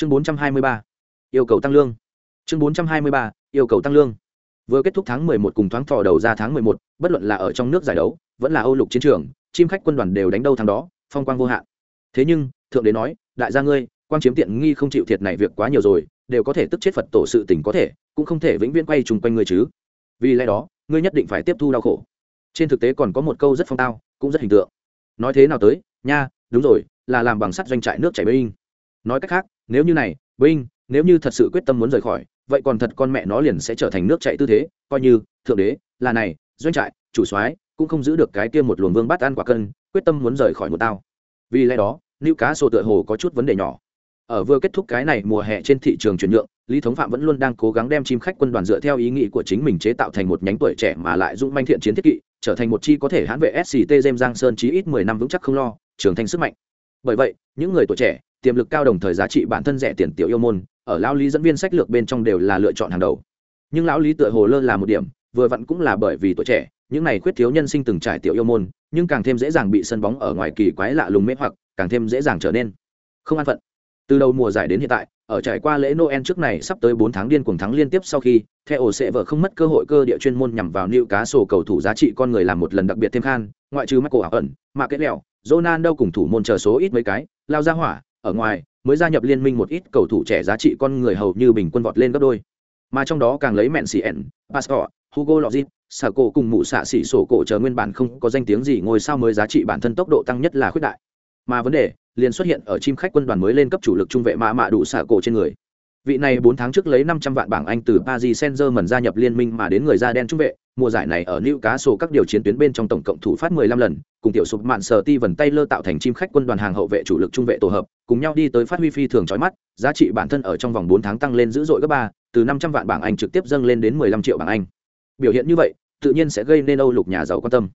chương 423, yêu cầu tăng lương. Chương 423, yêu cầu tăng lương. Vừa kết thúc tháng 11 cùng thoáng thò đầu ra tháng 11, bất luận là ở trong nước giải đấu vẫn là âu lục chiến trường chim khách quân đoàn đều đánh đâu thắng đó phong quang vô hạn. Thế nhưng thượng đế nói đại gia ngươi quang chiếm tiện nghi không chịu thiệt này việc quá nhiều rồi đều có thể tức chết phật tổ sự tình có thể cũng không thể vĩnh viễn quay chung quanh ngươi chứ. Vì lẽ đó ngươi nhất định phải tiếp thu đau khổ. Trên thực tế còn có một câu rất phong tao cũng rất hình tượng. Nói thế nào tới nha đúng rồi là làm bằng sắt doanh trại nước chảy binh nói cách khác, nếu như này binh nếu như thật sự quyết tâm muốn rời khỏi, vậy còn thật con mẹ nó liền sẽ trở thành nước chạy tư thế, coi như, thượng đế, là này, doanh trại, chủ soái, cũng không giữ được cái kia một luồng vương bắt ăn quả cân, quyết tâm muốn rời khỏi một tao. Vì lẽ đó nữ cá sổ tựa hồ có chút vấn đề nhỏ. Ở vừa kết thúc cái này mùa hè trên thị trường chuyển nhượng, lý thống phạm vẫn luôn đang cố gắng đem chim khách quân đoàn dựa theo ý nghĩ của chính mình chế tạo thành một nhánh tuổi trẻ mà lại dũng manh thiện chiến thiết kỵ, trở thành một chi có thể hãn vệ sct jem giang sơn chí ít mười năm vững chắc không lo, trưởng thành sức mạnh. Bởi vậy, những người tuổi trẻ tiềm lực cao đồng thời giá trị bản thân rẻ tiền tiểu yêu môn, ở lão lý dẫn viên sách lược bên trong đều là lựa chọn hàng đầu. Nhưng lão lý tựa hồ lơ là một điểm, vừa vặn cũng là bởi vì tuổi trẻ, những này khuyết thiếu nhân sinh từng trải tiểu yêu môn, nhưng càng thêm dễ dàng bị sân bóng ở ngoài kỳ quái lạ lùng mê hoặc, càng thêm dễ dàng trở nên không an phận. Từ đầu mùa giải đến hiện tại, ở trải qua lễ noel trước này sắp tới bốn tháng điên cuồng thắng liên tiếp sau khi, theo ổ sẽ vợ không mất cơ hội cơ địa chuyên môn nhằm vào nịu cá sổ cầu thủ giá trị con người làm một lần đặc biệt thêm khan, ngoại trừ michael ảo ẩn mà kết lẹo Ronaldo cùng thủ môn chờ số ít mấy cái lao ra hỏa ở ngoài, mới gia nhập liên minh một ít cầu thủ trẻ giá trị con người hầu như bình quân vọt lên gấp đôi. Mà trong đó càng lấy mẹn xì ẩn pastor, hugo lozit xà cổ cùng mụ xạ xỉ sổ cổ chờ nguyên bản không có danh tiếng gì ngôi sao mới giá trị bản thân tốc độ tăng nhất là khuyết đại. Mà vấn đề, liền xuất hiện ở chim khách quân đoàn mới lên cấp chủ lực trung vệ mã mạ đủ xạ cổ trên người. Vị này bốn tháng trước lấy năm trăm vạn bảng anh từ paris saint germain gia nhập liên minh mà đến người da đen trung vệ mùa giải này ở nữ cá sổ các điều chiến tuyến bên trong tổng cộng thủ phát 15 lần cùng tiểu sụp mạn sờ ti vần tay lơ tạo thành chim khách quân đoàn hàng hậu vệ chủ lực trung vệ tổ hợp cùng nhau đi tới phát huy phi thường chói mắt giá trị bản thân ở trong vòng 4 tháng tăng lên dữ dội gấp ba từ 500 vạn bảng anh trực tiếp dâng lên đến 15 triệu bảng anh biểu hiện như vậy tự nhiên sẽ gây nên âu lục nhà giàu quan tâm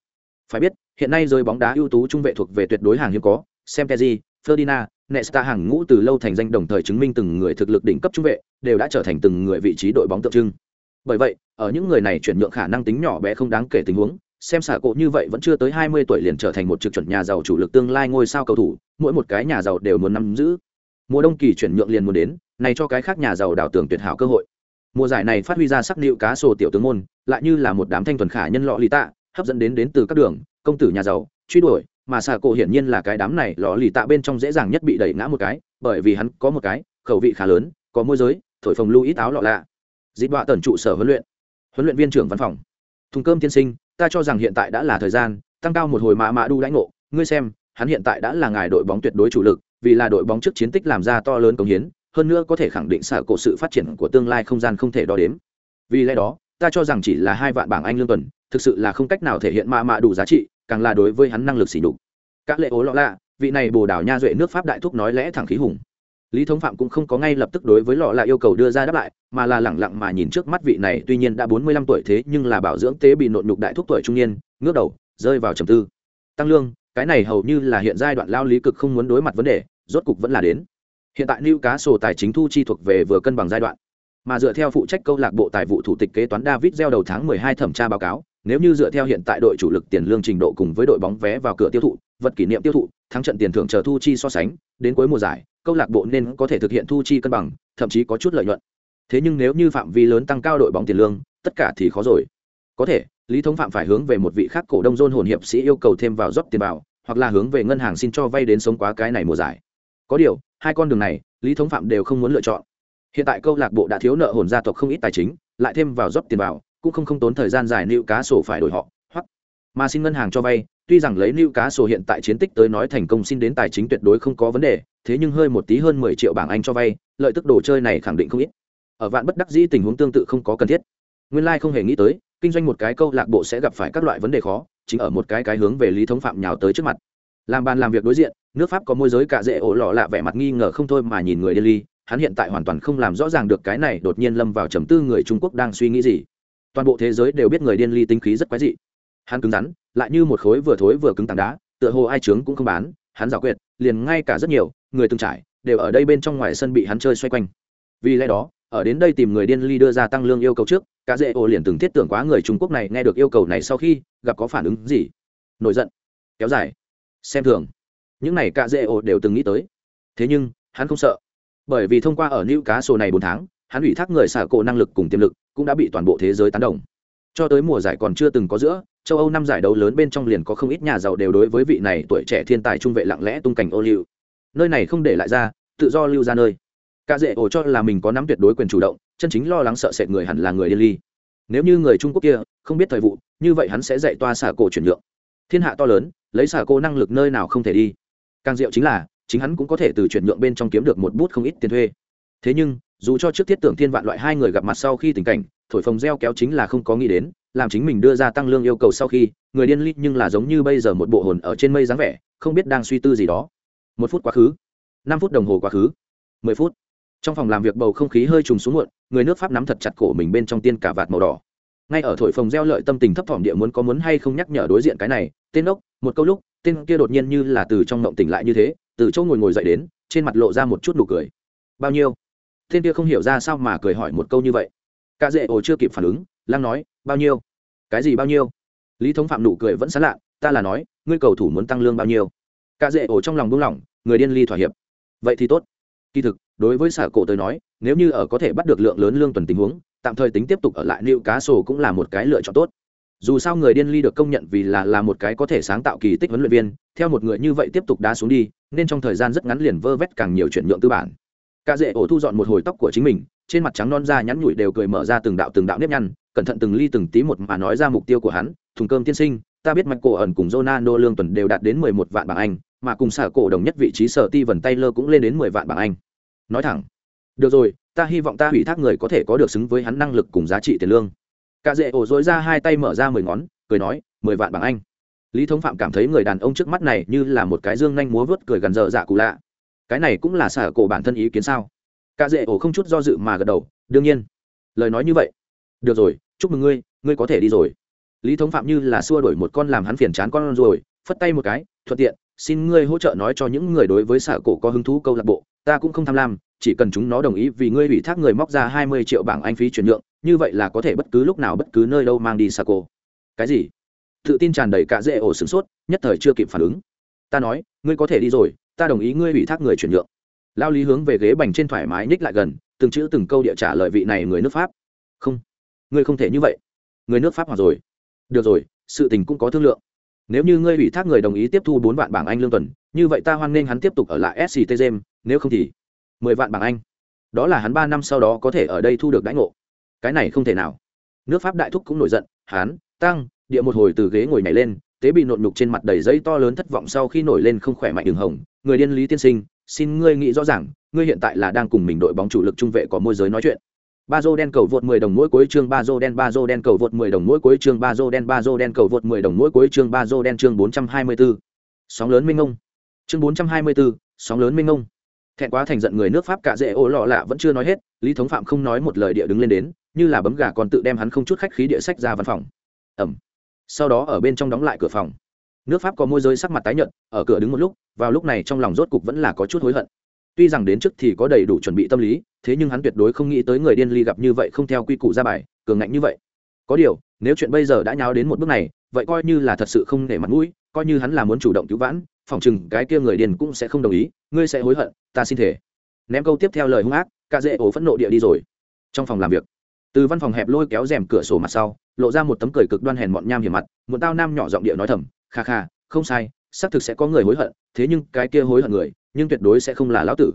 phải biết hiện nay rơi bóng đá ưu tú trung vệ thuộc về tuyệt đối hàng hiếm có xem Kezi, Ferdinand, Nesta hàng ngũ từ lâu thành danh đồng thời chứng minh từng người thực lực đỉnh cấp trung vệ đều đã trở thành từng người vị trí đội bóng tượng trưng. Bởi vậy, ở những người này chuyển nhượng khả năng tính nhỏ bé không đáng kể tình huống, xem xả cộ như vậy vẫn chưa tới 20 tuổi liền trở thành một trực chuẩn nhà giàu chủ lực tương lai ngôi sao cầu thủ, mỗi một cái nhà giàu đều muốn nắm giữ. Mùa đông kỳ chuyển nhượng liền muốn đến, này cho cái khác nhà giàu đào tưởng tuyệt hảo cơ hội. Mùa giải này phát huy ra sắc liệu cá sổ tiểu tướng môn, lại như là một đám thanh thuần khả nhân lọ lì tạ, hấp dẫn đến đến từ các đường, công tử nhà giàu, truy đuổi, mà xà cổ hiển nhiên là cái đám này lọ lì tạ bên trong dễ dàng nhất bị đẩy ngã một cái bởi vì hắn có một cái khẩu vị khá lớn có môi giới thổi phồng lưu ít áo lọ lạ dịp đọa tần trụ sở huấn luyện. Huấn luyện viên trưởng văn phòng. Thùng cơm tiên sinh, ta cho rằng hiện tại đã là thời gian, tăng cao một hồi mã mã đu lãnh ngộ. Ngươi xem, hắn hiện tại đã là ngài đội bóng tuyệt đối chủ lực, vì là đội bóng trước chiến tích làm ra to lớn công hiến, hơn nữa có thể khẳng định sở cổ sự phát triển của tương lai không gian không thể đo đếm. Vì lẽ đó, ta cho rằng chỉ là hai vạn bảng anh lương tuần, thực sự là không cách nào thể hiện mã mã đủ giá trị, càng là đối với hắn năng lực xỉ đục các lệ ố lọ lạ, vị này bồ đào nha duệ nước pháp đại thúc nói lẽ thẳng khí hùng lý thống phạm cũng không có ngay lập tức đối với lọ lại yêu cầu đưa ra đáp lại, mà là lẳng lặng mà nhìn trước mắt vị này, tuy nhiên đã bốn mươi lăm tuổi thế nhưng là bảo dưỡng tế bị nộn nhục đại thúc tuổi trung niên, ngước đầu, rơi vào trầm tư. Tăng lương, cái này hầu như là hiện giai đoạn lao lý cực không muốn đối mặt vấn đề, rốt cục vẫn là đến. Hiện tại lưu cá sổ tài chính thu chi thuộc về vừa cân bằng giai đoạn. Mà dựa theo phụ trách câu lạc bộ tài vụ thủ tịch kế toán david gieo đầu tháng 12 thẩm tra báo cáo, nếu như dựa theo hiện tại đội chủ lực tiền lương trình độ cùng với đội bóng vé vào cửa tiêu thụ, vật kỷ niệm tiêu thụ, thắng trận tiền thưởng chờ thu chi so sánh, đến cuối mùa giải câu lạc bộ nên có thể thực hiện thu chi cân bằng, thậm chí có chút lợi nhuận. Thế nhưng nếu như phạm vi lớn tăng cao đội bóng tiền lương, tất cả thì khó rồi. Có thể, lý thống phạm phải hướng về một vị khác cổ đông dôn hồn hiệp sĩ yêu cầu thêm vào rót tiền vào, hoặc là hướng về ngân hàng xin cho vay đến sống quá cái này mùa giải. Có điều, hai con đường này, lý thống phạm đều không muốn lựa chọn. Hiện tại câu lạc bộ đã thiếu nợ hồn gia tộc không ít tài chính, lại thêm vào rót tiền vào, cũng không không tốn thời gian dài nịu cá sổ phải đổi họ, hoặc mà xin ngân hàng cho vay tuy rằng lấy lưu cá sổ hiện tại chiến tích tới nói thành công xin đến tài chính tuyệt đối không có vấn đề, thế nhưng hơi một tí hơn mười triệu bảng anh cho vay, lợi tức đồ chơi này khẳng định không ít. Ở vạn bất đắc dĩ tình huống tương tự không có cần thiết. Nguyên lai không hề nghĩ tới, kinh doanh một cái câu lạc bộ sẽ gặp phải các loại vấn đề khó, chính ở một cái cái hướng về lý thống phạm nhào tới trước mặt. Làm bàn làm việc đối diện, nước pháp có môi giới cả dễ ổ lọ lạ vẻ mặt nghi ngờ không thôi mà nhìn người delhi, hắn hiện tại hoàn toàn không làm rõ ràng được cái này đột nhiên lâm vào trầm tư người trung quốc đang suy nghĩ gì. Toàn bộ thế giới đều biết người điên ly tinh khí rất quái dị hắn cứng rắn, lại như một khối vừa thối vừa cứng tảng đá, tựa hồ ai trướng cũng không bán, hắn giả quyệt, liền ngay cả rất nhiều, người từng trải, đều ở đây bên trong ngoài sân bị hắn chơi xoay quanh. Vì lẽ đó, ở đến đây tìm người điên ly đưa ra tăng lương yêu cầu trước, cả dễ ổ liền từng thiết tưởng quá người trung quốc này nghe được yêu cầu này sau khi, gặp có phản ứng gì. Nổi giận, kéo dài. Xem thường. Những này cả dễ ổ đều từng nghĩ tới. Thế nhưng, hắn không sợ. Bởi vì thông qua ở nữ cá sổ này bốn tháng, hắn ủy thác người xả cổ năng lực cùng tiềm lực, cũng đã bị toàn bộ thế giới tán đồng. Cho tới mùa giải còn chưa từng có giữa châu âu năm giải đấu lớn bên trong liền có không ít nhà giàu đều đối với vị này tuổi trẻ thiên tài trung vệ lặng lẽ tung cảnh ô liu. Nơi này không để lại ra, tự do lưu ra nơi. Cả dễ ổ cho là mình có nắm tuyệt đối quyền chủ động, chân chính lo lắng sợ sệt người hẳn là người Delhi. nếu như người trung quốc kia không biết thời vụ, như vậy hắn sẽ dạy toa xả cổ chuyển nhượng. Thiên hạ to lớn, lấy xả cổ năng lực nơi nào không thể đi. Càng diệu chính là, chính hắn cũng có thể từ chuyển nhượng bên trong kiếm được một bút không ít tiền thuê. Thế nhưng, dù cho trước thiết tưởng thiên vạn loại hai người gặp mặt sau khi tình cảnh, thổi phồng reo kéo chính là không có nghĩ đến làm chính mình đưa ra tăng lương yêu cầu sau khi, người điên ly nhưng là giống như bây giờ một bộ hồn ở trên mây dáng vẻ, không biết đang suy tư gì đó. Một phút quá khứ, năm phút đồng hồ quá khứ, mười phút. Trong phòng làm việc bầu không khí hơi trùng xuống muộn, người nước pháp nắm thật chặt cổ mình bên trong tiên cả vạt màu đỏ. Ngay ở thổi phòng gieo lợi tâm tình thấp thỏm địa muốn có muốn hay không nhắc nhở đối diện cái này, tên ốc, một câu lúc, tên kia đột nhiên như là từ trong mộng tỉnh lại như thế, từ chỗ ngồi ngồi dậy đến, trên mặt lộ ra một chút nụ cười. Bao nhiêu? Tên kia không hiểu ra sao mà cười hỏi một câu như vậy. Cả dễ ồ chưa kịp phản ứng lang nói, bao nhiêu? Cái gì bao nhiêu? Lý thống phạm nụ cười vẫn sán lạ, ta là nói, ngươi cầu thủ muốn tăng lương bao nhiêu? Cả dễ ổ trong lòng buông lỏng, người điên ly thỏa hiệp. Vậy thì tốt. Kỳ thực, đối với xả cổ tới nói, nếu như ở có thể bắt được lượng lớn lương tuần tình huống, tạm thời tính tiếp tục ở lại liệu cá sổ cũng là một cái lựa chọn tốt. Dù sao người điên ly được công nhận vì là là một cái có thể sáng tạo kỳ tích huấn luyện viên, theo một người như vậy tiếp tục đá xuống đi, nên trong thời gian rất ngắn liền vơ vét càng nhiều chuyển nhượng tư bản cả dễ ổ thu dọn một hồi tóc của chính mình trên mặt trắng non da nhắn nhủi đều cười mở ra từng đạo từng đạo nếp nhăn cẩn thận từng ly từng tí một mà nói ra mục tiêu của hắn thùng cơm tiên sinh ta biết mạch cổ ẩn cùng Ronaldo lương tuần đều đạt đến mười một vạn bảng Anh, mà cùng sở cổ đồng nhất vị trí sở ti vần Taylor cũng lên đến mười vạn bảng Anh. Nói thẳng, được rồi, ta hy vọng ta hủy thác người có thể có được xứng với hắn năng lực cùng giá trị tiền lương. Cả dễ ổ rối ra hai tay mở ra mười ngón, cười nói, mười vạn bảng Anh. Lý Thống Phạm cảm thấy người đàn ông trước mắt này như là một cái dương nhanh múa vớt cười gần dở dạ cụ lạ. Cái này cũng là sở cổ bản thân ý kiến sao? Cả dễ ổ không chút do dự mà gật đầu, đương nhiên. Lời nói như vậy. Được rồi, chúc mừng ngươi, ngươi có thể đi rồi lý thống phạm như là xua đổi một con làm hắn phiền chán con rồi phất tay một cái thuận tiện xin ngươi hỗ trợ nói cho những người đối với sở cổ có hứng thú câu lạc bộ ta cũng không tham lam chỉ cần chúng nó đồng ý vì ngươi ủy thác người móc ra hai mươi triệu bảng anh phí chuyển nhượng như vậy là có thể bất cứ lúc nào bất cứ nơi đâu mang đi sở cổ cái gì tự tin tràn đầy cả dễ ổ sửng sốt nhất thời chưa kịp phản ứng ta nói ngươi có thể đi rồi ta đồng ý ngươi ủy thác người chuyển nhượng. Lao lý hướng về ghế bành trên thoải mái ních lại gần từng chữ từng câu địa trả lời vị này người nước pháp. Không ngươi không thể như vậy. Người nước pháp hoặc rồi. Được rồi sự tình cũng có thương lượng. Nếu như ngươi ủy thác người đồng ý tiếp thu bốn vạn bảng anh lương tuần như vậy ta hoan nghênh hắn tiếp tục ở lại sct gem nếu không thì mười vạn bảng anh. Đó là hắn ba năm sau đó có thể ở đây thu được đãi ngộ. Cái này không thể nào. Nước pháp đại thúc cũng nổi giận Hán, tăng địa một hồi từ ghế ngồi nhảy lên. Tế bị nộn nhục trên mặt đầy giấy to lớn thất vọng sau khi nổi lên không khỏe mạnh đường hồng người điên lý tiên sinh xin ngươi nghĩ rõ ràng ngươi hiện tại là đang cùng mình đội bóng chủ lực trung vệ có môi giới nói chuyện. Ba dô đen cầu vượt 10 đồng mỗi cuối chương ba dô đen ba dô đen cầu vượt 10 đồng mỗi cuối chương ba dô đen ba dô đen cầu vượt 10 đồng mỗi cuối chương ba dô đen chương 424. sóng lớn minh ngông chương 424, sóng lớn minh ngông thẹn quá thành giận người nước pháp cả dễ ô lọ lạ vẫn chưa nói hết lý thống phạm không nói một lời địa đứng lên đến như là bấm gà còn tự đem hắn không chút khách khí địa sách ra văn phòng. Ẩm. Sau đó ở bên trong đóng lại cửa phòng nước pháp có môi giới sắc mặt tái nhợt, ở cửa đứng một lúc, vào lúc này trong lòng rốt cục vẫn là có chút hối hận. Tuy rằng đến trước thì có đầy đủ chuẩn bị tâm lý, thế nhưng hắn tuyệt đối không nghĩ tới người điên ly gặp như vậy không theo quy củ ra bài, cường ngạnh như vậy. Có điều, nếu chuyện bây giờ đã nháo đến một bước này, vậy coi như là thật sự không để mặt mũi, coi như hắn là muốn chủ động cứu vãn, phòng chừng cái kia người điên cũng sẽ không đồng ý, ngươi sẽ hối hận, ta xin thể ném câu tiếp theo lời hung ác, cả dễ ổ phẫn nộ địa đi rồi. Trong phòng làm việc, từ văn phòng hẹp lôi kéo rèm cửa sổ mặt sau, lộ ra một tấm cười cực đoan hèn mọn nham hiểm mặt, một tao nam nhỏ giọng địa nói thầm kha kha, không sai, xác thực sẽ có người hối hận, thế nhưng cái kia hối hận người, nhưng tuyệt đối sẽ không là lão tử.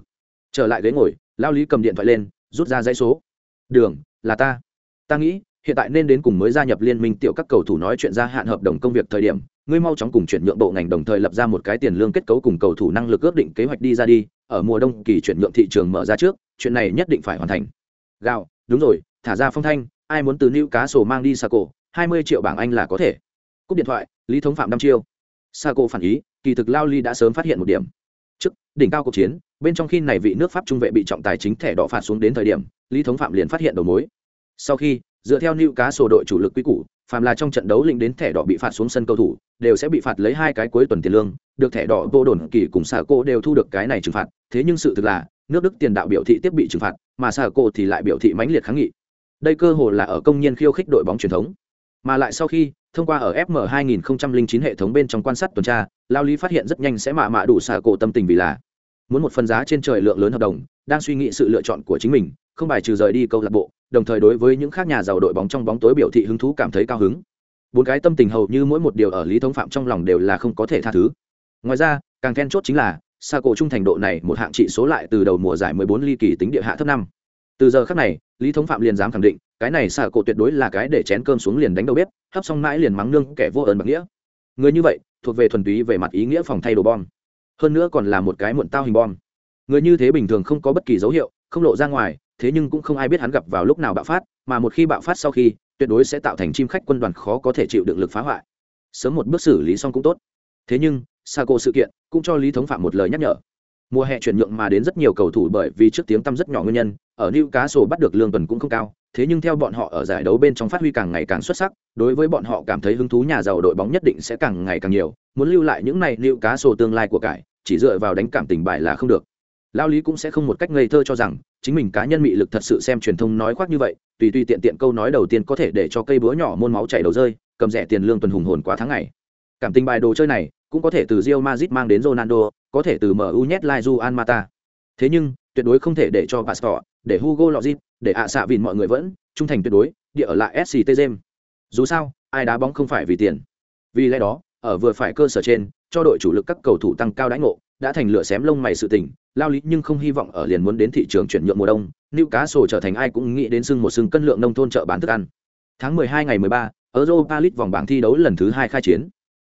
Trở lại ghế ngồi lao lý cầm điện thoại lên, rút ra dãy số. Đường, là ta. Ta nghĩ, hiện tại nên đến cùng mới gia nhập liên minh tiểu các cầu thủ nói chuyện gia hạn hợp đồng công việc thời điểm, ngươi mau chóng cùng chuyển nhượng bộ ngành đồng thời lập ra một cái tiền lương kết cấu cùng cầu thủ năng lực ước định kế hoạch đi ra đi, ở mùa đông kỳ chuyển nhượng thị trường mở ra trước, chuyện này nhất định phải hoàn thành. Gạo, đúng rồi, thả ra phong thanh, ai muốn từ nữ cá sổ mang đi sà cổ hai mươi triệu bảng anh là có thể. Cúp điện thoại lý thống phạm năm chiêu. Sa Cô phản ý, kỳ thực lao ly đã sớm phát hiện một điểm. Trước, đỉnh cao cuộc chiến, bên trong khi này vị nước pháp trung vệ bị trọng tài chính thẻ đỏ phạt xuống đến thời điểm, lý thống phạm liền phát hiện đầu mối. Sau khi, dựa theo nữ cá sổ đội chủ lực quy củ phạm là trong trận đấu lĩnh đến thẻ đỏ bị phạt xuống sân cầu thủ, đều sẽ bị phạt lấy hai cái cuối tuần tiền lương, được thẻ đỏ vô đồn kỳ cùng xà cô đều thu được cái này trừng phạt. Thế nhưng sự thực là, nước đức tiền đạo biểu thị tiếp bị trừng phạt, mà xà cô thì lại biểu thị mãnh liệt kháng nghị. Đây cơ hồ là ở công nhân khiêu khích đội bóng truyền thống mà lại sau khi thông qua ở fm 2009 hệ thống bên trong quan sát tuần tra, lao lý phát hiện rất nhanh sẽ mạ mạ đủ xả cổ tâm tình vì là muốn một phần giá trên trời lượng lớn hợp đồng, đang suy nghĩ sự lựa chọn của chính mình, không bài trừ rời đi câu lạc bộ, đồng thời đối với những khác nhà giàu đội bóng trong bóng tối biểu thị hứng thú cảm thấy cao hứng. Bốn cái tâm tình hầu như mỗi một điều ở lý thống phạm trong lòng đều là không có thể tha thứ. Ngoài ra, càng then chốt chính là xa cổ trung thành độ này một hạng trị số lại từ đầu mùa giải 14 ly kỳ tính địa hạ thấp năm từ giờ khác này, lý thống phạm liền dám khẳng định, cái này xa cổ tuyệt đối là cái để chén cơm xuống liền đánh đầu bếp, hấp xong mãi liền mắng nương kẻ vô ơn bạc nghĩa. Người như vậy, thuộc về thuần túy về mặt ý nghĩa phòng thay đồ bom. Hơn nữa còn là một cái muộn tao hình bom. Người như thế bình thường không có bất kỳ dấu hiệu, không lộ ra ngoài, thế nhưng cũng không ai biết hắn gặp vào lúc nào bạo phát, mà một khi bạo phát sau khi, tuyệt đối sẽ tạo thành chim khách quân đoàn khó có thể chịu đựng lực phá hoại. Sớm một bước xử lý xong cũng tốt. Thế nhưng saco sự kiện cũng cho lý thống phạm một lời nhắc nhở mùa hè chuyển nhượng mà đến rất nhiều cầu thủ bởi vì trước tiếng tăm rất nhỏ nguyên nhân, ở Newcastle bắt được lương tuần cũng không cao, thế nhưng theo bọn họ ở giải đấu bên trong phát huy càng ngày càng xuất sắc, đối với bọn họ cảm thấy hứng thú nhà giàu đội bóng nhất định sẽ càng ngày càng nhiều, muốn lưu lại những này Newcastle tương lai của cải, chỉ dựa vào đánh cảm tình bài là không được. Lao lý cũng sẽ không một cách ngây thơ cho rằng, chính mình cá nhân mị lực thật sự xem truyền thông nói khoác như vậy, tùy tùy tiện tiện câu nói đầu tiên có thể để cho cây búa nhỏ môn máu chảy đầu rơi, cầm rẻ tiền lương tuần hùng hồn quá tháng ngày. Cảm tình bài đồ chơi này, cũng có thể từ Real Madrid mang đến Ronaldo có thể từ MU nhét lai Juan Mata thế nhưng tuyệt đối không thể để cho Pastor để Hugo Lloris để ạ xạ vịn mọi người vẫn trung thành tuyệt đối địa ở lại SCT Gem dù sao ai đá bóng không phải vì tiền. Vì lẽ đó ở vừa phải cơ sở trên cho đội chủ lực các cầu thủ tăng cao đãi ngộ đã thành lửa xém lông mày sự tình lao lý nhưng không hy vọng ở liền muốn đến thị trường chuyển nhượng mùa đông Newcastle cá trở thành ai cũng nghĩ đến sưng một sưng cân lượng nông thôn chợ bán thức ăn. Tháng 12 ngày 13, Europa League vòng bảng thi đấu lần thứ hai khai chiến.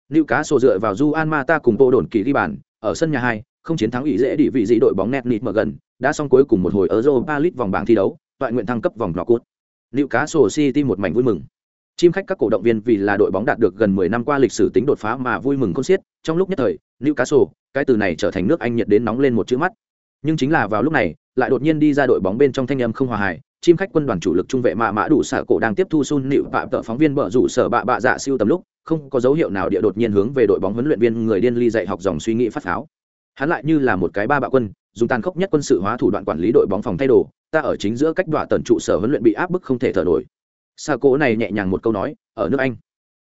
Newcastle cá dựa vào Juan Mata cùng bộ đồn kỳ ghi bàn ở sân nhà hai không chiến thắng ủy dễ đi vị dĩ đội bóng net nịt mở gần đã xong cuối cùng một hồi Europa League vòng bảng thi đấu toại nguyện thăng cấp vòng knockout liệu cá sổ City một mảnh vui mừng chim khách các cổ động viên vì là đội bóng đạt được gần 10 năm qua lịch sử tính đột phá mà vui mừng khôn xiết trong lúc nhất thời Newcastle, cái từ này trở thành nước Anh nhiệt đến nóng lên một chữ mắt. Nhưng chính là vào lúc này, lại đột nhiên đi ra đội bóng bên trong thanh âm không hòa hài, chim khách quân đoàn chủ lực trung vệ mạ mã đủ xạ cổ đang tiếp thu sun nịu bạ tợ phóng viên bợ rủ sở bạ bạ dạ siêu tầm lúc, không có dấu hiệu nào địa đột nhiên hướng về đội bóng huấn luyện viên người điên ly dạy học dòng suy nghĩ phát pháo. Hắn lại như là một cái ba bạ quân, dùng tàn khốc nhất quân sự hóa thủ đoạn quản lý đội bóng phòng thay đồ, ta ở chính giữa cách đọa tần trụ sở huấn luyện bị áp bức không thể thở nổi. Xạ cổ này nhẹ nhàng một câu nói, ở nước Anh,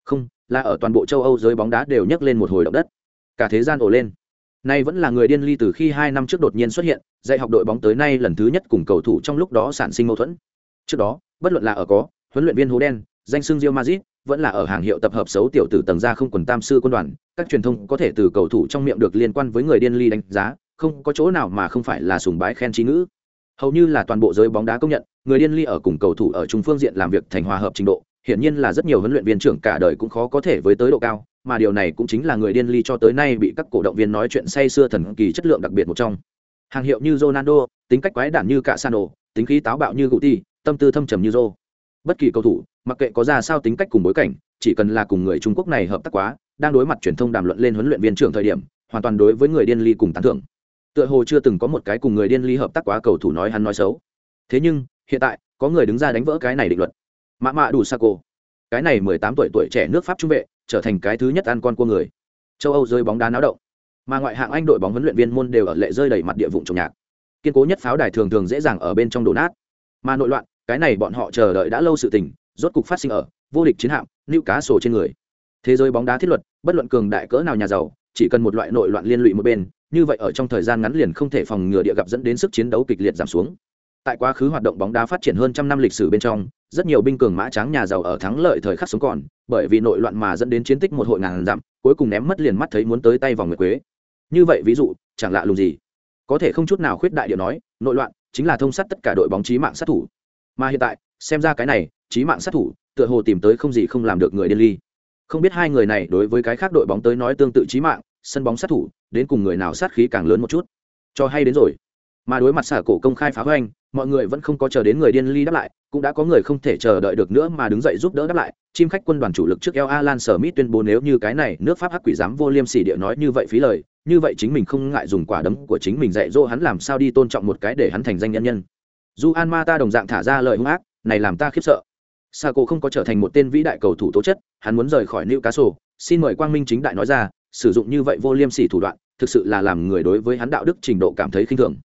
không, là ở toàn bộ châu Âu giới bóng đá đều nhấc lên một hồi động đất. Cả thế gian ổ lên Nay vẫn là người điên ly từ khi hai năm trước đột nhiên xuất hiện, dạy học đội bóng tới nay lần thứ nhất cùng cầu thủ trong lúc đó sản sinh mâu thuẫn. Trước đó, bất luận là ở có, huấn luyện viên hố đen, danh xưng Real Madrid, vẫn là ở hàng hiệu tập hợp xấu tiểu tử tầng ra không quần tam sư quân đoàn, các truyền thông có thể từ cầu thủ trong miệng được liên quan với người điên ly đánh giá, không có chỗ nào mà không phải là sùng bái khen trí ngữ. Hầu như là toàn bộ giới bóng đá công nhận, người điên ly ở cùng cầu thủ ở trung phương diện làm việc thành hòa hợp trình độ, hiển nhiên là rất nhiều huấn luyện viên trưởng cả đời cũng khó có thể với tới độ cao, mà điều này cũng chính là người điên ly cho tới nay bị các cổ động viên nói chuyện say xưa thần kỳ chất lượng đặc biệt một trong. Hàng hiệu như Ronaldo, tính cách quái đản như Cassano, tính khí táo bạo như Guti, tâm tư thâm trầm như Zô. Bất kỳ cầu thủ, mặc kệ có ra sao tính cách cùng bối cảnh, chỉ cần là cùng người Trung Quốc này hợp tác quá, đang đối mặt truyền thông đàm luận lên huấn luyện viên trưởng thời điểm, hoàn toàn đối với người điên ly cùng tán thưởng. Tựa hồ chưa từng có một cái cùng người điên ly hợp tác quá cầu thủ nói hắn nói xấu. Thế nhưng, hiện tại, có người đứng ra đánh vỡ cái này định luật. Mã mạ đủ Saco, cái này mười tám tuổi tuổi trẻ nước Pháp trung vệ, trở thành cái thứ nhất ăn con cua người. Châu âu rơi bóng đá náo động. Mà ngoại hạng anh đội bóng huấn luyện viên môn đều ở lệ rơi đầy mặt địa vụn trồng nhạc. Kiên cố nhất pháo đài thường thường dễ dàng ở bên trong đổ nát. Mà nội loạn cái này bọn họ chờ đợi đã lâu sự tình rốt cục phát sinh ở vô địch chiến hạm nữ cá sổ trên người. Thế giới bóng đá thiết luật bất luận cường đại cỡ nào nhà giàu chỉ cần một loại nội loạn liên lụy một bên như vậy ở trong thời gian ngắn liền không thể phòng ngừa địa gặp dẫn đến sức chiến đấu kịch liệt giảm xuống tại quá khứ hoạt động bóng đá phát triển hơn trăm năm lịch sử bên trong, rất nhiều binh cường mã tráng nhà giàu ở thắng lợi thời khắc sống còn, bởi vì nội loạn mà dẫn đến chiến tích một hội ngàn dặm, cuối cùng ném mất liền mắt thấy muốn tới tay vòng nguyệt quế. Như vậy ví dụ, chẳng lạ lùng gì. Có thể không chút nào khuyết đại điệu nói, nội loạn chính là thông sát tất cả đội bóng trí mạng sát thủ. Mà hiện tại, xem ra cái này trí mạng sát thủ, tựa hồ tìm tới không gì không làm được người điên ly. Không biết hai người này đối với cái khác đội bóng tới nói tương tự trí mạng, sân bóng sát thủ, đến cùng người nào sát khí càng lớn một chút. Cho hay đến rồi. Mà đối mặt xả cổ công khai phá hoành mọi người vẫn không có chờ đến người điên ly đáp lại, cũng đã có người không thể chờ đợi được nữa mà đứng dậy giúp đỡ đáp lại. Chim khách quân đoàn chủ lực trước eo alan smith tuyên bố nếu như cái này nước pháp hắc quỷ dám vô liêm sỉ địa nói như vậy phí lời, như vậy chính mình không ngại dùng quả đấm của chính mình dạy dỗ hắn làm sao đi tôn trọng một cái để hắn thành danh nhân nhân. Dù an ma ta đồng dạng thả ra lời hung ác, này làm ta khiếp sợ. Sa cô không có trở thành một tên vĩ đại cầu thủ tố chất, hắn muốn rời khỏi nữ cá sổ xin mời quang minh chính đại nói ra, sử dụng như vậy vô liêm sỉ thủ đoạn, thực sự là làm người đối với hắn đạo đức trình độ cảm thấy khinh thường.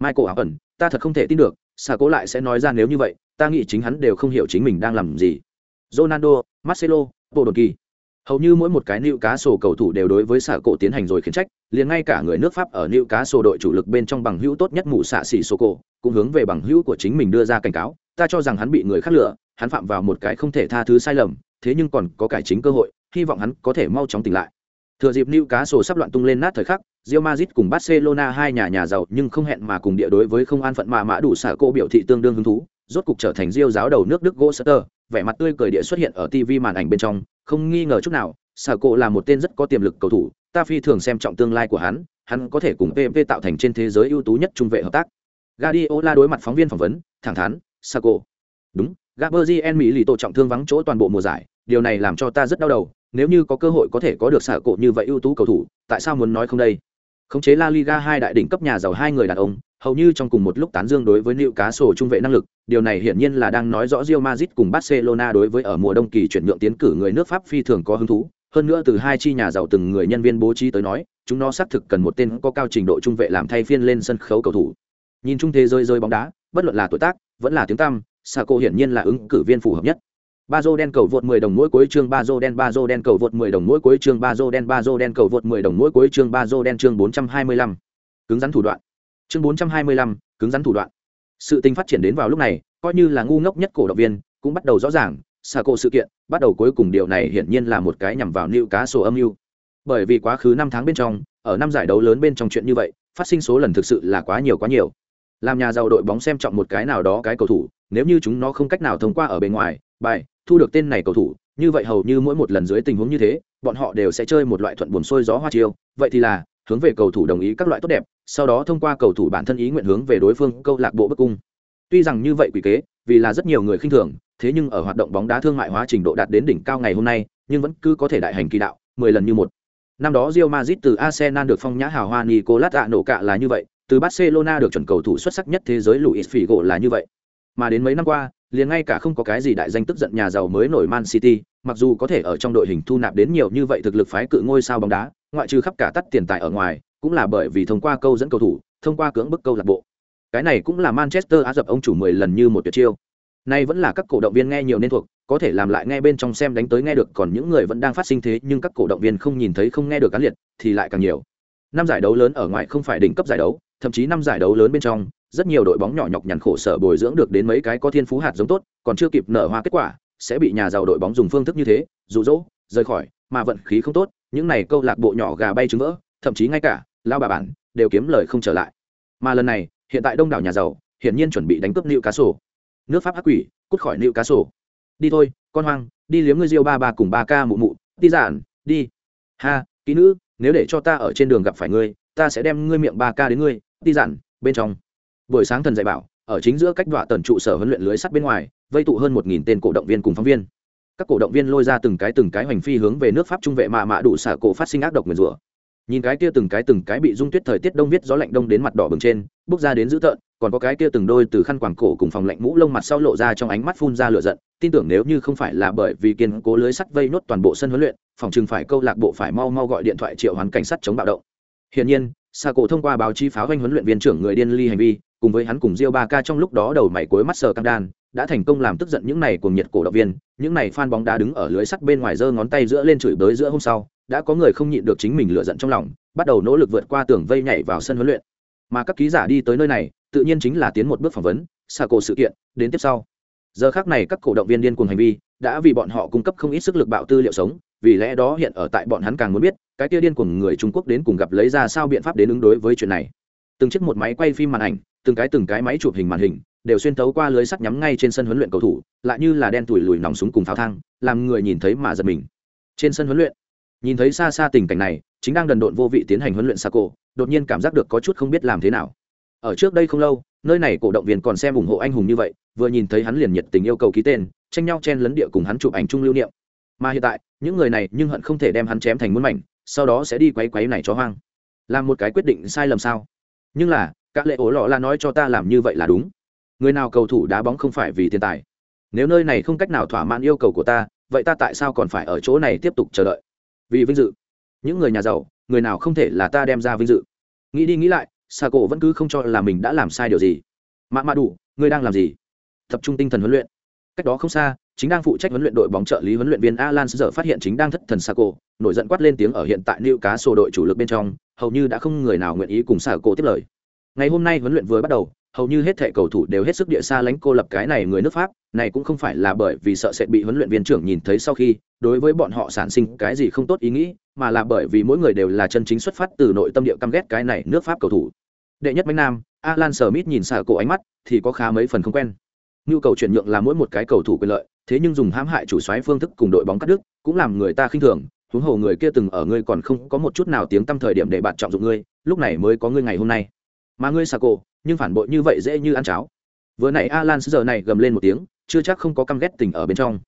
Michael áo ẩn ta thật không thể tin được xà cố lại sẽ nói ra nếu như vậy, ta nghĩ chính hắn đều không hiểu chính mình đang làm gì. Ronaldo, marcelo bộ đột kỳ hầu như mỗi một cái nữ cá sổ cầu thủ đều đối với xà cổ tiến hành rồi khiển trách, liền ngay cả người nước pháp ở nữ cá sổ đội chủ lực bên trong bằng hữu tốt nhất mụ xạ xỉ sô cổ cũng hướng về bằng hữu của chính mình đưa ra cảnh cáo, ta cho rằng hắn bị người khác lừa, hắn phạm vào một cái không thể tha thứ sai lầm, thế nhưng còn có cải chính cơ hội, hy vọng hắn có thể mau chóng tỉnh lại thừa dịp Newcastle cá sắp loạn tung lên nát thời khắc Real Madrid cùng Barcelona hai nhà nhà giàu nhưng không hẹn mà cùng địa đối với không an phận mà mã đủ xả cô biểu thị tương đương hứng thú rốt cục trở thành Real giáo đầu nước Đức Goster, vẻ mặt tươi cười địa xuất hiện ở TV màn ảnh bên trong, không nghi ngờ chút nào, xả cô là một tên rất có tiềm lực cầu thủ, ta phi thường xem trọng tương lai của hắn, hắn có thể cùng PV tạo thành trên thế giới ưu tú nhất trung vệ hợp tác. Guardiola đối mặt phóng viên phỏng vấn, thẳng thắn, Saco. Đúng, Gabriel Mỹ lì tổ trọng thương vắng chỗ toàn bộ mùa giải, điều này làm cho ta rất đau đầu, nếu như có cơ hội có thể có được xả cổ như vậy ưu tú cầu thủ, tại sao muốn nói không đây? Khống chế La Liga hai đại đỉnh cấp nhà giàu hai người đàn ông, hầu như trong cùng một lúc tán dương đối với liệu cá sổ trung vệ năng lực, điều này hiển nhiên là đang nói rõ Real Madrid cùng Barcelona đối với ở mùa đông kỳ chuyển nhượng tiến cử người nước Pháp phi thường có hứng thú, hơn nữa từ hai chi nhà giàu từng người nhân viên bố trí tới nói, chúng nó xác thực cần một tên có cao trình độ trung vệ làm thay phiên lên sân khấu cầu thủ. Nhìn chung thế rơi rơi bóng đá, bất luận là tuổi tác, vẫn là tiếng tăm, Sako hiển nhiên là ứng cử viên phù hợp nhất. Ba dô đen cầu vượt 10 đồng mỗi cuối chương Bazo đen Bazo đen cầu vượt 10 đồng mỗi cuối chương Bazo đen Bazo đen cầu vượt 10 đồng mỗi cuối chương Bazo đen chương 425. Cứng rắn thủ đoạn. Chương 425, cứng rắn thủ đoạn. Sự tình phát triển đến vào lúc này, coi như là ngu ngốc nhất cổ động viên, cũng bắt đầu rõ ràng, Saco sự kiện, bắt đầu cuối cùng điều này hiển nhiên là một cái nhằm vào lưu cá sổ âm mưu. Bởi vì quá khứ 5 tháng bên trong, ở năm giải đấu lớn bên trong chuyện như vậy, phát sinh số lần thực sự là quá nhiều quá nhiều. Làm nhà giàu đội bóng xem trọng một cái nào đó cái cầu thủ, nếu như chúng nó không cách nào thông qua ở bên ngoài, bài, thu được tên này cầu thủ, như vậy hầu như mỗi một lần dưới tình huống như thế, bọn họ đều sẽ chơi một loại thuận buồn sôi gió hoa chiêu. Vậy thì là, hướng về cầu thủ đồng ý các loại tốt đẹp, sau đó thông qua cầu thủ bản thân ý nguyện hướng về đối phương câu lạc bộ bức cung. Tuy rằng như vậy quỷ kế, vì là rất nhiều người khinh thường, thế nhưng ở hoạt động bóng đá thương mại hóa trình độ đạt đến đỉnh cao ngày hôm nay, nhưng vẫn cứ có thể đại hành kỳ đạo, mười lần như một. Năm đó Real Madrid từ Arsenal được phong nhã hào hoa Nicolas nổ cạ là như vậy, từ Barcelona được chuẩn cầu thủ xuất sắc nhất thế giới Luis Figo là như vậy mà đến mấy năm qua liền ngay cả không có cái gì đại danh tức giận nhà giàu mới nổi Man City, mặc dù có thể ở trong đội hình thu nạp đến nhiều như vậy thực lực phái cự ngôi sao bóng đá, ngoại trừ khắp cả tắt tiền tài ở ngoài, cũng là bởi vì thông qua câu dẫn cầu thủ, thông qua cưỡng bức câu lạc bộ. Cái này cũng là Manchester Á dập ông chủ 10 lần như một tuyệt chiêu. Nay vẫn là các cổ động viên nghe nhiều nên thuộc, có thể làm lại nghe bên trong xem đánh tới nghe được, còn những người vẫn đang phát sinh thế nhưng các cổ động viên không nhìn thấy không nghe được cán liệt thì lại càng nhiều. Năm giải đấu lớn ở ngoài không phải đỉnh cấp giải đấu, thậm chí năm giải đấu lớn bên trong, rất nhiều đội bóng nhỏ nhọc nhằn khổ sở bồi dưỡng được đến mấy cái có thiên phú hạt giống tốt, còn chưa kịp nở hoa kết quả, sẽ bị nhà giàu đội bóng dùng phương thức như thế, dụ dỗ, rời khỏi, mà vận khí không tốt, những này câu lạc bộ nhỏ gà bay trứng vỡ, thậm chí ngay cả lao bà bản đều kiếm lời không trở lại. Mà lần này, hiện tại đông đảo nhà giàu, hiển nhiên chuẩn bị đánh cướp Nữu cá sổ. Nước Pháp ác quỷ, cút khỏi Nữu cá sổ. Đi thôi, con hoang, đi liếm ngươi Diêu ba ba cùng ba ca mụ mụ, đi giản, đi. Ha, kỹ nữ, nếu để cho ta ở trên đường gặp phải ngươi, ta sẽ đem ngươi miệng ba ca đến ngươi, đi giản, bên trong buổi sáng thần dạy bảo, ở chính giữa cách đoạn tần trụ sở huấn luyện lưới sắt bên ngoài, vây tụ hơn một nghìn tên cổ động viên cùng phóng viên. Các cổ động viên lôi ra từng cái từng cái hoành phi hướng về nước pháp trung vệ mạ mạ đủ xả cổ phát sinh ác độc nguyền rủa. Nhìn cái kia từng cái từng cái bị dung tuyết thời tiết đông viết gió lạnh đông đến mặt đỏ bừng trên, bước ra đến dữ tợn, còn có cái kia từng đôi từ khăn quàng cổ cùng phòng lạnh mũ lông mặt sau lộ ra trong ánh mắt phun ra lửa giận, tin tưởng nếu như không phải là bởi vì kiên cố lưới sắt vây nốt toàn bộ sân huấn luyện, phòng chừng phải câu lạc bộ phải mau mau gọi điện thoại triệu hoán cảnh sát chống bạo động. Hiển nhiên xa cổ thông qua báo chí pháo doanh huấn luyện viên trưởng người điên ly hành vi cùng với hắn cùng Diêu Ba Ca trong lúc đó đầu mày cuối mắt sờ căng đan, đã thành công làm tức giận những này cuồng nhiệt cổ động viên, những này fan bóng đá đứng ở lưới sắt bên ngoài giơ ngón tay giữa lên chửi bới giữa hôm sau, đã có người không nhịn được chính mình lửa giận trong lòng, bắt đầu nỗ lực vượt qua tường vây nhảy vào sân huấn luyện. Mà các ký giả đi tới nơi này, tự nhiên chính là tiến một bước phỏng vấn, xả cổ sự kiện, đến tiếp sau. Giờ khắc này các cổ động viên điên cuồng hành vi, đã vì bọn họ cung cấp không ít sức lực bạo tư liệu sống, vì lẽ đó hiện ở tại bọn hắn càng muốn biết, cái kia điên cuồng người Trung Quốc đến cùng gặp lấy ra sao biện pháp đến ứng đối với chuyện này. Từng chiếc một máy quay phim màn ảnh, từng cái từng cái máy chụp hình màn hình đều xuyên tấu qua lưới sắt nhắm ngay trên sân huấn luyện cầu thủ lại như là đen tủi lùi nòng súng cùng pháo thang làm người nhìn thấy mà giật mình. Trên sân huấn luyện nhìn thấy xa xa tình cảnh này chính đang đần độn vô vị tiến hành huấn luyện xa cổ đột nhiên cảm giác được có chút không biết làm thế nào. Ở trước đây không lâu nơi này cổ động viên còn xem ủng hộ anh hùng như vậy vừa nhìn thấy hắn liền nhiệt tình yêu cầu ký tên tranh nhau chen lấn địa cùng hắn chụp ảnh chung lưu niệm. Mà hiện tại những người này nhưng hận không thể đem hắn chém thành muôn mảnh sau đó sẽ đi quấy quấy này cho hoang. Làm một cái quyết định sai lầm sao? Nhưng là các lệ ổ lọ là nói cho ta làm như vậy là đúng. Người nào cầu thủ đá bóng không phải vì tiền tài. Nếu nơi này không cách nào thỏa mãn yêu cầu của ta, vậy ta tại sao còn phải ở chỗ này tiếp tục chờ đợi? Vì vinh dự. Những người nhà giàu, người nào không thể là ta đem ra vinh dự? Nghĩ đi nghĩ lại xà cổ vẫn cứ không cho là mình đã làm sai điều gì. Mạ mạ đủ, ngươi đang làm gì? Tập trung tinh thần huấn luyện. Cách đó không xa chính đang phụ trách huấn luyện đội bóng trợ lý huấn luyện viên Alan giờ phát hiện chính đang thất thần Sako, nổi giận quát lên tiếng ở hiện tại Newcastle đội chủ lực bên trong, hầu như đã không người nào nguyện ý cùng Sako tiếp lời. Ngày hôm nay huấn luyện vừa bắt đầu, hầu như hết thảy cầu thủ đều hết sức địa xa lánh cô lập cái này người nước Pháp, này cũng không phải là bởi vì sợ sẽ bị huấn luyện viên trưởng nhìn thấy sau khi, đối với bọn họ sản sinh cái gì không tốt ý nghĩ, mà là bởi vì mỗi người đều là chân chính xuất phát từ nội tâm địa căm ghét cái này nước Pháp cầu thủ. Đệ nhất Mạnh Nam, Alan Smith nhìn xả cổ ánh mắt, thì có khá mấy phần không quen. Nhu cầu chuyển nhượng là mỗi một cái cầu thủ quyền lợi, thế nhưng dùng hãm hại chủ soái phương thức cùng đội bóng cắt đứt, cũng làm người ta khinh thường, huống hồ người kia từng ở ngươi còn không có một chút nào tiếng tăm thời điểm để bạn trọng dụng ngươi, lúc này mới có ngươi ngày hôm nay. Mà ngươi xà cổ, nhưng phản bội như vậy dễ như ăn cháo. Vừa nãy Alan giờ này gầm lên một tiếng, chưa chắc không có căm ghét tình ở bên trong.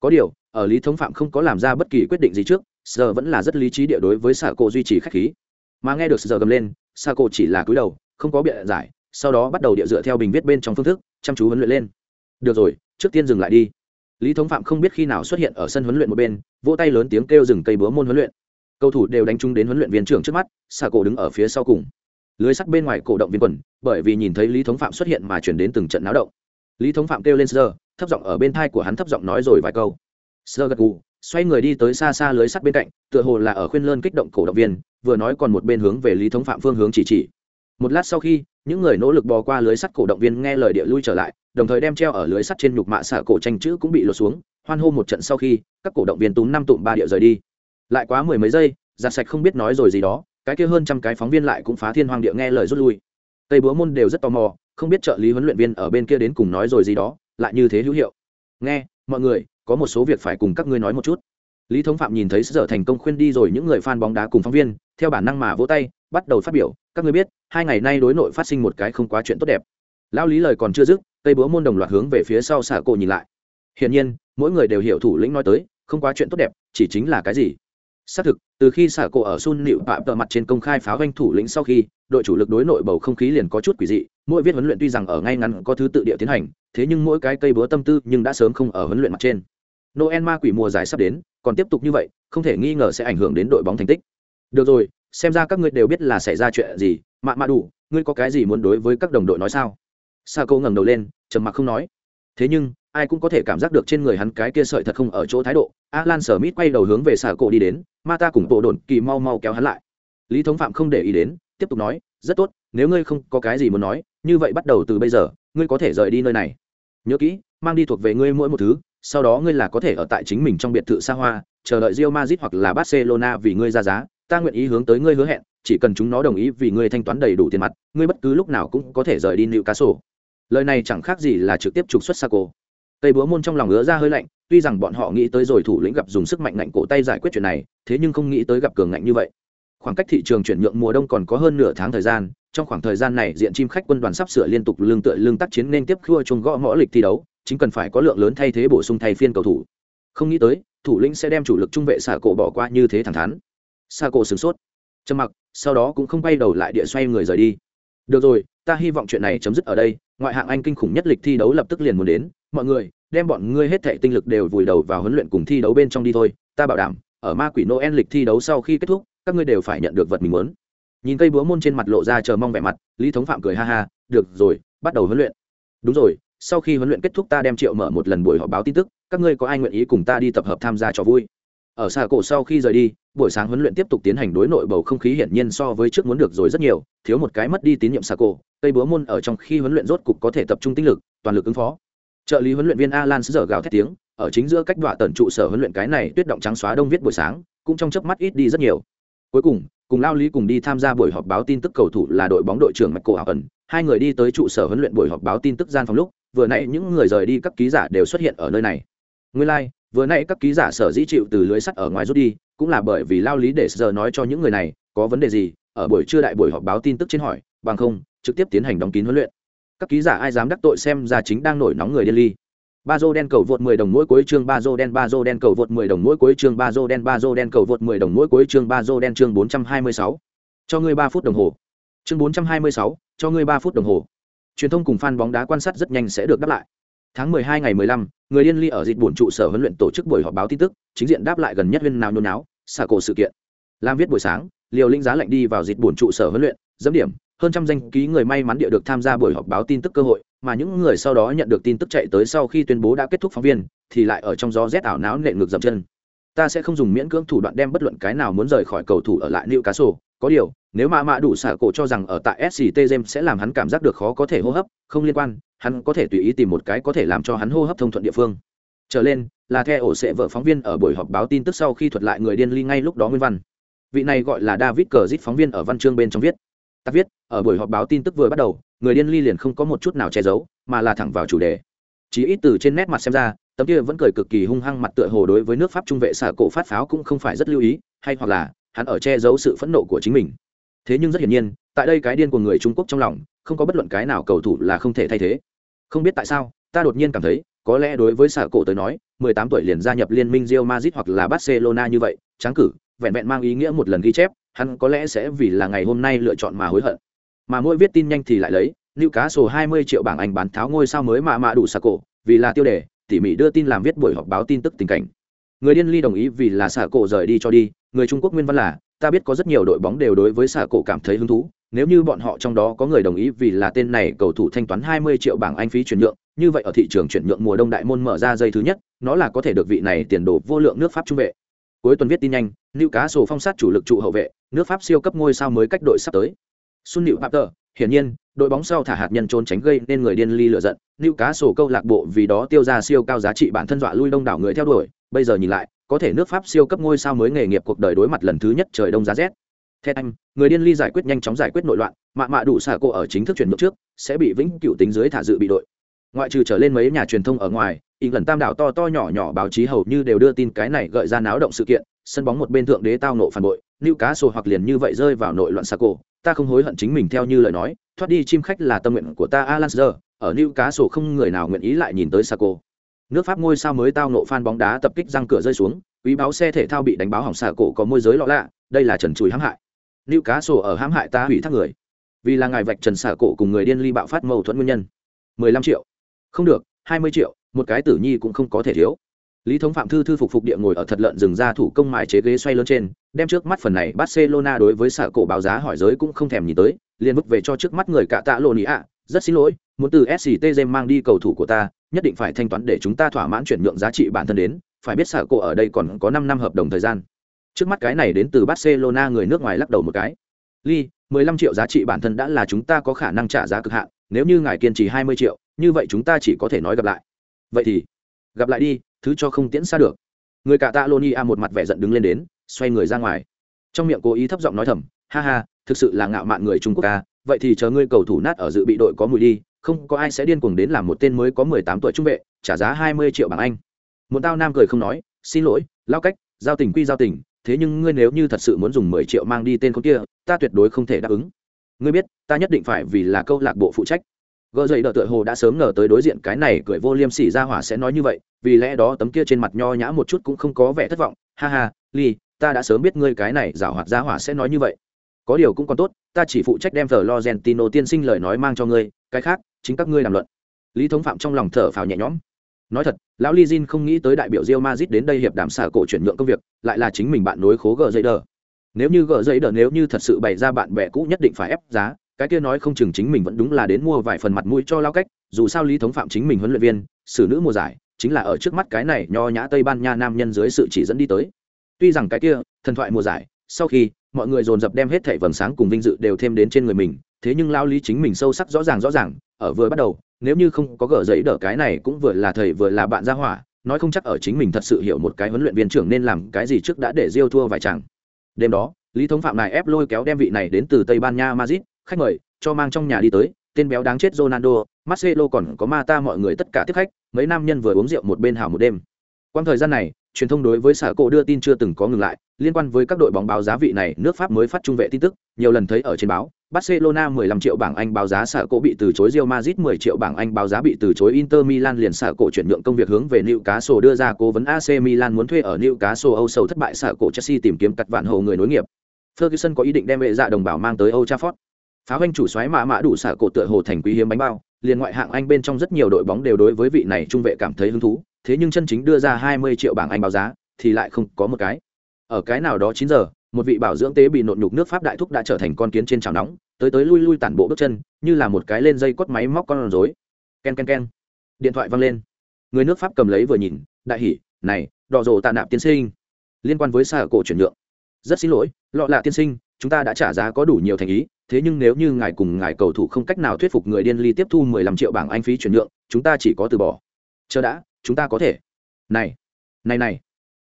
Có điều, ở lý thống phạm không có làm ra bất kỳ quyết định gì trước, giờ vẫn là rất lý trí địa đối với xà cổ duy trì khách khí. Mà nghe được giờ gầm lên, xà cổ chỉ là cúi đầu, không có biện giải sau đó bắt đầu địa dựa theo bình viết bên trong phương thức chăm chú huấn luyện lên được rồi, trước tiên dừng lại đi. Lý thống phạm không biết khi nào xuất hiện ở sân huấn luyện một bên, vỗ tay lớn tiếng kêu dừng cây búa môn huấn luyện. Cầu thủ đều đánh trúng đến huấn luyện viên trưởng trước mắt, xà cổ đứng ở phía sau cùng. Lưới sắt bên ngoài cổ động viên quần, bởi vì nhìn thấy lý thống phạm xuất hiện mà chuyển đến từng trận náo động. Lý thống phạm kêu lên sơ thấp giọng ở bên thai của hắn thấp giọng nói rồi vài câu. Sơ gật gù, xoay người đi tới xa xa lưới sắt bên cạnh, tựa hồ là ở khuyên lơn kích động cổ động viên, vừa nói còn một bên hướng về lý thống phạm phương hướng chỉ chỉ một lát sau khi, những người nỗ lực bò qua lưới sắt cổ động viên nghe lời địa lui trở lại, đồng thời đem treo ở lưới sắt trên nhục mạ xả cổ tranh chữ cũng bị lột xuống, hoan hô một trận sau khi, các cổ động viên túm năm tụm ba địa rời đi. Lại quá mười mấy giây, giặt sạch không biết nói rồi gì đó, cái kia hơn trăm cái phóng viên lại cũng phá thiên hoàng địa nghe lời rút lui. Tây búa môn đều rất tò mò, không biết trợ lý huấn luyện viên ở bên kia đến cùng nói rồi gì đó, lại như thế hữu hiệu. Nghe, mọi người, có một số việc phải cùng các ngươi nói một chút. Lý thống phạm nhìn thấy sở thành công khuyên đi rồi những người fan bóng đá cùng phóng viên, theo bản năng mà vỗ tay, bắt đầu phát biểu các ngươi biết, hai ngày nay đối nội phát sinh một cái không quá chuyện tốt đẹp. Lao lý lời còn chưa dứt, cây búa môn đồng loạt hướng về phía sau xả cổ nhìn lại. Hiển nhiên, mỗi người đều hiểu thủ lĩnh nói tới, không quá chuyện tốt đẹp, chỉ chính là cái gì? Xác thực, từ khi xả cổ ở sun nịu tạm tợ mặt trên công khai pháo doanh thủ lĩnh sau khi, đội chủ lực đối nội bầu không khí liền có chút quỷ dị, mỗi viết huấn luyện tuy rằng ở ngay ngắn có thứ tự địa tiến hành, thế nhưng mỗi cái cây búa tâm tư nhưng đã sớm không ở huấn luyện mặt trên. Noel ma quỷ mùa giải sắp đến, còn tiếp tục như vậy, không thể nghi ngờ sẽ ảnh hưởng đến đội bóng thành tích. Được rồi xem ra các ngươi đều biết là xảy ra chuyện gì, mạ mạ đủ, ngươi có cái gì muốn đối với các đồng đội nói sao? Sa cô ngẩng đầu lên, trầm mặc không nói. Thế nhưng, ai cũng có thể cảm giác được trên người hắn cái kia sợi thật không ở chỗ thái độ. Alan sở mít quay đầu hướng về xà cổ đi đến, ma ta cùng bộ đồn kỳ mau mau kéo hắn lại. Lý thống phạm không để ý đến, tiếp tục nói, rất tốt, nếu ngươi không có cái gì muốn nói, như vậy bắt đầu từ bây giờ, ngươi có thể rời đi nơi này. Nhớ kỹ, mang đi thuộc về ngươi mỗi một thứ, sau đó ngươi là có thể ở tại chính mình trong biệt thự xa hoa, chờ đợi Real Madrid hoặc là Barcelona vì ngươi ra giá ta nguyện ý hướng tới ngươi hứa hẹn chỉ cần chúng nó đồng ý vì ngươi thanh toán đầy đủ tiền mặt ngươi bất cứ lúc nào cũng có thể rời đi nịu cá sổ lời này chẳng khác gì là trực tiếp trục xuất Saco. Tây Búa môn trong lòng ứa ra hơi lạnh, tuy rằng bọn họ nghĩ tới rồi thủ lĩnh gặp dùng sức mạnh ngạnh cổ tay giải quyết chuyện này, thế nhưng không nghĩ tới gặp cường ngạnh như vậy. Khoảng cách thị trường chuyển nhượng mùa đông còn có hơn nửa tháng thời gian, trong khoảng thời gian này diện chim khách quân đoàn sắp sửa liên tục lương tựa lương tác chiến nên tiếp khua chung gõ ngõ lịch thi đấu, chính cần phải có lượng lớn thay thế bổ sung thay phiên cầu thủ. Không nghĩ tới, thủ lĩnh sẽ đem chủ lực trung vệ xả cổ bỏ qua như thế thẳng thắn sa cổ sửng sốt, trầm mặc, sau đó cũng không bay đầu lại địa xoay người rời đi. Được rồi, ta hy vọng chuyện này chấm dứt ở đây, ngoại hạng Anh kinh khủng nhất lịch thi đấu lập tức liền muốn đến, mọi người, đem bọn ngươi hết thảy tinh lực đều vùi đầu vào huấn luyện cùng thi đấu bên trong đi thôi, ta bảo đảm, ở ma quỷ Noel lịch thi đấu sau khi kết thúc, các ngươi đều phải nhận được vật mình muốn. Nhìn cây búa môn trên mặt lộ ra chờ mong vẻ mặt, Lý Thống Phạm cười ha ha, được rồi, bắt đầu huấn luyện. Đúng rồi, sau khi huấn luyện kết thúc ta đem triệu mở một lần buổi họp báo tin tức, các ngươi có ai nguyện ý cùng ta đi tập hợp tham gia cho vui. Ở xa cổ sau khi rời đi, buổi sáng huấn luyện tiếp tục tiến hành đối nội bầu không khí hiển nhiên so với trước muốn được rồi rất nhiều, thiếu một cái mất đi tín nhiệm xa cổ, cây búa môn ở trong khi huấn luyện rốt cục có thể tập trung tinh lực, toàn lực ứng phó. Trợ lý huấn luyện viên alan giờ gào thét tiếng ở chính giữa cách đọa tần trụ sở huấn luyện cái này tuyết động trắng xóa đông viết buổi sáng cũng trong chớp mắt ít đi rất nhiều. Cuối cùng cùng lao lý cùng đi tham gia buổi họp báo tin tức cầu thủ là đội bóng đội trưởng mạch cổ ảo ẩn hai người đi tới trụ sở huấn luyện buổi họp báo tin tức gian phòng lúc vừa nãy những người rời đi các ký giả đều xuất hiện ở nơi này. Nguyên lai、like, vừa nãy các ký giả sở dĩ chịu từ lưới sắt ở ngoài rút đi cũng là bởi vì lao lý để giờ nói cho những người này có vấn đề gì ở buổi trưa đại buổi họp báo tin tức trên hỏi bằng không trực tiếp tiến hành đóng kín huấn luyện. Các ký giả ai dám đắc tội xem ra chính đang nổi nóng người điên ly. Ba dô đen cầu vượt 10 đồng mỗi cuối chương ba dô đen ba dô đen cầu vượt 10 đồng mỗi cuối chương ba dô đen ba dô đen cầu vượt 10 đồng mỗi cuối chương ba dô đen chương 426. cho ngươi 3 phút đồng hồ. Chương 426, cho ngươi 3 phút đồng hồ. Truyền thông cùng fan bóng đá quan sát rất nhanh sẽ được đáp lại tháng 12 ngày 15, người điên ly ở dịch buồn trụ sở huấn luyện tổ chức buổi họp báo tin tức chính diện đáp lại gần nhất viên nào nhôn náo xả cổ sự kiện. Làm viết buổi sáng liều linh giá lệnh đi vào dịch buồn trụ sở huấn luyện dẫm điểm hơn trăm danh ký người may mắn địa được tham gia buổi họp báo tin tức cơ hội mà những người sau đó nhận được tin tức chạy tới sau khi tuyên bố đã kết thúc phóng viên thì lại ở trong gió rét ảo não nện ngược dậm chân. Ta sẽ không dùng miễn cưỡng thủ đoạn đem bất luận cái nào muốn rời khỏi cầu thủ ở lại Newcastle có điều, nếu mà mạ đủ xả cổ cho rằng ở tại sct james sẽ làm hắn cảm giác được khó có thể hô hấp, không liên quan, hắn có thể tùy ý tìm một cái có thể làm cho hắn hô hấp thông thuận địa phương. Trở lên, là theo ổ sệ vợ phóng viên ở buổi họp báo tin tức sau khi thuật lại người điên ly ngay lúc đó nguyên văn. Vị này gọi là david cờ zit phóng viên ở văn chương bên trong viết. Ta viết, ở buổi họp báo tin tức vừa bắt đầu, người điên ly liền không có một chút nào che giấu, mà là thẳng vào chủ đề. Chỉ ít từ trên nét mặt xem ra, tấm kia vẫn cười cực kỳ hung hăng mặt tựa hồ đối với nước pháp trung vệ xả cổ phát pháo cũng không phải rất lưu ý, hay hoặc là hắn ở che giấu sự phẫn nộ của chính mình. Thế nhưng rất hiển nhiên, tại đây cái điên của người trung quốc trong lòng, không có bất luận cái nào cầu thủ là không thể thay thế. Không biết tại sao, ta đột nhiên cảm thấy, có lẽ đối với sở cổ tới nói 18 tuổi liền gia nhập liên minh Real Madrid hoặc là Barcelona như vậy, tráng cử, vẹn vẹn mang ý nghĩa một lần ghi chép, hắn có lẽ sẽ vì là ngày hôm nay lựa chọn mà hối hận. Mà mỗi viết tin nhanh thì lại lấy, Newcastle 20 triệu bảng Anh bán tháo ngôi sao mới mà mạ đủ xạ cổ, vì là tiêu đề, tỉ mỉ đưa tin làm viết buổi họp báo tin tức tình cảnh. Người điên ly đồng ý vì là xạ cổ rời đi cho đi người trung quốc nguyên văn là ta biết có rất nhiều đội bóng đều đối với xạ cổ cảm thấy hứng thú nếu như bọn họ trong đó có người đồng ý vì là tên này cầu thủ thanh toán 20 triệu bảng Anh phí chuyển nhượng, như vậy ở thị trường chuyển nhượng mùa đông đại môn mở ra dây thứ nhất, nó là có thể được vị này tiền đồ vô lượng nước Pháp trung vệ. Cuối tuần viết tin nhanh, Newcastle phong sát chủ lực trụ hậu vệ, nước Pháp siêu cấp ngôi sao mới cách đội sắp tới. Sun Liễu Papter, hiển nhiên, đội bóng sau thả hạt nhân trốn tránh gây nên người điên ly lửa giận, Newcastle câu lạc bộ vì đó tiêu ra siêu cao giá trị bản thân dọa lui đông đảo người theo đuổi, bây giờ nhìn lại, có thể nước Pháp siêu cấp ngôi sao mới nghề nghiệp cuộc đời đối mặt lần thứ nhất trời đông giá rét. Theo anh, người điên ly giải quyết nhanh chóng giải quyết nội loạn, mạ mạ đủ xả cô ở chính thức chuyển nhượng trước, sẽ bị vĩnh cửu tính dưới thả dự bị đội. Ngoại trừ trở lên mấy nhà truyền thông ở ngoài, in lần tam đảo to to nhỏ nhỏ báo chí hầu như đều đưa tin cái này gợi ra náo động sự kiện, sân bóng một bên thượng đế tao nộ phản bội, Newcastle hoặc liền như vậy rơi vào nội loạn Saco, ta không hối hận chính mình theo như lời nói, thoát đi chim khách là tâm nguyện của ta Alan Giờ, ở sổ không người nào nguyện ý lại nhìn tới Saco. Nước Pháp ngôi sao mới tao nộ phan bóng đá tập kích răng cửa rơi xuống, quý báo xe thể thao bị đánh báo hỏng xà cổ có môi giới lọ lạ, đây là trần chùi hãm hại. liêu cá sổ ở hãm hại ta hủy thác người. Vì là ngài vạch trần xà cổ cùng người điên ly bạo phát mâu thuẫn nguyên nhân. 15 triệu. Không được, 20 triệu, một cái tử nhi cũng không có thể thiếu lý thống phạm thư thư phục phục địa ngồi ở thật lợn rừng ra thủ công mài chế ghế xoay lớn trên đem trước mắt phần này barcelona đối với xà cổ báo giá hỏi giới cũng không thèm nhìn tới liền vứt về cho trước mắt người cả tạ lộn ý ạ rất xin lỗi muốn từ sct mang đi cầu thủ của ta nhất định phải thanh toán để chúng ta thỏa mãn chuyển nhượng giá trị bản thân đến, phải biết xạ cổ ở đây còn có năm năm hợp đồng thời gian. Trước mắt cái này đến từ barcelona người nước ngoài lắc đầu một cái. Ly 15 triệu giá trị bản thân đã là chúng ta có khả năng trả giá cực hạn, nếu như ngài kiên trì 20 triệu, như vậy chúng ta chỉ có thể nói gặp lại. Vậy thì, gặp lại đi, thứ cho không tiễn xa được. Người cả tạ a một mặt vẻ giận đứng lên đến, xoay người ra ngoài. Trong miệng cố ý thấp giọng nói thầm, ha ha, thực sự là ngạo mạn người trung quốc ca, vậy thì chờ ngươi cầu thủ nát ở dự bị đội có mùi đi không có ai sẽ điên cuồng đến làm một tên mới có mười tám tuổi trung vệ, trả giá hai mươi triệu bảng anh. Một tao nam cười không nói, xin lỗi, lao cách, giao tình quy giao tình, thế nhưng ngươi nếu như thật sự muốn dùng mười triệu mang đi tên con kia, ta tuyệt đối không thể đáp ứng. Ngươi biết, ta nhất định phải vì là câu lạc bộ phụ trách. Gợ dậy đợi tựa hồ đã sớm ngờ tới đối diện cái này cười vô liêm sỉ ra hỏa sẽ nói như vậy, vì lẽ đó tấm kia trên mặt nho nhã một chút cũng không có vẻ thất vọng. Ha ha, ly, ta đã sớm biết ngươi cái này giảo hoạt ra hỏa sẽ nói như vậy. Có điều cũng còn tốt, ta chỉ phụ trách đem thờ lo gentino tiên sinh lời nói mang cho ngươi, cái khác chính các ngươi làm luận. Lý thống phạm trong lòng thở phào nhẹ nhõm. Nói thật, lão li jin không nghĩ tới đại biểu rio mazit đến đây hiệp đàm xả cổ chuyển nhượng công việc, lại là chính mình bạn nối khố gờ dây đờ. Nếu như gờ dây đờ nếu như thật sự bày ra bạn bè cũ nhất định phải ép giá, cái kia nói không chừng chính mình vẫn đúng là đến mua vài phần mặt mũi cho lao cách, dù sao lý thống phạm chính mình huấn luyện viên, xử nữ mùa giải, chính là ở trước mắt cái này nho nhã tây ban nha nam nhân dưới sự chỉ dẫn đi tới. Tuy rằng cái kia, thần thoại mùa giải, sau khi, mọi người dồn dập đem hết thảy vầng sáng cùng vinh dự đều thêm đến trên người mình, thế nhưng lao lý chính mình sâu sắc rõ ràng rõ ràng ở vừa bắt đầu, nếu như không có gỡ giấy đỡ cái này cũng vừa là thầy vừa là bạn gia hỏa, nói không chắc ở chính mình thật sự hiểu một cái huấn luyện viên trưởng nên làm cái gì trước đã để diêu thua vài chẳng đêm đó, lý thống phạm này ép lôi kéo đem vị này đến từ tây ban nha madrid, khách mời, cho mang trong nhà đi tới, tên béo đáng chết ronaldo, marcelo còn có mata mọi người tất cả tiếp khách, mấy nam nhân vừa uống rượu một bên hảo một đêm. Quang thời gian này, truyền thông đối với xã cổ đưa tin chưa từng có ngừng lại, liên quan với các đội bóng báo giá vị này, nước pháp mới phát trung vệ tin tức, nhiều lần thấy ở trên báo. Barcelona 15 triệu bảng Anh báo giá xã cổ bị từ chối, Real Madrid 10 triệu bảng Anh báo giá bị từ chối, Inter Milan liền xã cổ chuyển nhượng công việc hướng về Newcastle đưa ra, cố vấn AC Milan muốn thuê ở Newcastle Âu sầu thất bại xã cổ Chelsea tìm kiếm cắt vạn hồ người nối nghiệp. Ferguson có ý định đem vệ dạ đồng bảo mang tới Old Trafford phá hoanh chủ xoáy mã mã đủ xả cổ tựa hồ thành quý hiếm bánh bao, liền ngoại hạng anh bên trong rất nhiều đội bóng đều đối với vị này trung vệ cảm thấy hứng thú, thế nhưng chân chính đưa ra 20 triệu bảng anh báo giá thì lại không có một cái ở cái nào đó 9 giờ một vị bảo dưỡng tế bị nộn nhục nước pháp đại thúc đã trở thành con kiến trên chảo nóng, tới tới lui lui tản bộ bước chân, như là một cái lên dây cốt máy móc con rối. Ken ken ken. Điện thoại văng lên. Người nước pháp cầm lấy vừa nhìn, đại hỉ, này đỏ rồ tạ nạp tiên sinh. Liên quan với xa cổ chuyển nhượng. Rất xin lỗi, lọ lạ tiên sinh, chúng ta đã trả giá có đủ nhiều thành ý, thế nhưng nếu như ngài cùng ngài cầu thủ không cách nào thuyết phục người điên ly tiếp thu mười lăm triệu bảng anh phí chuyển nhượng, chúng ta chỉ có từ bỏ. Chờ đã, chúng ta có thể. Này này này.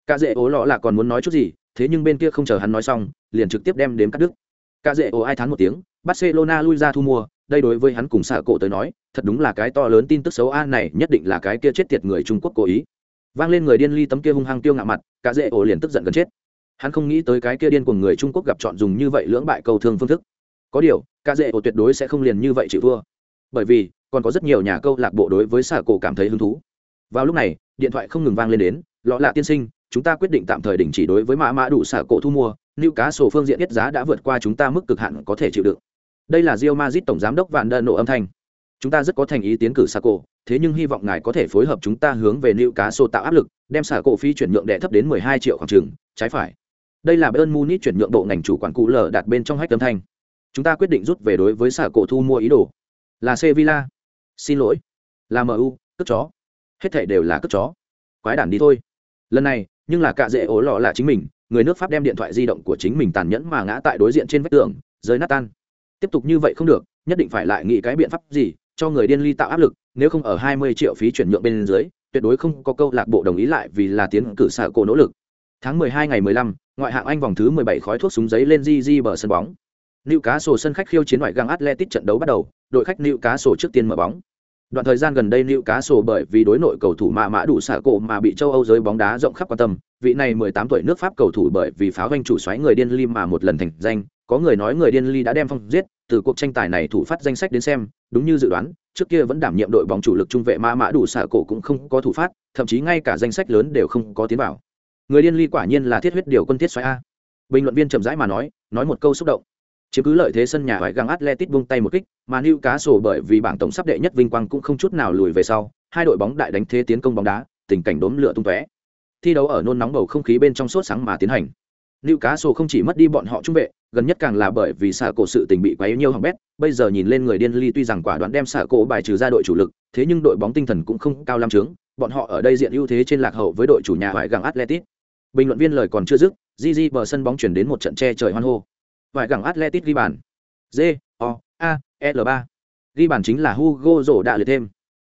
Cả dễ ố lọ là còn muốn nói chút gì thế nhưng bên kia không chờ hắn nói xong, liền trực tiếp đem đếm cắt đứt. Cả dễ ồ ai thán một tiếng, barcelona lui ra thu mua, đây đối với hắn cùng xạ cổ tới nói, thật đúng là cái to lớn tin tức xấu a, này nhất định là cái kia chết tiệt người trung quốc cố ý. Vang lên người điên ly tấm kia hung hăng tiêu ngạo mặt, cả dễ ổ liền tức giận gần chết. Hắn không nghĩ tới cái kia điên của người trung quốc gặp chọn dùng như vậy lưỡng bại cầu thương phương thức. Có điều, cả dễ ổ tuyệt đối sẽ không liền như vậy chịu thua. Bởi vì, còn có rất nhiều nhà câu lạc bộ đối với xạ cổ cảm thấy hứng thú. Vào lúc này, điện thoại không ngừng vang lên đến, lọ lạ tiên sinh chúng ta quyết định tạm thời đình chỉ đối với mã mã đủ xả cổ thu mua lưu cá sổ phương diện nhất giá đã vượt qua chúng ta mức cực hạn có thể chịu đựng. Đây là rio mazit tổng giám đốc vạn đơn nổ âm thanh. Chúng ta rất có thành ý tiến cử xả cổ, thế nhưng hy vọng ngài có thể phối hợp chúng ta hướng về lưu cá sổ tạo áp lực, đem xả cổ phí chuyển nhượng đệ thấp đến 12 triệu khoảng trường trái phải. Đây là bayern munich chuyển nhượng bộ ngành chủ quản cụ lờ đặt bên trong hách âm thanh. Chúng ta quyết định rút về đối với xả cổ thu mua ý đồ. Là sevilla. Xin lỗi. Là mu cất chó. Hết thảy đều là cất chó. Quái đản đi thôi. Lần này nhưng là cạ dễ ố lọ là chính mình người nước pháp đem điện thoại di động của chính mình tàn nhẫn mà ngã tại đối diện trên vách tường rơi nát tan. Tiếp tục như vậy không được nhất định phải lại nghĩ cái biện pháp gì cho người điên ly tạo áp lực nếu không ở hai mươi triệu phí chuyển nhượng bên dưới tuyệt đối không có câu lạc bộ đồng ý lại vì là tiến cử xạ cổ nỗ lực. Tháng mười hai ngày mười lăm ngoại hạng anh vòng thứ mười bảy khói thuốc súng giấy lên di di bờ sân bóng. Newcastle cá sân khách khiêu chiến ngoại gang Atletic trận đấu bắt đầu, đội khách Newcastle cá trước tiên mở bóng. Đoạn thời gian gần đây Lưu cá sổ bởi vì đối nội cầu thủ mạ mã đủ xả cổ mà bị châu Âu giới bóng đá rộng khắp quan tâm, vị này 18 tuổi nước Pháp cầu thủ bởi vì pháo doanh chủ xoáy người điên ly mà một lần thành danh, có người nói người điên ly đã đem phong giết, từ cuộc tranh tài này thủ phát danh sách đến xem, đúng như dự đoán, trước kia vẫn đảm nhiệm đội bóng chủ lực trung vệ mã mã đủ xả cổ cũng không có thủ phát, thậm chí ngay cả danh sách lớn đều không có tiến vào. Người điên ly quả nhiên là thiết huyết điều quân thiết xoáy a. Bình luận viên chậm rãi mà nói, nói một câu xúc động chiếm cứ lợi thế sân nhà phải găng Atletic buông tay một kích, mà Newcastle bởi vì bảng tổng sắp đệ nhất vinh quang cũng không chút nào lùi về sau, hai đội bóng đại đánh thế tiến công bóng đá, tình cảnh đốm lửa tung tóe. Thi đấu ở nôn nóng bầu không khí bên trong suốt sáng mà tiến hành. Newcastle không chỉ mất đi bọn họ trung vệ, gần nhất càng là bởi vì xả cổ sự tình bị quấy nhiều hỏng bét, bây giờ nhìn lên người điên ly tuy rằng quả đoán đem xả cổ bài trừ ra đội chủ lực, thế nhưng đội bóng tinh thần cũng không cao lắm trướng, bọn họ ở đây diện ưu thế trên lạc hậu với đội chủ nhà phải găng Atletic. Bình luận viên lời còn chưa dứt, Gigi bờ sân bóng chuyển đến một trận che trời hoan hô vài gẳng atletic ghi bàn. G o a l 3 ghi bàn chính là hugo rổ đã liệt thêm.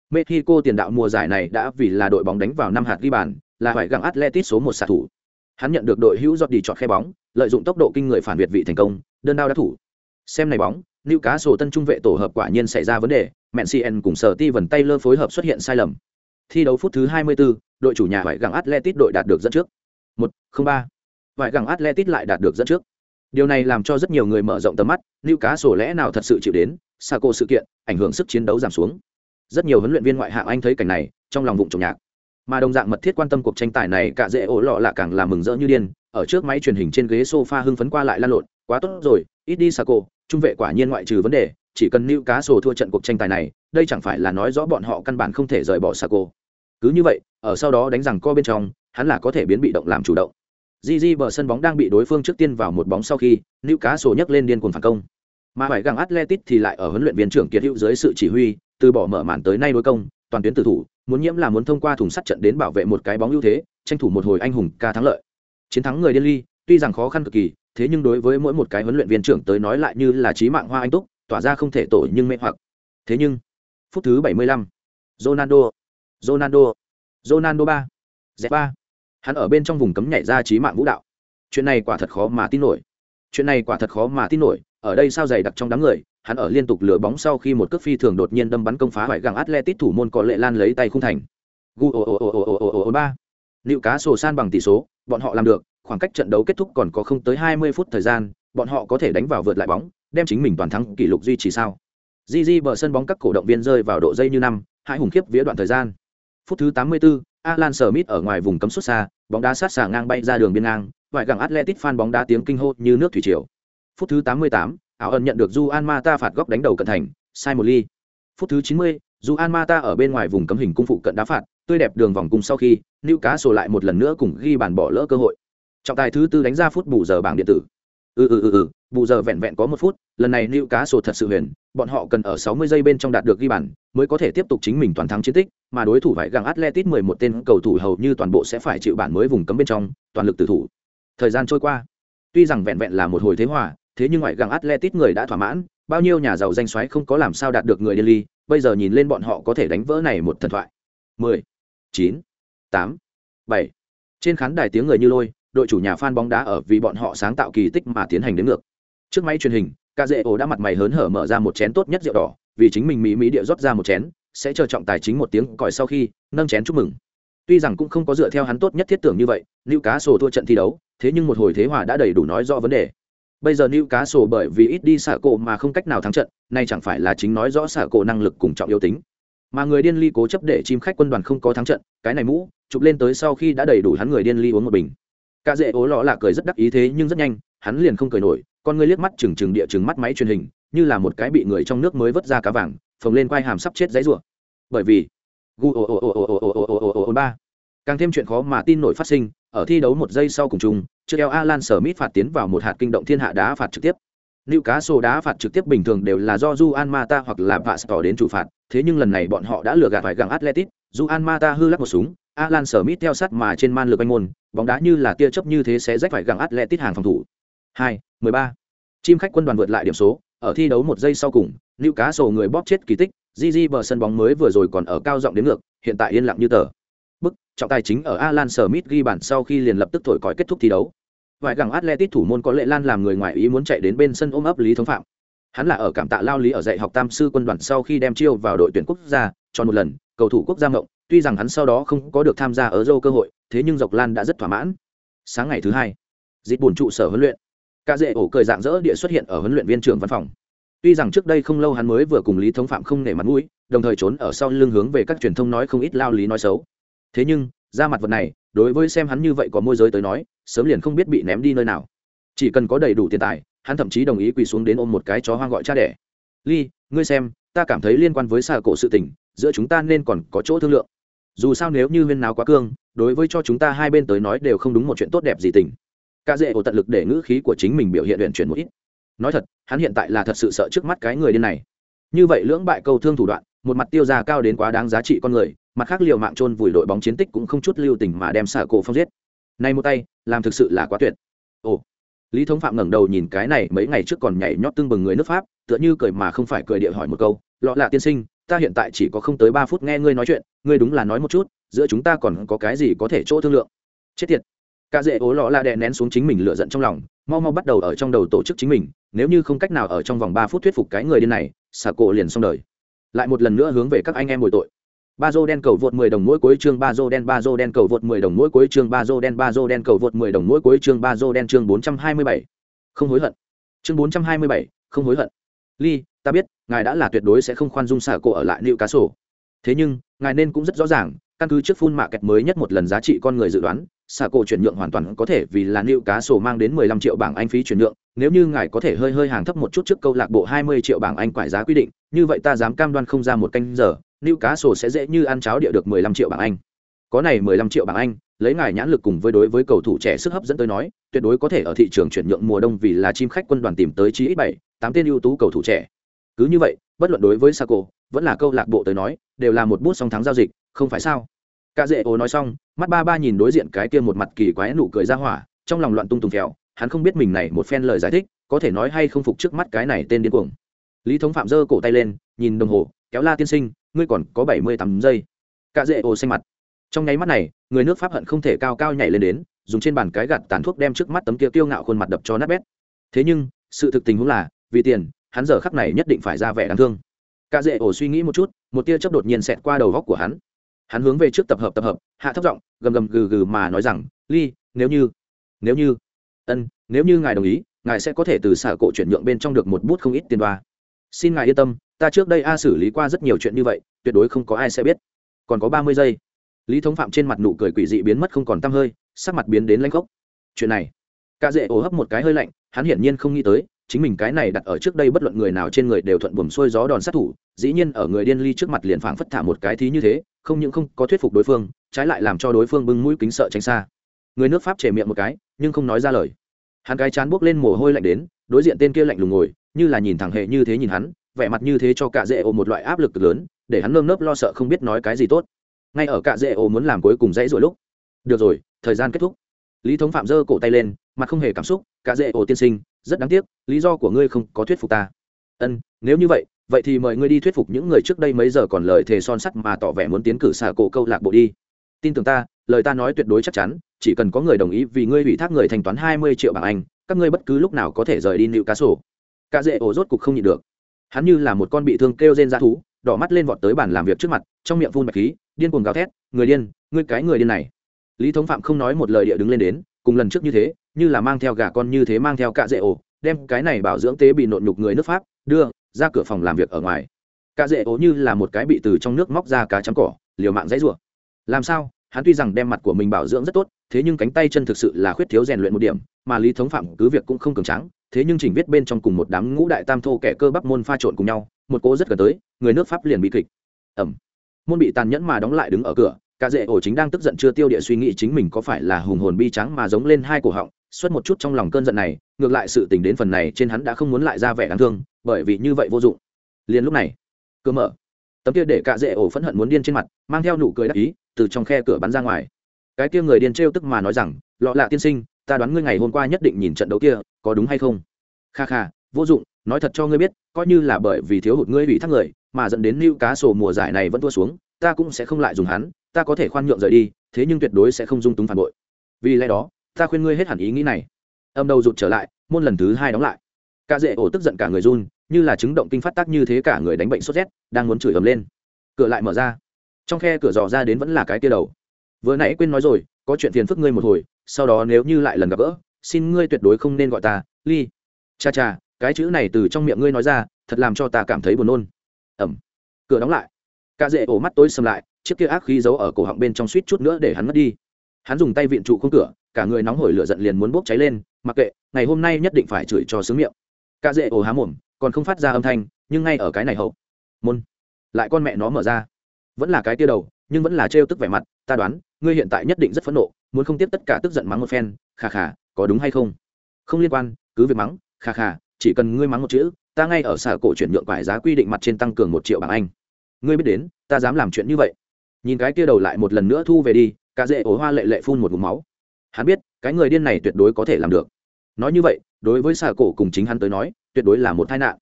Mexico tiền đạo mùa giải này đã vì là đội bóng đánh vào năm hạt ghi bàn là vài gẳng atletic số một xạ thủ. Hắn nhận được đội hữu giọt đi chọn khe bóng lợi dụng tốc độ kinh người phản việt vị thành công đơn đao đã thủ. Xem này bóng lưu cá sổ tân trung vệ tổ hợp quả nhiên xảy ra vấn đề Mencien cùng sở ti vần tay lơ phối hợp xuất hiện sai lầm. Thi đấu phút thứ 24, đội chủ nhà vải gẳng atletic đội đạt được dẫn trước. 1-0-3. vải gẳng atletic lại đạt được dẫn trước điều này làm cho rất nhiều người mở rộng tầm mắt lưu cá sổ lẽ nào thật sự chịu đến? Xa cô sự kiện, ảnh hưởng sức chiến đấu giảm xuống. Rất nhiều huấn luyện viên ngoại hạng anh thấy cảnh này, trong lòng vụng trồng nhạc. Mà đồng dạng mật thiết quan tâm cuộc tranh tài này, cả dễ ổ lọ lạ càng làm mừng rỡ như điên. Ở trước máy truyền hình trên ghế sofa hưng phấn qua lại lan lộn, quá tốt rồi, ít đi xa cô trung vệ quả nhiên ngoại trừ vấn đề, chỉ cần lưu cá sổ thua trận cuộc tranh tài này, đây chẳng phải là nói rõ bọn họ căn bản không thể rời bỏ xa cô cứ như vậy, ở sau đó đánh rằng co bên trong, hắn là có thể biến bị động làm chủ động. Gigi bờ sân bóng đang bị đối phương trước tiên vào một bóng sau khi, Newcastle nhấc lên điên cuồng phản công. Mà phải gặng Atletic thì lại ở huấn luyện viên trưởng Kiệt Hữu dưới sự chỉ huy, từ bỏ mở màn tới nay đối công, toàn tuyến tử thủ, muốn nhiễm là muốn thông qua thùng sắt trận đến bảo vệ một cái bóng ưu thế, tranh thủ một hồi anh hùng ca thắng lợi. Chiến thắng người điên ly, tuy rằng khó khăn cực kỳ, thế nhưng đối với mỗi một cái huấn luyện viên trưởng tới nói lại như là chí mạng hoa anh túc, tỏa ra không thể tổ nhưng mê hoặc. Thế nhưng, phút thứ 75, Ronaldo, Ronaldo, Ronaldo 3, Z3 hắn ở bên trong vùng cấm nhảy ra trí mạng vũ đạo. Chuyện này quả thật khó mà tin nổi. Chuyện này quả thật khó mà tin nổi, ở đây sao dày đặc trong đám người, hắn ở liên tục lửa bóng sau khi một cước phi thường đột nhiên đâm bắn công phá phải găng atletic thủ môn có lệ lan lấy tay khung thành. Gu ồ ồ ồ ồ ồ ồ ba. Liệu cá sổ san bằng tỷ số, bọn họ làm được, khoảng cách trận đấu kết thúc còn có không tới hai mươi phút thời gian, bọn họ có thể đánh vào vượt lại bóng, đem chính mình toàn thắng kỷ lục duy trì sao? Gigi bờ sân bóng các cổ động viên rơi vào độ dây như năm, hai hùng khiếp vía đoạn thời gian phút thứ 84, Alan Smith ở ngoài vùng cấm xuất xa, bóng đá sát xả ngang bay ra đường biên ngang, vài gặng Atletic fan bóng đá tiếng kinh hô như nước thủy triều. Phút thứ 88, ảo ẩn nhận được Juan Mata phạt góc đánh đầu cận thành, sai một ly. Phút thứ 90, Juan Mata ở bên ngoài vùng cấm hình cung phụ cận đá phạt, tươi đẹp đường vòng cung sau khi, Newcastle lại một lần nữa cùng ghi bàn bỏ lỡ cơ hội. Trọng tài thứ tư đánh ra phút bù giờ bảng điện tử ừ ừ ừ ừ bù giờ vẹn vẹn có một phút lần này lưu cá sổ thật sự huyền bọn họ cần ở 60 giây bên trong đạt được ghi bàn mới có thể tiếp tục chính mình toàn thắng chiến tích mà đối thủ phải găng atletic 11 tên cầu thủ hầu như toàn bộ sẽ phải chịu bản mới vùng cấm bên trong toàn lực tử thủ thời gian trôi qua tuy rằng vẹn vẹn là một hồi thế hòa thế nhưng ngoại găng atletic người đã thỏa mãn bao nhiêu nhà giàu danh xoáy không có làm sao đạt được người delhi bây giờ nhìn lên bọn họ có thể đánh vỡ này một thần thoại 10, 9, 8, 7. trên khán đài tiếng người như lôi đội chủ nhà fan bóng đá ở vì bọn họ sáng tạo kỳ tích mà tiến hành đến ngược. Trước máy truyền hình ca dễ ổ đã mặt mày hớn hở mở ra một chén tốt nhất rượu đỏ, vì chính mình mỹ mỹ địa rót ra một chén, sẽ chờ trọng tài chính một tiếng còi sau khi, nâng chén chúc mừng. Tuy rằng cũng không có dựa theo hắn tốt nhất thiết tưởng như vậy lưu cá sổ thua trận thi đấu, thế nhưng một hồi thế hòa đã đầy đủ nói rõ vấn đề. Bây giờ lưu cá sổ bởi vì ít đi xả cổ mà không cách nào thắng trận, nay chẳng phải là chính nói rõ xả cổ năng lực cùng trọng yếu tính. Mà người điên ly cố chấp để chim khách quân đoàn không có thắng trận, cái này mũ, chụp lên tới sau khi đã đầy đủ hắn người điên ly uống một bình cả dễ ố lọ là cười rất đắc ý thế nhưng rất nhanh hắn liền không cười nổi con ngươi liếc mắt chừng chừng địa chừng mắt máy truyền hình như là một cái bị người trong nước mới vớt ra cá vàng phồng lên quai hàm sắp chết dãy rủa bởi vì ba càng thêm chuyện khó mà tin nổi phát sinh ở thi đấu một giây sau cùng chung trước eo alan Smith phạt tiến vào một hạt kinh động thiên hạ đá phạt trực tiếp lưu cá sổ đá phạt trực tiếp bình thường đều là do juan mata hoặc là vạ đến chủ phạt thế nhưng lần này bọn họ đã lừa gạt phải gặng atletic juan mata hư lắc một súng Alan Smith theo sát mà trên man lực anh môn, bóng đá như là tia chớp như thế sẽ rách phải gặng Atletico hàng phòng thủ. 2, 13. Chim khách quân đoàn vượt lại điểm số, ở thi đấu một giây sau cùng, Newcastle cá người bóp chết kỳ tích, Gigi bờ sân bóng mới vừa rồi còn ở cao giọng đến ngược, hiện tại yên lặng như tờ. Bức, trọng tài chính ở Alan Smith ghi bàn sau khi liền lập tức thổi còi kết thúc thi đấu vài gặng Atletico thủ môn có lệ lan làm người ngoài ý muốn chạy đến bên sân ôm ấp lý thống phạm hắn là ở cảm tạ lao lý ở dạy học tam sư quân đoàn sau khi đem chiêu vào đội tuyển quốc gia cho một lần cầu thủ quốc gia mộng tuy rằng hắn sau đó không có được tham gia ở dâu cơ hội, thế nhưng dọc lan đã rất thỏa mãn. Sáng ngày thứ hai dịp buồn trụ sở huấn luyện. Ca dễ ổ cười dạng dỡ địa xuất hiện ở huấn luyện viên trưởng văn phòng. Tuy rằng trước đây không lâu hắn mới vừa cùng lý thống phạm không nể mặt mũi, đồng thời trốn ở sau lưng hướng về các truyền thông nói không ít lao lý nói xấu. Thế nhưng, ra mặt vật này, đối với xem hắn như vậy có môi giới tới nói, sớm liền không biết bị ném đi nơi nào. Chỉ cần có đầy đủ tiền tài, hắn thậm chí đồng ý quỳ xuống đến ôm một cái chó hoang gọi cha đẻ. Ly, ngươi xem, ta cảm thấy liên quan với xà cổ sự tình, giữa chúng ta nên còn có chỗ thương lượng dù sao nếu như huyên nào quá cương, đối với cho chúng ta hai bên tới nói đều không đúng một chuyện tốt đẹp gì tình. Ca dễ ổ tận lực để ngữ khí của chính mình biểu hiện luyện chuyển một ít. Nói thật, hắn hiện tại là thật sự sợ trước mắt cái người điên này. Như vậy lưỡng bại câu thương thủ đoạn, một mặt tiêu ra cao đến quá đáng giá trị con người, mặt khác liều mạng trôn vùi đội bóng chiến tích cũng không chút lưu tình mà đem xả cổ phong giết. Nay một tay, làm thực sự là quá tuyệt. Ồ. Lý thống phạm ngẩng đầu nhìn cái này mấy ngày trước còn nhảy nhót tương bừng người nước pháp, tựa như cười mà không phải cười địa hỏi một câu, lọ lạ tiên sinh ta hiện tại chỉ có không tới ba phút nghe ngươi nói chuyện ngươi đúng là nói một chút giữa chúng ta còn có cái gì có thể chỗ thương lượng? Chết tiệt. Cả dễ ố lọ là đè nén xuống chính mình lựa giận trong lòng mau mau bắt đầu ở trong đầu tổ chức chính mình nếu như không cách nào ở trong vòng ba phút thuyết phục cái người điên này xả cổ liền xong đời. Lại một lần nữa hướng về các anh em bồi tội. Ba dô đen cầu vượt 10 đồng mỗi cuối chương ba dô đen ba dô đen cầu vượt 10 đồng mỗi cuối chương ba dô đen ba dô đen cầu vượt 10 đồng mỗi cuối chương ba dô đen chương 427. không hối hận. Chương 427, không hối hận. Ly ta biết ngài đã là tuyệt đối sẽ không khoan dung xả cổ ở lại liệu cá sổ thế nhưng ngài nên cũng rất rõ ràng căn cứ trước phun mạ kẹt mới nhất một lần giá trị con người dự đoán xả cổ chuyển nhượng hoàn toàn có thể vì là liệu cá sổ mang đến 15 triệu bảng anh phí chuyển nhượng nếu như ngài có thể hơi hơi hàng thấp một chút trước câu lạc bộ 20 triệu bảng anh quải giá quy định như vậy ta dám cam đoan không ra một canh giờ liệu cá sổ sẽ dễ như ăn cháo địa được 15 triệu bảng Anh. Có này 15 triệu bảng Anh, lấy ngài nhãn lực cùng với đối với cầu thủ trẻ sức hấp dẫn tới nói, tuyệt đối có thể ở thị trường chuyển nhượng mùa đông vì là chim khách quân đoàn tìm tới chí ít 7, 8 tên ưu tú cầu thủ trẻ. Cứ như vậy, bất luận đối với Saco, vẫn là câu lạc bộ tới nói, đều là một bút song thắng giao dịch, không phải sao? Cả dễ ố nói xong, mắt ba ba nhìn đối diện cái kia một mặt kỳ quái nụ cười ra hỏa, trong lòng loạn tung tùng kẹo, hắn không biết mình này một phen lời giải thích, có thể nói hay không phục trước mắt cái này tên điên cuồng. Lý Thống Phạm giơ cổ tay lên, nhìn đồng hồ, kéo La tiên sinh, ngươi còn có bảy mươi tám giây cả dễ ồ xanh mặt trong nháy mắt này người nước pháp hận không thể cao cao nhảy lên đến dùng trên bàn cái gạt tàn thuốc đem trước mắt tấm kia kiêu ngạo khuôn mặt đập cho nát bét thế nhưng sự thực tình huống là vì tiền hắn giờ khắc này nhất định phải ra vẻ đáng thương. Cả dễ ổ suy nghĩ một chút, một tia chớp đột nhiên xẹt qua đầu góc của hắn. Hắn hướng về trước tập hợp tập hợp, hạ thấp giọng, gầm gầm gừ gừ mà nói rằng, ly, nếu như nếu như, ân, nếu như ngài đồng ý, ngài sẽ có thể từ xả cổ chuyển nhượng bên trong được một bút không ít tiền đoa. Xin ngài yên tâm, ta trước đây a xử lý qua rất nhiều chuyện như vậy, tuyệt đối không có ai sẽ biết. Còn có ba mươi giây. Lý thống phạm trên mặt nụ cười quỷ dị biến mất không còn t hơi, sắc mặt biến đến lanh khốc. Chuyện này, cả dễ ổ hấp một cái hơi lạnh, hắn hiển nhiên không nghĩ tới chính mình cái này đặt ở trước đây bất luận người nào trên người đều thuận buồm xuôi gió đòn sát thủ, dĩ nhiên ở người điên ly trước mặt liền phảng phất thả một cái thí như thế, không những không có thuyết phục đối phương, trái lại làm cho đối phương bưng mũi kính sợ tránh xa. Người nước pháp chề miệng một cái, nhưng không nói ra lời. Hắn cái chán buốc lên mồ hôi lạnh đến, đối diện tên kia lạnh lùng ngồi, như là nhìn thẳng hệ như thế nhìn hắn, vẻ mặt như thế cho cả dễ ồ một loại áp lực cực lớn, để hắn nơm nớp lo sợ không biết nói cái gì tốt. Ngay ở cả dễ ồ muốn làm cuối cùng dãy rồi lúc. Được rồi, thời gian kết thúc. Lý thống phạm giơ cổ tay lên, mặt không hề cảm xúc, cả dễ ồ tiên sinh rất đáng tiếc, lý do của ngươi không có thuyết phục ta. Ân, nếu như vậy vậy thì mời ngươi đi thuyết phục những người trước đây mấy giờ còn lời thề son sắt mà tỏ vẻ muốn tiến cử xả cổ câu lạc bộ đi. Tin tưởng ta, lời ta nói tuyệt đối chắc chắn, chỉ cần có người đồng ý vì ngươi ủy thác người thanh toán hai mươi triệu bảng anh, các ngươi bất cứ lúc nào có thể rời đi nịu cá sổ cả dễ ổ rốt cục không nhịn được. Hắn như là một con bị thương kêu rên ra thú, đỏ mắt lên vọt tới bàn làm việc trước mặt, trong miệng phun bạch khí, điên cuồng gào thét, người điên, ngươi cái người điên này. Lý thống phạm không nói một lời địa đứng lên đến, cùng lần trước như thế như là mang theo gà con như thế mang theo cạ dễ ổ, đem cái này bảo dưỡng tế bị nộn nhục người nước pháp, đưa ra cửa phòng làm việc ở ngoài. Cạ dễ ổ như là một cái bị từ trong nước móc ra cá chấm cỏ, liều mạng dãy rủa. Làm sao? Hắn tuy rằng đem mặt của mình bảo dưỡng rất tốt, thế nhưng cánh tay chân thực sự là khuyết thiếu rèn luyện một điểm, mà lý thống phạm cứ việc cũng không cường trắng thế nhưng chỉnh viết bên trong cùng một đám ngũ đại tam thô kẻ cơ bắp môn pha trộn cùng nhau, một cố rất gần tới, người nước pháp liền bị kịch. Ẩm. Môn bị tàn nhẫn mà đóng lại đứng ở cửa cả dễ ổ chính đang tức giận chưa tiêu địa suy nghĩ chính mình có phải là hùng hồn bi trắng mà giống lên hai cổ họng xuất một chút trong lòng cơn giận này, ngược lại sự tình đến phần này trên hắn đã không muốn lại ra vẻ đáng thương, bởi vì như vậy vô dụng. Liền lúc này cơ mở. Tấm kia để cả dễ ổ phẫn hận muốn điên trên mặt, mang theo nụ cười đắc ý, từ trong khe cửa bắn ra ngoài. Cái kia người điên trêu tức mà nói rằng, lọ lạ tiên sinh, ta đoán ngươi ngày hôm qua nhất định nhìn trận đấu kia, có đúng hay không? Kha kha, vô dụng, nói thật cho ngươi biết, coi như là bởi vì thiếu hụt ngươi bị thắc người, mà dẫn đến lưu cá sổ mùa giải này vẫn thua xuống, ta cũng sẽ không lại dùng hắn, ta có thể khoan nhượng rời đi, thế nhưng tuyệt đối sẽ không dung túng phản bội. Vì lẽ đó ta khuyên ngươi hết hẳn ý nghĩ này. Âm đầu rụt trở lại, môn lần thứ hai đóng lại. Cả dễ ổ tức giận cả người run, như là chứng động kinh phát tác như thế cả người đánh bệnh sốt rét, đang muốn chửi ầm lên. Cửa lại mở ra. Trong khe cửa dò ra đến vẫn là cái tia đầu. Vừa nãy quên nói rồi, có chuyện phiền phức ngươi một hồi, sau đó nếu như lại lần gặp gỡ, xin ngươi tuyệt đối không nên gọi ta, ly. Cha cha, cái chữ này từ trong miệng ngươi nói ra, thật làm cho ta cảm thấy buồn nôn. Ẩm. Cửa đóng lại. Cả dễ ổ mắt tối sầm lại, chiếc kia ác khí giấu ở cổ họng bên trong suýt chút nữa để hắn mất đi hắn dùng tay viện trụ không cửa, cả người nóng hổi lửa giận liền muốn bốc cháy lên, mặc kệ, ngày hôm nay nhất định phải chửi cho sướng miệng. Cả dễ ồ há mồm, còn không phát ra âm thanh, nhưng ngay ở cái này hậu, môn, lại con mẹ nó mở ra. Vẫn là cái tia đầu, nhưng vẫn là trêu tức vẻ mặt, ta đoán, ngươi hiện tại nhất định rất phẫn nộ, muốn không tiếp tất cả tức giận mắng một phen, khà khà, có đúng hay không? Không liên quan, cứ việc mắng, khà khà, chỉ cần ngươi mắng một chữ, ta ngay ở xả cổ chuyển nhượng quải giá quy định mặt trên tăng cường một triệu bảng anh. Ngươi biết đến, ta dám làm chuyện như vậy. Nhìn cái kia đầu lại một lần nữa thu về đi cả dễ ổ hoa lệ lệ phun một ngụm máu. Hắn biết cái người điên này tuyệt đối có thể làm được. Nói như vậy đối với xà cổ cùng chính hắn tới nói tuyệt đối là một tai nạn.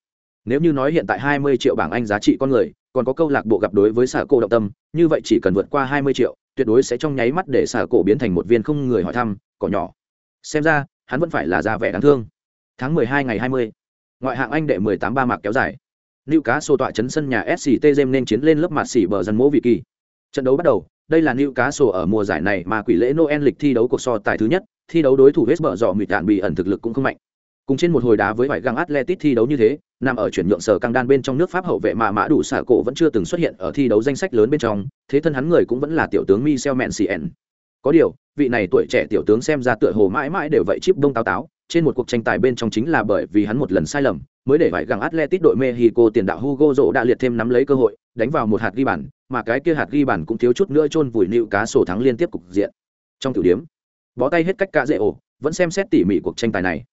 Nếu như nói hiện tại hai mươi triệu bảng anh giá trị con người còn có câu lạc bộ gặp đối với xà cổ động tâm như vậy chỉ cần vượt qua hai mươi triệu tuyệt đối sẽ trong nháy mắt để xà cổ biến thành một viên không người hỏi thăm cỏ nhỏ. Xem ra hắn vẫn phải là ra vẻ đáng thương. Tháng mười hai ngày hai mươi ngoại hạng anh đệ mười tám ba mạc kéo dài. Lưu cá xô tọa chấn sân nhà SCT jem nên chiến lên lớp mặt xỉ bờ dân mỗ vị kỳ. Trận đấu bắt đầu, đây là Newcastle cá ở mùa giải này mà quỷ lễ Noel lịch thi đấu cuộc so tài thứ nhất, thi đấu đối thủ West Brom dọ mịt đạn bị ẩn thực lực cũng không mạnh. Cùng trên một hồi đá với vải găng Atletic thi đấu như thế, nằm ở chuyển nhượng sở căng đan bên trong nước Pháp hậu vệ mà mã đủ xả cổ vẫn chưa từng xuất hiện ở thi đấu danh sách lớn bên trong, thế thân hắn người cũng vẫn là tiểu tướng Michel Mensien. Có điều, vị này tuổi trẻ tiểu tướng xem ra tựa hồ mãi mãi đều vậy chip đông táo táo, trên một cuộc tranh tài bên trong chính là bởi vì hắn một lần sai lầm, mới để vải găng Atletico đội Mexico tiền đạo Hugo Rô đã liệt thêm nắm lấy cơ hội, đánh vào một hạt ghi bàn, mà cái kia hạt ghi bàn cũng thiếu chút nữa chôn vùi nịu cá sổ thắng liên tiếp cục diện. Trong tiểu điểm, bó tay hết cách cả dễ ổ, vẫn xem xét tỉ mỉ cuộc tranh tài này.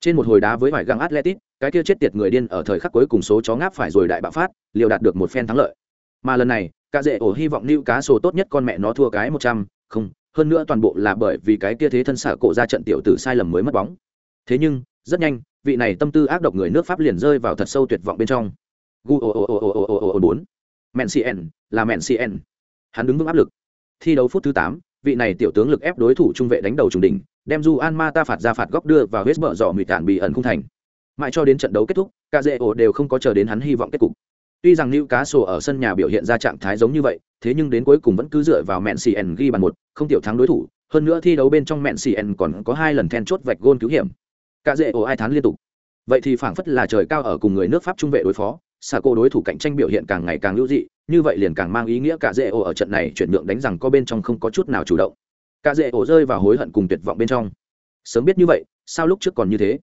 Trên một hồi đá với vải găng Atletico, cái kia chết tiệt người điên ở thời khắc cuối cùng số chó ngáp phải rồi đại bạo phát, liều đạt được một phen thắng lợi. Mà lần này, cả dễ ổ hy vọng nịu cá sổ tốt nhất con mẹ nó thua cái một trăm, không, hơn nữa toàn bộ là bởi vì cái kia thế thân xả cổ ra trận tiểu tử sai lầm mới mất bóng. Thế nhưng, rất nhanh, vị này tâm tư ác độc người nước pháp liền rơi vào thật sâu tuyệt vọng bên trong. Gu ồ ồ ồ ồ ồ ồ ồ bốn. Mẹn cn là mẹn cn hắn đứng vững áp lực. Thi đấu phút thứ tám vị này tiểu tướng lực ép đối thủ trung vệ đánh đầu trùng đỉnh đem du an ma ta phạt ra phạt góc đưa vào hết mở dò mịt tản bị ẩn không thành. Mãi cho đến trận đấu kết thúc cả dễ ổ đều không có chờ đến hắn hy vọng kết cục. Tuy rằng nữ cá sổ ở sân nhà biểu hiện ra trạng thái giống như vậy thế nhưng đến cuối cùng vẫn cứ dựa vào mẹn cn ghi bàn một không tiểu thắng đối thủ. Hơn nữa thi đấu bên trong mẹn cn còn có hai lần then chốt vạch gôn cứu hiểm cả dễ ổ ai thán liên tục. Vậy thì phảng phất là trời cao ở cùng người nước pháp trung vệ đối phó xà cô đối thủ cạnh tranh biểu hiện càng ngày càng lưu dị, như vậy liền càng mang ý nghĩa cả dễ ổ ở trận này chuyển nhượng đánh rằng có bên trong không có chút nào chủ động. Cả dễ ổ rơi vào hối hận cùng tuyệt vọng bên trong. Sớm biết như vậy, sao lúc trước còn như thế?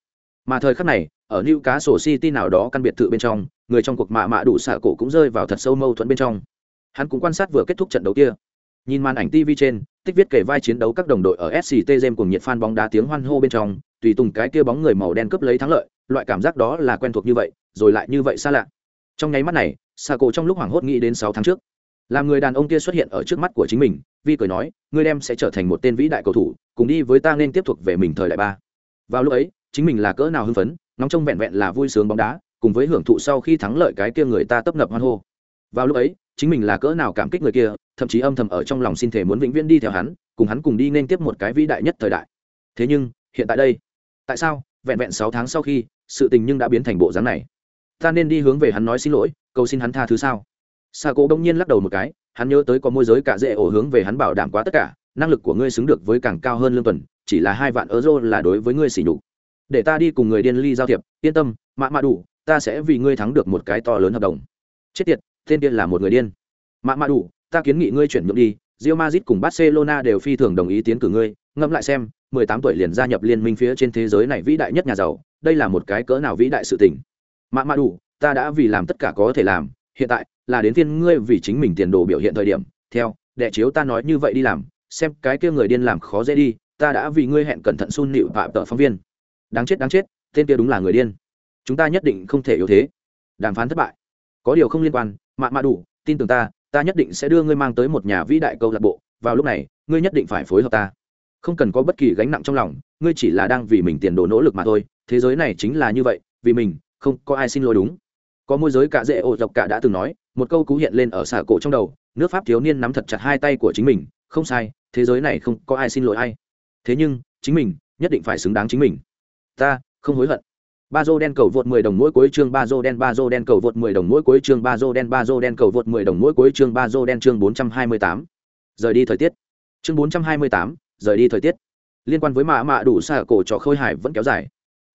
Mà thời khắc này, ở new cá sổ city nào đó căn biệt thự bên trong, người trong cuộc mạ mạ đủ xạ cổ cũng rơi vào thật sâu mâu thuẫn bên trong. Hắn cũng quan sát vừa kết thúc trận đấu kia. Nhìn màn ảnh tv trên, tích viết kể vai chiến đấu các đồng đội ở sct game cùng nhiệt fan bóng đá tiếng hoan hô bên trong tùy tùng cái kia bóng người màu đen cướp lấy thắng lợi, loại cảm giác đó là quen thuộc như vậy, rồi lại như vậy xa lạ. Trong nháy mắt này xà cổ trong lúc hoảng hốt nghĩ đến sáu tháng trước. Làm người đàn ông kia xuất hiện ở trước mắt của chính mình, vi cười nói, ngươi đem sẽ trở thành một tên vĩ đại cầu thủ, cùng đi với ta nên tiếp tục về mình thời đại ba. Vào lúc ấy, chính mình là cỡ nào hưng phấn nóng trông vẹn vẹn là vui sướng bóng đá, cùng với hưởng thụ sau khi thắng lợi cái kia người ta tấp nập hoan hô. Vào lúc ấy, chính mình là cỡ nào cảm kích người kia, thậm chí âm thầm ở trong lòng xin thể muốn vĩnh viễn đi theo hắn, cùng hắn cùng đi nên tiếp một cái vĩ đại nhất thời đại. Thế nhưng, hiện tại đây tại sao vẹn vẹn sáu tháng sau khi sự tình nhưng đã biến thành bộ dáng này ta nên đi hướng về hắn nói xin lỗi cầu xin hắn tha thứ sao Sa Cố đông nhiên lắc đầu một cái, hắn nhớ tới có môi giới cả dễ ổ hướng về hắn bảo đảm quá tất cả, năng lực của ngươi xứng được với càng cao hơn lương tuần, chỉ là hai vạn euro là đối với ngươi xỉ nhục. Để ta đi cùng người điên ly giao thiệp, yên tâm, mạ mạ đủ, ta sẽ vì ngươi thắng được một cái to lớn hợp đồng. Chết tiệt, tên điên là một người điên. Mạ mạ đủ, ta kiến nghị ngươi chuyển nhượng đi, Real Madrid cùng Barcelona đều phi thường đồng ý tiến cử ngươi, ngẫm lại xem, 18 tuổi liền gia nhập liên minh phía trên thế giới này vĩ đại nhất nhà giàu, đây là một cái cỡ nào vĩ đại sự tình. Mạ mạ đủ, ta đã vì làm tất cả có thể làm, hiện tại là đến phiên ngươi vì chính mình tiền đồ biểu hiện thời điểm. Theo đệ chiếu ta nói như vậy đi làm xem cái kia người điên làm khó dễ đi ta đã vì ngươi hẹn cẩn thận sun nịu phạm tợ phóng viên. Đáng chết đáng chết tên kia đúng là người điên. Chúng ta nhất định không thể yếu thế. Đàm phán thất bại. Có điều không liên quan mạ mạ đủ tin tưởng ta ta nhất định sẽ đưa ngươi mang tới một nhà vĩ đại câu lạc bộ. Vào lúc này ngươi nhất định phải phối hợp ta không cần có bất kỳ gánh nặng trong lòng ngươi chỉ là đang vì mình tiền đồ nỗ lực mà thôi thế giới này chính là như vậy vì mình không có ai xin lỗi đúng. Có môi giới cả dễ ổ dọc cả đã từng nói một câu cú hiện lên ở xả cổ trong đầu nước pháp thiếu niên nắm thật chặt hai tay của chính mình không sai thế giới này không có ai xin lỗi ai. Thế nhưng chính mình nhất định phải xứng đáng chính mình. Ta không hối hận. Ba dô đen cầu vượt 10 đồng mỗi cuối chương ba dô đen ba dô đen cầu vượt 10 đồng mỗi cuối chương ba dô đen ba dô đen cầu vượt 10 đồng mỗi cuối chương ba dô đen chương 428. rời đi thời tiết. Chương 428, rời đi thời tiết. Liên quan với mạ mạ đủ xả cổ trò khôi hải vẫn kéo dài.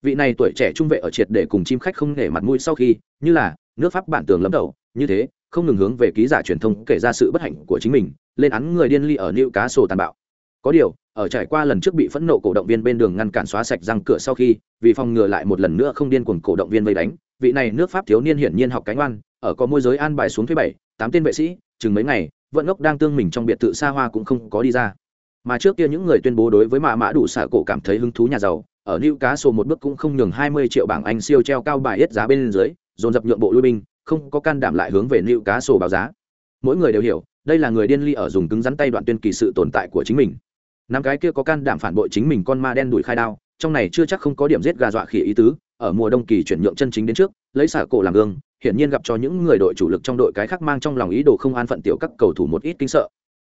Vị này tuổi trẻ trung vệ ở triệt để cùng chim khách không nể mặt mũi sau khi, như là, nước pháp bản tường lấm đầu như thế, không ngừng hướng về ký giả truyền thông kể ra sự bất hạnh của chính mình, lên án người điên ly ở nữ cá sổ tàn bạo. Có điều, ở trải qua lần trước bị phẫn nộ cổ động viên bên đường ngăn cản xóa sạch răng cửa sau khi, vì phòng ngừa lại một lần nữa không điên cuồng cổ động viên vây đánh, vị này nước pháp thiếu niên hiển nhiên học cánh oan, ở có môi giới an bài xuống thứ bảy, tám tên vệ sĩ, chừng mấy ngày, vận ngốc đang tương mình trong biệt thự xa hoa cũng không có đi ra mà trước kia những người tuyên bố đối với mạ mã đủ xạ cổ cảm thấy hứng thú nhà giàu ở New Cá Sổ một bước cũng không nhường 20 triệu bảng Anh siêu treo cao bài hết giá bên dưới, dồn dập nhượng bộ lui binh, không có can đảm lại hướng về New Cá Sổ báo giá. Mỗi người đều hiểu, đây là người điên ly ở dùng cứng rắn tay đoạn tuyên kỳ sự tồn tại của chính mình. Năm cái kia có can đảm phản bội chính mình con ma đen đuổi khai đao, trong này chưa chắc không có điểm giết gà dọa khỉ ý tứ, ở mùa đông kỳ chuyển nhượng chân chính đến trước, lấy xả cổ làm gương, hiển nhiên gặp cho những người đội chủ lực trong đội cái khác mang trong lòng ý đồ không an phận tiểu các cầu thủ một ít kinh sợ.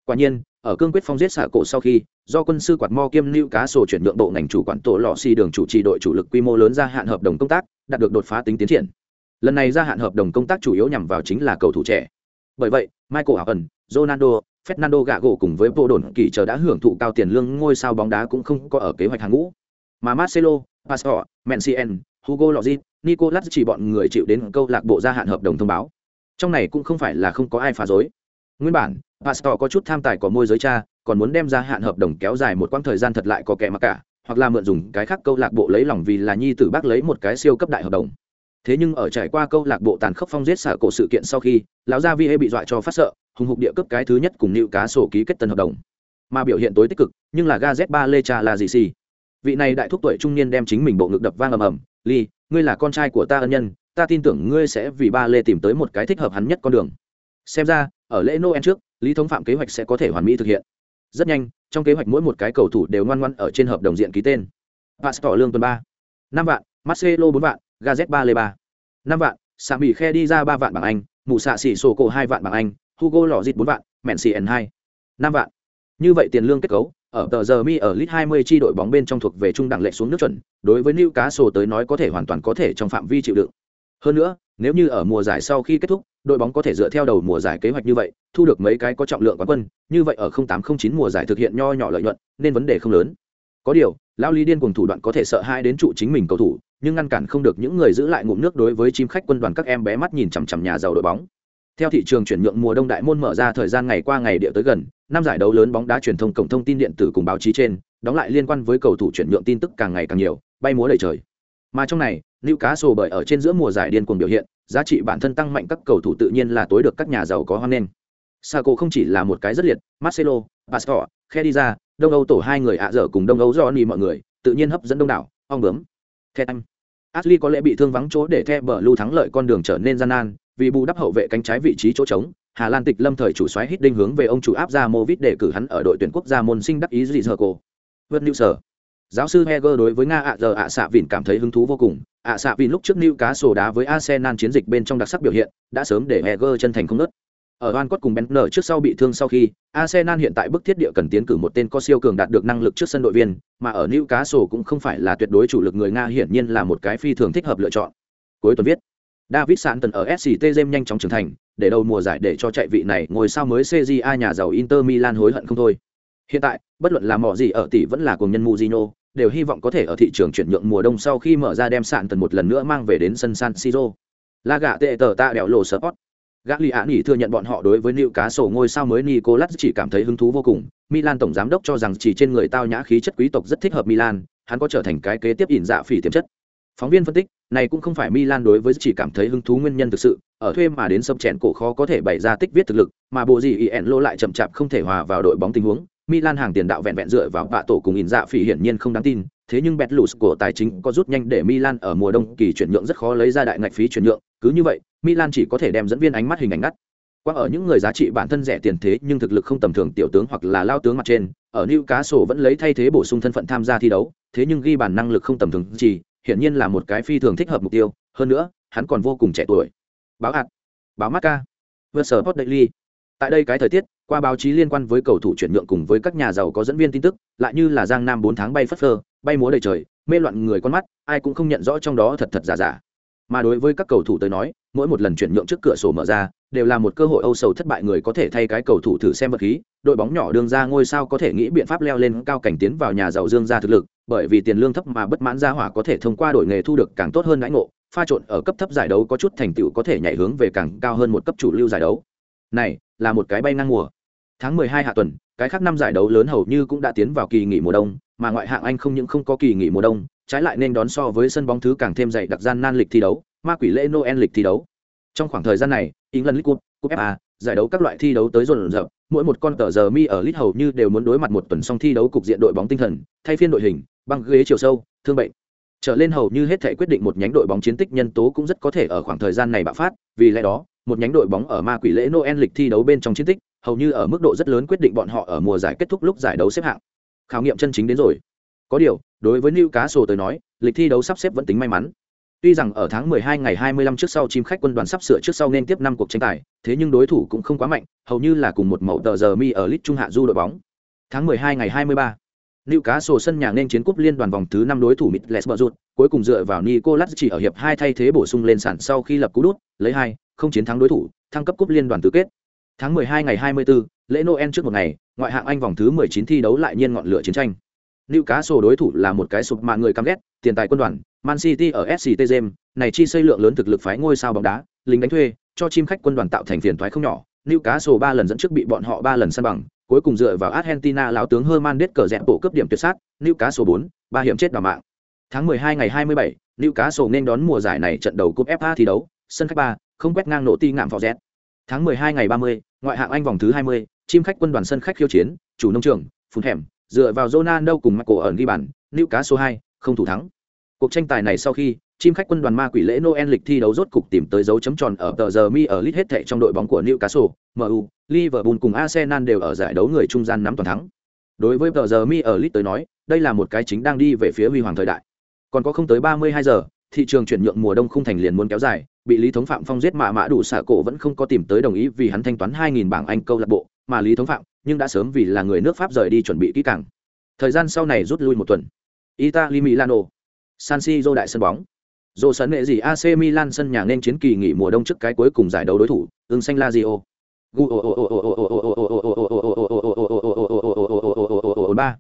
Quả nhiên, ở cương quyết phong giết xạ cổ sau khi do quân sư quạt mo kiêm lưu cá sổ chuyển nhượng bộ ngành chủ quản tổ lọ xi đường chủ trì đội chủ lực quy mô lớn gia hạn hợp đồng công tác đạt được đột phá tính tiến triển. Lần này gia hạn hợp đồng công tác chủ yếu nhằm vào chính là cầu thủ trẻ. Bởi vậy michael ẩn ronaldo fernando gago cùng với vô đồn kỳ chờ đã hưởng thụ cao tiền lương ngôi sao bóng đá cũng không có ở kế hoạch hàng ngũ. Mà marcelo pastor mencien hugo lozit nicolas chỉ bọn người chịu đến câu lạc bộ gia hạn hợp đồng thông báo. Trong này cũng không phải là không có ai phá dối nguyên bản, pastor có chút tham tài có môi giới cha, còn muốn đem ra hạn hợp đồng kéo dài một quãng thời gian thật lại có kẻ mặc cả, hoặc là mượn dùng cái khác câu lạc bộ lấy lòng vì là nhi tử bác lấy một cái siêu cấp đại hợp đồng. Thế nhưng ở trải qua câu lạc bộ tàn khốc phong giết xả cổ sự kiện sau khi, lão gia vi bị dọa cho phát sợ, hùng hục địa cấp cái thứ nhất cùng nịu cá sổ ký kết tân hợp đồng. Mà biểu hiện tối tích cực, nhưng là ga z ba lê cha là gì xì? Vị này đại thúc tuổi trung niên đem chính mình bộ ngực đập vang ầm ầm, ly, ngươi là con trai của ta ân nhân, ta tin tưởng ngươi sẽ vì ba lê tìm tới một cái thích hợp hắn nhất con đường. Xem ra ở lễ noel trước, lý thống phạm kế hoạch sẽ có thể hoàn mỹ thực hiện. Rất nhanh, trong kế hoạch mỗi một cái cầu thủ đều ngoan ngoan ở trên hợp đồng diện ký tên. Pastor lương tuần ba. Năm vạn, marcelo bốn vạn, gazet ba lê ba. Năm vạn xạ mỹ khe đi ra ba vạn bảng anh mù xạ xỉ sổ cổ hai vạn bảng anh, hugo lò dịt bốn vạn mẹn xì n hai. Năm vạn. Như vậy tiền lương kết cấu, ở tờ giờ mi ở lit 20 chi đội bóng bên trong thuộc về trung đẳng lệ xuống nước chuẩn, đối với Newcastle tới nói có thể hoàn toàn có thể trong phạm vi chịu đựng hơn nữa, nếu như ở mùa giải sau khi kết thúc, đội bóng có thể dựa theo đầu mùa giải kế hoạch như vậy, thu được mấy cái có trọng lượng quán quân, như vậy ở 0809 mùa giải thực hiện nho nhỏ lợi nhuận, nên vấn đề không lớn. Có điều, lão lý điên cuồng thủ đoạn có thể sợ hai đến trụ chính mình cầu thủ, nhưng ngăn cản không được những người giữ lại ngụm nước đối với chim khách quân đoàn các em bé mắt nhìn chằm chằm nhà giàu đội bóng. Theo thị trường chuyển nhượng mùa đông đại môn mở ra thời gian ngày qua ngày địa tới gần, năm giải đấu lớn bóng đá truyền thông cổng thông tin điện tử cùng báo chí trên, đóng lại liên quan với cầu thủ chuyển nhượng tin tức càng ngày càng nhiều, bay múa đầy trời mà trong này Lưu Cá Sổ bởi ở trên giữa mùa giải điên cuồng biểu hiện, giá trị bản thân tăng mạnh các cầu thủ tự nhiên là tối được các nhà giàu có hoan nghênh. Saco không chỉ là một cái rất liệt, Marcelo, Pastor, Khediza, Đông Âu tổ hai người ạ dở cùng Đông Âu Johnny mọi người, tự nhiên hấp dẫn đông đảo, ong bướm the anh Ashley có lẽ bị thương vắng chỗ để The Blue thắng lợi con đường trở nên gian nan, vì bù đắp hậu vệ cánh trái vị trí chỗ trống, Hà Lan tịch lâm thời chủ soái hít đinh hướng về ông chủ áp ra Movit để cử hắn ở đội tuyển quốc gia môn sinh đắc ý gì giờ cô. Vượt New Sở. Giáo sư Heger đối với Nga ạ giờ ạ xạ vìn cảm thấy hứng thú vô cùng. ạ xạ vìn lúc trước Newcastle đá với Arsenal chiến dịch bên trong đặc sắc biểu hiện, đã sớm để Heger chân thành không nớt. Ở Van Cott cùng Benner trước sau bị thương sau khi, Arsenal hiện tại bức thiết địa cần tiến cử một tên có siêu cường đạt được năng lực trước sân đội viên, mà ở Newcastle cũng không phải là tuyệt đối chủ lực người Nga hiển nhiên là một cái phi thường thích hợp lựa chọn. Cuối tuần viết, David Santon ở SCT Gem nhanh chóng trưởng thành, để đầu mùa giải để cho chạy vị này ngồi sao mới CJA nhà giàu Inter Milan hối hận không thôi. Hiện tại, bất luận là mỏ gì ở tỷ vẫn là cùng nhân Mujino, đều hy vọng có thể ở thị trường chuyển nhượng mùa đông sau khi mở ra đem sạn tần một lần nữa mang về đến sân San Siro. La gạ tệ tờ ta đèo lộ sport. Gagliani thừa nhận bọn họ đối với cá sổ ngôi sao mới Nicolas chỉ cảm thấy hứng thú vô cùng. Milan tổng giám đốc cho rằng chỉ trên người tao nhã khí chất quý tộc rất thích hợp Milan, hắn có trở thành cái kế tiếp ỉn dạ phỉ tiềm chất. Phóng viên phân tích, này cũng không phải Milan đối với chỉ cảm thấy hứng thú nguyên nhân thực sự, ở thuê mà đến sâm chèn cổ khó có thể bày ra tích viết thực lực, mà bộ gì IN lô lại chậm chạp không thể hòa vào đội bóng tình huống. Milan hàng tiền đạo vẹn vẹn dựa vào bạ tổ cùng ỉn dạ phỉ hiển nhiên không đáng tin, thế nhưng Betlus của tài chính có rút nhanh để Milan ở mùa đông kỳ chuyển nhượng rất khó lấy ra đại ngạch phí chuyển nhượng, cứ như vậy, Milan chỉ có thể đem dẫn viên ánh mắt hình ảnh ngắt. Qua ở những người giá trị bản thân rẻ tiền thế nhưng thực lực không tầm thường tiểu tướng hoặc là lao tướng mặt trên, ở Newcastle vẫn lấy thay thế bổ sung thân phận tham gia thi đấu, thế nhưng ghi bàn năng lực không tầm thường chỉ, hiển nhiên là một cái phi thường thích hợp mục tiêu, hơn nữa, hắn còn vô cùng trẻ tuổi. Báo hạt, báo Marca, Versport Daily. Tại đây cái thời tiết, qua báo chí liên quan với cầu thủ chuyển nhượng cùng với các nhà giàu có dẫn viên tin tức, lại như là Giang Nam bốn tháng bay phất phơ, bay múa đầy trời, mê loạn người con mắt, ai cũng không nhận rõ trong đó thật thật giả giả. Mà đối với các cầu thủ tới nói, mỗi một lần chuyển nhượng trước cửa sổ mở ra, đều là một cơ hội âu sầu thất bại người có thể thay cái cầu thủ thử xem vật khí, đội bóng nhỏ đương ra ngôi sao có thể nghĩ biện pháp leo lên cao cảnh tiến vào nhà giàu dương ra thực lực, bởi vì tiền lương thấp mà bất mãn gia hỏa có thể thông qua đổi nghề thu được càng tốt hơn đãi ngộ, pha trộn ở cấp thấp giải đấu có chút thành tựu có thể nhảy hướng về càng cao hơn một cấp chủ lưu giải đấu. Này, là một cái bay ngang mùa. Tháng 12 hạ tuần, cái khác năm giải đấu lớn hầu như cũng đã tiến vào kỳ nghỉ mùa đông, mà ngoại hạng Anh không những không có kỳ nghỉ mùa đông, trái lại nên đón so với sân bóng thứ càng thêm dày đặc gian nan lịch thi đấu, ma quỷ lễ Noel lịch thi đấu. Trong khoảng thời gian này, England League Cup, Cup FA, giải đấu các loại thi đấu tới dồn dập, mỗi một con tờ giờ mi ở League hầu như đều muốn đối mặt một tuần song thi đấu cục diện đội bóng tinh thần, thay phiên đội hình, băng ghế chiều sâu, thương bệnh. Trở lên hầu như hết thể quyết định một nhánh đội bóng chiến tích nhân tố cũng rất có thể ở khoảng thời gian này bạo phát, vì lẽ đó, một nhánh đội bóng ở ma quỷ lễ Noel lịch thi đấu bên trong chiến tích, hầu như ở mức độ rất lớn quyết định bọn họ ở mùa giải kết thúc lúc giải đấu xếp hạng. Khảo nghiệm chân chính đến rồi. Có điều, đối với Newcastle tới nói, lịch thi đấu sắp xếp vẫn tính may mắn. Tuy rằng ở tháng 12 ngày 25 trước sau chim khách quân đoàn sắp sửa trước sau nên tiếp năm cuộc tranh tài, thế nhưng đối thủ cũng không quá mạnh, hầu như là cùng một mẫu tờ giờ mi ở Lít trung hạ du đội bóng. Tháng 12 ngày 23, Newcastle sân nhà nên chiến cúp liên đoàn vòng thứ 5 đối thủ Middlesbrough, cuối cùng dựa vào Nicolas chỉ ở hiệp 2 thay thế bổ sung lên sàn sau khi lập cú đút, lấy 2, không chiến thắng đối thủ, thăng cấp cúp liên đoàn tứ kết. Tháng 12 ngày 24, lễ Noel trước một ngày, ngoại hạng Anh vòng thứ 19 thi đấu lại nhiên ngọn lửa chiến tranh. Newcastle đối thủ là một cái sụp mà người căm ghét, tiền tài quân đoàn, Man City ở SCT James, này chi xây lượng lớn thực lực phái ngôi sao bóng đá, lính đánh thuê, cho chim khách quân đoàn tạo thành phiền toái không nhỏ. Newcastle 3 lần dẫn trước bị bọn họ 3 lần săn bằng, cuối cùng dựa vào Argentina lão tướng Hernandez cờ dẹp bộ cướp điểm tuyệt sát, Newcastle 4, 3 hiểm chết đỏ mạng. Tháng 12 ngày 27, Newcastle nên đón mùa giải này trận đầu cúp FA thi đấu, sân khách 3, không quét ngang nổ ti ngạm phò dẹt. Tháng 12 ngày 30, ngoại hạng Anh vòng thứ 20, chim khách quân đoàn sân khách khiêu chiến, chủ nông trường, phun hẻm, dựa vào Ronaldo cùng Marco ẩn ghi bàn, Newcastle 2, không thủ thắng. Cuộc tranh tài này sau khi, chim khách quân đoàn ma quỷ lễ Noel lịch thi đấu rốt cục tìm tới dấu chấm tròn ở tờ giờ mi ở lít hết thệ trong đội bóng của Newcastle, MU, Liverpool cùng Arsenal đều ở giải đấu người trung gian nắm toàn thắng. Đối với tờ giờ mi ở lít tới nói, đây là một cái chính đang đi về phía huy hoàng thời đại. Còn có không tới 32 giờ, thị trường chuyển nhượng mùa đông không thành liền muốn kéo dài, bị Lý Thống Phạm phong giết mà mã đủ xả cổ vẫn không có tìm tới đồng ý vì hắn thanh toán 2000 bảng Anh câu lạc bộ, mà Lý Thống Phạm nhưng đã sớm vì là người nước Pháp rời đi chuẩn bị kỹ càng. Thời gian sau này rút lui một tuần. Italy Milano, San Siro đại sân bóng. dồ sân nghệ gì AC Milan sân nhà nên chiến kỳ nghỉ mùa đông trước cái cuối cùng giải đấu đối thủ, ưng xanh Lazio. ba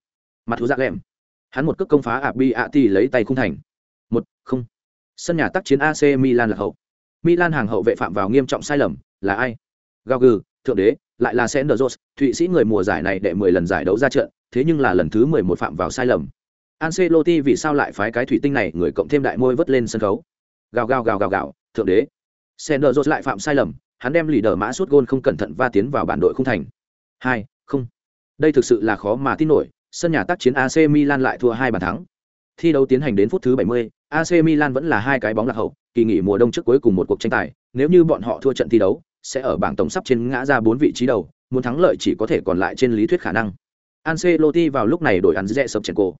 mặt thú giác lẹm hắn một cước công phá ạ bi ạ thì lấy tay khung thành một không sân nhà tác chiến ac milan là hậu. Milan hàng hậu vệ phạm vào nghiêm trọng sai lầm là ai? Gao gừ thượng đế lại là Senderos, thụy sĩ người mùa giải này đệ mười lần giải đấu ra trận thế nhưng là lần thứ mười một phạm vào sai lầm. Ancelotti vì sao lại phái cái thủy tinh này người cộng thêm đại môi vớt lên sân khấu? Gào gào gào gào gào thượng đế. Senderos lại phạm sai lầm hắn đem lì đờ mã suốt gôn không cẩn thận va tiến vào bản đội không thành. Hai không. Đây thực sự là khó mà tin nổi sân nhà tác chiến AC Milan lại thua hai bàn thắng thi đấu tiến hành đến phút thứ 70, AC Milan vẫn là hai cái bóng lạc hậu, kỳ nghỉ mùa đông trước cuối cùng một cuộc tranh tài, nếu như bọn họ thua trận thi đấu, sẽ ở bảng tổng sắp trên ngã ra bốn vị trí đầu, muốn thắng lợi chỉ có thể còn lại trên lý thuyết khả năng. Ancelotti vào lúc này đổi ăn rẽ sập chèn cổ.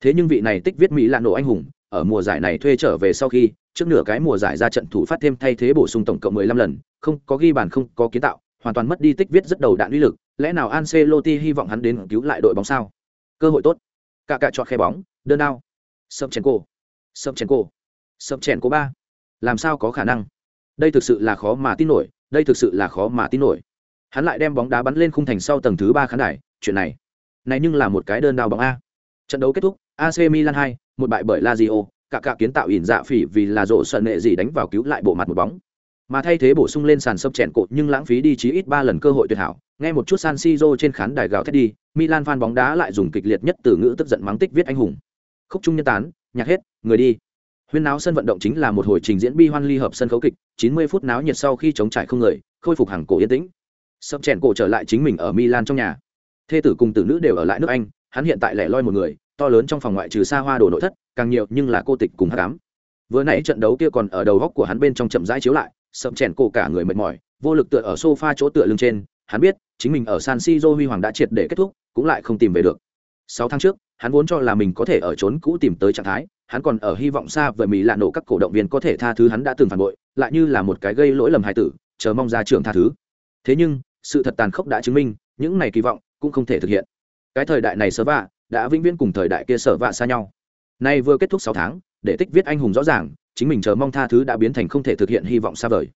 Thế nhưng vị này tích viết Mỹ là nổ anh hùng, ở mùa giải này thuê trở về sau khi, trước nửa cái mùa giải ra trận thủ phát thêm thay thế bổ sung tổng cộng 15 lần, không có ghi bàn không có kiến tạo, hoàn toàn mất đi tích viết rất đầu đạn uy lực, lẽ nào Ancelotti hy vọng hắn đến cứu lại đội bóng sao? Cơ hội tốt. Cả cả chọn khe bóng, đơn đao sâm chèn cổ. sâm chèn cổ. sâm chèn cổ ba. Làm sao có khả năng? Đây thực sự là khó mà tin nổi, đây thực sự là khó mà tin nổi. Hắn lại đem bóng đá bắn lên khung thành sau tầng thứ ba khán đài, chuyện này, này nhưng là một cái đơn đao bóng a. Trận đấu kết thúc, AC Milan 2, một bại bởi Lazio, cả cả kiến tạo ỉn dạ phỉ vì là rộ sợ nệ gì đánh vào cứu lại bộ mặt một bóng mà thay thế bổ sung lên sàn sấp chèn cột nhưng lãng phí đi chí ít ba lần cơ hội tuyệt hảo nghe một chút san siro trên khán đài gào thét đi milan fan bóng đá lại dùng kịch liệt nhất từ ngữ tức giận mắng tích viết anh hùng khúc trung nhân tán, nhạc hết, người đi. Huyên náo sân vận động chính là một hồi trình diễn bi hoan ly hợp sân khấu kịch 90 phút náo nhiệt sau khi chống trải không người, khôi phục hàng cổ yên tĩnh. Sập chèn cổ trở lại chính mình ở milan trong nhà. Thê tử cùng tử nữ đều ở lại nước anh, hắn hiện tại lẻ loi một người, to lớn trong phòng ngoại trừ xa hoa đồ nội thất, càng nhiều nhưng là cô tịch cùng hát cám vừa nãy trận đấu kia còn ở đầu góc của hắn bên trong chậm rãi chiếu lại, sập chèn cổ cả người mệt mỏi, vô lực tựa ở sofa chỗ tựa lưng trên, hắn biết, chính mình ở san siro huy hoàng đã triệt để kết thúc, cũng lại không tìm về được. Sáu tháng trước hắn vốn cho là mình có thể ở trốn cũ tìm tới trạng thái, hắn còn ở hy vọng xa về mỹ lạ nổ các cổ động viên có thể tha thứ hắn đã từng phản bội, lại như là một cái gây lỗi lầm hài tử, chờ mong ra trường tha thứ. Thế nhưng, sự thật tàn khốc đã chứng minh, những này kỳ vọng cũng không thể thực hiện. Cái thời đại này sơ vạ đã vĩnh viễn cùng thời đại kia sở vạ xa nhau. Nay vừa kết thúc sáu tháng, để tích viết anh hùng rõ ràng, chính mình chờ mong tha thứ đã biến thành không thể thực hiện hy vọng xa vời.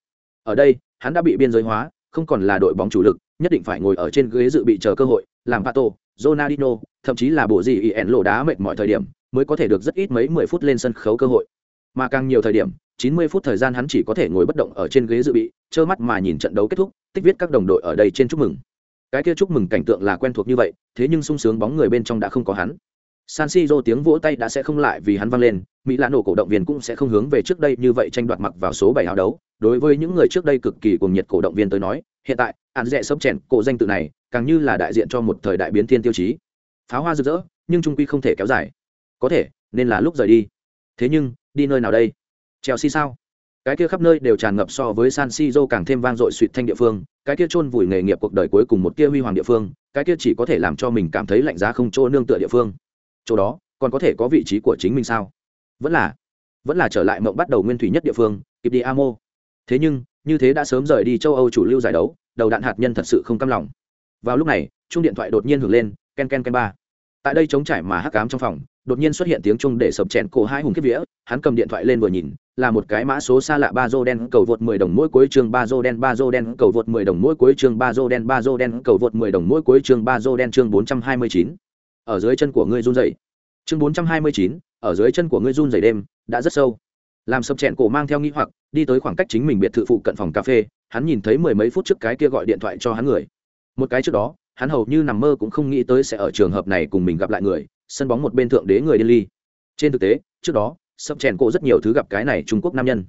Ở đây, hắn đã bị biên giới hóa, không còn là đội bóng chủ lực, nhất định phải ngồi ở trên ghế dự bị chờ cơ hội, làm pato Ronaldinho, thậm chí là bộ gì ẻn lộ đá mệt mọi thời điểm mới có thể được rất ít mấy mười phút lên sân khấu cơ hội. Mà càng nhiều thời điểm 90 phút thời gian hắn chỉ có thể ngồi bất động ở trên ghế dự bị trơ mắt mà nhìn trận đấu kết thúc tích viết các đồng đội ở đây trên chúc mừng. Cái kia chúc mừng cảnh tượng là quen thuộc như vậy thế nhưng sung sướng bóng người bên trong đã không có hắn. San siro tiếng vỗ tay đã sẽ không lại vì hắn vang lên mỹ lạ nổ cổ động viên cũng sẽ không hướng về trước đây như vậy tranh đoạt mặc vào số bảy áo đấu. Đối với những người trước đây cực kỳ cuồng nhiệt cổ động viên tới nói hiện tại án rẻ sớm chèn cổ danh tự này càng như là đại diện cho một thời đại biến thiên tiêu chí. Pháo hoa rực rỡ, nhưng trung quy không thể kéo dài. Có thể, nên là lúc rời đi. Thế nhưng, đi nơi nào đây? Chelsea sao? Cái kia khắp nơi đều tràn ngập so với san siro càng thêm vang dội suỵt thanh địa phương, cái kia chôn vùi nghề nghiệp cuộc đời cuối cùng một kia huy hoàng địa phương, cái kia chỉ có thể làm cho mình cảm thấy lạnh giá không chỗ nương tựa địa phương. Chỗ đó, còn có thể có vị trí của chính mình sao? Vẫn là vẫn là trở lại mộng bắt đầu nguyên thủy nhất địa phương, kịp đi amo. Thế nhưng, như thế đã sớm rời đi châu âu chủ lưu giải đấu, đầu đạn hạt nhân thật sự không căm lòng vào lúc này chung điện thoại đột nhiên hưởng lên ken ken ken ba. Tại đây chống trải mà hắc cám trong phòng đột nhiên xuất hiện tiếng chung để sập chèn cổ hai hùng kiếp vĩa hắn cầm điện thoại lên vừa nhìn là một cái mã số xa lạ ba dô đen cầu vượt 10 đồng mỗi cuối chương ba dô đen ba dô đen cầu vượt 10 đồng mỗi cuối chương ba dô đen ba dô đen cầu vượt 10 đồng mỗi cuối chương ba dô đen chương 429. ở dưới chân của ngươi run rẩy. Chương 429, ở dưới chân của ngươi run rẩy đêm đã rất sâu. Làm sập chèn cổ mang theo nghĩ hoặc đi tới khoảng cách chính mình biệt thự phụ cận phòng cà phê hắn nhìn thấy mười mấy phút trước cái kia gọi điện thoại cho hắn người một cái trước đó, hắn hầu như nằm mơ cũng không nghĩ tới sẽ ở trường hợp này cùng mình gặp lại người, sân bóng một bên thượng đế người điên ly. Trên thực tế, trước đó, sập chèn cổ rất nhiều thứ gặp cái này trung quốc nam nhân.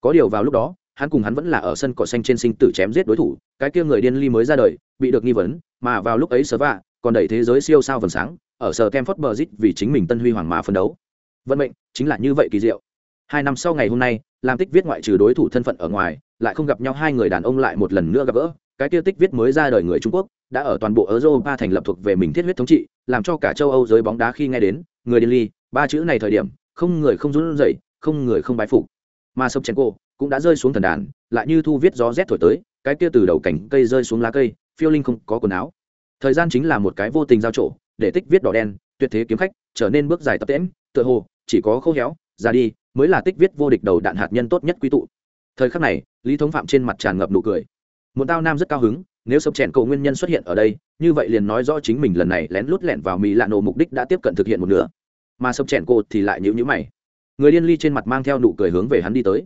Có điều vào lúc đó, hắn cùng hắn vẫn là ở sân cỏ xanh trên sinh tử chém giết đối thủ, cái kia người điên ly mới ra đời, bị được nghi vấn, mà vào lúc ấy sờ vạ, còn đẩy thế giới siêu sao vầng sáng, ở sở tem phất bờ vì chính mình tân huy hoàng mà phấn đấu. Vận mệnh chính là như vậy kỳ diệu. Hai năm sau ngày hôm nay làm tích viết ngoại trừ đối thủ thân phận ở ngoài, lại không gặp nhau hai người đàn ông lại một lần nữa gặp gỡ cái tiêu tích viết mới ra đời người trung quốc, đã ở toàn bộ europa thành lập thuộc về mình thiết huyết thống trị, làm cho cả châu âu giới bóng đá khi nghe đến, người điên ly, ba chữ này thời điểm, không người không run rẩy, không người không bái phục. Mà sông chèn cô cũng đã rơi xuống thần đàn, lại như thu viết gió rét thổi tới, cái kia từ đầu cảnh cây rơi xuống lá cây, phiêu linh không có quần áo. Thời gian chính là một cái vô tình giao trổ, để tích viết đỏ đen, tuyệt thế kiếm khách, trở nên bước dài tập tễm tựa hồ, chỉ có khô héo ra đi, mới là tích viết vô địch đầu đạn hạt nhân tốt nhất quy tụ. Thời khắc này, lý thống phạm trên mặt tràn ngập nụ cười một tao nam rất cao hứng nếu sập chèn cầu nguyên nhân xuất hiện ở đây như vậy liền nói rõ chính mình lần này lén lút lẹn vào mỹ lạ nổ mục đích đã tiếp cận thực hiện một nửa mà sập chèn cô thì lại nhíu nhíu mày người điên ly trên mặt mang theo nụ cười hướng về hắn đi tới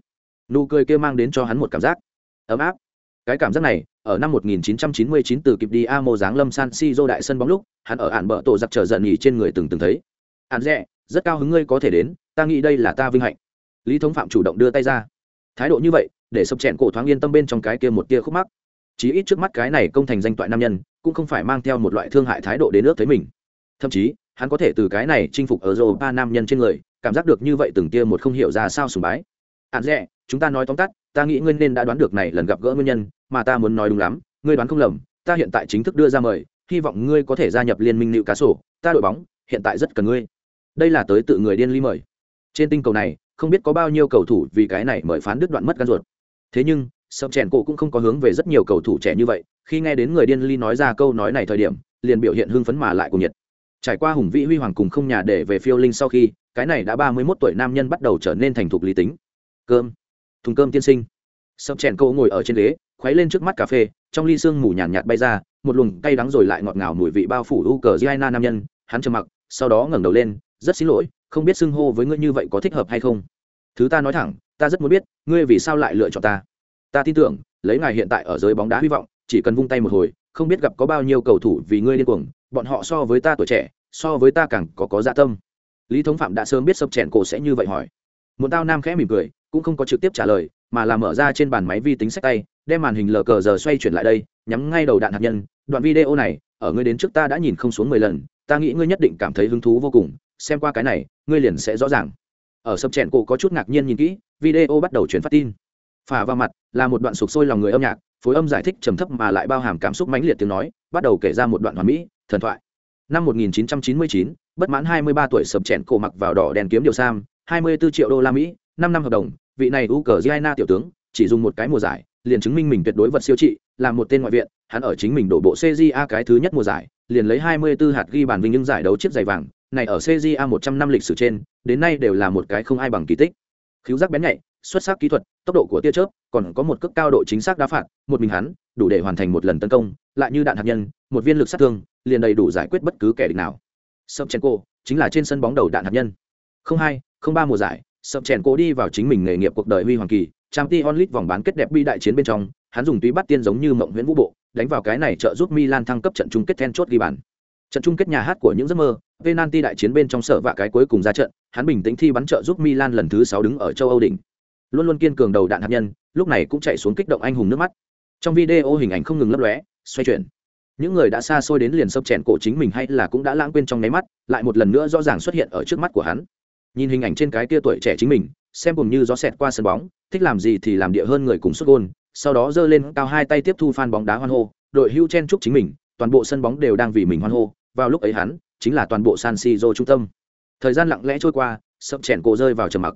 nụ cười kia mang đến cho hắn một cảm giác ấm áp cái cảm giác này ở năm 1999 từ kịp đi Amo dáng lâm San Siro đại sân bóng lúc, hắn ở ản bờ tổ giặc trở giận nhỉ trên người từng từng thấy. Án rẻ, rất cao hứng ngươi có thể đến, ta nghĩ đây là ta vinh hạnh. Lý Thống Phạm chủ động đưa tay ra. Thái độ như vậy, để sập chèn cổ thoáng yên tâm bên trong cái kia một tia khúc mắc. Chí ít trước mắt cái này công thành danh toại nam nhân, cũng không phải mang theo một loại thương hại thái độ đến nước thấy mình. Thậm chí, hắn có thể từ cái này chinh phục ở ba nam nhân trên người cảm giác được như vậy từng tia một không hiểu ra sao sùng bái. Ạn dẹ dạ, chúng ta nói tóm tắt ta nghĩ ngươi nên đã đoán được này lần gặp gỡ nguyên nhân mà ta muốn nói đúng lắm ngươi đoán không lầm ta hiện tại chính thức đưa ra mời hy vọng ngươi có thể gia nhập liên minh nịu cá sổ ta đội bóng hiện tại rất cần ngươi. Đây là tới tự người điên ly mời. Trên tinh cầu này không biết có bao nhiêu cầu thủ vì cái này mời phán đứt đoạn mất gan ruột. Thế nhưng sập chèn cổ cũng không có hướng về rất nhiều cầu thủ trẻ như vậy khi nghe đến người điên ly nói ra câu nói này thời điểm liền biểu hiện hưng phấn mà lại cùng nhiệt. Trải qua hùng vĩ huy hoàng cùng không nhà để về phiêu linh sau khi cái này đã ba mươi 31 tuổi nam nhân bắt đầu trở nên thành thục lý tính. Cơm. Thùng cơm tiên sinh. Sập chèn cổ ngồi ở trên ghế khuấy lên trước mắt cà phê trong ly sương mù nhàn nhạt, bay ra một luồng cay đắng rồi lại ngọt ngào mùi vị bao phủ u cờ giana nam nhân hắn trầm mặc sau đó ngẩng đầu lên rất xin lỗi không biết xưng hô với ngươi như vậy có thích hợp hay không? Thứ ta nói thẳng ta rất muốn biết ngươi vì sao lại lựa chọn ta? Ta tin tưởng, lấy ngài hiện tại ở giới bóng đá hy vọng, chỉ cần vung tay một hồi, không biết gặp có bao nhiêu cầu thủ vì ngươi điên cuồng, bọn họ so với ta tuổi trẻ, so với ta càng có có dạ tâm. Lý thống phạm đã sớm biết sập chèn cổ sẽ như vậy hỏi. Một tao nam khẽ mỉm cười, cũng không có trực tiếp trả lời, mà là mở ra trên bàn máy vi tính sách tay, đem màn hình lờ cờ giờ xoay chuyển lại đây, nhắm ngay đầu đạn hạt nhân. Đoạn video này, ở ngươi đến trước ta đã nhìn không xuống mười lần, ta nghĩ ngươi nhất định cảm thấy hứng thú vô cùng, xem qua cái này, ngươi liền sẽ rõ ràng. Ở sập chèn cổ có chút ngạc nhiên nhìn kỹ, video bắt đầu chuyển phát tin phả vào mặt là một đoạn sục sôi lòng người âm nhạc phối âm giải thích trầm thấp mà lại bao hàm cảm xúc mãnh liệt tiếng nói bắt đầu kể ra một đoạn hoàn mỹ thần thoại. Năm 1999, bất mãn 23 tuổi sập chèn cổ mặc vào đỏ đèn kiếm điều sam 24 triệu đô la mỹ 5 năm hợp đồng vị này Ukraine tiểu tướng chỉ dùng một cái mùa giải liền chứng minh mình tuyệt đối vật siêu trị làm một tên ngoại viện hắn ở chính mình đổ bộ CJA cái thứ nhất mùa giải liền lấy 24 hạt ghi bàn vinh những giải đấu chiếc giày vàng này ở CJA 100 năm lịch sử trên đến nay đều là một cái không ai bằng kỳ tích. Khiếu giác bén nhạy xuất sắc kỹ thuật, tốc độ của tia chớp, còn có một cước cao độ chính xác đá phạt, một mình hắn, đủ để hoàn thành một lần tấn công, lại như đạn hạt nhân, một viên lực sát thương, liền đầy đủ giải quyết bất cứ kẻ địch nào. Sobchenko chính là trên sân bóng đầu đạn hạt nhân. Không hai, không ba mùa giải Sobchenko đi vào chính mình nghề nghiệp cuộc đời huy hoàng kỳ, Champions League vòng bán kết đẹp bi đại chiến bên trong, hắn dùng túy bắt tiên giống như mộng huyễn vũ bộ, đánh vào cái này trợ giúp Milan thăng cấp trận chung kết then chốt ghi bàn. Trận chung kết nhà hát của những giấc mơ, penalty đại chiến bên trong sở vạ cái cuối cùng ra trận, hắn bình tĩnh thi bắn trợ giúp Milan lần thứ sáu đứng ở châu Âu đỉnh luôn luôn kiên cường đầu đạn hạt nhân, lúc này cũng chạy xuống kích động anh hùng nước mắt. Trong video hình ảnh không ngừng lấp lóe, xoay chuyển. Những người đã xa xôi đến liền sập chèn cổ chính mình hay là cũng đã lãng quên trong nháy mắt, lại một lần nữa rõ ràng xuất hiện ở trước mắt của hắn. Nhìn hình ảnh trên cái tia tuổi trẻ chính mình, xem cùng như gió xẹt qua sân bóng, thích làm gì thì làm địa hơn người cùng xuất gôn, sau đó giơ lên cao hai tay tiếp thu phan bóng đá hoan hô, đội hưu chen chúc chính mình, toàn bộ sân bóng đều đang vì mình hoan hô, vào lúc ấy hắn chính là toàn bộ san siro trung tâm. Thời gian lặng lẽ trôi qua, sập chèn cổ rơi vào trầm mặc.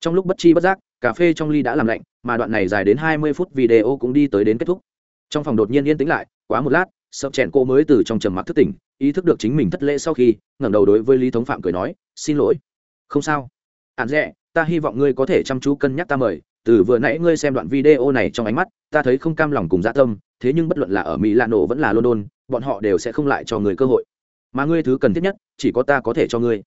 Trong lúc bất chi bất giác cà phê trong ly đã làm lạnh, mà đoạn này dài đến hai mươi phút video cũng đi tới đến kết thúc. Trong phòng đột nhiên yên tĩnh lại, quá một lát sập chèn cô mới từ trong trầm mặc thức tỉnh, ý thức được chính mình thất lễ sau khi, ngẩng đầu đối với lý thống phạm cười nói, xin lỗi. Không sao. Ạn rẽ dạ, ta hy vọng ngươi có thể chăm chú cân nhắc ta mời, từ vừa nãy ngươi xem đoạn video này trong ánh mắt, ta thấy không cam lòng cùng dạ tâm, thế nhưng bất luận là ở mỹ lạ nổ vẫn là london, bọn họ đều sẽ không lại cho người cơ hội. Mà ngươi thứ cần thiết nhất, chỉ có ta có thể cho ngươi.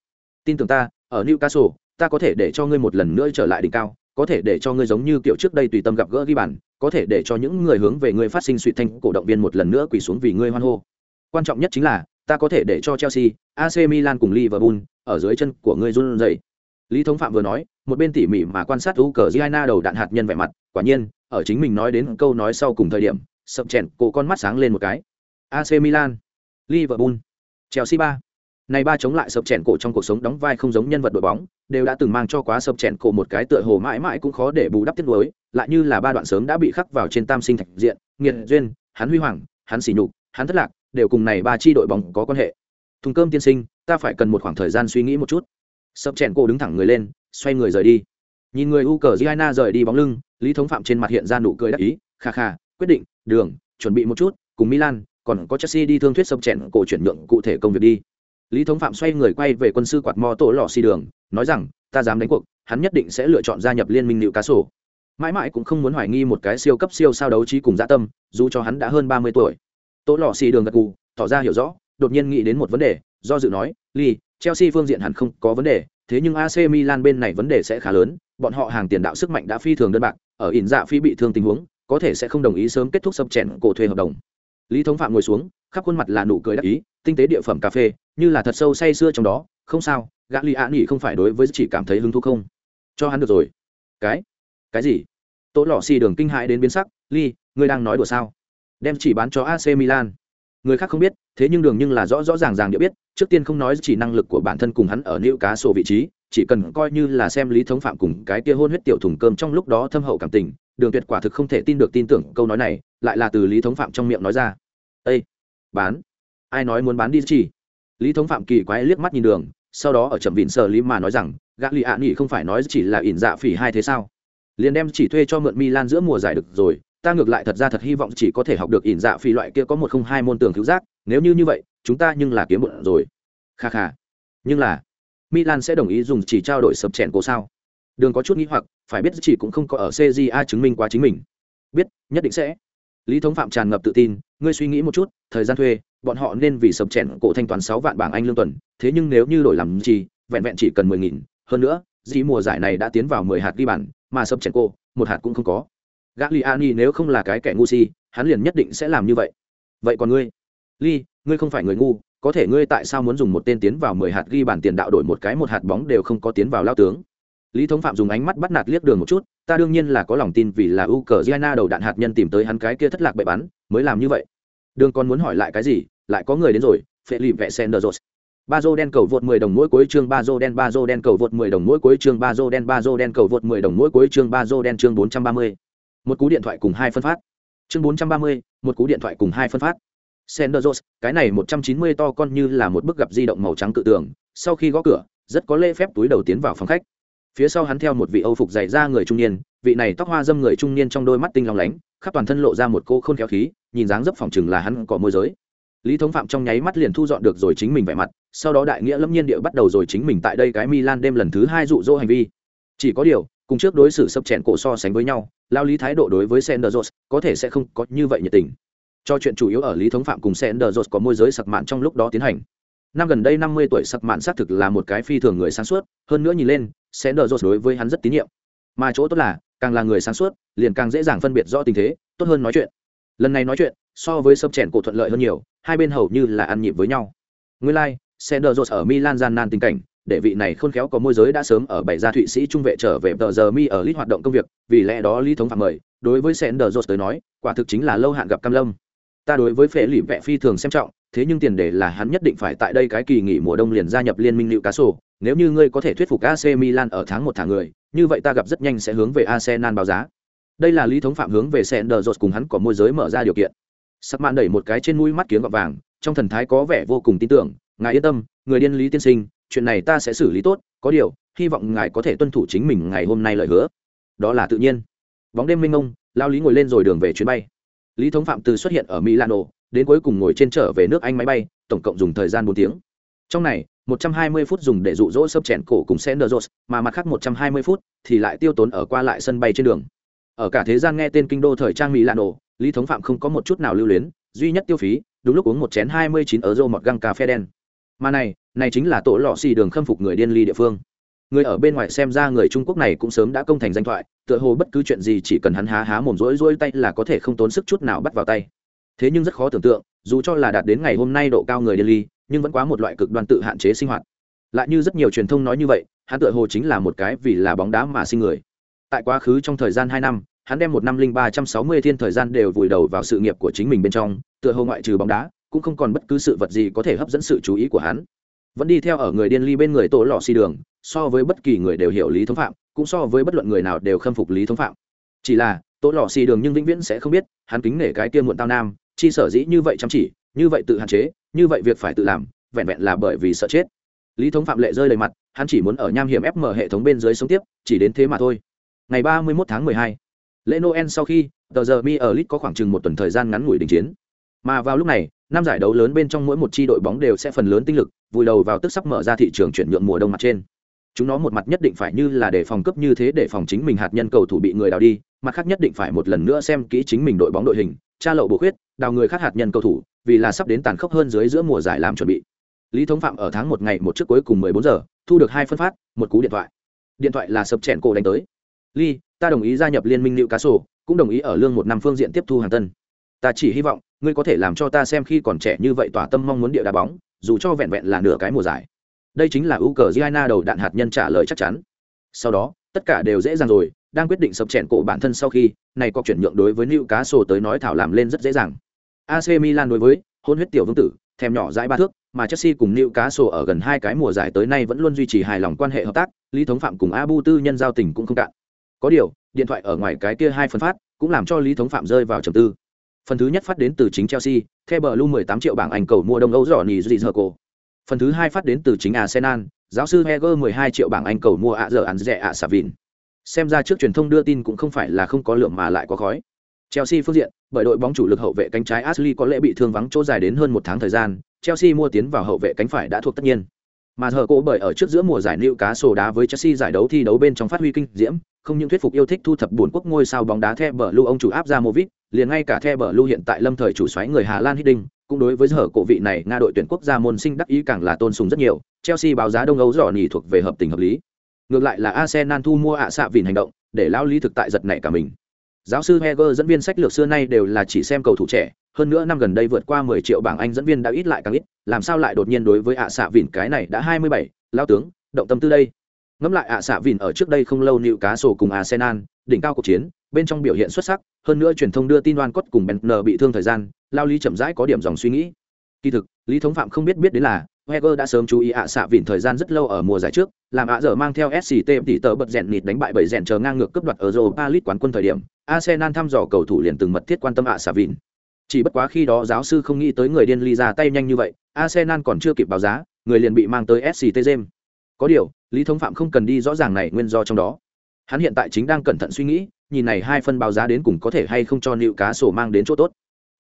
Tin tưởng ta, ở newcastle, ta có thể để cho ngươi một lần nữa trở lại đỉnh cao có thể để cho ngươi giống như kiểu trước đây tùy tâm gặp gỡ ghi bàn, có thể để cho những người hướng về ngươi phát sinh suy thanh cổ động viên một lần nữa quỳ xuống vì ngươi hoan hô. Quan trọng nhất chính là, ta có thể để cho chelsea ac milan cùng liverpool ở dưới chân của ngươi run rẩy. Lý thống phạm vừa nói, một bên tỉ mỉ mà quan sát u cờ giana đầu đạn hạt nhân vẻ mặt, quả nhiên, ở chính mình nói đến câu nói sau cùng thời điểm, sập chèn cổ con mắt sáng lên một cái. Ac milan, liverpool, chelsea ba này ba chống lại sập chèn cổ trong cuộc sống đóng vai không giống nhân vật đội bóng, đều đã từng mang cho quá sập chèn cổ một cái tựa hồ mãi mãi cũng khó để bù đắp tiết lối lại như là ba đoạn sớm đã bị khắc vào trên tam sinh thạch diện, nghiệt duyên, hắn huy hoàng, hắn xỉ nhục, hắn thất lạc, đều cùng này ba chi đội bóng có quan hệ. Thùng cơm tiên sinh, ta phải cần một khoảng thời gian suy nghĩ một chút. Sập chèn cổ đứng thẳng người lên, xoay người rời đi. Nhìn người u cờ giana rời đi bóng lưng, lý thống phạm trên mặt hiện ra nụ cười đắc ý, kha kha, quyết định, đường, chuẩn bị một chút, cùng milan, còn có chelsea đi thương thuyết sập chèn cổ chuyển nhượng cụ thể công việc đi lý thống phạm xoay người quay về quân sư quạt mò tổ lò xì đường, nói rằng, ta dám đánh cuộc, hắn nhất định sẽ lựa chọn gia nhập liên minh nịu cá sổ mãi mãi cũng không muốn hoài nghi một cái siêu cấp siêu sao đấu trí cùng dã tâm, dù cho hắn đã hơn ba mươi tuổi. Tổ lò xì đường gật gù, tỏ ra hiểu rõ, đột nhiên nghĩ đến một vấn đề, do dự nói lee chelsea phương diện hẳn không có vấn đề, thế nhưng ac milan bên này vấn đề sẽ khá lớn, bọn họ hàng tiền đạo sức mạnh đã phi thường đơn bạc, ở ỉn dạ phi bị thương tình huống, có thể sẽ không đồng ý sớm kết thúc sập chèn cổ thuê hợp đồng lý thống phạm ngồi xuống, khắp khuôn mặt là nụ cười đắc ý, tinh tế địa phẩm cà phê, như là thật sâu say sưa trong đó, không sao, gã lì ạ nghỉ không phải đối với chỉ cảm thấy hứng thú không? Cho hắn được rồi. Cái? Cái gì? Tố lò xì đường kinh hãi đến biến sắc ly ngươi đang nói đùa sao? Đem chỉ bán cho ac milan. Người khác không biết, thế nhưng đường nhưng là rõ rõ ràng ràng địa biết, trước tiên không nói chỉ năng lực của bản thân cùng hắn ở nữ cá sổ vị trí, chỉ cần coi như là xem lý thống phạm cùng cái kia hôn huyết tiểu thùng cơm trong lúc đó thâm hậu cảm tình đường tuyệt quả thực không thể tin được tin tưởng câu nói này, lại là từ lý thống phạm trong miệng nói ra. Ây bán. Ai nói muốn bán đi chỉ? Lý thống phạm kỳ quái liếc mắt nhìn đường, sau đó ở trầm vịn sở lý mà nói rằng, gã lì ạ nghỉ không phải nói chỉ là ỉn dạ phỉ hai thế sao? Liền đem chỉ thuê cho mượn milan giữa mùa giải được rồi, ta ngược lại thật ra thật hy vọng chỉ có thể học được ỉn dạ phỉ loại kia có một không hai môn tường cứu giác, nếu như như vậy, chúng ta nhưng là kiếm muộn rồi. Kha kha, nhưng là, milan sẽ đồng ý dùng chỉ trao đổi sập chèn cổ sao? Đường có chút nghĩ hoặc phải biết chỉ cũng không có ở cja chứng minh quá chính mình. Biết, nhất định sẽ. Lý thống phạm tràn ngập tự tin, ngươi suy nghĩ một chút, thời gian thuê, bọn họ nên vì sập chèn cổ thanh toán sáu vạn bảng anh lương tuần, thế nhưng nếu như đổi làm gì vẹn vẹn chỉ cần mười nghìn, hơn nữa, dĩ mùa giải này đã tiến vào mười hạt ghi bản mà sập chèn cổ, một hạt cũng không có. Gagliani nếu không là cái kẻ ngu si, hắn liền nhất định sẽ làm như vậy. Vậy còn ngươi? Ly, ngươi không phải người ngu, có thể ngươi tại sao muốn dùng một tên tiến vào mười hạt ghi bản tiền đạo đổi một cái một hạt bóng đều không có tiến vào lao tướng? Lý thống phạm dùng ánh mắt bắt nạt liếc đường một chút ta đương nhiên là có lòng tin vì là u cờ giana đầu đạn hạt nhân tìm tới hắn cái kia thất lạc bậy bắn mới làm như vậy đường còn muốn hỏi lại cái gì lại có người đến rồi phệ lì vẹ sen đờ rột ba dô đen cầu vượt 10 đồng mỗi cuối chương ba dô đen ba dô đen cầu vượt 10 đồng mỗi cuối chương ba dô đen ba dô đen cầu vượt 10 đồng mỗi cuối chương ba dô đen chương 430. một cú điện thoại cùng hai phân phát chương 430, một cú điện thoại cùng hai phân phát Senderos, cái này 190 to con như là một bức gặp di động màu trắng cự tường, sau khi gõ cửa, rất có lễ phép túi đầu tiến vào phòng khách. Phía sau hắn theo một vị Âu phục dày ra người trung niên, vị này tóc hoa dâm người trung niên trong đôi mắt tinh long lánh, khắp toàn thân lộ ra một cô khôn khéo khí, nhìn dáng dấp phòng chừng là hắn có môi giới. Lý Thống Phạm trong nháy mắt liền thu dọn được rồi chính mình vẻ mặt, sau đó đại nghĩa lâm nhiên địa bắt đầu rồi chính mình tại đây cái Milan đêm lần thứ hai dụ dỗ hành vi. Chỉ có điều, cùng trước đối xử sập chèn cổ so sánh với nhau, lao lý thái độ đối với Senderos có thể sẽ không có như vậy nhiệt tình cho chuyện chủ yếu ở lý thống phạm cùng sẽ có môi giới sặc mạn trong lúc đó tiến hành năm gần đây năm mươi tuổi sặc mạn xác thực là một cái phi thường người sáng suốt hơn nữa nhìn lên sẽ đờ đối với hắn rất tín nhiệm. Mà chỗ tốt là, càng là người sáng suốt, liền càng dễ dàng phân biệt rõ tình thế, tốt hơn nói chuyện. Lần này nói chuyện, so với sập chèn cổ thuận lợi hơn nhiều, hai bên hầu như là ăn nhịp với nhau. Nguyên lai sẽ đờ ở milan gian nan tình cảnh, để vị này khôn khéo có môi giới đã sớm ở bảy gia thụy sĩ trung vệ trở về tờ giờ mi ở lít hoạt động công việc, vì lẽ đó lý thống phạm mời, đối với sẽ đờ tới nói, quả thực chính là lâu hạn gặp cam lâm. Ta đối với phệ lỉ vẹ phi thường xem trọng, thế nhưng tiền đề là hắn nhất định phải tại đây cái kỳ nghỉ mùa đông liền gia nhập liên minh liệu cá sổ nếu như ngươi có thể thuyết phục AC Milan ở tháng một thả người như vậy ta gặp rất nhanh sẽ hướng về Arsenal báo giá. Đây là lý thống phạm hướng về Sender cùng hắn có môi giới mở ra điều kiện. Sắc mạn đẩy một cái trên mũi mắt kiếm gọt vàng trong thần thái có vẻ vô cùng tin tưởng ngài yên tâm người điên lý tiên sinh chuyện này ta sẽ xử lý tốt có điều hy vọng ngài có thể tuân thủ chính mình ngày hôm nay lời hứa. Đó là tự nhiên. Bóng đêm mênh mông, lao lý ngồi lên rồi đường về chuyến bay. Lý thống phạm từ xuất hiện ở milano đến cuối cùng ngồi trên trở về nước anh máy bay tổng cộng dùng thời gian bốn tiếng. Trong này 120 phút dùng để dụ dỗ sấp chèn cổ cùng Senderos, mà mặt khác 120 phút thì lại tiêu tốn ở qua lại sân bay trên đường. Ở cả thế gian nghe tên kinh đô thời trang Milano, Lý Thống Phạm không có một chút nào lưu luyến, duy nhất tiêu phí, đúng lúc uống một chén 29 euro một găng cà phê đen. Mà này, này chính là tổ lọ xì đường khâm phục người điên ly địa phương. Người ở bên ngoài xem ra người Trung Quốc này cũng sớm đã công thành danh thoại, tựa hồ bất cứ chuyện gì chỉ cần hắn há há mồm rỗi rỗi tay là có thể không tốn sức chút nào bắt vào tay thế nhưng rất khó tưởng tượng dù cho là đạt đến ngày hôm nay độ cao người điên ly nhưng vẫn quá một loại cực đoan tự hạn chế sinh hoạt. Lại như rất nhiều truyền thông nói như vậy, hắn tựa hồ chính là một cái vì là bóng đá mà sinh người. Tại quá khứ trong thời gian hai năm, hắn đem một năm linh ba trăm sáu mươi thiên thời gian đều vùi đầu vào sự nghiệp của chính mình bên trong, tựa hồ ngoại trừ bóng đá, cũng không còn bất cứ sự vật gì có thể hấp dẫn sự chú ý của hắn. Vẫn đi theo ở người điên ly bên người tổ lò xi đường, so với bất kỳ người đều hiểu lý thống phạm, cũng so với bất luận người nào đều khâm phục lý thống phạm. Chỉ là, tổ lò xì đường nhưng vĩnh viễn sẽ không biết, hắn kính nể cái kia muộn tao nam, chi sở dĩ như vậy chăm chỉ như vậy tự hạn chế, như vậy việc phải tự làm, vẹn vẹn là bởi vì sợ chết. Lý thống phạm lệ rơi đầy mặt, hắn chỉ muốn ở nham hiểm ép mở hệ thống bên dưới sống tiếp, chỉ đến thế mà thôi. Ngày ba mươi một tháng mười hai, lễ noel sau khi, tờ giờ mi ở lit có khoảng chừng một tuần thời gian ngắn ngủi đình chiến. Mà vào lúc này, năm giải đấu lớn bên trong mỗi một chi đội bóng đều sẽ phần lớn tinh lực, vùi đầu vào tức sắp mở ra thị trường chuyển nhượng mùa đông mặt trên. Chúng nó một mặt nhất định phải như là để phòng cấp như thế để phòng chính mình hạt nhân cầu thủ bị người đào đi, mặt khác nhất định phải một lần nữa xem kỹ chính mình đội bóng đội hình, tra lậu bổ khuyết, đào người khác hạt nhân cầu thủ vì là sắp đến tàn khốc hơn dưới giữa mùa giải làm chuẩn bị. Lý thống phạm ở tháng một ngày một trước cuối cùng mười bốn giờ, thu được hai phân phát, một cú điện thoại. Điện thoại là sập chèn cổ đánh tới. Ly ta đồng ý gia nhập liên minh nữ cá sổ cũng đồng ý ở lương một năm phương diện tiếp thu hàng tân. Ta chỉ hy vọng, ngươi có thể làm cho ta xem khi còn trẻ như vậy tỏa tâm mong muốn địa đá bóng, dù cho vẹn vẹn là nửa cái mùa giải. Đây chính là ưu cờ giana đầu đạn hạt nhân trả lời chắc chắn. Sau đó, tất cả đều dễ dàng rồi, đang quyết định sập chèn cổ bản thân sau khi, này có chuyển nhượng đối với nữ cá sổ tới nói thảo làm lên rất dễ dàng. AC Milan đối với hôn huyết tiểu vương tử, thèm nhỏ dãi ba thước, mà Chelsea cùng Newcastle ở gần hai cái mùa giải tới nay vẫn luôn duy trì hài lòng quan hệ hợp tác, Lý Thống Phạm cùng Abu Tư nhân giao tình cũng không cạn. Có điều, điện thoại ở ngoài cái kia hai phần phát, cũng làm cho Lý Thống Phạm rơi vào trầm tư. Phần thứ nhất phát đến từ chính Chelsea, theo bờ lu 18 triệu bảng Anh cầu mua Đông Âu rõ giờ cổ. Phần thứ hai phát đến từ chính Arsenal, giáo sư Heger 12 triệu bảng Anh cầu mua ạ giờ ăn rẻ ạ Savin. Xem ra trước truyền thông đưa tin cũng không phải là không có lượng mà lại có khói. Chelsea phương diện, bởi đội bóng chủ lực hậu vệ cánh trái Ashley có lẽ bị thương vắng chỗ dài đến hơn một tháng thời gian, Chelsea mua tiến vào hậu vệ cánh phải đã thuộc tất nhiên. Mà giờ cổ bởi ở trước giữa mùa giải Newcastle đá với Chelsea giải đấu thi đấu bên trong phát huy kinh diễm, không những thuyết phục yêu thích thu thập buồn quốc ngôi sao bóng đá The Blue ông chủ áp ra liền ngay cả The Blue hiện tại lâm thời chủ soái người Hà Lan Hiddink, cũng đối với giờ cổ vị này Nga đội tuyển quốc gia môn sinh đắc ý càng là tôn sùng rất nhiều, Chelsea báo giá Đông Âu rõ nhỉ thuộc về hợp tình hợp lý. Ngược lại là Arsenal thu mua ạ à xạ vịn hành động, để lao lý thực tại giật nảy cả mình. Giáo sư Heger dẫn viên sách lược xưa nay đều là chỉ xem cầu thủ trẻ, hơn nữa năm gần đây vượt qua 10 triệu bảng Anh dẫn viên đã ít lại càng ít, làm sao lại đột nhiên đối với ạ à xạ vỉn cái này đã 27, lao tướng, động tâm tư đây. Ngắm lại ạ à xạ vỉn ở trước đây không lâu nịu cá sổ cùng Arsenal, đỉnh cao cuộc chiến, bên trong biểu hiện xuất sắc, hơn nữa truyền thông đưa tin oan cốt cùng Bentner bị thương thời gian, lao lý chậm rãi có điểm dòng suy nghĩ. Kỳ thực, Lý Thống Phạm không biết biết đến là, Heger đã sớm chú ý ạ xạ vịn thời gian rất lâu ở mùa giải trước, làm ạ giờ mang theo SCT tỷ tờ bật rèn nịt đánh bại bảy rèn chờ ngang ngược cướp đoạt ở Europa League quán quân thời điểm, Arsenal thăm dò cầu thủ liền từng mật thiết quan tâm ạ xạ vịn. Chỉ bất quá khi đó giáo sư không nghĩ tới người điên ly ra tay nhanh như vậy, Arsenal còn chưa kịp báo giá, người liền bị mang tới SCT James. Có điều, Lý Thống Phạm không cần đi rõ ràng này nguyên do trong đó. Hắn hiện tại chính đang cẩn thận suy nghĩ, nhìn này hai phân báo giá đến cùng có thể hay không cho Newcastle mang đến chỗ tốt.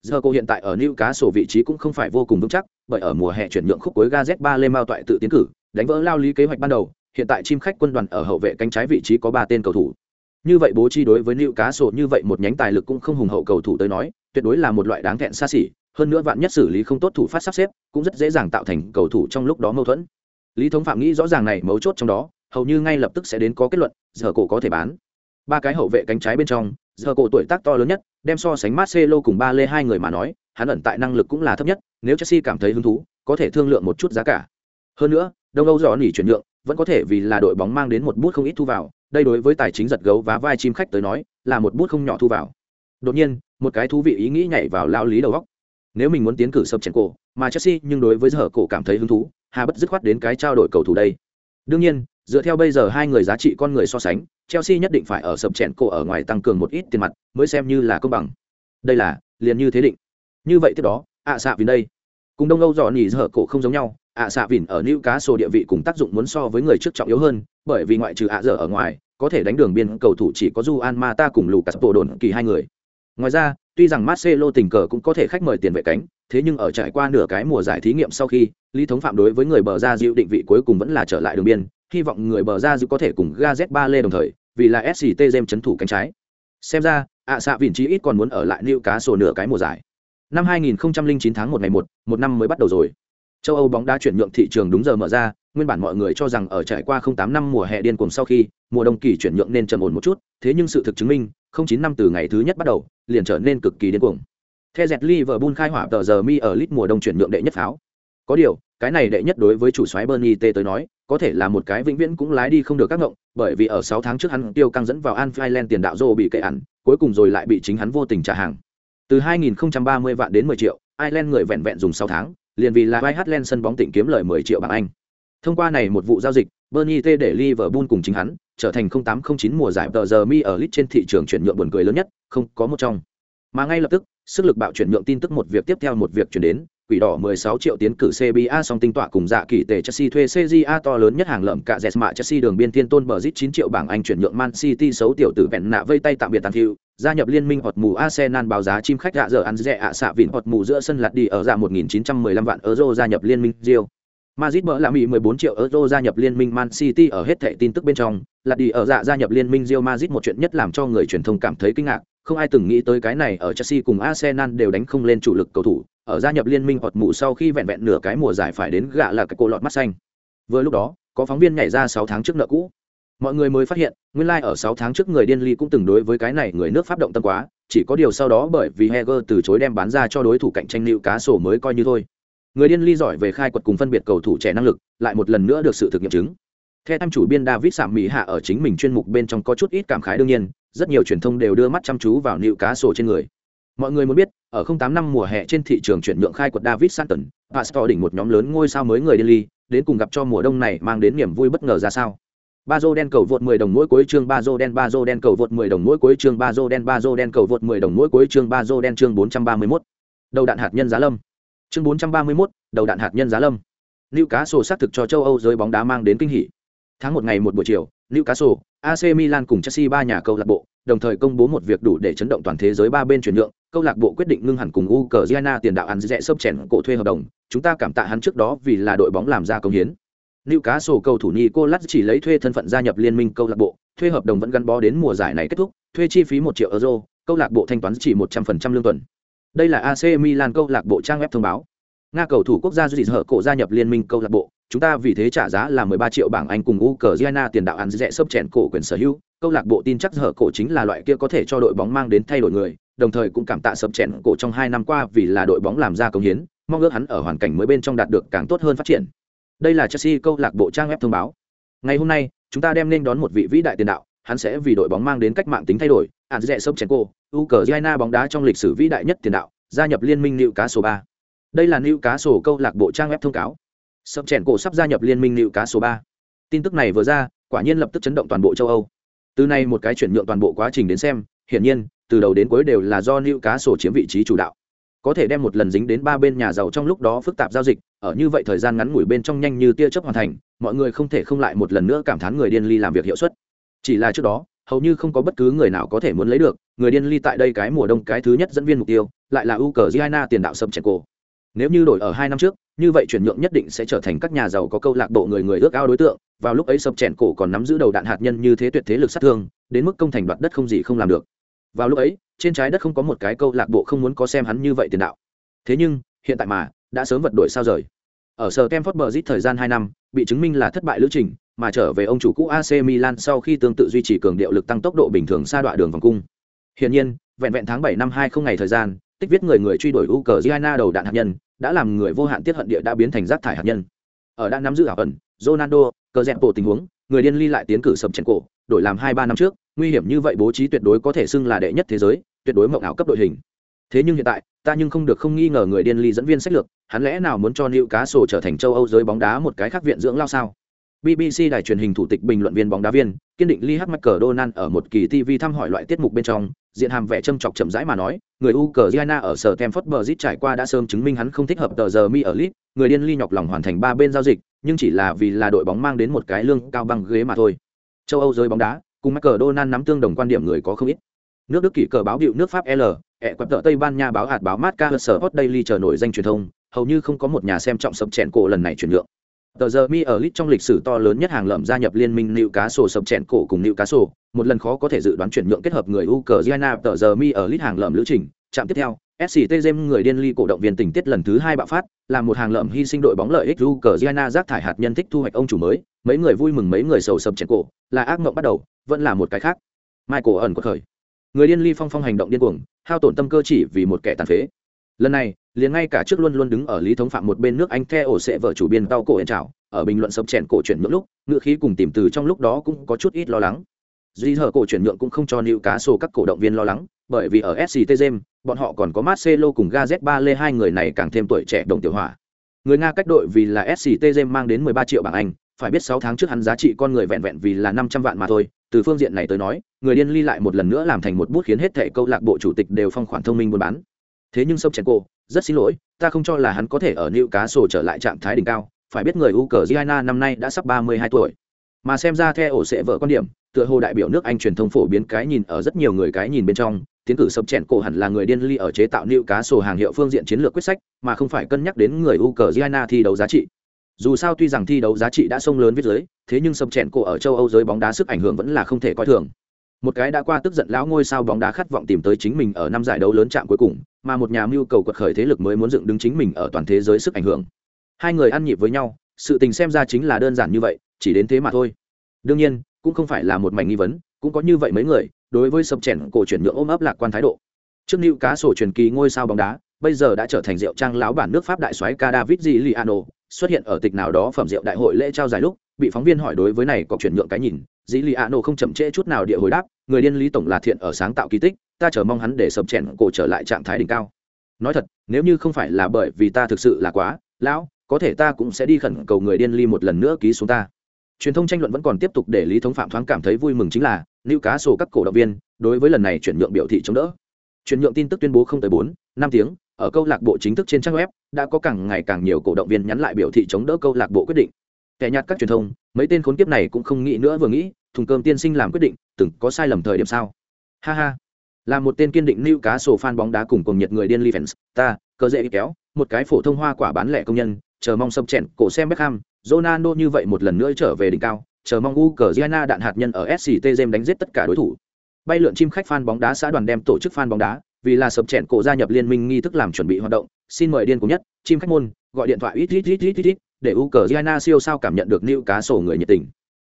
Giờ cô hiện tại ở Newcastle vị trí cũng không phải vô cùng vững chắc, bởi ở mùa hè chuyển nhượng khúc cuối Gazet Lê Mao toại tự tiến cử, đánh vỡ lao lý kế hoạch ban đầu, hiện tại chim khách quân đoàn ở hậu vệ cánh trái vị trí có ba tên cầu thủ. Như vậy bố trí đối với Newcastle như vậy một nhánh tài lực cũng không hùng hậu cầu thủ tới nói, tuyệt đối là một loại đáng thẹn xa xỉ, hơn nữa vạn nhất xử lý không tốt thủ phát sắp xếp, cũng rất dễ dàng tạo thành cầu thủ trong lúc đó mâu thuẫn. Lý Thống Phạm nghĩ rõ ràng này mấu chốt trong đó, hầu như ngay lập tức sẽ đến có kết luận, giờ cổ có thể bán. Ba cái hậu vệ cánh trái bên trong, giờ cổ tuổi tác to lớn nhất, đem so sánh Marcelo cùng ba lê hai người mà nói, hắn ẩn tại năng lực cũng là thấp nhất, nếu Chelsea cảm thấy hứng thú, có thể thương lượng một chút giá cả. Hơn nữa, Đông Âu Johnny nỉ chuyển nhượng, vẫn có thể vì là đội bóng mang đến một bút không ít thu vào, đây đối với tài chính giật gấu và vai chim khách tới nói, là một bút không nhỏ thu vào. Đột nhiên, một cái thú vị ý nghĩ nhảy vào lao lý đầu óc. Nếu mình muốn tiến cử sập chèn cổ, mà Chelsea nhưng đối với giờ cổ cảm thấy hứng thú, hà bất dứt khoát đến cái trao đổi cầu thủ đây. Đương nhiên, dựa theo bây giờ hai người giá trị con người so sánh, Chelsea nhất định phải ở sập chèn cổ ở ngoài tăng cường một ít tiền mặt, mới xem như là công bằng. Đây là, liền như thế định. Như vậy tiếp đó, ạ à xạ vì đây. Cùng Đông Âu dò nỉ dở cổ không giống nhau, ạ à xạ vỉn ở nữ cá sổ địa vị cùng tác dụng muốn so với người trước trọng yếu hơn, bởi vì ngoại trừ ạ dở ở ngoài, có thể đánh đường biên cầu thủ chỉ có Juan Mata cùng Lucas đồn kỳ hai người. Ngoài ra, tuy rằng Marcelo tình cờ cũng có thể khách mời tiền vệ cánh, thế nhưng ở trải qua nửa cái mùa giải thí nghiệm sau khi, Lý Thống Phạm đối với người bờ ra dịu định vị cuối cùng vẫn là trở lại đường biên, hy vọng người bờ ra dịu có thể cùng Gazet Ba Lê đồng thời, vì là SCT jem chấn thủ cánh trái. Xem ra, ạ xạ vịn chí ít còn muốn ở lại lưu cá sổ nửa cái mùa giải. Năm 2009 tháng 1 ngày 1, một năm mới bắt đầu rồi. Châu Âu bóng đá chuyển nhượng thị trường đúng giờ mở ra, nguyên bản mọi người cho rằng ở trải qua 08 năm mùa hè điên cuồng sau khi, mùa đông kỳ chuyển nhượng nên trầm ổn một chút, thế nhưng sự thực chứng minh, 09 năm từ ngày thứ nhất bắt đầu, liền trở nên cực kỳ điên cuồng. Theo dẹt Liverpool khai hỏa tờ giờ mi ở lit mùa đông chuyển nhượng đệ nhất pháo. Có điều, cái này đệ nhất đối với chủ soái Bernie T tới nói, có thể là một cái vĩnh viễn cũng lái đi không được các ngộng, bởi vì ở 6 tháng trước hắn tiêu căng dẫn vào Anfield tiền đạo Zô bị kệ ẩn, cuối cùng rồi lại bị chính hắn vô tình trả hàng. Từ 2030 vạn đến 10 triệu, Ireland người vẹn vẹn dùng 6 tháng, liền vì là White sân bóng tỉnh kiếm lời 10 triệu bảng Anh. Thông qua này một vụ giao dịch, Bernie T để Liverpool cùng chính hắn trở thành 0809 mùa giải tờ giờ mi ở lit trên thị trường chuyển nhượng buồn cười lớn nhất, không có một trong. Mà ngay lập tức, sức lực bạo chuyển nhượng tin tức một việc tiếp theo một việc chuyển đến, quỷ đỏ 16 triệu tiến cử CBA song tinh tọa cùng dạ kỳ tệ Chelsea thuê CJA to lớn nhất hàng lợm cả Jesma Chelsea đường biên thiên tôn bờ 9 triệu bảng Anh chuyển nhượng Man City xấu tiểu tử vẹn nạ vây tay tạm biệt tàn thiu, gia nhập liên minh hoặc mù Arsenal báo giá chim khách gạ giờ ăn rẻ ạ xạ vịn hoặc mù giữa sân lạt đi ở dạ 1915 vạn euro gia nhập liên minh Real. Madrid bỡ là Mỹ 14 triệu euro gia nhập liên minh Man City ở hết thảy tin tức bên trong, lạt đi ở dạ gia nhập liên minh Real Madrid một chuyện nhất làm cho người truyền thông cảm thấy kinh ngạc, không ai từng nghĩ tới cái này ở Chelsea cùng Arsenal đều đánh không lên chủ lực cầu thủ, ở gia nhập liên minh hoặc mụ sau khi vẹn vẹn nửa cái mùa giải phải đến gạ là cái cô lọt mắt xanh. Vừa lúc đó, có phóng viên nhảy ra sáu tháng trước nợ cũ. Mọi người mới phát hiện, nguyên lai like ở sáu tháng trước người điên ly cũng từng đối với cái này người nước pháp động tâm quá, chỉ có điều sau đó bởi vì Heger từ chối đem bán ra cho đối thủ cạnh tranh lưu cá sổ mới coi như thôi. Người điên ly giỏi về khai quật cùng phân biệt cầu thủ trẻ năng lực, lại một lần nữa được sự thực nghiệm chứng. Theo tham chủ biên David Sạm Mỹ hạ ở chính mình chuyên mục bên trong có chút ít cảm khái đương nhiên, rất nhiều truyền thông đều đưa mắt chăm chú vào nịu cá sổ trên người. Mọi người muốn biết, ở 08 năm mùa hè trên thị trường chuyển nhượng khai quật David Santon, Pastor đỉnh một nhóm lớn ngôi sao mới người Delhi, đến cùng gặp cho mùa đông này mang đến niềm vui bất ngờ ra sao. Bazo đen cầu vượt 10 đồng mỗi cuối chương Bazo đen Bazo đen cầu vượt 10 đồng mỗi cuối chương Bazo đen Bazo đen cầu vượt 10 đồng mỗi cuối chương Bazo đen chương 431. Đầu đạn hạt nhân giá lâm. Chương 431, đầu đạn hạt nhân giá lâm. Newcastle xác thực cho châu Âu giới bóng đá mang đến kinh hỉ. Tháng một ngày một buổi chiều, Newcastle, AC Milan cùng Chelsea ba nhà câu lạc bộ, đồng thời công bố một việc đủ để chấn động toàn thế giới ba bên chuyển nhượng, câu lạc bộ quyết định ngưng hẳn cùng Ukraine tiền đạo ăn rẽ sấp chèn cổ thuê hợp đồng, chúng ta cảm tạ hắn trước đó vì là đội bóng làm ra công hiến. Lưu cá sổ cầu thủ Nicolas chỉ lấy thuê thân phận gia nhập liên minh câu lạc bộ, thuê hợp đồng vẫn gắn bó đến mùa giải này kết thúc, thuê chi phí một triệu euro, câu lạc bộ thanh toán chỉ một trăm phần trăm lương tuần. Đây là AC Milan câu lạc bộ trang web thông báo. Nga cầu thủ quốc gia Duy Hở cổ gia nhập liên minh câu lạc bộ, chúng ta vì thế trả giá là 13 triệu bảng Anh cùng Ukraine tiền đạo ăn rẻ sấp chèn cổ quyền sở hữu, câu lạc bộ tin chắc Hở cổ chính là loại kia có thể cho đội bóng mang đến thay đổi người, đồng thời cũng cảm tạ sấp chèn cổ trong hai năm qua vì là đội bóng làm ra công hiến, mong ước hắn ở hoàn cảnh mới bên trong đạt được càng tốt hơn phát triển. Đây là Chelsea câu lạc bộ trang web thông báo. Ngày hôm nay, chúng ta đem nên đón một vị vĩ đại tiền đạo, hắn sẽ vì đội bóng mang đến cách mạng tính thay đổi, ăn rẻ sấp chèn cổ, Ukraine bóng đá trong lịch sử vĩ đại nhất tiền đạo, gia nhập liên minh Newcastle Cá số 3. Đây là Newcastle Cá sổ câu lạc bộ trang web thông cáo sập chèn cổ sắp gia nhập liên minh Nữu Cá số ba. Tin tức này vừa ra, quả nhiên lập tức chấn động toàn bộ châu Âu. Từ nay một cái chuyển nhượng toàn bộ quá trình đến xem, hiển nhiên, từ đầu đến cuối đều là do Nữu Cá sổ chiếm vị trí chủ đạo có thể đem một lần dính đến ba bên nhà giàu trong lúc đó phức tạp giao dịch ở như vậy thời gian ngắn ngủi bên trong nhanh như tia chớp hoàn thành mọi người không thể không lại một lần nữa cảm thán người điên ly làm việc hiệu suất chỉ là trước đó hầu như không có bất cứ người nào có thể muốn lấy được người điên ly tại đây cái mùa đông cái thứ nhất dẫn viên mục tiêu lại là u cờ giana tiền đạo sâm chèn cổ nếu như đổi ở hai năm trước như vậy chuyển nhượng nhất định sẽ trở thành các nhà giàu có câu lạc bộ người người ước ao đối tượng. Vào lúc ấy sập chèn cổ còn nắm giữ đầu đạn hạt nhân như thế tuyệt thế lực sát thương đến mức công thành đoạt đất không gì không làm được. Vào lúc ấy trên trái đất không có một cái câu lạc bộ không muốn có xem hắn như vậy tiền đạo. Thế nhưng hiện tại mà đã sớm vật đổi sao rời. Ở sở kem phớt bờ rít thời gian hai năm bị chứng minh là thất bại lữ trình mà trở về ông chủ cũ AC Milan sau khi tương tự duy trì cường điệu lực tăng tốc độ bình thường xa đoạn đường vòng cung. Hiển nhiên, vẹn vẹn tháng bảy năm 20 ngày thời gian, tích viết người người truy đuổi Ukraine đầu đạn hạt nhân, đã làm người vô hạn tiết hận địa đã biến thành rác thải hạt nhân. Ở đã nắm giữ ảo ẩn, Ronaldo, cờ dẹp bộ tình huống, người điên ly lại tiến cử sập chèn cổ, đổi làm 2 3 năm trước, nguy hiểm như vậy bố trí tuyệt đối có thể xưng là đệ nhất thế giới, tuyệt đối mộng ảo cấp đội hình thế nhưng hiện tại ta nhưng không được không nghi ngờ người điên ly dẫn viên sách lược hắn lẽ nào muốn cho nữ cá sổ trở thành châu âu giới bóng đá một cái khác viện dưỡng lao sao BBC đài truyền hình thủ tịch bình luận viên bóng đá viên kiên định Lee H. McDonald ở một kỳ TV thăm hỏi loại tiết mục bên trong, diện hàm vẻ châm chọc chậm rãi mà nói, người Ukraine ở sở Stamford Bridge trải qua đã sớm chứng minh hắn không thích hợp tờ giờ mi ở Leeds, người điên ly nhọc lòng hoàn thành ba bên giao dịch, nhưng chỉ là vì là đội bóng mang đến một cái lương cao bằng ghế mà thôi. Châu Âu giới bóng đá, cùng McDonald nắm tương đồng quan điểm người có không ít nước đức kỷ cờ báo hiệu nước pháp l ẹ quẹp tờ tây ban nha báo hạt báo Matka Sport sở daily chờ nổi danh truyền thông hầu như không có một nhà xem trọng sập chèn cổ lần này chuyển nhượng tờ giờ mi ở lit trong lịch sử to lớn nhất hàng lợm gia nhập liên minh nịu cá sổ sập chèn cổ cùng nịu cá sổ một lần khó có thể dự đoán chuyển nhượng kết hợp người ukraine tờ giờ mi ở lit hàng lợm lữ trình. Chạm tiếp theo SCT Gem người điên ly cổ động viên tình tiết lần thứ hai bạo phát, là một hàng lợm hy sinh đội bóng lợi ích Ukraine rác thải hạt nhân thích thu hoạch ông chủ mới, mấy người vui mừng mấy người sầu sập chèn cổ, là ác mộng bắt đầu, vẫn là một cái khác. Michael ẩn của khởi. Người điên ly phong phong hành động điên cuồng hao tổn tâm cơ chỉ vì một kẻ tàn phế. Lần này liền ngay cả trước luôn luôn đứng ở lý thống phạm một bên nước anh the ổ sẽ vợ chủ biên tao cổ hẹn trào ở bình luận sập chèn cổ chuyển nhượng lúc ngựa khí cùng tìm từ trong lúc đó cũng có chút ít lo lắng. Duy hở cổ chuyển nhượng cũng không cho nữ cá sổ các cổ động viên lo lắng, bởi vì ở sct james bọn họ còn có marcelo cùng gaz ba lê hai người này càng thêm tuổi trẻ đồng tiểu hỏa. Người nga cách đội vì là sct james mang đến 13 triệu bảng anh, phải biết 6 tháng trước hắn giá trị con người vẹn vẹn vì là 500 vạn mà thôi, từ phương diện này tới nói, người điên ly lại một lần nữa làm thành một bút khiến hết thẻ câu lạc bộ chủ tịch đều phong khoản thông minh buôn bán. Thế nhưng sông chèn cổ rất xin lỗi, ta không cho là hắn có thể ở nữ cá sổ trở lại trạng thái đỉnh cao. Phải biết người u cờ giana năm nay đã sắp ba mươi hai tuổi. Mà xem ra theo ổ sẽ vợ quan điểm, tựa hồ đại biểu nước anh truyền thông phổ biến cái nhìn ở rất nhiều người cái nhìn bên trong. Tiến cử sập chèn cổ hẳn là người điên ly ở chế tạo nữ cá sổ hàng hiệu phương diện chiến lược quyết sách, mà không phải cân nhắc đến người u cờ giana thi đấu giá trị. Dù sao tuy rằng thi đấu giá trị đã sông lớn viết giới, thế nhưng sập chèn cổ ở châu âu giới bóng đá sức ảnh hưởng vẫn là không thể coi thường một cái đã qua tức giận lão ngôi sao bóng đá khát vọng tìm tới chính mình ở năm giải đấu lớn chạm cuối cùng, mà một nhà mưu cầu quật khởi thế lực mới muốn dựng đứng chính mình ở toàn thế giới sức ảnh hưởng. Hai người ăn nhịp với nhau, sự tình xem ra chính là đơn giản như vậy, chỉ đến thế mà thôi. Đương nhiên, cũng không phải là một mảnh nghi vấn, cũng có như vậy mấy người, đối với sập chèn cổ chuyển nhượng ôm ấp lạc quan thái độ. Trước nữ cá sổ truyền kỳ ngôi sao bóng đá, bây giờ đã trở thành rượu trang lão bản nước pháp đại soái ca david Giuliano xuất hiện ở tịch nào đó phẩm rượu đại hội lễ trao giải lúc bị phóng viên hỏi đối với này có chuyển nhượng cái nhìn, dĩ lì a nổ không chậm trễ chút nào địa hồi đáp, người điên lý tổng là thiện ở sáng tạo kỳ tích, ta chờ mong hắn để sập chèn cổ trở lại trạng thái đỉnh cao. Nói thật, nếu như không phải là bởi vì ta thực sự là quá lão, có thể ta cũng sẽ đi khẩn cầu người điên ly một lần nữa ký xuống ta. Truyền thông tranh luận vẫn còn tiếp tục để lý thống phạm thoáng cảm thấy vui mừng chính là lưu cá sổ các cổ động viên, đối với lần này chuyển nhượng biểu thị chống đỡ. Chuyển nhượng tin tức tuyên bố không tới bốn, năm tiếng, ở câu lạc bộ chính thức trên trang web, đã có càng ngày càng nhiều cổ động viên nhắn lại biểu thị chống đỡ câu lạc bộ quyết định kẻ nhạt các truyền thông mấy tên khốn kiếp này cũng không nghĩ nữa vừa nghĩ thùng cơm tiên sinh làm quyết định từng có sai lầm thời điểm sao? Ha ha. Là một tên kiên định lưu cá sổ fan bóng đá cùng cùng nhiệt người điên ly fans ta cơ dễ kéo một cái phổ thông hoa quả bán lẻ công nhân chờ mong sập chèn cổ xem Beckham, Ronaldo như vậy một lần nữa trở về đỉnh cao, chờ mong Ukraine đạn hạt nhân ở SCT Gem đánh giết tất cả đối thủ. Bay lượn chim khách fan bóng đá xã đoàn đem tổ chức fan bóng đá, vì là sập chèn cổ gia nhập liên minh nghi thức làm chuẩn bị hoạt động, xin mời điên cùng nhất, chim khách môn, gọi điện thoại ít ít ít ít ít, ít để Ukraine siêu sao cảm nhận được lưu cá sổ người nhiệt tình.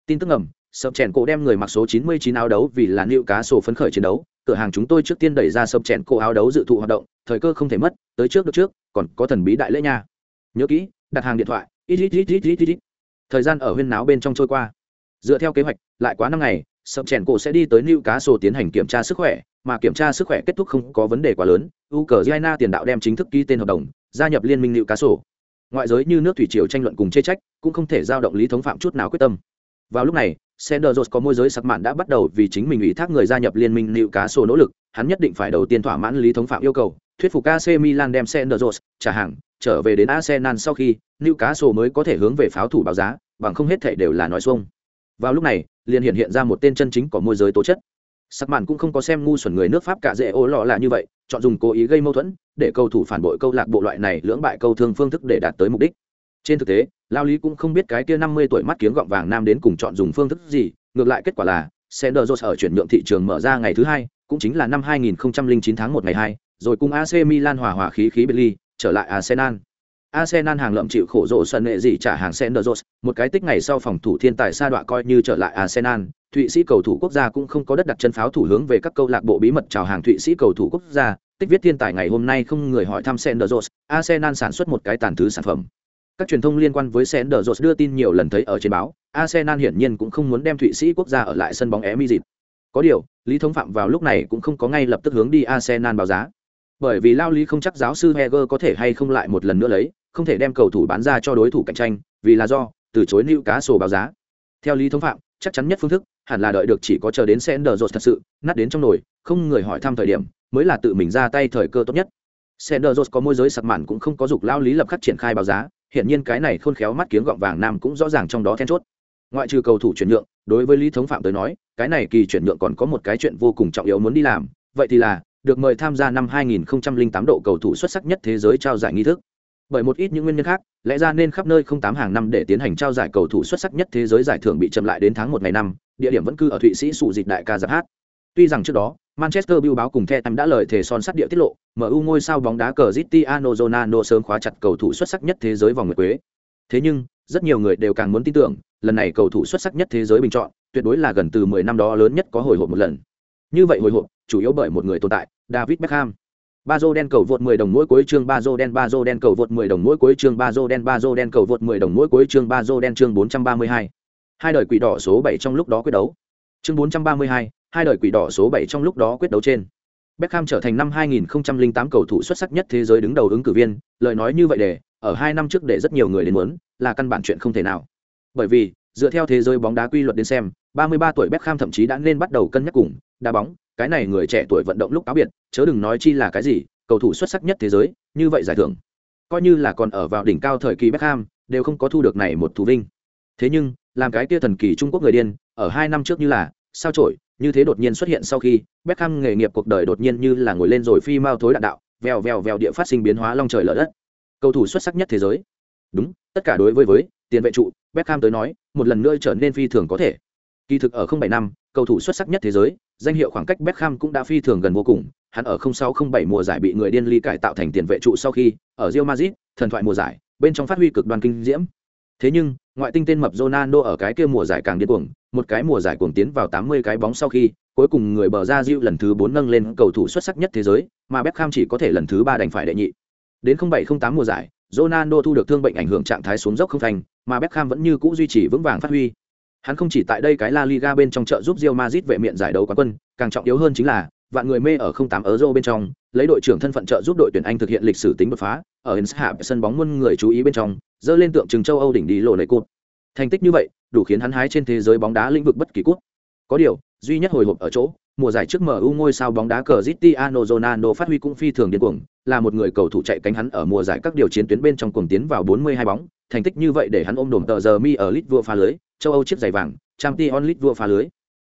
Tin tức ngầm, sập chèn cổ đem người mặc số 99 áo đấu vì là lưu cá sổ phấn khởi chiến đấu, cửa hàng chúng tôi trước tiên đẩy ra sập chèn cổ áo đấu dự thụ hoạt động, thời cơ không thể mất, tới trước được trước, còn có thần bí đại lễ nha. Nhớ kỹ, đặt hàng điện thoại thời gian ở huyên náo bên trong trôi qua. Dựa theo kế hoạch lại quá năm ngày sập chèn cổ sẽ đi tới new cá sổ tiến hành kiểm tra sức khỏe mà kiểm tra sức khỏe kết thúc không có vấn đề quá lớn. Ukraine tiền đạo đem chính thức ký tên hợp đồng gia nhập liên minh new cá sổ ngoại giới như nước thủy triều tranh luận cùng chê trách cũng không thể giao động lý thống phạm chút nào quyết tâm vào lúc này Sanders có môi giới sặc mạn đã bắt đầu vì chính mình ủy thác người gia nhập liên minh nịu Cá Sổ nỗ lực, hắn nhất định phải đầu tiên thỏa mãn lý thống phạm yêu cầu, thuyết phục AC Milan đem Sanders trả hàng, trở về đến Arsenal sau khi, nịu cá sổ mới có thể hướng về pháo thủ báo giá, bằng không hết thảy đều là nói xuông. Vào lúc này, liền hiện hiện ra một tên chân chính có môi giới tố chất. Sắc mạn cũng không có xem ngu xuẩn người nước Pháp cả dễ ô lọ là như vậy, chọn dùng cố ý gây mâu thuẫn, để cầu thủ phản bội câu lạc bộ loại này lưỡng bại câu thương phương thức để đạt tới mục đích. Trên thực tế, Lao Lý cũng không biết cái kia 50 tuổi mắt kiếng gọng vàng nam đến cùng chọn dùng phương thức gì, ngược lại kết quả là, Sanders ở chuyển nhượng thị trường mở ra ngày thứ hai, cũng chính là năm 2009 tháng 1 ngày 2, rồi cùng AC Milan hòa hòa khí khí Burnley ly, trở lại Arsenal. Arsenal hàng lậm chịu khổ rộ sân nghệ gì trả hàng Senderos, một cái tích ngày sau phòng thủ thiên tài sa đọa coi như trở lại Arsenal, Thụy Sĩ cầu thủ quốc gia cũng không có đất đặt chân pháo thủ hướng về các câu lạc bộ bí mật chào hàng Thụy Sĩ cầu thủ quốc gia, tích viết thiên tài ngày hôm nay không người hỏi thăm Senderos, Arsenal sản xuất một cái tàn thứ sản phẩm. Các truyền thông liên quan với Senderos đưa tin nhiều lần thấy ở trên báo, Arsenal hiển nhiên cũng không muốn đem Thụy Sĩ quốc gia ở lại sân bóng Emirates. Có điều, Lý Thống Phạm vào lúc này cũng không có ngay lập tức hướng đi Arsenal báo giá. Bởi vì lao lý không chắc giáo sư Heger có thể hay không lại một lần nữa lấy, không thể đem cầu thủ bán ra cho đối thủ cạnh tranh, vì là do từ chối lưu cá sổ báo giá. Theo lý thống phạm, chắc chắn nhất phương thức hẳn là đợi được chỉ có chờ đến Sender thật sự nát đến trong nồi, không người hỏi thăm thời điểm, mới là tự mình ra tay thời cơ tốt nhất. Sender có môi giới sặc mản cũng không có dục lao lý lập khắc triển khai báo giá, hiện nhiên cái này khôn khéo mắt kiếng gọng vàng nam cũng rõ ràng trong đó then chốt. Ngoại trừ cầu thủ chuyển nhượng, đối với lý thống phạm tới nói, cái này kỳ chuyển nhượng còn có một cái chuyện vô cùng trọng yếu muốn đi làm, vậy thì là được mời tham gia năm 2008 độ cầu thủ xuất sắc nhất thế giới trao giải nghi thức bởi một ít những nguyên nhân khác, lẽ ra nên khắp nơi không tám hàng năm để tiến hành trao giải cầu thủ xuất sắc nhất thế giới giải thưởng bị chậm lại đến tháng một ngày năm, địa điểm vẫn cư ở thụy sĩ sụ dịch đại ca giáp hát. Tuy rằng trước đó, manchester bưu báo cùng the time đã lời thề son sắt địa tiết lộ mu ngôi sao bóng đá cờ zitiano zonano sớm khóa chặt cầu thủ xuất sắc nhất thế giới vòng nguyệt quế. Thế nhưng, rất nhiều người đều càng muốn tin tưởng, lần này cầu thủ xuất sắc nhất thế giới bình chọn, tuyệt đối là gần từ 10 năm đó lớn nhất có hồi hộp một lần. Như vậy hồi hộp, chủ yếu bởi một người tồn tại, david beckham ba dô đen cầu vượt 10 đồng mỗi cuối chương ba dô đen ba dô đen cầu vượt 10 đồng mỗi cuối chương ba dô đen ba dô đen cầu vượt 10 đồng mỗi cuối chương ba dô đen chương 432. hai đời quỷ đỏ số 7 trong lúc đó quyết đấu chương 432, hai đời quỷ đỏ số 7 trong lúc đó quyết đấu trên Beckham trở thành năm 2008 cầu thủ xuất sắc nhất thế giới đứng đầu ứng cử viên, lời nói như vậy để, ở hai năm trước để rất nhiều người đến muốn, là căn bản chuyện không thể nào. Bởi vì, dựa theo thế giới bóng đá quy luật đến xem, 33 tuổi Beckham thậm chí đã nên bắt đầu cân nhắc cùng đá bóng, cái này người trẻ tuổi vận động lúc cáo biệt, chớ đừng nói chi là cái gì, cầu thủ xuất sắc nhất thế giới, như vậy giải thưởng, coi như là còn ở vào đỉnh cao thời kỳ Beckham, đều không có thu được này một thú vinh. Thế nhưng, làm cái kia thần kỳ Trung Quốc người điên, ở hai năm trước như là, sao trổi như thế đột nhiên xuất hiện sau khi, Beckham nghề nghiệp cuộc đời đột nhiên như là ngồi lên rồi phi mao thối đạn đạo, vèo vèo vèo địa phát sinh biến hóa long trời lở đất. Cầu thủ xuất sắc nhất thế giới. Đúng, tất cả đối với với, tiền vệ trụ, Beckham tới nói, một lần nữa trở nên phi thường có thể kỳ thực ở 07 năm cầu thủ xuất sắc nhất thế giới danh hiệu khoảng cách Beckham cũng đã phi thường gần vô cùng, hắn ở 0607 mùa giải bị người điên ly cải tạo thành tiền vệ trụ sau khi, ở Real Madrid, thần thoại mùa giải, bên trong phát huy cực đoan kinh diễm. Thế nhưng, ngoại tinh tên mập Ronaldo ở cái kia mùa giải càng điên cuồng, một cái mùa giải cuồng tiến vào 80 cái bóng sau khi, cuối cùng người bờ ra Diu lần thứ 4 nâng lên cầu thủ xuất sắc nhất thế giới, mà Beckham chỉ có thể lần thứ 3 đành phải đệ nhị. Đến 0708 mùa giải, Ronaldo thu được thương bệnh ảnh hưởng trạng thái xuống dốc không thành, mà Beckham vẫn như cũ duy trì vững vàng phát huy. Hắn không chỉ tại đây cái La Liga bên trong trợ giúp Real Madrid vệ miện giải đấu quán quân, càng trọng yếu hơn chính là vạn người mê ở 08 Euro bên trong, lấy đội trưởng thân phận trợ giúp đội tuyển Anh thực hiện lịch sử tính đột phá, ở Inshap sân bóng muôn người chú ý bên trong, dơ lên tượng trưng châu Âu đỉnh đi lộ này cột. Thành tích như vậy, đủ khiến hắn hái trên thế giới bóng đá lĩnh vực bất kỳ quốc. Có điều, duy nhất hồi hộp ở chỗ, mùa giải trước MU ngôi sao bóng đá Cristiano Ronaldo phát huy cũng phi thường điên cuồng, là một người cầu thủ chạy cánh hắn ở mùa giải các điều chiến tuyến bên trong cuồng tiến vào 42 bóng, thành tích như vậy để hắn ôm đồm tờ giờ mi ở lit vua phá lưới, châu Âu chiếc giày vàng, Champions League vua phá lưới.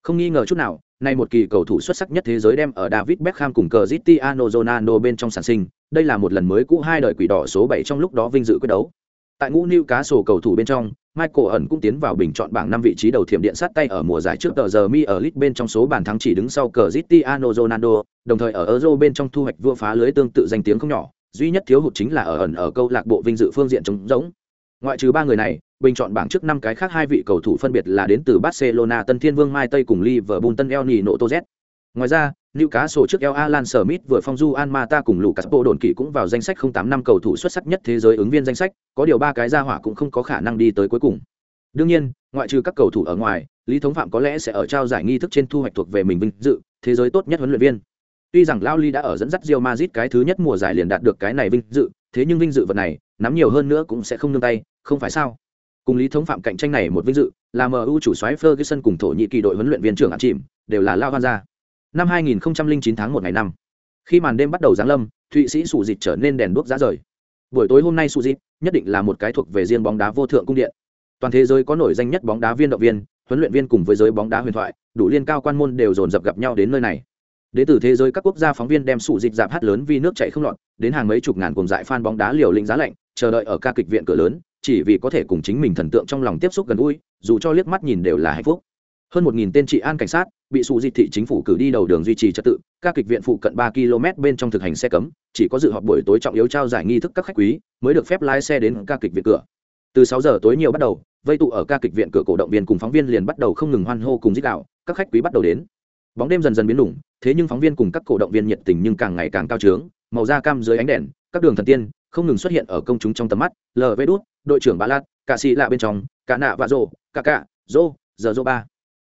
Không nghi ngờ chút nào, nay một kỳ cầu thủ xuất sắc nhất thế giới đem ở David Beckham cùng Cristiano Ronaldo bên trong sản sinh, đây là một lần mới cũ hai đời quỷ đỏ số 7 trong lúc đó vinh dự quyết đấu. Tại ngũ Newcastle cầu thủ bên trong, Michael ẩn cũng tiến vào bình chọn bảng năm vị trí đầu thiểm điện sát tay ở mùa giải trước tờ giờ mi ở League bên trong số bàn thắng chỉ đứng sau Cristiano Ronaldo, đồng thời ở Euro bên trong thu hoạch vua phá lưới tương tự danh tiếng không nhỏ, duy nhất thiếu hụt chính là ở ẩn ở câu lạc bộ vinh dự phương diện trống rỗng. Ngoại trừ ba người này, bình chọn bảng trước năm cái khác hai vị cầu thủ phân biệt là đến từ Barcelona Tân Thiên Vương Mai Tây cùng Liverpool Tân El Nino Toz. Ngoài ra, Newcastle trước El Alan Smith vừa phong du An Mata cùng Lucas đồn kỵ cũng vào danh sách 08 năm cầu thủ xuất sắc nhất thế giới ứng viên danh sách, có điều ba cái ra hỏa cũng không có khả năng đi tới cuối cùng. Đương nhiên, ngoại trừ các cầu thủ ở ngoài, Lý Thống Phạm có lẽ sẽ ở trao giải nghi thức trên thu hoạch thuộc về mình vinh dự, thế giới tốt nhất huấn luyện viên. Tuy rằng Lao Ly đã ở dẫn dắt Real Madrid cái thứ nhất mùa giải liền đạt được cái này vinh dự, thế nhưng vinh dự vật này, nắm nhiều hơn nữa cũng sẽ không nương tay, không phải sao? Cùng Lý Thống Phạm cạnh tranh này một vinh dự, là MU chủ soái Ferguson cùng thổ nhĩ kỳ đội huấn luyện viên trưởng ăn Chìm, đều là Lao Van ra. năm 2009 tháng một ngày năm khi màn đêm bắt đầu giáng lâm thụy sĩ sủ dịch trở nên đèn đuốc rã rời buổi tối hôm nay sủ dịch nhất định là một cái thuộc về riêng bóng đá vô thượng cung điện toàn thế giới có nổi danh nhất bóng đá viên động viên huấn luyện viên cùng với giới bóng đá huyền thoại đủ liên cao quan môn đều dồn dập gặp nhau đến nơi này đến từ thế giới các quốc gia phóng viên đem sủ dịch giảm hát lớn vì nước chảy không lọt đến hàng mấy chục ngàn cùng dại fan bóng đá liều lĩnh giá lạnh chờ đợi ở ca kịch viện cửa lớn, chỉ vì có thể cùng chính mình thần tượng trong lòng tiếp xúc gần gũi, dù cho liếc mắt nhìn đều là hạnh phúc. Hơn một nghìn tên trị an cảnh sát, bị sụ dịch thị chính phủ cử đi đầu đường duy trì trật tự các kịch viện phụ cận ba km bên trong thực hành xe cấm, chỉ có dự họp buổi tối trọng yếu trao giải nghi thức các khách quý, mới được phép lái xe đến ca kịch viện cửa. Từ sáu giờ tối nhiều bắt đầu, vây tụ ở ca kịch viện cửa cổ động viên cùng phóng viên liền bắt đầu không ngừng hoan hô cùng dích đạo, các khách quý bắt đầu đến. Bóng đêm dần dần biến đủng thế nhưng phóng viên cùng các cổ động viên nhiệt tình nhưng càng ngày càng cao trướng, màu da cam dưới ánh đèn, các đường thần tiên không ngừng xuất hiện ở công chúng trong tầm mắt lv đút đội trưởng ba lát cả sĩ lạ bên trong cả nạ và rô cả cả, rô giờ rô ba.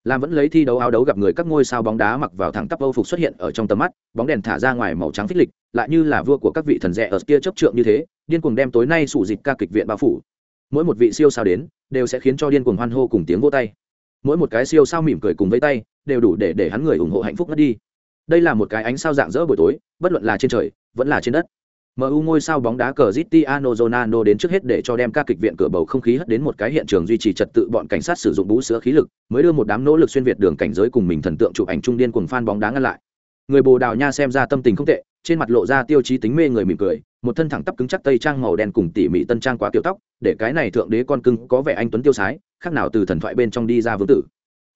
Làm vẫn lấy thi đấu áo đấu gặp người các ngôi sao bóng đá mặc vào thẳng tắp âu phục xuất hiện ở trong tầm mắt bóng đèn thả ra ngoài màu trắng phích lịch lại như là vua của các vị thần rẻ ở kia chấp trượng như thế điên cuồng đem tối nay sủ dịch ca kịch viện bao phủ. Mỗi một vị siêu sao đến đều sẽ khiến cho điên cuồng hoan hô cùng tiếng vô tay. Mỗi một cái siêu sao mỉm cười cùng với tay đều đủ để để hắn người ủng hộ hạnh phúc mất đi. Đây là một cái ánh sao dạng dỡ buổi tối bất luận là trên trời vẫn là trên đất. MU ngôi sao bóng đá cờ Cristiano Ronaldo đến trước hết để cho đem ca kịch viện cửa bầu không khí hất đến một cái hiện trường duy trì trật tự bọn cảnh sát sử dụng bú sữa khí lực, mới đưa một đám nỗ lực xuyên việt đường cảnh giới cùng mình thần tượng chụp ảnh trung điên cuồng fan bóng đá ngăn lại. Người Bồ Đào Nha xem ra tâm tình không tệ, trên mặt lộ ra tiêu chí tính mê người mỉm cười, một thân thẳng tắp cứng chắc tây trang màu đen cùng tỉ mỉ tân trang quá kiểu tóc, để cái này thượng đế con cưng có vẻ anh tuấn tiêu sái, khác nào từ thần thoại bên trong đi ra vương tử.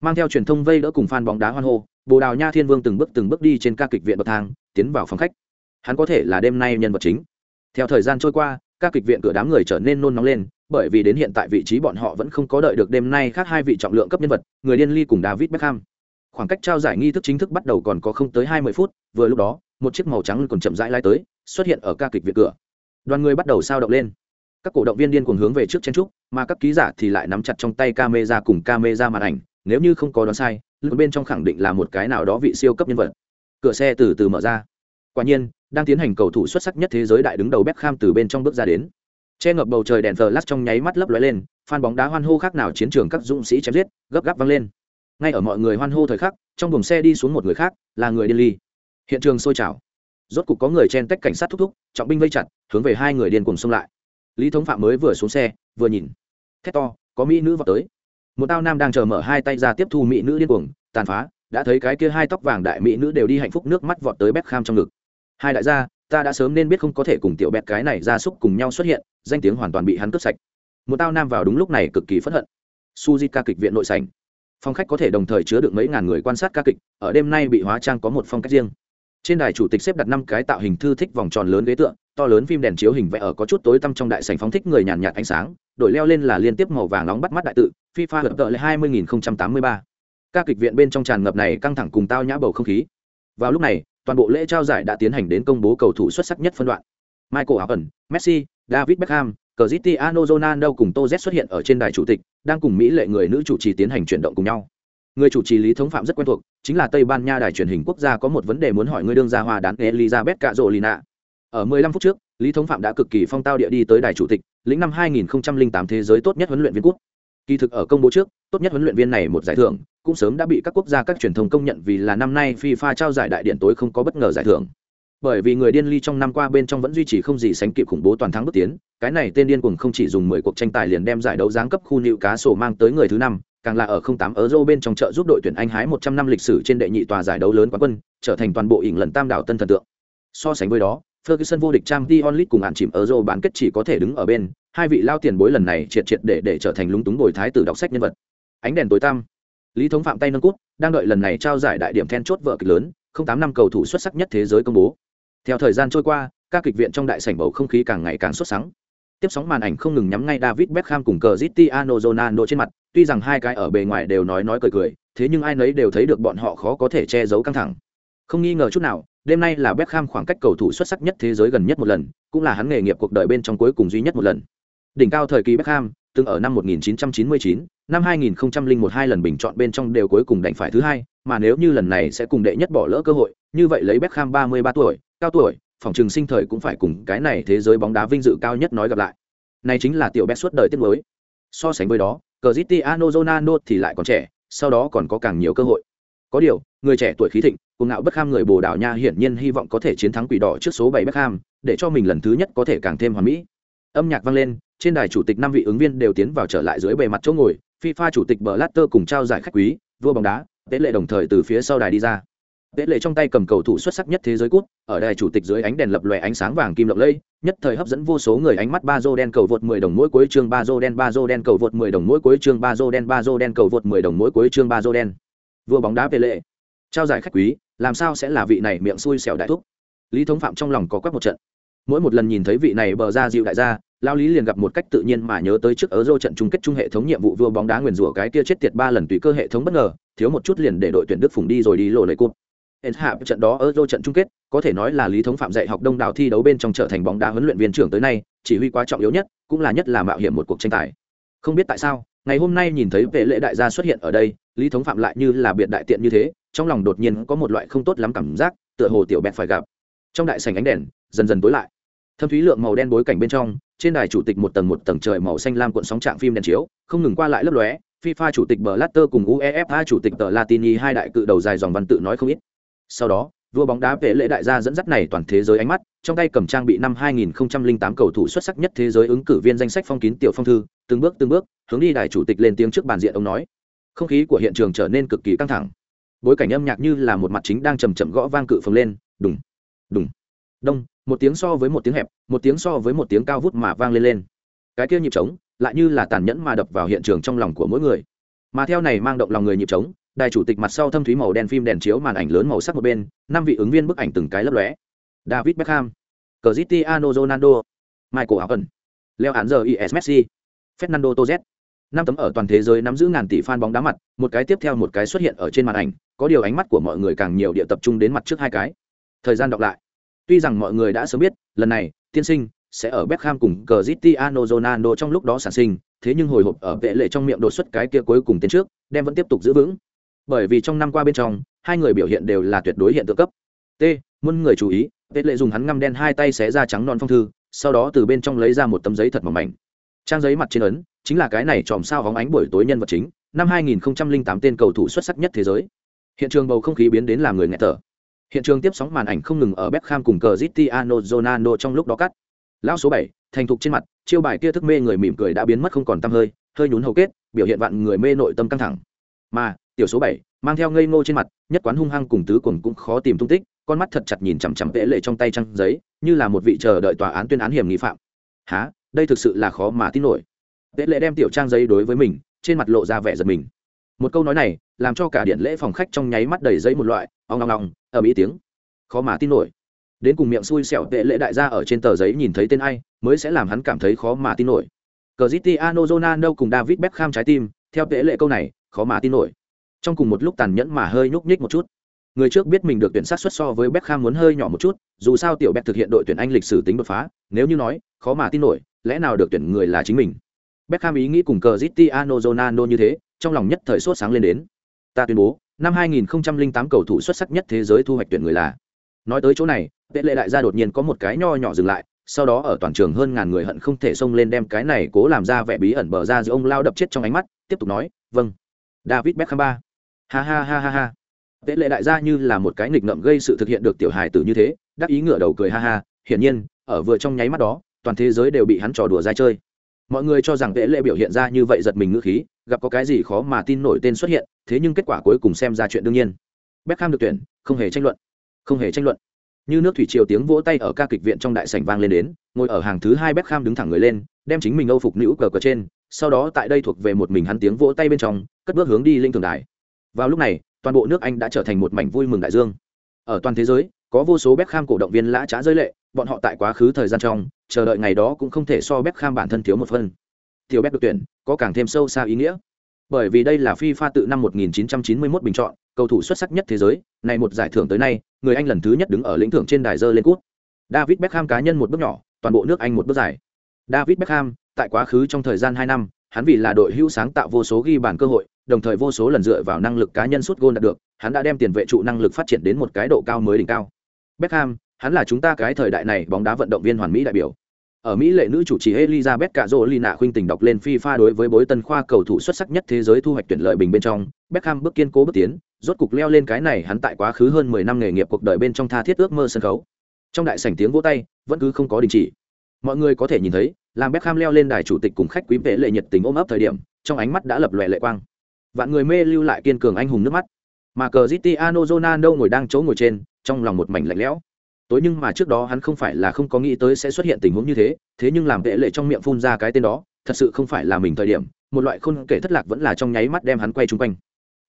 Mang theo truyền thông vây đỡ cùng fan bóng đá hoan hô, Bồ Đào Nha Thiên Vương từng bước từng bước đi trên ca kịch viện bậc thang, tiến vào phòng khách. Hắn có thể là đêm nay nhân vật chính. Theo thời gian trôi qua, các kịch viện cửa đám người trở nên nôn nóng lên, bởi vì đến hiện tại vị trí bọn họ vẫn không có đợi được đêm nay khác hai vị trọng lượng cấp nhân vật, người điên ly cùng david beckham. Khoảng cách trao giải nghi thức chính thức bắt đầu còn có không tới hai mươi phút, vừa lúc đó, một chiếc màu trắng còn chậm rãi lai tới, xuất hiện ở ca kịch viện cửa. Đoàn người bắt đầu sao động lên. Các cổ động viên điên cuồng hướng về trước chen trúc mà các ký giả thì lại nắm chặt trong tay camera cùng camera màn ảnh, nếu như không có đoán sai lưng bên trong khẳng định là một cái nào đó vị siêu cấp nhân vật. Cửa xe từ từ mở ra. Quả nhiên đang tiến hành cầu thủ xuất sắc nhất thế giới đại đứng đầu Beckham từ bên trong bước ra đến. Che ngập bầu trời đèn flash trong nháy mắt lấp lóe lên, fan bóng đá hoan hô khác nào chiến trường các dũng sĩ chém giết, gấp gáp vang lên. Ngay ở mọi người hoan hô thời khắc, trong buồng xe đi xuống một người khác, là người điên ly. Hiện trường sôi trào. Rốt cục có người chen tách cảnh sát thúc thúc, trọng binh vây chặt, hướng về hai người điên cuồng xông lại. Lý Thống Phạm mới vừa xuống xe, vừa nhìn, thét to, có mỹ nữ vào tới. Một tao nam đang chờ mở hai tay ra tiếp thu mỹ nữ điên cuồng, tàn phá, đã thấy cái kia hai tóc vàng đại mỹ nữ đều đi hạnh phúc nước mắt vọt tới Beckham trong ngực hai đại gia, ta đã sớm nên biết không có thể cùng tiểu bẹt cái này ra súc cùng nhau xuất hiện, danh tiếng hoàn toàn bị hắn cướp sạch. Một tao nam vào đúng lúc này cực kỳ phẫn hận. Suzy ca kịch viện nội sành phòng khách có thể đồng thời chứa được mấy ngàn người quan sát ca kịch, ở đêm nay bị hóa trang có một phong cách riêng. Trên đài chủ tịch xếp đặt năm cái tạo hình thư thích vòng tròn lớn ghế tượng to lớn phim đèn chiếu hình vẽ ở có chút tối tăm trong đại sành phóng thích người nhàn nhạt ánh sáng, đổi leo lên là liên tiếp màu vàng nóng bắt mắt đại tự, fifa hợp tợ lại hai mươi nghìn tám mươi ba. Ca kịch viện bên trong tràn ngập này căng thẳng cùng tao nhã bầu không khí. Vào lúc này toàn bộ lễ trao giải đã tiến hành đến công bố cầu thủ xuất sắc nhất phân đoạn. Michael Owen, Messi, David Beckham, Cristiano Ronaldo cùng Toz xuất hiện ở trên đài chủ tịch, đang cùng Mỹ lệ người nữ chủ trì tiến hành chuyển động cùng nhau. người chủ trì lý thống phạm rất quen thuộc chính là tây ban nha đài truyền hình quốc gia có một vấn đề muốn hỏi người đương gia hoa đán elizabeth cạ ở 15 phút trước lý thống phạm đã cực kỳ phong tao địa đi tới đài chủ tịch lĩnh năm 2008 thế giới tốt nhất huấn luyện viên quốc kỳ thực ở công bố trước tốt nhất huấn luyện viên này một giải thưởng cũng sớm đã bị các quốc gia các truyền thông công nhận vì là năm nay fifa trao giải đại điện tối không có bất ngờ giải thưởng bởi vì người điên ly trong năm qua bên trong vẫn duy trì không gì sánh kịp khủng bố toàn thắng bước tiến cái này tên điên cuồng không chỉ dùng 10 cuộc tranh tài liền đem giải đấu giáng cấp khu nịu cá sổ mang tới người thứ năm càng là ở 08 Euro bên trong chợ giúp đội tuyển Anh hái 100 năm lịch sử trên đệ nhị tòa giải đấu lớn quán quân, trở thành toàn bộ ỉn lần tam đảo tân thần tượng. So sánh với đó, Ferguson vô địch Champions League cùng hạn chìm Euro bán kết chỉ có thể đứng ở bên, hai vị lao tiền bối lần này triệt triệt để để trở thành lúng túng bồi thái tử đọc sách nhân vật. Ánh đèn tối tăm. Lý Thống phạm tay nâng cút, đang đợi lần này trao giải đại điểm then chốt vợ kịch lớn, 08 năm cầu thủ xuất sắc nhất thế giới công bố. Theo thời gian trôi qua, các kịch viện trong đại sảnh bầu không khí càng ngày càng xuất sắc tiếp sóng màn ảnh không ngừng nhắm ngay David Beckham cùng Cristiano Ronaldo trên mặt, tuy rằng hai cái ở bề ngoài đều nói nói cười cười, thế nhưng ai nấy đều thấy được bọn họ khó có thể che giấu căng thẳng. Không nghi ngờ chút nào, đêm nay là Beckham khoảng cách cầu thủ xuất sắc nhất thế giới gần nhất một lần, cũng là hắn nghề nghiệp cuộc đời bên trong cuối cùng duy nhất một lần. Đỉnh cao thời kỳ Beckham, từng ở năm 1999, năm 2001 hai lần bình chọn bên trong đều cuối cùng đánh phải thứ hai, mà nếu như lần này sẽ cùng đệ nhất bỏ lỡ cơ hội, như vậy lấy Beckham 33 tuổi, cao tuổi, phòng trường sinh thời cũng phải cùng cái này thế giới bóng đá vinh dự cao nhất nói gặp lại. Này chính là tiểu bé suốt đời tiết mới. So sánh với đó, Cristiano Ronaldo thì lại còn trẻ, sau đó còn có càng nhiều cơ hội. Có điều, người trẻ tuổi khí thịnh, cùng ngạo bất người Bồ Đào Nha hiển nhiên hy vọng có thể chiến thắng quỷ đỏ trước số 7 Beckham, để cho mình lần thứ nhất có thể càng thêm hoàn mỹ. Âm nhạc vang lên, trên đài chủ tịch năm vị ứng viên đều tiến vào trở lại dưới bề mặt chỗ ngồi, FIFA chủ tịch Blatter cùng trao giải khách quý, vua bóng đá, tế lệ đồng thời từ phía sau đài đi ra. Tế lệ trong tay cầm cầu thủ xuất sắc nhất thế giới cút, ở đài chủ tịch dưới ánh đèn lập lòe ánh sáng vàng kim lộng lây nhất thời hấp dẫn vô số người ánh mắt ba dô đen cầu vượt 10 đồng mỗi cuối chương Bazo đen Bazo đen cầu vượt 10 đồng mỗi cuối chương Bazo đen Bazo đen cầu vượt 10 đồng mỗi cuối chương Bazo đen. Vua bóng đá Pele. Trao giải khách quý, làm sao sẽ là vị này miệng xui xẻo đại thúc. Lý Thống Phạm trong lòng có quắc một trận. Mỗi một lần nhìn thấy vị này bờ ra dịu đại gia, lao lý liền gặp một cách tự nhiên mà nhớ tới trước ở dô trận chung kết chung hệ thống nhiệm vụ vua bóng đá nguyền rủa cái kia chết tiệt ba lần tùy cơ hệ thống bất ngờ, thiếu một chút liền để đội tuyển Đức phùng đi rồi đi lộ lấy cúp. Hẹn hạ trận đó ở dô trận chung kết, có thể nói là Lý Thống Phạm dạy học đông đảo thi đấu bên trong trở thành bóng đá huấn luyện viên trưởng tới nay, chỉ huy quá trọng yếu nhất, cũng là nhất là mạo hiểm một cuộc tranh tài. Không biết tại sao, ngày hôm nay nhìn thấy vệ lễ đại gia xuất hiện ở đây, Lý Thống Phạm lại như là biệt đại tiện như thế, trong lòng đột nhiên có một loại không tốt lắm cảm giác, tựa hồ tiểu bẹt phải gặp. Trong đại sảnh ánh đèn dần dần tối lại. Thâm thúy lượng màu đen bối cảnh bên trong, trên đài chủ tịch một tầng một tầng trời màu xanh lam cuộn sóng trạng phim đèn chiếu, không ngừng qua lại lấp lóe, FIFA chủ tịch Blatter cùng UEFA chủ tịch tờ Latini hai đại cự đầu dài dòng văn tự nói không ít. Sau đó vua bóng đá vệ lễ đại gia dẫn dắt này toàn thế giới ánh mắt trong tay cầm trang bị năm 2008 cầu thủ xuất sắc nhất thế giới ứng cử viên danh sách phong kín tiểu phong thư từng bước từng bước hướng đi đài chủ tịch lên tiếng trước bàn diện ông nói. Không khí của hiện trường trở nên cực kỳ căng thẳng. Bối cảnh âm nhạc như là một mặt chính đang chầm chậm gõ vang cự phồng lên đùng đùng đông, một tiếng so với một tiếng hẹp, một tiếng so với một tiếng cao vút mà vang lên lên. Cái kia nhịp trống lại như là tàn nhẫn mà đập vào hiện trường trong lòng của mỗi người. Mà theo này mang động lòng người nhịp trống, đài chủ tịch mặt sau thâm thúy màu đen phim đèn chiếu màn ảnh lớn màu sắc một bên, năm vị ứng viên bức ảnh từng cái lấp lóe. David beckham, cristiano ronaldo, michael owen leo án giờ is messi, fernando torres. Năm tấm ở toàn thế giới nắm giữ ngàn tỷ fan bóng đá mặt, một cái tiếp theo một cái xuất hiện ở trên màn ảnh, có điều ánh mắt của mọi người càng nhiều địa tập trung đến mặt trước hai cái. Thời gian đọc lại tuy rằng mọi người đã sớm biết lần này tiên sinh sẽ ở Beckham cùng Cristiano Ronaldo trong lúc đó sản sinh, thế nhưng hồi hộp ở vệ lệ trong miệng đột xuất cái kia cuối cùng tiến trước, đem vẫn tiếp tục giữ vững. Bởi vì trong năm qua bên trong hai người biểu hiện đều là tuyệt đối hiện tượng cấp. T muôn người chú ý vệ lệ dùng hắn ngăm đen hai tay xé ra trắng non phong thư sau đó từ bên trong lấy ra một tấm giấy thật mỏng mảnh. Trang giấy mặt trên ấn chính là cái này tròm sao hóng ánh buổi tối nhân vật chính năm 2008 tên cầu thủ xuất sắc nhất thế giới. Hiện trường bầu không khí biến đến làm người nghẹt thở hiện trường tiếp sóng màn ảnh không ngừng ở Beckham cùng Cristiano Ronaldo trong lúc đó cắt. Lão số 7, thành thục trên mặt chiêu bài kia thức mê người mỉm cười đã biến mất không còn tăm hơi hơi nhún hầu kết biểu hiện vạn người mê nội tâm căng thẳng. Mà tiểu số bảy mang theo ngây ngô trên mặt nhất quán hung hăng cùng tứ quần cũng khó tìm tung tích con mắt thật chặt nhìn chằm chằm vẽ lệ trong tay trang giấy như là một vị chờ đợi tòa án tuyên án hiểm nghi phạm. Hả, đây thực sự là khó mà tin nổi. Vẽ lệ đem tiểu trang giấy đối với mình trên mặt lộ ra vẻ giật mình. Một câu nói này làm cho cả điện lễ phòng khách trong nháy mắt đầy giấy một loại, ong ong ong ở mỹ tiếng. Khó mà tin nổi. Đến cùng miệng xui xẻo tệ lễ đại gia ở trên tờ giấy nhìn thấy tên ai, mới sẽ làm hắn cảm thấy khó mà tin nổi. Cristiano Ronaldo cùng David Beckham trái tim, theo tệ lệ câu này, khó mà tin nổi. Trong cùng một lúc tàn nhẫn mà hơi nhúc nhích một chút. Người trước biết mình được tuyển sát xuất so với Beckham muốn hơi nhỏ một chút, dù sao tiểu Beck thực hiện đội tuyển Anh lịch sử tính đột phá, nếu như nói, khó mà tin nổi, lẽ nào được tuyển người là chính mình? Beckham ý nghĩ cùng cờ Cristiano Ronaldo như thế, trong lòng nhất thời sốt sáng lên đến ta tuyên bố, năm 2008 cầu thủ xuất sắc nhất thế giới thu hoạch tuyển người là. Nói tới chỗ này tệ lệ đại gia đột nhiên có một cái nho nhỏ dừng lại, sau đó ở toàn trường hơn ngàn người hận không thể xông lên đem cái này cố làm ra vẻ bí ẩn bờ ra giữa ông lao đập chết trong ánh mắt, tiếp tục nói vâng david beckham ba. Ha ha ha ha ha. Tệ lệ đại gia như là một cái nghịch ngợm gây sự thực hiện được tiểu hài tử như thế, đắc ý ngửa đầu cười ha ha, hiển nhiên, ở vừa trong nháy mắt đó, toàn thế giới đều bị hắn trò đùa dai chơi mọi người cho rằng vệ lệ biểu hiện ra như vậy giật mình ngữ khí, gặp có cái gì khó mà tin nổi tên xuất hiện, thế nhưng kết quả cuối cùng xem ra chuyện đương nhiên. Beckham được tuyển, không hề tranh luận. Không hề tranh luận. Như nước thủy triều tiếng vỗ tay ở ca kịch viện trong đại sảnh vang lên đến, ngồi ở hàng thứ hai Beckham đứng thẳng người lên, đem chính mình âu phục nữ cờ cờ trên, sau đó tại đây thuộc về một mình hắn tiếng vỗ tay bên trong, cất bước hướng đi linh thường đài. Vào lúc này, toàn bộ nước anh đã trở thành một mảnh vui mừng đại dương. Ở toàn thế giới, có vô số Beckham cổ động viên lã trá rơi lệ bọn họ tại quá khứ thời gian trong, chờ đợi ngày đó cũng không thể so Beckham bản thân thiếu một phân tiểu bếp được tuyển, có càng thêm sâu xa ý nghĩa. Bởi vì đây là FIFA tự năm 1991 bình chọn, cầu thủ xuất sắc nhất thế giới, này một giải thưởng tới nay, người anh lần thứ nhất đứng ở lĩnh thưởng trên đài dơ lên cút. David beckham cá nhân một bước nhỏ, toàn bộ nước anh một bước dài. David beckham, tại quá khứ trong thời gian hai năm, hắn vì là đội hữu sáng tạo vô số ghi bàn cơ hội, đồng thời vô số lần dựa vào năng lực cá nhân sút gôn đạt được, hắn đã đem tiền vệ trụ năng lực phát triển đến một cái độ cao mới đỉnh cao. Beckham hắn là chúng ta cái thời đại này bóng đá vận động viên hoàn mỹ đại biểu ở Mỹ lệ nữ chủ trì Elizabeth Cazorlina khuynh tình đọc lên FIFA đối với bối tân khoa cầu thủ xuất sắc nhất thế giới thu hoạch tuyển lợi bình bên trong, Beckham bước kiên cố bước tiến, rốt cục leo lên cái này hắn tại quá khứ hơn 10 năm nghề nghiệp cuộc đời bên trong tha thiết ước mơ sân khấu. Trong đại sảnh tiếng vỗ tay, vẫn cứ không có đình chỉ. Mọi người có thể nhìn thấy, làm Beckham leo lên đài chủ tịch cùng khách quý vệ lệ nhiệt tình ôm ấp thời điểm, trong ánh mắt đã lập lòe lệ quang. Vạn người mê lưu lại kiên cường anh hùng nước mắt. Mà Cristiano Ronaldo ngồi đang chỗ ngồi trên, trong lòng một mảnh lạnh lẽo tối nhưng mà trước đó hắn không phải là không có nghĩ tới sẽ xuất hiện tình huống như thế thế nhưng làm vệ lệ trong miệng phun ra cái tên đó thật sự không phải là mình thời điểm một loại khôn kể thất lạc vẫn là trong nháy mắt đem hắn quay chung quanh.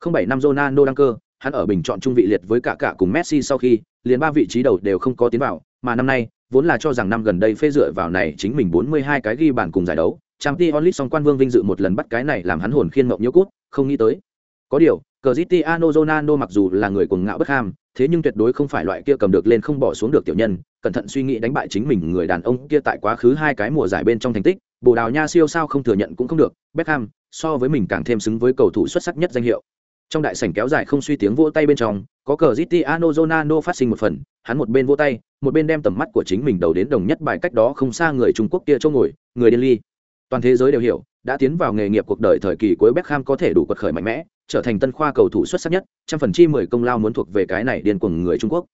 Không bảy năm Ronaldo đăng cơ hắn ở bình chọn trung vị liệt với cả cả cùng Messi sau khi liền ba vị trí đầu đều không có tiến vào mà năm nay vốn là cho rằng năm gần đây phê dựa vào này chính mình 42 cái ghi bàn cùng giải đấu Champions League song quan vương vinh dự một lần bắt cái này làm hắn hồn khiên mộng nhớ cút không nghĩ tới. Có điều Cristiano Ronaldo mặc dù là người cuồng ngạo bất ham, thế nhưng tuyệt đối không phải loại kia cầm được lên không bỏ xuống được tiểu nhân, cẩn thận suy nghĩ đánh bại chính mình người đàn ông kia tại quá khứ hai cái mùa giải bên trong thành tích, Bồ Đào Nha siêu sao không thừa nhận cũng không được, Beckham so với mình càng thêm xứng với cầu thủ xuất sắc nhất danh hiệu. Trong đại sảnh kéo dài không suy tiếng vỗ tay bên trong, có Cristiano Ronaldo phát sinh một phần, hắn một bên vỗ tay, một bên đem tầm mắt của chính mình đầu đến đồng nhất bài cách đó không xa người Trung Quốc kia chỗ ngồi, người điên ly. Toàn thế giới đều hiểu, đã tiến vào nghề nghiệp cuộc đời thời kỳ cuối Beckham có thể đủ quật khởi mạnh mẽ, trở thành tân khoa cầu thủ xuất sắc nhất, trăm phần chi mười công lao muốn thuộc về cái này điên cuồng người trung quốc.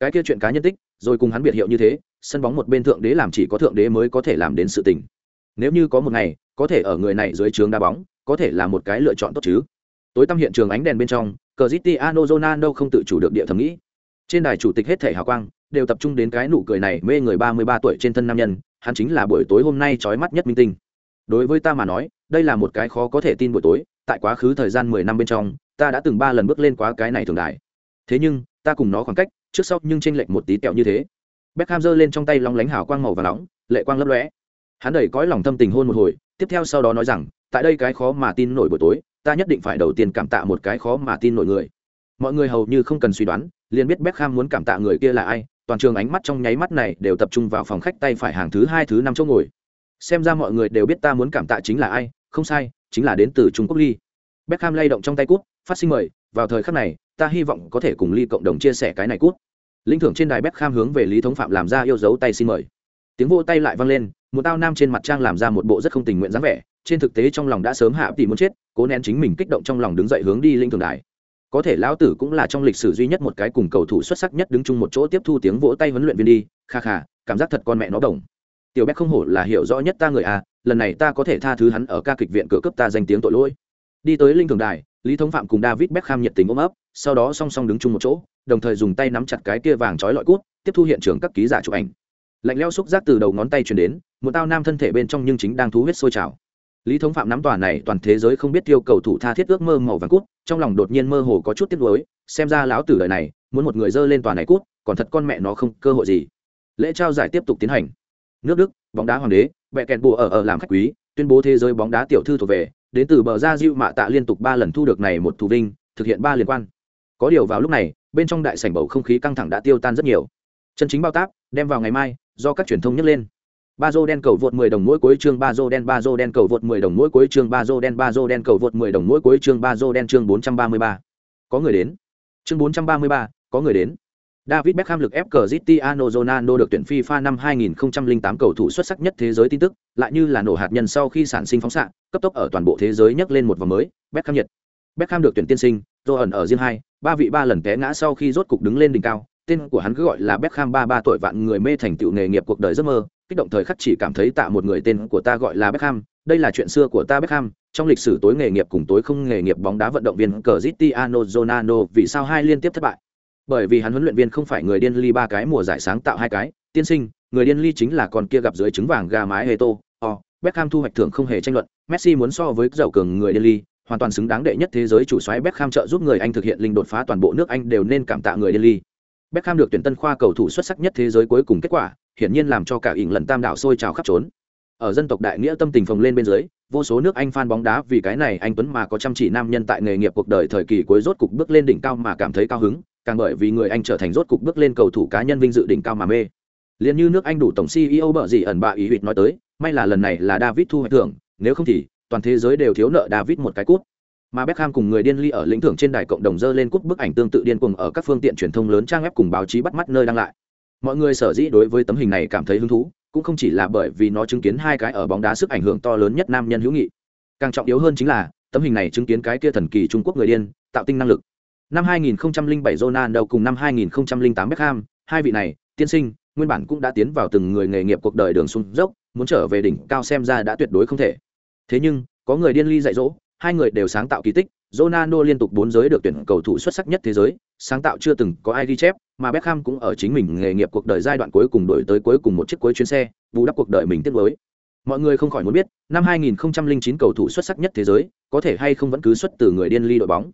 Cái kia chuyện cá nhân tích, rồi cùng hắn biệt hiệu như thế, sân bóng một bên thượng đế làm chỉ có thượng đế mới có thể làm đến sự tình. Nếu như có một ngày, có thể ở người này dưới trường đá bóng, có thể là một cái lựa chọn tốt chứ. Tối tăm hiện trường ánh đèn bên trong, Cristiano Ronaldo không tự chủ được địa thầm nghĩ. Trên đài chủ tịch hết thể hào quang, đều tập trung đến cái nụ cười này mê người ba mươi ba tuổi trên thân nam nhân, hắn chính là buổi tối hôm nay trói mắt nhất minh tinh. Đối với ta mà nói, đây là một cái khó có thể tin buổi tối tại quá khứ thời gian mười năm bên trong, ta đã từng ba lần bước lên quá cái này thường đài. Thế nhưng, ta cùng nó khoảng cách, trước sau nhưng chênh lệch một tí tẹo như thế. Beckham giơ lên trong tay long lánh hào quang màu và nóng, lệ quang lấp lóe. Hắn đẩy cõi lòng thâm tình hôn một hồi, tiếp theo sau đó nói rằng, tại đây cái khó mà tin nổi buổi tối, ta nhất định phải đầu tiên cảm tạ một cái khó mà tin nổi người. Mọi người hầu như không cần suy đoán, liền biết Beckham muốn cảm tạ người kia là ai, toàn trường ánh mắt trong nháy mắt này đều tập trung vào phòng khách tay phải hàng thứ hai thứ năm chỗ ngồi. Xem ra mọi người đều biết ta muốn cảm tạ chính là ai, không sai chính là đến từ trung quốc ly. Beckham lay động trong tay cút, phát sinh mời, vào thời khắc này, ta hy vọng có thể cùng ly cộng đồng chia sẻ cái này cút. Linh thưởng trên đài beckham hướng về lý thống phạm làm ra yêu dấu tay xin mời. Tiếng vỗ tay lại vang lên, một tao nam trên mặt trang làm ra một bộ rất không tình nguyện dáng vẻ, trên thực tế trong lòng đã sớm hạ tỷ muốn chết, cố nén chính mình kích động trong lòng đứng dậy hướng đi linh thưởng đài. Có thể lão tử cũng là trong lịch sử duy nhất một cái cùng cầu thủ xuất sắc nhất đứng chung một chỗ tiếp thu tiếng vỗ tay huấn luyện viên đi, kha kha, cảm giác thật con mẹ nó đồng tiểu béc không hổ là hiểu rõ nhất ta người à lần này ta có thể tha thứ hắn ở ca kịch viện cửa cấp ta danh tiếng tội lỗi. Đi tới linh thường đài, lý thống phạm cùng david beckham nhiệt tình ôm ấp, sau đó song song đứng chung một chỗ, đồng thời dùng tay nắm chặt cái kia vàng trói lọi cút, tiếp thu hiện trường các ký giả chụp ảnh. Lạnh leo xúc giác từ đầu ngón tay truyền đến, một tao nam thân thể bên trong nhưng chính đang thú huyết sôi trào. Lý thống phạm nắm tòa này, toàn thế giới không biết yêu cầu thủ tha thiết ước mơ màu vàng cút, trong lòng đột nhiên mơ hồ có chút tiếc nuối, xem ra lão tử đời này, muốn một người dơ lên tòa này cút, còn thật con mẹ nó không cơ hội gì. Lễ trao giải tiếp tục tiến hành nước đức bóng đá hoàng đế bẹ kẹt bùa ở ở làm khách quý tuyên bố thế giới bóng đá tiểu thư thuộc về đến từ bờ ra diệu mạ tạ liên tục ba lần thu được này một thủ vinh thực hiện ba liên quan. Có điều vào lúc này bên trong đại sảnh bầu không khí căng thẳng đã tiêu tan rất nhiều. Chân chính bao tác đem vào ngày mai do các truyền thông nhắc lên. Ba dô đen cầu vượt 10 đồng mỗi cuối chương ba dô đen ba dô đen cầu vượt 10 đồng mỗi cuối chương ba dô đen ba dô đen cầu vượt 10 đồng mỗi cuối chương ba dô đen chương 433. có người đến. Chương 433, có người đến. David Beckham lực ép Cristiano Ronaldo được tuyển FIFA năm 2008 cầu thủ xuất sắc nhất thế giới tin tức, lại như là nổ hạt nhân sau khi sản sinh phóng xạ, cấp tốc ở toàn bộ thế giới nhấc lên một vòng mới, Beckham nhiệt. Beckham được tuyển tiên sinh, ẩn ở riêng hai, ba vị ba lần té ngã sau khi rốt cục đứng lên đỉnh cao, tên của hắn cứ gọi là Beckham 33 tuổi vạn người mê thành tựu nghề nghiệp cuộc đời giấc mơ, kích động thời khắc chỉ cảm thấy tạ một người tên của ta gọi là Beckham, đây là chuyện xưa của ta Beckham, trong lịch sử tối nghề nghiệp cùng tối không nghề nghiệp bóng đá vận động viên Cristiano Ronaldo vì sao hai liên tiếp thất bại? Bởi vì hắn huấn luyện viên không phải người điên ly ba cái mùa giải sáng tạo hai cái, tiên sinh, người điên ly chính là con kia gặp dưới trứng vàng gà mái Heto, oh, Beckham thu hoạch thưởng không hề tranh luận, Messi muốn so với dầu cường người điên ly, hoàn toàn xứng đáng đệ nhất thế giới chủ soái Beckham trợ giúp người Anh thực hiện linh đột phá toàn bộ nước Anh đều nên cảm tạ người điên ly. Beckham được tuyển tân khoa cầu thủ xuất sắc nhất thế giới cuối cùng kết quả, hiển nhiên làm cho cả ỉn lần tam đảo sôi trào khắp trốn. Ở dân tộc đại nghĩa tâm tình phồng lên bên dưới, vô số nước Anh fan bóng đá vì cái này anh tuấn mà có chăm chỉ nam nhân tại nghề nghiệp cuộc đời thời kỳ cuối rốt cục bước lên đỉnh cao mà cảm thấy cao hứng, càng bởi vì người Anh trở thành rốt cục bước lên cầu thủ cá nhân vinh dự đỉnh cao mà mê. Liên như nước Anh đủ tổng CEO bở gì ẩn bạ ý huyệt nói tới, may là lần này là David thu hoạch thưởng, nếu không thì toàn thế giới đều thiếu nợ David một cái cút mà Beckham cùng người điên ly ở lĩnh thưởng trên đài cộng đồng dơ lên cúp bức ảnh tương tự điên cuồng ở các phương tiện truyền thông lớn trang web cùng báo chí bắt mắt nơi đăng lại. Mọi người sở dĩ đối với tấm hình này cảm thấy hứng thú, cũng không chỉ là bởi vì nó chứng kiến hai cái ở bóng đá sức ảnh hưởng to lớn nhất nam nhân hữu nghị. Càng trọng yếu hơn chính là, tấm hình này chứng kiến cái kia thần kỳ Trung Quốc người điên, tạo tinh năng lực. Năm 2007 Ronaldo cùng năm 2008 Beckham, hai vị này, tiên sinh, nguyên bản cũng đã tiến vào từng người nghề nghiệp cuộc đời đường xuống dốc, muốn trở về đỉnh cao xem ra đã tuyệt đối không thể. Thế nhưng, có người điên ly dạy dỗ, hai người đều sáng tạo kỳ tích. Ronaldo liên tục bốn giới được tuyển cầu thủ xuất sắc nhất thế giới, sáng tạo chưa từng có ai ghi chép, mà Beckham cũng ở chính mình nghề nghiệp cuộc đời giai đoạn cuối cùng đổi tới cuối cùng một chiếc cuối chuyến xe, bù đắp cuộc đời mình tiếc nuối. Mọi người không khỏi muốn biết, năm 2009 cầu thủ xuất sắc nhất thế giới, có thể hay không vẫn cứ xuất từ người điên ly đội bóng.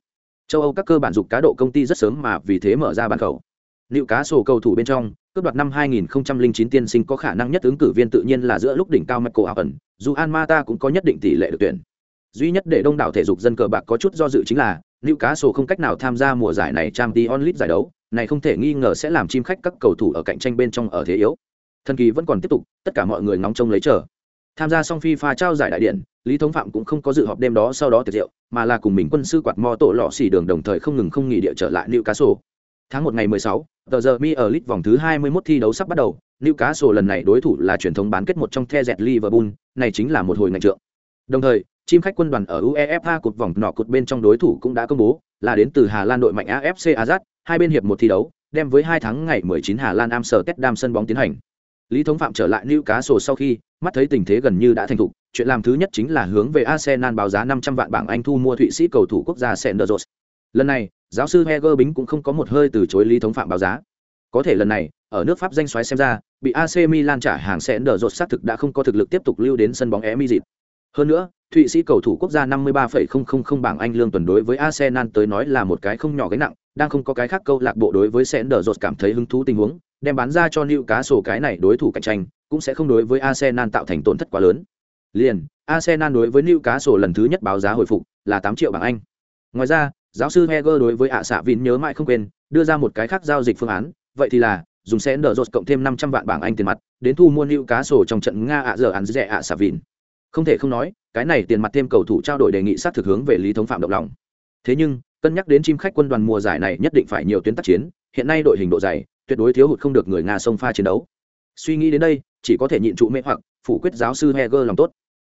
Châu Âu các cơ bản dục cá độ công ty rất sớm mà vì thế mở ra bàn khẩu. Liệu cá sổ cầu thủ bên trong, cướp đoạt năm 2009 tiên sinh có khả năng nhất ứng cử viên tự nhiên là giữa lúc đỉnh cao Michael Owen, dù An Mata cũng có nhất định tỷ lệ được tuyển. Duy nhất để đông đảo thể dục dân cờ bạc có chút do dự chính là liệu cá sổ không cách nào tham gia mùa giải này trang t onlit giải đấu này không thể nghi ngờ sẽ làm chim khách các cầu thủ ở cạnh tranh bên trong ở thế yếu. Thần kỳ vẫn còn tiếp tục tất cả mọi người ngóng trông lấy chờ. Tham gia xong pha trao giải đại điện lý thống phạm cũng không có dự họp đêm đó sau đó tiệc rượu mà là cùng mình quân sư quạt mò tổ lọ xỉ đường đồng thời không ngừng không nghỉ địa trở lại nữ cá sổ tháng một ngày 16, tờ giờ mi ở lit vòng thứ 21 thi đấu sắp bắt đầu. Nữ cá sổ lần này đối thủ là truyền thống bán kết một trong the dẹt liverpool này chính là một hồi ngành trượng. Đồng thời chim khách quân đoàn ở UEFA cột vòng nọ cột bên trong đối thủ cũng đã công bố là đến từ Hà Lan đội mạnh AFC azad hai bên hiệp một thi đấu, đem với hai tháng ngày 19 Hà Lan Amsterdam sân bóng tiến hành. Lý Thống Phạm trở lại Newcastle sau khi, mắt thấy tình thế gần như đã thành thục, chuyện làm thứ nhất chính là hướng về Arsenal báo giá 500 vạn bảng Anh thu mua Thụy Sĩ cầu thủ quốc gia Senderos. Lần này, giáo sư Heger Bính cũng không có một hơi từ chối Lý Thống Phạm báo giá. Có thể lần này, ở nước Pháp danh xoáy xem ra, bị AC Milan trả hàng Senderos xác thực đã không có thực lực tiếp tục lưu đến sân bóng Emirates. Hơn nữa, Thụy Sĩ cầu thủ quốc gia 53,000 bảng Anh lương tuần đối với Arsenal tới nói là một cái không nhỏ gánh nặng, đang không có cái khác câu lạc bộ đối với Sender cảm thấy hứng thú tình huống, đem bán ra cho liệu cá sổ cái này đối thủ cạnh tranh, cũng sẽ không đối với Arsenal tạo thành tổn thất quá lớn. Liền, Arsenal đối với liệu cá sổ lần thứ nhất báo giá hồi phục là 8 triệu bảng Anh. Ngoài ra, giáo sư Heger đối với ạ xạ Vin nhớ mãi không quên, đưa ra một cái khác giao dịch phương án, vậy thì là dùng sẽ Sender cộng thêm 500 vạn bảng Anh tiền mặt, đến thu mua liệu cá sổ trong trận Nga ạ giờ ăn rẻ ạ xạ Vin không thể không nói cái này tiền mặt thêm cầu thủ trao đổi đề nghị sát thực hướng về lý thống phạm động lòng thế nhưng cân nhắc đến chim khách quân đoàn mùa giải này nhất định phải nhiều tuyến tác chiến hiện nay đội hình độ dày tuyệt đối thiếu hụt không được người nga sông pha chiến đấu suy nghĩ đến đây chỉ có thể nhịn trụ mê hoặc phủ quyết giáo sư heger lòng tốt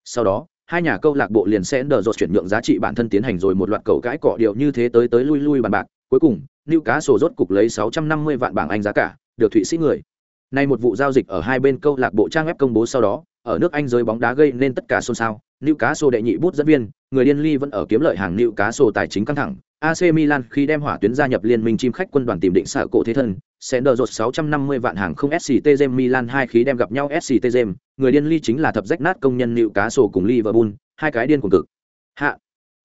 sau đó hai nhà câu lạc bộ liền sẽ đờ dột chuyển nhượng giá trị bản thân tiến hành rồi một loạt cầu cãi cọ điệu như thế tới tới lui lui bàn bạc cuối cùng lưu cá sổ rốt cục lấy 650 vạn bảng anh giá cả được thụy sĩ người nay một vụ giao dịch ở hai bên câu lạc bộ trang web công bố sau đó ở nước Anh giới bóng đá gây nên tất cả xôn xao. lưu cá sổ đệ nhị bút dẫn viên, người điên ly vẫn ở kiếm lợi hàng lưu cá sổ tài chính căng thẳng. AC Milan khi đem hỏa tuyến gia nhập liên minh chim khách quân đoàn tìm định sở cổ thế thân, sẽ rột 650 vạn hàng không SCTZ Milan hai khí đem gặp nhau SCTZ, người điên ly chính là thập rách nát công nhân nịu cá sổ cùng Liverpool, hai cái điên cùng cực. Hạ.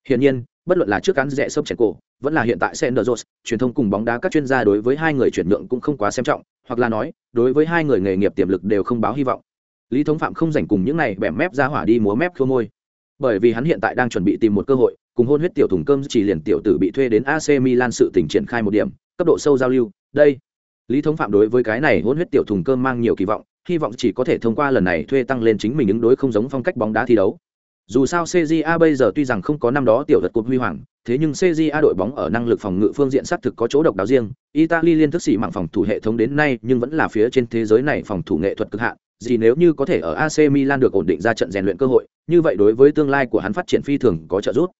Hiển nhiên, bất luận là trước cán rẻ sốc chèn cổ, vẫn là hiện tại Senderos, truyền thông cùng bóng đá các chuyên gia đối với hai người chuyển nhượng cũng không quá xem trọng, hoặc là nói, đối với hai người nghề nghiệp tiềm lực đều không báo hy vọng lý thống phạm không rảnh cùng những này bẻ mép ra hỏa đi múa mép khô môi bởi vì hắn hiện tại đang chuẩn bị tìm một cơ hội cùng hôn huyết tiểu thùng cơm chỉ liền tiểu tử bị thuê đến ac milan sự tỉnh triển khai một điểm cấp độ sâu giao lưu đây lý thống phạm đối với cái này hôn huyết tiểu thùng cơm mang nhiều kỳ vọng hy vọng chỉ có thể thông qua lần này thuê tăng lên chính mình ứng đối không giống phong cách bóng đá thi đấu Dù sao CJA bây giờ tuy rằng không có năm đó tiểu vật cột huy hoàng, thế nhưng CJA đội bóng ở năng lực phòng ngự phương diện xác thực có chỗ độc đáo riêng. Italy liên thức sĩ mạng phòng thủ hệ thống đến nay nhưng vẫn là phía trên thế giới này phòng thủ nghệ thuật cực hạn. Gì nếu như có thể ở AC Milan được ổn định ra trận rèn luyện cơ hội, như vậy đối với tương lai của hắn phát triển phi thường có trợ giúp.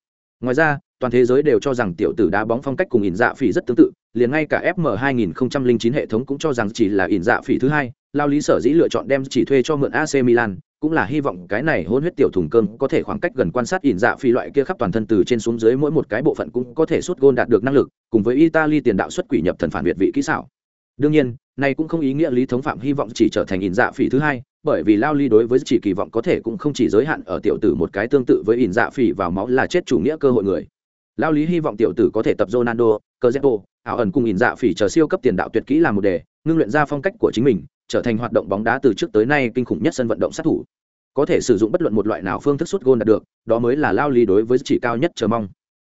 Ngoài ra, toàn thế giới đều cho rằng tiểu tử đá bóng phong cách cùng ỉn dạ phỉ rất tương tự, liền ngay cả FM 2009 hệ thống cũng cho rằng chỉ là ỉn dạ phỉ thứ hai, lao lý sở dĩ lựa chọn đem chỉ thuê cho mượn AC Milan, cũng là hy vọng cái này hôn huyết tiểu thùng cơm có thể khoảng cách gần quan sát ỉn dạ phi loại kia khắp toàn thân từ trên xuống dưới mỗi một cái bộ phận cũng có thể sút gôn đạt được năng lực cùng với italy tiền đạo xuất quỷ nhập thần phản việt vị kỹ xảo đương nhiên này cũng không ý nghĩa lý thống phạm hy vọng chỉ trở thành ỉn dạ phỉ thứ hai, bởi vì lao ly đối với chỉ kỳ vọng có thể cũng không chỉ giới hạn ở tiểu tử một cái tương tự với ỉn dạ phỉ vào máu là chết chủ nghĩa cơ hội người. Lao lý hy vọng tiểu tử có thể tập ronaldo cơ zepo ảo ẩn cùng ỉn dạ phỉ chờ siêu cấp tiền đạo tuyệt kỹ làm một đề, ngưng luyện ra phong cách của chính mình, trở thành hoạt động bóng đá từ trước tới nay kinh khủng nhất sân vận động sát thủ. Có thể sử dụng bất luận một loại nào phương thức sút gôn đạt được, đó mới là lao lý đối với chỉ cao nhất chờ mong.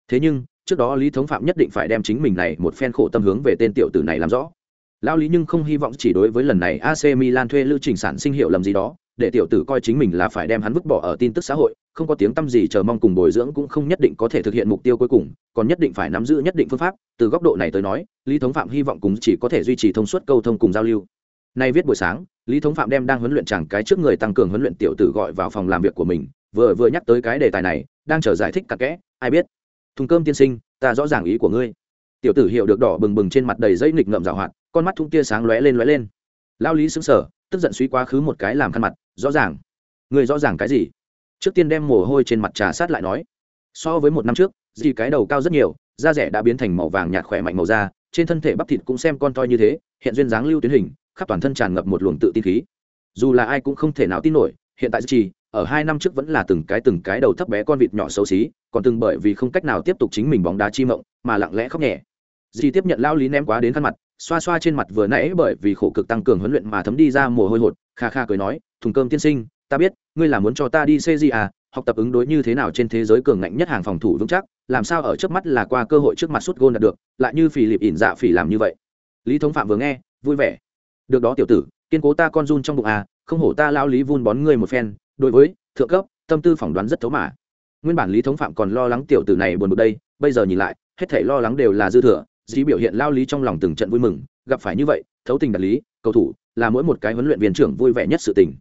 Thế nhưng, trước đó lý thống phạm nhất định phải đem chính mình này một phen khổ tâm hướng về tên tiểu tử này làm rõ lao lý nhưng không hy vọng chỉ đối với lần này ac milan thuê lưu trình sản sinh hiệu lầm gì đó, để tiểu tử coi chính mình là phải đem hắn vứt bỏ ở tin tức xã hội, không có tiếng tăm gì chờ mong cùng bồi dưỡng cũng không nhất định có thể thực hiện mục tiêu cuối cùng, còn nhất định phải nắm giữ nhất định phương pháp, từ góc độ này tới nói, lý thống phạm hy vọng cùng chỉ có thể duy trì thông suốt câu thông cùng giao lưu. Nay viết buổi sáng, lý thống phạm đem đang huấn luyện chẳng cái trước người tăng cường huấn luyện tiểu tử gọi vào phòng làm việc của mình, vừa vừa nhắc tới cái đề tài này, đang chờ giải thích cặn kẽ, ai biết, thùng cơm tiên sinh, ta rõ ràng ý của ngươi tiểu tử hiểu được đỏ bừng bừng trên mặt đầy dây nghịch ngậm rào hoạt, con mắt thung tia sáng lóe lên lóe lên. Lao lý xứng sở tức giận suy quá khứ một cái làm khăn mặt, rõ ràng. Người rõ ràng cái gì? Trước tiên đem mồ hôi trên mặt trà sát lại nói. So với một năm trước, dì cái đầu cao rất nhiều, da rẻ đã biến thành màu vàng nhạt khỏe mạnh màu da, trên thân thể bắp thịt cũng xem con toi như thế, hiện duyên dáng lưu tuyến hình, khắp toàn thân tràn ngập một luồng tự tin khí. Dù là ai cũng không thể nào tin nổi, hiện tại chỉ ở hai năm trước vẫn là từng cái từng cái đầu thấp bé con vịt nhỏ xấu xí, còn từng bởi vì không cách nào tiếp tục chính mình bóng đá chi mộng, mà lặng lẽ khóc nhẹ dì tiếp nhận lao lý ném quá đến khăn mặt, xoa xoa trên mặt vừa nãy bởi vì khổ cực tăng cường huấn luyện mà thấm đi ra mồ hôi hột, kha kha cười nói, thùng cơm tiên sinh, ta biết, ngươi là muốn cho ta đi xây gì à học tập ứng đối như thế nào trên thế giới cường ngạnh nhất hàng phòng thủ vững chắc, làm sao ở trước mắt là qua cơ hội trước mặt sút gôn đạt được, lại như phì lịp ỉn dạ phỉ làm như vậy. Lý thống phạm vừa nghe, vui vẻ. Được đó tiểu tử, kiên cố ta con run trong bụng à không hổ ta lao lý vun bón ngươi một phen, đối với, thượng cấp, tâm tư phỏng đoán rất thấu mà. Nguyên bản lý thống phạm còn lo lắng tiểu tử này buồn bực đây, bây giờ nhìn lại, hết thể lo lắng đều là dư thừa dĩ biểu hiện lao lý trong lòng từng trận vui mừng, gặp phải như vậy, thấu tình đạt lý, cầu thủ là mỗi một cái huấn luyện viên trưởng vui vẻ nhất sự tình.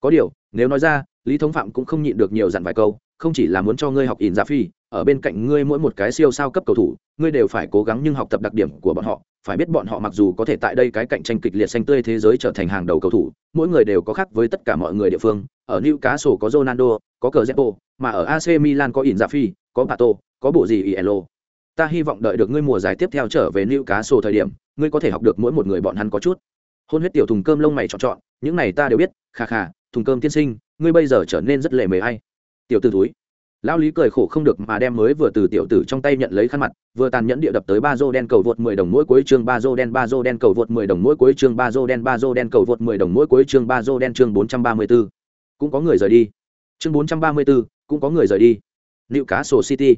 Có điều, nếu nói ra, lý thống phạm cũng không nhịn được nhiều dặn vài câu, không chỉ là muốn cho ngươi học ỉn ra phi, ở bên cạnh ngươi mỗi một cái siêu sao cấp cầu thủ, ngươi đều phải cố gắng nhưng học tập đặc điểm của bọn họ, phải biết bọn họ mặc dù có thể tại đây cái cạnh tranh kịch liệt xanh tươi thế giới trở thành hàng đầu cầu thủ, mỗi người đều có khác với tất cả mọi người địa phương, ở Newcastle có Ronaldo, có cờ Zepo mà ở AC Milan có ỉn ra phi, có Pato, có bộ gì Ielo ta hy vọng đợi được ngươi mùa giải tiếp theo trở về liệu cá sổ thời điểm ngươi có thể học được mỗi một người bọn hắn có chút. Hôn huyết tiểu thùng cơm lông mày chọn chọn những này ta đều biết kha kha thùng cơm tiên sinh ngươi bây giờ trở nên rất lệ mề hay tiểu t ử túi lão lý cười khổ không được mà đem mới vừa từ tiểu tử trong tay nhận lấy khăn mặt vừa tàn nhẫn địa đập tới ba dô đen cầu vượt mười đồng mỗi cuối chương ba dô đen ba dô đen cầu vượt mười đồng mỗi cuối chương ba dô đen ba dô đen cầu vượt mười đồng mỗi cuối chương ba dô đen chương bốn trăm ba mươi 434. cũng có người rời đi. Chương bốn trăm ba mươi 434, cũng có người rời đi. Liệu cá sổ City.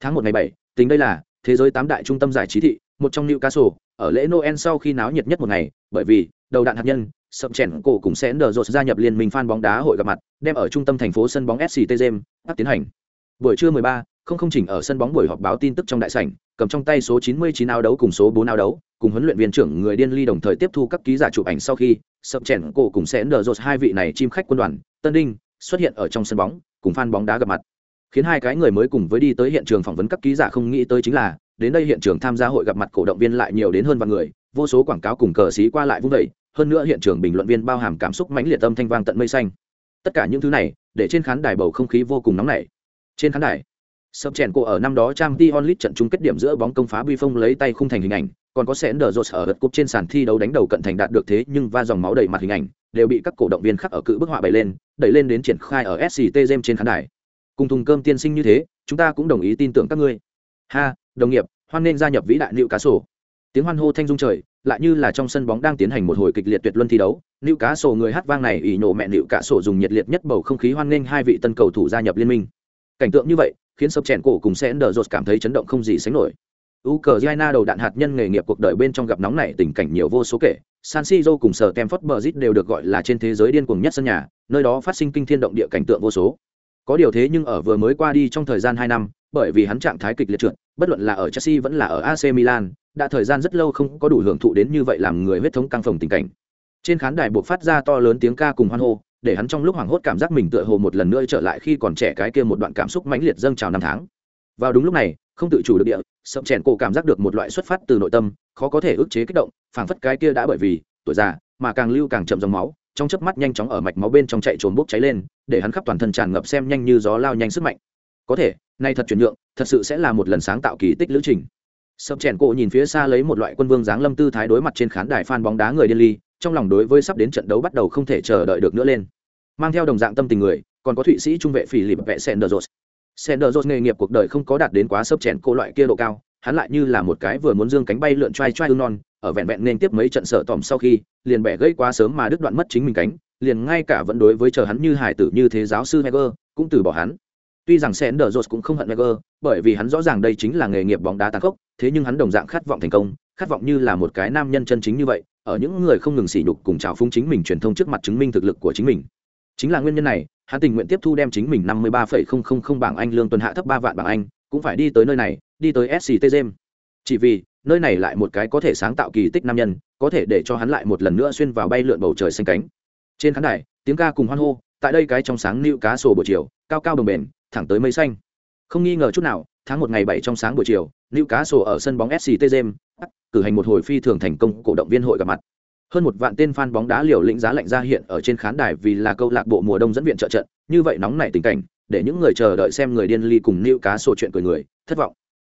Tháng một ngày bảy tính đây là thế giới tám đại trung tâm giải trí thị một trong Newcastle ở lễ Noel sau khi náo nhiệt nhất một ngày bởi vì đầu đạn hạt nhân sập chèn cổ cùng sẽ nở rột gia nhập liên minh fan bóng đá hội gặp mặt đem ở trung tâm thành phố sân bóng sct james tiến hành. Buổi trưa 13, không không chỉnh ở sân bóng buổi họp báo tin tức trong đại sảnh cầm trong tay số 99 áo đấu cùng số 4 áo đấu cùng huấn luyện viên trưởng người điên ly đồng thời tiếp thu các ký giả chụp ảnh sau khi sập chèn cổ cùng sẽ nở rột hai vị này chim khách quân đoàn tân đinh xuất hiện ở trong sân bóng cùng fan bóng đá gặp mặt khiến hai cái người mới cùng với đi tới hiện trường phỏng vấn các ký giả không nghĩ tới chính là, đến đây hiện trường tham gia hội gặp mặt cổ động viên lại nhiều đến hơn vạn người, vô số quảng cáo cùng cờ xí qua lại vung vẩy hơn nữa hiện trường bình luận viên bao hàm cảm xúc mãnh liệt âm thanh vang tận mây xanh. Tất cả những thứ này, để trên khán đài bầu không khí vô cùng nóng nảy. Trên khán đài, sập chèn cổ ở năm đó trang t onlit trận chung kết điểm giữa bóng công phá bi phong lấy tay khung thành hình ảnh, còn có sẹn đờ rột ở gật cúp trên sàn thi đấu đánh đầu cận thành đạt được thế nhưng va dòng máu đầy mặt hình ảnh, đều bị các cổ động viên khác ở cự bức họa bày lên, đẩy lên đến triển khai ở sct game trên khán đài cùng thùng cơm tiên sinh như thế, chúng ta cũng đồng ý tin tưởng các ngươi. Ha, đồng nghiệp, hoan nên gia nhập vĩ đại nữ cá sổ tiếng hoan hô thanh dung trời, lại như là trong sân bóng đang tiến hành một hồi kịch liệt tuyệt luân thi đấu. Nữ cá sổ người hát vang này ỷ nổ mẹ nữ cá sổ dùng nhiệt liệt nhất bầu không khí hoan nghênh hai vị tân cầu thủ gia nhập liên minh. Cảnh tượng như vậy, khiến sập chèn cổ cùng sẽ đờ rột cảm thấy chấn động không gì sánh nổi. Ukraine đầu đạn hạt nhân nghề nghiệp cuộc đời bên trong gặp nóng này tình cảnh nhiều vô số kể. San Siro cùng sở Stamford Bridge đều được gọi là trên thế giới điên cuồng nhất sân nhà, nơi đó phát sinh kinh thiên động địa cảnh tượng vô số. Có điều thế nhưng ở vừa mới qua đi trong thời gian hai năm, bởi vì hắn trạng thái kịch liệt trượt, bất luận là ở Chelsea vẫn là ở AC Milan, đã thời gian rất lâu không có đủ hưởng thụ đến như vậy làm người huyết thống căng phồng tình cảnh. Trên khán đài buộc phát ra to lớn tiếng ca cùng hoan hô, để hắn trong lúc hoảng hốt cảm giác mình tựa hồ một lần nữa trở lại khi còn trẻ cái kia một đoạn cảm xúc mãnh liệt dâng trào năm tháng. Vào đúng lúc này, không tự chủ được địa, sậm chèn cổ cảm giác được một loại xuất phát từ nội tâm, khó có thể ức chế kích động, phảng phất cái kia đã bởi vì tuổi già, mà càng lưu càng chậm dòng máu, trong chớp mắt nhanh chóng ở mạch máu bên trong chạy trốn bốc cháy lên, để hắn khắp toàn thân tràn ngập xem nhanh như gió lao nhanh sức mạnh. Có thể, nay thật chuyển nhượng, thật sự sẽ là một lần sáng tạo kỳ tích lữ trình. Sập chèn cổ nhìn phía xa lấy một loại quân vương dáng lâm tư thái đối mặt trên khán đài fan bóng đá người điên ly, trong lòng đối với sắp đến trận đấu bắt đầu không thể chờ đợi được nữa lên. Mang theo đồng dạng tâm tình người, còn có thụy sĩ trung vệ phỉ lịp vệ Senderos. Senderos nghề nghiệp cuộc đời không có đạt đến quá sấp chèn cổ loại kia độ cao, hắn lại như là một cái vừa muốn dương cánh bay lượn trai trai non, ở vẹn vẹn nên tiếp mấy trận sợ tòm sau khi, liền bẻ gây quá sớm mà đứt đoạn mất chính mình cánh, liền ngay cả vẫn đối với chờ hắn như hải tử như thế giáo sư Heger, cũng từ bỏ hắn. Tuy rằng Senderos cũng không hận Heger, bởi vì hắn rõ ràng đây chính là nghề nghiệp bóng đá tàn khốc, thế nhưng hắn đồng dạng khát vọng thành công, khát vọng như là một cái nam nhân chân chính như vậy, ở những người không ngừng sỉ nhục cùng trào phúng chính mình truyền thông trước mặt chứng minh thực lực của chính mình. Chính là nguyên nhân này, hắn tình nguyện tiếp thu đem chính mình năm mươi ba phẩy không không không bảng Anh lương tuần hạ thấp ba vạn bảng Anh, cũng phải đi tới nơi này, đi tới sctgm Chỉ vì, nơi này lại một cái có thể sáng tạo kỳ tích nam nhân, có thể để cho hắn lại một lần nữa xuyên vào bay lượn bầu trời xanh cánh. Trên khán đài, tiếng ca cùng hoan hô, tại đây cái trong sáng nữu cá sổ buổi chiều, cao cao đồng bền, thẳng tới mây xanh. Không nghi ngờ chút nào, tháng một ngày bảy trong sáng buổi chiều, nữu cá sổ ở sân bóng SCT Gem, cử hành một hồi phi thường thành công cổ động viên hội gặp mặt hơn một vạn tên fan bóng đá liều lĩnh giá lạnh ra hiện ở trên khán đài vì là câu lạc bộ mùa đông dẫn viện trợ trận như vậy nóng nảy tình cảnh để những người chờ đợi xem người điên ly cùng nữu cá sổ chuyện cười người thất vọng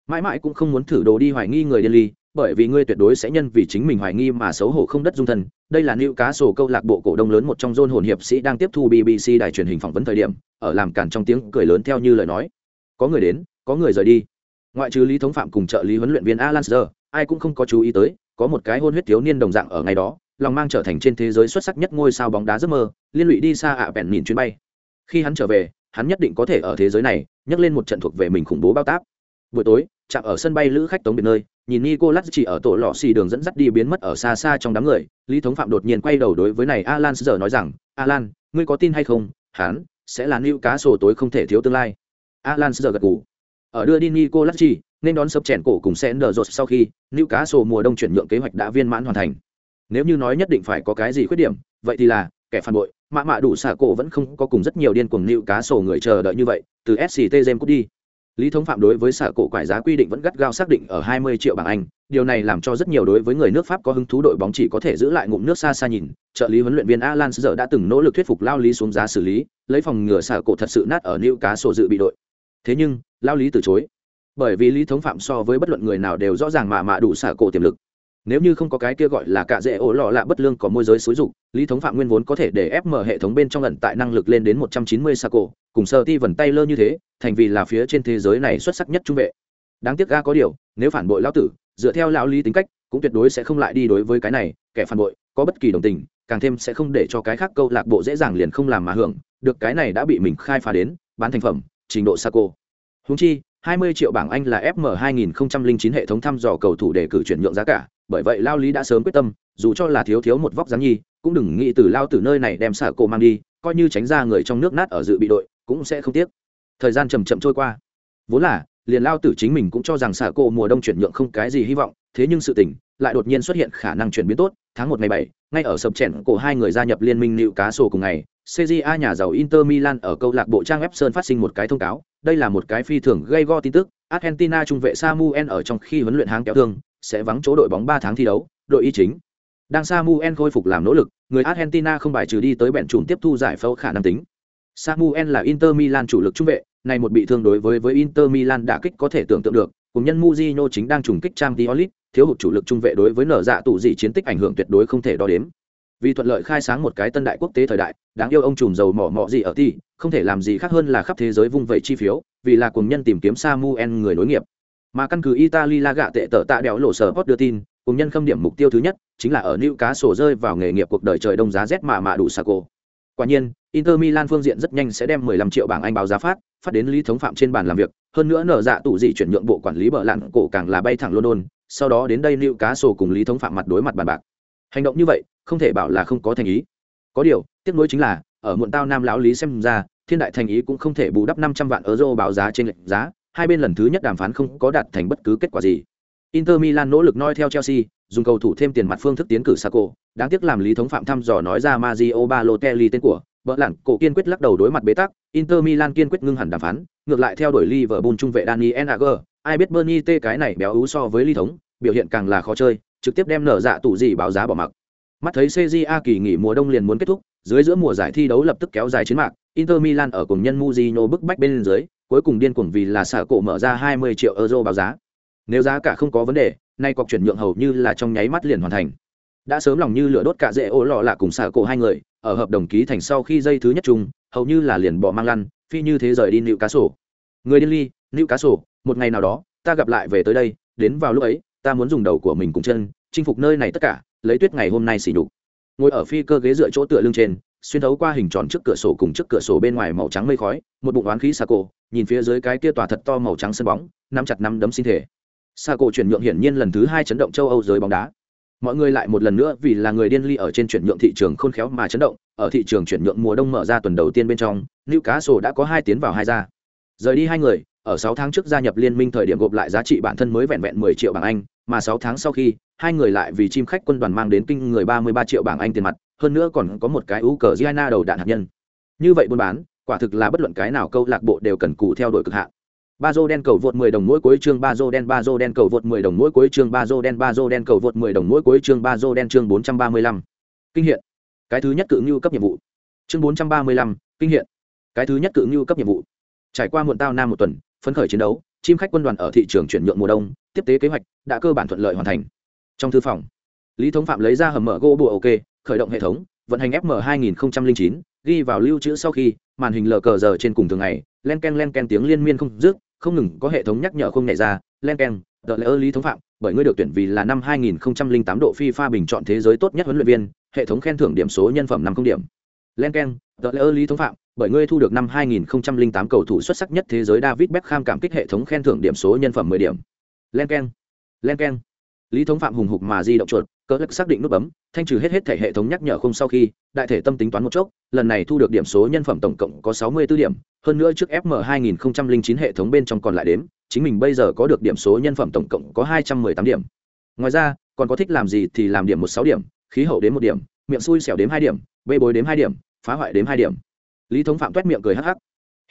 mãi mãi cũng không muốn thử đồ đi hoài nghi người điên ly, bởi vì ngươi tuyệt đối sẽ nhân vì chính mình hoài nghi mà xấu hổ không đất dung thân. Đây là nữ cá sổ câu lạc bộ cổ đông lớn một trong dôn hồn hiệp sĩ đang tiếp thu bbc đài truyền hình phỏng vấn thời điểm, ở làm cản trong tiếng cười lớn theo như lời nói. Có người đến, có người rời đi. Ngoại trừ lý thống phạm cùng trợ lý huấn luyện viên alan sơ ai cũng không có chú ý tới, có một cái hôn huyết thiếu niên đồng dạng ở ngày đó, lòng mang trở thành trên thế giới xuất sắc nhất ngôi sao bóng đá giấc mơ, liên lụy đi xa ạ à bèn nhìn chuyến bay. Khi hắn trở về, hắn nhất định có thể ở thế giới này, nhấc lên một trận thuộc về mình khủng bố bao táp. Buổi tối chạm ở sân bay lữ khách tống biệt nơi, nhìn nicolas chỉ ở tổ lò xì đường dẫn dắt đi biến mất ở xa xa trong đám người, lý thống phạm đột nhiên quay đầu đối với này alan giờ nói rằng, alan, ngươi có tin hay không? Hắn sẽ là nữ cá sổ tối không thể thiếu tương lai. Alan giờ gật gù. Ở đưa đi nicolas chỉ, nên đón sập chèn cổ cùng sẽ nở rột sau khi nữ cá sổ mùa đông chuyển nhượng kế hoạch đã viên mãn hoàn thành. Nếu như nói nhất định phải có cái gì khuyết điểm, vậy thì là kẻ phản bội, mạ mạ đủ xả cổ vẫn không có cùng rất nhiều điên cuồng nữ cá sổ người chờ đợi như vậy, từ sct jem cút đi lý thống phạm đối với xạ cổ quải giá quy định vẫn gắt gao xác định ở 20 triệu bảng anh, điều này làm cho rất nhiều đối với người nước pháp có hứng thú đội bóng chỉ có thể giữ lại ngụm nước xa xa nhìn, trợ lý huấn luyện viên alan giờ đã từng nỗ lực thuyết phục lao lý xuống giá xử lý, lấy phòng ngừa xạ cổ thật sự nát ở nữ cá sổ dự bị đội. Thế nhưng, lao lý từ chối. Bởi vì lý thống phạm so với bất luận người nào đều rõ ràng mà mạ đủ xạ cổ tiềm lực nếu như không có cái kia gọi là cạ dễ ổ lọ lạ bất lương có môi giới xúi dục, lý thống phạm nguyên vốn có thể để ép mở hệ thống bên trong ẩn tại năng lực lên đến một trăm chín mươi sa cổ cùng sơ ti vần tay lơ như thế, thành vì là phía trên thế giới này xuất sắc nhất trung vệ. Đáng tiếc ga có điều, nếu phản bội lão tử, dựa theo lão lý tính cách, cũng tuyệt đối sẽ không lại đi đối với cái này, kẻ phản bội, có bất kỳ đồng tình, càng thêm sẽ không để cho cái khác câu lạc bộ dễ dàng liền không làm mà hưởng, được cái này đã bị mình khai phá đến, bán thành phẩm, trình độ sa cô húng chi 20 triệu bảng Anh là FM 2009 hệ thống thăm dò cầu thủ để cử chuyển nhượng giá cả, bởi vậy Lao Lý đã sớm quyết tâm, dù cho là thiếu thiếu một vóc dáng nhi, cũng đừng nghĩ từ Lao từ nơi này đem xả cổ mang đi, coi như tránh ra người trong nước nát ở dự bị đội, cũng sẽ không tiếc. Thời gian chậm chậm trôi qua. Vốn là, liền Lao tử chính mình cũng cho rằng xả cổ mùa đông chuyển nhượng không cái gì hy vọng, thế nhưng sự tình lại đột nhiên xuất hiện khả năng chuyển biến tốt, tháng 1 ngày 7, ngay ở sập chèn cổ hai người gia nhập liên minh Nữu Cá Sổ cùng ngày, CJA nhà giàu Inter Milan ở câu lạc bộ trang web Sơn phát sinh một cái thông cáo, đây là một cái phi thường gây go tin tức, Argentina trung vệ Samuel ở trong khi huấn luyện háng kéo thương, sẽ vắng chỗ đội bóng 3 tháng thi đấu, đội y chính. Đang Samuel khôi phục làm nỗ lực, người Argentina không bài trừ đi tới bẹn trùng tiếp thu giải phẫu khả năng tính. Samuel là Inter Milan chủ lực trung vệ, này một bị thương đối với với Inter Milan đã kích có thể tưởng tượng được, cùng nhân Mujinho chính đang trùng kích Champions League, thiếu hụt chủ lực trung vệ đối với nở dạ tụ dị chiến tích ảnh hưởng tuyệt đối không thể đo đếm vì thuận lợi khai sáng một cái tân đại quốc tế thời đại, đáng yêu ông trùm dầu mỏ mọ gì ở ti, không thể làm gì khác hơn là khắp thế giới vung vẩy chi phiếu, vì là cùng nhân tìm kiếm samuel người nối nghiệp. Mà căn cứ italy la gạ tệ tờ tạ đéo lộ sở hot đưa tin cùng nhân khâm điểm mục tiêu thứ nhất chính là ở nữ cá sổ rơi vào nghề nghiệp cuộc đời trời đông giá rét mà mà đủ saco quả nhiên, inter milan phương diện rất nhanh sẽ đem 15 triệu bảng anh báo giá phát phát đến lý thống phạm trên bàn làm việc, hơn nữa nở dạ tủ dị chuyển nhượng bộ quản lý bờ lặn cổ càng là bay thẳng london, sau đó đến đây nữ cá sổ cùng lý thống phạm mặt đối mặt bàn bạc. Hành động như vậy không thể bảo là không có thành ý có điều tiếc nuối chính là ở muộn tao nam lão lý xem ra thiên đại thành ý cũng không thể bù đắp năm trăm vạn euro báo giá trên lệnh giá hai bên lần thứ nhất đàm phán không có đạt thành bất cứ kết quả gì inter milan nỗ lực noi theo chelsea dùng cầu thủ thêm tiền mặt phương thức tiến cử Saco, đáng tiếc làm lý thống phạm thăm dò nói ra Mario Balotelli tên của, Bỡ lặn, cổ kiên quyết lắc đầu đối mặt bế tắc, Inter Milan kiên quyết ngưng hẳn đàm phán, ngược lại theo đuổi Liverpool trung vệ Dani Agger, ai biết Bernie T cái này béo ú so với lý thống, biểu hiện càng là khó chơi, trực tiếp đem nở dạ tủ gì báo giá bỏ mặc. Mắt thấy CJA kỳ nghỉ mùa đông liền muốn kết thúc, dưới giữa mùa giải thi đấu lập tức kéo dài chiến mạc, Inter Milan ở cùng nhân Mujino bức bách bên dưới, cuối cùng điên cuồng vì là xả cổ mở ra 20 triệu euro báo giá. Nếu giá cả không có vấn đề, nay cọc chuyển nhượng hầu như là trong nháy mắt liền hoàn thành. Đã sớm lòng như lửa đốt cả dễ ổ lọ lạ cùng xả cổ hai người, ở hợp đồng ký thành sau khi dây thứ nhất chung, hầu như là liền bỏ mang lăn, phi như thế rời đi nịu cá sổ. Người điên ly, nịu cá sổ, một ngày nào đó, ta gặp lại về tới đây, đến vào lúc ấy, ta muốn dùng đầu của mình cùng chân, chinh phục nơi này tất cả, lấy tuyết ngày hôm nay xỉ đục Ngồi ở phi cơ ghế dựa chỗ tựa lưng trên, xuyên thấu qua hình tròn trước cửa sổ cùng trước cửa sổ bên ngoài màu trắng mây khói một bụng oán khí xà cổ nhìn phía dưới cái kia tòa thật to màu trắng sân bóng nắm chặt nắm đấm sinh thể. Xà cổ chuyển nhượng hiển nhiên lần thứ hai chấn động châu âu giới bóng đá. Mọi người lại một lần nữa vì là người điên ly ở trên chuyển nhượng thị trường khôn khéo mà chấn động ở thị trường chuyển nhượng mùa đông mở ra tuần đầu tiên bên trong nữ cá sổ đã có hai tiến vào hai ra. Rời đi hai người ở sáu tháng trước gia nhập liên minh thời điểm gộp lại giá trị bản thân mới vẹn vẹn mười triệu bảng anh mà sáu tháng sau khi hai người lại vì chim khách quân đoàn mang đến kinh người ba mươi ba triệu bảng anh tiền mặt hơn nữa còn có một cái ú cờ giana đầu đạn hạt nhân. Như vậy buôn bán quả thực là bất luận cái nào câu lạc bộ đều cần cù theo đuổi cực hạn. Bazo đen cầu vượt 10 đồng mỗi cuối chương Bazo đen Bazo đen cầu vượt 10 đồng mỗi cuối chương Bazo đen Bazo đen cầu vượt 10 đồng mỗi cuối chương Bazo đen chương 435. kinh hiện. Cái thứ nhất cự như cấp nhiệm vụ. Chương 435, kinh hiện. Cái thứ nhất cự như cấp nhiệm vụ. Trải qua muộn tao nam một tuần phấn khởi chiến đấu chim khách quân đoàn ở thị trường chuyển nhượng mùa đông tiếp tế kế hoạch đã cơ bản thuận lợi hoàn thành. Trong thư phòng lý thống phạm lấy ra hầm mở gỗ bùa ok khởi động hệ thống vận hành fm 2009, ghi vào lưu trữ sau khi màn hình lờ cờ giờ trên cùng thường ngày len ken len ken tiếng liên miên không dứt không ngừng có hệ thống nhắc nhở không nhảy ra len ken đợi lỡ lý thống phạm bởi ngươi được tuyển vì là năm 2008 độ FIFA bình chọn thế giới tốt nhất huấn luyện viên hệ thống khen thưởng điểm số nhân phẩm năm không điểm. Len ken đợi lỡ lý thống phạm bởi ngươi thu được năm 2008 cầu thủ xuất sắc nhất thế giới David Beckham cảm kích hệ thống khen thưởng điểm số nhân phẩm 10 điểm. Lenken Lenken lý thống phạm hùng hục mà di động chuột cỡ lực xác định nút bấm, thanh trừ hết hết thể hệ thống nhắc nhở không sau khi, đại thể tâm tính toán một chốc, lần này thu được điểm số nhân phẩm tổng cộng có sáu mươi 64 điểm, hơn nữa trước fm 2009 hệ thống bên trong còn lại đếm, chính mình bây giờ có được điểm số nhân phẩm tổng cộng có hai trăm tám điểm. Ngoài ra, còn có thích làm gì thì làm điểm một sáu điểm, khí hậu đến một điểm, miệng xui xẻo đếm hai điểm, bê bối đếm hai điểm, phá hoại đếm hai điểm lý thống phạm t miệng cười hắc hắc.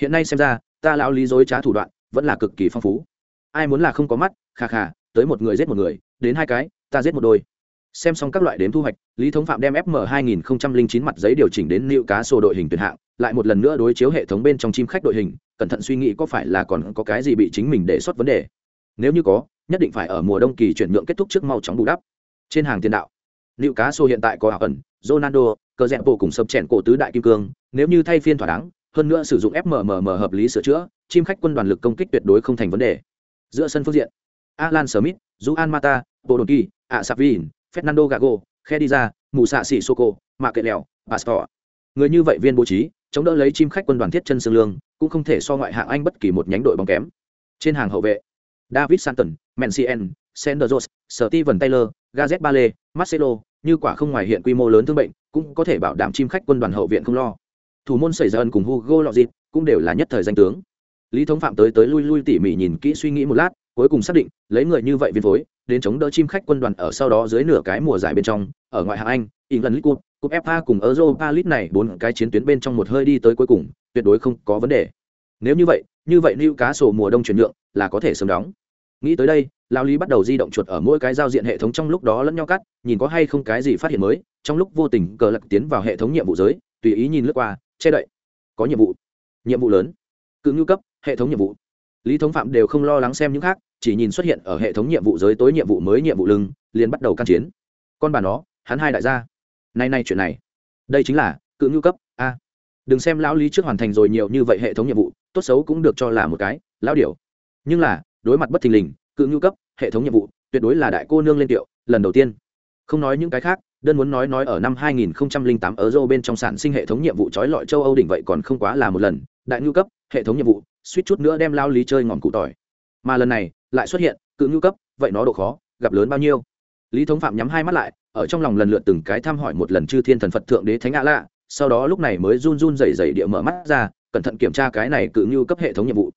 Hiện nay xem ra, ta lão lý dối trá thủ đoạn, vẫn là cực kỳ phong phú. Ai muốn là không có mắt, khà khà, tới một người giết một người, đến hai cái, ta giết một đôi. Xem xong các loại đếm thu hoạch, lý thống phạm đem fm 2009 mặt giấy điều chỉnh đến liệu cá sổ đội hình tuyển hạng, lại một lần nữa đối chiếu hệ thống bên trong chim khách đội hình, cẩn thận suy nghĩ có phải là còn có cái gì bị chính mình đề xuất vấn đề. Nếu như có, nhất định phải ở mùa đông kỳ chuyển nhượng kết thúc trước mau chóng bù đắp. Trên hàng tiền đạo liệu cá sổ hiện tại có ảo ẩn ronaldo cờ rẽ bộ cùng sập chèn cổ tứ đại kim cương, nếu như thay phiên thỏa đáng, hơn nữa sử dụng fmmm hợp lý sửa chữa, chim khách quân đoàn lực công kích tuyệt đối không thành vấn đề. Giữa sân phương diện, alan smith, juan mata bộ đồn kỳ ạ savin fernando gago khe đi ra mù xạ xỉ sô cô mạ kệ lèo pastor. Người như vậy viên bố trí, chống đỡ lấy chim khách quân đoàn thiết chân xương lương, cũng không thể so ngoại hạng anh bất kỳ một nhánh đội bóng kém. Trên hàng hậu vệ, david santon, mencien sanders steven taylor gazet bale marcelo, như quả không ngoài hiện quy mô lớn thương bệnh cũng có thể bảo đảm chim khách quân đoàn hậu viện không lo. Thủ môn xảy ra ân cùng hugo lọ dịp cũng đều là nhất thời danh tướng. Lý thống phạm tới tới lui lui tỉ mỉ nhìn kỹ suy nghĩ một lát, cuối cùng xác định, lấy người như vậy viên phối, đến chống đỡ chim khách quân đoàn ở sau đó dưới nửa cái mùa giải bên trong, ở ngoại hạng anh, england league cup cup fa cùng europa league này bốn cái chiến tuyến bên trong một hơi đi tới cuối cùng, tuyệt đối không có vấn đề. Nếu như vậy như vậy lưu cá sổ mùa đông chuyển nhượng là có thể sớm đóng. Nghĩ tới đây lao lý bắt đầu di động chuột ở mỗi cái giao diện hệ thống trong lúc đó lẫn nhau cắt, nhìn có hay không cái gì phát hiện mới trong lúc vô tình cờ lật tiến vào hệ thống nhiệm vụ giới, tùy ý nhìn lướt qua, che đậy. Có nhiệm vụ. Nhiệm vụ lớn. Cự ngưu cấp, hệ thống nhiệm vụ. Lý thống phạm đều không lo lắng xem những khác, chỉ nhìn xuất hiện ở hệ thống nhiệm vụ giới tối nhiệm vụ mới nhiệm vụ lưng, liền bắt đầu can chiến. Con bà nó, hắn hai đại gia. Nay nay chuyện này. Đây chính là cự ngưu cấp, a. Đừng xem lão lý trước hoàn thành rồi nhiều như vậy hệ thống nhiệm vụ, tốt xấu cũng được cho là một cái, lão điều nhưng là, đối mặt bất thình lình, cự ngưu cấp, hệ thống nhiệm vụ, tuyệt đối là đại cô nương lên tiệu, lần đầu tiên. Không nói những cái khác đơn muốn nói nói ở năm 2008 ở euro bên trong sản sinh hệ thống nhiệm vụ trói lọi châu âu đỉnh vậy còn không quá là một lần. Đại nhu cấp, hệ thống nhiệm vụ, suýt chút nữa đem lao lý chơi ngọn cụ tỏi. Mà lần này, lại xuất hiện, cự nhu cấp, vậy nó độ khó, gặp lớn bao nhiêu? Lý thống phạm nhắm hai mắt lại, ở trong lòng lần lượt từng cái thăm hỏi một lần chư thiên thần phật thượng đế thánh ạ lạ sau đó lúc này mới run run rẩy rẩy địa mở mắt ra, cẩn thận kiểm tra cái này cự nhu cấp hệ thống nhiệm vụ.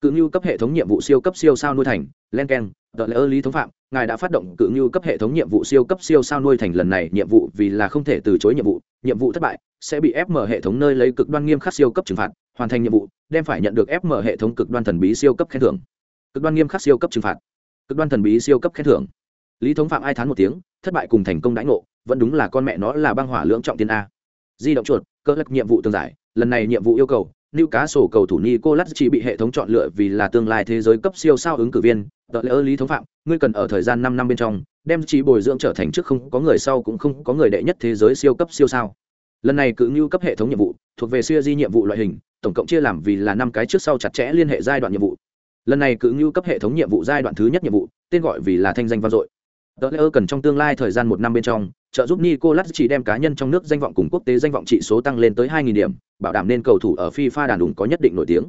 Cự nhu cấp hệ thống nhiệm vụ siêu cấp siêu sao nuôi thành, len k tờ lễ ơ lý thống phạm, ngài đã phát động cự như cấp hệ thống nhiệm vụ siêu cấp siêu sao nuôi thành lần này nhiệm vụ vì là không thể từ chối nhiệm vụ nhiệm vụ thất bại, sẽ bị ép mở hệ thống nơi lấy cực đoan nghiêm khắc siêu cấp trừng phạt, hoàn thành nhiệm vụ, đem phải nhận được ép mở hệ thống cực đoan thần bí siêu cấp khen thưởng. Cực đoan nghiêm khắc siêu cấp trừng phạt. Cực đoan thần bí siêu cấp khen thưởng. Lý thống phạm ai thán một tiếng, thất bại cùng thành công đãi ngộ, vẫn đúng là con mẹ nó là băng hỏa lưỡng trọng tiên a. Di động chuột, cơ lắc nhiệm vụ tương giải, lần này nhiệm vụ yêu cầu New cá sổ cầu thủ Nicolas chỉ bị hệ thống chọn lựa vì là tương lai thế giới cấp siêu sao ứng cử viên. Đợi lễ lý thống phạm, ngươi cần ở thời gian 5 năm bên trong, đem chỉ bồi dưỡng trở thành trước không có người sau cũng không có người đệ nhất thế giới siêu cấp siêu sao. Lần này cự như cấp hệ thống nhiệm vụ, thuộc về siêu di nhiệm vụ loại hình, tổng cộng chia làm vì là năm cái trước sau chặt chẽ liên hệ giai đoạn nhiệm vụ. Lần này cự như cấp hệ thống nhiệm vụ giai đoạn thứ nhất nhiệm vụ, tên gọi vì là thanh danh vang dội. Đợi lễ cần trong tương lai thời gian một năm bên trong, trợ giúp Nicolas chỉ đem cá nhân trong nước danh vọng cùng quốc tế danh vọng trị số tăng lên tới 2000 điểm, bảo đảm nên cầu thủ ở FIFA đàn đủng có nhất định nổi tiếng.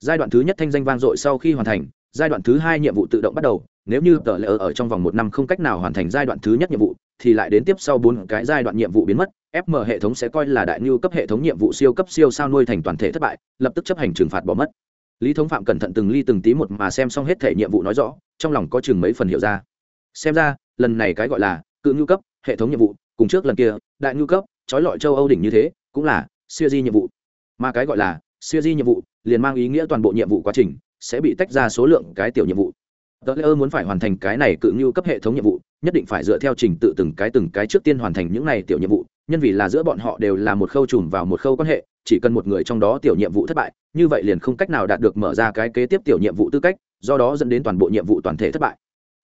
Giai đoạn thứ nhất thanh danh vang dội sau khi hoàn thành, giai đoạn thứ hai nhiệm vụ tự động bắt đầu, nếu như tờ lệ ở trong vòng một năm không cách nào hoàn thành giai đoạn thứ nhất nhiệm vụ, thì lại đến tiếp sau bốn cái giai đoạn nhiệm vụ biến mất, FM hệ thống sẽ coi là đại nhu cấp hệ thống nhiệm vụ siêu cấp siêu sao nuôi thành toàn thể thất bại, lập tức chấp hành trừng phạt bỏ mất. Lý Thống Phạm cẩn thận từng ly từng tí một mà xem xong hết thể nhiệm vụ nói rõ, trong lòng có chừng mấy phần hiểu ra. Xem ra, lần này cái gọi là cự nhu cấp hệ thống nhiệm vụ, cùng trước lần kia, đại nhu cấp, trói lọi châu âu đỉnh như thế, cũng là siêu di nhiệm vụ. Mà cái gọi là siêu di nhiệm vụ, liền mang ý nghĩa toàn bộ nhiệm vụ quá trình sẽ bị tách ra số lượng cái tiểu nhiệm vụ. Tờ lễ muốn phải hoàn thành cái này cự ngưu cấp hệ thống nhiệm vụ, nhất định phải dựa theo trình tự từng cái từng cái trước tiên hoàn thành những này tiểu nhiệm vụ, nhân vì là giữa bọn họ đều là một khâu trùm vào một khâu quan hệ, chỉ cần một người trong đó tiểu nhiệm vụ thất bại, như vậy liền không cách nào đạt được mở ra cái kế tiếp tiểu nhiệm vụ tư cách, do đó dẫn đến toàn bộ nhiệm vụ toàn thể thất bại.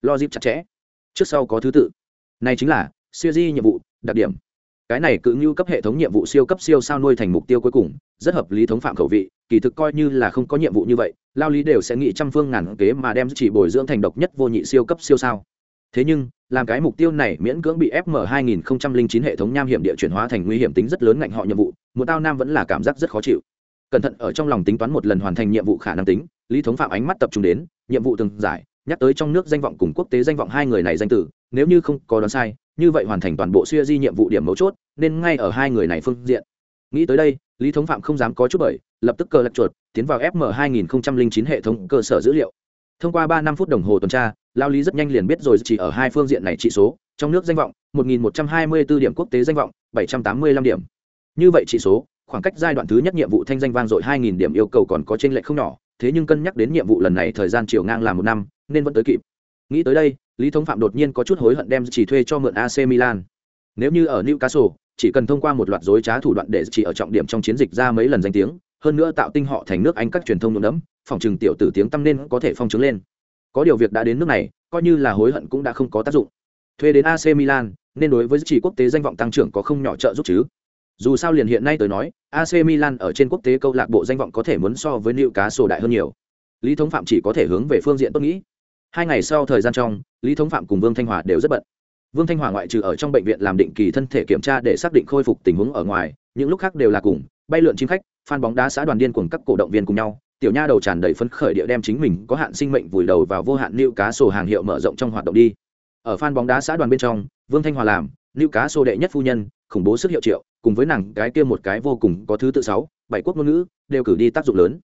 Logic chặt chẽ. Trước sau có thứ tự. Này chính là siêu di nhiệm vụ, đặc điểm. Cái này cự ngưu cấp hệ thống nhiệm vụ siêu cấp siêu sao nuôi thành mục tiêu cuối cùng, rất hợp lý thống phạm khẩu vị, kỳ thực coi như là không có nhiệm vụ như vậy, lao lý đều sẽ nghĩ trăm phương ngàn kế mà đem chỉ bồi dưỡng thành độc nhất vô nhị siêu cấp siêu sao. Thế nhưng, làm cái mục tiêu này miễn cưỡng bị fm 2009 hệ thống nham hiểm địa chuyển hóa thành nguy hiểm tính rất lớn ngạnh họ nhiệm vụ, một tao nam vẫn là cảm giác rất khó chịu. Cẩn thận ở trong lòng tính toán một lần hoàn thành nhiệm vụ khả năng tính, lý thống phạm ánh mắt tập trung đến, nhiệm vụ từng giải, nhắc tới trong nước danh vọng cùng quốc tế danh vọng hai người này danh tử, nếu như không có đoán sai như vậy hoàn thành toàn bộ siêu di nhiệm vụ điểm mấu chốt, nên ngay ở hai người này phương diện. Nghĩ tới đây, lý thống phạm không dám có chút bởi, lập tức cờ lạch chuột, tiến vào fm 2009 hệ thống cơ sở dữ liệu. Thông qua ba năm phút đồng hồ tuần tra, lao lý rất nhanh liền biết rồi chỉ ở hai phương diện này trị số, trong nước danh vọng 1.124 điểm quốc tế danh vọng 785 điểm. Như vậy trị số, khoảng cách giai đoạn thứ nhất nhiệm vụ thanh danh vang dội 2.000 điểm yêu cầu còn có trên lệch không nhỏ, thế nhưng cân nhắc đến nhiệm vụ lần này thời gian chiều ngang là một năm, nên vẫn tới kịp. Nghĩ tới đây lý thống phạm đột nhiên có chút hối hận đem chỉ thuê cho mượn ac milan. Nếu như ở newcastle, chỉ cần thông qua một loạt dối trá thủ đoạn để chỉ ở trọng điểm trong chiến dịch ra mấy lần danh tiếng, hơn nữa tạo tinh họ thành nước anh các truyền thông nhuộm đẫm, phòng trừng tiểu tử tiếng tăm nên có thể phong chứng lên. Có điều việc đã đến nước này, coi như là hối hận cũng đã không có tác dụng. Thuê đến ac milan, nên đối với chỉ quốc tế danh vọng tăng trưởng có không nhỏ trợ giúp chứ. Dù sao liền hiện nay tới nói ac milan ở trên quốc tế câu lạc bộ danh vọng có thể muốn so với liệu cá sổ đại hơn nhiều. Lý thống phạm chỉ có thể hướng về phương diện tốt nghĩ hai ngày sau thời gian trong, lý thống phạm cùng vương thanh hòa đều rất bận. Vương thanh hòa ngoại trừ ở trong bệnh viện làm định kỳ thân thể kiểm tra để xác định khôi phục tình huống ở ngoài, những lúc khác đều là cùng, bay lượn chim khách, phan bóng đá xã đoàn điên cùng các cổ động viên cùng nhau, tiểu nha đầu tràn đầy phấn khởi địa đem chính mình có hạn sinh mệnh vùi đầu vào vô hạn lưu cá sổ hàng hiệu mở rộng trong hoạt động đi. Ở phan bóng đá xã đoàn bên trong, vương thanh hòa làm, lưu cá sổ đệ nhất phu nhân, khủng bố sức hiệu triệu, cùng với nàng cái kia một cái vô cùng có thứ tự sáu, bảy quốc ngôn ngữ, đều cử đi tác dụng lớn.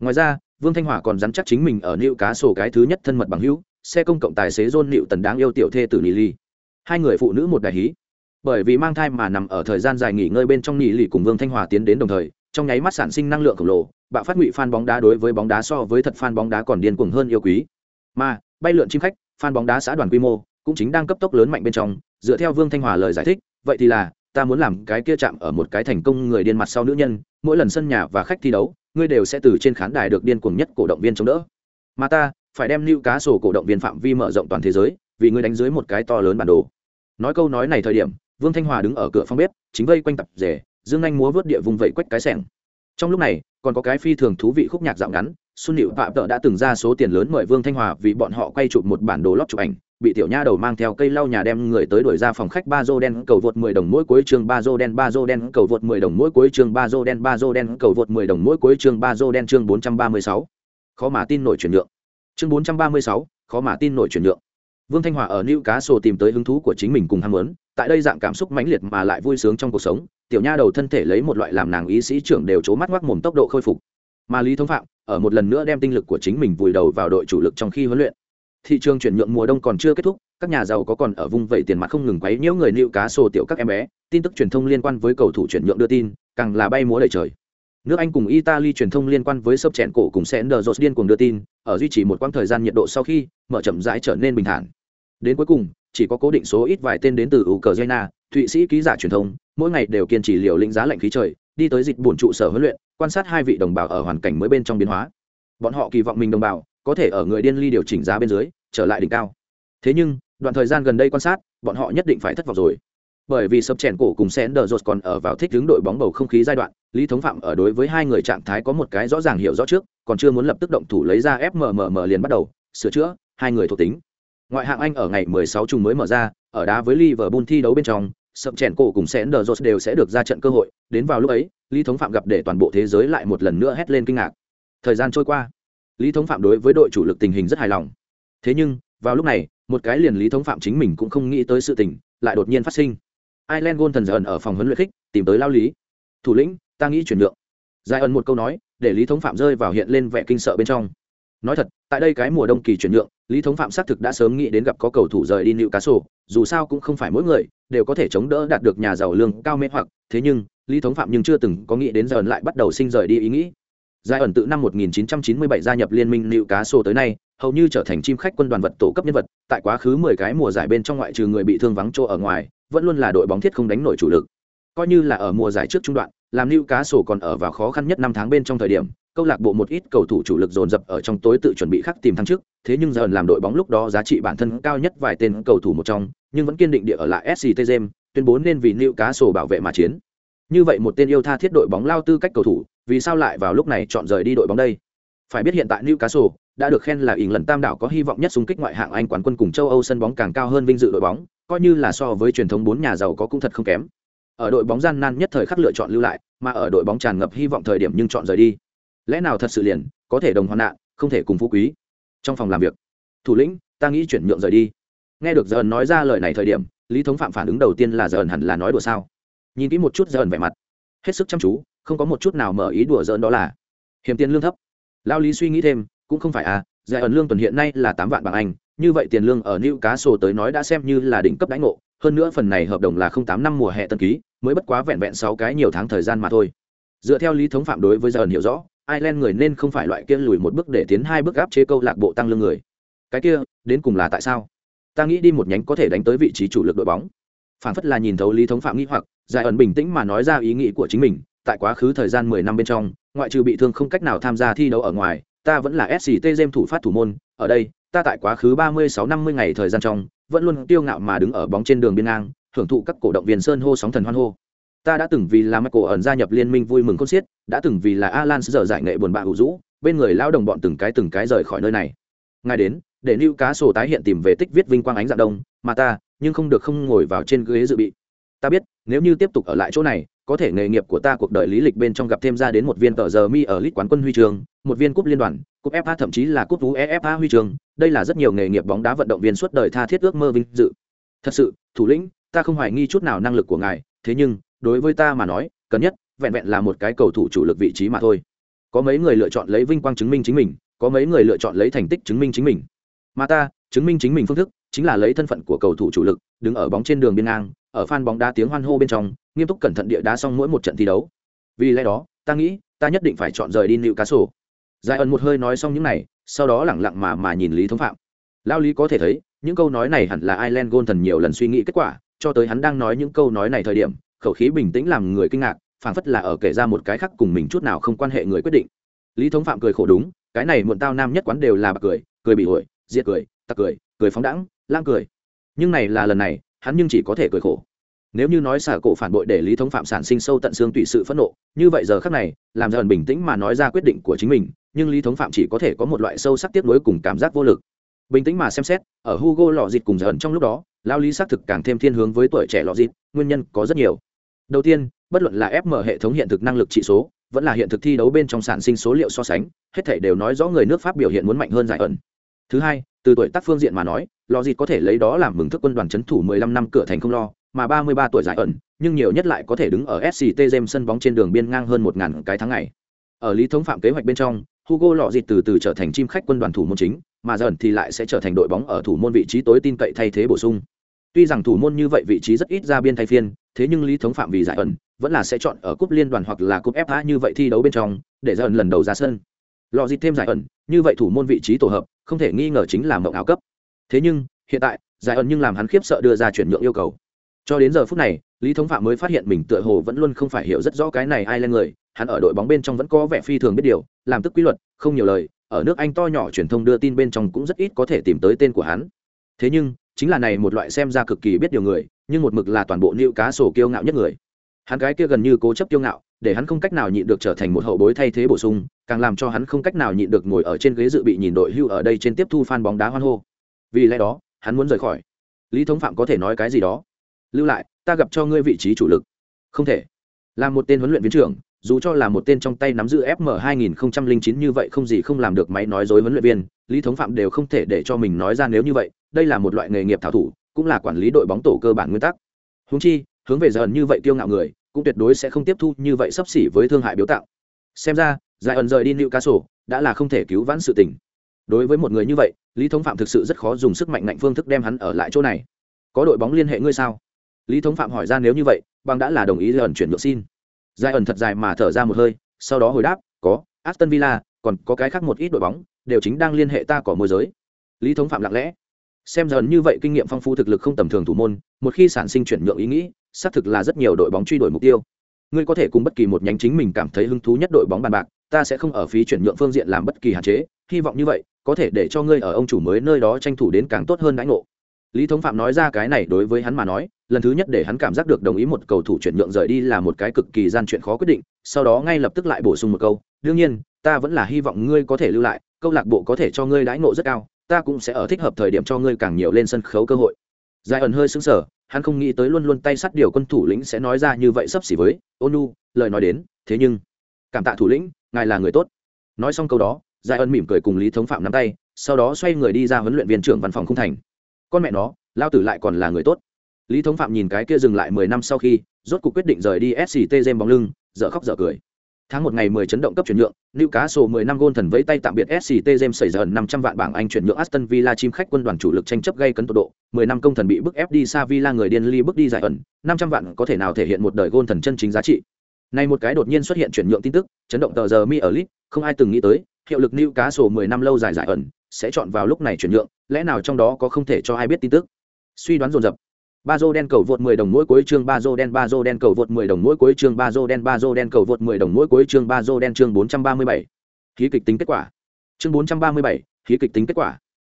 Ngoài ra vương thanh hòa còn dám chắc chính mình ở Nữu cá sổ cái thứ nhất thân mật bằng hữu, xe công cộng tài xế john Nữu tần đáng yêu tiểu thê tử Lily. hai người phụ nữ một đại hí bởi vì mang thai mà nằm ở thời gian dài nghỉ ngơi bên trong nghỉ lì cùng vương thanh hòa tiến đến đồng thời, trong nháy mắt sản sinh năng lượng khổng lồ, bạo phát ngụy fan bóng đá đối với bóng đá so với thật fan bóng đá còn điên cuồng hơn yêu quý mà, bay lượn chim khách, fan bóng đá xã đoàn quy mô, cũng chính đang cấp tốc lớn mạnh bên trong, dựa theo vương thanh hòa lời giải thích, vậy thì là, ta muốn làm cái kia chạm ở một cái thành công người điên mặt sau nữ nhân, mỗi lần sân nhà và khách thi đấu ngươi đều sẽ từ trên khán đài được điên cuồng nhất cổ động viên chống đỡ. Mà ta, phải đem lưu cá sổ cổ động viên phạm vi mở rộng toàn thế giới, vì ngươi đánh dưới một cái to lớn bản đồ. Nói câu nói này thời điểm, vương thanh hòa đứng ở cửa phòng bếp, chính vây quanh tập rể, dương anh múa vớt địa vùng vẫy quách cái sẻng. Trong lúc này, còn có cái phi thường thú vị khúc nhạc dạo ngắn, xuân nịu phạm tợ đã từng ra số tiền lớn mời vương thanh hòa vì bọn họ quay chụp một bản đồ lót chụp ảnh bị tiểu nha đầu mang theo cây lau nhà đem người tới đuổi ra phòng khách. Ba dô đen cầu vượt 10 đồng mỗi cuối chương. Ba dô đen ba dô đen cầu vượt 10 đồng mỗi cuối chương. Ba dô đen ba dô đen cầu vượt 10 đồng mỗi cuối chương. Ba dô đen chương 436. khó mà tin nổi chuyển nhượng. Chương 436, khó mà tin nổi chuyển nhượng. Vương thanh hòa ở new cá sổ tìm tới hứng thú của chính mình cùng ham muốn. Tại đây dạng cảm xúc mãnh liệt mà lại vui sướng trong cuộc sống tiểu nha đầu thân thể lấy một loại làm nàng ý sĩ trưởng đều c mắt ngoác mồm tốc độ khôi phục. Mà lý thống phạm ở một lần nữa đem tinh lực của chính mình vùi đầu vào đội chủ lực trong khi huấn luyện thị trường chuyển nhượng mùa đông còn chưa kết thúc, các nhà giàu có còn ở vùng vẫy tiền mặt không ngừng quấy nhiễu người nịu cá sổ tiểu các em bé. Tin tức truyền thông liên quan với cầu thủ chuyển nhượng đưa tin, càng là bay múa đầy trời. Nước anh cùng italy truyền thông liên quan với sập chèn cổ cùng sẽ đờ điên cuồng đưa tin, ở duy trì một quãng thời gian nhiệt độ sau khi mở chậm rãi trở nên bình thản. Đến cuối cùng, chỉ có cố định số ít vài tên đến từ ukraine, thụy sĩ ký giả truyền thông, mỗi ngày đều kiên trì liều lĩnh giá lạnh khí trời, đi tới dịch bổn trụ sở huấn luyện, quan sát hai vị đồng bào ở hoàn cảnh mới bên trong biến hóa. Bọn họ kỳ vọng mình đồng bào có thể ở người điên ly điều chỉnh giá bên dưới, trở lại đỉnh cao. Thế nhưng, đoạn thời gian gần đây quan sát, bọn họ nhất định phải thất vọng rồi. Bởi vì sập chèn cổ cùng sen đờ rột còn ở vào thích hướng đội bóng bầu không khí giai đoạn, lý thống phạm ở đối với hai người trạng thái có một cái rõ ràng hiểu rõ trước, còn chưa muốn lập tức động thủ lấy ra fmmm liền bắt đầu, sửa chữa, hai người thuộc tính. Ngoại hạng anh ở ngày 16 chung mới mở ra, ở đá với liverpool thi đấu bên trong, sập chèn cổ cùng sen đờ rột đều sẽ được ra trận cơ hội. Đến vào lúc ấy, lý thống phạm gặp để toàn bộ thế giới lại một lần nữa hét lên kinh ngạc. Thời gian trôi qua lý thống phạm đối với đội chủ lực tình hình rất hài lòng thế nhưng vào lúc này một cái liền lý thống phạm chính mình cũng không nghĩ tới sự tình lại đột nhiên phát sinh Ireland Gôn thần dần ở phòng huấn luyện khích, tìm tới lao lý. Thủ lĩnh, ta nghĩ chuyển nhượng. Giải ẩn một câu nói, để Lý Thống Phạm rơi vào hiện lên vẻ kinh sợ bên trong. Nói thật, tại đây cái mùa đông kỳ chuyển nhượng, Lý Thống Phạm xác thực đã sớm nghĩ đến gặp có cầu thủ rời đi liệu cá sổ. dù sao cũng không phải mỗi người đều có thể chống đỡ đạt được nhà giàu lương cao mê hoặc, thế nhưng, Lý Thống Phạm nhưng chưa từng có nghĩ đến giờ lại bắt đầu sinh rời đi ý nghĩ. Giải ẩn từ năm 1997 gia nhập liên minh Newcastle tới nay, hầu như trở thành chim khách quân đoàn vật tổ cấp nhân vật, tại quá khứ 10 cái mùa giải bên trong ngoại trừ người bị thương vắng chỗ ở ngoài, vẫn luôn là đội bóng thiết không đánh nổi chủ lực. Coi như là ở mùa giải trước trung đoạn, làm nữ cá sổ còn ở vào khó khăn nhất năm tháng bên trong thời điểm, câu lạc bộ một ít cầu thủ chủ lực dồn dập ở trong tối tự chuẩn bị khắc tìm thắng trước, thế nhưng giờ làm đội bóng lúc đó giá trị bản thân cao nhất vài tên cầu thủ một trong, nhưng vẫn kiên định địa ở lại SCT tuyên bố nên vì nữ cá sổ bảo vệ mà chiến. Như vậy một tên yêu tha thiết đội bóng lao tư cách cầu thủ, vì sao lại vào lúc này chọn rời đi đội bóng đây? Phải biết hiện tại Newcastle đã được khen là ỉn lần tam đảo có hy vọng nhất xung kích ngoại hạng Anh quán quân cùng châu Âu sân bóng càng cao hơn vinh dự đội bóng, coi như là so với truyền thống bốn nhà giàu có cũng thật không kém. Ở đội bóng gian nan nhất thời khắc lựa chọn lưu lại, mà ở đội bóng tràn ngập hy vọng thời điểm nhưng chọn rời đi. Lẽ nào thật sự liền có thể đồng hoạn nạn, không thể cùng phú quý. Trong phòng làm việc, thủ lĩnh, ta nghĩ chuyển nhượng rời đi. Nghe được giờ nói ra lời này thời điểm, Lý Thống Phạm phản ứng đầu tiên là giờ hẳn là nói đùa sao? Nhìn kỹ một chút Dần vẻ mặt, hết sức chăm chú, không có một chút nào mở ý đùa dỡn đó là hiểm tiền lương thấp. Lao Lý suy nghĩ thêm, cũng không phải à, giải ẩn lương tuần hiện nay là tám vạn bảng Anh, như vậy tiền lương ở New Cá Sổ tới nói đã xem như là đỉnh cấp đánh ngộ, hơn nữa phần này hợp đồng là không tám năm mùa hè tân ký, mới bất quá vẹn vẹn sáu cái nhiều tháng thời gian mà thôi. Dựa theo lý thống phạm đối với Dần hiểu rõ, Ireland người nên không phải loại kia lùi một bước để tiến hai bước áp chế câu lạc bộ tăng lương người. Cái kia, đến cùng là tại sao? Ta nghĩ đi một nhánh có thể đánh tới vị trí chủ lực đội bóng. Phản phất là nhìn thấu lý thống phạm nghĩ hoặc, Giải ẩn bình tĩnh mà nói ra ý nghĩ của chính mình, tại quá khứ thời gian mười năm bên trong, ngoại trừ bị thương không cách nào tham gia thi đấu ở ngoài, ta vẫn là SCT Gem thủ phát thủ môn, ở đây, ta tại quá khứ 36-50 ngày thời gian trong, vẫn luôn tiêu ngạo mà đứng ở bóng trên đường biên ngang, hưởng thụ các cổ động viên sơn hô sóng thần hoan hô. Ta đã từng vì là Michael ẩn gia nhập liên minh vui mừng khôn xiết, đã từng vì là Alan giờ giải nghệ buồn bã hữu rũ, bên người lao đồng bọn từng cái từng cái rời khỏi nơi này. Ngài đến, để lưu cá sổ tái hiện tìm về tích viết vinh quang ánh dạng đông, mà ta, nhưng không được không ngồi vào trên ghế dự bị. Ta biết, nếu như tiếp tục ở lại chỗ này, có thể nghề nghiệp của ta cuộc đời lý lịch bên trong gặp thêm ra đến một viên tờ giờ mi ở lít quán quân huy trường, một viên cúp liên đoàn, cúp FA thậm chí là cúp UEFA huy trường, đây là rất nhiều nghề nghiệp bóng đá vận động viên suốt đời tha thiết ước mơ vinh dự. Thật sự, thủ lĩnh, ta không hoài nghi chút nào năng lực của ngài, thế nhưng, đối với ta mà nói, cần nhất, vẹn vẹn là một cái cầu thủ chủ lực vị trí mà thôi. Có mấy người lựa chọn lấy vinh quang chứng minh chính mình, có mấy người lựa chọn lấy thành tích chứng minh chính mình. Mà ta, chứng minh chính mình phương thức, chính là lấy thân phận của cầu thủ chủ lực, đứng ở bóng trên đường biên ngang, ở fan bóng đá tiếng hoan hô bên trong, nghiêm túc cẩn thận địa đá xong mỗi một trận thi đấu. Vì lẽ đó, ta nghĩ, ta nhất định phải chọn rời đi Newcastle. Giải ẩn một hơi nói xong những này, sau đó lẳng lặng mà mà nhìn Lý Thống Phạm. Lao Lý có thể thấy, những câu nói này hẳn là Ireland Gold thần nhiều lần suy nghĩ kết quả, cho tới hắn đang nói những câu nói này thời điểm, khẩu khí bình tĩnh làm người kinh ngạc, phảng phất là ở kể ra một cái khác cùng mình chút nào không quan hệ người quyết định. Lý Thống Phạm cười khổ đúng, cái này muộn tao nam nhất quán đều là bạc cười, cười bị ổi, diệt cười, tặc cười, cười phóng đãng, lang cười. Nhưng này là lần này, hắn nhưng chỉ có thể cười khổ. Nếu như nói xả cổ phản bội để lý thống phạm sản sinh sâu tận xương tùy sự phẫn nộ như vậy giờ khác này làm dần bình tĩnh mà nói ra quyết định của chính mình nhưng lý thống phạm chỉ có thể có một loại sâu sắc tiếp nối cùng cảm giác vô lực. Bình tĩnh mà xem xét ở hugo lò dịt cùng dần trong lúc đó lao lý xác thực càng thêm thiên hướng với tuổi trẻ lò dịt nguyên nhân có rất nhiều. Đầu tiên bất luận là ép mở hệ thống hiện thực năng lực trị số vẫn là hiện thực thi đấu bên trong sản sinh số liệu so sánh hết thể đều nói rõ người nước pháp biểu hiện muốn mạnh hơn giải ẩn thứ hai, từ tuổi tác phương diện mà nói, lò dịt có thể lấy đó làm mừng thức quân đoàn c h ấ n thủ 15 năm cửa thành không lo, mà 33 tuổi giải ẩn, nhưng nhiều nhất lại có thể đứng ở sct james sân bóng trên đường biên ngang hơn một ngàn cái tháng ngày. Ở lý thống phạm kế hoạch bên trong, hugo lọ dịt từ từ trở thành chim khách quân đoàn thủ môn chính, mà dần thì lại sẽ trở thành đội bóng ở thủ môn vị trí tối tin cậy thay thế bổ sung. Tuy rằng thủ môn như vậy vị trí rất ít ra biên thay phiên, thế nhưng lý thống phạm vì giải ẩn, vẫn là sẽ chọn ở cúp liên đoàn hoặc là cúp fa như vậy thi đấu bên trong, để dần lần đầu ra sân. Lò dịt thêm giải ẩn như vậy thủ môn vị trí tổ hợp, không thể nghi ngờ chính là mộng áo cấp. Thế nhưng, hiện tại, giải ẩn nhưng làm hắn khiếp sợ đưa ra chuyển nhượng yêu cầu. Cho đến giờ phút này, lý thống phạm mới phát hiện mình tựa hồ vẫn luôn không phải hiểu rất rõ cái này ai lên người, hắn ở đội bóng bên trong vẫn có vẻ phi thường biết điều, làm tức quy luật, không nhiều lời, ở nước anh to nhỏ truyền thông đưa tin bên trong cũng rất ít có thể tìm tới tên của hắn. Thế nhưng, chính là này một loại xem ra cực kỳ biết điều người, nhưng một mực là toàn bộ nữ cá sổ kiêu ngạo nhất người. Hắn cái kia gần như cố chấp kiêu ngạo để hắn không cách nào nhịn được trở thành một hậu bối thay thế bổ sung, càng làm cho hắn không cách nào nhịn được ngồi ở trên ghế dự bị nhìn đội hưu ở đây trên tiếp thu fan bóng đá hoan hô. Vì lẽ đó, hắn muốn rời khỏi. Lý thống phạm có thể nói cái gì đó? Lưu lại, ta gặp cho ngươi vị trí chủ lực. Không thể. Là một tên huấn luyện viên trưởng, dù cho là một tên trong tay nắm giữ fm 2009 như vậy không gì không làm được máy nói dối huấn luyện viên, lý thống phạm đều không thể để cho mình nói ra nếu như vậy, đây là một loại nghề nghiệp thảo thủ, cũng là quản lý đội bóng tổ cơ bản nguyên tắc. Huống chi, hướng về dần như vậy tiêu ngạo người cũng tuyệt đối sẽ không tiếp thu như vậy sắp xỉ với thương hại biếu tạo xem ra, giải ẩn rời đi nịu cá sổ đã là không thể cứu vãn sự tình. Đối với một người như vậy, lý thống phạm thực sự rất khó dùng sức mạnh ngạnh phương thức đem hắn ở lại chỗ này. Có đội bóng liên hệ ngươi sao? Lý thống phạm hỏi ra nếu như vậy, bằng đã là đồng ý ẩn chuyển nhượng xin. Giải ẩn thật dài mà thở ra một hơi, sau đó hồi đáp, có, aston villa, còn có cái khác một ít đội bóng, đều chính đang liên hệ ta có môi giới. Lý thống phạm lặng lẽ. Xem dần như vậy kinh nghiệm phong phú thực lực không tầm thường thủ môn, một khi sản sinh chuyển nhượng ý nghĩ xác thực là rất nhiều đội bóng truy đuổi mục tiêu. Ngươi có thể cùng bất kỳ một nhánh chính mình cảm thấy hứng thú nhất đội bóng bàn bạc, ta sẽ không ở phí chuyển nhượng phương diện làm bất kỳ hạn chế, hy vọng như vậy, có thể để cho ngươi ở ông chủ mới nơi đó tranh thủ đến càng tốt hơn đãi ngộ. Lý thống phạm nói ra cái này đối với hắn mà nói, lần thứ nhất để hắn cảm giác được đồng ý một cầu thủ chuyển nhượng rời đi là một cái cực kỳ gian chuyện khó quyết định, sau đó ngay lập tức lại bổ sung một câu, đương nhiên, ta vẫn là hy vọng ngươi có thể lưu lại, câu lạc bộ có thể cho ngươi đãi ngộ rất cao, ta cũng sẽ ở thích hợp thời điểm cho ngươi càng nhiều lên sân khấu cơ hội giải ẩn hơi sững sờ, hắn không nghĩ tới luôn luôn tay sắt điều quân thủ lĩnh sẽ nói ra như vậy sấp xỉ với ônu lời nói đến, thế nhưng, cảm tạ thủ lĩnh, ngài là người tốt. Nói xong câu đó giải ẩn mỉm cười cùng lý thống phạm nắm tay, sau đó xoay người đi ra huấn luyện viên trưởng văn phòng không thành. Con mẹ nó, lao tử lại còn là người tốt. Lý thống phạm nhìn cái kia dừng lại mười năm sau khi, rốt cuộc quyết định rời đi sct jem bóng lưng, dở khóc dở cười tháng một ngày mười chấn động cấp chuyển nhượng Newcastle cá sổ mười năm gôn thần vẫy tay tạm biệt sct James xảy ra năm trăm vạn bảng anh chuyển nhượng aston villa chim khách quân đoàn chủ lực tranh chấp gây cấn tột độ. mười năm công thần bị bức ép đi xa villa người điên ly bước đi giải ẩn năm trăm vạn có thể nào thể hiện một đời gôn thần chân chính giá trị. Này một cái đột nhiên xuất hiện chuyển nhượng tin tức chấn động tờ giờ mi ở Leeds, không ai từng nghĩ tới hiệu lực Newcastle cá sổ mười năm lâu dài giải ẩn sẽ chọn vào lúc này chuyển nhượng lẽ nào trong đó có không thể cho ai biết tin tức? Suy đoán dồn dập ba dô đen cầu vượt 10 đồng mỗi cuối chương ba dô đen ba dô đen cầu vượt 10 đồng mỗi cuối chương ba dô đen ba dô đen cầu vượt 10 đồng mỗi cuối chương ba dô đen chương 437. khí kịch tính kết quả. Chương 437, khí kịch tính kết quả.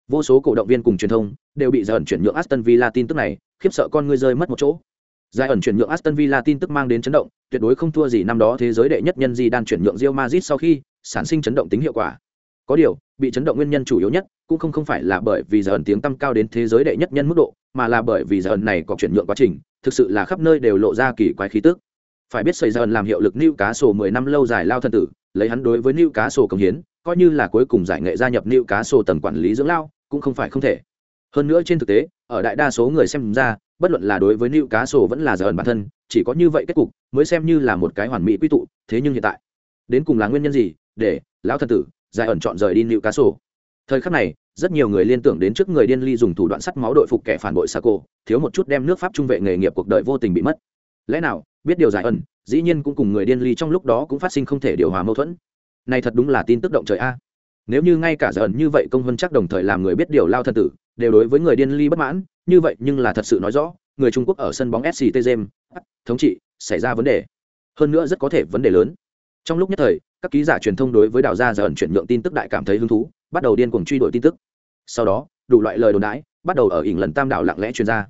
Vô số cổ động viên cùng truyền thông đều bị giải ẩn chuyển nhượng Aston Villa tin tức này khiếp sợ con người rơi mất một chỗ. Giải ẩn chuyển nhượng Aston Villa tin tức mang đến chấn động tuyệt đối không thua gì năm đó thế giới đệ nhất nhân gì đang chuyển nhượng Real Madrid sau khi sản sinh chấn động tính hiệu quả có điều, bị chấn động nguyên nhân chủ yếu nhất cũng không không phải là bởi vì giờ ẩn tiếng tăm cao đến thế giới đệ nhất nhân mức độ, mà là bởi vì giờ ẩn này có chuyển nhượng quá trình, thực sự là khắp nơi đều lộ ra kỳ quái khí tức. Phải biết xây giờ ẩn làm hiệu lực lưu cá sổ mười năm lâu dài lao thân tử, lấy hắn đối với lưu cá sổ công hiến, coi như là cuối cùng giải nghệ gia nhập lưu cá sổ tầng quản lý dưỡng lao, cũng không phải không thể. Hơn nữa trên thực tế, ở đại đa số người xem ra, bất luận là đối với lưu cá sổ vẫn là giờ ẩn bản thân, chỉ có như vậy kết cục, mới xem như là một cái hoàn mỹ quy tụ, thế nhưng hiện tại, đến cùng là nguyên nhân gì, để, lão thân tử giải ẩn chọn rời đi nịu cá sổ thời khắc này rất nhiều người liên tưởng đến trước người điên ly dùng thủ đoạn sắt máu đội phục kẻ phản bội Saco, thiếu một chút đem nước Pháp trung vệ nghề nghiệp cuộc đời vô tình bị mất. Lẽ nào, biết điều giải ẩn, dĩ nhiên cũng cùng người điên ly trong lúc đó cũng phát sinh không thể điều hòa mâu thuẫn. Này thật đúng là tin tức động trời a. Nếu như ngay cả giải ẩn như vậy công hơn chắc đồng thời làm người biết điều lao thân tử, đều đối với người điên ly bất mãn, như vậy nhưng là thật sự nói rõ, người Trung Quốc ở sân bóng SCT Gem, thống trị, xảy ra vấn đề. Hơn nữa rất có thể vấn đề lớn trong lúc nhất thời các ký giả truyền thông đối với đào gia giờ ẩn chuyển nhượng tin tức đại cảm thấy hứng thú, bắt đầu điên cuồng truy đuổi tin tức. Sau đó, đủ loại lời đồn đãi, bắt đầu ở ỉn lần tam đảo lặng lẽ truyền ra.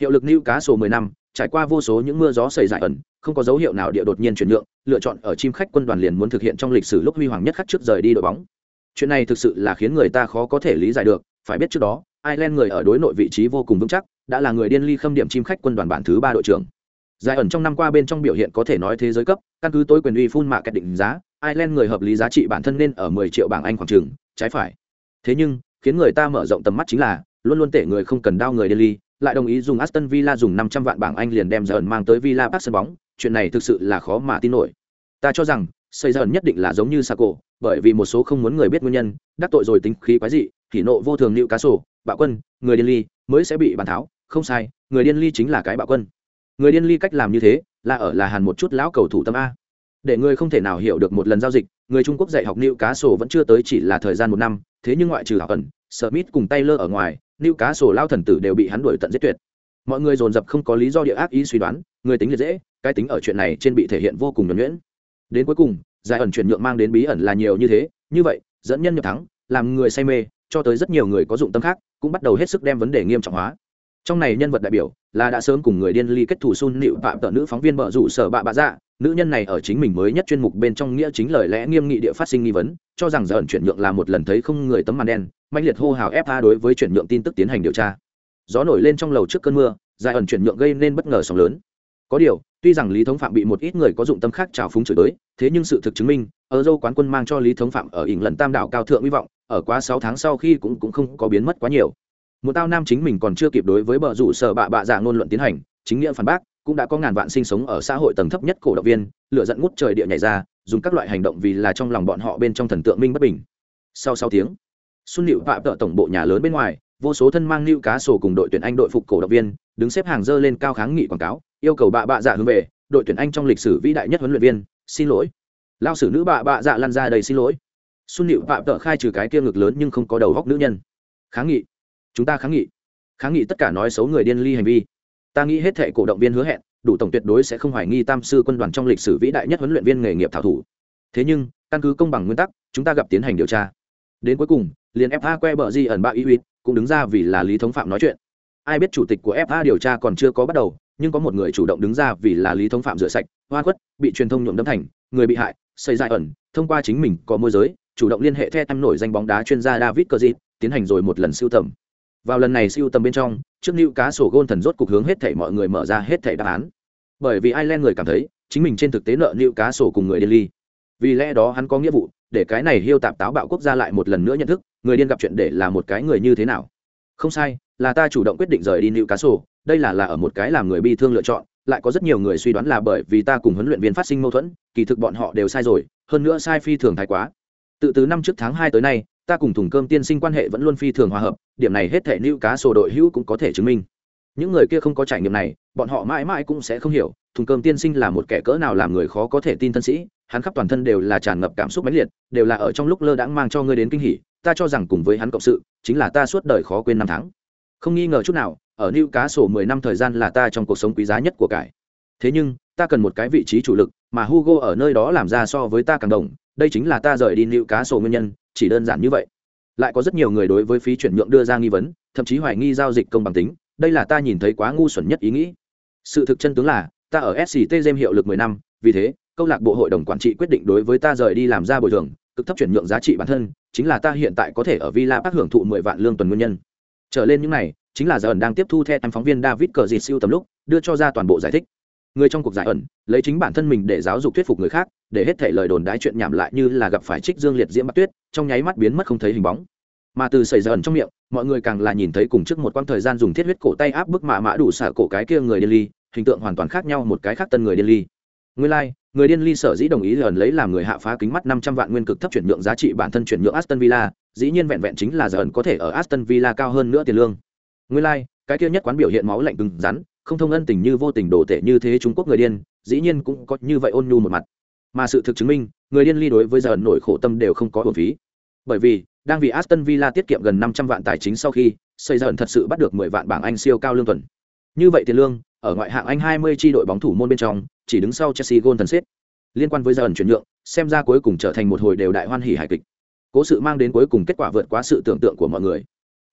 Hiệu lực lưu cá sổ mười năm, trải qua vô số những mưa gió xảy giải ẩn, không có dấu hiệu nào địa đột nhiên chuyển nhượng, lựa chọn ở chim khách quân đoàn liền muốn thực hiện trong lịch sử lúc huy hoàng nhất khắc trước rời đi đội bóng. Chuyện này thực sự là khiến người ta khó có thể lý giải được, phải biết trước đó, Ireland người ở đối nội vị trí vô cùng vững chắc, đã là người điên ly khâm điểm chim khách quân đoàn bản thứ ba đội trưởng. Giải ẩn trong năm qua bên trong biểu hiện có thể nói thế giới cấp, căn cứ tối quyền uy phun mạ kẹt định giá ireland người hợp lý giá trị bản thân nên ở 10 triệu bảng anh khoảng trường trái phải thế nhưng khiến người ta mở rộng tầm mắt chính là luôn luôn tể người không cần đao người delhi lại đồng ý dùng Aston Villa dùng 500 vạn bảng Anh liền đem Dởn mang tới Villa Park sân bóng, chuyện này thực sự là khó mà tin nổi. Ta cho rằng, xây Dởn nhất định là giống như Sako, bởi vì một số không muốn người biết nguyên nhân, đắc tội rồi tính khí quái dị, thì nộ vô thường lưu cá sổ, bạo quân, người điên ly, mới sẽ bị bàn tháo, không sai, người điên ly chính là cái bạo quân. Người điên ly cách làm như thế, là ở là hàn một chút lão cầu thủ tâm a. Để người không thể nào hiểu được một lần giao dịch, người Trung Quốc dạy học nữ cá sổ vẫn chưa tới chỉ là thời gian một năm, thế nhưng ngoại trừ hảo ẩn, Smith cùng Taylor ở ngoài, nữ cá sổ lao thần tử đều bị hắn đuổi tận giết tuyệt. Mọi người dồn dập không có lý do địa ác ý suy đoán người tính liệt dễ cái tính ở chuyện này trên bị thể hiện vô cùng nhuẩn nhuyễn. Đến cuối cùng giải ẩn chuyển nhượng mang đến bí ẩn là nhiều như thế như vậy dẫn nhân nhập thắng làm người say mê cho tới rất nhiều người có dụng tâm khác cũng bắt đầu hết sức đem vấn đề nghiêm trọng hóa trong này nhân vật đại biểu là đã sớm cùng người điên ly kết thủ sun nịu phạm tợ nữ phóng viên bợ rủ sở bạ bạ dạ. Nữ nhân này ở chính mình mới nhất chuyên mục bên trong nghĩa chính lời lẽ nghiêm nghị địa phát sinh nghi vấn, cho rằng giờ ẩn chuyển nhượng là một lần thấy không người tấm màn đen mạnh liệt hô hào fa đối với chuyển nhượng tin tức tiến hành điều tra. Gió nổi lên trong lầu trước cơn mưa, dài ẩn chuyển nhượng gây nên bất ngờ sóng lớn. Có điều, tuy rằng lý thống phạm bị một ít người có dụng tâm khác trào phúng chửi tới thế nhưng sự thực chứng minh, ở dâu quán quân mang cho lý thống phạm ở ỉng lần tam đảo cao thượng hy vọng, ở quá sáu tháng sau khi cũng cũng không có biến mất quá nhiều một tao nam chính mình còn chưa kịp đối với bờ rủ sở bạ bạ dạ ngôn luận tiến hành, chính nghĩa phản bác, cũng đã có ngàn vạn sinh sống ở xã hội tầng thấp nhất cổ động viên lựa dẫn ngút trời địa nhảy ra, dùng các loại hành động vì là trong lòng bọn họ bên trong thần tượng minh bất bình. Sau sáu tiếng, xuân nịu vạ tợ tổng bộ nhà lớn bên ngoài, vô số thân mang lưu cá sổ cùng đội tuyển anh đội phục cổ động viên, đứng xếp hàng dơ lên cao kháng nghị quảng cáo, yêu cầu bạ bạ dạ hướng về, đội tuyển anh trong lịch sử vĩ đại nhất huấn luyện viên, xin lỗi. Lao sử nữ bạ bạ dạ lăn ra đầy xin lỗi. Xuân nịu vạ tợ khai trừ cái kia ngực lớn nhưng không có đầu góc nữ nhân. Kháng nghị chúng ta kháng nghị. Kháng nghị tất cả nói xấu người điên ly hành vi. Ta nghĩ hết thệ cổ động viên hứa hẹn, đủ tổng tuyệt đối sẽ không hoài nghi tam sư quân đoàn trong lịch sử vĩ đại nhất huấn luyện viên nghề nghiệp thảo thủ. Thế nhưng, căn cứ công bằng nguyên tắc, chúng ta gặp tiến hành điều tra. Đến cuối cùng, liền fa que bờ di ẩn ba y uýt cũng đứng ra vì là lý thống phạm nói chuyện. Ai biết chủ tịch của fa điều tra còn chưa có bắt đầu, nhưng có một người chủ động đứng ra vì là lý thống phạm rửa sạch, hoa khuất, bị truyền thông nhuộm đấm thành, người bị hại, xây dài ẩn, thông qua chính mình có môi giới, chủ động liên hệ theo em nổi danh bóng đá chuyên gia david cờ tiến hành rồi một lần siêu tầm vào lần này siêu tầm bên trong, trước nữ cá sổ gôn thần rốt cục hướng hết thảy mọi người mở ra hết thảy đáp án. Bởi vì ireland người cảm thấy, chính mình trên thực tế nợ nữ cá sổ cùng người delhi. Vì lẽ đó hắn có nghĩa vụ, để cái này hiêu tạp táo bạo quốc gia lại một lần nữa nhận thức, người điên gặp chuyện để là một cái người như thế nào. Không sai, là ta chủ động quyết định rời đi nữ cá sổ đây là là ở một cái làm người bi thương lựa chọn, lại có rất nhiều người suy đoán là bởi vì ta cùng huấn luyện viên phát sinh mâu thuẫn, kỳ thực bọn họ đều sai rồi, hơn nữa sai phi thường thái quá. Tự từ năm trước tháng hai tới nay ta cùng thùng cơm tiên sinh quan hệ vẫn luôn phi thường hòa hợp điểm này hết thể nữ cá sổ đội hữu cũng có thể chứng minh những người kia không có trải nghiệm này bọn họ mãi mãi cũng sẽ không hiểu thùng cơm tiên sinh là một kẻ cỡ nào làm người khó có thể tin thân sĩ hắn khắp toàn thân đều là tràn ngập cảm xúc mãnh liệt đều là ở trong lúc lơ đãng mang cho ngươi đến kinh hỉ ta cho rằng cùng với hắn cộng sự chính là ta suốt đời khó quên năm tháng không nghi ngờ chút nào ở nữ Cá sổ mười năm thời gian là ta trong cuộc sống quý giá nhất của cải. Thế nhưng, ta cần một cái vị trí chủ lực, mà Hugo ở nơi đó làm ra so với ta càng đồng, đây chính là ta rời đi nữ Cá sổ nguyên nhân, chỉ đơn giản như vậy. Lại có rất nhiều người đối với phí chuyển nhượng đưa ra nghi vấn, thậm chí hoài nghi giao dịch công bằng tính, đây là ta nhìn thấy quá ngu xuẩn nhất ý nghĩ. Sự thực chân tướng là, ta ở SCT Gem hiệu lực mười năm, vì thế, câu lạc bộ hội đồng quản trị quyết định đối với ta rời đi làm ra bồi thường, cực thấp chuyển nhượng giá trị bản thân, chính là ta hiện tại có thể ở Villa Park hưởng thụ mười vạn lương tuần nguyên nhân. Trở lên những này, chính là giờ ẩn đang tiếp thu theo em phóng viên David cờ dịt siêu tầm lúc, đưa cho ra toàn bộ giải thích. Người trong cuộc giải ẩn, lấy chính bản thân mình để giáo dục thuyết phục người khác, để hết thể lời đồn đái chuyện nhảm lại như là gặp phải trích dương liệt diễm bắc tuyết, trong nháy mắt biến mất không thấy hình bóng. Mà từ xảy ra ẩn trong miệng, mọi người càng là nhìn thấy cùng trước một quãng thời gian dùng thiết huyết cổ tay áp bức mạ mã đủ xả cổ cái kia người điên ly, hình tượng hoàn toàn khác nhau một cái khác tân người điên ly. Nguyên lai, like, người điên ly sở dĩ đồng ý ẩn lấy làm người hạ phá kính mắt năm trăm vạn nguyên cực thấp chuyển nhượng giá trị bản thân chuyển nhượng Aston Villa, dĩ nhiên vẹn vẹn chính là giờ ẩn có thể ở Aston Villa cao hơn nữa tiền lương. Nguyên lai, like, cái kia nhất quán biểu hiện máu lạnh cứng rắn, không thông ân tình như vô tình đổ tệ như thế Trung Quốc người điên, dĩ nhiên cũng có như vậy ôn nhu một mặt. Mà sự thực chứng minh, người điên ly đối với giờ nổi khổ tâm đều không có hồn phí. Bởi vì, đang vì Aston Villa tiết kiệm gần năm trăm vạn tài chính sau khi, xây dần thật sự bắt được mười vạn bảng Anh siêu cao lương tuần. Như vậy tiền lương, ở ngoại hạng Anh hai mươi chi đội bóng thủ môn bên trong, chỉ đứng sau Chelsea Golden State. Liên quan với dần chuyển nhượng, xem ra cuối cùng trở thành một hồi đều đại hoan hỉ hài kịch. Cố sự mang đến cuối cùng kết quả vượt quá sự tưởng tượng của mọi người.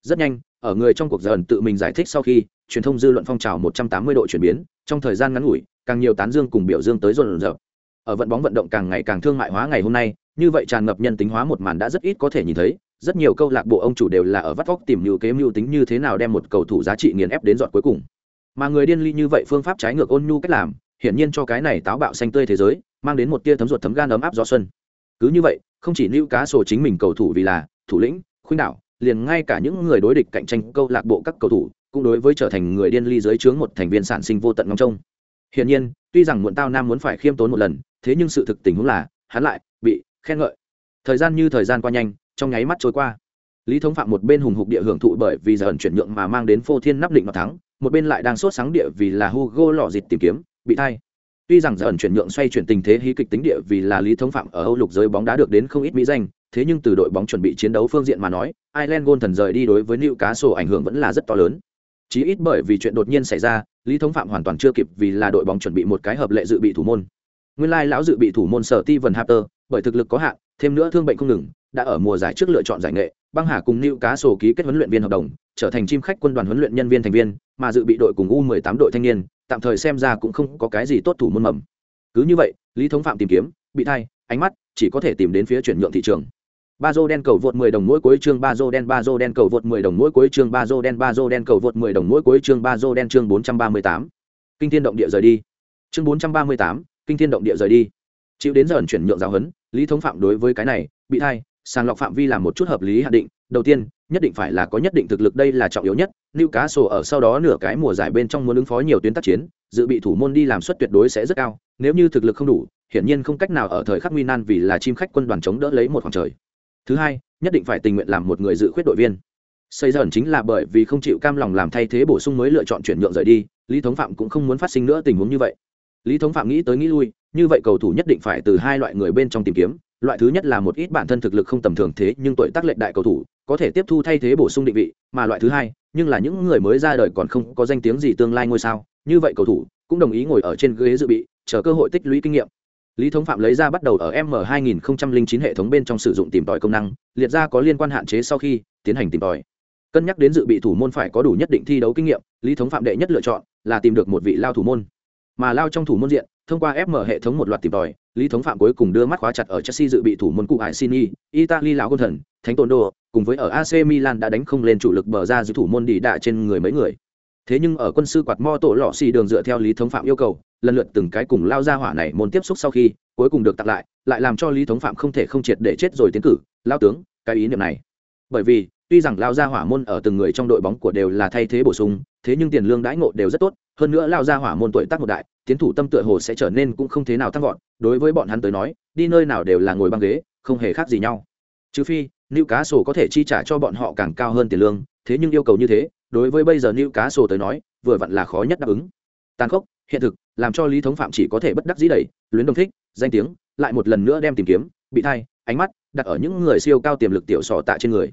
Rất nhanh, ở người trong cuộc dần tự mình giải thích sau khi, truyền thông dư luận phong trào 180 độ chuyển biến, trong thời gian ngắn ngủi, càng nhiều tán dương cùng biểu dương tới dồn dập. Ở vận bóng vận động càng ngày càng thương mại hóa ngày hôm nay, như vậy tràn ngập nhân tính hóa một màn đã rất ít có thể nhìn thấy, rất nhiều câu lạc bộ ông chủ đều là ở vắt vóc tìm nhiều kế mưu tính như thế nào đem một cầu thủ giá trị nghiền ép đến giọt cuối cùng. Mà người điên ly như vậy phương pháp trái ngược ôn nhu cách làm, hiển nhiên cho cái này táo bạo xanh tươi thế giới, mang đến một tia thấm ruột thấm gan ấm áp gió xuân. Cứ như vậy, không chỉ lưu cá sổ chính mình cầu thủ vì là thủ lĩnh, khuynh đảo, liền ngay cả những người đối địch cạnh tranh câu lạc bộ các cầu thủ cũng đối với trở thành người điên ly dưới trướng một thành viên sản sinh vô tận ngóng trông hiển nhiên, tuy rằng muộn tao nam muốn phải khiêm tốn một lần, thế nhưng sự thực tình huống là, hắn lại bị khen ngợi. Thời gian như thời gian qua nhanh, trong nháy mắt trôi qua. Lý thống phạm một bên hùng hục địa hưởng thụ bởi vì giờ ẩn chuyển nhượng mà mang đến phô thiên nắp định mà thắng, một bên lại đang sốt sáng địa vì là hugo lọ dịt tìm kiếm, bị thay. Tuy rằng giờ ẩn chuyển nhượng xoay chuyển tình thế hí kịch tính địa vì là lý thống phạm ở âu lục giới bóng đá được đến không ít mỹ danh, thế nhưng từ đội bóng chuẩn bị chiến đấu phương diện mà nói, ireland gôn thần rời đi đối với nữ cá sổ ảnh hưởng vẫn là rất to lớn chí ít bởi vì chuyện đột nhiên xảy ra, lý thống phạm hoàn toàn chưa kịp vì là đội bóng chuẩn bị một cái hợp lệ dự bị thủ môn. Nguyên lai lão dự bị thủ môn sở ti vần hapter bởi thực lực có hạn, thêm nữa thương bệnh không ngừng, đã ở mùa giải trước lựa chọn giải nghệ, băng hà cùng nữ cá sổ ký kết huấn luyện viên hợp đồng, trở thành chim khách quân đoàn huấn luyện nhân viên thành viên, mà dự bị đội cùng u 18 đội thanh niên, tạm thời xem ra cũng không có cái gì tốt thủ môn mầm. Cứ như vậy, lý thống phạm tìm kiếm, bị thay, ánh mắt chỉ có thể tìm đến phía chuyển nhượng thị trường ba dô đen cầu vượt 10 đồng mỗi cuối chương ba dô đen ba dô đen cầu vượt 10 đồng mỗi cuối chương ba dô đen ba dô đen cầu vượt 10 đồng mỗi cuối chương ba dô đen chương 438. kinh thiên động địa rời đi. Chương 438, kinh thiên động địa rời đi. Chịu đến giờ chuyển nhượng giáo huấn lý thống phạm đối với cái này bị thay sàng lọc phạm vi làm một chút hợp lý hạn định. Đầu tiên nhất định phải là có nhất định thực lực đây là trọng yếu nhất. Lưu cá sổ ở sau đó nửa cái mùa giải bên trong muốn ứng phó nhiều tuyến tác chiến dự bị thủ môn đi làm suất tuyệt đối sẽ rất cao. Nếu như thực lực không đủ hiển nhiên không cách nào ở thời khắc nguy nan vì là chim khách quân đoàn chống đỡ lấy một khoảng trời thứ hai, nhất định phải tình nguyện làm một người dự khuyết đội viên. Xây dần chính là bởi vì không chịu cam lòng làm thay thế bổ sung mới lựa chọn chuyển nhượng rời đi, lý thống phạm cũng không muốn phát sinh nữa tình huống như vậy. Lý thống phạm nghĩ tới nghĩ lui, như vậy cầu thủ nhất định phải từ hai loại người bên trong tìm kiếm, loại thứ nhất là một ít bản thân thực lực không tầm thường thế nhưng tuổi tác lệnh đại cầu thủ, có thể tiếp thu thay thế bổ sung định vị, mà loại thứ hai, nhưng là những người mới ra đời còn không có danh tiếng gì tương lai ngôi sao, như vậy cầu thủ cũng đồng ý ngồi ở trên ghế dự bị, chờ cơ hội tích lũy kinh nghiệm lý thống phạm lấy ra bắt đầu ở m 2009 hệ thống bên trong sử dụng tìm tòi công năng, liệt ra có liên quan hạn chế sau khi tiến hành tìm tòi. Cân nhắc đến dự bị thủ môn phải có đủ nhất định thi đấu kinh nghiệm, lý thống phạm đệ nhất lựa chọn là tìm được một vị lao thủ môn. Mà lao trong thủ môn diện, thông qua fm hệ thống một loạt tìm tòi, lý thống phạm cuối cùng đưa mắt khóa chặt ở chelsea dự bị thủ môn cụ hải sini italy lão quân thần, thánh tôn đô, cùng với ở ac milan đã đánh không lên chủ lực bờ ra giữ thủ môn đi đạ trên người mấy người. Thế nhưng ở quân sư quạt mo tổ lọ xì đường dựa theo lý thống phạm yêu cầu lần lượt từng cái cùng lao ra hỏa này môn tiếp xúc sau khi, cuối cùng được tặng lại lại làm cho lý thống phạm không thể không triệt để chết rồi tiến cử. Lao tướng, cái ý niệm này. Bởi vì, tuy rằng lao ra hỏa môn ở từng người trong đội bóng của đều là thay thế bổ sung, thế nhưng tiền lương đãi ngộ đều rất tốt, hơn nữa lao ra hỏa môn tuổi tác một đại, tiến thủ tâm tựa hồ sẽ trở nên cũng không thế nào tăng vọt. Đối với bọn hắn tới nói, đi nơi nào đều là ngồi băng ghế, không hề khác gì nhau. Trừ phi nữ cá sổ có thể chi trả cho bọn họ càng cao hơn tiền lương, thế nhưng yêu cầu như thế, đối với bây giờ nữ cá sổ tới nói, vừa vặn là khó nhất đáp ứng. Tàn khốc hiện thực làm cho lý thống phạm chỉ có thể bất đắc dĩ đẩy luyến đồng thích danh tiếng lại một lần nữa đem tìm kiếm bị thay ánh mắt đặt ở những người siêu cao tiềm lực tiểu sò tạ trên người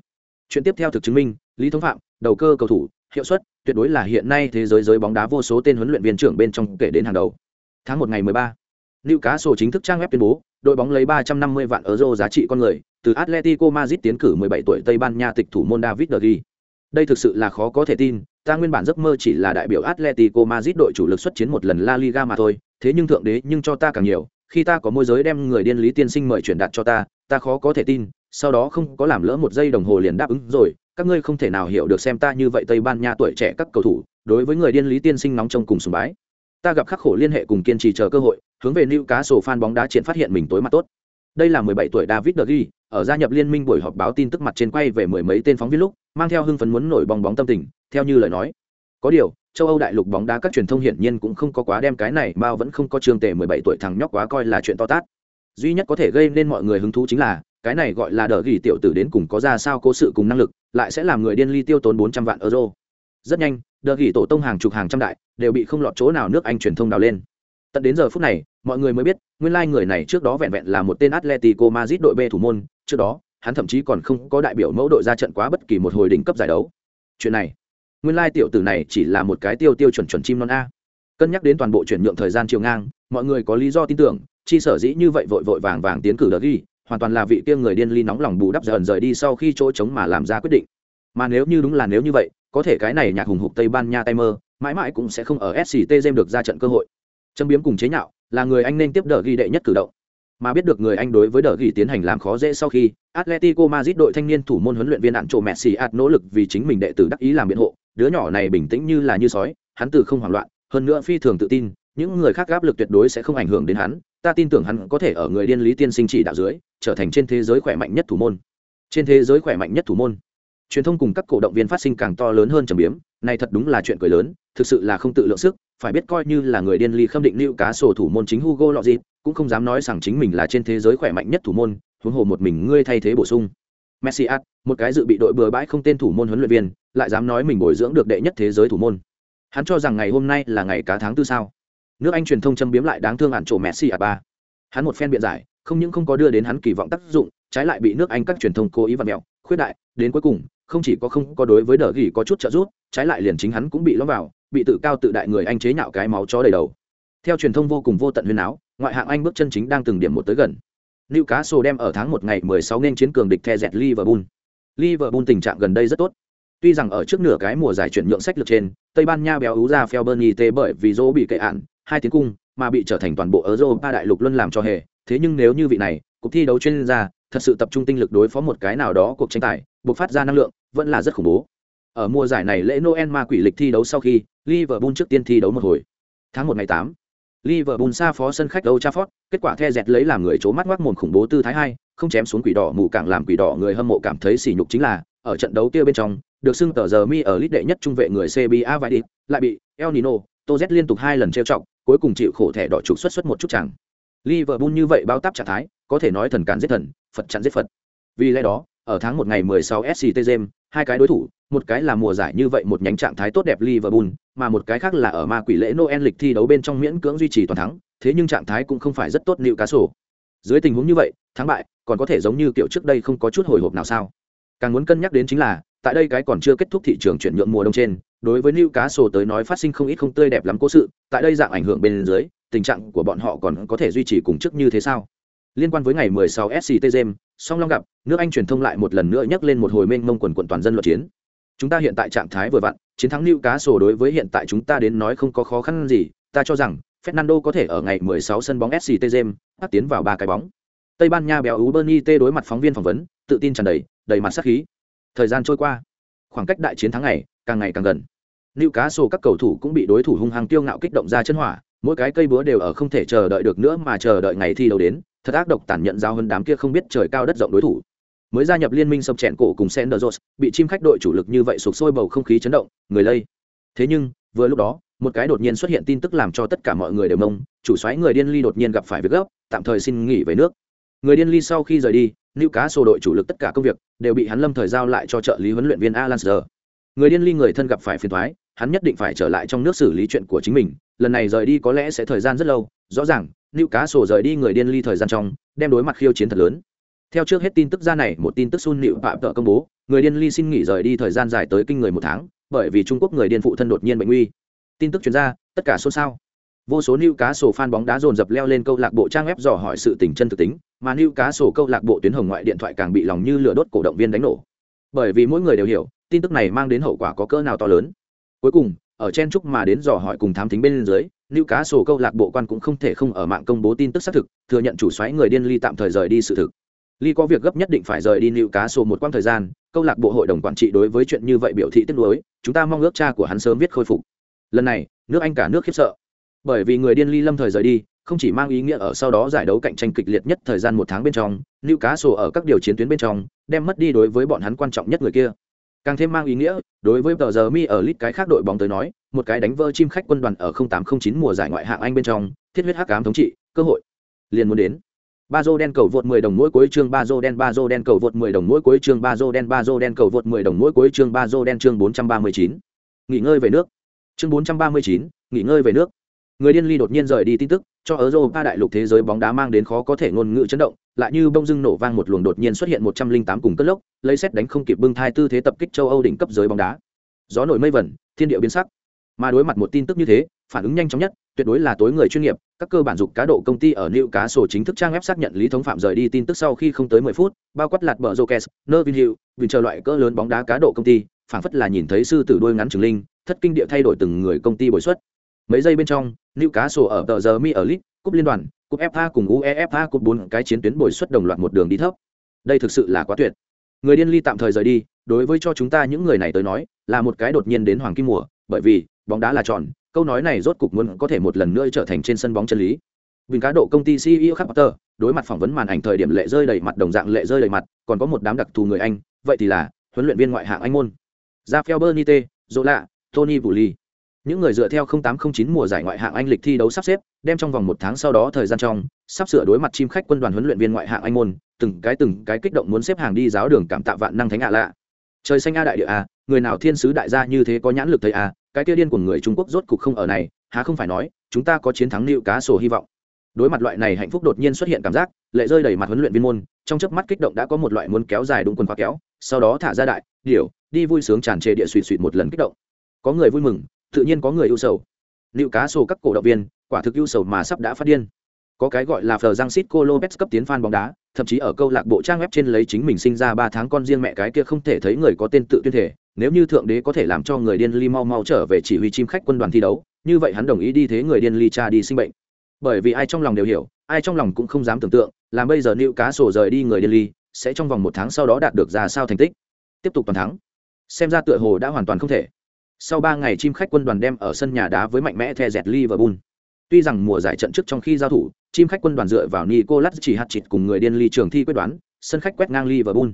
chuyện tiếp theo thực chứng minh lý thống phạm đầu cơ cầu thủ hiệu suất tuyệt đối là hiện nay thế giới giới bóng đá vô số tên huấn luyện viên trưởng bên trong kể đến hàng đầu tháng một ngày 13, Lưu Cá Sổ chính thức trang web tuyên bố, đội bóng lấy 350 vạn euro giá trị con người, từ Atletico Madrid tiến cử 17 tuổi Tây Ban Nha tịch thủ môn David De Gea. Đây thực sự là khó có thể tin, ta nguyên bản giấc mơ chỉ là đại biểu Atletico Madrid đội chủ lực xuất chiến một lần La Liga mà thôi, thế nhưng thượng đế nhưng cho ta càng nhiều, khi ta có môi giới đem người điên lý tiên sinh mời chuyển đạt cho ta, ta khó có thể tin, sau đó không có làm lỡ một giây đồng hồ liền đáp ứng rồi, các ngươi không thể nào hiểu được xem ta như vậy Tây Ban Nha tuổi trẻ các cầu thủ, đối với người điên lý tiên sinh nóng trong cùng sùng bái. Ta gặp khắc khổ liên hệ cùng kiên trì chờ cơ hội, hướng về Newcastle fan bóng đá triển phát hiện mình tối mặt tốt. Đây là 17 tuổi David De Gea, ở gia nhập liên minh buổi họp báo tin tức mặt trên quay về mười mấy tên phóng viên lúc, mang theo hưng phấn muốn nổi bong bóng tâm tình, theo như lời nói. Có điều, châu Âu đại lục bóng đá các truyền thông hiển nhiên cũng không có quá đem cái này, bao vẫn không có trường tệ 17 tuổi thằng nhóc quá coi là chuyện to tát. Duy nhất có thể gây nên mọi người hứng thú chính là, cái này gọi là đỡ gỉ tiểu tử đến cùng có ra sao cố sự cùng năng lực, lại sẽ làm người điên ly tiêu tốn 400 vạn euro. Rất nhanh, đỡ gỉ tổ tông hàng chục hàng trăm đại, đều bị không lọt chỗ nào nước Anh truyền thông đào lên. Tận đến giờ phút này, mọi người mới biết, nguyên lai người này trước đó vẹn vẹn là một tên Atletico Madrid đội B thủ môn, trước đó, hắn thậm chí còn không có đại biểu mẫu đội ra trận quá bất kỳ một hồi đỉnh cấp giải đấu. Chuyện này, nguyên lai tiểu tử này chỉ là một cái tiêu tiêu chuẩn chuẩn chim non a. Cân nhắc đến toàn bộ chuyển nhượng thời gian chiều ngang, mọi người có lý do tin tưởng, chi sở dĩ như vậy vội vội vàng vàng tiến cử đỡ ghi, hoàn toàn là vị kia người điên ly nóng lòng bù đắp dần rời đi sau khi chỗ trống mà làm ra quyết định. Mà nếu như đúng là nếu như vậy, có thể cái này nhạc hùng hục Tây Ban Nha tay mơ, mãi mãi cũng sẽ không ở SCT được ra trận cơ hội. Châm biếm cùng chế nhạo, là người anh nên tiếp đỡ ghi đệ nhất cử động mà biết được người anh đối với đỡ ghi tiến hành làm khó dễ sau khi, atletico madrid đội thanh niên thủ môn huấn luyện viên ạn mẹ messi ạt nỗ lực vì chính mình đệ tử đắc ý làm biện hộ. Đứa nhỏ này bình tĩnh như là như sói, hắn từ không hoảng loạn, hơn nữa phi thường tự tin, những người khác áp lực tuyệt đối sẽ không ảnh hưởng đến hắn. Ta tin tưởng hắn có thể ở người điên lý tiên sinh chỉ đạo dưới, trở thành trên thế giới khỏe mạnh nhất thủ môn. Trên thế giới khỏe mạnh nhất thủ môn. Truyền thông cùng các cổ động viên phát sinh càng to lớn hơn trầm biếm này thật đúng là chuyện cười lớn, thực sự là không tự lượng sức, phải biết coi như là người điên ly khâm định lưu cá sổ thủ môn chính hugo lọ gì cũng không dám nói rằng chính mình là trên thế giới khỏe mạnh nhất thủ môn, huống hồ một mình ngươi thay thế bổ sung. Messi ad một cái dự bị đội bừa bãi không tên thủ môn huấn luyện viên, lại dám nói mình bồi dưỡng được đệ nhất thế giới thủ môn. Hắn cho rằng ngày hôm nay là ngày cá tháng tư sao? Nước anh truyền thông châm biếm lại đáng thương ạn chỗ messi ad ba. Hắn một phen biện giải, không những không có đưa đến hắn kỳ vọng tác dụng, trái lại bị nước anh các truyền thông cố ý và mẹo, khuyết đại, đến cuối cùng, không chỉ có không có đối với đờ gỉ có chút trợ giúp trái lại liền chính hắn cũng bị lõm vào bị tự cao tự đại người anh chế nhạo cái máu chó đầy đầu theo truyền thông vô cùng vô tận huyên áo ngoại hạng anh bước chân chính đang từng điểm một tới gần Newcastle đem ở tháng một ngày 16 nên chiến cường địch The dẹt Liverpool. Liverpool tình trạng gần đây rất tốt. Tuy rằng ở trước nửa cái mùa giải chuyển nhượng sách lược trên, Tây Ban Nha béo ú ra Felbernite bởi vì Zô bị kệ án, hai tiếng cung, mà bị trở thành toàn bộ Europa đại lục luôn làm cho hề, thế nhưng nếu như vị này, cuộc thi đấu chuyên gia, thật sự tập trung tinh lực đối phó một cái nào đó cuộc tranh tài, buộc phát ra năng lượng, vẫn là rất khủng bố. Ở mùa giải này lễ Noel ma quỷ lịch thi đấu sau khi, Liverpool trước tiên thi đấu một hồi. Tháng 1 ngày 8, Liverpool xa phó sân khách Old Trafford, kết quả The dẹt lấy làm người chố mắt ngoác mồm khủng bố tư thái hai, không chém xuống quỷ đỏ mù càng làm quỷ đỏ người hâm mộ cảm thấy sỉ nhục chính là, ở trận đấu kia bên trong, được xưng tờ giờ mi ở lít đệ nhất trung vệ người CBA vai đi, lại bị El Nino, Toz liên tục hai lần trêu chọc, cuối cùng chịu khổ thẻ đỏ trục xuất xuất một chút chẳng. Liverpool như vậy bao táp trạng thái, có thể nói thần cản giết thần, Phật chặn giết Phật. Vì lẽ đó, ở tháng một ngày 16 SCT Games, hai cái đối thủ, một cái là mùa giải như vậy một nhánh trạng thái tốt đẹp Liverpool, mà một cái khác là ở ma quỷ lễ Noel lịch thi đấu bên trong miễn cưỡng duy trì toàn thắng, thế nhưng trạng thái cũng không phải rất tốt cá sổ. Dưới tình huống như vậy, thắng bại còn có thể giống như kiểu trước đây không có chút hồi hộp nào sao? Càng muốn cân nhắc đến chính là, tại đây cái còn chưa kết thúc thị trường chuyển nhượng mùa đông trên, đối với Newcastle tới nói phát sinh không ít không tươi đẹp lắm cố sự, tại đây dạng ảnh hưởng bên dưới, tình trạng của bọn họ còn có thể duy trì cùng trước như thế sao? Liên quan với ngày 16 SCT Games, song long gặp, nước Anh truyền thông lại một lần nữa nhắc lên một hồi mênh mông quần quần toàn dân luận chiến. Chúng ta hiện tại trạng thái vừa vặn, chiến thắng lưu cá sổ đối với hiện tại chúng ta đến nói không có khó khăn gì, ta cho rằng Fernando có thể ở ngày 16 sân bóng SCT Games, bắt tiến vào ba cái bóng. Tây Ban Nha béo ú Bernie T đối mặt phóng viên phỏng vấn, tự tin tràn đầy, đầy mặt sát khí. Thời gian trôi qua, khoảng cách đại chiến thắng ngày càng ngày càng gần. lưu cá sổ các cầu thủ cũng bị đối thủ hung hăng tiêu ngạo kích động ra chân hỏa, mỗi cái cây búa đều ở không thể chờ đợi được nữa mà chờ đợi ngày thi đấu đến, thật ác độc tàn nhận giao hơn đám kia không biết trời cao đất rộng đối thủ mới gia nhập liên minh sập chèn cổ cùng Senderos, bị chim khách đội chủ lực như vậy sụp sôi bầu không khí chấn động, người lây. Thế nhưng, vừa lúc đó, một cái đột nhiên xuất hiện tin tức làm cho tất cả mọi người đều mông, chủ soái người điên ly đột nhiên gặp phải việc gấp, tạm thời xin nghỉ về nước. Người điên ly sau khi rời đi, Newcastle đội chủ lực tất cả công việc đều bị hắn lâm thời giao lại cho trợ lý huấn luyện viên Alan Shearer. Người điên ly người thân gặp phải phiền toái, hắn nhất định phải trở lại trong nước xử lý chuyện của chính mình, lần này rời đi có lẽ sẽ thời gian rất lâu, rõ ràng, Newcastle rời đi người điên ly thời gian trong, đem đối mặt khiêu chiến thật lớn theo trước hết tin tức ra này, một tin tức sun nịu phạm tợ công bố, người điên ly xin nghỉ rời đi thời gian dài tới kinh người một tháng, bởi vì trung quốc người điên phụ thân đột nhiên bệnh nguy. Tin tức chuyển ra, tất cả xôn xao. Vô số nữ cá sổ fan bóng đá dồn dập leo lên câu lạc bộ trang web dò hỏi sự tình chân thực tính, mà nữ cá sổ câu lạc bộ tuyến hồng ngoại điện thoại càng bị lòng như lửa đốt cổ động viên đánh nổ. Bởi vì mỗi người đều hiểu, tin tức này mang đến hậu quả có cỡ nào to lớn. Cuối cùng, ở chen trúc mà đến dò hỏi cùng thám thính bên dưới nữ cá sổ câu lạc bộ quan cũng không thể không ở mạng công bố tin tức xác thực, thừa nhận chủ xoáy người điên ly tạm thời rời đi sự thực. Lee có việc gấp nhất định phải rời đi Lưu cá sổ một quãng thời gian, câu lạc bộ hội đồng quản trị đối với chuyện như vậy biểu thị tiếc nuối, chúng ta mong ước cha của hắn sớm viết khôi phục. Lần này, nước Anh cả nước khiếp sợ. Bởi vì người điên Lee lâm thời rời đi, không chỉ mang ý nghĩa ở sau đó giải đấu cạnh tranh kịch liệt nhất thời gian một tháng bên trong, Lưu cá sổ ở các điều chiến tuyến bên trong, đem mất đi đối với bọn hắn quan trọng nhất người kia. Càng thêm mang ý nghĩa, đối với tờ giờ mi ở lit cái khác đội bóng tới nói, một cái đánh vỡ chim khách quân đoàn ở 0809 mùa giải ngoại hạng Anh bên trong, thiết huyết hắc ám thống trị, cơ hội liền muốn đến ba dô đen cầu vượt 10 đồng mỗi cuối chương ba dô đen ba dô đen cầu vượt 10 đồng mỗi cuối chương ba dô đen ba dô đen cầu vượt 10 đồng mỗi cuối chương ba dô đen chương 439. nghỉ ngơi về nước. Chương 439, nghỉ ngơi về nước. Người điên ly đột nhiên rời đi tin tức cho Europa đại lục thế giới bóng đá mang đến khó có thể ngôn ngữ chấn động lại như bông dưng nổ vang một luồng đột nhiên xuất hiện 108 cùng cất lốc lấy xét đánh không kịp bưng thai tư thế tập kích châu Âu đỉnh cấp giới bóng đá. Gió nổi mây vẩn thiên địa biến sắc. Mà đối mặt một tin tức như thế phản ứng nhanh chóng nhất tuyệt đối là tối người chuyên nghiệp, các cơ bản dục cá độ công ty ở New cá sổ chính thức trang web xác nhận lý thống phạm rời đi tin tức sau khi không tới 10 phút, bao quát lạt bờ jokes nervin hill, vì chờ loại cỡ lớn bóng đá cá độ công ty phản phất là nhìn thấy sư tử đuôi ngắn trường linh, thất kinh địa thay đổi từng người công ty bồi xuất mấy giây bên trong New cá sổ ở tờ giờ mi ở lit cúp liên đoàn cúp fa cùng uefa cúp bốn cái chiến tuyến bồi xuất đồng loạt một đường đi thấp. Đây thực sự là quá tuyệt. Người điên ly tạm thời rời đi, đối với cho chúng ta những người này tới nói, là một cái đột nhiên đến hoàng kim mùa, bởi vì bóng đá là tròn câu nói này rốt cục muốn có thể một lần nữa trở thành trên sân bóng chân lý bình cá độ công ty ceo khắc potter đối mặt phỏng vấn màn ảnh thời điểm lệ rơi đầy mặt đồng dạng lệ rơi đầy mặt còn có một đám đặc thù người anh vậy thì là huấn luyện viên ngoại hạng anh môn ra phèo bernite zola Tony Bully. Những người dựa theo 0809 mùa giải ngoại hạng Anh lịch thi đấu sắp xếp, đem trong vòng một tháng sau đó thời gian trong, sắp sửa đối mặt chim khách quân đoàn huấn luyện viên ngoại hạng Anh môn, từng cái từng cái kích động muốn xếp hàng đi giáo đường cảm tạ vạn năng thánh ạ lạ. Trời xanh a đại địa a, người nào thiên sứ đại gia như thế có nhãn lực thấy a, cái kia điên của người Trung Quốc rốt cục không ở này, há không phải nói, chúng ta có chiến thắng nịu cá sổ hy vọng. Đối mặt loại này hạnh phúc đột nhiên xuất hiện cảm giác, lệ rơi đầy mặt huấn luyện viên môn, trong chớp mắt kích động đã có một loại muốn kéo dài đúng quần khóa kéo, sau đó thả ra đại, điểu, đi vui sướng tràn trề địa suy suy một lần kích động. Có người vui mừng, tự nhiên có người ưu sầu liệu cá sổ các cổ động viên quả thực ưu sầu mà sắp đã phát điên có cái gọi là phờ giang xít cô lopez cấp tiến fan bóng đá thậm chí ở câu lạc bộ trang web trên lấy chính mình sinh ra ba tháng con riêng mẹ cái kia không thể thấy người có tên tự tuyên thể nếu như thượng đế có thể làm cho người điên ly mau mau trở về chỉ huy chim khách quân đoàn thi đấu như vậy hắn đồng ý đi thế người điên ly cha đi sinh bệnh bởi vì ai trong lòng đều hiểu ai trong lòng cũng không dám tưởng tượng làm bây giờ liệu cá sổ rời đi người điên ly sẽ trong vòng một tháng sau đó đạt được ra sao thành tích tiếp tục toàn thắng xem ra tựa hồ đã hoàn toàn không thể sau ba ngày chim khách quân đoàn đem ở sân nhà đá với mạnh mẽ the dẹt Liverpool. Tuy rằng mùa giải trận trước trong khi giao thủ, chim khách quân đoàn dựa vào Nicolas chỉ hạt chịt cùng người điên ly trường thi quyết đoán, sân khách quét ngang Liverpool.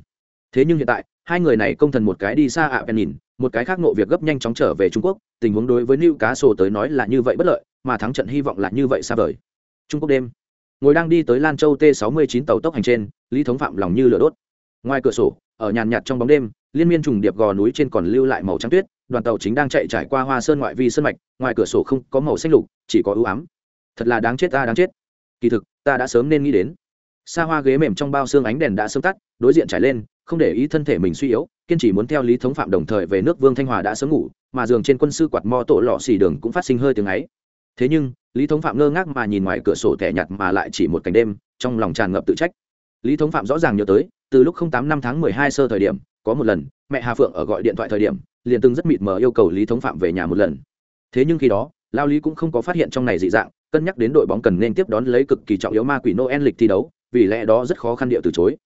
Thế nhưng hiện tại, hai người này công thần một cái đi xa ạ nhìn, một cái khác nộ việc gấp nhanh chóng trở về Trung Quốc, tình huống đối với Newcastle tới nói là như vậy bất lợi, mà thắng trận hy vọng là như vậy xa vời. Trung Quốc đêm. Ngồi đang đi tới Lan Châu T69 tàu tốc hành trên, Lý Thống Phạm lòng như lửa đốt. Ngoài cửa sổ, ở nhàn nhạt trong bóng đêm, liên miên trùng điệp gò núi trên còn lưu lại màu trắng tuyết, đoàn tàu chính đang chạy trải qua hoa sơn ngoại vi sơn mạch ngoài cửa sổ không có màu xanh lục chỉ có ưu ám thật là đáng chết ta đáng chết kỳ thực ta đã sớm nên nghĩ đến xa hoa ghế mềm trong bao xương ánh đèn đã sớm tắt đối diện trải lên không để ý thân thể mình suy yếu, kiên trì muốn theo lý thống phạm đồng thời về nước vương thanh hòa đã sớm ngủ, mà giường trên quân sư quạt mo tổ lọ xì đường cũng phát sinh hơi tiếng ấy. Thế nhưng, lý thống phạm ngơ ngác mà nhìn ngoài cửa sổ thẻ nhặt mà lại chỉ một cảnh đêm, trong lòng tràn ngập tự trách. Lý thống phạm rõ ràng nhớ tới, từ lúc tám năm tháng mười hai sơ thời điểm, có một lần, mẹ hà phượng ở gọi điện thoại thời điểm, liền từng rất mịt mờ yêu cầu lý thống phạm về nhà một lần. Thế nhưng khi đó, lao lý cũng không có phát hiện trong này dị dạng, cân nhắc đến đội bóng cần nên tiếp đón lấy cực kỳ trọng yếu ma quỷ noel lịch thi đấu, vì lẽ đó rất khó khăn điệu từ chối.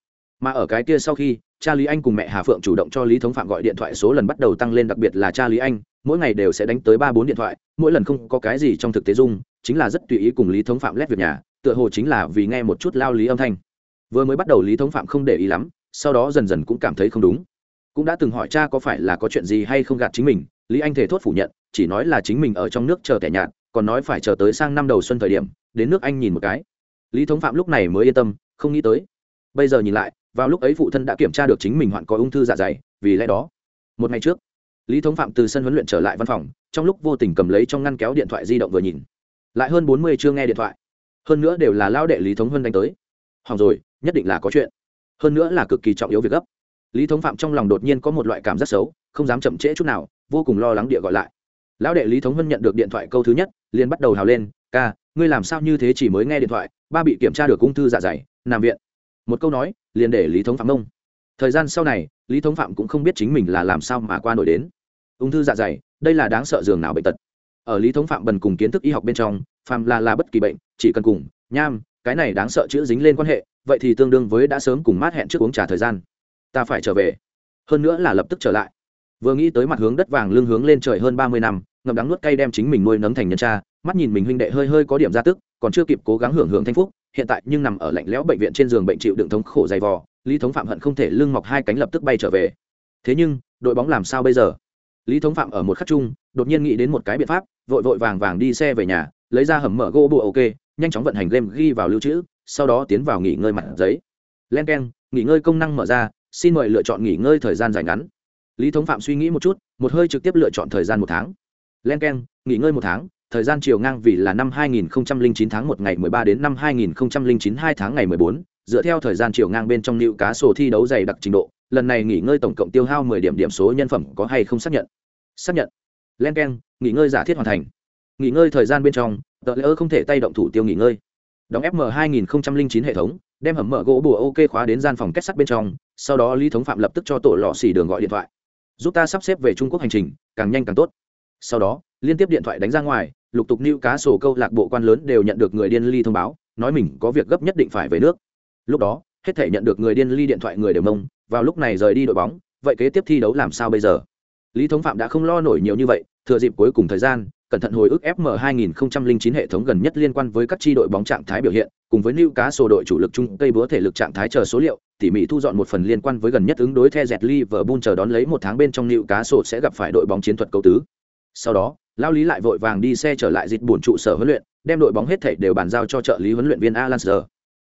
Mà ở cái kia sau khi cha lý anh cùng mẹ hà phượng chủ động cho lý thống phạm gọi điện thoại số lần bắt đầu tăng lên đặc biệt là cha lý anh, mỗi ngày đều sẽ đánh tới ba bốn điện thoại, mỗi lần không có cái gì trong thực tế dung, chính là rất tùy ý cùng lý thống phạm lét việc nhà, tựa hồ chính là vì nghe một chút lao lý âm thanh. Vừa mới bắt đầu lý thống phạm không để ý lắm, sau đó dần dần cũng cảm thấy không đúng. Cũng đã từng hỏi cha có phải là có chuyện gì hay không gạt chính mình, lý anh thể thốt phủ nhận, chỉ nói là chính mình ở trong nước chờ tẻ nhạt, còn nói phải chờ tới sang năm đầu xuân thời điểm, đến nước anh nhìn một cái. Lý thống phạm lúc này mới yên tâm, không nghĩ tới. Bây giờ nhìn lại vào lúc ấy phụ thân đã kiểm tra được chính mình hoạn có ung thư dạ dày, vì lẽ đó, một ngày trước, lý thống phạm từ sân huấn luyện trở lại văn phòng, trong lúc vô tình cầm lấy trong ngăn kéo điện thoại di động vừa nhìn. Lại hơn bốn mươi chưa nghe điện thoại. Hơn nữa đều là lao đệ lý thống huân đánh tới. Hỏng rồi, nhất định là có chuyện. Hơn nữa là cực kỳ trọng yếu việc gấp. Lý thống phạm trong lòng đột nhiên có một loại cảm giác xấu, không dám chậm trễ chút nào, vô cùng lo lắng địa gọi lại. Lão đệ lý thống vân nhận được điện thoại câu thứ nhất, liền bắt đầu hào lên, ca, ngươi làm sao như thế chỉ mới nghe điện thoại? Ba bị kiểm tra được ung thư dạ dày, nằm viện một câu nói, liền để lý thống phạm mông thời gian sau này, lý thống phạm cũng không biết chính mình là làm sao mà qua nổi đến. Ung thư dạ dày, đây là đáng sợ dường nào bệnh tật. Ở lý thống phạm bần cùng kiến thức y học bên trong phạm là là bất kỳ bệnh, chỉ cần cùng, nham, cái này đáng sợ chữ dính lên quan hệ, vậy thì tương đương với đã sớm cùng mát hẹn trước uống trà thời gian. Ta phải trở về. Hơn nữa là lập tức trở lại. Vừa nghĩ tới mặt hướng đất vàng lưng hướng lên trời hơn ba mươi năm, ngậm đắng nuốt cay đem chính mình nuôi nấng thành nhân cha, mắt nhìn mình huynh đệ hơi hơi có điểm ra tức, còn chưa kịp cố gắng hưởng hưởng thanh phúc hiện tại nhưng nằm ở lạnh lẽo bệnh viện trên giường bệnh chịu đựng thống khổ dày vò, lý thống phạm hận không thể lưng mọc hai cánh lập tức bay trở về. Thế nhưng, đội bóng làm sao bây giờ? Lý thống phạm ở một khắc chung, đột nhiên nghĩ đến một cái biện pháp, vội vội vàng vàng đi xe về nhà, lấy ra hầm mở gỗ bộ ok, nhanh chóng vận hành game ghi vào lưu trữ, sau đó tiến vào nghỉ ngơi mặt giấy. Len k e n nghỉ ngơi công năng mở ra, xin mời lựa chọn nghỉ ngơi thời gian dài ngắn. Lý thống phạm suy nghĩ một chút, một hơi trực tiếp lựa chọn thời gian một tháng. Len k e n nghỉ ngơi một tháng thời gian chiều ngang vì là năm 2009 tháng một ngày 13 đến năm 2009 hai tháng ngày 14, dựa theo thời gian chiều ngang bên trong nịu cá sổ thi đấu dày đặc trình độ lần này nghỉ ngơi tổng cộng tiêu hao 10 điểm điểm số nhân phẩm có hay không xác nhận? Xác nhận. Len k nghỉ ngơi giả thiết hoàn thành. Nghỉ ngơi thời gian bên trong tờ lỡ không thể tay động thủ tiêu nghỉ ngơi. Đóng fm 2009 hệ thống đem hầm mở gỗ bùa ok khóa đến gian phòng kết sắt bên trong sau đó lý thống phạm lập tức cho tổ lọ xỉ đường gọi điện thoại. Giúp ta sắp xếp về trung quốc hành trình càng nhanh càng tốt. Sau đó liên tiếp điện thoại đánh ra ngoài lục tục nữ cá sổ câu lạc bộ quan lớn đều nhận được người điên ly thông báo nói mình có việc gấp nhất định phải về nước lúc đó hết thể nhận được người điên ly điện thoại người đều mông vào lúc này rời đi đội bóng vậy kế tiếp thi đấu làm sao bây giờ lý thống phạm đã không lo nổi nhiều như vậy thừa dịp cuối cùng thời gian cẩn thận hồi ức FM 2009 hệ thống gần nhất liên quan với các chi đội bóng trạng thái biểu hiện, cùng với lưu cá sổ đội chủ lực trung Tây búa thể lực trạng thái chờ số liệu, tỉ mỉ thu dọn một phần liên quan với gần nhất ứng đối The Jet Liverpool chờ đón lấy một tháng bên trong Newcastle sẽ gặp phải đội bóng chiến thuật cấu tứ. sau đó lao lý lại vội vàng đi xe trở lại dịch bổn trụ sở huấn luyện, đem đội bóng hết thảy đều bàn giao cho trợ lý huấn luyện viên alan sờ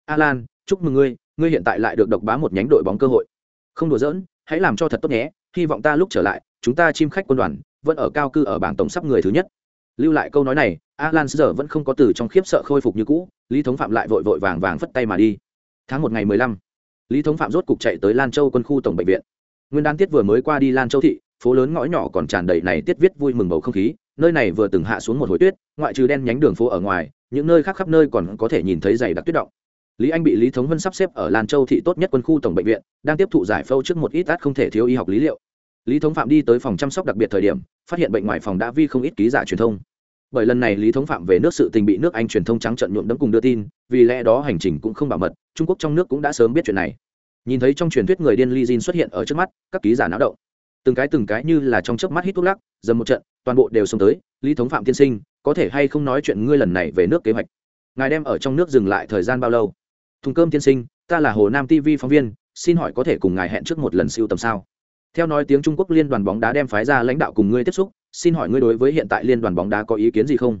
alan, chúc mừng ngươi ngươi hiện tại lại được độc bá một nhánh đội bóng cơ hội. Không đùa giỡn, hãy làm cho thật tốt nhé, hy vọng ta lúc trở lại, chúng ta chim khách quân đoàn vẫn ở cao cư ở bảng tổng sắp người thứ nhất. Lưu lại câu nói này, alan giờ vẫn không có từ trong khiếp sợ khôi phục như cũ, lý thống phạm lại vội vội vàng vàng phất tay mà đi. Tháng một ngày mười lăm, lý thống phạm rốt cục chạy tới lan châu quân khu tổng bệnh viện. Nguyên đan tiết vừa mới qua đi lan châu thị, phố lớn ngõ nhỏ còn tràn đầy này tiết viết vui mừng bầu không khí nơi này vừa từng hạ xuống một hồi tuyết, ngoại trừ đen nhánh đường phố ở ngoài, những nơi khác khắp nơi còn có thể nhìn thấy dày đặc tuyết động. Lý anh bị lý thống vân sắp xếp ở lan châu thị tốt nhất quân khu tổng bệnh viện, đang tiếp thụ giải phẫu trước một ít át không thể thiếu y học lý liệu. Lý thống phạm đi tới phòng chăm sóc đặc biệt thời điểm, phát hiện bệnh ngoài phòng đã vi không ít ký giả truyền thông. Bởi lần này lý thống phạm về nước sự tình bị nước anh truyền thông trắng trận nhuộm đẫm cùng đưa tin, vì lẽ đó hành trình cũng không bảo mật, trung quốc trong nước cũng đã sớm biết chuyện này. Nhìn thấy trong truyền thuyết người điên li jin xuất hiện ở trước mắt, các ký giả náo động từng cái từng cái như là trong chớp mắt hít thuốc lắc, dầm một trận, toàn bộ đều xông tới. Lý thống phạm tiên sinh, có thể hay không nói chuyện ngươi lần này về nước kế hoạch? Ngài đem ở trong nước dừng lại thời gian bao lâu? Thùng cơm tiên sinh, ta là hồ nam tv phóng viên, xin hỏi có thể cùng ngài hẹn trước một lần siêu tầm sao? Theo nói tiếng trung quốc liên đoàn bóng đá đem phái ra lãnh đạo cùng ngươi tiếp xúc, xin hỏi ngươi đối với hiện tại liên đoàn bóng đá có ý kiến gì không?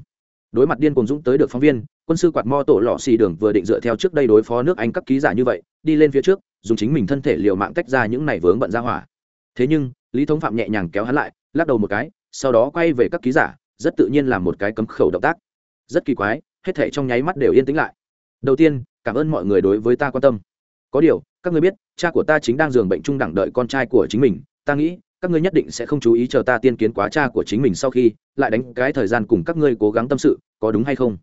Đối mặt điên cùng dũng tới được phóng viên, quân sư quạt mo tổ lọ xì đường vừa định dựa theo trước đây đối phó nước anh các ký giả như vậy, đi lên phía trước, dùng chính mình thân thể liều mạng tách ra những này vướng bận ra hỏa. Thế nhưng lý thống phạm nhẹ nhàng kéo hắn lại, lắc đầu một cái, sau đó quay về các ký giả, rất tự nhiên làm một cái cấm khẩu động tác. Rất kỳ quái, hết thể trong nháy mắt đều yên tĩnh lại. Đầu tiên, cảm ơn mọi người đối với ta quan tâm. Có điều, các ngươi biết, cha của ta chính đang giường bệnh trung đẳng đợi con trai của chính mình, ta nghĩ, các ngươi nhất định sẽ không chú ý chờ ta tiên kiến quá cha của chính mình sau khi, lại đánh cái thời gian cùng các ngươi cố gắng tâm sự, có đúng hay không?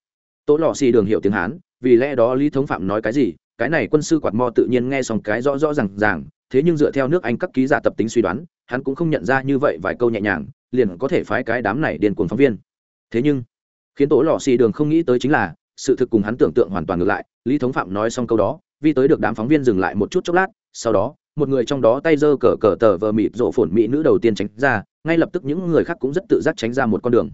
Tố lò xì đường hiểu tiếng hán, vì lẽ đó lý thống phạm nói cái gì, cái này quân sư quạt mo tự nhiên nghe xong cái rõ rõ r à n g ràng thế nhưng dựa theo nước anh các ký giả tập tính suy đoán, hắn cũng không nhận ra như vậy vài câu nhẹ nhàng, liền có thể phái cái đám này điên cuồng phóng viên. Thế nhưng, khiến tổ lò xì đường không nghĩ tới chính là, sự thực cùng hắn tưởng tượng hoàn toàn ngược lại, lý thống phạm nói xong câu đó vi tới được đám phóng viên dừng lại một chút chốc lát, sau đó, một người trong đó tay giơ cờ cờ tờ vờ mịt rộ phồn mỹ nữ đầu tiên tránh ra, ngay lập tức những người khác cũng rất tự giác tránh ra một con đường.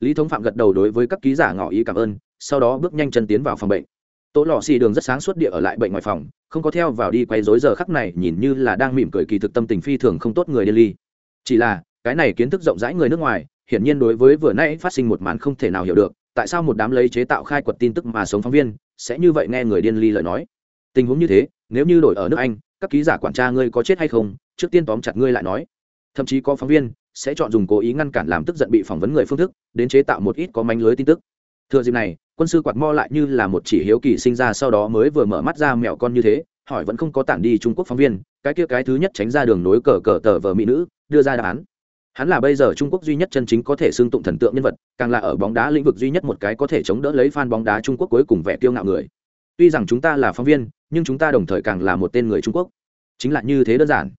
Lý thống phạm gật đầu đối với các ký giả ngỏ ý cảm ơn, sau đó bước nhanh chân tiến vào phòng bệnh. Tố lò xì đường rất sáng suốt địa ở lại bệnh ngoài phòng, không có theo vào đi quay dối giờ khắc này, nhìn như là đang mỉm cười kỳ thực tâm tình phi thường không tốt người điên ly. Chỉ là, cái này kiến thức rộng rãi người nước ngoài, hiển nhiên đối với vừa nãy phát sinh một màn không thể nào hiểu được, tại sao một đám lấy chế tạo khai quật tin tức mà sống phóng viên, sẽ như vậy nghe người điên ly lời nói. Tình huống như thế, nếu như đổi ở nước anh, các ký giả quản tra ngươi có chết hay không, trước tiên tóm chặt ngươi lại nói. Thậm chí có phóng viên sẽ chọn dùng cố ý ngăn cản làm tức giận bị phỏng vấn người phương thức, đến chế tạo một ít có manh lưới tin tức. Thừa dịp này quân sư quạt mo lại như là một chỉ hiếu kỳ sinh ra sau đó mới vừa mở mắt ra mẹo con như thế, hỏi vẫn không có tản đi trung quốc phóng viên, cái kia cái thứ nhất tránh ra đường nối cờ cờ tờ vờ mỹ nữ, đưa ra đáp án. Hắn là bây giờ trung quốc duy nhất chân chính có thể xưng tụng thần tượng nhân vật, càng là ở bóng đá lĩnh vực duy nhất một cái có thể chống đỡ lấy fan bóng đá trung quốc cuối cùng vẻ kiêu ngạo người. Tuy rằng chúng ta là phóng viên, nhưng chúng ta đồng thời càng là một tên người trung quốc. Chính là như thế đơn giản.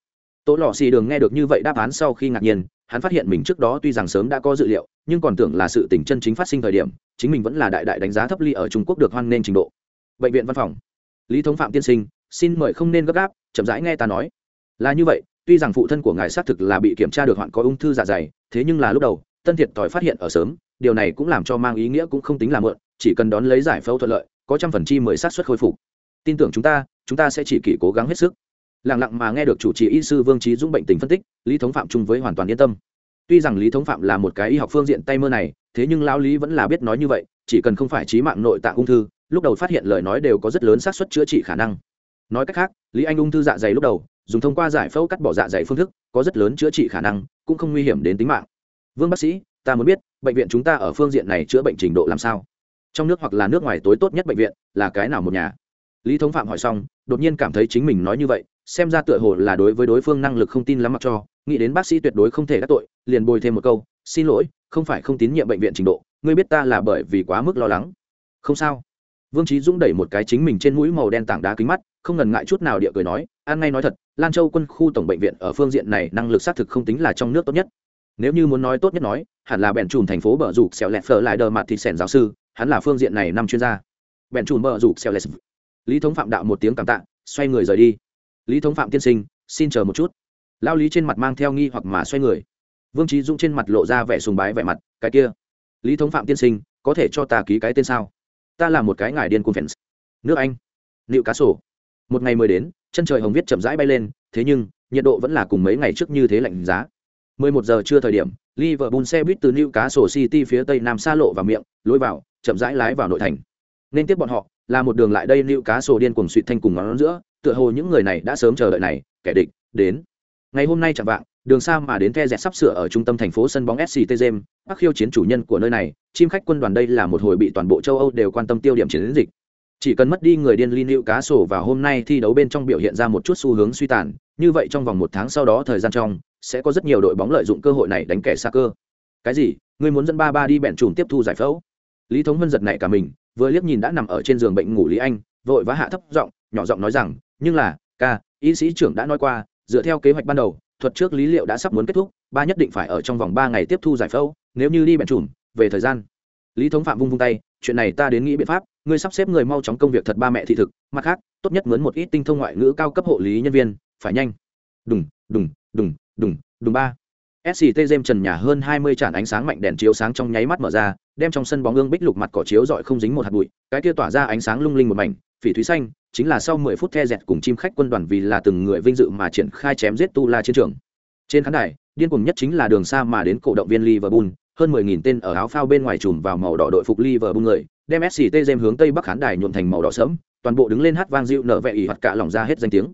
Tố lò xì đường nghe được như vậy đáp án sau khi ngạc nhiên hắn phát hiện mình trước đó tuy rằng sớm đã có dự liệu, nhưng còn tưởng là sự tình chân chính phát sinh thời điểm, chính mình vẫn là đại đại đánh giá thấp ly ở trung quốc được hoan nghênh trình độ. Bệnh viện văn phòng. Lý thống phạm tiên sinh, xin mời không nên gấp gáp, chậm rãi nghe ta nói. Là như vậy, tuy rằng phụ thân của ngài xác thực là bị kiểm tra được hoạn có ung thư dạ dày, thế nhưng là lúc đầu, tân thiệt tỏi phát hiện ở sớm, điều này cũng làm cho mang ý nghĩa cũng không tính là mượn, chỉ cần đón lấy giải phẫu thuận lợi, có trăm phần chi mười sát xuất khôi phục. Tin tưởng chúng ta chúng ta sẽ chỉ kỷ cố gắng hết sức lẳng lặng mà nghe được chủ trì y sư vương trí dũng bệnh tình phân tích, lý thống phạm chung với hoàn toàn yên tâm. Tuy rằng lý thống phạm là một cái y học phương diện tay mơ này, thế nhưng lao lý vẫn là biết nói như vậy, chỉ cần không phải trí mạng nội tạng ung thư, lúc đầu phát hiện lời nói đều có rất lớn xác suất chữa trị khả năng. Nói cách khác, lý anh ung thư dạ dày lúc đầu, dùng thông qua giải phẫu cắt bỏ dạ dày phương thức, có rất lớn chữa trị khả năng, cũng không nguy hiểm đến tính mạng. Vương bác sĩ, ta muốn biết, bệnh viện chúng ta ở phương diện này chữa bệnh trình độ làm sao? Trong nước hoặc là nước ngoài tối tốt nhất bệnh viện là cái nào một nhà? Lý thống phạm hỏi xong, đột nhiên cảm thấy chính mình nói như vậy xem ra tựa hồ là đối với đối phương năng lực không tin lắm mặc cho, nghĩ đến bác sĩ tuyệt đối không thể đắc tội, liền bồi thêm một câu, xin lỗi, không phải không tín nhiệm bệnh viện trình độ, ngươi biết ta là bởi vì quá mức lo lắng. Không sao. Vương trí dũng đẩy một cái chính mình trên mũi màu đen tảng đá kính mắt, không ngần ngại chút nào địa cười nói an ngay nói thật, lan châu quân khu tổng bệnh viện ở phương diện này năng lực xác thực không tính là trong nước tốt nhất. Nếu như muốn nói tốt nhất nói, hẳn là bèn chùm thành phố bờ rụp xẻo lẹt phở lại đờ mặt thịt sẻn giáo sư, hắn là phương diện này năm chuyên gia. Bèn chùm bờ rụp xẻo lẹt. Lý thống phạm đạo một tiếng cảm tạ, xoay người rời đi lý thống phạm tiên sinh xin chờ một chút. Lao lý trên mặt mang theo nghi hoặc mà xoay người. Vương trí dũng trên mặt lộ ra vẻ sùng bái vẻ mặt cái kia lý thống phạm tiên sinh có thể cho ta ký cái tên sao? Ta là một cái ngài điên cuồng fans. Nước anh. Nịu cá sổ. Một ngày mới đến chân trời hồng viết chậm rãi bay lên thế nhưng nhiệt độ vẫn là cùng mấy ngày trước như thế lạnh giá. 11 giờ trưa thời điểm, Liverpool xe buýt từ Newcastle City phía tây nam xa lộ vào miệng, lối vào, chậm rãi lái vào nội thành. Nên tiếp bọn họ, là một đường lại đây liều cá sổ điên cuồng suýt thanh cùng ngón giữa, tựa hồ những người này đã sớm chờ đợi này, kẻ địch đến. Ngày hôm nay chẳng vạng, đường xa mà đến The dẹt sắp sửa ở trung tâm thành phố sân bóng SCT Gem, Bắc khiêu chiến chủ nhân của nơi này, chim khách quân đoàn đây là một hồi bị toàn bộ châu Âu đều quan tâm tiêu điểm chiến dịch. Chỉ cần mất đi người điên Lin cá sổ và hôm nay thi đấu bên trong biểu hiện ra một chút xu hướng suy tàn, như vậy trong vòng một tháng sau đó thời gian trong, sẽ có rất nhiều đội bóng lợi dụng cơ hội này đánh kẻ xa cơ. Cái gì? Ngươi muốn dẫn ba ba đi bẹn trùm tiếp thu giải phẫu? Lý Thống Vân giật nảy cả mình, vừa liếc nhìn đã nằm ở trên giường bệnh ngủ Lý Anh, vội vã hạ thấp giọng, nhỏ giọng nói rằng, nhưng là, ca, y sĩ trưởng đã nói qua, dựa theo kế hoạch ban đầu, thuật trước lý liệu đã sắp muốn kết thúc, ba nhất định phải ở trong vòng ba ngày tiếp thu giải phẫu, nếu như đi bẹn trùm, về thời gian. Lý Thống Phạm vung vung tay, chuyện này ta đến nghĩ biện pháp, ngươi sắp xếp người mau chóng công việc thật ba mẹ thị thực, mặt khác, tốt nhất mướn một ít tinh thông ngoại ngữ cao cấp hộ lý nhân viên, phải nhanh. Đùng, đùng, đùng, đùng, đùng ba. SCT trần nhà hơn 20 tràn ánh sáng mạnh đèn chiếu sáng trong nháy mắt mở ra, đem trong sân bóng ương bích lục mặt cỏ chiếu rọi không dính một hạt bụi, cái kia tỏa ra ánh sáng lung linh một mảnh, phỉ thúy xanh, chính là sau 10 phút the dẹt cùng chim khách quân đoàn vì là từng người vinh dự mà triển khai chém giết tu la chiến trường. Trên khán đài, điên cuồng nhất chính là đường xa mà đến cổ động viên Liverpool, hơn mười nghìn tên ở áo phao bên ngoài chùm vào màu đỏ đội phục Liverpool người, đem SCT dêm hướng tây bắc khán đài nhuộm thành màu đỏ sẫm, toàn bộ đứng lên hát vang dịu nở vẻ ỉ hoặc cả lòng ra hết danh tiếng.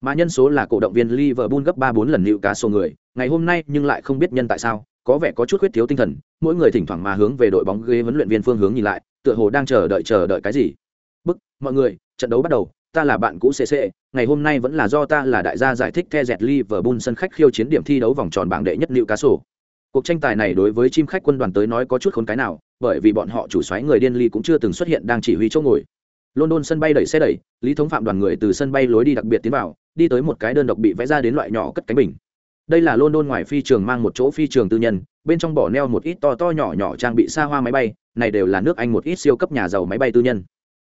Mà nhân số là cổ động viên Liverpool gấp 3-4 lần liệu cá số người, ngày hôm nay nhưng lại không biết nhân tại sao, có vẻ có chút khuyết thiếu tinh thần, mỗi người thỉnh thoảng mà hướng về đội bóng ghế huấn luyện viên phương hướng nhìn lại, tựa hồ đang chờ đợi chờ đợi cái gì. Bức, mọi người, trận đấu bắt đầu, ta là bạn cũ CC, ngày hôm nay vẫn là do ta là đại gia giải thích The dẹt Liverpool sân khách khiêu chiến điểm thi đấu vòng tròn bảng đệ nhất liệu cá sổ. Cuộc tranh tài này đối với chim khách quân đoàn tới nói có chút khốn cái nào, bởi vì bọn họ chủ soái người điên ly cũng chưa từng xuất hiện đang chỉ huy chỗ ngồi. London sân bay đẩy xe đẩy, Lý Thống Phạm đoàn người từ sân bay lối đi đặc biệt tiến vào, đi tới một cái đơn độc bị vẽ ra đến loại nhỏ cất cánh bình. Đây là London ngoài phi trường mang một chỗ phi trường tư nhân, bên trong bỏ neo một ít to to nhỏ nhỏ trang bị xa hoa máy bay, này đều là nước Anh một ít siêu cấp nhà giàu máy bay tư nhân.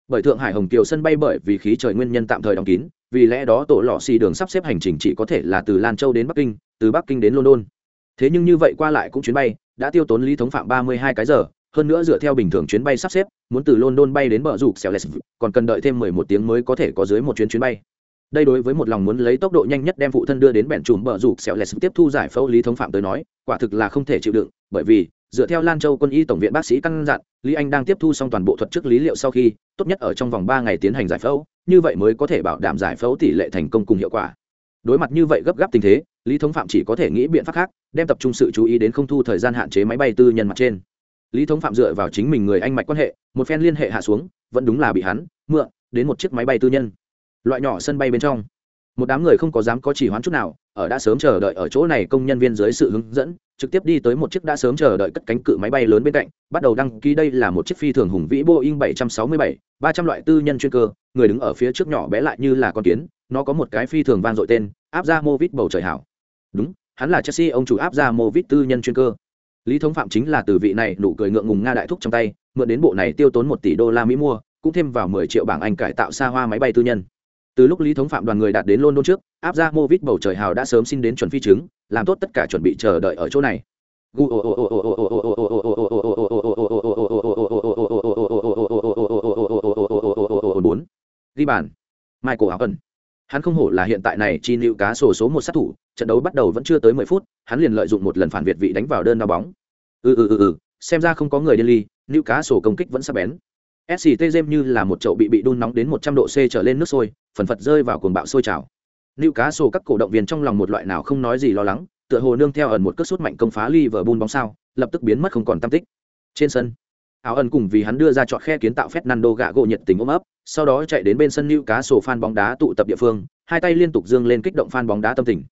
Bởi Thượng Hải Hồng Kiều sân bay bởi vì khí trời nguyên nhân tạm thời đóng kín, vì lẽ đó tổ lọ xì đường sắp xếp hành trình chỉ có thể là từ Lan Châu đến Bắc Kinh, từ Bắc Kinh đến London thế nhưng như vậy qua lại cũng chuyến bay đã tiêu tốn lý thống phạm ba mươi hai cái giờ hơn nữa dựa theo bình thường chuyến bay sắp xếp muốn từ london bay đến bờ Rụp, xẻo lès còn cần đợi thêm mười một tiếng mới có thể có dưới một chuyến chuyến bay đây đối với một lòng muốn lấy tốc độ nhanh nhất đem phụ thân đưa đến bẹn chùm bờ rụt xẻo lès tiếp thu giải phẫu lý thống phạm tới nói, quả thực là không thể chịu đựng, bởi vì, dựa theo lan châu quân y tổng viện bác sĩ căn dặn, lý anh đang tiếp thu xong toàn bộ thuật chức lý liệu sau khi, tốt nhất ở trong vòng ba ngày tiến hành giải phẫu, như vậy mới có thể bảo đảm giải phẫu tỷ lệ thành công cùng hiệu quả. Đối mặt như vậy gấp gáp tình thế, lý thống phạm chỉ có thể nghĩ biện pháp khác, đem tập trung sự chú ý đến không thu thời gian hạn chế máy bay tư nhân mặt trên. Lý thống phạm dựa vào chính mình người anh mạch quan hệ, một phen liên hệ hạ xuống, vẫn đúng là bị hắn, mượn, đến một chiếc máy bay tư nhân loại nhỏ sân bay bên trong một đám người không có dám có chỉ hoán chút nào ở đã sớm chờ đợi ở chỗ này công nhân viên dưới sự hướng dẫn trực tiếp đi tới một chiếc đã sớm chờ đợi cất cánh cự máy bay lớn bên cạnh bắt đầu đăng ký đây là một chiếc phi thường hùng vĩ boeing 767, 300 loại tư nhân chuyên cơ người đứng ở phía trước nhỏ bé lại như là con kiến nó có một cái phi thường vang dội tên áp ra movit bầu trời hảo. Đúng hắn là chelsea ông chủ áp ra movit tư nhân chuyên cơ. Lý thống phạm chính là từ vị này nụ cười ngượng ngùng nga đại thúc trong tay mượn đến bộ này tiêu tốn một tỷ đô la mỹ mua cũng thêm vào mười triệu bảng anh cải tạo xa hoa máy bay tư nhân từ lúc lý thống phạm đoàn người đạt đến london trước áp ra movit vít bầu trời hào đã sớm xin đến chuẩn phi chứng làm tốt tất cả chuẩn bị chờ đợi ở chỗ này bốn ghi bàn michael áo ẩn hắn không hổ là hiện tại này chi nịu cá sổ số một sát thủ trận đấu bắt đầu vẫn chưa tới mười phút hắn liền lợi dụng một lần phản việt vị đánh vào đơn đao bóng ừ ừ ừ ừ xem ra không có người điên ly nịu cá sổ công kích vẫn sắp bén sct jem như là một chậu bị bị đun nóng đến một trăm độ c trở lên nước sôi phần phật rơi vào cuồng bạo sôi trào. Nữ cá sổ các cổ động viên trong lòng một loại nào không nói gì lo lắng, tựa hồ nương theo ẩn một cất sút mạnh công phá Liverpool bóng sao, lập tức biến mất không còn tâm tích. Trên sân, áo ẩn cùng vì hắn đưa ra chọn khe kiến tạo Fernando gạ gỗ nhiệt tình ôm ấp, sau đó chạy đến bên sân lưu cá sổ fan bóng đá tụ tập địa phương, hai tay liên tục dương lên kích động fan bóng đá tâm tình.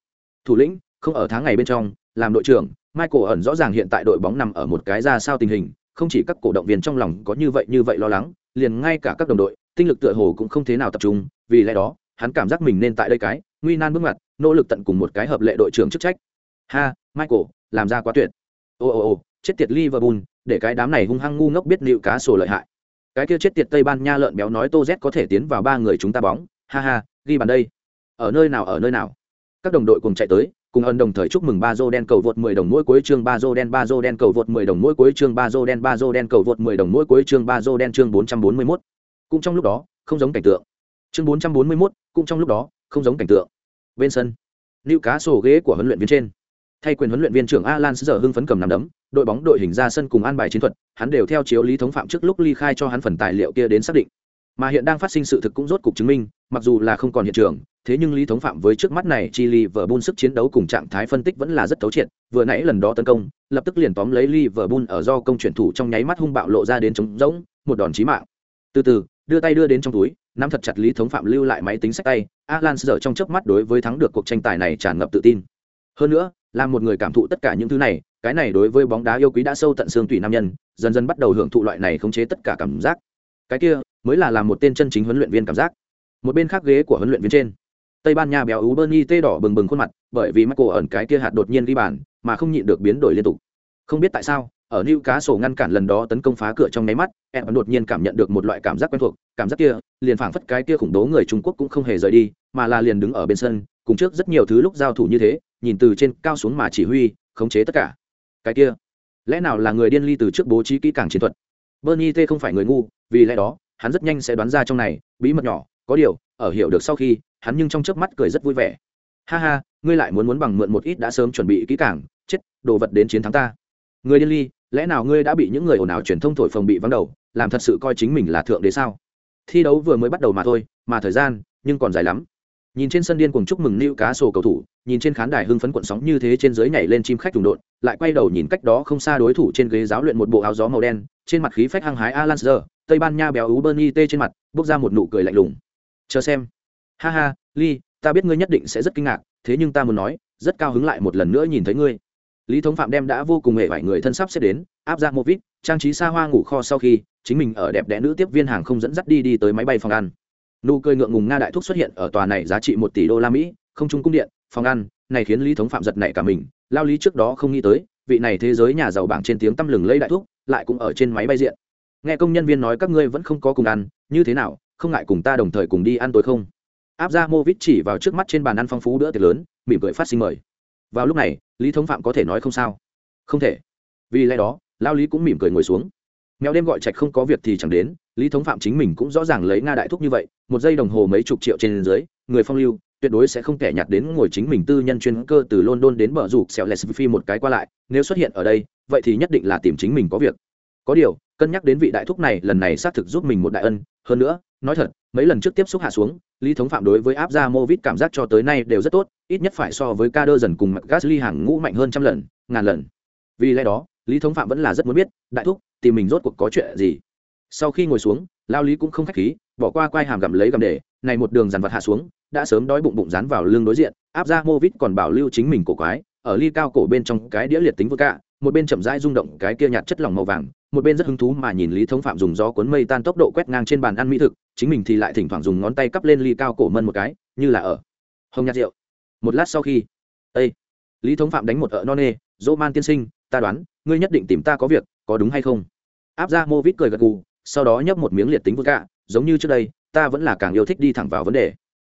Thủ lĩnh, không ở tháng ngày bên trong, làm đội trưởng, michael ẩn rõ ràng hiện tại đội bóng nằm ở một cái ra sao tình hình, không chỉ các cổ động viên trong lòng có như vậy như vậy lo lắng, liền ngay cả các đồng đội tinh lực tựa hồ cũng không thế nào tập trung, vì lẽ đó, hắn cảm giác mình nên tại đây cái, nguy nan bước ngoặt, nỗ lực tận cùng một cái hợp lệ đội trưởng chức trách. Ha, michael, làm ra quá tuyệt. Ồ ồ ồ chết tiệt liverpool, để cái đám này hung hăng ngu ngốc biết nịu cá sổ lợi hại. Cái kia chết tiệt tây ban nha lợn béo nói tô z có thể tiến vào ba người chúng ta bóng. Ha ha, ghi bàn đây. Ở nơi nào, ở nơi nào? Các đồng đội cùng chạy tới, cùng ân đồng thời chúc mừng ba dô đen cầu vượt 10 đồng mỗi cuối chương ba dô đen ba dô đen cầu vượt 10 đồng mỗi cuối chương ba dô đen ba dô đen cầu vượt 10 đồng mỗi cuối chương ba dô đen chương 441 cũng trong lúc đó không giống cảnh tượng. Chương 441, cũng trong lúc đó không giống cảnh tượng. Bên sân lưu cá sổ ghế của huấn luyện viên trên. Thay quyền huấn luyện viên trưởng alan giờ hưng phấn cầm nằm đấm đội bóng đội hình ra sân cùng an bài chiến thuật hắn đều theo chiếu lý thống phạm trước lúc ly khai cho hắn phần tài liệu kia đến xác định. Mà hiện đang phát sinh sự thực cũng rốt cục chứng minh mặc dù là không còn hiện trường thế nhưng lý thống phạm với trước mắt này chi bun sức chiến đấu cùng trạng thái phân tích vẫn là rất thấu triệt vừa nãy lần đó tấn công lập tức liền tóm lấy Liverpool ở do công chuyển thủ trong nháy mắt hung bạo lộ ra đến trống rỗng một đòn chí mạng. Từ từ đưa tay đưa đến trong túi, nắm thật chặt lý thống phạm lưu lại máy tính sách tay, alan giờ trong chớp mắt đối với thắng được cuộc tranh tài này tràn ngập tự tin. Hơn nữa, là một người cảm thụ tất cả những thứ này, cái này đối với bóng đá yêu quý đã sâu tận xương tủy nam nhân, dần dần bắt đầu hưởng thụ loại này khống chế tất cả cảm giác. Cái kia, mới là làm một tên chân chính huấn luyện viên cảm giác. Một bên khác ghế của huấn luyện viên trên, tây ban nha béo ú bernie tê đỏ bừng bừng khuôn mặt, bởi vì michael ẩn cái kia hạt đột nhiên ghi bàn, mà không nhịn được biến đổi liên tục. Không biết tại sao ở New Cá sổ ngăn cản lần đó tấn công phá cửa trong nháy mắt, em đột nhiên cảm nhận được một loại cảm giác quen thuộc, cảm giác kia, liền phảng phất cái kia khủng bố người Trung Quốc cũng không hề rời đi, mà là liền đứng ở bên sân, cùng trước rất nhiều thứ lúc giao thủ như thế, nhìn từ trên cao xuống mà chỉ huy, khống chế tất cả. Cái kia, lẽ nào là người điên ly từ trước bố trí kỹ càng chiến thuật? Bernie T không phải người ngu, vì lẽ đó, hắn rất nhanh sẽ đoán ra trong này bí mật nhỏ, có điều, ở hiểu được sau khi, hắn nhưng trong chớp mắt cười rất vui vẻ. Ha ha, ngươi lại muốn muốn bằng mượn một ít đã sớm chuẩn bị kỹ càng, chết, đồ vật đến chiến thắng ta. Người điên ly, lẽ nào ngươi đã bị những người ồn ào truyền thông thổi phồng bị vắng đầu, làm thật sự coi chính mình là thượng đế sao? Thi đấu vừa mới bắt đầu mà thôi, mà thời gian nhưng còn dài lắm. Nhìn trên sân điên cùng chúc mừng nữ cá sổ cầu thủ, nhìn trên khán đài hưng phấn cuộn sóng như thế trên dưới nhảy lên chim khách trùng đột, lại quay đầu nhìn cách đó không xa đối thủ trên ghế giáo luyện một bộ áo gió màu đen, trên mặt khí phách hăng hái alan sơ tây ban nha béo ú bernie tê trên mặt, bốc ra một nụ cười lạnh lùng. Chờ xem. Ha ha, lee, ta biết ngươi nhất định sẽ rất kinh ngạc, thế nhưng ta muốn nói, rất cao hứng lại một lần nữa nhìn thấy ngươi lý thống phạm đem đã vô cùng hề vải người thân sắp xếp đến, áp ra mô vít trang trí xa hoa ngủ kho sau khi, chính mình ở đẹp đẽ nữ tiếp viên hàng không dẫn dắt đi đi tới máy bay phòng ăn. Nụ cười ngượng ngùng nga đại thúc xuất hiện ở tòa này giá trị một tỷ đô la mỹ, không trung cung điện, phòng ăn, này khiến lý thống phạm giật nảy cả mình, lao lý trước đó không nghĩ tới, vị này thế giới nhà giàu bảng trên tiếng tăm lừng lấy đại thúc, lại cũng ở trên máy bay diện. Nghe công nhân viên nói các ngươi vẫn không có cùng ăn, như thế nào, không ngại cùng ta đồng thời cùng đi ăn tối không? Áp ra mô vít chỉ vào trước mắt trên bàn ăn phong phú bữa tiệc lớn, mỉm cười phát sinh mời vào lúc này, lý thống phạm có thể nói không sao. Không thể. Vì lẽ đó, lao lý cũng mỉm cười ngồi xuống. Mèo đêm gọi trạch không có việc thì chẳng đến, lý thống phạm chính mình cũng rõ ràng lấy nga đại thúc như vậy, một giây đồng hồ mấy chục triệu trên dưới, người phong lưu, tuyệt đối sẽ không thể nhặt đến ngồi chính mình tư nhân chuyên cơ từ london đến bờ rủ xẹo lẹt một cái qua lại, nếu xuất hiện ở đây, vậy thì nhất định là tìm chính mình có việc. Có điều, cân nhắc đến vị đại thúc này lần này xác thực giúp mình một đại ân, hơn nữa nói thật, mấy lần trước tiếp xúc hạ xuống, lý thống phạm đối với áp Gia mô vít cảm giác cho tới nay đều rất tốt, ít nhất phải so với ca đơ dần cùng mặt gasly hàng ngũ mạnh hơn trăm lần, ngàn lần. Vì lẽ đó, lý thống phạm vẫn là rất muốn biết, đại thúc, tìm mình rốt cuộc có chuyện gì? Sau khi ngồi xuống, lao lý cũng không k h á c h khí, bỏ qua quai hàm gặm lấy gặm để, này một đường dàn vật hạ xuống, đã sớm đói bụng bụng dán vào lưng đối diện, áp ra mô vít còn bảo lưu chính mình cổ quái, ở ly cao cổ bên trong cái đĩa liệt tính vô cạ, một bên chậm rãi rung động cái kia nhạt chất lỏng màu vàng một bên rất hứng thú mà nhìn lý thống phạm dùng gió cuốn mây tan tốc độ quét ngang trên bàn ăn mỹ thực, chính mình thì lại thỉnh thoảng dùng ngón tay cắp lên ly cao cổ mân một cái, như là ở hồng nhạt rượu. Một lát sau khi ây lý thống phạm đánh một ợ non nê, dỗ man tiên sinh, ta đoán, ngươi nhất định tìm ta có việc, có đúng hay không? Áp ra mô vít cười gật gù, sau đó nhấp một miếng liệt tính vô cạ giống như trước đây, ta vẫn là càng yêu thích đi thẳng vào vấn đề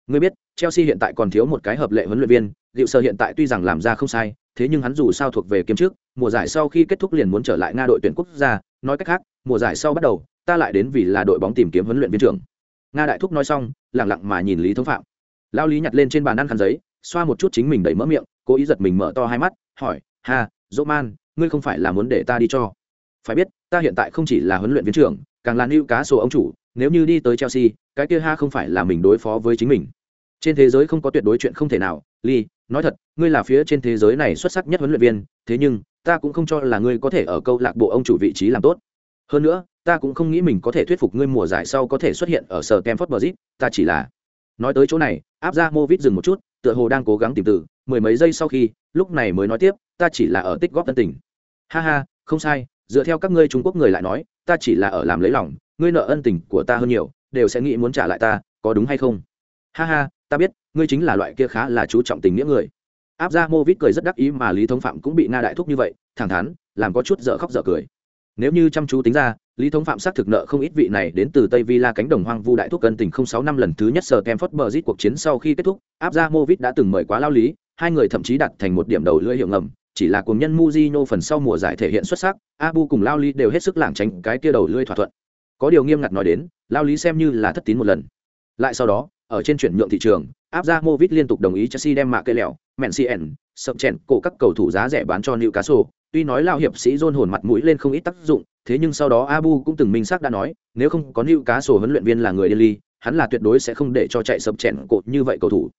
ngươi biết, chelsea hiện tại còn thiếu một cái hợp lệ huấn luyện viên, Diệu sơ hiện tại tuy rằng làm ra không sai, thế nhưng hắn dù sao thuộc về kiếm trước, mùa giải sau khi kết thúc liền muốn trở lại nga đội tuyển quốc gia, nói cách khác, mùa giải sau bắt đầu, ta lại đến vì là đội bóng tìm kiếm huấn luyện viên trưởng. Nga đại thúc nói xong, lặng lặng mà nhìn lý thống phạm. Lao lý nhặt lên trên bàn ăn khăn giấy, xoa một chút chính mình đầy mỡ miệng, cố ý giật mình mở to hai mắt, hỏi, ha dỗ man ngươi không phải là muốn để ta đi cho? Phải biết, ta hiện tại không chỉ là huấn luyện viên trưởng, càng là nữ cá sổ ông chủ nếu như đi tới chelsea cái kia ha không phải là mình đối phó với chính mình. Trên thế giới không có tuyệt đối chuyện không thể nào lee nói thật ngươi là phía trên thế giới này xuất sắc nhất huấn luyện viên thế nhưng ta cũng không cho là ngươi có thể ở câu lạc bộ ông chủ vị trí làm tốt. Hơn nữa ta cũng không nghĩ mình có thể thuyết phục ngươi mùa giải sau có thể xuất hiện ở sở Campfort Bridge, ta chỉ là nói tới chỗ này áp ra movit dừng một chút tựa hồ đang cố gắng tìm từ mười mấy giây sau khi lúc này mới nói tiếp ta chỉ là ở tích góp tân tình. Ha ha không sai dựa theo các ngươi trung quốc người lại nói ta chỉ là ở làm lấy lòng ngươi nợ ân tình của ta hơn nhiều đều sẽ nghĩ muốn trả lại ta có đúng hay không? Ha ha ta biết ngươi chính là loại kia khá là chú trọng tình nghĩa người. Áp ra mô vít cười rất đắc ý mà lý thống phạm cũng bị Na đại thúc như vậy thẳng thắn làm có chút dở khóc dở cười. Nếu như chăm chú tính ra lý thống phạm xác thực nợ không ít vị này đến từ tây villa cánh đồng hoang vu đại thúc cân tình không sáu năm lần thứ nhất sờ kem phớt bờ rít cuộc chiến sau khi kết thúc áp ra mô vít đã từng mời quá lao lý hai người thậm chí đặt thành một điểm đầu lưỡi hiệu ngầm chỉ là cùng nhân Mujino phần sau mùa giải thể hiện xuất sắc, Abu cùng Lao Lý đều hết sức lảng tránh cái kia đầu lưỡi thỏa thuận. Có điều nghiêm ngặt nói đến, Lao Lý xem như là thất tín một lần. Lại sau đó, ở trên chuyển nhượng thị trường, áp ra Movit liên tục đồng ý Chelsea đem mạ cây lẹo, Mencien, sập chèn cổ các cầu thủ giá rẻ bán cho cá tuy nói lao hiệp sĩ dôn hồn mặt mũi lên không ít tác dụng thế nhưng sau đó abu cũng từng minh xác đã nói nếu không có cá huấn luyện viên là người delhi hắn là tuyệt đối sẽ không để cho chạy sập chèn cột như vậy cầu thủ.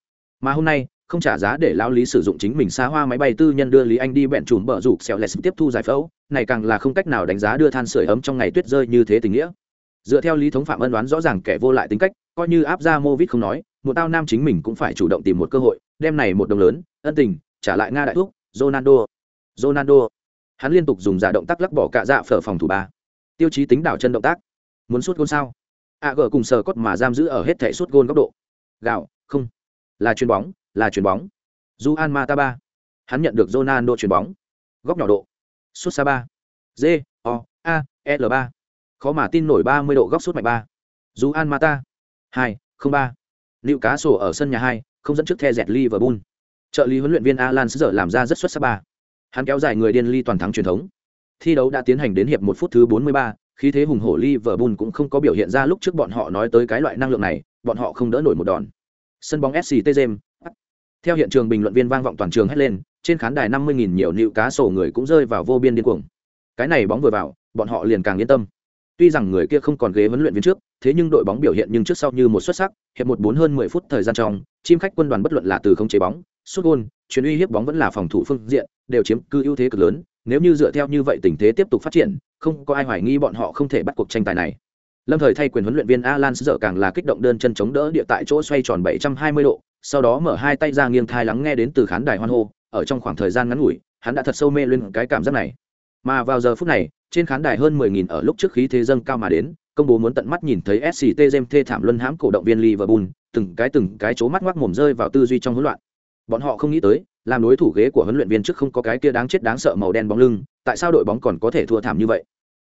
Mà hôm nay không trả giá để lao lý sử dụng chính mình xa hoa máy bay tư nhân đưa lý anh đi bẹn trùm bờ rụt xẹo lẹt tiếp thu giải phẫu này càng là không cách nào đánh giá đưa than sửa ấm trong ngày tuyết rơi như thế tình nghĩa dựa theo lý thống phạm ân đoán rõ ràng kẻ vô lại tính cách, coi như áp ra mô vít không nói, một tao nam chính mình cũng phải chủ động tìm một cơ hội, đem này một đồng lớn, ân tình, trả lại nga đại thúc, ronaldo. Ronaldo. Hắn liên tục dùng giả động tác lắc bỏ cả dạ phở phòng thủ ba. Tiêu chí tính đảo chân động tác. Muốn suốt gôn sao? A gờ cùng sờ cốt mà giam giữ ở hết thẻ suốt gôn góc độ. Gạo, không. Là chuyền bóng, là chuyền bóng. Du an mataba. Hắn nhận được ronaldo chuyền bóng. Góc nhỏ độ. Suốt xa ba. G, o, a, l ba khó mà tin nổi ba mươi độ góc sút mạnh ba. Dù an mata hai, không ba. Liệu cá sổ ở sân nhà hai, không dẫn trước the dẹt liverpool. Trợ lý huấn luyện viên alan giờ làm ra rất xuất sắc ba. Hắn kéo dài người điên ly toàn thắng truyền thống. Thi đấu đã tiến hành đến hiệp một phút thứ bốn mươi ba, khí thế hùng hổ liverpool cũng không có biểu hiện ra lúc trước bọn họ nói tới cái loại năng lượng này, bọn họ không đỡ nổi một đòn. Sân bóng sct james theo hiện trường bình luận viên vang vọng toàn trường hét lên, trên khán đài năm mươi nghìn nhiều nịu cá sổ người cũng rơi vào vô biên điên cuồng. Cái này bóng vừa vào, bọn họ liền càng yên tâm. Tuy rằng người kia không còn ghế huấn luyện viên trước, thế nhưng đội bóng biểu hiện nhưng trước sau như một xuất sắc, hiệp một bốn hơn mười phút thời gian trong, chim khách quân đoàn bất luận là từ không chế bóng, sút gôn, chuyển uy hiếp bóng vẫn là phòng thủ phương diện, đều chiếm cư ưu thế cực lớn, nếu như dựa theo như vậy tình thế tiếp tục phát triển, không có ai hoài nghi bọn họ không thể bắt cuộc tranh tài này. Lâm thời thay quyền huấn luyện viên Alan giờ càng là kích động đơn chân chống đỡ địa tại chỗ xoay tròn 720 độ, sau đó mở hai tay ra nghiêng thai lắng nghe đến từ khán đài hoan hô, ở trong khoảng thời gian ngắn ngủi, hắn đã thật sâu mê lên cái cảm giác này. Mà vào giờ phút này, trên khán đài hơn 10.000 ở lúc trước khí thế dâng cao mà đến, công bố muốn tận mắt nhìn thấy SCT Gem thê thảm luân hãm cổ động viên Liverpool, từng cái từng cái chố mắt ngoác mồm rơi vào tư duy trong hỗn loạn. Bọn họ không nghĩ tới, làm đối thủ ghế của huấn luyện viên trước không có cái kia đáng chết đáng sợ màu đen bóng lưng, tại sao đội bóng còn có thể thua thảm như vậy?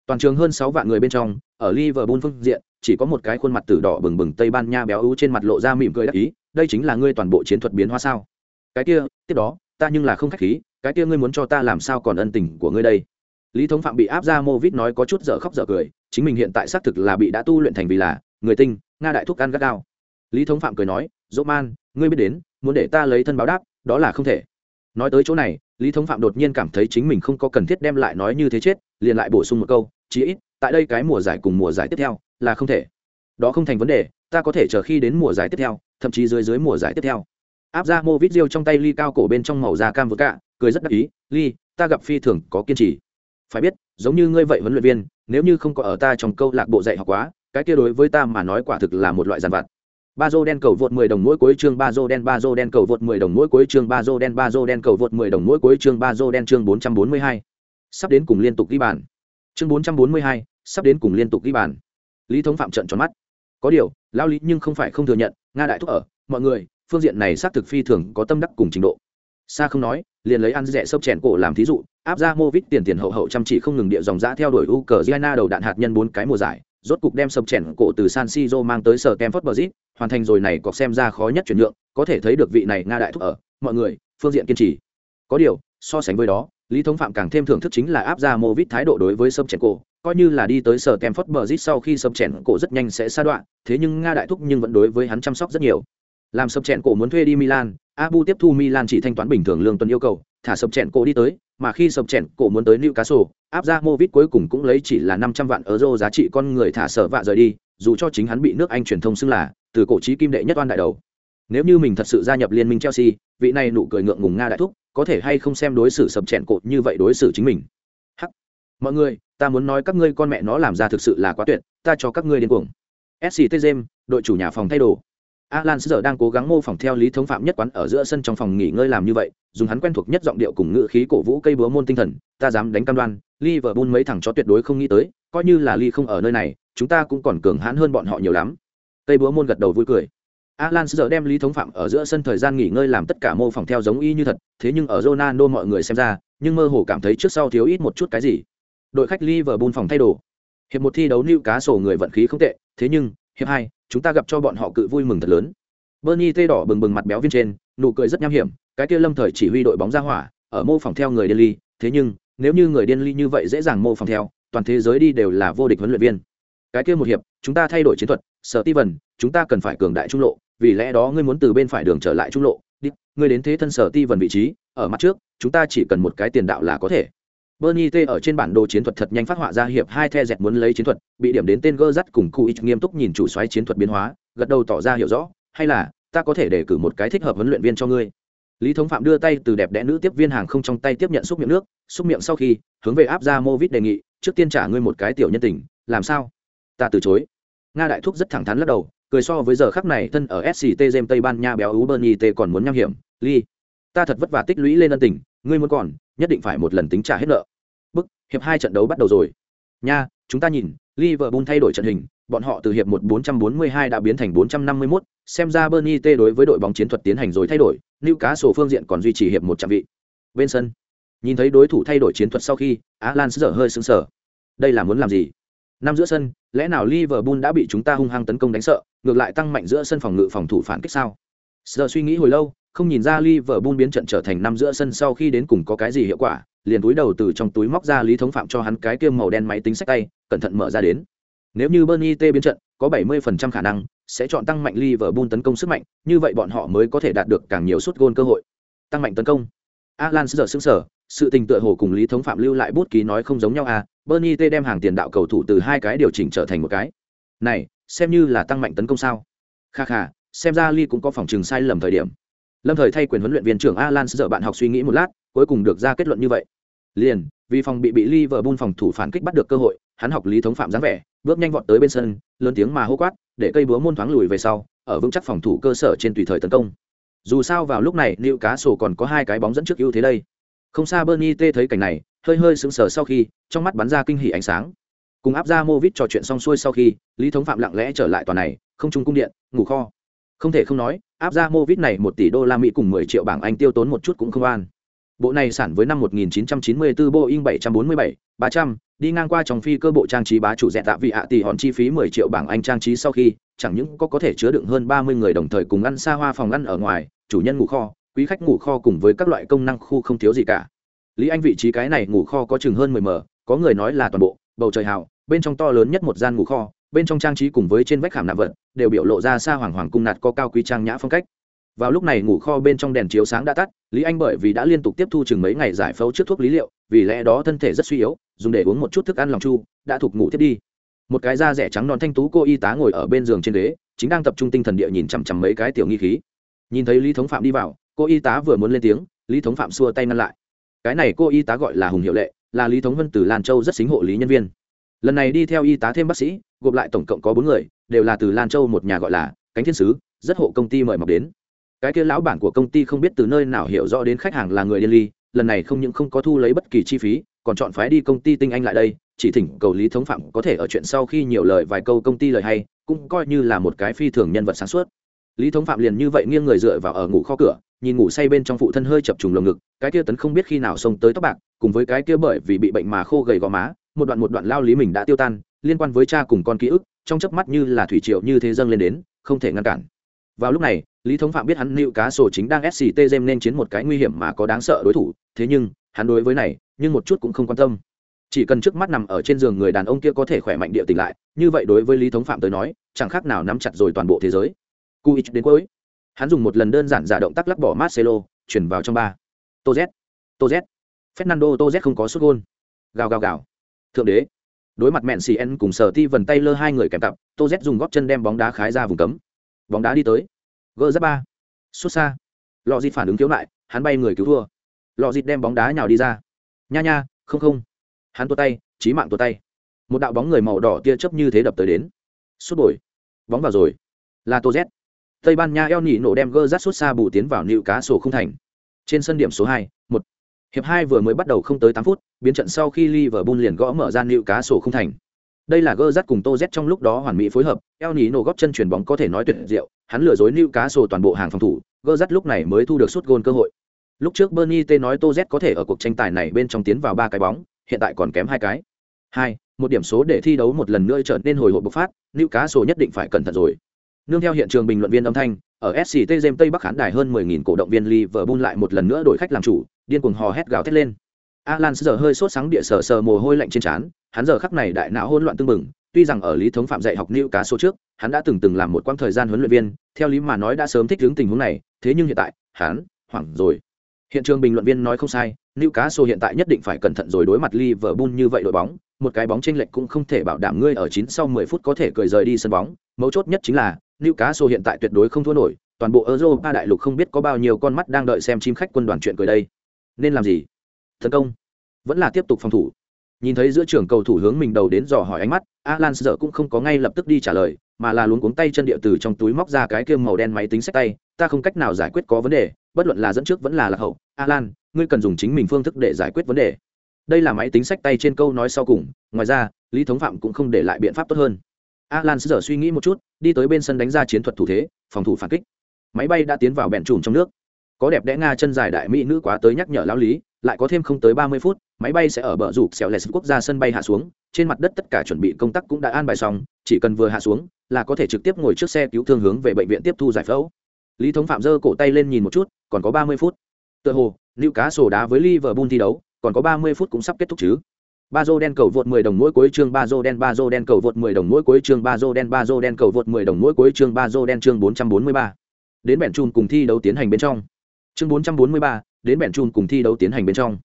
Toàn trường hơn 6 vạn người bên trong, ở Liverpool phương diện, chỉ có một cái khuôn mặt tử đỏ bừng bừng Tây Ban Nha béo ú trên mặt lộ ra mỉm cười đắc ý, đây chính là ngươi toàn bộ chiến thuật biến hóa sao? Cái kia, tiếp đó, ta nhưng là không khách khí, cái kia ngươi muốn cho ta làm sao còn ân tình của ngươi đây? Lý thống phạm bị áp ra mô vít nói có chút dở khóc dở cười chính mình hiện tại xác thực là bị đã tu luyện thành vì là người tinh nga đại thúc ăn gắt gao. Lý thống phạm cười nói dỗ man ngươi biết đến muốn để ta lấy thân báo đáp đó là không thể. Nói tới chỗ này lý thống phạm đột nhiên cảm thấy chính mình không có cần thiết đem lại nói như thế chết liền lại bổ sung một câu chí ít tại đây cái mùa giải cùng mùa giải tiếp theo là không thể. Đó không thành vấn đề ta có thể chờ khi đến mùa giải tiếp theo thậm chí dưới dưới mùa giải tiếp theo. Áp ra mô vít riêu trong tay ly cao cổ bên trong màu da cam vừa cạ, cười rất đắc ý ly ta gặp phi thường có kiên trì phải biết giống như ngươi vậy huấn luyện viên nếu như không có ở ta trong câu lạc bộ dạy học quá cái kia đối với ta mà nói quả thực là một loại giàn vặt. Ba dô đen cầu vượt 10 đồng mỗi cuối chương ba dô đen ba dô đen cầu vượt 10 đồng mỗi cuối chương ba dô đen ba dô đen cầu vượt 10 đồng mỗi cuối chương ba dô đen chương 442. sắp đến cùng liên tục ghi bàn. Chương 442, sắp đến cùng liên tục ghi bàn. Lý thống phạm trận tròn mắt. Có điều lao lý nhưng không phải không thừa nhận nga đại thúc ở mọi người phương diện này xác thực phi thường có tâm đắc cùng trình độ xa không nói, liền lấy ăn rẻ sốc chèn cổ làm thí dụ, áp ra mô vít tiền tiền hậu hậu chăm chỉ không ngừng địa dòng giã theo đuổi u cờ giana đầu đạn hạt nhân bốn cái mùa giải, rốt cục đem sập chèn cổ từ san siro mang tới sở kem phất bờ zit hoàn thành rồi này có xem ra khó nhất chuyển nhượng, có thể thấy được vị này nga đại thúc ở, mọi người, phương diện kiên trì. Có điều, so sánh với đó, lý thống phạm càng thêm thưởng thức chính là áp ra mô vít thái độ đối với sập chèn cổ, coi như là đi tới sở kem phất bờ zit sau khi sập chèn cổ rất nhanh sẽ xa đoạn, thế nhưng nga đại thúc nhưng vẫn đối với hắn chăm sóc rất nhiều làm sập chẹn cổ muốn thuê đi milan abu tiếp thu milan chỉ thanh toán bình thường lương tuần yêu cầu thả sập chẹn cổ đi tới mà khi sập chèn cổ muốn tới Newcastle, áp ra Movit cuối cùng cũng lấy chỉ là 500 vạn euro giá trị con người thả sở vạ rời đi, dù cho chính hắn bị nước Anh truyền thông xưng là từ cổ chí kim đệ nhất oan đại đầu. Nếu như mình thật sự gia nhập liên minh Chelsea, vị này nụ cười ngượng ngùng nga đại thúc, có thể hay không xem đối xử sập chèn cổ như vậy đối xử chính mình. Hắc. Mọi người, ta muốn nói các ngươi con mẹ nó làm ra thực sự là quá tuyệt, ta cho các ngươi điên cuồng. SCT James, đội chủ nhà phòng thay đồ. Alan giờ đang cố gắng mô phỏng theo lý thống phạm nhất quán ở giữa sân trong phòng nghỉ ngơi làm như vậy, dùng hắn quen thuộc nhất giọng điệu cùng ngữ khí cổ vũ cây búa môn tinh thần, ta dám đánh cam đoan, Liverpool mấy thằng chó tuyệt đối không nghĩ tới, coi như là Lee không ở nơi này, chúng ta cũng còn cường hãn hơn bọn họ nhiều lắm. Cây búa môn gật đầu vui cười. Alan giờ đem lý thống phạm ở giữa sân thời gian nghỉ ngơi làm tất cả mô phỏng theo giống y như thật, thế nhưng ở Ronaldo mọi người xem ra, nhưng mơ hồ cảm thấy trước sau thiếu ít một chút cái gì. Đội khách Liverpool phòng thay đồ. Hiệp một thi đấu Newcastle người vận khí không tệ, thế nhưng, hiệp hai chúng ta gặp cho bọn họ cự vui mừng thật lớn. Bernie tê đỏ bừng bừng mặt béo viên trên, nụ cười rất nham hiểm, cái kia lâm thời chỉ huy đội bóng ra hỏa, ở mô phỏng theo người điên ly, thế nhưng, nếu như người điên ly như vậy dễ dàng mô phỏng theo, toàn thế giới đi đều là vô địch huấn luyện viên. Cái kia một hiệp, chúng ta thay đổi chiến thuật sở ti vần chúng ta cần phải cường đại trung lộ, vì lẽ đó ngươi muốn từ bên phải đường trở lại trung lộ. Đi, ngươi đến thế thân sở ti vần vị trí, ở mặt trước, chúng ta chỉ cần một cái tiền đạo là có thể. Bernie T ở trên bản đồ chiến thuật thật nhanh phát họa ra hiệp hai the dẹt muốn lấy chiến thuật, bị điểm đến tên gơ dắt cùng Cụ nghiêm túc nhìn chủ soái chiến thuật biến hóa, gật đầu tỏ ra hiểu rõ, hay là ta có thể đề cử một cái thích hợp huấn luyện viên cho ngươi. Lý Thống Phạm đưa tay từ đẹp đẽ nữ tiếp viên hàng không trong tay tiếp nhận xúc miệng nước, xúc miệng sau khi, hướng về áp ra Movit đề nghị, trước tiên trả ngươi một cái tiểu nhân tình, làm sao? Ta từ chối. Nga đại thúc rất thẳng thắn lắc đầu, cười so với giờ khắc này thân ở SCT Gem Tây Ban Nha béo ú Bernie T còn muốn nham hiểm, Lý ta thật vất vả tích lũy lên ân tình, ngươi muốn còn, nhất định phải một lần tính trả hết nợ bức hiệp hai trận đấu bắt đầu rồi nha chúng ta nhìn liverpool thay đổi trận hình bọn họ từ hiệp một 442 đã biến thành 451, xem ra Bernie T đối với đội bóng chiến thuật tiến hành rồi thay đổi, Newcastle phương diện còn duy trì hiệp một trạm vị. Bên sân, nhìn thấy đối thủ thay đổi chiến thuật sau khi, Alan dở hơi sững sờ. Đây là muốn làm gì? Năm giữa sân, lẽ nào Liverpool đã bị chúng ta hung hăng tấn công đánh sợ, ngược lại tăng mạnh giữa sân phòng ngự phòng thủ phản kích sao? Giờ suy nghĩ hồi lâu, không nhìn ra Liverpool biến trận trở thành năm giữa sân sau khi đến cùng có cái gì hiệu quả, liền túi đầu từ trong túi móc ra lý thống phạm cho hắn cái kia màu đen máy tính sách tay cẩn thận mở ra đến. Nếu như bernie t biến trận có 70% khả năng sẽ chọn tăng mạnh liverpool tấn công sức mạnh như vậy bọn họ mới có thể đạt được càng nhiều suất gôn cơ hội. Tăng mạnh tấn công. Alan giờ sững sở sự tình tựa hồ cùng lý thống phạm lưu lại bút ký nói không giống nhau à bernie t đem hàng tiền đạo cầu thủ từ hai cái điều chỉnh trở thành một cái. Này xem như là tăng mạnh tấn công sao? Kha kha xem ra Lee cũng có phòng trường sai lầm thời điểm lâm thời thay quyền huấn luyện viên trưởng alan sợ bạn học suy nghĩ một lát, cuối cùng được ra kết luận như vậy. Liền, vì phòng bị bị liverpool phòng thủ phản kích bắt được cơ hội, hắn học lý thống phạm dáng vẻ, bước nhanh vọt tới bên sân, lớn tiếng mà hô quát, để cây búa môn thoáng lùi về sau, ở vững chắc phòng thủ cơ sở trên tùy thời tấn công. Dù sao vào lúc này liệu cá sổ còn có hai cái bóng dẫn trước ưu thế đây. Không xa bernie t thấy cảnh này, hơi hơi sững sờ sau khi, trong mắt bắn ra kinh hỉ ánh sáng. Cùng áp ra mô vít trò chuyện xong xuôi sau khi, lý thống phạm lặng lẽ trở lại tòa này, không trung cung điện, ngủ kho không thể không nói áp ra mô vít này một tỷ đô la mỹ cùng mười triệu bảng anh tiêu tốn một chút cũng không an Bộ này sản với năm 1994 Boeing 747, 300, đi ngang qua trong phi cơ bộ trang trí bá chủ rẻ tạ vị ạ tỷ hòn chi phí 10 triệu bảng Anh trang trí sau khi, chẳng những có có thể chứa đựng hơn 30 người đồng thời cùng ăn xa hoa phòng ăn ở ngoài, chủ nhân ngủ kho, quý khách ngủ kho cùng với các loại công năng khu không thiếu gì cả. Lý Anh vị trí cái này ngủ kho có chừng hơn 10 m, có người nói là toàn bộ, bầu trời hào, bên trong to lớn nhất một gian ngủ kho, bên trong trang trí cùng với trên vách khảm nạm vật, đều biểu lộ ra xa hoàng hoàng cung nạt có cao quý trang nhã phong cách. Vào lúc này ngủ kho bên trong đèn chiếu sáng đã tắt lý anh bởi vì đã liên tục tiếp thu chừng mấy ngày giải phẫu trước thuốc lý liệu vì lẽ đó thân thể rất suy yếu dùng để uống một chút thức ăn lòng chu đã thuộc ngủ tiếp đi. Một cái da rẻ trắng non thanh tú cô y tá ngồi ở bên giường trên ghế chính đang tập trung tinh thần địa nhìn chằm chằm mấy cái tiểu nghi khí. Nhìn thấy lý thống phạm đi vào cô y tá vừa muốn lên tiếng lý thống phạm xua tay ngăn lại. Cái này cô y tá gọi là hùng hiệu lệ là lý thống vân từ lan châu rất xính hộ lý nhân viên lần này đi theo y tá thêm bác sĩ, gộp lại tổng cộng có bốn người, đều là từ lan châu một nhà gọi là cánh thiên sứ, rất hộ công ty mời mọc đến. Cái kia lão bản của công ty không biết từ nơi nào hiểu rõ đến khách hàng là người điên ly, lần này không những không có thu lấy bất kỳ chi phí, còn chọn phái đi công ty tinh anh lại đây, chỉ thỉnh cầu lý thống phạm có thể ở chuyện sau khi nhiều lời vài câu công ty lời hay, cũng coi như là một cái phi thường nhân vật sáng suốt. Lý thống phạm liền như vậy nghiêng người dựa vào ở ngủ kho cửa, nhìn ngủ say bên trong phụ thân hơi chập trùng lồng ngực, cái kia tấn không biết khi nào xông tới tóc bạc, cùng với cái kia bởi vì bị bệnh mà khô gầy gò má một đoạn một đoạn lao lý mình đã tiêu tan, liên quan với cha cùng con ký ức, trong chớp mắt như là thủy triệu như thế dâng lên đến, không thể ngăn cản. Vào lúc này, lý thống phạm biết hắn nịu cá sổ chính đang sct gem nên chiến một cái nguy hiểm mà có đáng sợ đối thủ, thế nhưng, hắn đối với này, nhưng một chút cũng không quan tâm. Chỉ cần trước mắt nằm ở trên giường người đàn ông kia có thể khỏe mạnh địa tỉnh lại, như vậy đối với lý thống phạm tới nói, chẳng khác nào nắm chặt rồi toàn bộ thế giới. Cu đến cuối. Hắn dùng một lần đơn giản giả động tác lắc bỏ marcelo, chuyển vào trong ba. Tô z. Tô z. Fernando tô z không có xuất gôn. Gào gào gào thượng đế. Đối mặt mẹn cn cùng sở ti vần tay lơ hai người kèm cặp, tô z dùng góp chân đem bóng đá khái ra vùng cấm. Bóng đá đi tới. Gỡ giáp ba. Xuất xa. Lò dịt phản ứng thiếu lại hắn bay người cứu thua. Lò dịt đem bóng đá nhào đi ra. Nha nha, không không. Hắn tua tay trí mạng tua tay. Một đạo bóng người màu đỏ tia chớp như thế đập tới đến. Suốt bồi. Bóng vào rồi. Là tô z. Tây ban nha eo nỉ nổ đem gơ rát suốt xa bù tiến vào nịu cá sổ không thành. Trên sân điểm số hai hiệp hai vừa mới bắt đầu không tới tám phút, biến trận sau khi liverpool liền gõ mở ra nịu cá sổ không thành. Đây là Gerrard cùng tô trong lúc đó hoàn mỹ phối hợp, El Nino góp chân chuyển bóng có thể nói tuyệt diệu, hắn lừa dối lưu cá sổ toàn bộ hàng phòng thủ, Gerrard lúc này mới thu được suốt gôn cơ hội. Lúc trước bernie t nói tô có thể ở cuộc tranh tài này bên trong tiến vào ba cái bóng, hiện tại còn kém hai cái. Hai, một điểm số để thi đấu một lần nữa trở nên hồi hộp bộc phát lưu cá sổ nhất định phải cẩn thận rồi. Nương theo hiện trường bình luận viên âm thanh, ở sct jem tây bắc khán đài hơn 10.000 cổ động viên liverpool lại một lần nữa đổi khách làm chủ điên cuồng hò hét gào thét lên. Alan giờ hơi sốt sáng địa sờ sờ mồ hôi lạnh trên trán, hắn giờ khắc này đại não hỗn loạn tương mừng tuy rằng ở lý thống phạm dạy học nữ cá số trước, hắn đã từng từng làm một quãng thời gian huấn luyện viên, theo lý mà nói đã sớm thích ứng tình huống này, thế nhưng hiện tại, hắn hoảng rồi. Hiện trường bình luận viên nói không sai liệu cá số hiện tại nhất định phải cẩn thận rồi đối mặt Liverpool như vậy đội bóng, một cái bóng chênh lệch cũng không thể bảo đảm ngươi ở 9 sau 10 phút có thể cười rời đi sân bóng, mấu chốt nhất chính là Newcastle hiện tại tuyệt đối không thua nổi, toàn bộ Europa đại lục không biết có bao nhiêu con mắt đang đợi xem chim khách quân đoàn chuyện cười đây nên làm gì? Tấn công. Vẫn là tiếp tục phòng thủ. Nhìn thấy giữa trường cầu thủ hướng mình đầu đến dò hỏi ánh mắt, alan sợ cũng không có ngay lập tức đi trả lời, mà là luống cuống tay chân địa từ trong túi móc ra cái kia màu đen máy tính sách tay, ta không cách nào giải quyết có vấn đề, bất luận là dẫn trước vẫn là lạc hậu. Alan, ngươi cần dùng chính mình phương thức để giải quyết vấn đề. Đây là máy tính sách tay trên câu nói sau cùng, ngoài ra, lý thống phạm cũng không để lại biện pháp tốt hơn. Alan giờ suy nghĩ một chút, đi tới bên sân đánh ra chiến thuật thủ thế, phòng thủ phản kích. Máy bay đã tiến vào bẹn trùm trong nước có đẹp đẽ nga chân dài đại mỹ nữ quá tới nhắc nhở lão lý, lại có thêm không tới ba mươi phút, máy bay sẽ ở bờ rụp xẻo lẹt quốc gia sân bay hạ xuống, trên mặt đất tất cả chuẩn bị công tác cũng đã an bài xong, chỉ cần vừa hạ xuống là có thể trực tiếp ngồi trước xe cứu thương hướng về bệnh viện tiếp thu giải phẫu. Lý thống phạm giơ cổ tay lên nhìn một chút, còn có ba mươi phút. Tựa hồ lưu cá sổ đá với liverpool thi đấu, còn có ba mươi phút cũng sắp kết thúc chứ. Ba dô đen cầu vượt 10 đồng mỗi cuối chương, ba dô đen, ba dô đen cầu vượt 10 đồng mỗi cuối chương, ba dô đen, ba dô đen cầu vượt 10 đồng mỗi cuối chương, ba dô đen chương 443. đến bẻn chùm cùng thi đấu tiến hành bên trong chương 443, đến bẻn chun cùng thi đấu tiến hành bên trong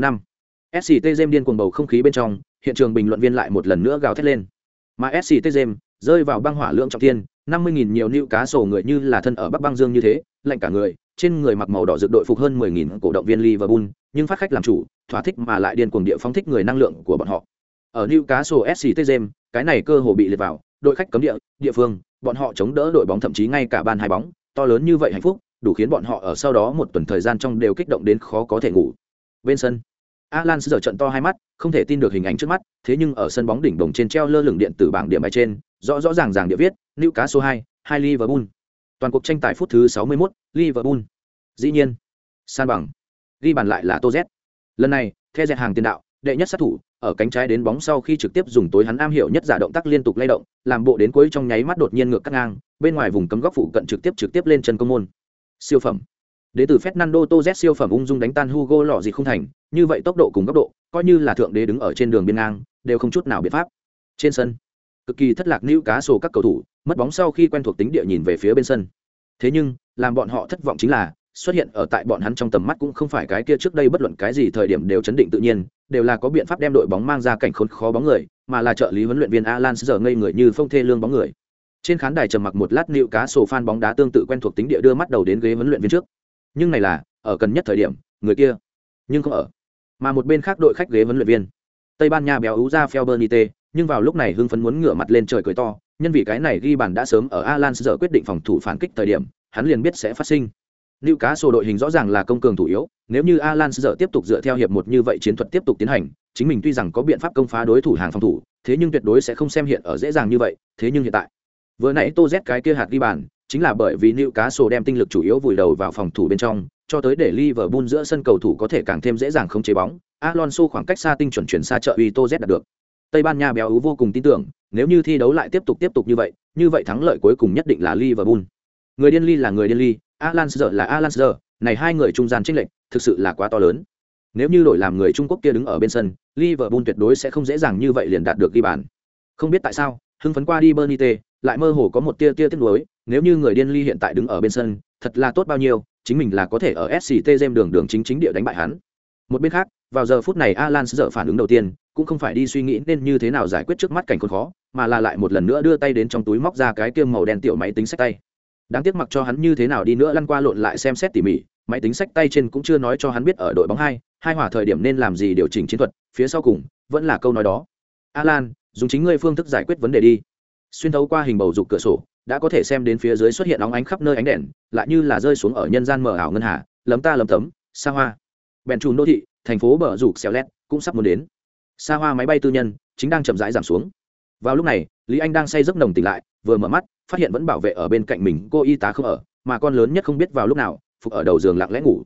năm sct jem điên cuồng bầu không khí bên trong hiện trường bình luận viên lại một lần nữa gào thét lên mà sct jem rơi vào băng hỏa lượng trọng thiên năm mươi nghìn nhiều nữ cá sổ người như là thân ở bắc băng dương như thế lạnh cả người trên người mặc màu đỏ rực đội phục hơn mười nghìn cổ động viên liverpool nhưng phát khách làm chủ thỏa thích mà lại điên cuồng địa phóng thích người năng lượng của bọn họ ở Newcastle SC Tottenham, cái này cơ hồ bị liệt vào, đội khách cấm địa, địa phương, bọn họ chống đỡ đội bóng thậm chí ngay cả ban hai bóng, to lớn như vậy hạnh phúc, đủ khiến bọn họ ở sau đó một tuần thời gian trong đều kích động đến khó có thể ngủ. Bên sân, Alan giờ trận to hai mắt, không thể tin được hình ảnh trước mắt, thế nhưng ở sân bóng đỉnh đồng trên treo lơ lửng điện tử bảng điểm bài trên, rõ rõ ràng ràng địa viết, Newcastle 2, 2 Liverpool. Toàn cuộc tranh tài phút thứ 61, Liverpool. Dĩ nhiên, san bằng. Ghi bàn lại là Tô Z. Lần này, theo dẹt hàng tiền đạo, đệ nhất sát thủ, ở cánh trái đến bóng sau khi trực tiếp dùng tối hắn am hiểu nhất giả động tác liên tục lay động, làm bộ đến cuối trong nháy mắt đột nhiên ngược cắt ngang, bên ngoài vùng cấm góc phụ cận trực tiếp trực tiếp lên chân công môn. Siêu phẩm. Đế tử Fernando Torres siêu phẩm ung dung đánh tan Hugo lọ gì không thành, như vậy tốc độ cùng góc độ, coi như là thượng đế đứng ở trên đường biên ngang, đều không chút nào biện pháp. Trên sân, cực kỳ thất lạc nữ cá sổ các cầu thủ, mất bóng sau khi quen thuộc tính địa nhìn về phía bên sân. Thế nhưng, làm bọn họ thất vọng chính là, xuất hiện ở tại bọn hắn trong tầm mắt cũng không phải cái kia trước đây bất luận cái gì thời điểm đều chấn định tự nhiên, đều là có biện pháp đem đội bóng mang ra cảnh khốn khó bóng người, mà là trợ lý huấn luyện viên Alan giờ ngây người như phong thê lương bóng người. Trên khán đài trầm mặc một lát nịu cá sổ fan bóng đá tương tự quen thuộc tính địa đưa mắt đầu đến ghế huấn luyện viên trước. Nhưng này là ở cần nhất thời điểm, người kia, nhưng không ở. Mà một bên khác đội khách ghế huấn luyện viên, Tây Ban Nha béo ú ra Felbernite, nhưng vào lúc này hưng phấn muốn ngửa mặt lên trời cười to, nhân vì cái này ghi bàn đã sớm ở Alan giờ quyết định phòng thủ phản kích thời điểm, hắn liền biết sẽ phát sinh. Lưu cá sổ đội hình rõ ràng là công cường thủ yếu, nếu như Alan giờ tiếp tục dựa theo hiệp một như vậy chiến thuật tiếp tục tiến hành, chính mình tuy rằng có biện pháp công phá đối thủ hàng phòng thủ, thế nhưng tuyệt đối sẽ không xem hiện ở dễ dàng như vậy, thế nhưng hiện tại, vừa nãy Tô Z cái kia hạt ghi bàn, chính là bởi vì Newcastle cá đem tinh lực chủ yếu vùi đầu vào phòng thủ bên trong, cho tới để Liverpool giữa sân cầu thủ có thể càng thêm dễ dàng không chế bóng, Alonso khoảng cách xa tinh chuẩn chuyển xa trợ uy Z đạt được. Tây Ban Nha béo ú vô cùng tin tưởng, nếu như thi đấu lại tiếp tục tiếp tục như vậy, như vậy thắng lợi cuối cùng nhất định là Liverpool. Người điên ly là người điên ly, Alan giờ là Alan giờ, này hai người trung gian chênh lệch thực sự là quá to lớn. Nếu như đổi làm người Trung Quốc kia đứng ở bên sân, Liverpool tuyệt đối sẽ không dễ dàng như vậy liền đạt được ghi bàn. Không biết tại sao, hưng phấn qua đi Bernite, lại mơ hồ có một tia tia tiếc nuối, nếu như người điên ly hiện tại đứng ở bên sân, thật là tốt bao nhiêu, chính mình là có thể ở SCT Gem đường đường chính chính địa đánh bại hắn. Một bên khác, vào giờ phút này Alan sợ phản ứng đầu tiên, cũng không phải đi suy nghĩ nên như thế nào giải quyết trước mắt cảnh khốn khó, mà là lại một lần nữa đưa tay đến trong túi móc ra cái kiêm màu đen tiểu máy tính sách tay. Đáng tiếc mặc cho hắn như thế nào đi nữa lăn qua lộn lại xem xét tỉ mỉ máy tính sách tay trên cũng chưa nói cho hắn biết ở đội bóng hai hai hỏa thời điểm nên làm gì điều chỉnh chiến thuật phía sau cùng vẫn là câu nói đó. Alan dùng chính ngươi phương thức giải quyết vấn đề đi. Xuyên thấu qua hình bầu dục cửa sổ đã có thể xem đến phía dưới xuất hiện óng ánh khắp nơi ánh đèn, lại như là rơi xuống ở nhân gian mở ảo ngân hà, lấm ta lấm tấm, xa hoa. Bèn trùn đô thị, thành phố bờ rụt xèo lét, cũng sắp muốn đến. Xa hoa máy bay tư nhân, chính đang chậm rãi giảm xuống. Vào lúc này, lý anh đang say giấc nồng tỉnh lại, vừa mở mắt, phát hiện vẫn bảo vệ ở bên cạnh mình cô y tá không ở, mà con lớn nhất không biết vào lúc nào, phục ở đầu giường lặng lẽ ngủ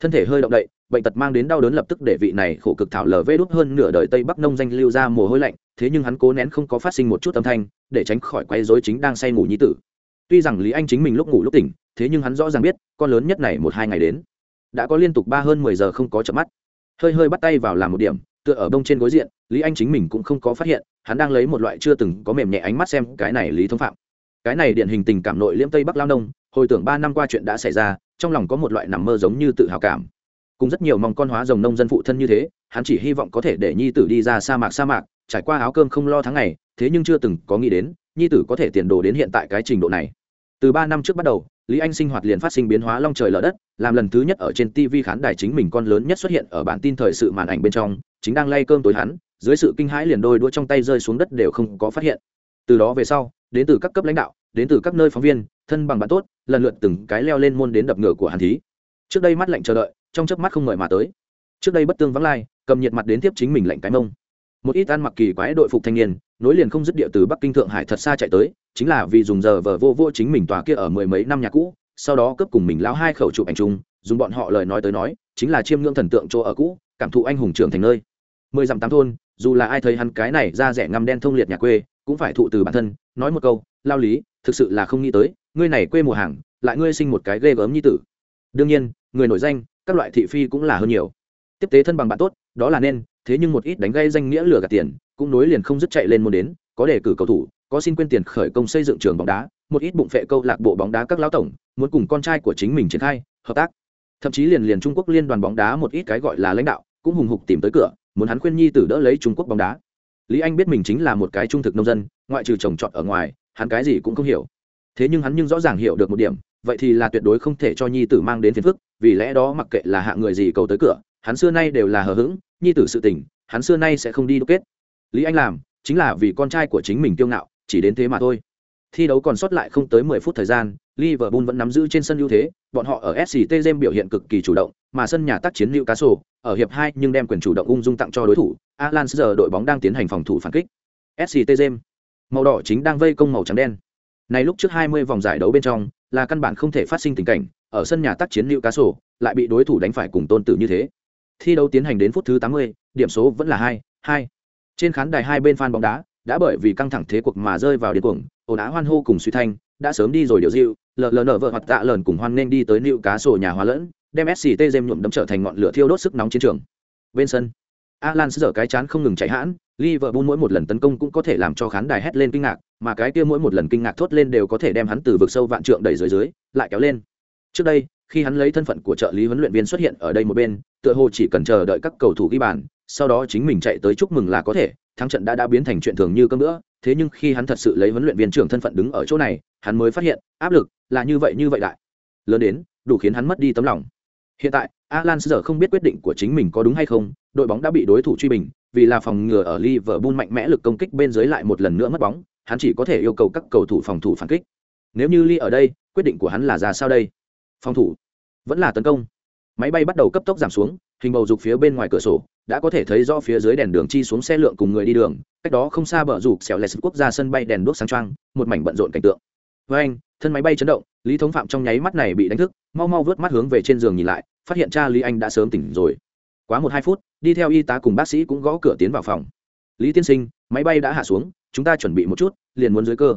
thân thể hơi động đậy, bệnh tật mang đến đau đớn lập tức để vị này khổ cực thảo lờ vê đốt hơn nửa đời tây bắc nông danh lưu ra mồ hôi lạnh, thế nhưng hắn cố nén không có phát sinh một chút âm thanh, để tránh khỏi quay dối chính đang say ngủ nhi tử. Tuy rằng lý anh chính mình lúc ngủ lúc tỉnh, thế nhưng hắn rõ ràng biết, con lớn nhất này một hai ngày đến, đã có liên tục ba hơn mười giờ không có chợp mắt. Hơi hơi bắt tay vào làm một điểm, tựa ở bông trên gối diện, lý anh chính mình cũng không có phát hiện, hắn đang lấy một loại chưa từng có mềm nhẹ ánh mắt xem cái này lý thống phạm. Cái này điển hình tình cảm nội liễm tây bắc lao nông, hồi tưởng ba năm qua chuyện đã xảy ra trong lòng có một loại nằm mơ giống như tự hào cảm. Cùng rất nhiều mong con hóa rồng nông dân phụ thân như thế, hắn chỉ hy vọng có thể để nhi tử đi ra sa mạc sa mạc, trải qua áo cơm không lo tháng ngày, thế nhưng chưa từng có nghĩ đến, nhi tử có thể tiền đồ đến hiện tại cái trình độ này. Từ ba năm trước bắt đầu, lý anh sinh hoạt liền phát sinh biến hóa long trời lở đất, làm lần thứ nhất ở trên tv khán đài chính mình con lớn nhất xuất hiện ở bản tin thời sự màn ảnh bên trong, chính đang lay cơm tối hắn, dưới sự kinh hãi liền đôi đũa trong tay rơi xuống đất đều không có phát hiện. Từ đó về sau, đến từ các cấp lãnh đạo, đến từ các nơi phóng viên, thân bằng bạn tốt lần lượt từng cái leo lên môn đến đập ngựa của hàn thí. Trước đây mắt lạnh chờ đợi, trong chớp mắt không ngợi mà tới. Trước đây bất tương vắng lai, cầm nhiệt mặt đến tiếp chính mình lạnh cái mông. Một ít ăn mặc kỳ quái đội phục thanh niên, nối liền không dứt địa từ bắc kinh thượng hải thật xa chạy tới, chính là vì dùng giờ vờ vô vô chính mình tòa kia ở mười mấy năm nhà cũ, sau đó cướp cùng mình lão hai khẩu chụp ảnh chung, dùng bọn họ lời nói tới nói, chính là chiêm ngưỡng thần tượng chỗ ở cũ, cảm thụ anh hùng trưởng thành nơi. Mười dặm tám thôn, dù là ai thấy hắn cái này ra rẻ ngăm đen thông liệt nhà quê, cũng phải thụ từ bản thân, nói một câu, lao lý thực sự là không nghĩ tới, ngươi này quê mùa hàng, lại ngươi sinh một cái ghê gớm như tử. Đương nhiên, người nổi danh, các loại thị phi cũng là hơn nhiều. Tiếp tế thân bằng bạn tốt, đó là nên, thế nhưng một ít đánh gây danh nghĩa lừa gạt tiền, cũng nối liền không dứt chạy lên muốn đến, có đề cử cầu thủ, có xin quên tiền khởi công xây dựng trường bóng đá, một ít bụng phệ câu lạc bộ bóng đá các lão tổng, muốn cùng con trai của chính mình triển khai, hợp tác. Thậm chí liền liền trung quốc liên đoàn bóng đá một ít cái gọi là lãnh đạo, cũng hùng hục tìm tới cửa, muốn hắn khuyên nhi tử đỡ lấy trung quốc bóng đá. Lý anh biết mình chính là một cái trung thực nông dân, ngoại trừ trồng trọt ở ngoài hắn cái gì cũng không hiểu. Thế nhưng hắn nhưng rõ ràng hiểu được một điểm, vậy thì là tuyệt đối không thể cho nhi tử mang đến phiền phức, vì lẽ đó mặc kệ là hạ người gì cầu tới cửa, hắn xưa nay đều là hờ hững, nhi tử sự tình, hắn xưa nay sẽ không đi đúc kết. Lý anh làm, chính là vì con trai của chính mình kiêu ngạo, chỉ đến thế mà thôi. Thi đấu còn sót lại không tới 10 phút thời gian, liverpool vẫn nắm giữ trên sân ưu thế, bọn họ ở sct game biểu hiện cực kỳ chủ động, mà sân nhà tác chiến newcastle, ở hiệp 2 nhưng đem quyền chủ động ung dung tặng cho đối thủ, alan giờ đội bóng đang tiến hành phòng thủ phản kích. Sct game màu đỏ chính đang vây công màu trắng đen. Này lúc trước 20 vòng giải đấu bên trong là căn bản không thể phát sinh tình cảnh ở sân nhà tác chiến newcastle lại bị đối thủ đánh phải cùng tôn tử như thế. Thi đấu tiến hành đến phút thứ 80, điểm số vẫn là 2, 2. trên khán đài hai bên fan bóng đá đã bởi vì căng thẳng thế cuộc mà rơi vào điên cuồng ồn ào hoan hô cùng suy thanh đã sớm đi rồi điều dịu nở vợ hoặc tạ lờn cùng hoan nên đi tới liệu cá sổ nhà hóa lẫn đem sct dêm nhuộm đấm trở thành ngọn lửa thiêu đốt sức nóng chiến trường. Bên sân alan sờ cái chán không ngừng chạy hãn liverpool mỗi một lần tấn công cũng có thể làm cho khán đài hét lên kinh ngạc, mà cái kia mỗi một lần kinh ngạc thốt lên đều có thể đem hắn từ vực sâu vạn trượng đẩy dưới dưới, lại kéo lên. Trước đây, khi hắn lấy thân phận của trợ lý huấn luyện viên xuất hiện ở đây một bên, tựa hồ chỉ cần chờ đợi các cầu thủ ghi bàn, sau đó chính mình chạy tới chúc mừng là có thể, thắng trận đã đã biến thành chuyện thường như cơm nữa thế nhưng khi hắn thật sự lấy huấn luyện viên trưởng thân phận đứng ở chỗ này, hắn mới phát hiện, áp lực là như vậy như vậy đại. Lớn đến, đủ khiến hắn mất đi tấm lòng. Hiện tại alan giờ không biết quyết định của chính mình có đúng hay không, đội bóng đã bị đối thủ truy bình, vì là phòng ngừa ở liverpool mạnh mẽ lực công kích bên dưới lại một lần nữa mất bóng, hắn chỉ có thể yêu cầu các cầu thủ phòng thủ phản kích. Nếu như lee ở đây, quyết định của hắn là ra sao đây? Phòng thủ. Vẫn là tấn công. Máy bay bắt đầu cấp tốc giảm xuống, hình bầu dục phía bên ngoài cửa sổ, đã có thể thấy rõ phía dưới đèn đường chi xuống xe lượng cùng người đi đường, cách đó không xa bờ rụt xẻo lẹt quốc gia sân bay đèn đuốc sáng trăng một mảnh bận rộn cảnh tượng với anh, thân máy bay chấn động, lý thống phạm trong nháy mắt này bị đánh thức, mau mau vớt mắt hướng về trên giường nhìn lại, phát hiện cha lý anh đã sớm tỉnh rồi. Quá một hai phút, đi theo y tá cùng bác sĩ cũng gõ cửa tiến vào phòng. Lý tiên sinh, máy bay đã hạ xuống, chúng ta chuẩn bị một chút, liền muốn dưới cơ.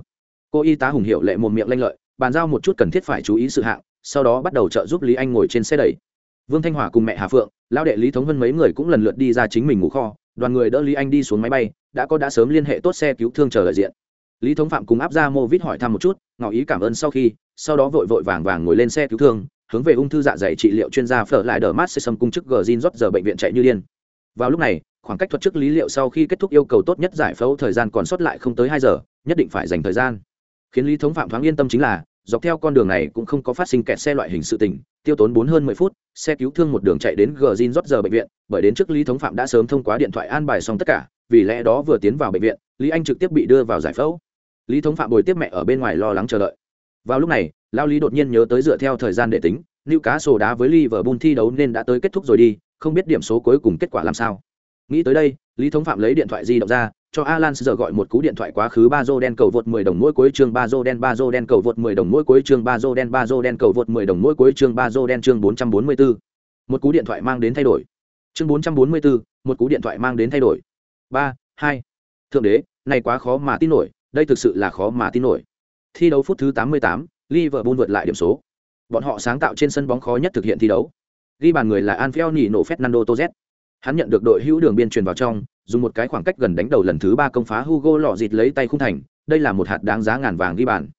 Cô y tá hùng hiệu lệ một miệng lanh lợi, bàn giao một chút cần thiết phải chú ý sự hạng, sau đó bắt đầu trợ giúp lý anh ngồi trên xe đẩy. Vương thanh hòa cùng mẹ hà phượng lao đệ lý thống vân mấy người cũng lần lượt đi ra chính mình ngủ kho, đoàn người đỡ lý anh đi xuống máy bay, đã có đã sớm liên hệ tốt xe cứu thương chờ đại diện lý thống phạm cùng áp ra mô vít hỏi thăm một chút, ngỏ ý cảm ơn sau khi, sau đó vội vội vàng vàng ngồi lên xe cứu thương, hướng về ung thư dạ dày trị liệu chuyên gia phở lại đờ mát sẽ xâm cung chức gờ zin rót giờ bệnh viện chạy như điên. Vào lúc này, khoảng cách thuật chức lý liệu sau khi kết thúc yêu cầu tốt nhất giải phẫu thời gian còn sót lại không tới hai giờ, nhất định phải dành thời gian. Khiến lý thống phạm thoáng yên tâm chính là, dọc theo con đường này cũng không có phát sinh kẹt xe loại hình sự tình, tiêu tốn bốn hơn mười phút, xe cứu thương một đường chạy đến gờ zin rót giờ bệnh viện, bởi đến trước lý thống phạm đã sớm thông qua điện thoại an bài xong tất cả, vì lẽ đó vừa tiến vào bệnh viện, lý anh trực tiếp bị đưa vào giải phẫu lý thống phạm bồi tiếp mẹ ở bên ngoài lo lắng chờ đợi vào lúc này lao lý đột nhiên nhớ tới dựa theo thời gian để tính nữ cá sổ đá với liverpool thi đấu nên đã tới kết thúc rồi đi không biết điểm số cuối cùng kết quả làm sao nghĩ tới đây lý thống phạm lấy điện thoại di động ra cho Alan giờ gọi một cú điện thoại quá khứ ba đen cầu vượt 10 đồng mỗi cuối chương ba đen ba đen cầu vượt 10 đồng mỗi cuối chương ba đen ba đen cầu vượt 10 đồng mỗi cuối chương ba đen chương 444. Một cú điện thoại mang đến thay đổi. Chương 444, một cú điện thoại mang đến thay đổi. 3, 2. Thượng đế, này quá khó mà tin nổi, đây thực sự là khó mà tin nổi. Thi đấu phút thứ 88, Liverpool vượt lại điểm số. Bọn họ sáng tạo trên sân bóng khó nhất thực hiện thi đấu. Ghi bàn người là Anfield Nino Fernando Torres. hắn nhận được đội hữu đường biên truyền vào trong dùng một cái khoảng cách gần đánh đầu lần thứ ba công phá hugo lọ dịt lấy tay khung thành đây là một hạt đáng giá ngàn vàng ghi bàn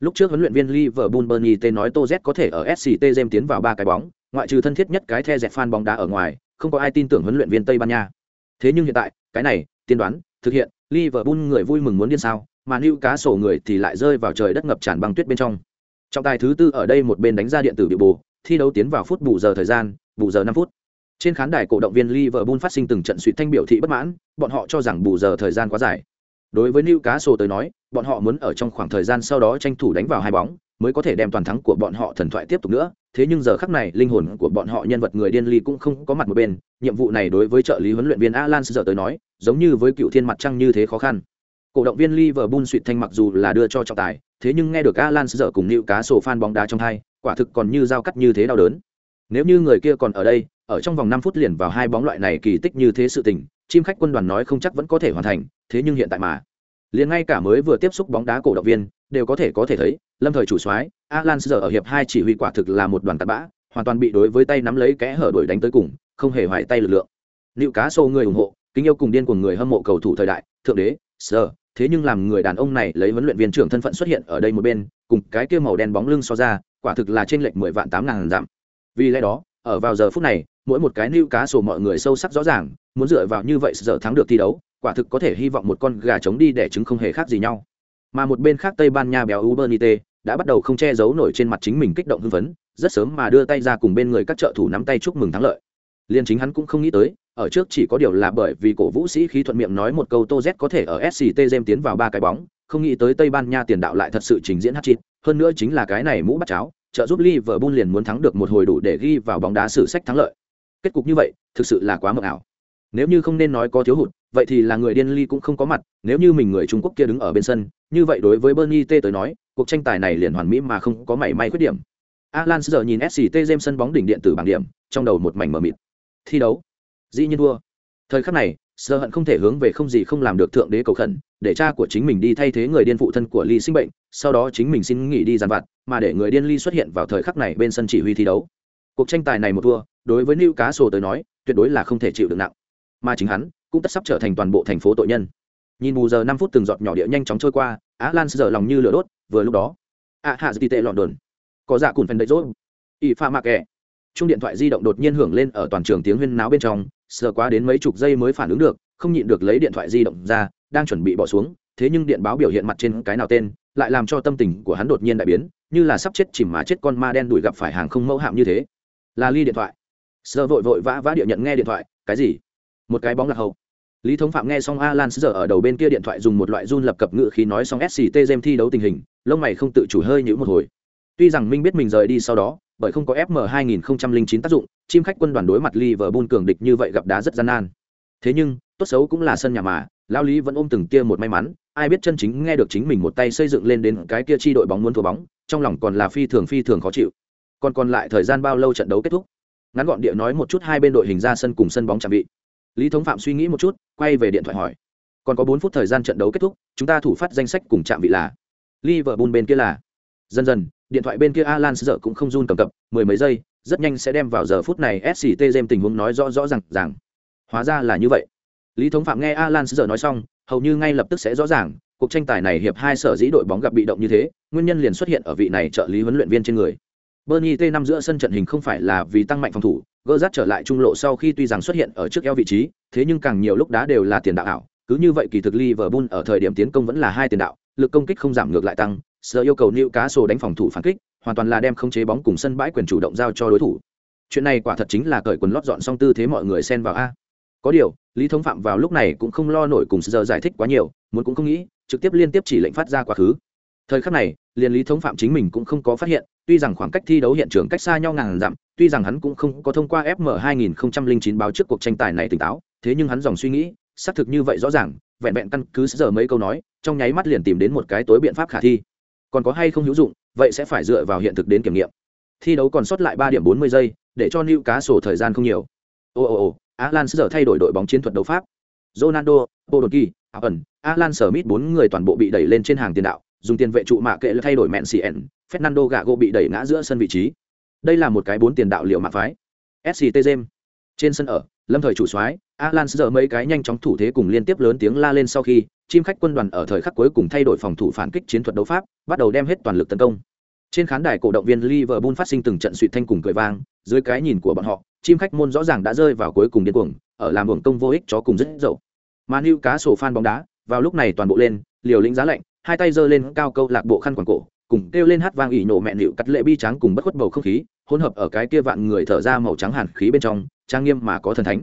lúc trước huấn luyện viên liverpool bernie t nói Torres có thể ở sct Gem tiến vào ba cái bóng ngoại trừ thân thiết nhất cái the dẹt fan bóng đá ở ngoài không có ai tin tưởng huấn luyện viên tây ban nha thế nhưng hiện tại cái này tiên đoán thực hiện liverpool người vui mừng muốn điên sao mà lưu cá sổ người thì lại rơi vào trời đất ngập tràn băng tuyết bên trong. Trọng tài thứ tư ở đây một bên đánh ra điện tử bị bù thi đấu tiến vào phút bù giờ thời gian, bù giờ năm phút. Trên khán đài cổ động viên liverpool phát sinh từng trận suy thanh biểu thị bất mãn, bọn họ cho rằng bù giờ thời gian quá dài. Đối với nữ cá sổ tới nói, bọn họ muốn ở trong khoảng thời gian sau đó tranh thủ đánh vào hai bóng, mới có thể đem toàn thắng của bọn họ thần thoại tiếp tục nữa. Thế nhưng giờ khắc này, linh hồn của bọn họ nhân vật người điên ly cũng không có mặt một bên. Nhiệm vụ này đối với trợ lý huấn luyện viên alan giờ tới nói, giống như với cựu thiên mặt trăng như thế khó khăn cổ động viên liverpool suýt thanh mặc dù là đưa cho trọng tài, thế nhưng nghe được alan giờ cùng nịu cá sổ fan bóng đá trong hai, quả thực còn như dao cắt như thế đau đớn. Nếu như người kia còn ở đây, ở trong vòng năm phút liền vào hai bóng loại này kỳ tích như thế sự tình, chim khách quân đoàn nói không chắc vẫn có thể hoàn thành, thế nhưng hiện tại mà. Liền ngay cả mới vừa tiếp xúc bóng đá cổ động viên, đều có thể có thể thấy, lâm thời chủ soái, alan giờ ở hiệp hai chỉ huy quả thực là một đoàn tạt bã, hoàn toàn bị đối với tay nắm lấy kẽ hở đuổi đánh tới cùng, không hề hoại tay lực lượng. Liệu cá sổ người ủng hộ, kính yêu cùng điên cuồng người hâm mộ cầu thủ thời đại, thượng đế sờ, thế nhưng làm người đàn ông này lấy huấn luyện viên trưởng thân phận xuất hiện ở đây một bên, cùng cái kia màu đen bóng lưng so ra, quả thực là trên lệch mười vạn tám ngàn dặm. Vì lẽ đó, ở vào giờ phút này, mỗi một cái lưu cá sổ mọi người sâu sắc rõ ràng, muốn dựa vào như vậy giờ thắng được thi đấu, quả thực có thể hy vọng một con gà trống đi để trứng không hề khác gì nhau. Mà một bên khác tây ban nha béo ubernite đã bắt đầu không che giấu nổi trên mặt chính mình kích động hưng phấn, rất sớm mà đưa tay ra cùng bên người các trợ thủ nắm tay chúc mừng thắng lợi. Liên chính hắn cũng không nghĩ tới ở trước chỉ có điều là bởi vì cổ vũ sĩ khí thuận miệng nói một câu tô z có thể ở sct jem tiến vào ba cái bóng, không nghĩ tới tây ban nha tiền đạo lại thật sự trình diễn hát chít hơn nữa chính là cái này mũ bắt cháo, trợ giúp liverpool liền muốn thắng được một hồi đủ để ghi vào bóng đá sử sách thắng lợi. Kết cục như vậy, thực sự là quá mờ ảo. Nếu như không nên nói có thiếu hụt, vậy thì là người điên ly cũng không có mặt, nếu như mình người trung quốc kia đứng ở bên sân, như vậy đối với bernie t tới nói, cuộc tranh tài này liền hoàn mỹ mà không có mảy may khuyết điểm. Alan giờ nhìn sct jem sân bóng đỉnh điện tử bảng điểm, trong đầu một mảnh mờ mịt. Thi đấu dĩ nhiên thua. Thời khắc này, sơ hận không thể hướng về không gì không làm được thượng đế cầu khẩn, để cha của chính mình đi thay thế người điên phụ thân của ly sinh bệnh, sau đó chính mình xin nghỉ đi giàn vặt, mà để người điên ly xuất hiện vào thời khắc này bên sân chỉ huy thi đấu. Cuộc tranh tài này một thua, đối với Lưu cá sổ tới nói, tuyệt đối là không thể chịu được nặng. Mà chính hắn, cũng tất sắp trở thành toàn bộ thành phố tội nhân. Nhìn bù giờ năm phút từng giọt nhỏ địa nhanh chóng trôi qua á lan giờ lòng như lửa đốt, vừa lúc đó a hạ dị tệ lọn đồn có dạ cùn phần đầy rốt ỷ pha mạc kẻ chung điện thoại di động đột nhiên hưởng lên ở toàn trường tiếng huyên náo bên trong sờ quá đến mấy chục giây mới phản ứng được, không nhịn được lấy điện thoại di động ra, đang chuẩn bị bỏ xuống, thế nhưng điện báo biểu hiện mặt trên cái nào tên, lại làm cho tâm tình của hắn đột nhiên đại biến, như là sắp chết chìm mà chết con ma đen đuổi gặp phải hàng không mẫu hạm như thế. Là ly điện thoại. Sờ vội vội vã vã địa nhận nghe điện thoại, cái gì? Một cái bóng lạc hậu. Lý thống phạm nghe xong alan giờ ở đầu bên kia điện thoại dùng một loại run lập cập ngự khí nói xong sct game thi đấu tình hình, lông mày không tự chủ hơi nhữ một hồi tuy rằng minh biết mình rời đi sau đó, bởi không có fm 2009 tác dụng, chim khách quân đoàn đối mặt liverpool cường địch như vậy gặp đá rất gian nan. Thế nhưng, tốt xấu cũng là sân nhà mà lao lý vẫn ôm từng kia một may mắn, ai biết chân chính nghe được chính mình một tay xây dựng lên đến cái kia chi đội bóng muốn thua bóng, trong lòng còn là phi thường phi thường khó chịu. Còn còn lại thời gian bao lâu trận đấu kết thúc? Ngắn gọn địa nói một chút hai bên đội hình ra sân cùng sân bóng chạm vị. Lý thống phạm suy nghĩ một chút, quay về điện thoại hỏi. Còn có bốn phút thời gian trận đấu kết thúc, chúng ta thủ phát danh sách cùng chạm vị là liverpool bên kia là. Dần dần điện thoại bên kia alan sợ cũng không run cầm cập mười mấy giây rất nhanh sẽ đem vào giờ phút này sct jem tình huống nói rõ rõ ràng, rằng hóa ra là như vậy. Lý thống phạm nghe alan sợ nói xong hầu như ngay lập tức sẽ rõ ràng cuộc tranh tài này hiệp hai sở dĩ đội bóng gặp bị động như thế nguyên nhân liền xuất hiện ở vị này trợ lý huấn luyện viên trên người. Bernie t năm giữa sân trận hình không phải là vì tăng mạnh phòng thủ gỡ rát trở lại trung lộ sau khi tuy rằng xuất hiện ở trước eo vị trí thế nhưng càng nhiều lúc đá đều là tiền đạo ảo cứ như vậy kỳ thực liverpool ở thời điểm tiến công vẫn là hai tiền đạo lực công kích không giảm ngược lại tăng sợ yêu cầu nữ cá sổ đánh phòng thủ phản kích, hoàn toàn là đem không chế bóng cùng sân bãi quyền chủ động giao cho đối thủ. Chuyện này quả thật chính là cởi quần lót dọn xong tư thế mọi người xen vào a. Có điều, lý thống phạm vào lúc này cũng không lo nổi cùng giờ giải thích quá nhiều, muốn cũng không nghĩ, trực tiếp liên tiếp chỉ lệnh phát ra quá khứ. Thời khắc này, liền lý thống phạm chính mình cũng không có phát hiện, tuy rằng khoảng cách thi đấu hiện trường cách xa nhau ngàn dặm, tuy rằng hắn cũng không có thông qua fm 2009 báo trước cuộc tranh tài này tỉnh táo, thế nhưng hắn dòng suy nghĩ, xác thực như vậy rõ ràng, vẹn vẹn căn cứ giờ mấy câu nói, trong nháy mắt liền tìm đến một cái tối biện pháp khả thi còn có hay không hữu dụng, vậy sẽ phải dựa vào hiện thực đến kiểm nghiệm. Thi đấu còn sót lại ba điểm bốn mươi giây, để cho new cá sổ thời gian không nhiều. Ồ ồ ồ alan giờ thay đổi đội bóng chiến thuật đấu pháp. Ronaldo, podolski ẩn alan smith bốn người toàn bộ bị đẩy lên trên hàng tiền đạo, dùng tiền vệ trụ mạ kệ thay đổi mẹn cn fernando gago bị đẩy ngã giữa sân vị trí. Đây là một cái bốn tiền đạo liệu mạ phái. Sct james trên sân ở, lâm thời chủ soái, alan giờ mấy cái nhanh chóng thủ thế cùng liên tiếp lớn tiếng la lên sau khi chim khách quân đoàn ở thời khắc cuối cùng thay đổi phòng thủ phản kích chiến thuật đấu pháp, bắt đầu đem hết toàn lực tấn công. Trên khán đài cổ động viên liverpool phát sinh từng trận suy thanh cùng cười vang, dưới cái nhìn của bọn họ, chim khách môn rõ ràng đã rơi vào cuối cùng điên cuồng, ở làm buồng công vô ích chó cùng rất dậu. Mà new cá sổ fan bóng đá, vào lúc này toàn bộ lên, liều lĩnh giá lạnh, hai tay giơ lên cao câu lạc bộ khăn quàng cổ, cùng kêu lên hát vang ỉ nổ mẹ nịu cắt lệ bi trắng cùng bất khuất bầu không khí, hỗn hợp ở cái kia vạn người thở ra màu trắng hàn khí bên trong, trang nghiêm mà có thần thánh.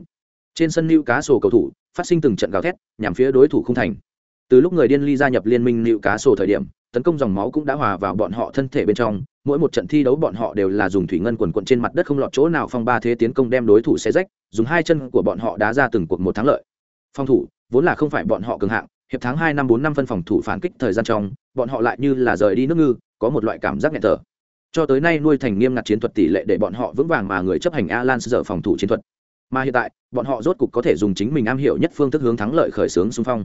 Trên sân lưu cá sổ cầu thủ, phát sinh từng trận gào thét, nhằm phía đối thủ không thành từ lúc người điên ly gia nhập liên minh nịu cá sổ thời điểm, tấn công dòng máu cũng đã hòa vào bọn họ thân thể bên trong, mỗi một trận thi đấu bọn họ đều là dùng thủy ngân quần quận trên mặt đất không lọt chỗ nào phong ba thế tiến công đem đối thủ xe rách, dùng hai chân của bọn họ đá ra từng cuộc một thắng lợi. Phòng thủ, vốn là không phải bọn họ cường hạng, hiệp tháng hai năm bốn năm phân phòng thủ phản kích thời gian trong, bọn họ lại như là rời đi nước ngư, có một loại cảm giác nghẹt thở. Cho tới nay nuôi thành nghiêm ngặt chiến thuật tỷ lệ để bọn họ vững vàng mà người chấp hành alan giờ phòng thủ chiến thuật. Mà hiện tại, bọn họ rốt cục có thể dùng chính mình am hiểu nhất phương thức hướng thắng lợi khởi xướng xung phong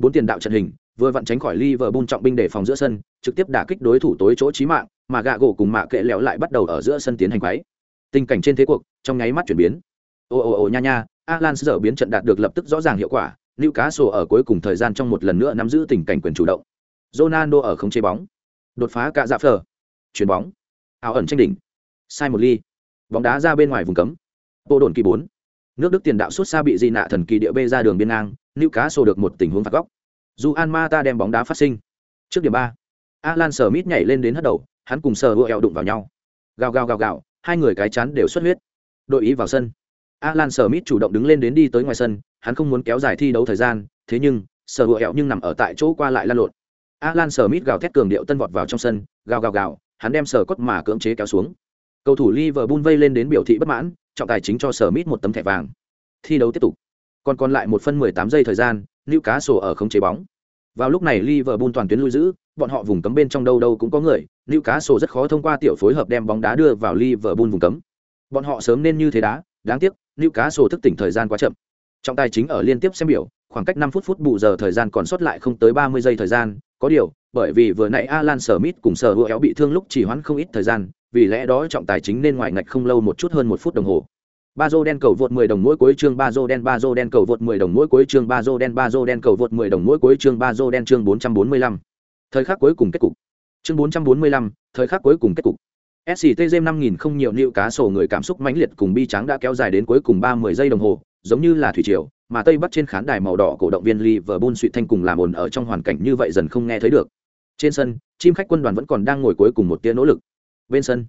bốn tiền đạo trận hình vừa vặn tránh khỏi Liverpool trọng binh để phòng giữa sân, trực tiếp đả kích đối thủ tối chỗ chí mạng, mà gạ gỗ cùng mạ kệ lẹo lại bắt đầu ở giữa sân tiến hành quấy. Tình cảnh trên thế cuộc, trong nháy mắt chuyển biến. Ô ô ô nha nha, Alan giờ biến trận đạt được lập tức rõ ràng hiệu quả, Newcastle ở cuối cùng thời gian trong một lần nữa nắm giữ tình cảnh quyền chủ động. Ronaldo ở không chế bóng, đột phá cả dạ phở, chuyển bóng, ảo ẩn tranh đỉnh, sai một ly, bóng đá ra bên ngoài vùng cấm. Bộ đồn kỳ 4. Nước Đức tiền đạo suốt xa bị di nạ thần kỳ địa bê ra đường biên ngang, Newcastle được một tình huống phạt góc. Juan Mata đem bóng đá phát sinh. Trước điểm 3, Alan Smith nhảy lên đến hất đầu, hắn cùng Sở Eo đụng vào nhau. Gào gào gào gào, hai người cái chán đều xuất huyết. Đội ý vào sân. Alan Smith chủ động đứng lên đến đi tới ngoài sân, hắn không muốn kéo dài thi đấu thời gian, thế nhưng, Sở Eo nhưng nằm ở tại chỗ qua lại lăn lộn. Alan Smith gào thét cường điệu tân vọt vào trong sân, gào gào gào, hắn đem Sở cốt mà cưỡng chế kéo xuống. Cầu thủ Liverpool vây lên đến biểu thị bất mãn, trọng tài chính cho Smith một tấm thẻ vàng. Thi đấu tiếp tục. Còn còn lại một phân 18 giây thời gian, Newcastle ở không chế bóng. Vào lúc này Liverpool toàn tuyến lui giữ, bọn họ vùng cấm bên trong đâu đâu cũng có người, Newcastle rất khó thông qua tiểu phối hợp đem bóng đá đưa vào Liverpool vùng cấm. Bọn họ sớm nên như thế đá, đáng tiếc, Newcastle thức tỉnh thời gian quá chậm. Trọng tài chính ở liên tiếp xem biểu, khoảng cách 5 phút phút bù giờ thời gian còn sót lại không tới 30 giây thời gian, có điều, bởi vì vừa nãy Alan Smith cùng sở hữu éo bị thương lúc chỉ hoãn không ít thời gian, vì lẽ đó trọng tài chính nên ngoại ngạch không lâu một chút hơn một phút đồng hồ ba dô đen cầu vượt 10 đồng mỗi cuối chương ba dô đen ba dô đen cầu vượt 10 đồng mỗi cuối chương ba dô đen ba dô đen cầu vượt 10 đồng mỗi cuối chương ba dô đen chương 445. Thời khắc cuối cùng kết cục. Chương 445, thời khắc cuối cùng kết cục. SCT Gem 5000 không nhiều nịu cá sổ người cảm xúc mãnh liệt cùng bi trắng đã kéo dài đến cuối cùng 30 giây đồng hồ, giống như là thủy triều, mà Tây Bắc trên khán đài màu đỏ cổ động viên Liverpool suy thanh cùng làm ồn ở trong hoàn cảnh như vậy dần không nghe thấy được. Trên sân, chim khách quân đoàn vẫn còn đang ngồi cuối cùng một tia nỗ lực. Bên sân,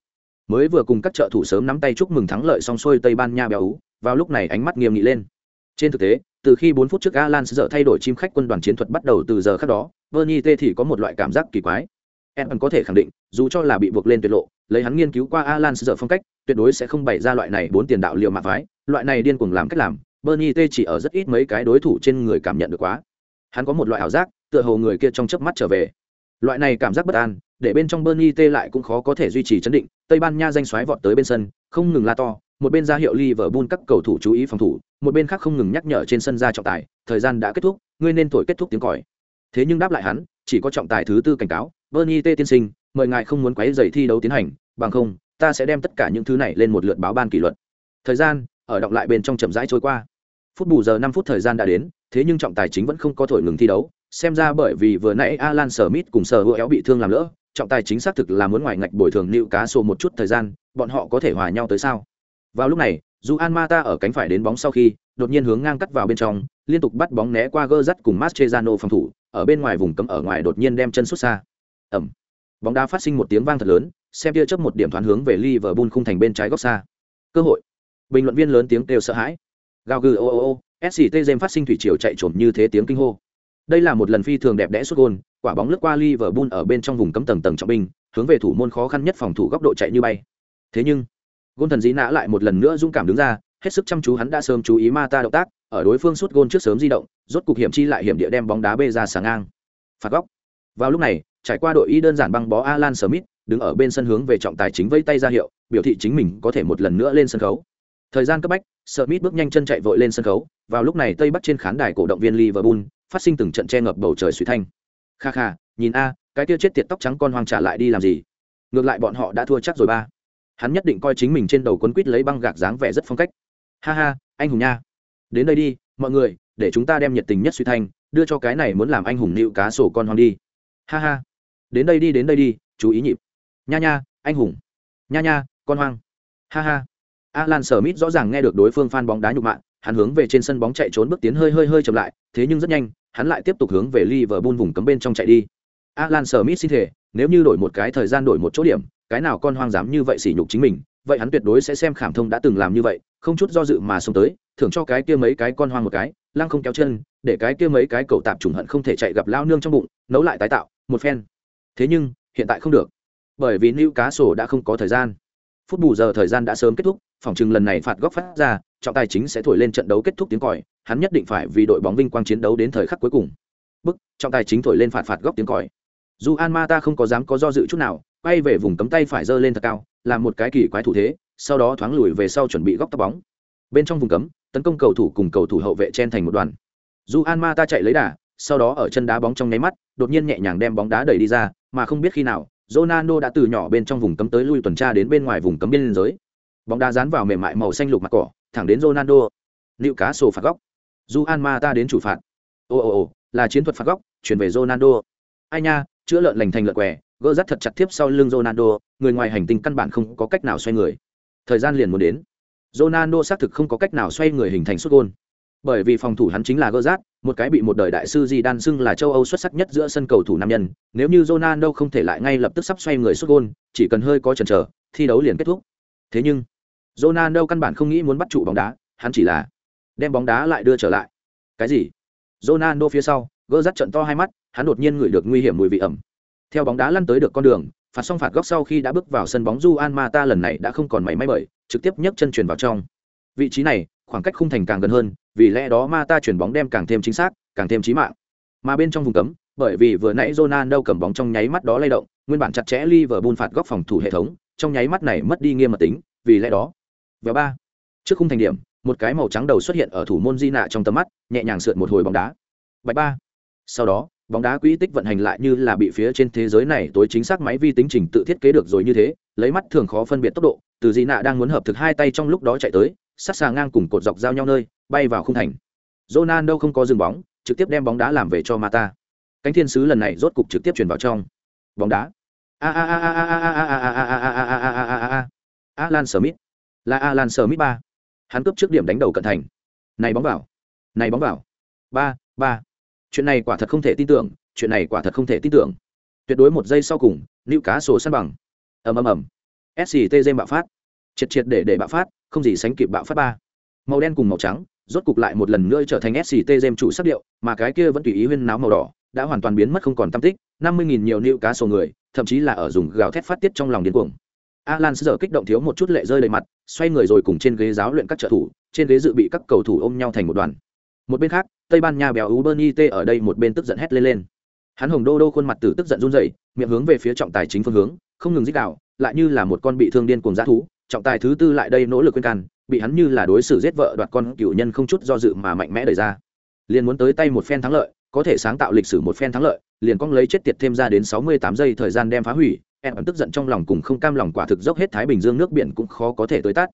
mới vừa cùng các trợ thủ sớm nắm tay chúc mừng thắng lợi xong xuôi tây ban nha béo ú, vào lúc này ánh mắt nghiêm nghị lên. Trên thực tế, từ khi bốn phút trước alan giờ thay đổi chim khách quân đoàn chiến thuật bắt đầu từ giờ khác đó, bernie t thì có một loại cảm giác kỳ quái. Em có thể khẳng định, dù cho là bị buộc lên tuyệt lộ, lấy hắn nghiên cứu qua alan giờ phong cách, tuyệt đối sẽ không bày ra loại này bốn tiền đạo liệu mạ phái, loại này điên cuồng làm cách làm, bernie t chỉ ở rất ít mấy cái đối thủ trên người cảm nhận được quá. Hắn có một loại ảo giác, tựa hồ người kia trong chớp mắt trở về loại này cảm giác bất an để bên trong Bernie T lại cũng khó có thể duy trì chấn định, Tây Ban Nha danh xoáy vọt tới bên sân, không ngừng la to, một bên ra hiệu Liverpool các cầu thủ chú ý phòng thủ, một bên khác không ngừng nhắc nhở trên sân ra trọng tài, thời gian đã kết thúc, ngươi nên thổi kết thúc tiếng còi. Thế nhưng đáp lại hắn, chỉ có trọng tài thứ tư cảnh cáo, Bernie T tiên sinh, mời ngài không muốn quấy rầy thi đấu tiến hành, bằng không, ta sẽ đem tất cả những thứ này lên một lượt báo ban kỷ luật. Thời gian ở đọng lại bên trong chậm rãi trôi qua. Phút bù giờ năm phút thời gian đã đến, thế nhưng trọng tài chính vẫn không có thổi ngừng thi đấu, xem ra bởi vì vừa nãy Alan Smith cùng sở hữu éo bị thương làm lỡ, trọng tài chính xác thực là muốn ngoài ngạch bồi thường nịu cá sổ một chút thời gian bọn họ có thể hòa nhau tới sao? Vào lúc này Juan mata ở cánh phải đến bóng sau khi đột nhiên hướng ngang cắt vào bên trong liên tục bắt bóng né qua gơ dắt cùng Mascherano phòng thủ ở bên ngoài vùng cấm ở ngoài đột nhiên đem chân xuất xa. Ẩm bóng đá phát sinh một tiếng vang thật lớn xem tia chấp một điểm thoáng hướng về liverpool khung thành bên trái góc xa. Cơ hội. Bình luận viên lớn tiếng kêu sợ hãi. Gào gừ ô ô ô sct James phát sinh thủy triều chạy trồm như thế tiếng kinh hô đây là một lần phi thường đẹp đẽ sút gôn quả bóng lướt qua Liverpool ở bên trong vùng cấm tầng tầng trọng binh, hướng về thủ môn khó khăn nhất phòng thủ góc độ chạy như bay. Thế nhưng, gôn thần dĩ nã lại một lần nữa dũng cảm đứng ra, hết sức chăm chú hắn đã sớm chú ý Mata động tác, ở đối phương sút gôn trước sớm di động, rốt cục hiểm chi lại hiểm địa đem bóng đá bê ra sáng ngang. Phạt góc. Vào lúc này, trải qua đội y đơn giản băng bó Alan Smith, đứng ở bên sân hướng về trọng tài chính vẫy tay ra hiệu, biểu thị chính mình có thể một lần nữa lên sân khấu. Thời gian cấp bách, Smith bước nhanh chân chạy vội lên sân khấu, vào lúc này Tây Bắc trên khán đài cổ động viên Liverpool phát sinh từng trận che ngập bầu trời suy thanh. Kha kha, nhìn a, cái tia chết tiệt tóc trắng con hoang trả lại đi làm gì? Ngược lại bọn họ đã thua chắc rồi ba. Hắn nhất định coi chính mình trên đầu quấn quít lấy băng gạc dáng vẻ rất phong cách. Ha ha, anh hùng nha. Đến đây đi, mọi người, để chúng ta đem nhiệt tình nhất suy thanh, đưa cho cái này muốn làm anh hùng nịu cá sổ con hoang đi. Ha ha. Đến đây đi, đến đây đi, chú ý nhịp. Nha nha, anh hùng. Nha nha, con hoang. Ha ha. Alan sở mít rõ ràng nghe được đối phương phan bóng đá nhục mạ, hắn hướng về trên sân bóng chạy trốn bước tiến hơi hơi hơi chậm lại, thế nhưng rất nhanh hắn lại tiếp tục hướng về Liverpool vùng cấm bên trong chạy đi. Alan smith xin thể nếu như đổi một cái thời gian đổi một chỗ điểm, cái nào con hoang dám như vậy sỉ nhục chính mình, vậy hắn tuyệt đối sẽ xem khảm thông đã từng làm như vậy, không chút do dự mà xông tới, thưởng cho cái kia mấy cái con hoang một cái, lăng không kéo chân, để cái kia mấy cái cầu tạp trùng hận không thể chạy gặp lao nương trong bụng, nấu lại tái tạo, một phen. Thế nhưng, hiện tại không được, bởi vì Newcastle cá đã không có thời gian phút bù giờ thời gian đã sớm kết thúc, phòng chừng lần này phạt góc phát ra, trọng tài chính sẽ thổi lên trận đấu kết thúc tiếng còi, hắn nhất định phải vì đội bóng vinh quang chiến đấu đến thời khắc cuối cùng. Bức, trọng tài chính thổi lên phạt phạt góc tiếng còi. Dù an ma ta không có dám có do dự chút nào, quay về vùng cấm tay phải giơ lên thật cao làm một cái kỳ quái thủ thế, sau đó thoáng lùi về sau chuẩn bị góc tóc bóng. Bên trong vùng cấm, tấn công cầu thủ cùng cầu thủ hậu vệ chen thành một đoàn. Dù an ma ta chạy lấy đà, sau đó ở chân đá bóng trong nháy mắt, đột nhiên nhẹ nhàng đem bóng đá đẩy đi ra, mà không biết khi nào Ronaldo đã từ nhỏ bên trong vùng cấm tới lui tuần tra đến bên ngoài vùng cấm biên giới. Bóng đá dán vào mềm mại màu xanh lục mặt cỏ, thẳng đến Ronaldo Liệu cá sổ phạt góc. Juan Mata ta đến chủ phạt. Ồ ồ ồ, là chiến thuật phạt góc, chuyển về Ronaldo ai nha, chữa lợn lành thành lợn què, gỡ rất thật chặt tiếp sau lưng Ronaldo người ngoài hành tinh căn bản không có cách nào xoay người. Thời gian liền muốn đến. Ronaldo xác thực không có cách nào xoay người hình thành sút gôn bởi vì phòng thủ hắn chính là gỡ rát một cái bị một đời đại sư di đan xưng là châu âu xuất sắc nhất giữa sân cầu thủ nam nhân nếu như Ronaldo không thể lại ngay lập tức sắp xoay người sút gôn chỉ cần hơi có chần chờ thi đấu liền kết thúc. Thế nhưng Ronaldo căn bản không nghĩ muốn bắt trụ bóng đá hắn chỉ là đem bóng đá lại đưa trở lại. Cái gì? Ronaldo phía sau gỡ rắt trận to hai mắt hắn đột nhiên ngửi được nguy hiểm mùi vị ẩm. Theo bóng đá lăn tới được con đường phạt xong phạt góc sau khi đã bước vào sân bóng Juan Mata lần này đã không còn mảy may bởi, trực tiếp nhấc chân chuyển vào trong. Vị trí này, khoảng cách khung thành càng gần hơn, vì lẽ đó Mata chuyển bóng đem càng thêm chính xác, càng thêm chí mạng. Mà bên trong vùng cấm, bởi vì vừa nãy Ronaldo cầm bóng trong nháy mắt đó lay động, nguyên bản chặt chẽ Liverpool phạt góc phòng thủ hệ thống, trong nháy mắt này mất đi nghiêm mật tính, vì lẽ đó, vào ba, trước khung thành điểm, một cái màu trắng đầu xuất hiện ở thủ môn Di nạ trong tầm mắt, nhẹ nhàng sượt một hồi bóng đá. Bạch ba. Sau đó, bóng đá quỹ tích vận hành lại như là bị phía trên thế giới này tối chính xác máy vi tính trình tự thiết kế được rồi như thế lấy mắt thường khó phân biệt tốc độ từ Di nạ đang muốn hợp thực hai tay trong lúc đó chạy tới sát xà ngang cùng cột dọc giao nhau nơi bay vào khung thành Ronaldo không có dừng bóng trực tiếp đem bóng đá làm về cho Mata cánh thiên sứ lần này rốt cục trực tiếp chuyển vào trong bóng đá Alan Smith là Alan Smith ba hắn cướp trước điểm đánh đầu cận thành này bóng vào này bóng vào ba ba chuyện này quả thật không thể tin tưởng chuyện này quả thật không thể tin tưởng tuyệt đối một giây sau cùng nữ cá sổ săn bằng ầm ầm ầm sct bạo phát triệt triệt để để bạo phát không gì sánh kịp bạo phát ba. Màu đen cùng màu trắng, rốt cục lại một lần nữa trở thành sct dêm chủ sắc điệu, mà cái kia vẫn tùy ý huyên náo màu đỏ, đã hoàn toàn biến mất không còn tâm tích, năm mươi nghìn nhiều nữ cá sổ người, thậm chí là ở dùng gào thét phát tiết trong lòng điên cuồng. Alan giờ kích động thiếu một chút lệ rơi đầy mặt, xoay người rồi cùng trên ghế giáo luyện các trợ thủ, trên ghế dự bị các cầu thủ ôm nhau thành một đoàn. Một bên khác, tây ban nha béo U bernie t ở đây một bên tức giận hét lên lên. Hắn hồng đô đô khuôn mặt từ tức giận run rẩy, miệng hướng về phía trọng tài chính phương hướng, không ngừng dích đạo lại như là một con bị thương điên cuồng giá thú trọng tài thứ tư lại đây nỗ lực khuyên can bị hắn như là đối xử giết vợ đoạt con cựu nhân không chút do dự mà mạnh mẽ đẩy ra. Liền muốn tới tay một phen thắng lợi có thể sáng tạo lịch sử một phen thắng lợi liền cong lấy chết tiệt thêm ra đến sáu mươi tám giây thời gian đem phá hủy em ẩn tức giận trong lòng cùng không cam lòng quả thực dốc hết thái bình dương nước biển cũng khó có thể tới tát.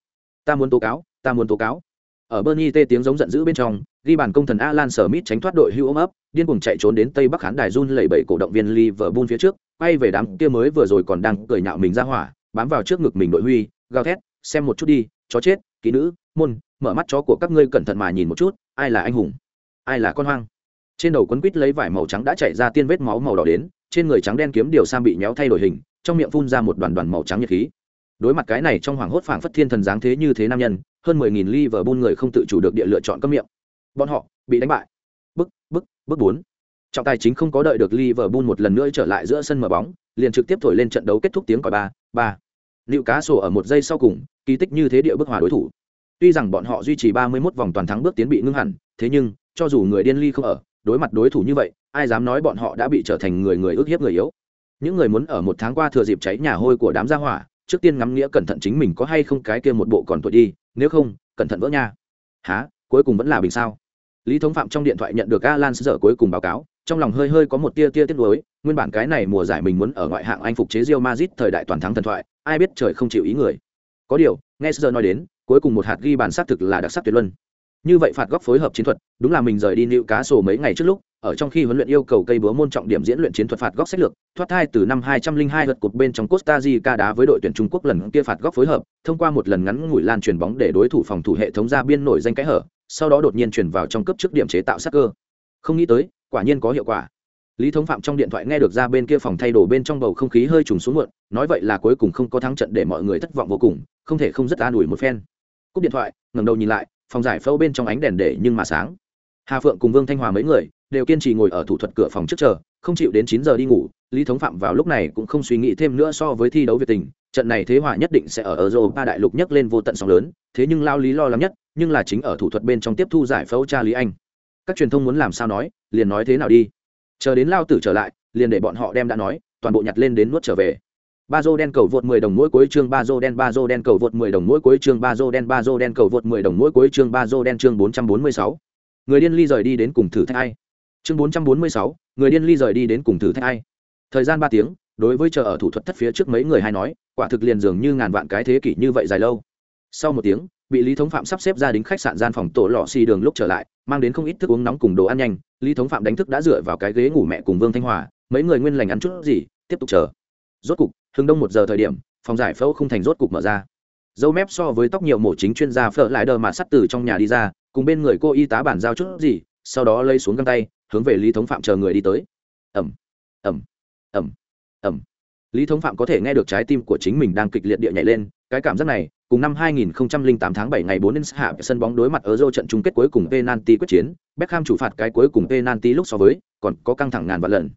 Ta muốn tố cáo ta muốn tố cáo. Ở Bernie tê tiếng giống giận dữ bên trong, ghi bàn công thần Alan Smith tránh thoát đội hưu ôm ấp, điên cuồng chạy trốn đến Tây Bắc khán đài run lẩy bẩy cổ động viên Liverpool phía trước, quay về đám kia mới vừa rồi còn đang cười nhạo mình ra hỏa, bám vào trước ngực mình đội huy, gào thét, xem một chút đi, chó chết, kỹ nữ, môn, mở mắt chó của các ngươi cẩn thận mà nhìn một chút, ai là anh hùng, ai là con hoang. Trên đầu quấn quít lấy vải màu trắng đã chảy ra tiên vết máu màu đỏ đến, trên người trắng đen kiếm điều sam bị nhéo thay đổi hình, trong miệng phun ra một đoàn đoàn màu trắng nhiệt khí. Đối mặt cái này trong hoàng hốt phảng phất thiên thần dáng thế như thế nam nhân, hơn mười nghìn ly vờ buôn người không tự chủ được địa lựa chọn cấm miệng. Bọn họ bị đánh bại. Bức, bức, bức bốn. Trọng tài chính không có đợi được Liverpool một lần nữa trở lại giữa sân mở bóng, liền trực tiếp thổi lên trận đấu kết thúc tiếng còi ba, ba. Liệu cá sổ ở một giây sau cùng, kỳ tích như thế địa bước hòa đối thủ. Tuy rằng bọn họ duy trì 31 vòng toàn thắng bước tiến bị ngưng hẳn, thế nhưng, cho dù người điên ly không ở, đối mặt đối thủ như vậy, ai dám nói bọn họ đã bị trở thành người người ước hiếp người yếu. Những người muốn ở một tháng qua thừa dịp cháy nhà hôi của đám gia hỏa, trước tiên ngắm nghĩa cẩn thận chính mình có hay không cái kia một bộ còn tuổi đi, nếu không cẩn thận vỡ nha hả cuối cùng vẫn là bình sao lý thống phạm trong điện thoại nhận được alan giờ cuối cùng báo cáo trong lòng hơi hơi có một tia tia tiếc nuối nguyên bản cái này mùa giải mình muốn ở ngoại hạng anh phục chế Real Madrid thời đại toàn thắng thần thoại ai biết trời không chịu ý người. Có điều, nghe giờ nói đến, cuối cùng một hạt ghi bàn xác thực là đặc sắc tuyệt luân. Như vậy phạt góc phối hợp chiến thuật, đúng là mình rời đi nịu cá sổ mấy ngày trước lúc, ở trong khi huấn luyện yêu cầu cây búa môn trọng điểm diễn luyện chiến thuật phạt góc sách lược, thoát thai từ năm 202 lượt cột bên trong Costa Rica đá với đội tuyển Trung Quốc lần kia phạt góc phối hợp, thông qua một lần ngắn ngủi lan truyền bóng để đối thủ phòng thủ hệ thống ra biên nổi danh cái hở, sau đó đột nhiên chuyển vào trong cấp trước điểm chế tạo sát cơ. Không nghĩ tới, quả nhiên có hiệu quả lý thống phạm trong điện thoại nghe được ra bên kia phòng thay đồ bên trong bầu không khí hơi trùng xuống muộn, nói vậy là cuối cùng không có thắng trận để mọi người thất vọng vô cùng, không thể không rất an ủi một phen. Cúp điện thoại, ngẩng đầu nhìn lại, phòng giải phẫu bên trong ánh đèn để nhưng mà sáng. Hà phượng cùng vương thanh hòa mấy người đều kiên trì ngồi ở thủ thuật cửa phòng trước chờ, không chịu đến chín giờ đi ngủ, lý thống phạm vào lúc này cũng không suy nghĩ thêm nữa so với thi đấu việt tình, trận này thế hòa nhất định sẽ ở euro ba đại lục nhấc lên vô tận sóng lớn, thế nhưng lao lý lo lắng nhất, nhưng là chính ở thủ thuật bên trong tiếp thu giải phẫu cha lý anh. Các truyền thông muốn làm sao nói, liền nói thế nào đi chờ đến lao tử trở lại liền để bọn họ đem đã nói toàn bộ nhặt lên đến nuốt trở về. Ba dô đen cầu vượt 10 đồng mỗi cuối chương ba dô đen ba dô đen cầu vượt 10 đồng mỗi cuối chương ba dô đen ba dô đen cầu vượt 10 đồng mỗi cuối chương ba dô đen chương 446. người điên ly rời đi đến cùng thử thách ai? Chương 446, người điên ly rời đi đến cùng thử thách ai? Thời gian ba tiếng đối với chờ ở thủ thuật thất phía trước mấy người hay nói quả thực liền dường như ngàn vạn cái thế kỷ như vậy dài lâu. Sau một tiếng bị lý thống phạm sắp xếp ra đến khách sạn gian phòng tổ lọ xì đường lúc trở lại, mang đến không ít thức uống nóng cùng đồ ăn nhanh. Lý thống phạm đánh thức đã dựa vào cái ghế ngủ mẹ cùng vương thanh hòa, mấy người nguyên lành ăn chút gì, tiếp tục chờ. Rốt cục hừng đông một giờ thời điểm, phòng giải phẫu không thành rốt cục mở ra. Dâu mép so với tóc nhiều mổ chính chuyên gia phở lại đờ mà sắt từ trong nhà đi ra, cùng bên người cô y tá bản giao chút gì, sau đó lấy xuống găng tay, hướng về lý thống phạm chờ người đi tới. Ẩm ẩm ẩm ẩm. Lý thống phạm có thể nghe được trái tim của chính mình đang kịch liệt địa nhảy lên, cái cảm giác này cùng năm 2008 tháng 7 ngày 4 đến hạ sân bóng đối mặt ở Euro trận chung kết cuối cùng penalty quyết chiến, Beckham chủ phạt cái cuối cùng penalty lúc so với, còn có căng thẳng ngàn vạn lần.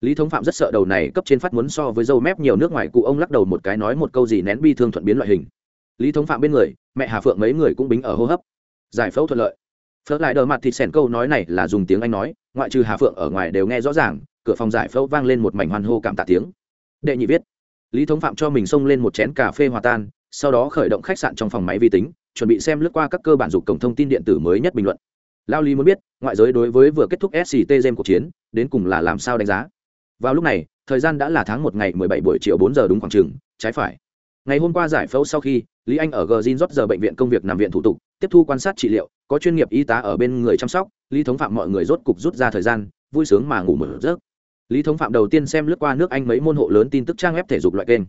Lý Thống Phạm rất sợ đầu này cấp trên phát muốn so với dâu mép nhiều nước ngoài cụ ông lắc đầu một cái nói một câu gì nén bi thương thuận biến loại hình. Lý Thống Phạm bên người, mẹ Hà Phượng mấy người cũng bính ở hô hấp. Giải phẫu thuận lợi. Phớt lại đờ mặt thịt sèn câu nói này là dùng tiếng Anh nói, ngoại trừ Hà Phượng ở ngoài đều nghe rõ ràng, cửa phòng giải phẫu vang lên một mảnh hoan hô cảm tạ tiếng. Đệ nhị viết. Lý Thống Phạm cho mình xông lên một chén cà phê hòa tan, sau đó khởi động khách sạn trong phòng máy vi tính, chuẩn bị xem lướt qua các cơ bản dục cổng thông tin điện tử mới nhất bình luận. Lao lý muốn biết, ngoại giới đối với vừa kết thúc sct game cuộc chiến, đến cùng là làm sao đánh giá? Vào lúc này, thời gian đã là tháng một ngày 17 buổi chiều 4 giờ đúng khoảng trường trái phải. Ngày hôm qua giải phẫu sau khi, lý anh ở gzin rót giờ bệnh viện công việc nằm viện thủ tục, tiếp thu quan sát trị liệu, có chuyên nghiệp y tá ở bên người chăm sóc, lý thống phạm mọi người rốt cục rút ra thời gian, vui sướng mà ngủ mở rớt lý thống phạm đầu tiên xem lướt qua nước anh mấy môn hộ lớn tin tức trang web thể dục loại kênh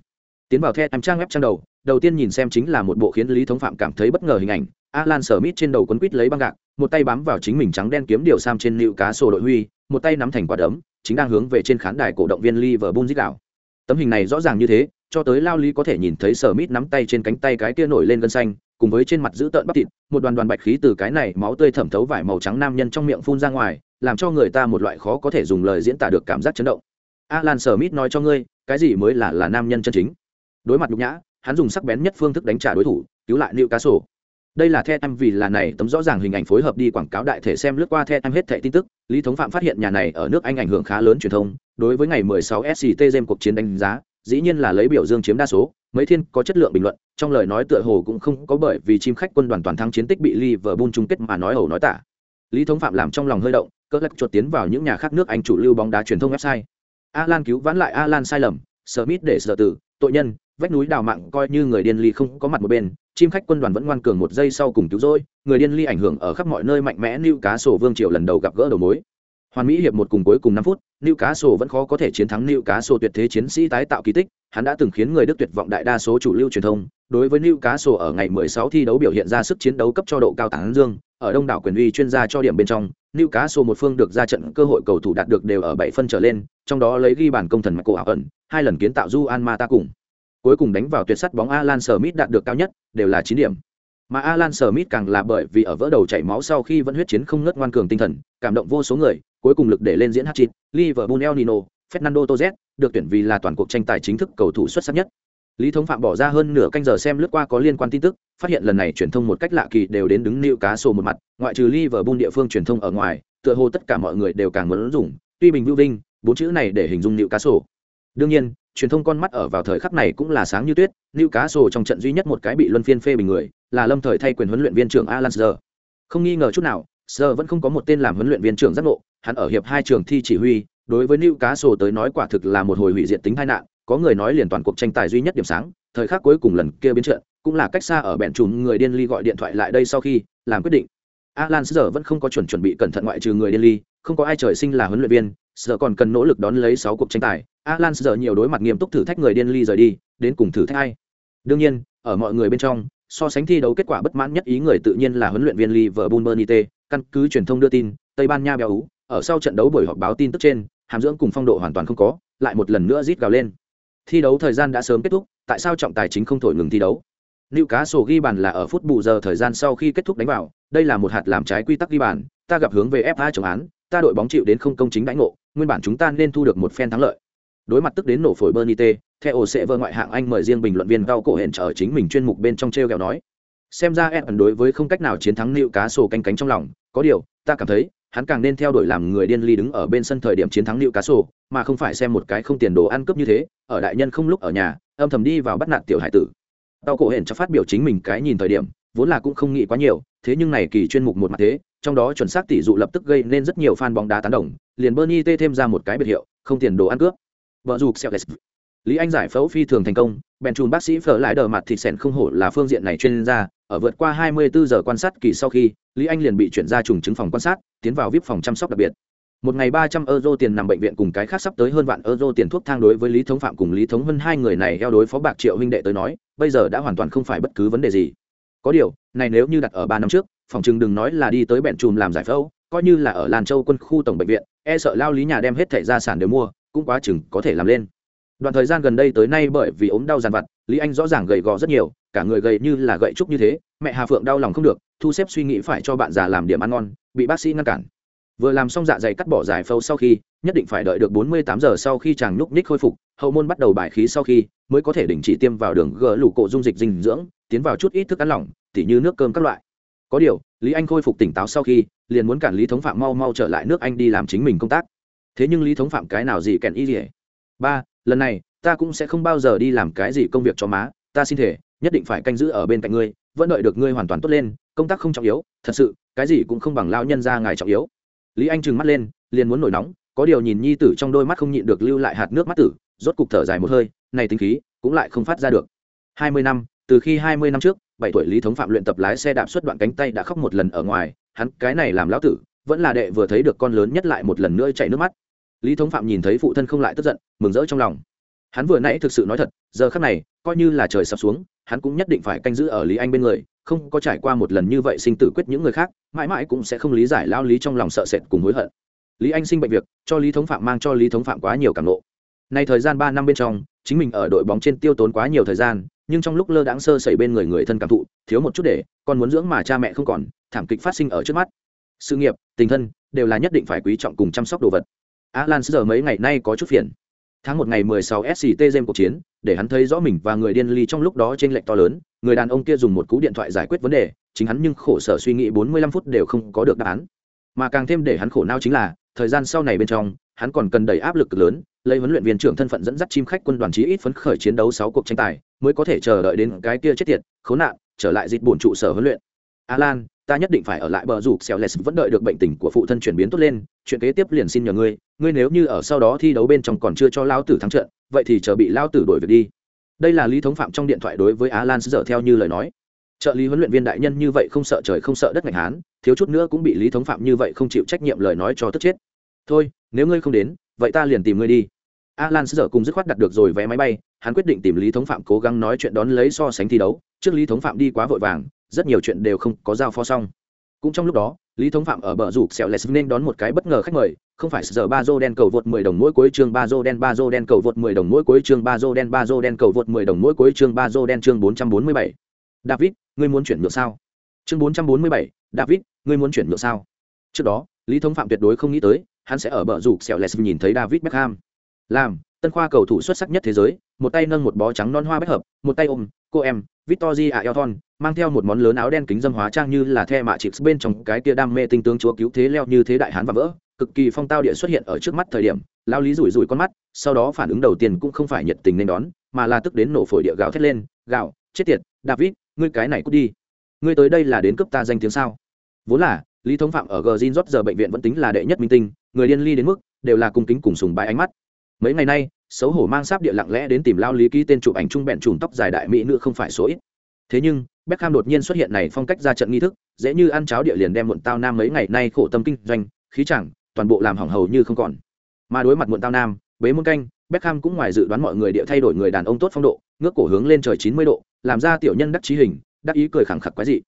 tiến vào theo em trang web trang đầu đầu tiên nhìn xem chính là một bộ khiến lý thống phạm cảm thấy bất ngờ hình ảnh. Alan sở mít trên đầu quấn quít lấy băng gạc, một tay bám vào chính mình trắng đen kiếm điều sam trên nịu cá sổ đội huy, một tay nắm thành quả đấm, chính đang hướng về trên khán đài cổ động viên liverpool dích đảo tấm hình này rõ ràng như thế, cho tới lao lý có thể nhìn thấy sở mít nắm tay trên cánh tay cái kia nổi lên gân xanh, cùng với trên mặt giữ tợn bắp thịt, một đoàn đoàn bạch khí từ cái này máu tươi thẩm thấu vải màu trắng nam nhân trong miệng phun ra ngoài, làm cho người ta một loại khó có thể dùng lời diễn tả được cảm giác chấn động. Alan sở mít nói cho ngươi, cái gì mới là là nam nhân chân chính? Đối mặt nhục nhã, hắn dùng sắc bén nhất phương thức đánh trả đối thủ, cứu lại nữ cá sổ đây là the em vì là này tấm rõ ràng hình ảnh phối hợp đi quảng cáo đại thể xem lướt qua the em hết thẻ tin tức, lý thống phạm phát hiện nhà này ở nước anh ảnh hưởng khá lớn truyền thông, đối với ngày 16 sct game cuộc chiến đánh giá, dĩ nhiên là lấy biểu dương chiếm đa số, mấy thiên có chất lượng bình luận, trong lời nói tựa hồ cũng không có bởi vì chim khách quân đoàn toàn thắng chiến tích bị liverpool chung kết mà nói ẩu nói tả. Lý thống phạm làm trong lòng hơi động cỡ lắc chuột tiến vào những nhà khác nước anh chủ lưu bóng đá truyền thông website. Alan cứu vãn lại alan sai lầm, smith để sợ tử, tội nhân vách núi đào mạng coi như người điên ly không có mặt một bên, chim khách quân đoàn vẫn ngoan cường một giây sau cùng cứu rỗi, người điên ly ảnh hưởng ở khắp mọi nơi mạnh mẽ lưu cá sổ vương triều lần đầu gặp gỡ đầu mối. Hoàn mỹ hiệp một cùng cuối cùng năm phút lưu cá sổ vẫn khó có thể chiến thắng lưu cá sổ tuyệt thế chiến sĩ tái tạo kỳ tích, hắn đã từng khiến người đức tuyệt vọng đại đa số chủ lưu truyền thông, đối với lưu cá sổ ở ngày 16 thi đấu biểu hiện ra sức chiến đấu cấp cho độ cao tảng dương, ở đông đảo quyền uy chuyên gia cho điểm bên trong lưu cá sổ một phương được ra trận cơ hội cầu thủ đạt được đều ở bảy phân trở lên, trong đó lấy ghi bàn công thần mạch cổ ảo ẩn hai lần kiến tạo du an ma ta cùng cuối cùng đánh vào tuyệt sắt bóng Alan Smith đạt được cao nhất, đều là 9 điểm. Mà Alan Smith càng là bởi vì ở vỡ đầu chảy máu sau khi vẫn huyết chiến không ngớt ngoan cường tinh thần, cảm động vô số người, cuối cùng lực để lên diễn hat-trick, Liverpool El Nino, Fernando Torres được tuyển vì là toàn cuộc tranh tài chính thức cầu thủ xuất sắc nhất. Lý Thống Phạm bỏ ra hơn nửa canh giờ xem lướt qua có liên quan tin tức, phát hiện lần này truyền thông một cách lạ kỳ đều đến đứng nịu cá sổ một mặt, ngoại trừ Liverpool địa phương truyền thông ở ngoài, tựa hồ tất cả mọi người đều càng muốn dùng, tuy bình vưu vinh, bốn chữ này để hình dung nịu cá sổ. Đương nhiên, truyền thông con mắt ở vào thời khắc này cũng là sáng như tuyết, Newcastle trong trận duy nhất một cái bị luân phiên phê bình người, là Lâm thời thay quyền huấn luyện viên trưởng Alan Shearer. Không nghi ngờ chút nào, Shearer vẫn không có một tên làm huấn luyện viên trưởng giác ngộ, hắn ở hiệp hai trường thi chỉ huy, đối với Newcastle tới nói quả thực là một hồi hủy diệt tính tai nạn, có người nói liền toàn cuộc tranh tài duy nhất điểm sáng, thời khắc cuối cùng lần kia biến trận, cũng là cách xa ở bèn trùm người điên ly gọi điện thoại lại đây sau khi làm quyết định. alan giờ vẫn không có chuẩn chuẩn bị cẩn thận ngoại trừ người điên ly không có ai trời sinh là huấn luyện viên giờ còn cần nỗ lực đón lấy sáu cuộc tranh tài alan giờ nhiều đối mặt nghiêm túc thử thách người điên ly rời đi đến cùng thử thách ai đương nhiên ở mọi người bên trong so sánh thi đấu kết quả bất mãn nhất ý người tự nhiên là huấn luyện viên Liverpool Bernite, căn cứ truyền thông đưa tin, Tây Ban Nha béo ú, ở sau trận đấu buổi họp báo tin tức trên, hàm dưỡng cùng phong độ hoàn toàn không có, lại một lần nữa rít gào lên. Thi đấu thời gian đã sớm kết thúc, tại sao trọng tài chính không thổi ngừng thi đấu? Newcastle ghi bàn là ở phút bù giờ thời gian sau khi kết thúc đánh vào, đây là một hạt làm trái quy tắc ghi bàn, ta gặp hướng về FA chống án, ta đội bóng chịu đến không công chính đánh ngộ, nguyên bản chúng ta nên thu được một phen thắng lợi. Đối mặt tức đến nổ phổi Bernie T, theo sẽ vơ ngoại hạng Anh mời riêng bình luận viên cao cổ hẹn trở chính mình chuyên mục bên trong treo kẹo nói. Xem ra Everton đối với không cách nào chiến thắng nịu cá sổ canh cánh trong lòng, có điều, ta cảm thấy, hắn càng nên theo đuổi làm người điên ly đứng ở bên sân thời điểm chiến thắng nịu cá sổ mà không phải xem một cái không tiền đồ ăn cướp như thế, ở đại nhân không lúc ở nhà, âm thầm đi vào bắt nạt tiểu hải tử. Tao cổ hẹn cho phát biểu chính mình cái nhìn thời điểm, vốn là cũng không nghĩ quá nhiều, thế nhưng này kỳ chuyên mục một mặt thế, trong đó chuẩn xác tỷ dụ lập tức gây nên rất nhiều fan bóng đá tán đồng, liền Bernie T thêm ra một cái biệt hiệu, không tiền đồ ăn cướp. Vợ dù Celeste. Lý Anh giải phẫu phi thường thành công, bèn trùm bác sĩ phở lại đờ mặt thịt sẻn không hổ là phương diện này chuyên gia, ở vượt qua 24 giờ quan sát kỳ sau khi, Lý Anh liền bị chuyển ra trùng chứng phòng quan sát, tiến vào VIP phòng chăm sóc đặc biệt. Một ngày 300 euro tiền nằm bệnh viện cùng cái khác sắp tới hơn vạn euro tiền thuốc thang đối với Lý Thống Phạm cùng Lý Thống Vân hai người này eo đối phó bạc triệu huynh đệ tới nói, bây giờ đã hoàn toàn không phải bất cứ vấn đề gì. Có điều, này nếu như đặt ở 3 năm trước, phòng chừng đừng nói là đi tới bẹn trùm làm giải phẫu, coi như là ở Lan Châu quân khu tổng bệnh viện, e sợ lao lý nhà đem hết thảy gia sản đều mua, cũng quá chừng có thể làm lên. Đoạn thời gian gần đây tới nay bởi vì ốm đau dằn vặt, Lý Anh rõ ràng gầy gò rất nhiều, cả người gầy như là gậy trúc như thế, mẹ Hà Phượng đau lòng không được, thu xếp suy nghĩ phải cho bạn già làm điểm ăn ngon, bị bác sĩ ngăn cản. Vừa làm xong dạ dày cắt bỏ giải phẫu sau khi, nhất định phải đợi được 48 giờ sau khi chàng nhúc nhích khôi phục, hậu môn bắt đầu bài khí sau khi, mới có thể đình chỉ tiêm vào đường gỡ lũ cổ dung dịch dinh dưỡng, tiến vào chút ít thức ăn lỏng, tỉ như nước cơm các loại. Có điều, Lý Anh khôi phục tỉnh táo sau khi, liền muốn cản Lý Thống Phạm mau mau trở lại nước Anh đi làm chính mình công tác. Thế nhưng Lý Thống Phạm cái nào gì kèn y gì? Ba, lần này, ta cũng sẽ không bao giờ đi làm cái gì công việc cho má, ta xin thể, nhất định phải canh giữ ở bên cạnh ngươi, vẫn đợi được ngươi hoàn toàn tốt lên, công tác không trọng yếu, thật sự, cái gì cũng không bằng lao nhân ra ngài trọng yếu. Lý Anh trừng mắt lên, liền muốn nổi nóng, có điều nhìn nhi tử trong đôi mắt không nhịn được lưu lại hạt nước mắt tử, rốt cục thở dài một hơi, này tính khí, cũng lại không phát ra được. Hai mươi năm, từ khi hai mươi năm trước, bảy tuổi Lý Thống Phạm luyện tập lái xe đạp xuất đoạn cánh tay đã khóc một lần ở ngoài, hắn cái này làm lão tử, vẫn là đệ vừa thấy được con lớn nhất lại một lần nữa chảy nước mắt. Lý Thống Phạm nhìn thấy phụ thân không lại tức giận, mừng rỡ trong lòng. Hắn vừa nãy thực sự nói thật, giờ khắc này, coi như là trời sập xuống, hắn cũng nhất định phải canh giữ ở Lý Anh bên người, không có trải qua một lần như vậy sinh tử quyết những người khác, mãi mãi cũng sẽ không lý giải lao lý trong lòng sợ sệt cùng hối hận. Lý Anh sinh bệnh việc, cho Lý Thống Phạm mang cho Lý Thống Phạm quá nhiều cảm ngộ. Nay thời gian ba năm bên trong, chính mình ở đội bóng trên tiêu tốn quá nhiều thời gian, nhưng trong lúc lơ đãng sơ sẩy bên người người thân cảm thụ thiếu một chút để còn muốn dưỡng mà cha mẹ không còn thảm kịch phát sinh ở trước mắt sự nghiệp tình thân đều là nhất định phải quý trọng cùng chăm sóc đồ vật alan giờ mấy ngày nay có chút phiền. Tháng một ngày 16 sct game cuộc chiến, để hắn thấy rõ mình và người điên ly trong lúc đó trên lệnh to lớn, người đàn ông kia dùng một cú điện thoại giải quyết vấn đề, chính hắn nhưng khổ sở suy nghĩ 45 phút đều không có được đáp án. Mà càng thêm để hắn khổ não chính là, thời gian sau này bên trong, hắn còn cần đẩy áp lực lớn, lấy huấn luyện viên trưởng thân phận dẫn dắt chim khách quân đoàn chí ít phấn khởi chiến đấu sáu cuộc tranh tài, mới có thể chờ đợi đến cái kia chết tiệt, khốn nạn, trở lại dịch bổn trụ sở huấn luyện. Alan ta nhất định phải ở lại bờ rủ xèo lès vẫn đợi được bệnh tình của phụ thân chuyển biến tốt lên, chuyện kế tiếp liền xin nhờ ngươi ngươi nếu như ở sau đó thi đấu bên trong còn chưa cho lao tử thắng trận, vậy thì chờ bị lao tử đổi việc đi. Đây là lý thống phạm trong điện thoại đối với alan dở theo như lời nói. Trợ lý huấn luyện viên đại nhân như vậy không sợ trời không sợ đất ngạch hán, thiếu chút nữa cũng bị lý thống phạm như vậy không chịu trách nhiệm lời nói cho tức chết. Thôi, nếu ngươi không đến, vậy ta liền tìm ngươi đi. Alan sơ cùng dứt khoát đặt được rồi vé máy bay, hắn quyết định tìm lý thống phạm cố gắng nói chuyện đón lấy so sánh thi đấu. Trước lý thống phạm đi quá vội vàng rất nhiều chuyện đều không có giao phó xong cũng trong lúc đó lý thống phạm ở bờ rủ xẻo lès nên đón một cái bất ngờ khách mời không phải giờ ba dô đen cầu vượt 10 đồng mỗi cuối chương ba dô đen ba dô đen cầu vượt 10 đồng mỗi cuối chương ba dô đen ba dô đen cầu vượt 10 đồng mỗi cuối chương ba dô đen chương 447. David, ngươi muốn chuyển nhượng sao? Chương 447, David, ngươi muốn chuyển nhượng sao? Trước đó, Lý Thống Phạm tuyệt đối không nghĩ tới, hắn sẽ ở bờ rủ xẻo lẹt nhìn thấy David Beckham. Làm, tân khoa cầu thủ xuất sắc nhất thế giới, một tay nâng một bó trắng non hoa bách hợp, một tay ôm cô em, Victoria Elton, mang theo một món lớn áo đen kính dâm hóa trang như là the mạ chịp bên trong cái tia đam mê tinh tướng chúa cứu thế leo như thế đại hán và vỡ, cực kỳ phong tao địa xuất hiện ở trước mắt thời điểm, lao lý rủi rủi con mắt, sau đó phản ứng đầu tiên cũng không phải nhiệt tình nên đón, mà là tức đến nổ phổi địa gạo thét lên, gạo, chết tiệt, David, ngươi cái này cút đi. Ngươi tới đây là đến cấp ta danh tiếng sao? Vốn là, Lý Thống Phạm ở Gjin rót giờ bệnh viện vẫn tính là đệ nhất minh tinh, người điên ly đến mức đều là cung kính cùng sùng bái ánh mắt. Mấy ngày nay, xấu hổ mang sáp địa lặng lẽ đến tìm lao lý ký tên chụp ảnh trung bẹn trùm tóc dài đại mỹ nữ không phải số ít. Thế nhưng Beckham đột nhiên xuất hiện này phong cách ra trận nghi thức, dễ như ăn cháo địa liền đem muộn tao nam mấy ngày nay khổ tâm kinh doanh khí chẳng toàn bộ làm hỏng hầu như không còn. Mà đối mặt muộn tao nam bế môn canh Beckham cũng ngoài dự đoán mọi người địa thay đổi người đàn ông tốt phong độ ngước cổ hướng lên trời chín mươi độ làm ra tiểu nhân đắc trí hình đắc ý cười khẳng khặc quái dị.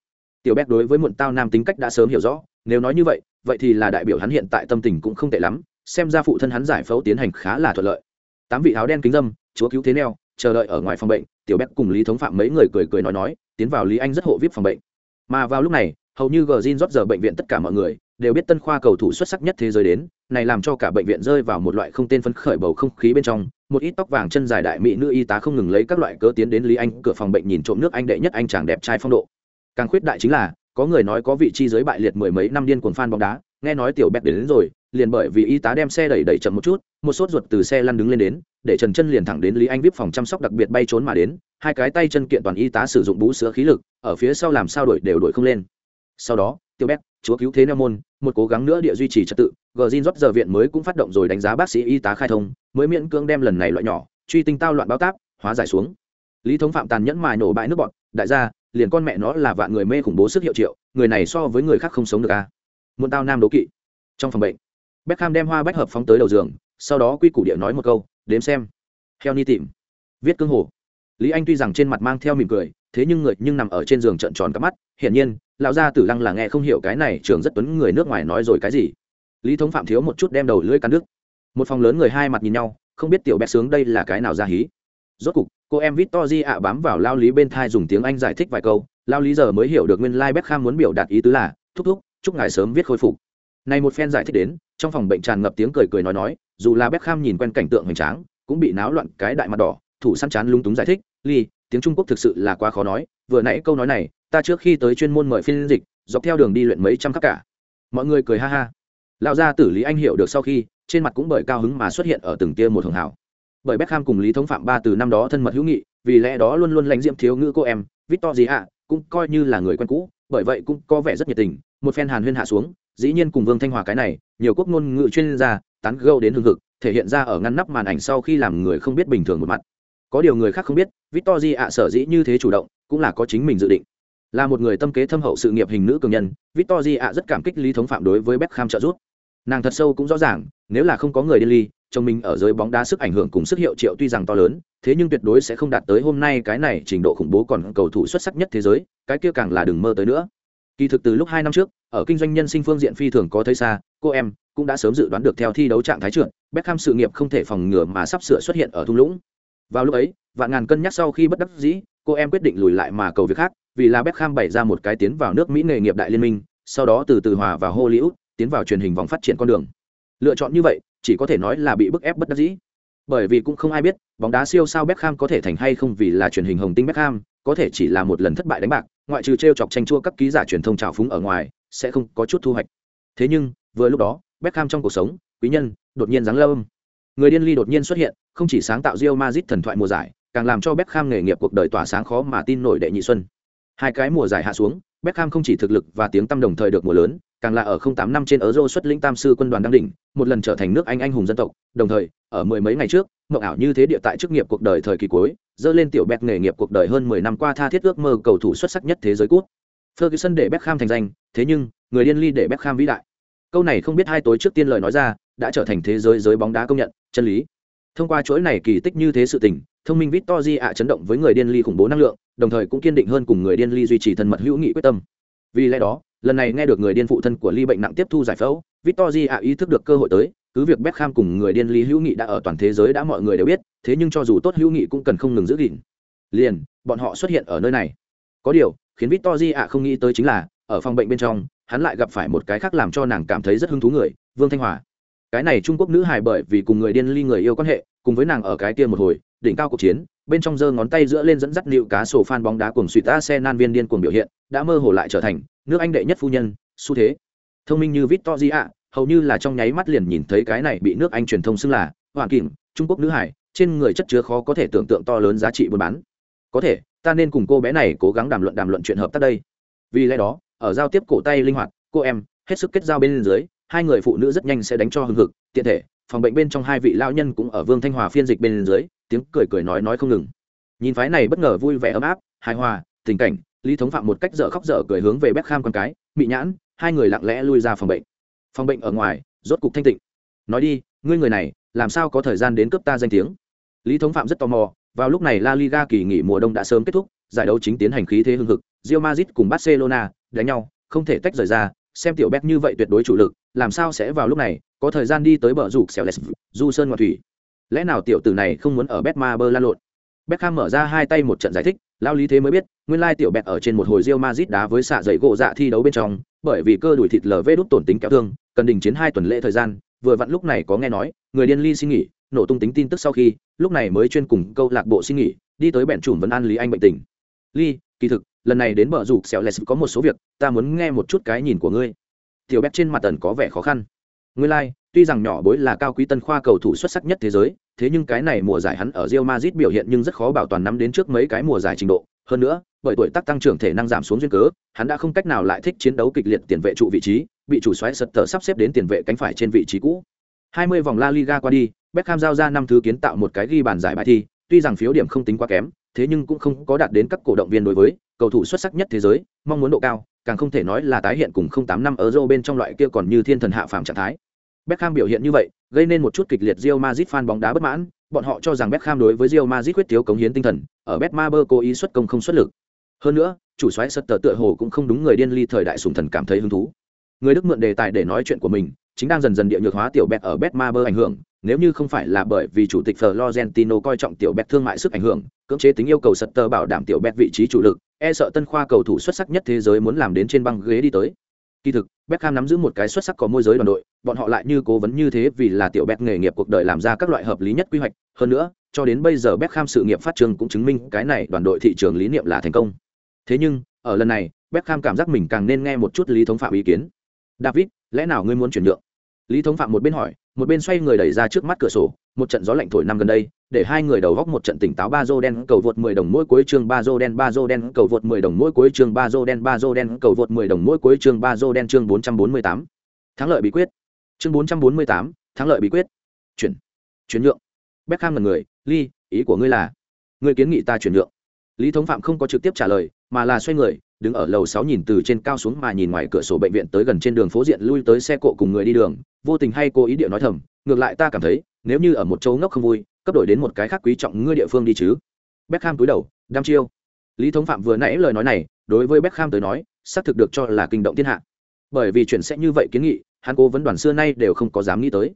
Tiểu Beck đối với muộn tao nam tính cách đã sớm hiểu rõ nếu nói như vậy vậy thì là đại biểu hắn hiện tại tâm tình cũng không tệ lắm xem ra phụ thân hắn giải phẫu tiến hành khá là thuận lợi tám vị áo đen kính dâm chúa cứu thế neo chờ đợi ở ngoài phòng bệnh tiểu bét cùng lý thống phạm mấy người cười cười nói nói tiến vào lý anh rất hộ vip phòng bệnh. Mà vào lúc này hầu như gờ rót giờ bệnh viện tất cả mọi người đều biết tân khoa cầu thủ xuất sắc nhất thế giới đến này làm cho cả bệnh viện rơi vào một loại không tên phấn khởi bầu không khí bên trong một ít tóc vàng chân dài đại mỹ nữ y tá không ngừng lấy các loại cớ tiến đến lý anh cửa phòng bệnh nhìn trộm nước anh đệ nhất anh chàng đẹp trai phong độ. Càng khuyết đại chính là có người nói có vị trí giới bại liệt mười mấy năm điên cuồng fan bóng đá nghe nói tiểu bẹt đến, đến rồi liền bởi vì y tá đem xe đẩy đẩy chậm một chút, một sốt ruột từ xe lăn đứng lên đến, để trần chân liền thẳng đến lý anh vip phòng chăm sóc đặc biệt bay trốn mà đến, hai cái tay chân kiện toàn y tá sử dụng bú sữa khí lực, ở phía sau làm sao đổi đều đổi không lên. Sau đó, tiêu bét, chúa cứu thế nam môn, một cố gắng nữa địa duy trì trật tự, gờ zin rót giờ viện mới cũng phát động rồi đánh giá bác sĩ y tá khai thông, mới miễn cưỡng đem lần này loại nhỏ, truy tinh tao loạn báo táp, hóa giải xuống. Lý thống phạm tàn nhẫn mài nổ bãi nước bọn đại gia, liền con mẹ nó là vạn người mê khủng bố sức hiệu triệu, người này so với người khác không sống được a. À. muôn tao nam đố kỵ. Trong phòng bệnh Beckham đem hoa bách hợp phóng tới đầu giường, sau đó quy củ địa nói một câu, đếm xem. Heo ni tìm. Viết cương hồ. Lý anh tuy rằng trên mặt mang theo mỉm cười, thế nhưng người nhưng nằm ở trên giường trợn tròn cả mắt, hiển nhiên, lão gia tử lăng là nghe không hiểu cái này trường rất tuấn người nước ngoài nói rồi cái gì. Lý thống phạm thiếu một chút đem đầu lưỡi cắn đứt. Một phòng lớn người hai mặt nhìn nhau, không biết tiểu bé sướng đây là cái nào ra hí. Rốt cục, cô em victory ạ bám vào lao lý bên thai dùng tiếng anh giải thích vài câu, lao lý giờ mới hiểu được nguyên lai like beckham muốn biểu đạt ý tứ là, thúc thúc, chúc ngài sớm viết khôi phục này một phen giải thích đến trong phòng bệnh tràn ngập tiếng cười cười nói nói dù là beckham nhìn quen cảnh tượng hoành tráng cũng bị náo loạn cái đại mặt đỏ thủ săn chán lung túng giải thích ly tiếng trung quốc thực sự là quá khó nói vừa nãy câu nói này ta trước khi tới chuyên môn mời phiên dịch dọc theo đường đi luyện mấy trăm khắc cả. Mọi người cười ha ha. Lão gia tử lý anh hiểu được sau khi trên mặt cũng bởi cao hứng mà xuất hiện ở từng tia một hưởng hảo. Bởi Beckham cùng Lý Thống Phạm ba từ năm đó thân mật hữu nghị, vì lẽ đó luôn luôn lãnh diễm thiếu ngữ cô em, Victor gì ạ, cũng coi như là người quen cũ, bởi vậy cũng có vẻ rất nhiệt tình, một phen hàn huyên hạ xuống, dĩ nhiên cùng Vương Thanh Hòa cái này, nhiều quốc ngôn ngữ chuyên gia, tán gẫu đến hưng thực thể hiện ra ở ngăn nắp màn ảnh sau khi làm người không biết bình thường một mặt. Có điều người khác không biết, Victor di ạ sở dĩ như thế chủ động, cũng là có chính mình dự định. Là một người tâm kế thâm hậu sự nghiệp hình nữ cường nhân victory ạ rất cảm kích lý thống phạm đối với beckham trợ giúp. Nàng thật sâu cũng rõ ràng nếu là không có người đi ly chồng mình ở giới bóng đá sức ảnh hưởng cùng sức hiệu triệu tuy rằng to lớn thế nhưng tuyệt đối sẽ không đạt tới hôm nay cái này trình độ khủng bố còn cầu thủ xuất sắc nhất thế giới cái kia càng là đừng mơ tới nữa. Kỳ thực từ lúc hai năm trước ở kinh doanh nhân sinh phương diện phi thường có thấy xa cô em cũng đã sớm dự đoán được theo thi đấu trạng thái trượt beckham sự nghiệp không thể phòng ngừa mà sắp sửa xuất hiện ở thung lũng vào lúc ấy vạn ngàn cân nhắc sau khi bất đắc dĩ cô em quyết định lùi lại mà cầu việc khác vì là Beckham bày ra một cái tiến vào nước Mỹ nghề nghiệp đại liên minh, sau đó từ từ hòa vào Hollywood, tiến vào truyền hình vòng phát triển con đường. Lựa chọn như vậy, chỉ có thể nói là bị bức ép bất đắc dĩ. Bởi vì cũng không ai biết, bóng đá siêu sao Beckham có thể thành hay không vì là truyền hình hồng tinh Beckham, có thể chỉ là một lần thất bại đánh bạc, ngoại trừ trêu chọc tranh chua các ký giả truyền thông trào phúng ở ngoài, sẽ không có chút thu hoạch. Thế nhưng, vừa lúc đó, Beckham trong cuộc sống, quý nhân đột nhiên giáng lâm. Người điên ly đột nhiên xuất hiện, không chỉ sáng tạo Real Madrid thần thoại mùa giải, càng làm cho Beckham nghề nghiệp cuộc đời tỏa sáng khó mà tin nổi đệ nhị xuân. Hai cái mùa giải hạ xuống, Beckham không chỉ thực lực và tiếng tăm đồng thời được mùa lớn, càng là ở 08 năm trên Euro xuất lĩnh tam sư quân đoàn đăng đỉnh, một lần trở thành nước Anh anh hùng dân tộc, đồng thời, ở mười mấy ngày trước, mộng ảo như thế địa tại chức nghiệp cuộc đời thời kỳ cuối, dơ lên tiểu Beck nghề nghiệp cuộc đời hơn 10 năm qua tha thiết ước mơ cầu thủ xuất sắc nhất thế giới cút. Ferguson để Beckham thành danh, thế nhưng, người điên ly để Beckham vĩ đại. Câu này không biết hai tối trước tiên lời nói ra, đã trở thành thế giới giới bóng đá công nhận, chân lý. Thông qua chuỗi này kỳ tích như thế sự tình, thông minh Victory ạ chấn động với người điên ly khủng bố năng lượng, đồng thời cũng kiên định hơn cùng người điên ly duy trì thân mật hữu nghị quyết tâm. Vì lẽ đó, lần này nghe được người điên phụ thân của ly bệnh nặng tiếp thu giải phẫu, Victory ạ ý thức được cơ hội tới, cứ việc Beckham cùng người điên ly hữu nghị đã ở toàn thế giới đã mọi người đều biết, thế nhưng cho dù tốt hữu nghị cũng cần không ngừng giữ gìn. Liền, bọn họ xuất hiện ở nơi này. Có điều, khiến Victory ạ không nghĩ tới chính là, ở phòng bệnh bên trong, hắn lại gặp phải một cái khác làm cho nàng cảm thấy rất hứng thú người, Vương Thanh Hòa. Cái này Trung Quốc nữ hài bởi vì cùng người điên ly người yêu quan hệ, cùng với nàng ở cái kia một hồi, đỉnh cao cuộc chiến, bên trong giơ ngón tay giữa lên dẫn dắt nịu cá sổ fan bóng đá cuồng suy ta xe nan viên điên cuồng biểu hiện, đã mơ hồ lại trở thành nước Anh đệ nhất phu nhân, xu thế. Thông minh như Victoria, hầu như là trong nháy mắt liền nhìn thấy cái này bị nước Anh truyền thông xưng là Hoàng kỉnh, Trung Quốc nữ hải, trên người chất chứa khó có thể tưởng tượng to lớn giá trị buôn bán. Có thể, ta nên cùng cô bé này cố gắng đàm luận đàm luận chuyện hợp tác đây. Vì lẽ đó, ở giao tiếp cổ tay linh hoạt, cô em hết sức kết giao bên dưới, hai người phụ nữ rất nhanh sẽ đánh cho hưng hực, tiện thể, phòng bệnh bên trong hai vị lão nhân cũng ở Vương Thanh Hòa phiên dịch bên dưới, tiếng cười cười nói nói không ngừng. Nhìn phái này bất ngờ vui vẻ ấm áp hài hòa tình cảnh lý thống phạm một cách dở khóc dở cười hướng về bếp kham con cái bị nhãn hai người lặng lẽ lui ra phòng bệnh. Phòng bệnh ở ngoài rốt cục thanh tịnh. Nói đi ngươi người này làm sao có thời gian đến cướp ta danh tiếng? Lý thống phạm rất tò mò vào lúc này la liga kỳ nghỉ mùa đông đã sớm kết thúc, giải đấu chính tiến hành khí thế hưng hực. Real Madrid cùng Barcelona đánh nhau, không thể tách rời ra. Xem tiểu Beck như vậy tuyệt đối chủ lực, làm sao sẽ vào lúc này, có thời gian đi tới bờ rủ xẻo lẹt, du sơn ngoại thủy. Lẽ nào tiểu tử này không muốn ở Betmaber la lộn? Beckham mở ra hai tay một trận giải thích, lao lý thế mới biết, nguyên lai tiểu bét ở trên một hồi Real Madrid đá với xạ dậy gỗ dạ thi đấu bên trong, bởi vì cơ đùi thịt lở vết đút tổn tính kéo thương, cần đình chiến hai tuần lễ thời gian, vừa vặn lúc này có nghe nói, người điên ly xin nghỉ nổ tung tính tin tức sau khi lúc này mới chuyên cùng câu lạc bộ xin nghỉ đi tới bẹn chùm vấn an lý anh bệnh tình. Ly kỳ thực lần này đến bờ rủ xẻo lẹt có một số việc ta muốn nghe một chút cái nhìn của ngươi. Tiểu bét trên mặt tần có vẻ khó khăn. Ngươi lai、like, tuy rằng nhỏ bối là cao quý tân khoa cầu thủ xuất sắc nhất thế giới thế nhưng cái này mùa giải hắn ở Real Madrid biểu hiện nhưng rất khó bảo toàn nắm đến trước mấy cái mùa giải trình độ. Hơn nữa bởi tuổi tác tăng trưởng thể năng giảm xuống duyên cớ hắn đã không cách nào lại thích chiến đấu kịch liệt tiền vệ trụ vị trí bị chủ xoáy sật tờ sắp xếp đến tiền vệ cánh phải trên vị trí cũ. 20 vòng La Liga qua đi Beckham giao ra năm thứ kiến tạo một cái ghi bàn giải bài thi tuy rằng phiếu điểm không tính quá kém thế nhưng cũng không có đạt đến các cổ động viên đối với cầu thủ xuất sắc nhất thế giới mong muốn độ cao càng không thể nói là tái hiện cùng 08 năm Euro bên trong loại kia còn như thiên thần hạ phàm trạng thái Beckham biểu hiện như vậy, gây nên một chút kịch liệt Real Madrid fan bóng đá bất mãn, bọn họ cho rằng Beckham đối với Real Madrid quyết thiếu cống hiến tinh thần, ở Betmaber cố ý xuất công không xuất lực. Hơn nữa, chủ soái Sutter tựa hồ cũng không đúng người điên ly thời đại sủng thần cảm thấy hứng thú. Người Đức mượn đề tài để nói chuyện của mình, chính đang dần dần địa nhược hóa tiểu Bet ở Betmaber ảnh hưởng, nếu như không phải là bởi vì chủ tịch Florentino coi trọng tiểu Bét thương mại sức ảnh hưởng, cưỡng chế tính yêu cầu Sutter bảo đảm tiểu Bét vị trí chủ lực, e sợ tân khoa cầu thủ xuất sắc nhất thế giới muốn làm đến trên băng ghế đi tới. Kỳ thực, Beckham nắm giữ một cái xuất sắc có môi giới đoàn đội, bọn họ lại như cố vấn như thế vì là tiểu Bét nghề nghiệp cuộc đời làm ra các loại hợp lý nhất quy hoạch, hơn nữa, cho đến bây giờ Beckham sự nghiệp phát trường cũng chứng minh cái này đoàn đội thị trường lý niệm là thành công. Thế nhưng, ở lần này, Beckham cảm giác mình càng nên nghe một chút Lý thống phạm ý kiến. "David, lẽ nào ngươi muốn chuyển nhượng?" Lý thống phạm một bên hỏi, một bên xoay người đẩy ra trước mắt cửa sổ, một trận gió lạnh thổi năm gần đây, để hai người đầu góc một trận tỉnh táo ba dô đen cầu vượt 10 đồng mỗi cuối chương ba dô đen ba dô đen cầu vượt 10 đồng mỗi cuối chương ba dô đen ba dô đen cầu vượt 10 đồng mỗi cuối chương ba dô đen chương 448. Thắng lợi bí quyết. Chương 448, thắng lợi bí quyết. Chuyển. Chuyển nhượng. Beckham ngẩn người, "Ly, ý của ngươi là?" "Ngươi kiến nghị ta chuyển nhượng." Lý Thống Phạm không có trực tiếp trả lời, mà là xoay người, đứng ở lầu 6 nhìn từ trên cao xuống mà nhìn ngoài cửa sổ bệnh viện tới gần trên đường phố diện lui tới xe cộ cùng người đi đường, vô tình hay cố ý địa nói thầm, ngược lại ta cảm thấy, nếu như ở một chỗ ngốc không vui, cấp đổi đến một cái khác quý trọng ngươi địa phương đi chứ. Beckham cúi đầu đăm chiêu. Lý thống phạm vừa nãy lời nói này đối với Beckham tới nói xác thực được cho là kinh động thiên hạ. Bởi vì chuyện sẽ như vậy kiến nghị hắn cố vấn đoàn xưa nay đều không có dám nghĩ tới.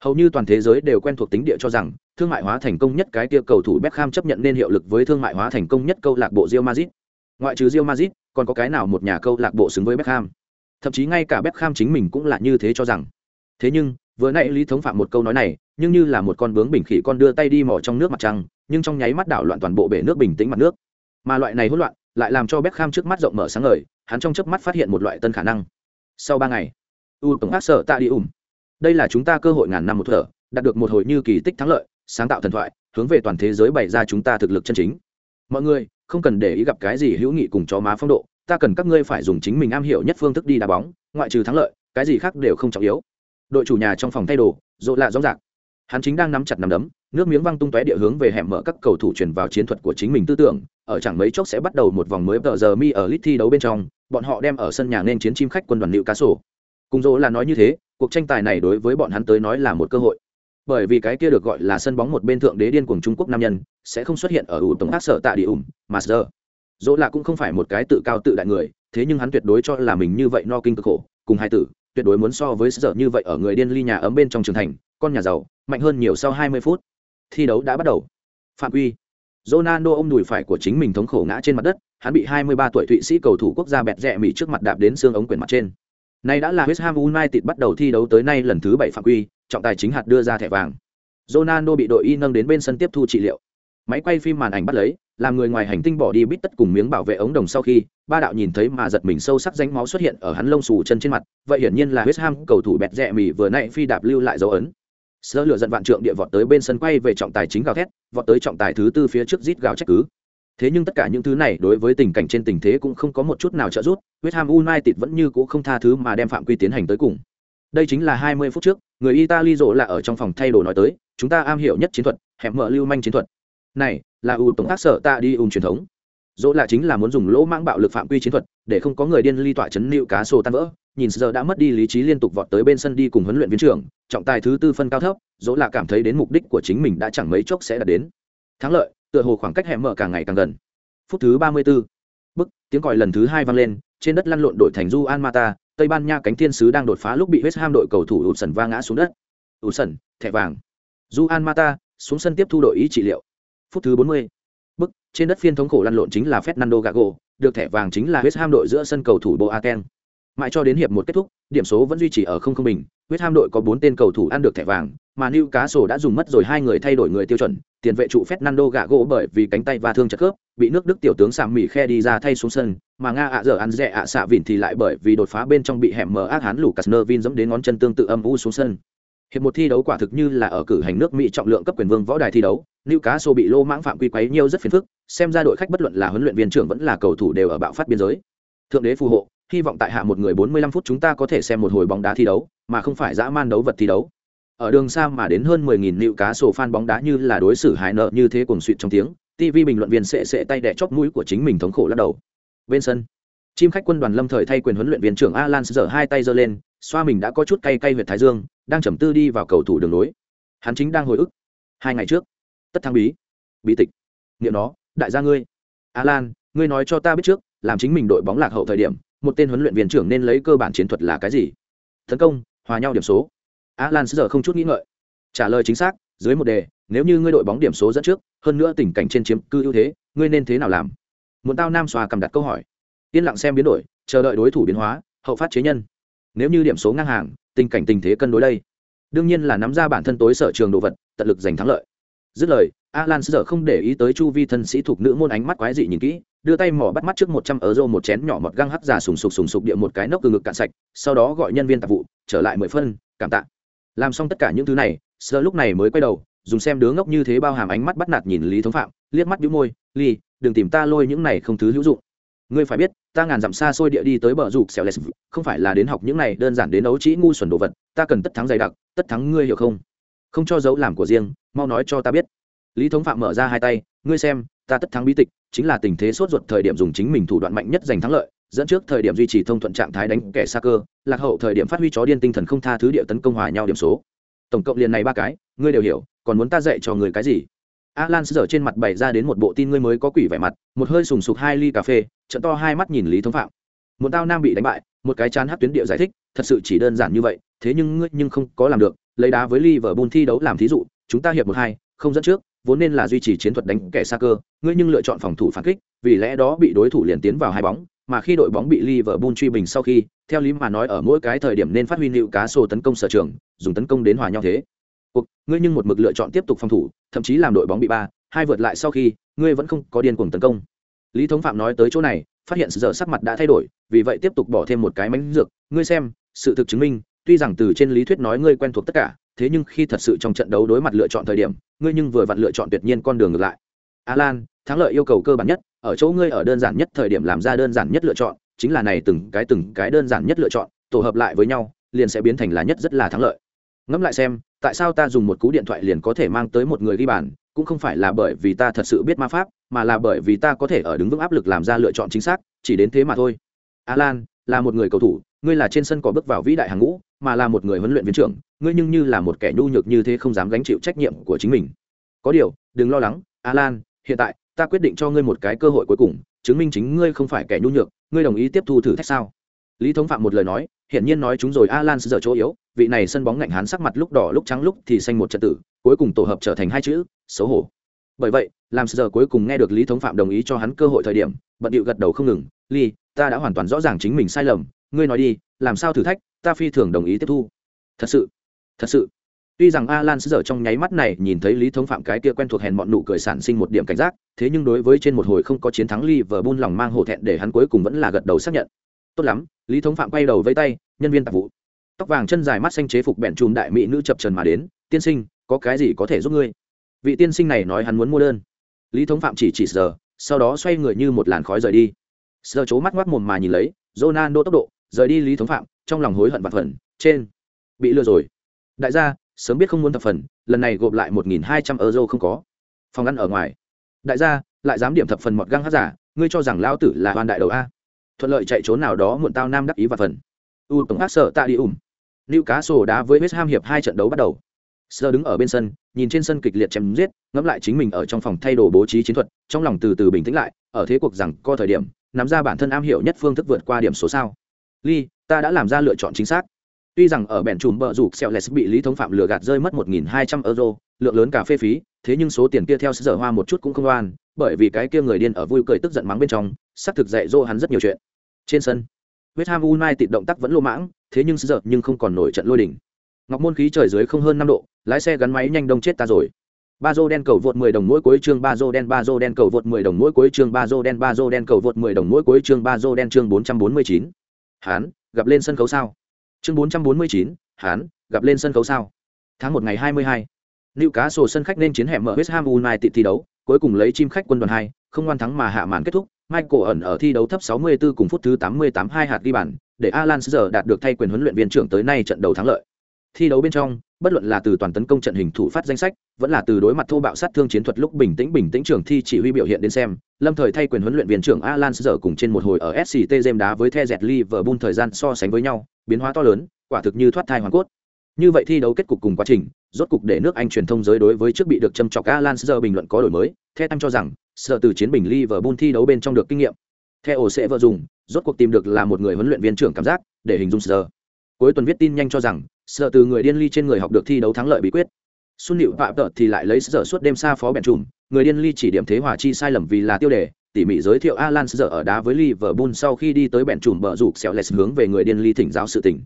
Hầu như toàn thế giới đều quen thuộc tính địa cho rằng thương mại hóa thành công nhất cái kia cầu thủ Beckham chấp nhận nên hiệu lực với thương mại hóa thành công nhất câu lạc bộ Real Madrid ngoại trừ Real Madrid, còn có cái nào một nhà câu lạc bộ xứng với Beckham? Thậm chí ngay cả Beckham chính mình cũng là như thế cho rằng. Thế nhưng, vừa nãy lý thống phạm một câu nói này, nhưng như là một con bướm bình khỉ con đưa tay đi mò trong nước mặt trăng, nhưng trong nháy mắt đảo loạn toàn bộ bể nước bình tĩnh mặt nước. Mà loại này hỗn loạn lại làm cho Beckham trước mắt rộng mở sáng ngời, hắn trong chớp mắt phát hiện một loại tân khả năng. Sau ba ngày, u tổng hát sợ tạ đi ủng đây là chúng ta cơ hội ngàn năm một thở, đạt được một hồi như kỳ tích thắng lợi, sáng tạo thần thoại, hướng về toàn thế giới bày ra chúng ta thực lực chân chính. Mọi người không cần để ý gặp cái gì hữu nghị cùng chó má phong độ, ta cần các ngươi phải dùng chính mình am hiểu nhất phương thức đi đá bóng, ngoại trừ thắng lợi, cái gì khác đều không trọng yếu. Đội chủ nhà trong phòng thay đồ, rộ lạ rõ rạc hắn chính đang nắm chặt nắm đấm, nước miếng văng tung tóe địa hướng về hẻm mở các cầu thủ chuyển vào chiến thuật của chính mình tư tưởng, ở chẳng mấy chốc sẽ bắt đầu một vòng mới tờ giờ mi ở lit thi đấu bên trong, bọn họ đem ở sân nhà nên chiến chim khách quân đoàn liệu cá sổ cùng dỗ là nói như thế, cuộc tranh tài này đối với bọn hắn tới nói là một cơ hội bởi vì cái kia được gọi là sân bóng một bên thượng đế điên cuồng trung quốc nam nhân, sẽ không xuất hiện ở ủ tổng tác sở tạ địa ủng, mà giờ. Dỗ là cũng không phải một cái tự cao tự đại người, thế nhưng hắn tuyệt đối cho là mình như vậy no kinh cực khổ, cùng hai tử, tuyệt đối muốn so với sợ như vậy ở người điên ly nhà ấm bên trong trường thành, con nhà giàu, mạnh hơn nhiều sau 20 phút. Thi đấu đã bắt đầu. Phạm quy. Ronaldo ôm đùi phải của chính mình thống khổ ngã trên mặt đất, hắn bị 23 tuổi thụy sĩ cầu thủ quốc gia bẹt rẹ mỉ trước mặt đạp đến xương ống quyển mặt trên nay đã là West Ham United bắt đầu thi đấu tới nay lần thứ 7 phạm quy, trọng tài chính hạt đưa ra thẻ vàng. Ronaldo bị đội y nâng đến bên sân tiếp thu trị liệu. Máy quay phim màn ảnh bắt lấy, làm người ngoài hành tinh bỏ đi bít tất cùng miếng bảo vệ ống đồng sau khi, ba đạo nhìn thấy mà giật mình sâu sắc danh máu xuất hiện ở hắn lông xù chân trên mặt, vậy hiển nhiên là West Ham cầu thủ bẹt rẹ mì vừa nãy phi đạp lưu lại dấu ấn. Sơ lửa giận vạn trượng địa vọt tới bên sân quay về trọng tài chính gào thét, vọt tới trọng tài thứ tư phía trước rít gào trách cứ thế nhưng tất cả những thứ này đối với tình cảnh trên tình thế cũng không có một chút nào trợ giúp, West Ham United vẫn như cũ không tha thứ mà đem phạm quy tiến hành tới cùng. Đây chính là 20 phút trước, người Italy rộ là ở trong phòng thay đồ nói tới, chúng ta am hiểu nhất chiến thuật, hẹp mở lưu manh chiến thuật. Này, là U tổng tác sở ta đi ùn truyền thống. Dỗ là chính là muốn dùng lỗ mãng bạo lực phạm quy chiến thuật, để không có người điên ly tỏa chấn nịu cá sổ tan vỡ, nhìn giờ đã mất đi lý trí liên tục vọt tới bên sân đi cùng huấn luyện viên trưởng, trọng tài thứ tư phân cao thấp dỗ là cảm thấy đến mục đích của chính mình đã chẳng mấy chốc sẽ đạt đến. Thắng lợi tựa hồ khoảng cách hẻm mở càng ngày càng gần. Phút thứ ba mươi 34. bức, tiếng còi lần thứ hai vang lên, trên đất lăn lộn đội thành du an mata, tây ban nha cánh thiên sứ đang đột phá lúc bị west ham đội cầu thủ ụt sần va ngã xuống đất. Ụt sần thẻ vàng. Du an mata, xuống sân tiếp thu đội ý trị liệu. Phút thứ bốn mươi, bức, trên đất phiên thống khổ lăn lộn chính là fernando gago, được thẻ vàng chính là west ham đội giữa sân cầu thủ boateng mãi cho đến hiệp một kết thúc điểm số vẫn duy trì ở không không bình west ham đội có bốn tên cầu thủ ăn được thẻ vàng mà Newcastle đã dùng mất rồi hai người thay đổi người tiêu chuẩn, tiền vệ trụ Fernando gạ gỗ bởi vì cánh tay và thương chật khớp, bị nước Đức tiểu tướng Sam Mỹ khe đi ra thay xuống sân, mà Nga ạ giờ ăn rẻ ạ xạ vịn thì lại bởi vì đột phá bên trong bị hẻm mở ác hán Lucas Nervin giẫm đến ngón chân tương tự âm u xuống sân. Hiệp một thi đấu quả thực như là ở cử hành nước Mỹ trọng lượng cấp quyền vương võ đài thi đấu, Newcastle bị lô mãng phạm quy quấy nhiều rất phiền phức, xem ra đội khách bất luận là huấn luyện viên trưởng vẫn là cầu thủ đều ở bạo phát biên giới. Thượng đế phù hộ, hy vọng tại hạ một người 45 phút chúng ta có thể xem một hồi bóng đá thi đấu, mà không phải dã man đấu vật thi đấu. Ở đường xa mà đến hơn 10.000 nịu cá sổ fan bóng đá như là đối xử hài nợ như thế cuồng suýt trong tiếng tv bình luận viên sẽ sẽ tay đẻ chóp mũi của chính mình thống khổ lắc đầu. Bên sân chim khách quân đoàn lâm thời thay quyền huấn luyện viên trưởng alan giở hai tay giơ lên xoa mình đã có chút cay cay huyệt thái dương đang trầm tư đi vào cầu thủ đường lối. hắn chính đang hồi ức. Hai ngày trước tất thắng bí bí tịch. Niệm nó đại gia ngươi. Alan ngươi nói cho ta biết trước làm chính mình đội bóng lạc hậu thời điểm một tên huấn luyện viên trưởng nên lấy cơ bản chiến thuật là cái gì? Tấn công, hòa nhau điểm số. Alan giờ không chút nghĩ ngợi. Trả lời chính xác, dưới một đề, nếu như ngươi đội bóng điểm số dẫn trước, hơn nữa tình cảnh trên chiếm cư ưu thế, ngươi nên thế nào làm? Muốn tao nam xòa cầm đặt câu hỏi. Yên lặng xem biến đổi, chờ đợi đối thủ biến hóa, hậu phát chế nhân. Nếu như điểm số ngang hàng, tình cảnh tình thế cân đối đây. Đương nhiên là nắm ra bản thân tối sở trường đồ vật, tận lực giành thắng lợi. Dứt lời, alan giờ không để ý tới chu vi thân sĩ thuộc nữ môn ánh mắt quái dị nhìn kỹ đưa tay mỏ bắt mắt trước một trăm euro một chén nhỏ mọt găng hắc già sùng sục sùng sục địa một cái nốc từ ngực cạn sạch, sau đó gọi nhân viên tạp vụ, trở lại mười phân, cảm tạ. Làm xong tất cả những thứ này sơ lúc này mới quay đầu, dùng xem đứa ngốc như thế bao hàm ánh mắt bắt nạt nhìn lý thống phạm, liếc mắt đĩu môi ly đừng tìm ta lôi những này không thứ hữu dụng. Ngươi phải biết, ta ngàn dặm xa xôi địa đi tới bờ rụt xẻo lẹt không phải là đến học những này đơn giản đến ấu trĩ ngu xuẩn đồ vật, ta cần tất thắng dày đặc, tất thắng ngươi hiểu không? Không cho dấu làm của riêng, mau nói cho ta biết. Lý thống phạm mở ra hai tay, ngươi xem, ta tất thắng bí tịch chính là tình thế sốt ruột thời điểm dùng chính mình thủ đoạn mạnh nhất giành thắng lợi, dẫn trước thời điểm duy trì thông thuận trạng thái đánh kẻ xa cơ, lạc hậu thời điểm phát huy chó điên tinh thần không tha thứ địa tấn công hòa nhau điểm số. Tổng cộng liền này ba cái, ngươi đều hiểu, còn muốn ta dạy cho người cái gì? Alan giờ trên mặt bày ra đến một bộ tin ngươi mới có quỷ vẻ mặt, một hơi sùng sục hai ly cà phê trận to hai mắt nhìn lý thống phạm. Một tao nam bị đánh bại, một cái chán hát tuyến địa giải thích, thật sự chỉ đơn giản như vậy, thế nhưng ngươi nhưng không có làm được, lấy đá với Liverpool thi đấu làm thí dụ, chúng ta hiệp một hai, không dẫn trước vốn nên là duy trì chiến thuật đánh kẻ xa cơ ngươi nhưng lựa chọn phòng thủ phản kích vì lẽ đó bị đối thủ liền tiến vào hai bóng mà khi đội bóng bị Liverpool truy bình sau khi, theo lý mà nói ở mỗi cái thời điểm nên phát huy nịu cá sổ tấn công sở trường, dùng tấn công đến hòa nhau thế. Cuộc, ngươi nhưng một mực lựa chọn tiếp tục phòng thủ, thậm chí làm đội bóng bị ba, hai vượt lại sau khi, ngươi vẫn không có điên cuồng tấn công. Lý Thống Phạm nói tới chỗ này, phát hiện giờ sắc mặt đã thay đổi, vì vậy tiếp tục bỏ thêm một cái mánh dược, ngươi xem, sự thực chứng minh, tuy rằng từ trên lý thuyết nói ngươi quen thuộc tất cả, thế nhưng khi thật sự trong trận đấu đối mặt lựa chọn thời điểm, ngươi nhưng vừa vặn lựa chọn tuyệt nhiên con đường ngược lại. Alan, thắng lợi yêu cầu cơ bản nhất, ở chỗ ngươi ở đơn giản nhất thời điểm làm ra đơn giản nhất lựa chọn chính là này từng cái từng cái đơn giản nhất lựa chọn tổ hợp lại với nhau liền sẽ biến thành là nhất rất là thắng lợi ngẫm lại xem tại sao ta dùng một cú điện thoại liền có thể mang tới một người ghi bàn cũng không phải là bởi vì ta thật sự biết ma pháp mà là bởi vì ta có thể ở đứng vững áp lực làm ra lựa chọn chính xác chỉ đến thế mà thôi alan là một người cầu thủ ngươi là trên sân cỏ bước vào vĩ đại hàng ngũ, mà là một người huấn luyện viên trưởng, ngươi nhưng như là một kẻ nhu nhược như thế không dám gánh chịu trách nhiệm của chính mình. Có điều, đừng lo lắng, alan, hiện tại, ta quyết định cho ngươi một cái cơ hội cuối cùng, chứng minh chính ngươi không phải kẻ nhu nhược, ngươi đồng ý tiếp thu thử thách sao? Lý thống phạm một lời nói, hiển nhiên nói chúng rồi, alan giờ chỗ yếu, vị này sân bóng ngạnh hán sắc mặt lúc đỏ lúc trắng lúc thì xanh một trật tử, cuối cùng tổ hợp trở thành hai chữ, xấu hổ. Bởi vậy, làm giờ cuối cùng nghe được lý thống phạm đồng ý cho hắn cơ hội thời điểm, bận điệu gật đầu không ngừng ly ta đã hoàn toàn rõ ràng chính mình sai lầm ngươi nói đi làm sao thử thách ta phi thường đồng ý tiếp thu thật sự thật sự Tuy rằng Alan giờ trong nháy mắt này nhìn thấy Lý Thống Phạm cái kia quen thuộc hèn mọn nụ cười sản sinh một điểm cảnh giác, thế nhưng đối với trên một hồi không có chiến thắng Liverpool lòng mang hổ thẹn để hắn cuối cùng vẫn là gật đầu xác nhận. Tốt lắm, Lý Thống Phạm quay đầu với tay, nhân viên tạp vụ. Tóc vàng chân dài mắt xanh chế phục bẹn chùm đại mỹ nữ chập trần mà đến, "Tiên sinh, có cái gì có thể giúp ngươi?" Vị tiên sinh này nói hắn muốn mua đơn. Lý Thống Phạm chỉ chỉ giờ, sau đó xoay người như một làn khói rời đi. Giờ ố mắt ngoắc mồm mà nhìn lấy, Ronaldo tốc độ, rời đi Lý Thống Phạm, trong lòng hối hận vạn phần, trên bị lừa rồi. Đại gia, sớm biết không muốn thập phần lần này gộp lại một nghìn hai trăm euro không có. Phòng ăn ở ngoài. Đại gia lại dám điểm thập phần mọt găng hát giả ngươi cho rằng lão tử là hoàn đại đầu a. Thuận lợi chạy trốn nào đó muộn tao nam đắc ý và phần. U tổng ác sợ tạ đi ủng lưu cá sổ đá với west ham hiệp hai trận đấu bắt đầu. Sơ đứng ở bên sân nhìn trên sân kịch liệt chém giết ngẫm lại chính mình ở trong phòng thay đồ bố trí chiến thuật trong lòng từ từ bình tĩnh lại ở thế cuộc rằng co thời điểm nắm ra bản thân am hiểu nhất phương thức vượt qua điểm số sao ly, ta đã làm ra lựa chọn chính xác. Tuy rằng ở bèn chùm bờ rụt xẹo lẹt bị lý thống phạm lừa gạt rơi mất 1.200 euro, lượng lớn cà phê phí, thế nhưng số tiền kia theo giờ hoa một chút cũng không oan, bởi vì cái kia người điên ở vui cười tức giận mắng bên trong, xác thực dạy dỗ hắn rất nhiều chuyện. Trên sân, West Ham United động tác vẫn lô mãng, thế nhưng giờ nhưng không còn nổi trận lôi đỉnh ngọc môn khí trời dưới không hơn năm độ, lái xe gắn máy nhanh đông chết ta rồi. Ba dô đen cầu vượt 10 đồng mỗi cuối chương, ba dô đen, ba dô đen cầu vượt 10 đồng mỗi cuối chương, ba dô đen, ba dô đen cầu vượt 10 đồng mỗi cuối chương, ba dô đen chương 449. Hán, gặp lên sân khấu sao? Chương 449, Hán, gặp lên sân khấu sao? Tháng một ngày hai mươi hai nữ cá sổ sân khách nên chiến hẻm mở West Ham United thi đấu, cuối cùng lấy chim khách quân đoàn hai không ngoan thắng mà hạ màn kết thúc. Michael ẩn ở thi đấu thấp 64 cùng phút thứ 88 hai hạt ghi bàn, để Alan giờ đạt được thay quyền huấn luyện viên trưởng tới nay trận đầu thắng lợi. Thi đấu bên trong, bất luận là từ toàn tấn công trận hình thủ phát danh sách, vẫn là từ đối mặt thô bạo sát thương chiến thuật lúc bình tĩnh bình tĩnh trưởng thi chỉ huy biểu hiện đến xem, Lâm thời thay quyền huấn luyện viên trưởng Alan giờ cùng trên một hồi ở SCT Gem đá với The Jet Liverpool thời gian so sánh với nhau, biến hóa to lớn, quả thực như thoát thai hoàn cốt. Như vậy thi đấu kết cục cùng quá trình, rốt cục để nước Anh truyền thông giới đối với trước bị được châm chọc Alan giờ bình luận có đổi mới, the tăng cho rằng, sợ từ chiến bình Liverpool thi đấu bên trong được kinh nghiệm. Theo ổ sẽ vợ dùng, rốt cuộc tìm được là một người huấn luyện viên trưởng cảm giác, để hình dung giờ. Cuối tuần viết tin nhanh cho rằng, sợ từ người điên ly trên người học được thi đấu thắng lợi bí quyết. Xuân hiệu phạm tợt thì lại lấy giờ suốt đêm xa phó bèn trùm người điên ly chỉ điểm thế hòa chi sai lầm vì là tiêu đề tỉ mỉ giới thiệu alan giờ ở đá với liverpool sau khi đi tới bèn trùm bờ rủ xẻo lẹt hướng về người điên ly thỉnh giáo sự tình.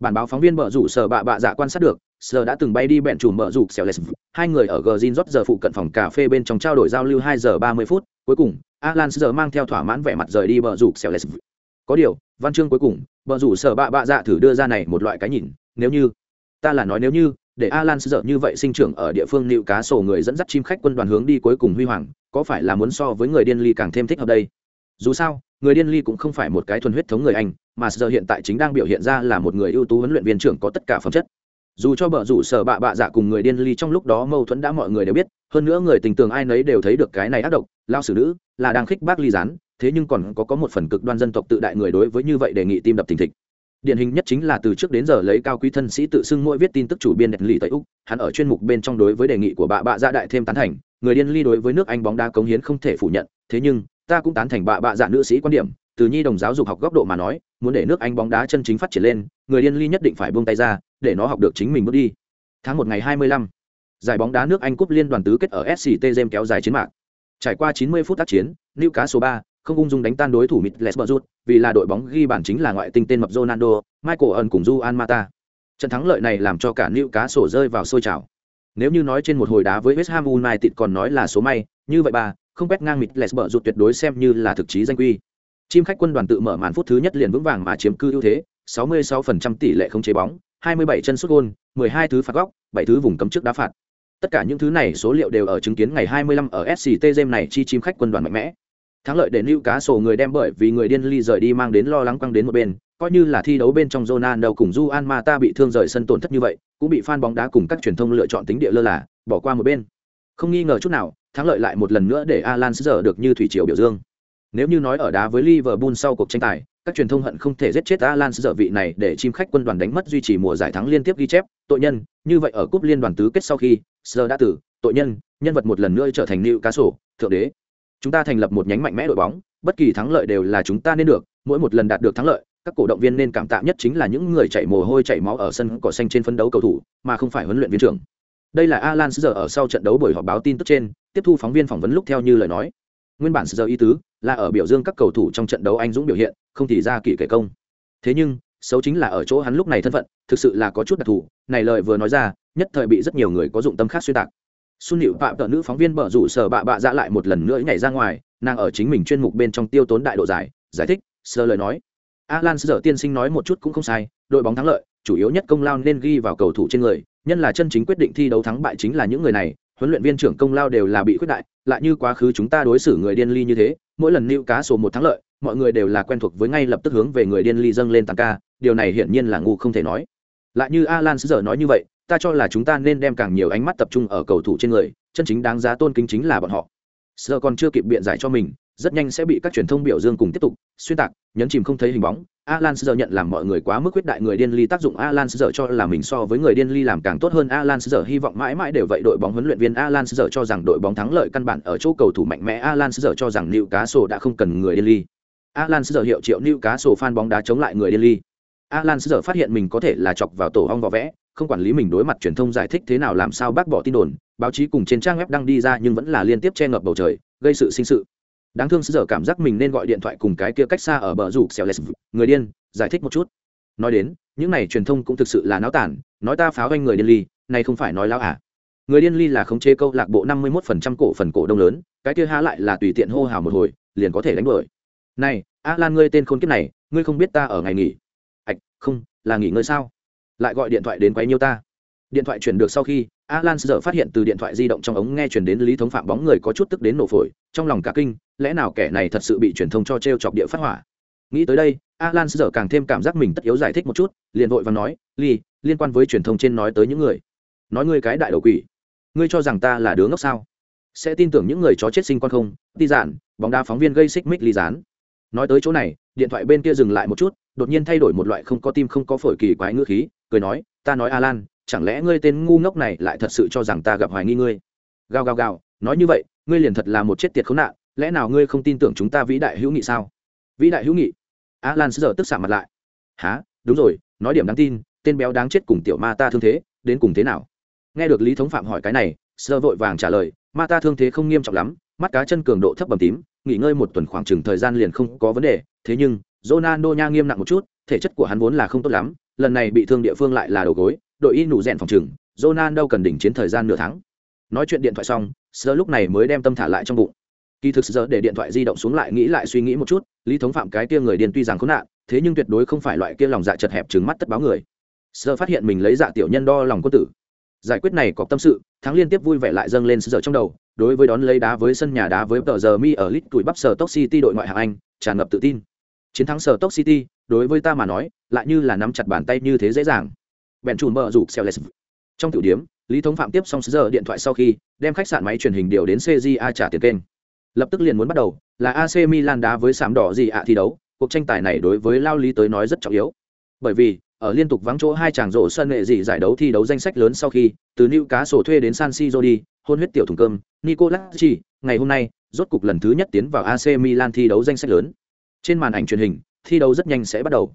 Bản báo phóng viên bờ rủ sở bạ bạ dạ quan sát được sở đã từng bay đi bèn trùm bờ rủ xẻo lẹt hai người ở gzin rót giờ phụ cận phòng cà phê bên trong trao đổi giao lưu hai giờ ba mươi phút cuối cùng alan giờ mang theo thỏa mãn vẻ mặt rời đi bờ rủ xẻo lẹt có điều văn chương cuối cùng bờ rủ sở bạ bạ dạ thử đưa ra này một loại cái nhìn, nếu như, ta là nói nếu như, để alan sợ như vậy sinh trưởng ở địa phương nịu cá sổ người dẫn dắt chim khách quân đoàn hướng đi cuối cùng huy hoàng, có phải là muốn so với người điên ly càng thêm thích hợp đây? Dù sao, người điên ly cũng không phải một cái thuần huyết thống người anh, mà giờ hiện tại chính đang biểu hiện ra là một người ưu tú huấn luyện viên trưởng có tất cả phẩm chất. Dù cho bờ rủ sở bạ bạ dạ cùng người điên ly trong lúc đó mâu thuẫn đã mọi người đều biết, hơn nữa người tình tường ai nấy đều thấy được cái này ác độc lao xử nữ là đang khích bác ly rán thế nhưng còn có có một phần cực đoan dân tộc tự đại người đối với như vậy đề nghị tim đập thình thịch. Điển hình nhất chính là từ trước đến giờ lấy cao quý thân sĩ tự xưng mỗi viết tin tức chủ biên đẹp lì tây úc, hắn ở chuyên mục bên trong đối với đề nghị của bà bạ dạ đại thêm tán thành, người điên ly đối với nước anh bóng đá cống hiến không thể phủ nhận, thế nhưng, ta cũng tán thành bà bạ dạ nữ sĩ quan điểm, từ nhi đồng giáo dục học góc độ mà nói, muốn để nước anh bóng đá chân chính phát triển lên, người điên ly nhất định phải buông tay ra, để nó học được chính mình bước đi. Tháng một ngày hai mươi lăm, giải bóng đá nước anh cúp liên đoàn tứ kết ở sct kéo dài chiến mạc. Trải qua chín mươi phút tác chiến nữ cá số ba không ung dung đánh tan đối thủ Middlesbrough, vì là đội bóng ghi bản chính là ngoại tinh tên mập Ronaldo, Michael Ân cùng Juan Mata. Trận thắng lợi này làm cho cả Newcastle rơi vào sôi trào. Nếu như nói trên một hồi đá với West Ham United còn nói là số may, như vậy bà, không quét ngang Middlesbrough tuyệt đối xem như là thực chí danh quy. Chim khách quân đoàn tự mở màn phút thứ nhất liền vững vàng mà chiếm cư ưu thế, 66% tỷ lệ không chế bóng, 27 chân sút gôn, 12 thứ phạt góc, 7 thứ vùng cấm trước đá phạt. Tất cả những thứ này số liệu đều ở chứng kiến ngày 25 ở SCT này chi chim khách quân đoàn mạnh mẽ. Thắng lợi để lưu cá sổ người đem bởi vì người điên ly rời đi mang đến lo lắng quăng đến một bên, coi như là thi đấu bên trong Ronaldo cùng Juan Mata bị thương rời sân tổn thất như vậy, cũng bị fan bóng đá cùng các truyền thông lựa chọn tính địa lơ là, bỏ qua một bên. Không nghi ngờ chút nào, thắng lợi lại một lần nữa để Alan giờ được như thủy triều biểu dương. Nếu như nói ở đá với Liverpool sau cuộc tranh tài, các truyền thông hận không thể giết chết Alan giờ vị này để chim khách quân đoàn đánh mất duy trì mùa giải thắng liên tiếp ghi chép, tội nhân, như vậy ở cúp liên đoàn tứ kết sau khi, giờ đã tử, tội nhân, nhân vật một lần nữa trở thành cá sổ thượng đế chúng ta thành lập một nhánh mạnh mẽ đội bóng, bất kỳ thắng lợi đều là chúng ta nên được, mỗi một lần đạt được thắng lợi, các cổ động viên nên cảm tạ nhất chính là những người chạy mồ hôi chạy máu ở sân cỏ xanh trên phân đấu cầu thủ, mà không phải huấn luyện viên trưởng. Đây là alan giờ ở sau trận đấu buổi họp báo tin tức trên, tiếp thu phóng viên phỏng vấn lúc theo như lời nói. Nguyên bản giờ ý tứ là ở biểu dương các cầu thủ trong trận đấu anh dũng biểu hiện, không thì ra kỷ kể công. Thế nhưng, xấu chính là ở chỗ hắn lúc này thân phận, thực sự là có chút đặc thù, này lời vừa nói ra, nhất thời bị rất nhiều người có dụng tâm khác xuyên tạc. Xuân Nịu Phạm tợ nữ phóng viên bở rủ sở bạ bạ dạ lại một lần nữa nhảy ra ngoài, nàng ở chính mình chuyên mục bên trong tiêu tốn đại độ giải, giải thích, sơ lời nói. Alan Sở tiên sinh nói một chút cũng không sai, đội bóng thắng lợi, chủ yếu nhất công lao nên ghi vào cầu thủ trên người, nhân là chân chính quyết định thi đấu thắng bại chính là những người này, huấn luyện viên trưởng công lao đều là bị khuyết đại, lại như quá khứ chúng ta đối xử người điên ly như thế, mỗi lần nịu cá số một thắng lợi, mọi người đều là quen thuộc với ngay lập tức hướng về người điên ly dâng lên tăng ca, điều này hiển nhiên là ngu không thể nói. Lại như Alan Sở nói như vậy, ta cho là chúng ta nên đem càng nhiều ánh mắt tập trung ở cầu thủ trên người chân chính đáng giá tôn kính chính là bọn họ. Sơ còn chưa kịp biện giải cho mình rất nhanh sẽ bị các truyền thông biểu dương cùng tiếp tục xuyên tạc nhấn chìm không thấy hình bóng. Alan giờ nhận làm mọi người quá mức quyết đại người điên ly tác dụng alan giờ cho là mình so với người điên ly làm càng tốt hơn. Alan giờ hy vọng mãi mãi đều vậy đội bóng huấn luyện viên alan giờ cho rằng đội bóng thắng lợi căn bản ở chỗ cầu thủ mạnh mẽ. Alan giờ cho rằng liệu cá sổ đã không cần người điên ly. Alan giờ hiệu triệu liệu cá sổ fan bóng đá chống lại người điên ly alan giờ phát hiện mình có thể là chọc vào tổ hong vỏ vẽ, không quản lý mình đối mặt truyền thông giải thích thế nào làm sao bác bỏ tin đồn, báo chí cùng trên trang web đăng đi ra nhưng vẫn là liên tiếp che ngập bầu trời, gây sự sinh sự. Đáng thương giờ cảm giác mình nên gọi điện thoại cùng cái kia cách xa ở bờ rủ xèo lès người điên, giải thích một chút. Nói đến, những này truyền thông cũng thực sự là náo tản, nói ta pháo anh người điên ly, này không phải nói lao à. Người điên ly là khống chế câu lạc bộ năm mươi 51% cổ phần cổ đông lớn, cái kia há lại là tùy tiện hô hào một hồi, liền có thể đánh đuổi. Này a lan ngươi tên khốn kiếp này, ngươi không biết ta ở ngày nghỉ không, là nghỉ ngơi sao? Lại gọi điện thoại đến quấy nhiêu ta? Điện thoại chuyển được sau khi, alan giờ phát hiện từ điện thoại di động trong ống nghe chuyển đến lý thống phạm bóng người có chút tức đến nổ phổi, trong lòng cả kinh, lẽ nào kẻ này thật sự bị truyền thông cho t r e o chọc địa phát hỏa? Nghĩ tới đây, alan giờ càng thêm cảm giác mình tất yếu giải thích một chút, liền vội và nói ly liên quan với truyền thông trên nói tới những người, nói ngươi cái đại đầu quỷ, ngươi cho rằng ta là đứa ngốc sao? Sẽ tin tưởng những người chó chết sinh con không? Ti giản, bóng đá phóng viên gây xích mích ly dán nói tới chỗ này, điện thoại bên kia dừng lại một chút đột nhiên thay đổi một loại không có tim không có phổi kỳ quái ngữ khí, cười nói, ta nói alan, chẳng lẽ ngươi tên ngu ngốc này lại thật sự cho rằng ta gặp hoài nghi ngươi? Gào gào gào, nói như vậy, ngươi liền thật là một chết tiệt khốn nạn, lẽ nào ngươi không tin tưởng chúng ta vĩ đại hữu nghị sao? Vĩ đại hữu nghị? Alan giờ tức xạ mặt lại. Há đúng rồi, nói điểm đáng tin, tên béo đáng chết cùng tiểu ma ta thương thế, đến cùng thế nào? Nghe được lý thống phạm hỏi cái này sơ vội vàng trả lời, ma ta thương thế không nghiêm trọng lắm, mắt cá chân cường độ thấp bầm tím, nghỉ ngơi một tuần khoảng chừng thời gian liền không có vấn đề, thế nhưng ronaldo nha nghiêm nặng một chút thể chất của hắn vốn là không tốt lắm lần này bị thương địa phương lại là đầu gối đội y nụ rèn phòng trừng Ronaldo cần đỉnh chiến thời gian nửa tháng. Nói chuyện điện thoại xong, Sơ lúc này mới đem tâm thả lại trong bụng. Kỳ thực giờ để điện thoại di động xuống lại nghĩ lại suy nghĩ một chút, Lý Thống Phạm cái kia người điên tuy rằng khốn nạn, thế nhưng tuyệt đối không phải loại kia lòng dạ chật hẹp trừng mắt tất báo người. Sơ phát hiện mình lấy dạ tiểu nhân đo lòng quân tử. Giải quyết này có tâm sự, thắng liên tiếp vui vẻ lại dâng lên giờ trong đầu, đối với đón lấy đá với sân nhà đá với tờ giờ mi ở lit tuổi bắp sở Stoke City đội ngoại hạng Anh, tràn ngập tự tin. Chiến thắng sở tốc City, đối với ta mà nói, lại như là nắm chặt bàn tay như thế dễ dàng. Bèn chùm bờ rủ xèo lè trong tiểu điểm, lý thống phạm tiếp xong giờ điện thoại sau khi đem khách sạn máy truyền hình điều đến cja trả tiền kênh. Lập tức liền muốn bắt đầu là ac milan đá với sàm đỏ gì ạ thi đấu. Cuộc tranh tài này đối với lao lý tới nói rất trọng yếu. Bởi vì ở liên tục vắng chỗ hai chàng rổ sân nghệ dị giải đấu thi đấu danh sách lớn sau khi từ new cá sổ thuê đến san siro đi hôn huyết tiểu thùng cơm nicolas chi ngày hôm nay rốt cục lần thứ nhất tiến vào ac milan thi đấu danh sách lớn trên màn ảnh truyền hình thi đấu rất nhanh sẽ bắt đầu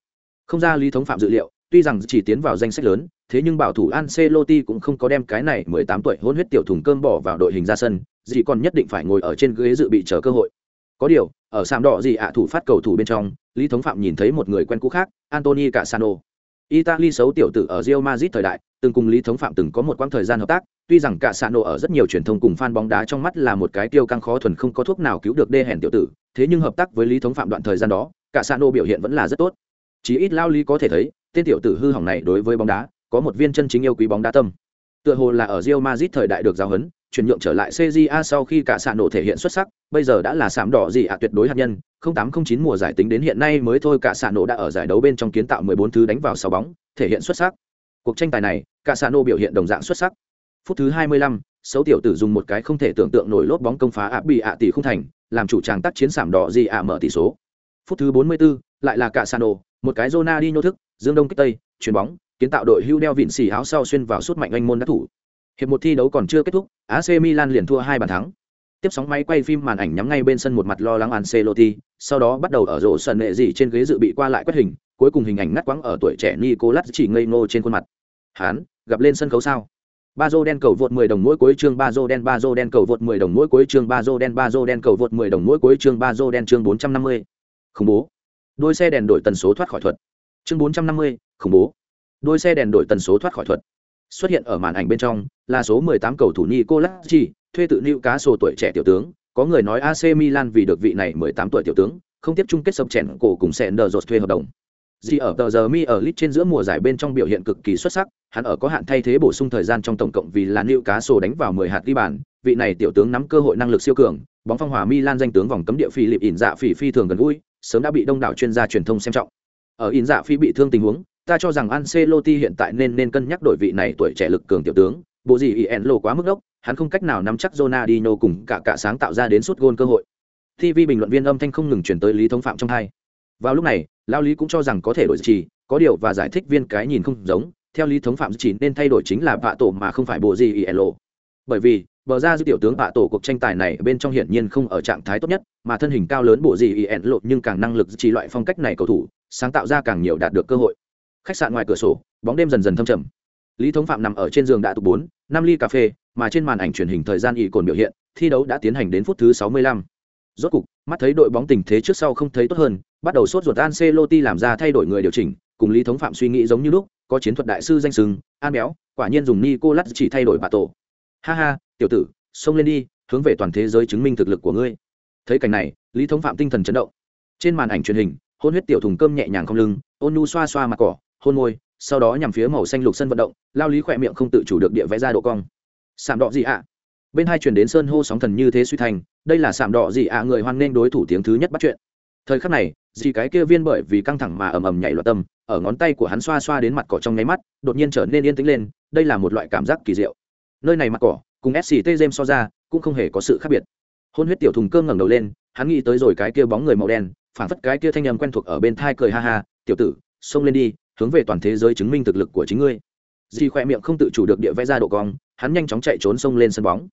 không ra lý thống phạm dự liệu tuy rằng chỉ tiến vào danh sách lớn, thế nhưng bảo thủ Ancelotti cũng không có đem cái này 18 tuổi hôn huyết tiểu thùng cơm bỏ vào đội hình ra sân, gì còn nhất định phải ngồi ở trên ghế dự bị chờ cơ hội. Có điều, ở sàm đỏ gì ạ thủ phát cầu thủ bên trong, Lý Thống Phạm nhìn thấy một người quen cũ khác, antony Cassano. Italy xấu tiểu tử ở Real Madrid thời đại, từng cùng Lý Thống Phạm từng có một quãng thời gian hợp tác, tuy rằng cả sạ nổ ở rất nhiều truyền thông cùng fan bóng đá trong mắt là một cái tiêu căng khó thuần không có thuốc nào cứu được đê hèn tiểu tử, thế nhưng hợp tác với Lý Thống Phạm đoạn thời gian đó, cả sạ nổ biểu hiện vẫn là rất tốt. Chỉ ít lao lý có thể thấy, tên tiểu tử hư hỏng này đối với bóng đá có một viên chân chính yêu quý bóng đá tâm. Tựa hồ là ở Real Madrid thời đại được giáo huấn chuyển nhượng trở lại CJA sau khi cả sạ nổ thể hiện xuất sắc bây giờ đã là sạm đỏ gì ạ tuyệt đối hạt nhân. 0809 mùa giải tính đến hiện nay mới thôi cả sạ nổ đã ở giải đấu bên trong kiến tạo 14 thứ đánh vào sáu bóng thể hiện xuất sắc cuộc tranh tài này cả sạ nô biểu hiện đồng dạng xuất sắc. Phút thứ 25, xấu tiểu tử dùng một cái không thể tưởng tượng nổi lốp bóng công phá ạ bị ạ tỷ không thành làm chủ tràng tác chiến sảm đỏ gì ạ mở tỷ số. Phút thứ 44, lại là cả sạ nô một cái Ronaldinho thức dương đông kích tây chuyền bóng kiến tạo đội hưu đeo vịn xì áo sau xuyên vào suốt mạnh anh môn đắc thủ. Hiệp một thi đấu còn chưa kết thúc ac milan liền thua hai bàn thắng tiếp sóng máy quay phim màn ảnh nhắm ngay bên sân một mặt lo lắng Ancelotti, sau đó bắt đầu ở rổ sân nệ gì trên ghế dự bị qua lại quét hình, cuối cùng hình ảnh ngắt quãng ở tuổi trẻ Nicolas chỉ ngây ngô trên khuôn mặt. Hán, gặp lên sân khấu sao? Bazo đen cầu vượt 10 đồng mỗi cuối chương Bazo đen Bazo đen cầu vượt 10 đồng mỗi cuối chương Bazo đen Bazo đen cầu vượt 10 đồng mỗi cuối chương Bazo đen chương 450. Khủng bố. Đôi xe đèn đổi tần số thoát khỏi thuật chương bốn trăm năm mươi khủng bố đôi xe đèn đổi tần số thoát khỏi thuật xuất hiện ở màn ảnh bên trong là số 18 cầu thủ Nicolas Chi, thuê tự nữ cá sổ tuổi trẻ tiểu tướng, có người nói AC Milan vì được vị này 18 tuổi tiểu tướng, không tiếp chung kết sập chèn cổ cùng dột thuê hợp đồng. Di ở tờ giờ mi ở lit trên giữa mùa giải bên trong biểu hiện cực kỳ xuất sắc, hắn ở có hạn thay thế bổ sung thời gian trong tổng cộng vì là lưu cá sổ đánh vào 10 hạt ghi bàn, vị này tiểu tướng nắm cơ hội năng lực siêu cường, bóng phong hòa Milan danh tướng vòng cấm địa phi lịp ỉn dạ phỉ phi thường gần gũi, sớm đã bị đông đảo chuyên gia truyền thông xem trọng. Ở in dạ phi bị thương tình huống, ta cho rằng Ancelotti hiện tại nên nên cân nhắc đổi vị này tuổi trẻ lực cường tiểu tướng, bộ gì Ien lộ quá mức đốc, hắn không cách nào nắm chắc Ronaldinho cùng cả cả sáng tạo ra đến suốt gôn cơ hội. tv bình luận viên âm thanh không ngừng chuyển tới lý thống phạm trong hai. Vào lúc này lao lý cũng cho rằng có thể đổi trì có điều và giải thích viên cái nhìn không giống theo lý thống phạm chỉ nên thay đổi chính là vạ tổ mà không phải bộ gì ý lộ. Bởi vì bờ ra dư tiểu tướng vạ tổ cuộc tranh tài này bên trong hiển nhiên không ở trạng thái tốt nhất mà thân hình cao lớn bộ gì ý lộ nhưng càng năng lực chỉ loại phong cách này cầu thủ sáng tạo ra càng nhiều đạt được cơ hội. Khách sạn ngoài cửa sổ bóng đêm dần dần thâm trầm lý thống phạm nằm ở trên giường đã tục bốn, năm ly cà phê, mà trên màn ảnh truyền hình thời gian ỉ cồn biểu hiện, thi đấu đã tiến hành đến phút thứ sáu mươi lăm. Rốt cục, mắt thấy đội bóng tình thế trước sau không thấy tốt hơn, bắt đầu sốt ruột Ancelotti làm ra thay đổi người điều chỉnh, cùng lý thống phạm suy nghĩ giống như lúc, có chiến thuật đại sư danh sừng an béo, quả nhiên dùng nicolas chỉ thay đổi bà tổ. Ha ha, tiểu tử, xông lên đi, hướng về toàn thế giới chứng minh thực lực của ngươi. Thấy cảnh này, lý thống phạm tinh thần chấn động. Trên màn ảnh truyền hình, hôn huyết tiểu thùng cơm nhẹ nhàng không lưng, ôn nu xoa xoa mặt cỏ, hôn môi sau đó nhằm phía màu xanh lục sân vận động, lao lý khỏe miệng không tự chủ được địa vẽ ra độ cong. Sạm đỏ gì ạ? Bên hai truyền đến sơn hô sóng thần như thế suy thành, đây là sạm đỏ gì ạ người hoan nghênh đối thủ tiếng thứ nhất bắt chuyện. Thời khắc này, dì cái kia viên bởi vì căng thẳng mà ầm ầm nhảy loạt tâm, ở ngón tay của hắn xoa xoa đến mặt cỏ trong nháy mắt, đột nhiên trở nên yên tĩnh lên, đây là một loại cảm giác kỳ diệu. Nơi này mặt cỏ, cùng sct jem so ra, cũng không hề có sự khác biệt. Hôn huyết tiểu thùng cơm ngẩng đầu lên, hắn nghĩ tới rồi cái kia bóng người màu đen phản phất cái kia thanh âm quen thuộc ở bên thai cười ha ha, tiểu tử, xông lên đi hướng về toàn thế giới chứng minh thực lực của chính ngươi Di khoe miệng không tự chủ được địa vẽ ra độ cong hắn nhanh chóng chạy trốn xông lên sân bóng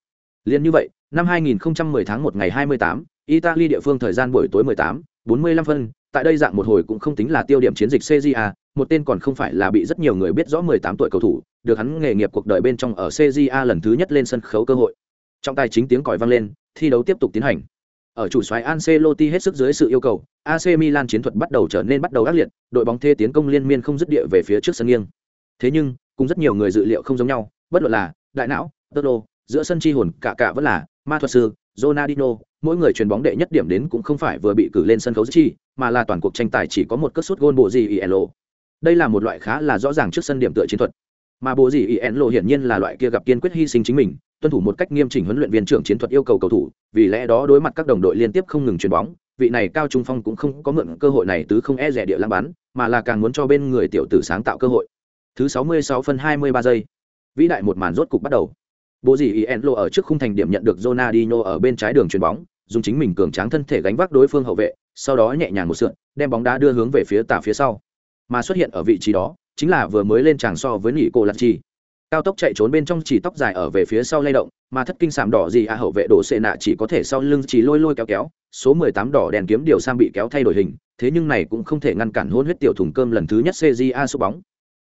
Liên như vậy, năm 2010 tháng 1 ngày 28, Italy địa phương thời gian buổi tối 18, 45 phân, tại đây dạng một hồi cũng không tính là tiêu điểm chiến dịch CJA, một tên còn không phải là bị rất nhiều người biết rõ 18 tuổi cầu thủ, được hắn nghề nghiệp cuộc đời bên trong ở CJA lần thứ nhất lên sân khấu cơ hội. Trong tài chính tiếng còi vang lên, thi đấu tiếp tục tiến hành. Ở chủ soái Ancelotti hết sức dưới sự yêu cầu, AC Milan chiến thuật bắt đầu trở nên bắt đầu ác liệt, đội bóng thê tiến công liên miên không dứt địa về phía trước sân nghiêng. Thế nhưng, cùng rất nhiều người dự liệu không giống nhau, bất luận là đại não, Toto, giữa sân chi hồn cả cả vẫn là ma thuật sư Ronaldinho, mỗi người chuyền bóng đệ nhất điểm đến cũng không phải vừa bị cử lên sân khấu chi, mà là toàn cuộc tranh tài chỉ có một cất sút gôn bộ gì ILO. Đây là một loại khá là rõ ràng trước sân điểm tựa chiến thuật. Mà bộ gì ILO hiển nhiên là loại kia gặp kiên quyết hy sinh chính mình, tuân thủ một cách nghiêm chỉnh huấn luyện viên trưởng chiến thuật yêu cầu cầu thủ, vì lẽ đó đối mặt các đồng đội liên tiếp không ngừng chuyền bóng, vị này cao trung phong cũng không có mượn cơ hội này tứ không e rẻ địa lãng bắn, mà là càng muốn cho bên người tiểu tử sáng tạo cơ hội. Thứ 66 phân 23 giây. Vĩ đại một màn rốt cục bắt đầu. Bộ gì Enlo ở trước khung thành điểm nhận được Ronaldinho ở bên trái đường chuyền bóng, dùng chính mình cường tráng thân thể gánh vác đối phương hậu vệ, sau đó nhẹ nhàng một sượn, đem bóng đá đưa hướng về phía tả phía sau. Mà xuất hiện ở vị trí đó, chính là vừa mới lên tràng so với Nico Lacchi. Cao tốc chạy trốn bên trong chỉ tóc dài ở về phía sau lay động, mà thất kinh sảm đỏ gì à hậu vệ đổ xệ nạ chỉ có thể sau lưng chỉ lôi lôi kéo kéo, số 18 đỏ đèn kiếm điều sang bị kéo thay đổi hình, thế nhưng này cũng không thể ngăn cản hôn huyết tiểu thùng cơm lần thứ nhất CJA số bóng.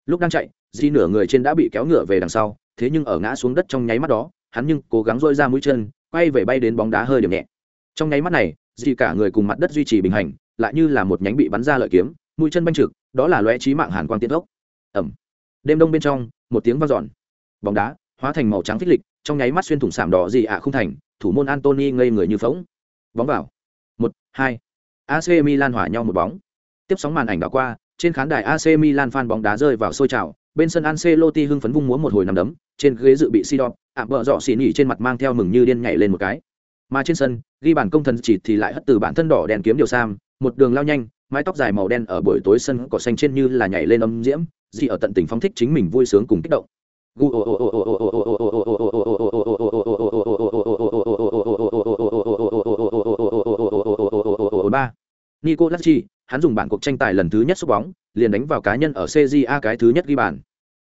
Lúc đang chạy, di nửa người trên đã bị kéo ngựa về đằng sau, thế nhưng ở ngã xuống đất trong nháy mắt đó, hắn nhưng cố gắng dôi ra mũi chân quay về bay đến bóng đá hơi điểm nhẹ. Trong nháy mắt này di cả người cùng mặt đất duy trì bình hành lại như là một nhánh bị bắn ra lợi kiếm mũi chân banh trực đó là loe trí mạng hàn quang tiến gốc ẩm đêm đông bên trong một tiếng vang dọn bóng đá hóa thành màu trắng phích lịch trong nháy mắt xuyên thủng sảm đỏ gì ạ không thành thủ môn antony ngây người như phóng bóng vào một hai ac milan hỏa nhau một bóng tiếp sóng màn ảnh đã qua trên khán đài ac milan phan bóng đá rơi vào sôi trào bên sân Ancelotti hưng phấn vung múa một hồi nằm đấm, trên ghế dự bị Sidon, ạ vợ dọ xỉ nhỉ trên mặt mang theo mừng như điên nhảy lên một cái. Mà trên sân, ghi bàn công thần chỉ thì lại hất từ bản thân đỏ đèn kiếm điều sam, một đường lao nhanh, mái tóc dài màu đen ở buổi tối sân cỏ xanh trên như là nhảy lên âm diễm, gì ở tận tình phóng thích chính mình vui sướng cùng kích động ba Nico Lacchi, hắn dùng bản cuộc tranh tài lần thứ nhất xúc bóng, liền đánh vào cá nhân ở CJA cái thứ nhất ghi bàn.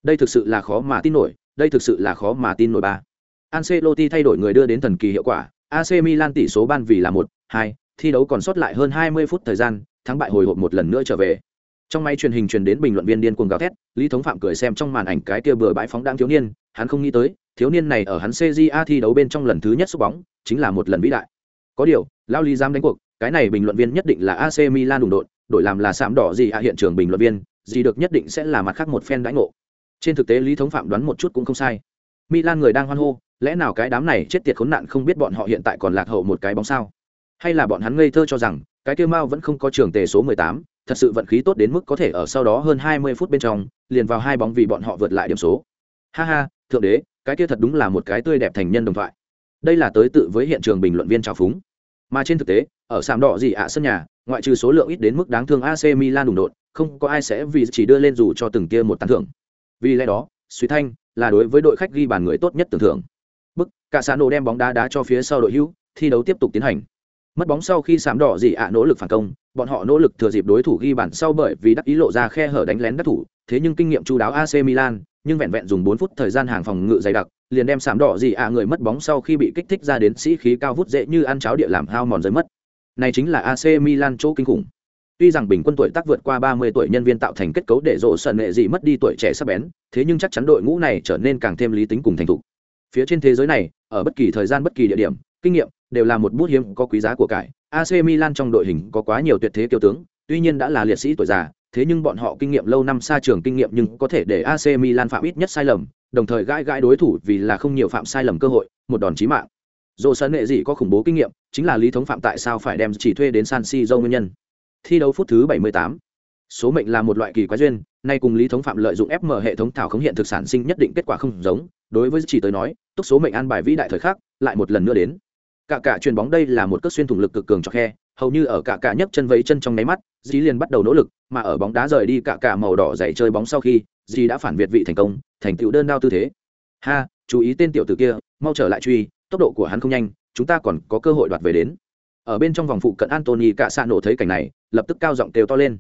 Đây thực sự là khó mà tin nổi, đây thực sự là khó mà tin nổi ba. Ancelotti thay đổi người đưa đến thần kỳ hiệu quả, AC Milan tỷ số ban vì là 1, 2, thi đấu còn sót lại hơn 20 phút thời gian, thắng bại hồi hộp một lần nữa trở về. Trong máy truyền hình truyền đến bình luận viên điên cuồng gào thét, Lý Thống Phạm cười xem trong màn ảnh cái kia bừa bãi phóng đang thiếu niên, hắn không nghĩ tới, thiếu niên này ở hắn CJA thi đấu bên trong lần thứ nhất xúc bóng, chính là một lần vĩ đại. Có điều, lao Lý dám đánh cuộc, cái này bình luận viên nhất định là AC Milan đụng đột, đổi làm là sạm đỏ gì à hiện trường bình luận viên, gì được nhất định sẽ là mặt khác một phen đãi ngộ. Trên thực tế Lý Thống Phạm đoán một chút cũng không sai. Milan người đang hoan hô, lẽ nào cái đám này chết tiệt khốn nạn không biết bọn họ hiện tại còn lạc hậu một cái bóng sao? Hay là bọn hắn ngây thơ cho rằng, cái kia Mao vẫn không có trường tề số 18, thật sự vận khí tốt đến mức có thể ở sau đó hơn 20 phút bên trong, liền vào hai bóng vì bọn họ vượt lại điểm số. Ha ha, thượng đế, cái kia thật đúng là một cái tươi đẹp thành nhân đồng thoại. Đây là tới tự với hiện trường bình luận viên chào phúng mà trên thực tế ở sàm đỏ gì ạ sân nhà ngoại trừ số lượng ít đến mức đáng thương ac milan đụng đột không có ai sẽ vì chỉ đưa lên dù cho từng kia một tán thưởng vì lẽ đó suy thanh là đối với đội khách ghi bàn người tốt nhất tưởng thưởng bức cả xã nổ đem bóng đá đá cho phía sau đội hữu thi đấu tiếp tục tiến hành mất bóng sau khi sàm đỏ gì ạ nỗ lực phản công bọn họ nỗ lực thừa dịp đối thủ ghi bản sau bởi vì đắc ý lộ ra khe hở đánh lén đắc thủ, thế nhưng kinh nghiệm chú đáo AC Milan, nhưng vẹn vẹn dùng 4 phút thời gian hàng phòng ngự dày đặc, liền đem sạm đỏ gì à người mất bóng sau khi bị kích thích ra đến sĩ khí cao vút dễ như ăn cháo địa làm hao mòn rơi mất. Này chính là AC Milan chỗ kinh khủng. Tuy rằng bình quân tuổi tác vượt qua 30 tuổi nhân viên tạo thành kết cấu để rộ sần nghệ gì mất đi tuổi trẻ sắp bén, thế nhưng chắc chắn đội ngũ này trở nên càng thêm lý tính cùng thành thục. Phía trên thế giới này, ở bất kỳ thời gian bất kỳ địa điểm, kinh nghiệm đều là một bút hiếm có quý giá của cải. AC Milan trong đội hình có quá nhiều tuyệt thế kiêu tướng, tuy nhiên đã là liệt sĩ tuổi già, thế nhưng bọn họ kinh nghiệm lâu năm xa trường kinh nghiệm nhưng có thể để AC Milan phạm ít nhất sai lầm, đồng thời gãi gãi đối thủ vì là không nhiều phạm sai lầm cơ hội, một đòn chí mạng Dù sân nghệ gì có khủng bố kinh nghiệm, chính là lý thống phạm tại sao phải đem chỉ thuê đến san siro nguyên nhân thi đấu phút thứ 78. số mệnh là một loại kỳ quái duyên, nay cùng lý thống phạm lợi dụng fm hệ thống thảo khống hiện thực sản sinh nhất định kết quả không giống, đối với chỉ tới nói túc số mệnh an bài vĩ đại thời khắc, lại một lần nữa đến cả cả chuyền bóng đây là một cước xuyên thủng lực cực cường cho khe, hầu như ở cả cả nhấc chân vấy chân trong nháy mắt dì liền bắt đầu nỗ lực, mà ở bóng đá rời đi cả cả màu đỏ dày chơi bóng sau khi dì đã phản việt vị thành công, thành tựu đơn đao tư thế. Ha, chú ý tên tiểu tử kia, mau trở lại truy, tốc độ của hắn không nhanh, chúng ta còn có cơ hội đoạt về đến. Ở bên trong vòng phụ cận antony cả xa nổ thấy cảnh này, lập tức cao giọng kêu to lên.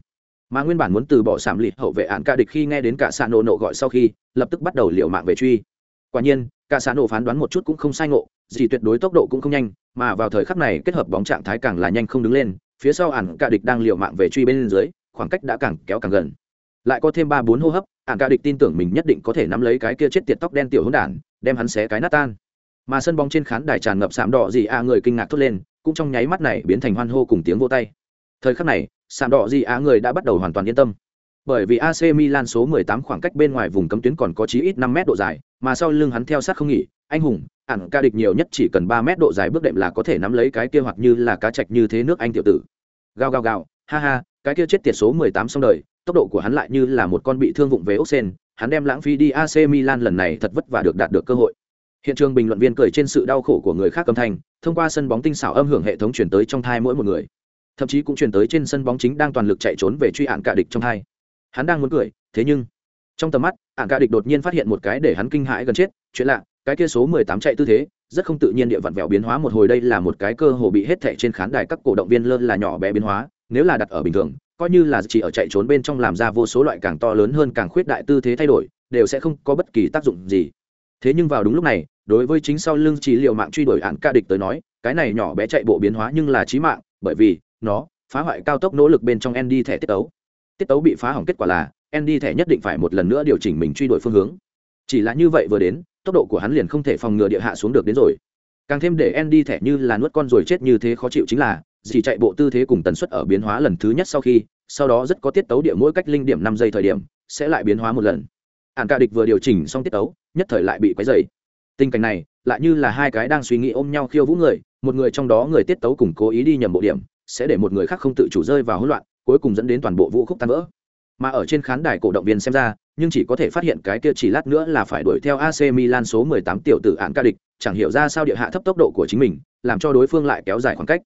Mà nguyên bản muốn từ bỏ sảm lịt hậu vệ ạn ca địch khi nghe đến cả xa nổ nộ gọi sau khi, lập tức bắt đầu liệu mạng về truy. Quả nhiên, cả xa nổ phán đoán một chút cũng không sai ngộ gì tuyệt đối tốc độ cũng không nhanh mà vào thời khắc này kết hợp bóng trạng thái càng là nhanh không đứng lên phía sau ạn cả địch đang liều mạng về truy bên dưới khoảng cách đã càng kéo càng gần. Lại có thêm ba bốn hô hấp ạn cả địch tin tưởng mình nhất định có thể nắm lấy cái kia chết tiệt tóc đen tiểu hỗn đản đem hắn xé cái nát tan. Mà sân bóng trên khán đài tràn ngập sạm đỏ gì a người kinh ngạc thốt lên cũng trong nháy mắt này biến thành hoan hô cùng tiếng vô tay. Thời khắc này sạm đỏ gì a người đã bắt đầu hoàn toàn yên tâm. Bởi vì AC Milan số 18 khoảng cách bên ngoài vùng cấm tuyến còn có chí ít 5 mét độ dài, mà sau lưng hắn theo sát không nghỉ, anh hùng, ẩn ca địch nhiều nhất chỉ cần ba mét độ dài bước đệm là có thể nắm lấy cái kia hoặc như là cá trạch như thế nước anh tiểu tử. Gào gào gào, ha ha, cái kia chết tiệt số 18 xong đời, tốc độ của hắn lại như là một con bị thương vụng về ốc sen, hắn đem lãng phí đi AC Milan lần này thật vất vả được đạt được cơ hội. Hiện trường bình luận viên cười trên sự đau khổ của người khác âm thanh, thông qua sân bóng tinh xảo âm hưởng hệ thống truyền tới trong thai mỗi một người. Thậm chí cũng truyền tới trên sân bóng chính đang toàn lực chạy trốn về truy ạn cả địch trong thai. Hắn đang muốn cười, thế nhưng trong tầm mắt, ạn cả địch đột nhiên phát hiện một cái để hắn kinh hãi gần chết, chuyện lạ, cái kia số 18 chạy tư thế, rất không tự nhiên địa vặn vẹo biến hóa một hồi đây là một cái cơ hồ bị hết thảy trên khán đài các cổ động viên lơ là nhỏ bé biến hóa, nếu là đặt ở bình thường, coi như là chỉ ở chạy trốn bên trong làm ra vô số loại càng to lớn hơn càng khuyết đại tư thế thay đổi, đều sẽ không có bất kỳ tác dụng gì. Thế nhưng vào đúng lúc này, đối với chính sau lưng chỉ liệu mạng truy đuổi án ca địch tới nói cái này nhỏ bé chạy bộ biến hóa nhưng là chí mạng bởi vì nó phá hoại cao tốc nỗ lực bên trong Andy thẻ tiết tấu tiết tấu bị phá hỏng kết quả là Andy thẻ nhất định phải một lần nữa điều chỉnh mình truy đuổi phương hướng chỉ là như vậy vừa đến tốc độ của hắn liền không thể phòng ngừa địa hạ xuống được đến rồi. Càng thêm để Andy thẻ như là nuốt con rồi chết như thế khó chịu chính là, dì chạy bộ tư thế cùng tần suất ở biến hóa lần thứ nhất sau khi, sau đó rất có tiết tấu địa mỗi cách linh điểm năm giây thời điểm, sẽ lại biến hóa một lần. Ạn ca địch vừa điều chỉnh xong tiết tấu, nhất thời lại bị quấy dày tình cảnh này, lại như là hai cái đang suy nghĩ ôm nhau khiêu vũ người, một người trong đó người tiết tấu cùng cố ý đi nhầm bộ điểm, sẽ để một người khác không tự chủ rơi vào hỗn loạn, cuối cùng dẫn đến toàn bộ vũ khúc tan vỡ mà ở trên khán đài cổ động viên xem ra nhưng chỉ có thể phát hiện cái kia chỉ lát nữa là phải đuổi theo AC Milan số 18 tiểu tử án ca địch chẳng hiểu ra sao địa hạ thấp tốc độ của chính mình làm cho đối phương lại kéo dài khoảng cách.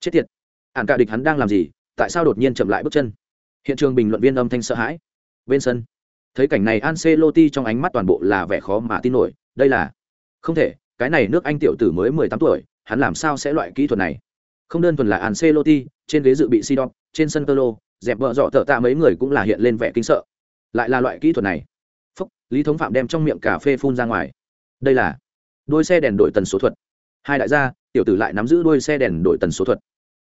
Chết tiệt! Án ca địch hắn đang làm gì? Tại sao đột nhiên chậm lại bước chân? Hiện trường bình luận viên âm thanh sợ hãi. Bên sân thấy cảnh này Ancelotti trong ánh mắt toàn bộ là vẻ khó mà tin nổi đây là không thể cái này nước anh tiểu tử mới mười tám tuổi hắn làm sao sẽ loại kỹ thuật này? Không đơn thuần là Ancelotti, trên ghế dự bị Sidon, trên sân Tolo, dẹp vợ dọ thợ tạ mấy người cũng là hiện lên vẻ kinh sợ. Lại là loại kỹ thuật này. Phúc, Lý Thống Phạm đem trong miệng cà phê phun ra ngoài. Đây là đôi xe đèn đổi tần số thuật. Hai đại gia, tiểu tử lại nắm giữ đôi xe đèn đổi tần số thuật.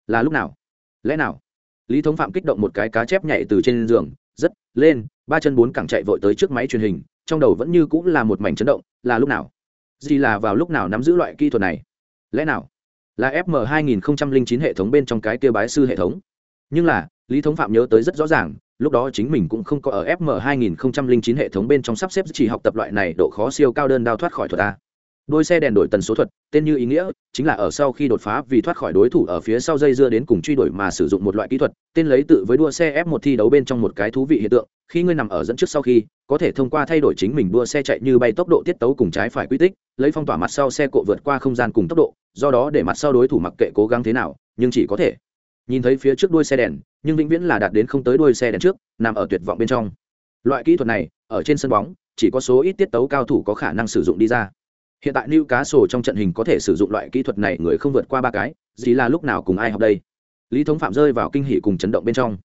Là lúc nào? Lẽ nào? Lý Thống Phạm kích động một cái cá chép nhảy từ trên giường, rất lên, ba chân bốn cẳng chạy vội tới trước máy truyền hình, trong đầu vẫn như cũng là một mảnh chấn động, là lúc nào? gì là vào lúc nào nắm giữ loại kỹ thuật này lẽ nào là fm 2009 hệ thống bên trong cái kia bái sư hệ thống nhưng là lý thống phạm nhớ tới rất rõ ràng, lúc đó chính mình cũng không có ở fm 2009 hệ thống bên trong sắp xếp chỉ học tập loại này độ khó siêu cao đơn đao thoát khỏi thuật a. Đôi xe đèn đổi tần số thuật, tên như ý nghĩa, chính là ở sau khi đột phá vì thoát khỏi đối thủ ở phía sau dây dưa đến cùng truy đuổi mà sử dụng một loại kỹ thuật, tên lấy tự với đua xe f 1 thi đấu bên trong một cái thú vị hiện tượng, khi ngươi nằm ở dẫn trước sau khi, có thể thông qua thay đổi chính mình đua xe chạy như bay tốc độ tiết tấu cùng trái phải quy tích, lấy phong tỏa mặt sau xe cộ vượt qua không gian cùng tốc độ, do đó để mặt sau đối thủ mặc kệ cố gắng thế nào, nhưng chỉ có thể nhìn thấy phía trước đuôi xe đèn, nhưng vĩnh viễn là đạt đến không tới đuôi xe đèn trước, nằm ở tuyệt vọng bên trong. Loại kỹ thuật này, ở trên sân bóng, chỉ có số ít tiết tấu cao thủ có khả năng sử dụng đi ra. Hiện tại new cá sổ trong trận hình có thể sử dụng loại kỹ thuật này, người không vượt qua ba cái gì là lúc nào cùng ai học đây? Lý thống phạm rơi vào kinh hỉ cùng chấn động bên trong.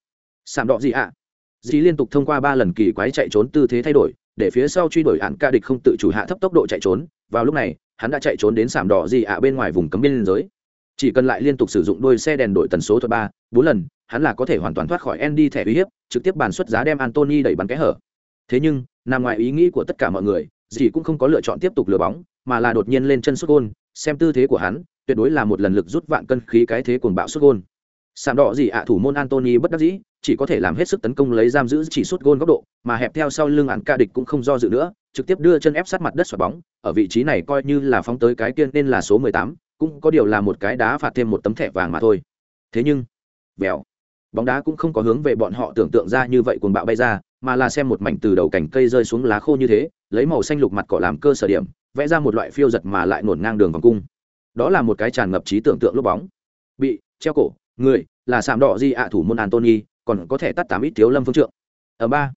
Sạm đỏ gì ạ? À? dì liên tục thông qua ba lần kỳ quái chạy trốn tư thế thay đổi, để phía sau truy đuổi hạn ca địch không tự chủ hạ thấp tốc độ chạy trốn. Vào lúc này, hắn đã chạy trốn đến sảm đỏ gì ạ bên ngoài vùng cấm biên giới chỉ cần lại liên tục sử dụng đôi xe đèn đổi tần số thuật ba bốn lần hắn là có thể hoàn toàn thoát khỏi Andy thẻ uy hiếp trực tiếp bàn xuất giá đem antony đẩy bắn kẽ hở. Thế nhưng nằm ngoài ý nghĩ của tất cả mọi người dì cũng không có lựa chọn tiếp tục lừa bóng mà là đột nhiên lên chân xuất gôn xem tư thế của hắn tuyệt đối là một lần lực rút vạn cân khí cái thế cuồng bạo xuất gôn. Sàn đỏ gì ạ thủ môn antony bất đắc dĩ chỉ có thể làm hết sức tấn công lấy giam giữ chỉ suốt gôn góc độ mà hẹp theo sau lưng ạn ca địch cũng không do dự nữa trực tiếp đưa chân ép sát mặt đất xoạt bóng ở vị trí này coi như là phóng tới cái tiên nên là số 18, cũng có điều là một cái đá phạt thêm một tấm thẻ vàng mà thôi. Thế nhưng vèo bóng đá cũng không có hướng về bọn họ tưởng tượng ra như vậy cuồng bạo bay ra mà là xem một mảnh từ đầu cành cây rơi xuống lá khô như thế lấy màu xanh lục mặt cỏ làm cơ sở điểm vẽ ra một loại phiêu giật mà lại nổn ngang đường vòng cung. Đó là một cái tràn ngập trí tưởng tượng lúc bóng. Bị treo cổ người là sạm đỏ di ạ thủ môn antony còn có thể tắt tám ít thiếu lâm phương trượng. Ở ba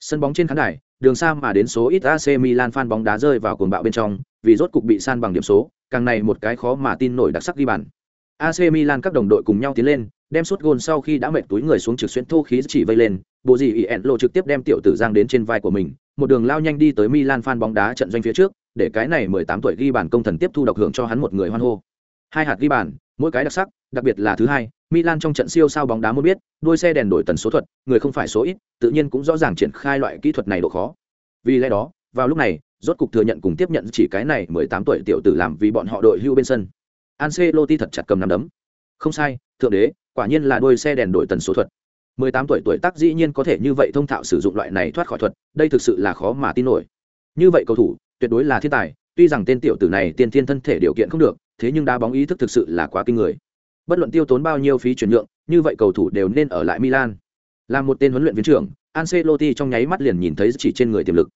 sân bóng trên khán đài đường xa mà đến số ít AC Milan fan bóng đá rơi vào cuồng bạo bên trong, vì rốt cục bị san bằng điểm số, càng này một cái khó mà tin nổi đặc sắc ghi bàn. AC Milan các đồng đội cùng nhau tiến lên, đem suốt gôn sau khi đã mệt túi người xuống trực xuyên thô khí chỉ vây lên, bộ gì ỉn lộ trực tiếp đem tiểu tử giang đến trên vai của mình, một đường lao nhanh đi tới Milan fan bóng đá trận doanh phía trước, để cái này 18 tuổi ghi bàn công thần tiếp thu độc hưởng cho hắn một người hoan hô. Hai hạt ghi bàn, mỗi cái đặc sắc, đặc biệt là thứ hai, Milan trong trận siêu sao bóng đá muốn biết, đôi xe đèn đổi tần số thuật, người không phải số ít, tự nhiên cũng rõ ràng triển khai loại kỹ thuật này độ khó. Vì lẽ đó, vào lúc này, rốt cục thừa nhận cùng tiếp nhận chỉ cái này 18 tuổi tiểu tử làm vì bọn họ đội hưu bên sân. Ancelotti thật chặt cầm nắm đấm. Không sai, thượng đế, quả nhiên là đôi xe đèn đổi tần số thuật. 18 tuổi tuổi tác dĩ nhiên có thể như vậy thông thạo sử dụng loại này thoát khỏi thuật, đây thực sự là khó mà tin nổi. Như vậy cầu thủ, tuyệt đối là thiên tài, tuy rằng tên tiểu tử này tiên thiên thân thể điều kiện không được, thế nhưng đá bóng ý thức thực sự là quá kinh người. Bất luận tiêu tốn bao nhiêu phí chuyển nhượng, như vậy cầu thủ đều nên ở lại Milan. Làm một tên huấn luyện viên trưởng, Ancelotti trong nháy mắt liền nhìn thấy chỉ trên người tiềm lực.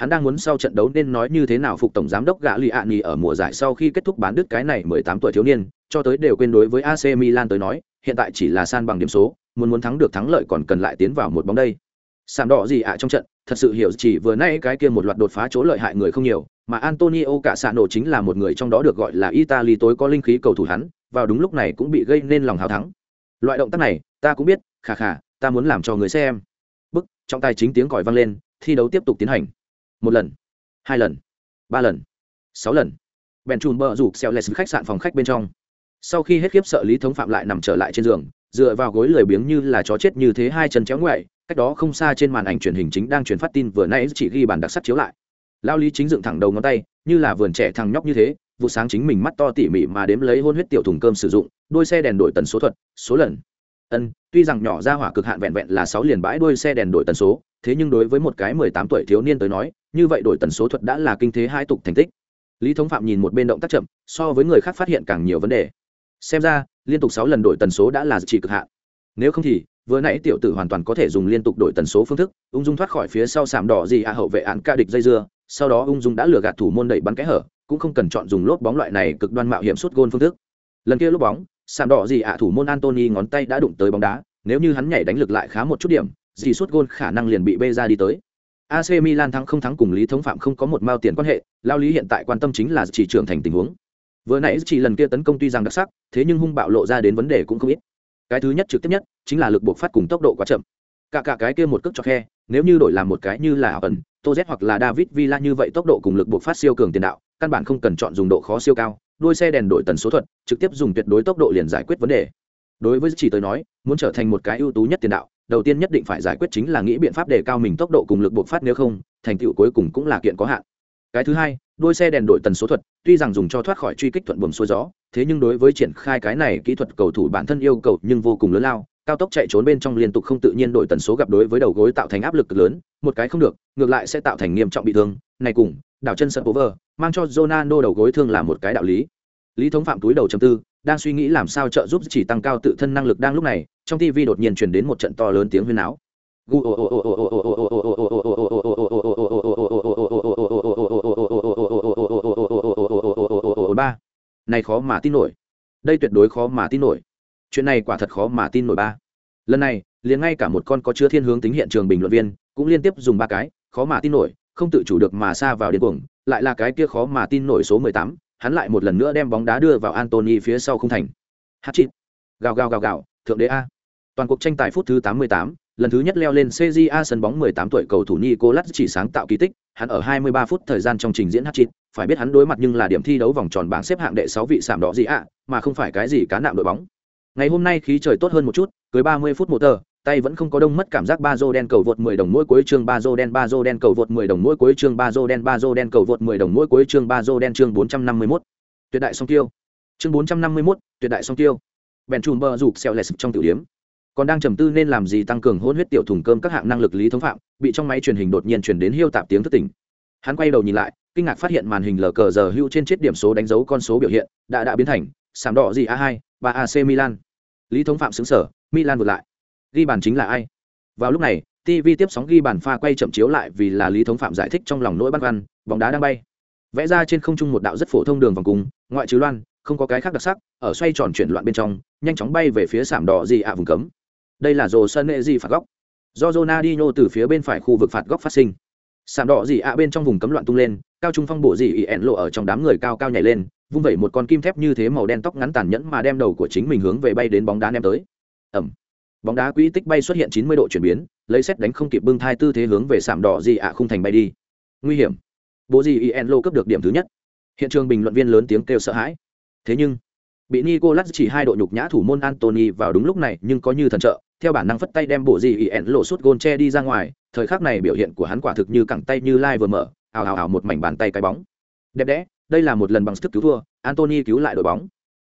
Hắn đang muốn sau trận đấu nên nói như thế nào phục tổng giám đốc gã Liani ở mùa giải sau khi kết thúc bán đứt cái này 18 tuổi thiếu niên, cho tới đều quên đối với AC Milan tới nói, hiện tại chỉ là san bằng điểm số, muốn muốn thắng được thắng lợi còn cần lại tiến vào một bóng đây. sàn đỏ gì ạ trong trận, thật sự hiểu chỉ vừa nãy cái kia một loạt đột phá chỗ lợi hại người không nhiều, mà Antonio cả xạ nổ chính là một người trong đó được gọi là Italy tối có linh khí cầu thủ hắn, vào đúng lúc này cũng bị gây nên lòng hào thắng. Loại động tác này, ta cũng biết, khà khà, ta muốn làm cho người xem. Bức, trong tay chính tiếng còi vang lên, thi đấu tiếp tục tiến hành. Một lần, hai lần, ba lần, sáu lần. Bèn chùn bờ rủ xeo lẹt khách sạn phòng khách bên trong. Sau khi hết khiếp sợ Lý Thống Phạm lại nằm trở lại trên giường, dựa vào gối lười biếng như là chó chết như thế hai chân chéo ngoại, cách đó không xa trên màn ảnh truyền hình chính đang truyền phát tin vừa nãy chỉ ghi bản đặc sắc chiếu lại. Lao lý chính dựng thẳng đầu ngón tay như là vườn trẻ thằng nhóc như thế vụ sáng chính mình mắt to tỉ mỉ mà đếm lấy hôn huyết tiểu thùng cơm sử dụng đôi xe đèn đổi tần số thuật số lần. Ân tuy rằng nhỏ ra hỏa cực hạn vẹn vẹn là sáu liền bãi đôi xe đèn đổi tần số thế nhưng đối với một cái mười tám tuổi thiếu niên tới nói, như vậy đổi tần số thuật đã là kinh thế hai tục thành tích. Lý thống phạm nhìn một bên động tác chậm, so với người khác phát hiện càng nhiều vấn đề. Xem ra, liên tục sáu lần đổi tần số đã là chỉ cực hạn. Nếu không thì, vừa nãy tiểu tử hoàn toàn có thể dùng liên tục đổi tần số phương thức, ung dung thoát khỏi phía sau sàm đỏ gì a hậu vệ án ca địch dây dưa, sau đó ung dung đã lừa gạt thủ môn đẩy bắn cái hở, cũng không cần chọn dùng lốp bóng loại này cực đoan mạo hiểm suốt gôn phương thức. Lần kia lốp bóng sàm đỏ gì ạ thủ môn antony ngón tay đã đụng tới bóng đá, nếu như hắn nhảy đánh lực lại khá một chút điểm gì suốt gôn khả năng liền bị bê ra đi tới. AC Milan thắng không thắng cùng Lý Thống Phạm không có một mao tiền quan hệ, Lao Lý hiện tại quan tâm chính là chỉ trưởng thành tình huống. Vừa nãy chỉ lần kia tấn công tuy rằng đặc sắc, thế nhưng hung bạo lộ ra đến vấn đề cũng không ít. Cái thứ nhất trực tiếp nhất chính là lực buộc phát cùng tốc độ quá chậm. Cả cả cái kia một cước cho khe nếu như đổi làm một cái như là ẩn tô z hoặc là david villa như vậy tốc độ cùng lực buộc phát siêu cường tiền đạo căn bản không cần chọn dùng độ khó siêu cao đôi xe đèn đổi tần số thuật trực tiếp dùng tuyệt đối tốc độ liền giải quyết vấn đề. Đối với chỉ tới nói muốn trở thành một cái ưu tú nhất tiền đạo đầu tiên nhất định phải giải quyết chính là nghĩ biện pháp để cao mình tốc độ cùng lực buộc phát nếu không, thành tựu cuối cùng cũng là kiện có hạn. Cái thứ hai, đôi xe đèn đổi tần số thuật, tuy rằng dùng cho thoát khỏi truy kích thuận buồm xuôi gió, thế nhưng đối với triển khai cái này kỹ thuật cầu thủ bản thân yêu cầu nhưng vô cùng lớn lao, cao tốc chạy trốn bên trong liên tục không tự nhiên đổi tần số gặp đối với đầu gối tạo thành áp lực lớn, một cái không được, ngược lại sẽ tạo thành nghiêm trọng bị thương. Này cùng, đảo chân sân over mang cho Ronaldo đầu gối thương là một cái đạo lý lý thống phạm túi đầu chầm tư đang suy nghĩ làm sao trợ giúp chỉ tăng cao tự thân năng lực đang lúc này trong tv đột nhiên chuyển đến một trận to lớn tiếng huyên áo ba này khó mà tin nổi đây tuyệt đối khó mà tin nổi chuyện này quả thật khó mà tin nổi ba lần này liền ngay cả một con có chứa thiên hướng tính hiện trường bình luận viên cũng liên tiếp dùng ba cái khó mà tin nổi không tự chủ được mà xa vào điên cuồng lại là cái kia khó mà tin nổi số 18, hắn lại một lần nữa đem bóng đá đưa vào Anthony phía sau không thành. Hattrick, Gào gào gào gào, thượng đế a. Toàn cuộc tranh tài phút thứ 88, lần thứ nhất leo lên CJA sân bóng 18 tuổi cầu thủ Nicolas chỉ sáng tạo kỳ tích, hắn ở 23 phút thời gian trong trình diễn Hattrick, phải biết hắn đối mặt nhưng là điểm thi đấu vòng tròn bảng xếp hạng đệ 6 vị sạm đỏ gì ạ, mà không phải cái gì cá nạm đội bóng. Ngày hôm nay khí trời tốt hơn một chút, cưới 30 phút một tờ, tay vẫn không có đông mất cảm giác ba dô đen cầu vượt 10 đồng mỗi cuối chương ba dô đen ba dô đen cầu vượt 10 đồng mỗi cuối chương ba dô đen ba dô đen cầu vượt 10 đồng mỗi cuối chương ba dô đen chương 451. Tuyệt đại song tiêu. Chương 451, tuyệt đại song tiêu. Bèn chùm bờ rụt xèo sụp trong tiểu điểm. Còn đang trầm tư nên làm gì tăng cường hôn huyết tiểu thùng cơm các hạng năng lực lý thống phạm, bị trong máy truyền hình đột nhiên truyền đến hiêu tạp tiếng thất tỉnh. Hắn quay đầu nhìn lại, kinh ngạc phát hiện màn hình lờ cờ giờ hưu trên chết điểm số đánh dấu con số biểu hiện đã đã biến thành sàm đỏ gì a 2 ba ac milan lý thống phạm sững sở milan vượt lại ghi bàn chính là ai? Vào lúc này tv tiếp sóng ghi bàn pha quay chậm chiếu lại vì là lý thống phạm giải thích trong lòng nỗi băn khoăn, bóng đá đang bay. Vẽ ra trên không trung một đạo rất phổ thông đường vòng cung, ngoại trừ loan, không có cái khác đặc sắc, ở xoay tròn chuyển loạn bên trong, nhanh chóng bay về phía sảm đỏ gì ạ vùng cấm. Đây là rồ sân nệ gì phạt góc. Do Ronaldinho từ phía bên phải khu vực phạt góc phát sinh. Sảm đỏ gì ạ bên trong vùng cấm loạn tung lên, cao trung phong bổ gì ỉ ẹn lộ ở trong đám người cao cao nhảy lên, vung vẩy một con kim thép như thế màu đen tóc ngắn tàn nhẫn mà đem đầu của chính mình hướng về bay đến bóng đá ném tới. Ẩm bóng đá quỹ tích bay xuất hiện chín mươi độ chuyển biến lấy xét đánh không kịp bưng thai tư thế hướng về sảm đỏ gì ạ không thành bay đi. Nguy hiểm. Bố gì ỉ ẹn cấp được điểm thứ nhất. Hiện trường bình luận viên lớn tiếng kêu sợ hãi. Thế nhưng bị Nicolas chỉ hai độ nhục nhã thủ môn antony vào đúng lúc này nhưng có như thần trợ, theo bản năng phất tay đem bộ gì ỉ ẹn lộ suốt gôn che đi ra ngoài, thời khắc này biểu hiện của hắn quả thực như cẳng tay như lai vừa mở, ào ào ào một mảnh bàn tay cái bóng. Đẹp đẽ đây là một lần bằng sức cứu thua antony cứu lại đội bóng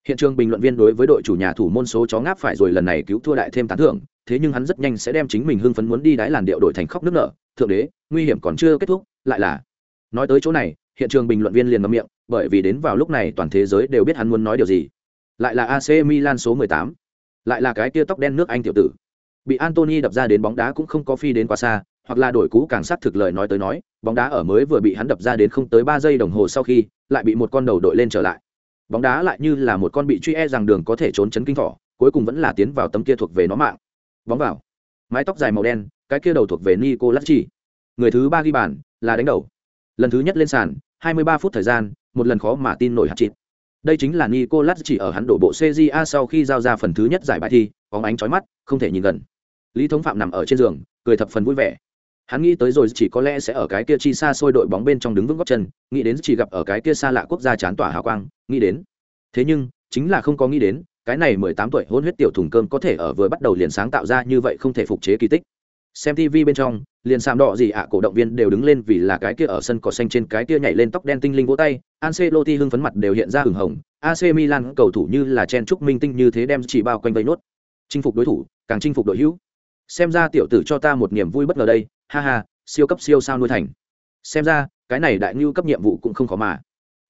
hiện trường bình luận viên đối với đội chủ nhà thủ môn số chó ngáp phải rồi lần này cứu thua đại thêm tán thưởng, thế nhưng hắn rất nhanh sẽ đem chính mình hưng phấn muốn đi đái làn điệu đổi thành khóc nước nở. Thượng đế, nguy hiểm còn chưa kết thúc, lại là nói tới chỗ này, hiện trường bình luận viên liền ngậm miệng, bởi vì đến vào lúc này toàn thế giới đều biết hắn muốn nói điều gì. Lại là AC Milan số 18 lại là cái kia tóc đen nước Anh tiểu tử. Bị Antony đập ra đến bóng đá cũng không có phi đến quá xa, hoặc là đổi cú càng sát thực lời nói tới nói, bóng đá ở mới vừa bị hắn đập ra đến không tới ba giây đồng hồ sau khi, lại bị một con đầu đội lên trở lại bóng đá lại như là một con bị truy e rằng đường có thể trốn chấn kinh thỏ, cuối cùng vẫn là tiến vào tấm kia thuộc về nó mạng. Bóng vào. Mái tóc dài màu đen, cái kia đầu thuộc về nico lacchi người thứ ba ghi bàn, là đánh đầu. Lần thứ nhất lên sàn 23 phút thời gian, một lần khó mà tin nổi hạt chịt đây chính là nico lacchi ở hắn đổ bộ cja sau khi giao ra phần thứ nhất giải bài thi, bóng ánh chói mắt, không thể nhìn gần. Lý thống phạm nằm ở trên giường, cười thập phần vui vẻ hắn nghĩ tới rồi chỉ có lẽ sẽ ở cái kia chi xa xôi đội bóng bên trong đứng vững góc chân, nghĩ đến chỉ gặp ở cái kia xa lạ quốc gia chán tỏa hào quang, nghĩ đến. Thế nhưng, chính là không có nghĩ đến, cái này mười tám tuổi hôn huyết tiểu thùng cơm có thể ở vừa bắt đầu liền sáng tạo ra như vậy không thể phục chế kỳ tích. Xem tv bên trong, liền sàm đỏ gì ạ cổ động viên đều đứng lên vì là cái kia ở sân cỏ xanh trên cái kia nhảy lên tóc đen tinh linh vỗ tay, Ancelotti hưng phấn mặt đều hiện ra hừng hồng AC Milan cầu thủ như là chen trúc minh tinh như thế đem chỉ bao quanh vây nốt. Chinh phục đối thủ, càng chinh phục đội hữu. Xem ra tiểu tử cho ta một niềm vui bất ngờ đây ha ha siêu cấp siêu sao nuôi thành xem ra cái này đại ngưu cấp nhiệm vụ cũng không khó mà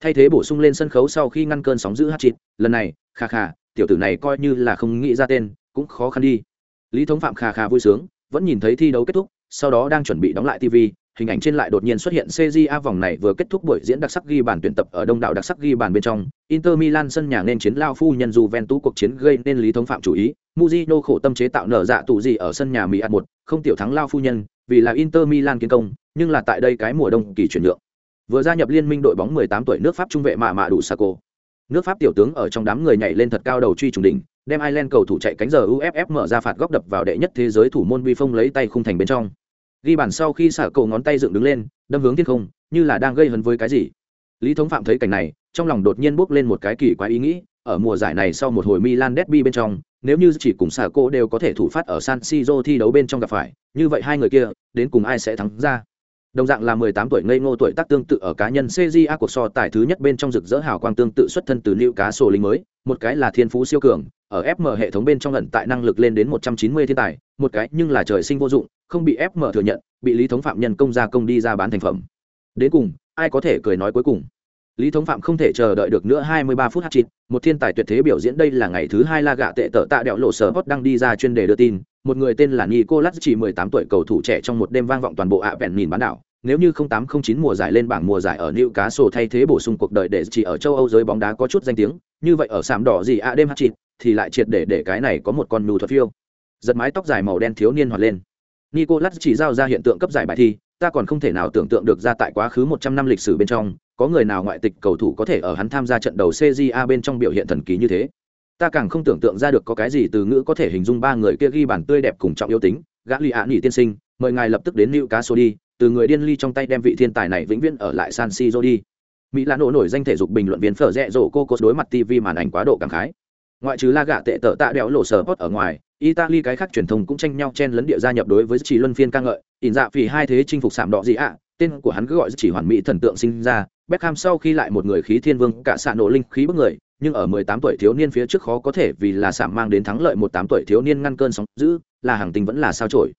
thay thế bổ sung lên sân khấu sau khi ngăn cơn sóng giữ hát chịt lần này kha kha tiểu tử này coi như là không nghĩ ra tên cũng khó khăn đi lý thống phạm kha kha vui sướng vẫn nhìn thấy thi đấu kết thúc sau đó đang chuẩn bị đóng lại tv hình ảnh trên lại đột nhiên xuất hiện CJA vòng này vừa kết thúc buổi diễn đặc sắc ghi bàn tuyển tập ở đông đảo đặc sắc ghi bàn bên trong. Inter Milan sân nhà nên chiến lao phu nhân Juventus cuộc chiến gây nên lý thống phạm chủ ý. Mujino khổ tâm chế tạo nở dạ tụ gì ở sân nhà Mỹ ăn một, không tiểu thắng lao phu nhân, vì là Inter Milan kiến công, nhưng là tại đây cái mùa đông kỳ chuyển nhượng. Vừa gia nhập liên minh đội bóng 18 tuổi nước Pháp trung vệ mạ mạ đủ Sako. Nước Pháp tiểu tướng ở trong đám người nhảy lên thật cao đầu truy trùng đỉnh, đem Ireland cầu thủ chạy cánh giờ UFF mở ra phạt góc đập vào đệ nhất thế giới thủ môn vi phong lấy tay khung thành bên trong ghi bàn sau khi xả cầu ngón tay dựng đứng lên đâm hướng thiên không như là đang gây hấn với cái gì lý thống phạm thấy cảnh này trong lòng đột nhiên bốc lên một cái kỳ quái ý nghĩ ở mùa giải này sau một hồi milan derby bên trong nếu như chỉ cùng xả cô đều có thể thủ phát ở san siro thi đấu bên trong gặp phải, như vậy hai người kia, đến cùng ai sẽ thắng ra? Đồng dạng là 18 tuổi ngây ngô tuổi tác tương tự ở cá nhân CJA cuộc so tài thứ nhất bên trong rực rỡ hào quang tương tự xuất thân từ lưu cá sổ lính mới, một cái là thiên phú siêu cường, ở FM hệ thống bên trong ẩn tại năng lực lên đến 190 thiên tài, một cái nhưng là trời sinh vô dụng, không bị ép mở thừa nhận, bị lý thống phạm nhân công ra công đi ra bán thành phẩm. Đến cùng, ai có thể cười nói cuối cùng? Lý thống phạm không thể chờ đợi được nữa 23 phút hát chín một thiên tài tuyệt thế biểu diễn đây là ngày thứ hai la gạ tệ tợ tạ đẹo lộ sở hot đang đi ra chuyên đề đưa tin một người tên là nicolas chỉ 18 tuổi cầu thủ trẻ trong một đêm vang vọng toàn bộ ạ vẹn nhìn bán đảo nếu như 0809 mùa giải lên bảng mùa giải ở Newcastle thay thế bổ sung cuộc đời để chỉ ở châu Âu giới bóng đá có chút danh tiếng, như vậy ở sạm đỏ gì ạ đêm hát chịt thì lại triệt để để cái này có một con nù thuật phiêu. Giật mái tóc dài màu đen thiếu niên hoạt lên. Nicolas chỉ giao ra hiện tượng cấp giải bài thi, ta còn không thể nào tưởng tượng được ra tại quá khứ một trăm năm lịch sử bên trong có người nào ngoại tịch cầu thủ có thể ở hắn tham gia trận đầu CJA bên trong biểu hiện thần kỳ như thế? Ta càng không tưởng tượng ra được có cái gì từ ngữ có thể hình dung ba người kia ghi bàn tươi đẹp cùng trọng yếu tính. Gã Lý Án tiên sinh, mời ngài lập tức đến lưu cá đi, từ người điên ly trong tay đem vị thiên tài này vĩnh viễn ở lại san siro đi. Mỹ là nổ nổi danh thể dục bình luận viên phở rẹ rộ cô cô đối mặt tv màn ảnh quá độ cảm khái. Ngoại trừ la gạ tệ tợ tạ đẽo lộ sở post ở ngoài, italy cái khác truyền thông cũng tranh nhau chen lấn địa gia nhập đối với chỉ luân phiên ca ngợi. Ỉn dạ vì hai thế chinh phục sạm đỏ gì ạ? Tên của hắn cứ gọi chỉ hoàn mỹ thần tượng sinh ra, Beckham sau khi lại một người khí thiên vương, cả xạ nổ linh khí bức người, nhưng ở 18 tuổi thiếu niên phía trước khó có thể vì là sạm mang đến thắng lợi một tám tuổi thiếu niên ngăn cơn sóng dữ, là hàng tình vẫn là sao trổi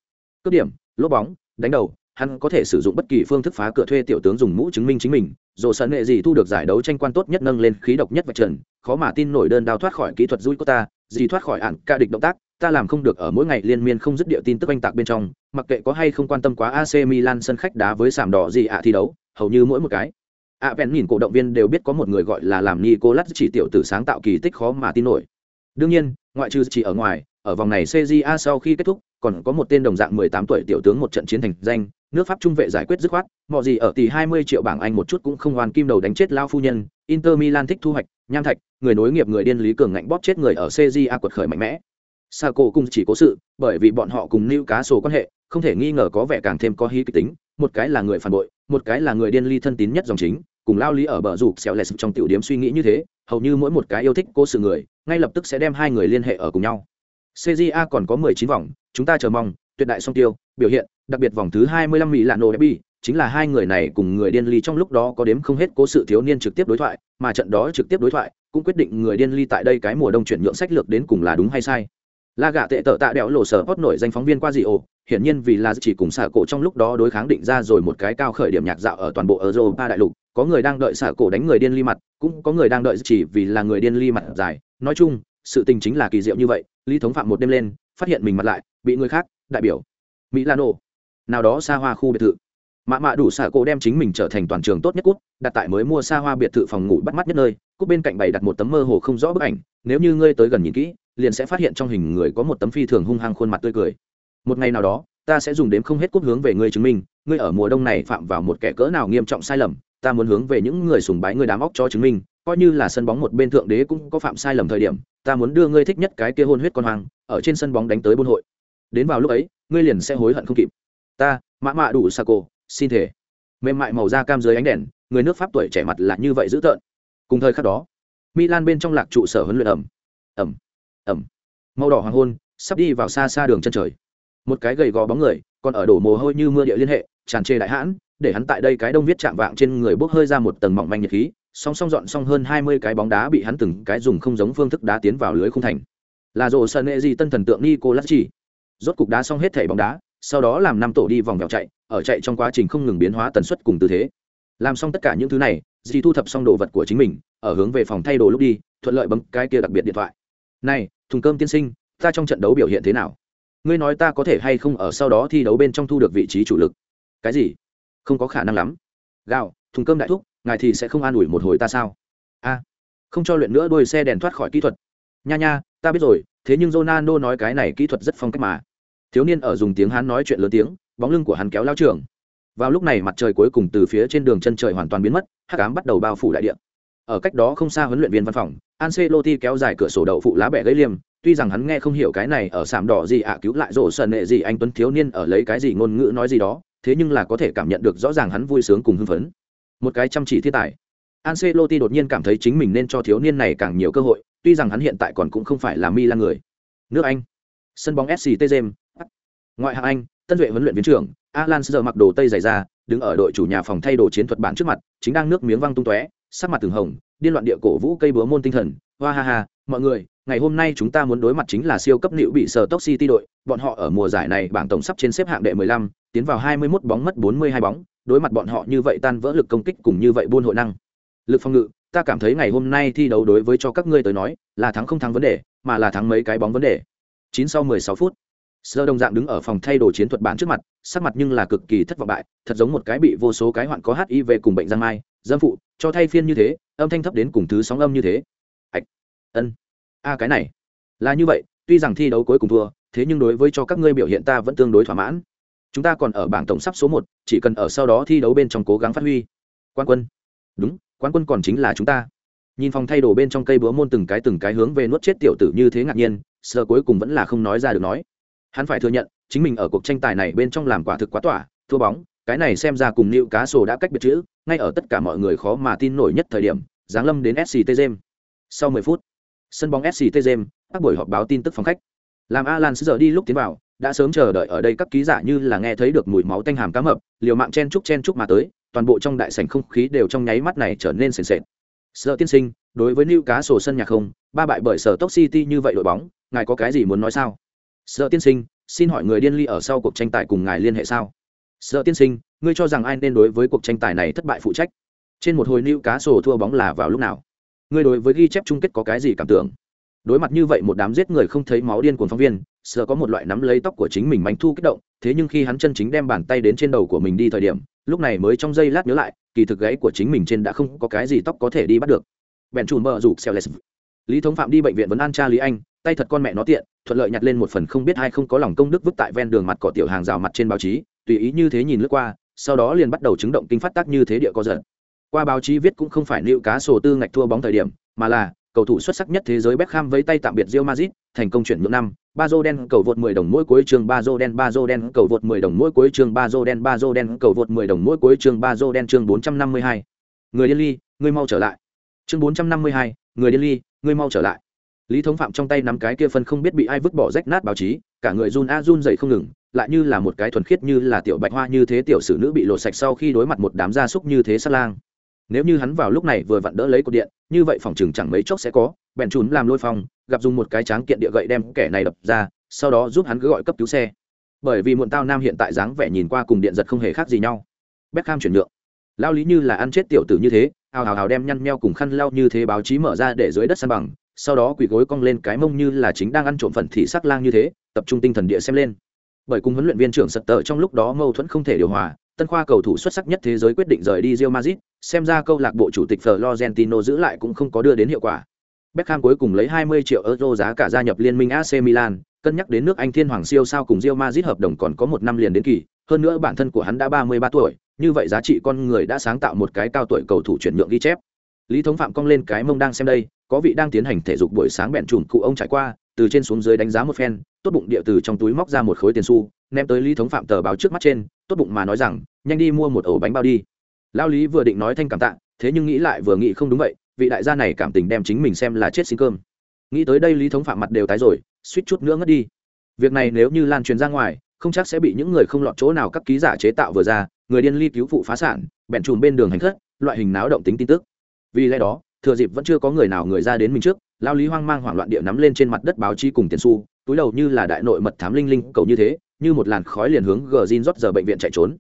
cướp điểm, lốp bóng, đánh đầu, hắn có thể sử dụng bất kỳ phương thức phá cửa thuê tiểu tướng dùng mũ chứng minh chính mình, dù sân nghệ gì thu được giải đấu tranh quan tốt nhất nâng lên khí độc nhất vạch trần, khó mà tin nổi đơn đao thoát khỏi kỹ thuật rui của ta, gì thoát khỏi ạn ca địch động tác ta làm không được ở mỗi ngày liên miên không dứt địa tin tức anh tạc bên trong, mặc kệ có hay không quan tâm quá ac milan sân khách đá với sảm đỏ gì ạ thi đấu, hầu như mỗi một cái. Ạ bèn nhìn cổ động viên đều biết có một người gọi là làm nicolas chỉ tiểu tử sáng tạo kỳ tích khó mà tin nổi. Đương nhiên, ngoại trừ chỉ ở ngoài, ở vòng này cja sau khi kết thúc, còn có một tên đồng dạng 18 tuổi tiểu tướng một trận chiến thành danh, nước pháp trung vệ giải quyết dứt khoát, mọi gì ở tỷ 20 triệu bảng anh một chút cũng không hoàn kim đầu đánh chết lao phu nhân, inter milan thích thu hoạch, nham thạch, người nối nghiệp người điên lý cường ngạnh bóp chết người ở cja quật khởi mạnh mẽ sa cổ cùng chỉ có sự, bởi vì bọn họ cùng lưu cá sổ quan hệ, không thể nghi ngờ có vẻ càng thêm có hí kịch tính. Một cái là người phản bội, một cái là người điên ly thân tín nhất dòng chính, cùng lao lý ở bờ rụp xẻo lẹt trong tiểu điểm suy nghĩ như thế, hầu như mỗi một cái yêu thích cô sự người, ngay lập tức sẽ đem hai người liên hệ ở cùng nhau. Cja còn có 19 vòng, chúng ta chờ mong, tuyệt đại song tiêu, biểu hiện, đặc biệt vòng thứ 25 mỹ là nô derby chính là hai người này cùng người điên ly trong lúc đó có đếm không hết cố sự thiếu niên trực tiếp đối thoại, mà trận đó trực tiếp đối thoại, cũng quyết định người điên ly tại đây cái mùa đông chuyển nhượng sách lược đến cùng là đúng hay sai la gạ tệ tợ tạ đẽo lộ sở hot nổi danh phóng viên qua dị ổ, hiển nhiên vì là chỉ cùng xả cổ trong lúc đó đối kháng định ra rồi một cái cao khởi điểm nhạc dạo ở toàn bộ europa đại lục, có người đang đợi xả cổ đánh người điên ly mặt, cũng có người đang đợi chỉ vì là người điên ly mặt dài. Nói chung, sự tình chính là kỳ diệu như vậy, lý thống phạm một đêm lên, phát hiện mình mặt lại, bị người khác, đại biểu mỹ lan nổ nào đó xa hoa khu biệt thự. Mạ mạ đủ xả cổ đem chính mình trở thành toàn trường tốt nhất cút, đặt tại mới mua xa hoa biệt thự phòng ngủ bắt mắt nhất nơi, cút bên cạnh bày đặt một tấm mơ hồ không rõ bức ảnh, nếu như ngươi tới gần nhìn kỹ liền sẽ phát hiện trong hình người có một tấm phi thường hung hăng khuôn mặt tươi cười. Một ngày nào đó, ta sẽ dùng đếm không hết cốt hướng về ngươi chứng minh, ngươi ở mùa đông này phạm vào một kẻ cỡ nào nghiêm trọng sai lầm, ta muốn hướng về những người sùng bái ngươi đám óc cho chứng minh, coi như là sân bóng một bên thượng đế cũng có phạm sai lầm thời điểm, ta muốn đưa ngươi thích nhất cái kia hôn huyết con hoang, ở trên sân bóng đánh tới buôn hội. Đến vào lúc ấy, ngươi liền sẽ hối hận không kịp. Ta, mã mạ đủ sa cô, xin thể mềm mại màu da cam dưới ánh đèn, người nước pháp tuổi trẻ mặt là như vậy dữ tợn. Cùng thời khắc đó, milan bên trong lạc trụ sở huấn luyện ẩm. Ẩm ẩm. Màu đỏ hoàng hôn, sắp đi vào xa xa đường chân trời. Một cái gầy gò bóng người, còn ở đổ mồ hôi như mưa địa liên hệ, tràn trề đại hãn, để hắn tại đây cái đông viết chạm vạng trên người bốc hơi ra một tầng mỏng manh nhiệt khí, song song dọn xong hơn hai mươi cái bóng đá bị hắn từng cái dùng không giống phương thức đá tiến vào lưới khung thành. Là rổ sợ nệ gì tân thần tượng nicolas chỉ rốt cục đá xong hết thẻ bóng đá, sau đó làm năm tổ đi vòng vèo chạy, ở chạy trong quá trình không ngừng biến hóa tần suất cùng tư thế. Làm xong tất cả những thứ này dì thu thập xong đồ vật của chính mình, ở hướng về phòng thay đồ lúc đi, thuận lợi bấm cái kia đặc biệt điện thoại này, thùng cơm tiên sinh, ta trong trận đấu biểu hiện thế nào? Ngươi nói ta có thể hay không ở sau đó thi đấu bên trong thu được vị trí chủ lực? Cái gì? Không có khả năng lắm. Gạo thùng cơm đại thúc, ngài thì sẽ không an ủi một hồi ta sao? A, không cho luyện nữa đôi xe đèn thoát khỏi kỹ thuật. Nha nha, ta biết rồi, thế nhưng ronaldo nói cái này kỹ thuật rất phong cách mà. Thiếu niên ở dùng tiếng hắn nói chuyện lớn tiếng, bóng lưng của hắn kéo lao trường. Vào lúc này mặt trời cuối cùng từ phía trên đường chân trời hoàn toàn biến mất, hắc ám bắt đầu bao phủ đại điện ở cách đó không xa huấn luyện viên văn phòng, Ancelotti kéo dài cửa sổ đậu phụ lá bẻ gây liêm tuy rằng hắn nghe không hiểu cái này ở sảm đỏ gì ạ à, cứu lại rổ sần nệ gì anh tuấn thiếu niên ở lấy cái gì ngôn ngữ nói gì đó, thế nhưng là có thể cảm nhận được rõ ràng hắn vui sướng cùng hưng phấn. Một cái chăm chỉ thiên tài. Ancelotti đột nhiên cảm thấy chính mình nên cho thiếu niên này càng nhiều cơ hội, tuy rằng hắn hiện tại còn cũng không phải là Milan người. Nước Anh. Sân bóng SCT James ngoại hạng Anh, tân duệ huấn luyện viên trưởng, Alan giờ mặc đồ tây dày ra đứng ở đội chủ nhà phòng thay đồ chiến thuật bản trước mặt, chính đang nước miếng văng tung tóe sắc mặt từng hồng điên loạn địa cổ vũ cây búa môn tinh thần. Hoa ha ha mọi người ngày hôm nay chúng ta muốn đối mặt chính là siêu cấp nịu bị sở tốc city đội. Bọn họ ở mùa giải này bảng tổng sắp trên xếp hạng đệ 15, tiến vào 21 bóng mất 42 bóng. Đối mặt bọn họ như vậy tan vỡ lực công kích cùng như vậy buôn hội năng. Lực phòng ngự ta cảm thấy ngày hôm nay thi đấu đối với cho các ngươi tới nói là thắng không thắng vấn đề mà là thắng mấy cái bóng vấn đề. 9 sau 16 phút sơ đồng dạng đứng ở phòng thay đồ chiến thuật bản trước mặt sắc mặt nhưng là cực kỳ thất vọng bại thật giống một cái bị vô số cái hoạn có hiv cùng bệnh giang mai dâm phụ, cho thay phiên như thế, âm thanh thấp đến cùng thứ sóng âm như thế. Ạch ân. A, cái này. Là như vậy, tuy rằng thi đấu cuối cùng thua, thế nhưng đối với cho các ngươi biểu hiện ta vẫn tương đối thỏa mãn. Chúng ta còn ở bảng tổng sắp số một, chỉ cần ở sau đó thi đấu bên trong cố gắng phát huy. Quan quân. Đúng, quan quân còn chính là chúng ta. Nhìn phòng thay đồ bên trong cây búa môn từng cái từng cái hướng về nuốt chết tiểu tử như thế ngạc nhiên, sơ cuối cùng vẫn là không nói ra được nói. Hắn phải thừa nhận, chính mình ở cuộc tranh tài này bên trong làm quả thực quá tỏa, thua bóng cái này xem ra cùng nịu cá sổ đã cách biệt chữ, ngay ở tất cả mọi người khó mà tin nổi nhất thời điểm, giáng lâm đến sct james sau 10 phút, sân bóng sct james các buổi họp báo tin tức phòng khách. Làm alan giờ đi lúc tiến vào, đã sớm chờ đợi ở đây các ký giả như là nghe thấy được mùi máu tanh hàm cá mập, liều mạng chen chúc chen chúc mà tới, toàn bộ trong đại sảnh không khí đều trong nháy mắt này trở nên sền sệt. Sợ tiên sinh, đối với cá sổ sân nhà không, ba bại bởi sở Stoke City như vậy đội bóng, ngài có cái gì muốn nói sao? Sợ tiên sinh, xin hỏi người điên ly ở sau cuộc tranh tài cùng ngài liên hệ sao? Sợ tiên sinh, ngươi cho rằng ai nên đối với cuộc tranh tài này thất bại phụ trách? Trên một hồi nữ cá sổ thua bóng là vào lúc nào? Ngươi đối với ghi chép chung kết có cái gì cảm tưởng? Đối mặt như vậy một đám giết người không thấy máu điên của phóng viên, sợ có một loại nắm lấy tóc của chính mình mánh thu kích động, thế nhưng khi hắn chân chính đem bàn tay đến trên đầu của mình đi thời điểm, lúc này mới trong giây lát nhớ lại, kỳ thực gáy của chính mình trên đã không có cái gì tóc có thể đi bắt được. Bèn trùn bờ rủ xeo lý thống phạm đi bệnh viện vẫn an cha lý anh, tay thật con mẹ nó tiện, thuận lợi nhặt lên một phần không biết ai không có lòng công đức vứt tại ven đường mặt cỏ tiểu hàng rào mặt trên báo chí tùy ý như thế nhìn lướt qua sau đó liền bắt đầu chứng động kinh phát tác như thế địa có giận qua báo chí viết cũng không phải nịu cá sổ tư ngạch thua bóng thời điểm mà là cầu thủ xuất sắc nhất thế giới Beckham với tay tạm biệt Real Madrid, thành công chuyển nhượng năm, Bazo đen cầu vượt 10 đồng mỗi cuối chương Bazo đen Bazo đen cầu vượt 10 đồng mỗi cuối chương Bazo đen Bazo đen cầu vượt 10 đồng mỗi cuối chương Bazo đen chương 452. Người điên ly, người mau trở lại. Chương 452, người điên ly, người mau trở lại. Lý Thống Phạm trong tay nắm cái kia phân không biết bị ai vứt bỏ rách nát báo chí, cả người run a run dậy không ngừng, lại như là một cái thuần khiết như là tiểu bạch hoa như thế tiểu sử nữ bị lột sạch sau khi đối mặt một đám gia súc như thế sát lang. Nếu như hắn vào lúc này vừa vặn đỡ lấy cột điện như vậy phòng chừng chẳng mấy chốc sẽ có bèn trùn làm lôi phong gặp dùng một cái tráng kiện địa gậy đem kẻ này đập ra sau đó giúp hắn cứ gọi cấp cứu xe. Bởi vì muộn tao nam hiện tại dáng vẻ nhìn qua cùng điện giật không hề khác gì nhau. Beckham chuyển nhượng. Lao lý như là ăn chết tiểu tử như thế hào hào hào đem nhăn meo cùng khăn lao như thế báo chí mở ra để dưới đất san bằng sau đó quỳ gối cong lên cái mông như là chính đang ăn trộm phần thị sắc lang như thế tập trung tinh thần địa xem lên bởi cùng huấn luyện viên trưởng sật tờ trong lúc đó mâu thuẫn không thể điều hòa tân khoa cầu thủ xuất sắc nhất thế giới quyết định rời đi Real Madrid, xem ra câu lạc bộ chủ tịch Florentino giữ lại cũng không có đưa đến hiệu quả. Beckham cuối cùng lấy 20 triệu euro giá cả gia nhập liên minh AC Milan, cân nhắc đến nước Anh Thiên Hoàng siêu sao cùng Real Madrid hợp đồng còn có một năm liền đến kỳ, hơn nữa bản thân của hắn đã 33 tuổi, như vậy giá trị con người đã sáng tạo một cái cao tuổi cầu thủ chuyển nhượng ghi chép. Lý Thống Phạm cong lên cái mông đang xem đây, có vị đang tiến hành thể dục buổi sáng bẹn trùm cụ ông trải qua, từ trên xuống dưới đánh giá một phen, tốt bụng địa từ trong túi móc ra một khối tiền xu, ném tới Lý Thống Phạm tờ báo trước mắt trên, tốt bụng mà nói rằng, nhanh đi mua một ổ bánh bao đi. Lao Lý vừa định nói thanh cảm tạ, thế nhưng nghĩ lại vừa nghĩ không đúng vậy, vị đại gia này cảm tình đem chính mình xem là chết xin cơm. Nghĩ tới đây lý thống phạm mặt đều tái rồi suýt chút nữa ngất đi. Việc này nếu như lan truyền ra ngoài không chắc sẽ bị những người không lọt chỗ nào các ký giả chế tạo vừa ra người điên ly cứu phụ phá sản bẹn chùm bên đường hành khất loại hình náo động tính tin tức. Vì lẽ đó thừa dịp vẫn chưa có người nào người ra đến mình trước, lao lý hoang mang hoảng loạn địa nắm lên trên mặt đất báo chí cùng tiền su túi đầu như là đại nội mật thám linh linh, cầu như thế, như một làn khói liền hướng gờ zin rót giờ bệnh viện chạy trốn.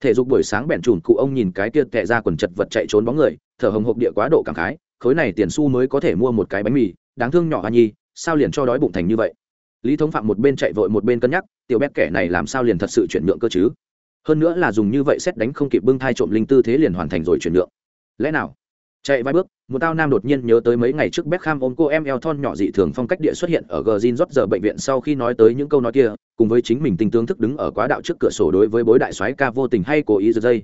Thể dục buổi sáng bẹn trùn cụ ông nhìn cái kia tệ ra quần chật vật chạy trốn bóng người, thở hồng hộc địa quá độ cảm khái, khối này tiền xu mới có thể mua một cái bánh mì, đáng thương nhỏ hoa nhi, sao liền cho đói bụng thành như vậy? Lý thống phạm một bên chạy vội một bên cân nhắc, tiểu bét kẻ này làm sao liền thật sự chuyển nhượng cơ chứ? Hơn nữa là dùng như vậy xét đánh không kịp bưng thai trộm linh tư thế liền hoàn thành rồi chuyển nhượng. Lẽ nào? Chạy vài bước một tao nam đột nhiên nhớ tới mấy ngày trước Beckham ôm cô em eo thon nhỏ dị thường phong cách địa xuất hiện ở Gjin rót giờ bệnh viện sau khi nói tới những câu nói kia, cùng với chính mình tinh tướng thức đứng ở quá đạo trước cửa sổ đối với bối đại soái ca vô tình hay cố ý giật dây.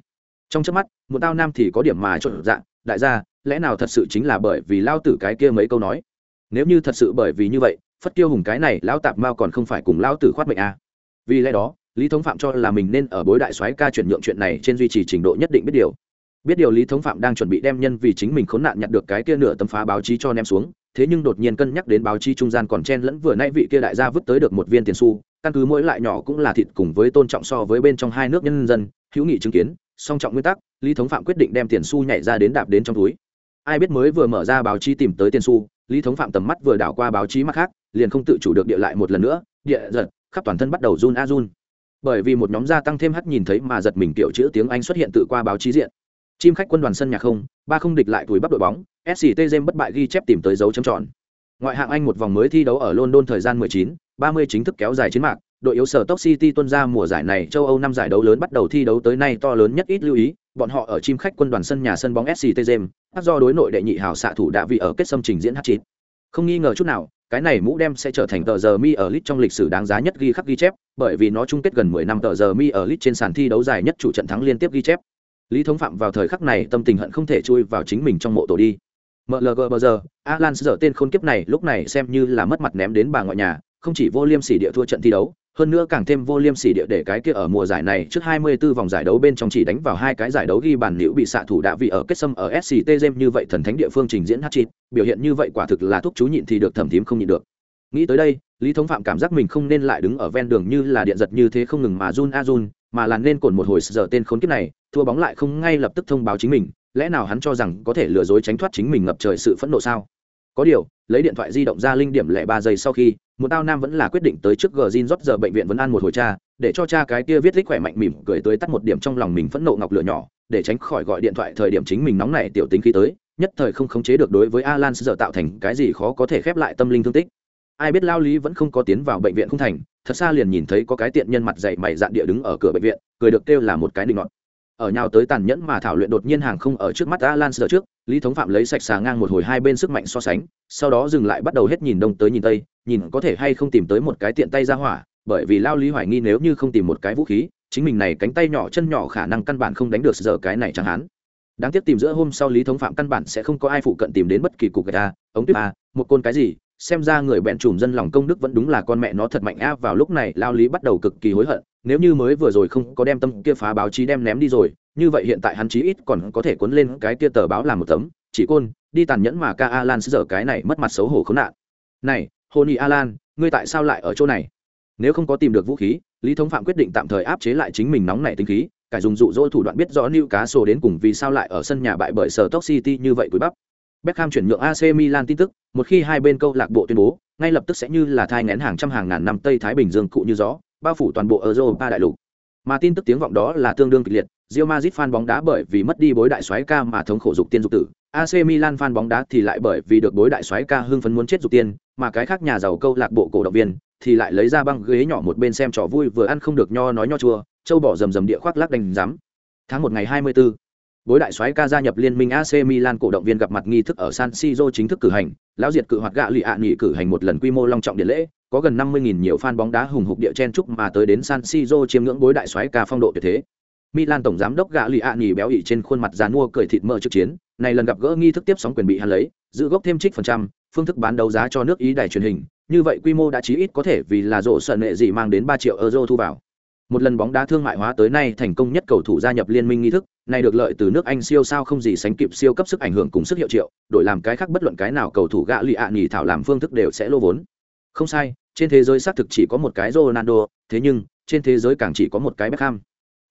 Trong chớp mắt, một tao nam thì có điểm mà trộn dạng đại gia, lẽ nào thật sự chính là bởi vì lao tử cái kia mấy câu nói nếu như thật sự bởi vì như vậy phất tiêu hùng cái này lão tạp mao còn không phải cùng lao tử khoát mệnh à. vì lẽ đó lý thống phạm cho là mình nên ở bối đại soái ca chuyển nhượng chuyện này trên duy trì trình độ nhất định biết điều biết điều lý thống phạm đang chuẩn bị đem nhân vì chính mình khốn nạn nhặt được cái kia nửa tấm phá báo chí cho ném xuống, thế nhưng đột nhiên cân nhắc đến báo chí trung gian còn chen lẫn vừa nay vị kia đại gia vứt tới được một viên tiền xu, căn cứ mỗi lại nhỏ cũng là thịt cùng với tôn trọng so với bên trong hai nước nhân dân, hữu nghị chứng kiến, song trọng nguyên tắc, lý thống phạm quyết định đem tiền xu nhảy ra đến đạp đến trong túi. Ai biết mới vừa mở ra báo chí tìm tới tiền xu, lý thống phạm tầm mắt vừa đảo qua báo chí mắt khác, liền không tự chủ được địa lại một lần nữa, địa giật, khắp toàn thân bắt đầu run a run. Bởi vì một nhóm gia tăng thêm hắt nhìn thấy mà giật mình kiểu chữ tiếng anh xuất hiện tự qua báo chí diện chim khách quân đoàn sân nhà không ba không địch lại túi bắp đội bóng sct james bất bại ghi chép tìm tới dấu chấm tròn ngoại hạng anh một vòng mới thi đấu ở london thời gian 19, 30 chính thức kéo dài chiến mạc đội yếu sở Top City tuân ra mùa giải này châu Âu năm giải đấu lớn bắt đầu thi đấu tới nay to lớn nhất ít lưu ý, bọn họ ở chim khách quân đoàn sân nhà sân bóng SCT Gem, do đối nội đệ nhị hào xạ thủ đã vị ở kết xâm trình diễn h chín. Không nghi ngờ chút nào, cái này mũ đem sẽ trở thành tờ giờ mi ở lit trong lịch sử đáng giá nhất ghi khắc ghi chép bởi vì nó chung kết gần 10 năm tờ giờ mi ở lit trên sàn thi đấu dài nhất chủ trận thắng liên tiếp ghi chép lý thống phạm vào thời khắc này tâm tình hận không thể chui vào chính mình trong mộ tổ đi mlg bờ giờ alan dở tên khôn kiếp này lúc này xem như là mất mặt ném đến bà ngoại nhà không chỉ vô liêm sỉ địa thua trận thi đấu hơn nữa càng thêm vô liêm sỉ địa để cái kia ở mùa giải này trước 24 vòng giải đấu bên trong chỉ đánh vào hai cái giải đấu ghi bàn liễu bị xạ thủ đạ vị ở kết sâm ở SCT Gem như vậy thần thánh địa phương trình diễn hát chít, biểu hiện như vậy quả thực là thuốc chú nhịn thì được thẩm thím không nhịn được. Nghĩ tới đây, Lý Thống Phạm cảm giác mình không nên lại đứng ở ven đường như là điện giật như thế không ngừng mà run a run, mà là nên cồn một hồi giờ tên khốn kiếp này, thua bóng lại không ngay lập tức thông báo chính mình, lẽ nào hắn cho rằng có thể lừa dối tránh thoát chính mình ngập trời sự phẫn nộ sao? Có điều, lấy điện thoại di động ra linh điểm lẻ ba giây sau khi, một tao nam vẫn là quyết định tới trước gờ zin rót giờ bệnh viện vẫn an một hồi cha để cho cha cái kia viết thích khỏe mạnh mỉm cười tới tắt một điểm trong lòng mình phẫn nộ ngọc lửa nhỏ để tránh khỏi gọi điện thoại thời điểm chính mình nóng này tiểu tính khí tới nhất thời không khống chế được đối với alan giờ tạo thành cái gì khó có thể khép lại tâm linh thương tích ai biết lao lý vẫn không có tiến vào bệnh viện không thành thật xa liền nhìn thấy có cái tiện nhân mặt dày mày dạn địa đứng ở cửa bệnh viện cười được kêu là một cái định ngọn ở nhào tới tàn nhẫn mà thảo luyện đột nhiên hàng không ở trước mắt alan giờ trước, lý thống phạm lấy sạch xà ngang một hồi hai bên sức mạnh so sánh, sau đó dừng lại bắt đầu hết nhìn đông tới nhìn tây, nhìn có thể hay không tìm tới một cái tiện tay ra hỏa, bởi vì lao lý hoài nghi nếu như không tìm một cái vũ khí, chính mình này cánh tay nhỏ chân nhỏ khả năng căn bản không đánh được giờ cái này chẳng hạn. Đáng tiếc tìm giữa hôm sau lý thống phạm căn bản sẽ không có ai phụ cận tìm đến bất kỳ cục gạch a, ống tuyết a, một côn cái gì xem ra người bẹn trùm dân lòng công đức vẫn đúng là con mẹ nó thật mạnh a vào lúc này lao lý bắt đầu cực kỳ hối hận, nếu như mới vừa rồi không có đem tâm kia phá báo chí đem ném đi rồi, như vậy hiện tại hắn chí ít còn có thể cuốn lên cái kia tờ báo làm một tấm. Chỉ côn, đi tàn nhẫn mà ca alan giờ cái này mất mặt xấu hổ khốn nạn. Này, honi alan, ngươi tại sao lại ở chỗ này? Nếu không có tìm được vũ khí, lý thống phạm quyết định tạm thời áp chế lại chính mình nóng nảy tính khí, cải dùng dụ dỗ thủ đoạn biết rõ new cá sổ đến cùng vì sao lại ở sân nhà bại bởi sở toxicity City như vậy cúi bắp. Beckham chuyển nhượng AC Milan tin tức, một khi hai bên câu lạc bộ tuyên bố, ngay lập tức sẽ như là thai nghén hàng trăm hàng ngàn năm Tây Thái Bình Dương cụ như gió, bao phủ toàn bộ Europa đại lục. Mà tin tức tiếng vọng đó là tương đương kịch liệt, Real Madrid fan bóng đá bởi vì mất đi bối đại soái ca mà thống khổ dục tiên dục tử, AC Milan fan bóng đá thì lại bởi vì được bối đại soái ca hưng phấn muốn chết dục tiên, mà cái khác nhà giàu câu lạc bộ cổ động viên thì lại lấy ra băng ghế nhỏ một bên xem trò vui vừa ăn không được nho nói nho chua, châu bỏ rầm rầm địa khoác lác đành rắm. Tháng một ngày 24, bối đại soái ca gia nhập liên minh AC Milan cổ động viên gặp mặt nghi thức ở San Siro chính thức cử hành, lão diệt cự hoạt gạ lì ạ nghỉ cử hành một lần quy mô long trọng điện lễ, có gần 50.000 nhiều fan bóng đá hùng hục địa chen chúc mà tới đến San Siro chiêm ngưỡng bối đại soái ca phong độ tuyệt thế. Milan tổng giám đốc gạ lì ạ nghỉ béo ị trên khuôn mặt giàn mua cười thịt mỡ trước chiến, này lần gặp gỡ nghi thức tiếp sóng quyền bị hắn lấy, giữ gốc thêm trích phần trăm, phương thức bán đấu giá cho nước Ý đài truyền hình, như vậy quy mô đã chí ít có thể vì là rộ sân nệ gì mang đến 3 triệu euro thu vào. Một lần bóng đá thương mại hóa tới nay thành công nhất cầu thủ gia nhập liên minh nghi thức, này được lợi từ nước Anh siêu sao không gì sánh kịp siêu cấp sức ảnh hưởng cùng sức hiệu triệu, đổi làm cái khác bất luận cái nào cầu thủ gạ lì ạ nghỉ thảo làm phương thức đều sẽ lô vốn. Không sai, trên thế giới xác thực chỉ có một cái Ronaldo, thế nhưng trên thế giới càng chỉ có một cái Beckham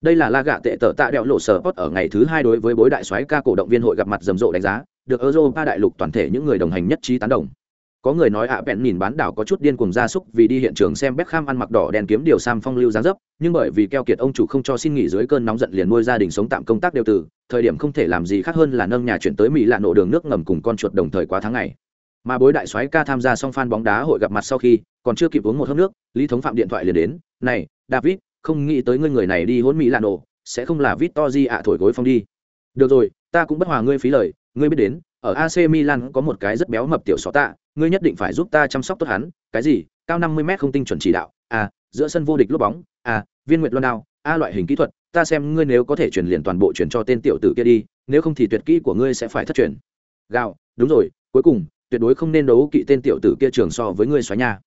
đây là la gạ tệ tở tạ đẹo lộ sở post ở ngày thứ hai đối với bối đại soái ca cổ động viên hội gặp mặt rầm rộ đánh giá được europa đại lục toàn thể những người đồng hành nhất trí tán đồng có người nói ạ à bẹn nhìn bán đảo có chút điên cuồng gia súc vì đi hiện trường xem Beckham ăn mặc đỏ đèn kiếm điều sam phong lưu dáng dấp, nhưng bởi vì keo kiệt ông chủ không cho xin nghỉ dưới cơn nóng giận liền nuôi gia đình sống tạm công tác đều từ, thời điểm không thể làm gì khác hơn là nâng nhà chuyển tới Mỹ lạ nổ đường nước ngầm cùng con chuột đồng thời quá tháng ngày. Mà bối đại soái ca tham gia xong fan bóng đá hội gặp mặt sau khi, còn chưa kịp uống một hớp nước, Lý Thống Phạm điện thoại liền đến, "Này, David, không nghĩ tới ngươi người này đi hỗn mỹ lạ nổ sẽ không là Victory ạ thổi gối phong đi. Được rồi, ta cũng bất hòa ngươi phí lời, ngươi biết đến, ở AC Milan có một cái rất béo mập tiểu sọ tạ, ngươi nhất định phải giúp ta chăm sóc tốt hắn, cái gì? Cao 50m không tinh chuẩn chỉ đạo, à, giữa sân vô địch lốp bóng, à, viên nguyệt luân nào, a loại hình kỹ thuật, ta xem ngươi nếu có thể truyền liền toàn bộ truyền cho tên tiểu tử kia đi, nếu không thì tuyệt kỹ của ngươi sẽ phải thất truyền. Gạo, đúng rồi, cuối cùng, tuyệt đối không nên đấu kỵ tên tiểu tử kia trường so với ngươi xoáy nha.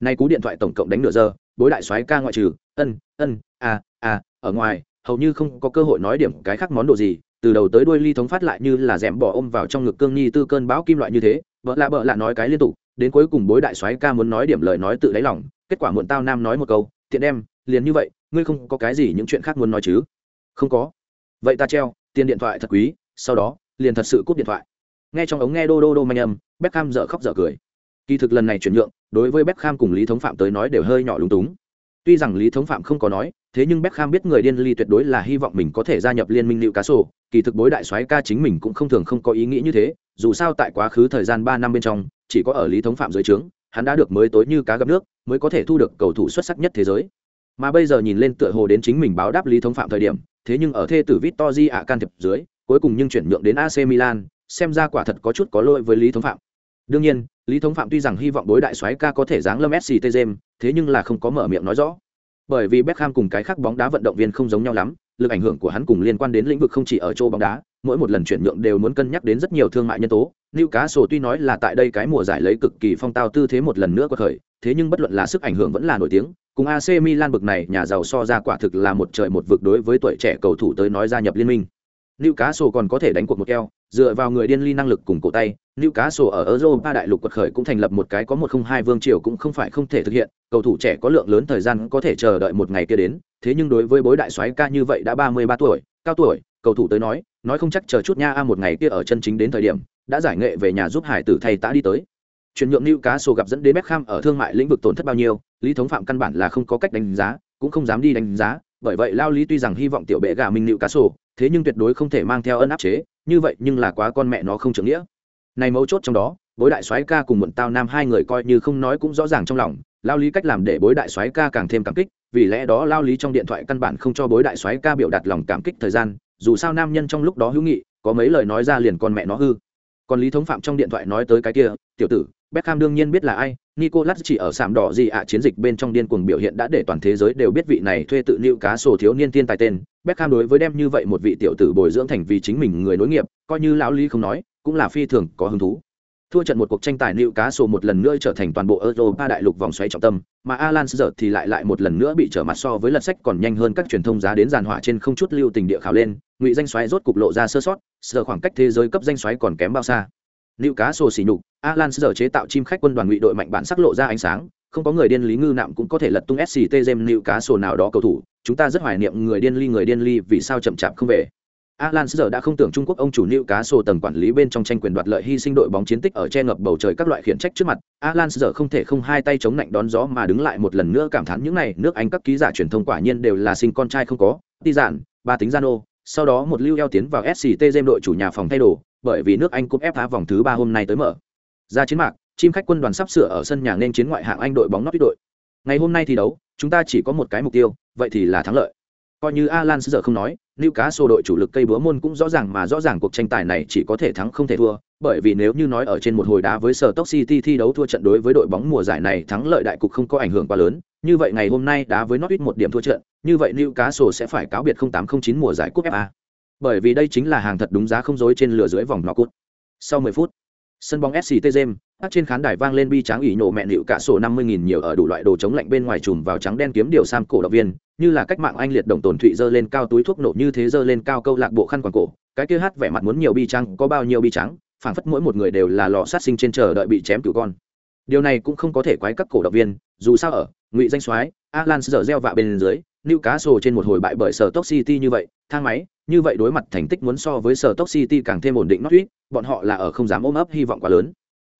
Nay cú điện thoại tổng cộng đánh nửa giờ, bối đại xoáy ca ngoại trừ, ân, ân, à, à, ở ngoài, hầu như không có cơ hội nói điểm cái khác món đồ gì từ đầu tới đuôi ly thống phát lại như là rẽm bỏ ôm vào trong ngực cương nhi tư cơn bão kim loại như thế vợ lạ bợ lạ nói cái liên tục, đến cuối cùng bối đại soái ca muốn nói điểm lời nói tự lấy lòng, kết quả muộn tao nam nói một câu, tiện em liền như vậy, ngươi không có cái gì những chuyện khác muốn nói chứ? Không có. Vậy ta treo, tiền điện thoại thật quý, sau đó, liền thật sự cúp điện thoại. Nghe trong ống nghe đô đô đô manh âm, Beckham dở khóc dở cười. Kỳ thực lần này chuyển nhượng, đối với Beckham cùng lý thống phạm tới nói đều hơi nhỏ lúng túng. Tuy rằng Lý Thống Phạm không có nói, thế nhưng Beckham biết người điên ly tuyệt đối là hy vọng mình có thể gia nhập liên minh Lưu Cá Sổ, kỳ thực bối đại soái ca chính mình cũng không thường không có ý nghĩ như thế, dù sao tại quá khứ thời gian ba năm bên trong, chỉ có ở Lý Thống Phạm dưới trướng, hắn đã được mới tối như cá gặp nước, mới có thể thu được cầu thủ xuất sắc nhất thế giới. Mà bây giờ nhìn lên tựa hồ đến chính mình báo đáp Lý Thống Phạm thời điểm, thế nhưng ở thê tử Victory ạ can thiệp dưới, cuối cùng nhưng chuyển nhượng đến AC Milan, xem ra quả thật có chút có lỗi với Lý Thống Phạm đương nhiên lý thống phạm tuy rằng hy vọng bối đại soái ca có thể giáng lâm sct james thế nhưng là không có mở miệng nói rõ. Bởi vì Beckham cùng cái khác bóng đá vận động viên không giống nhau lắm lực ảnh hưởng của hắn cùng liên quan đến lĩnh vực không chỉ ở châu bóng đá mỗi một lần chuyển nhượng đều muốn cân nhắc đến rất nhiều thương mại nhân tố. Newcastle tuy nói là tại đây cái mùa giải lấy cực kỳ phong tao tư thế một lần nữa có khởi thế nhưng bất luận là sức ảnh hưởng vẫn là nổi tiếng cùng AC Milan bực này nhà giàu so ra quả thực là một trời một vực đối với tuổi trẻ cầu thủ tới nói gia nhập liên minh. Newcastle còn có thể đánh cuộc một keo, dựa vào người điên ly năng lực cùng cổ tay, Newcastle ở Europa đại lục quật khởi cũng thành lập một cái có một không hai vương triều cũng không phải không thể thực hiện, cầu thủ trẻ có lượng lớn thời gian có thể chờ đợi một ngày kia đến, thế nhưng đối với bối đại soái ca như vậy đã 33 tuổi, cao tuổi, cầu thủ tới nói, nói không chắc chờ chút nha a một ngày kia ở chân chính đến thời điểm, đã giải nghệ về nhà giúp hải tử thay tã đi tới. Chuyển nhượng Newcastle gặp dẫn đến Beckham ở thương mại lĩnh vực tổn thất bao nhiêu, Lý thống phạm căn bản là không có cách đánh giá, cũng không dám đi đánh giá, bởi vậy Lao Lý tuy rằng hy vọng tiểu bệ gà mình Newcastle, thế nhưng tuyệt đối không thể mang theo ân áp chế như vậy nhưng là quá con mẹ nó không trưởng nghĩa. Này mấu chốt trong đó bối đại soái ca cùng muộn tao nam hai người coi như không nói cũng rõ ràng trong lòng lao lý cách làm để bối đại soái ca càng thêm cảm kích vì lẽ đó lao lý trong điện thoại căn bản không cho bối đại soái ca biểu đạt lòng cảm kích thời gian dù sao nam nhân trong lúc đó hữu nghị có mấy lời nói ra liền con mẹ nó hư. Còn lý thống phạm trong điện thoại nói tới cái kia tiểu tử Beckham đương nhiên biết là ai, Nicolas chỉ ở sạm đỏ gì ạ chiến dịch bên trong điên cuồng biểu hiện đã để toàn thế giới đều biết vị này thuê tự lưu cá sổ thiếu niên tiên tài tên. Beckham đối với đem như vậy một vị tiểu tử bồi dưỡng thành vì chính mình người nối nghiệp, coi như lão lý không nói, cũng là phi thường có hứng thú. Thua trận một cuộc tranh tài lưu cá sổ một lần nữa trở thành toàn bộ Europa đại lục vòng xoáy trọng tâm, mà Alan giờ thì lại lại một lần nữa bị trở mặt so với lật sách còn nhanh hơn các truyền thông giá đến giàn hỏa trên không chút lưu tình địa khảo lên, ngụy danh xoáy rốt cục lộ ra sơ sót, giờ khoảng cách thế giới cấp danh xoáy còn kém bao xa. Lưu cá sổ xỉ nhục, Alan giờ chế tạo chim khách quân đoàn ngụy đội mạnh bản sắc lộ ra ánh sáng, không có người điên lý ngư nạm cũng có thể lật tung SCT Gem Lưu cá sổ nào đó cầu thủ, chúng ta rất hoài niệm người điên ly người điên ly vì sao chậm chạp không về. Alan giờ đã không tưởng Trung Quốc ông chủ Lưu cá sổ tầng quản lý bên trong tranh quyền đoạt lợi hy sinh đội bóng chiến tích ở che ngập bầu trời các loại khiển trách trước mặt, Alan giờ không thể không hai tay chống lạnh đón gió mà đứng lại một lần nữa cảm thán những này, nước Anh các ký giả truyền thông quả nhiên đều là sinh con trai không có, ti giản, ba tính Zano, sau đó một lưu eo tiến vào SCT Gem đội chủ nhà phòng thay đồ, bởi vì nước Anh cúp FA vòng thứ ba hôm nay tới mở. Ra chiến mạc, chim khách quân đoàn sắp sửa ở sân nhà nên chiến ngoại hạng anh đội bóng nót đội. Ngày hôm nay thi đấu, chúng ta chỉ có một cái mục tiêu, vậy thì là thắng lợi. Coi như alan giờ không nói, Newcastle đội chủ lực cây búa môn cũng rõ ràng mà rõ ràng cuộc tranh tài này chỉ có thể thắng không thể thua, bởi vì nếu như nói ở trên một hồi đá với sở Stoke City thi đấu thua trận đối với đội bóng mùa giải này thắng lợi đại cục không có ảnh hưởng quá lớn, như vậy ngày hôm nay đá với Norwich một điểm thua trận, như vậy Newcastle sẽ phải cáo biệt 0809 mùa giải cúp FA bởi vì đây chính là hàng thật đúng giá không dối trên lửa dưới vòng nọ cút. Sau 10 phút, sân bóng sct james các trên khán đài vang lên bi tráng ủy nổ mẹ nịu cả sổ năm mươi nghìn nhiều ở đủ loại đồ chống lạnh bên ngoài chùm vào trắng đen kiếm điều sam cổ động viên, như là cách mạng anh liệt đồng tồn thụy dơ lên cao túi thuốc nổ như thế dơ lên cao câu lạc bộ khăn quàng cổ. Cái kia hát vẻ mặt muốn nhiều bi trắng, có bao nhiêu bi trắng, phảng phất mỗi một người đều là lò sát sinh trên chờ đợi bị chém cửu con. Điều này cũng không có thể quái các cổ động viên, dù sao ở, ngụy danh soái, alan giờ gieo vạ bên dưới Newcastle trên một hồi bại bởi sở Stoke City như vậy, thang máy, như vậy đối mặt thành tích muốn so với sở Stoke City càng thêm ổn định Norwich, bọn họ là ở không dám ôm ấp hy vọng quá lớn.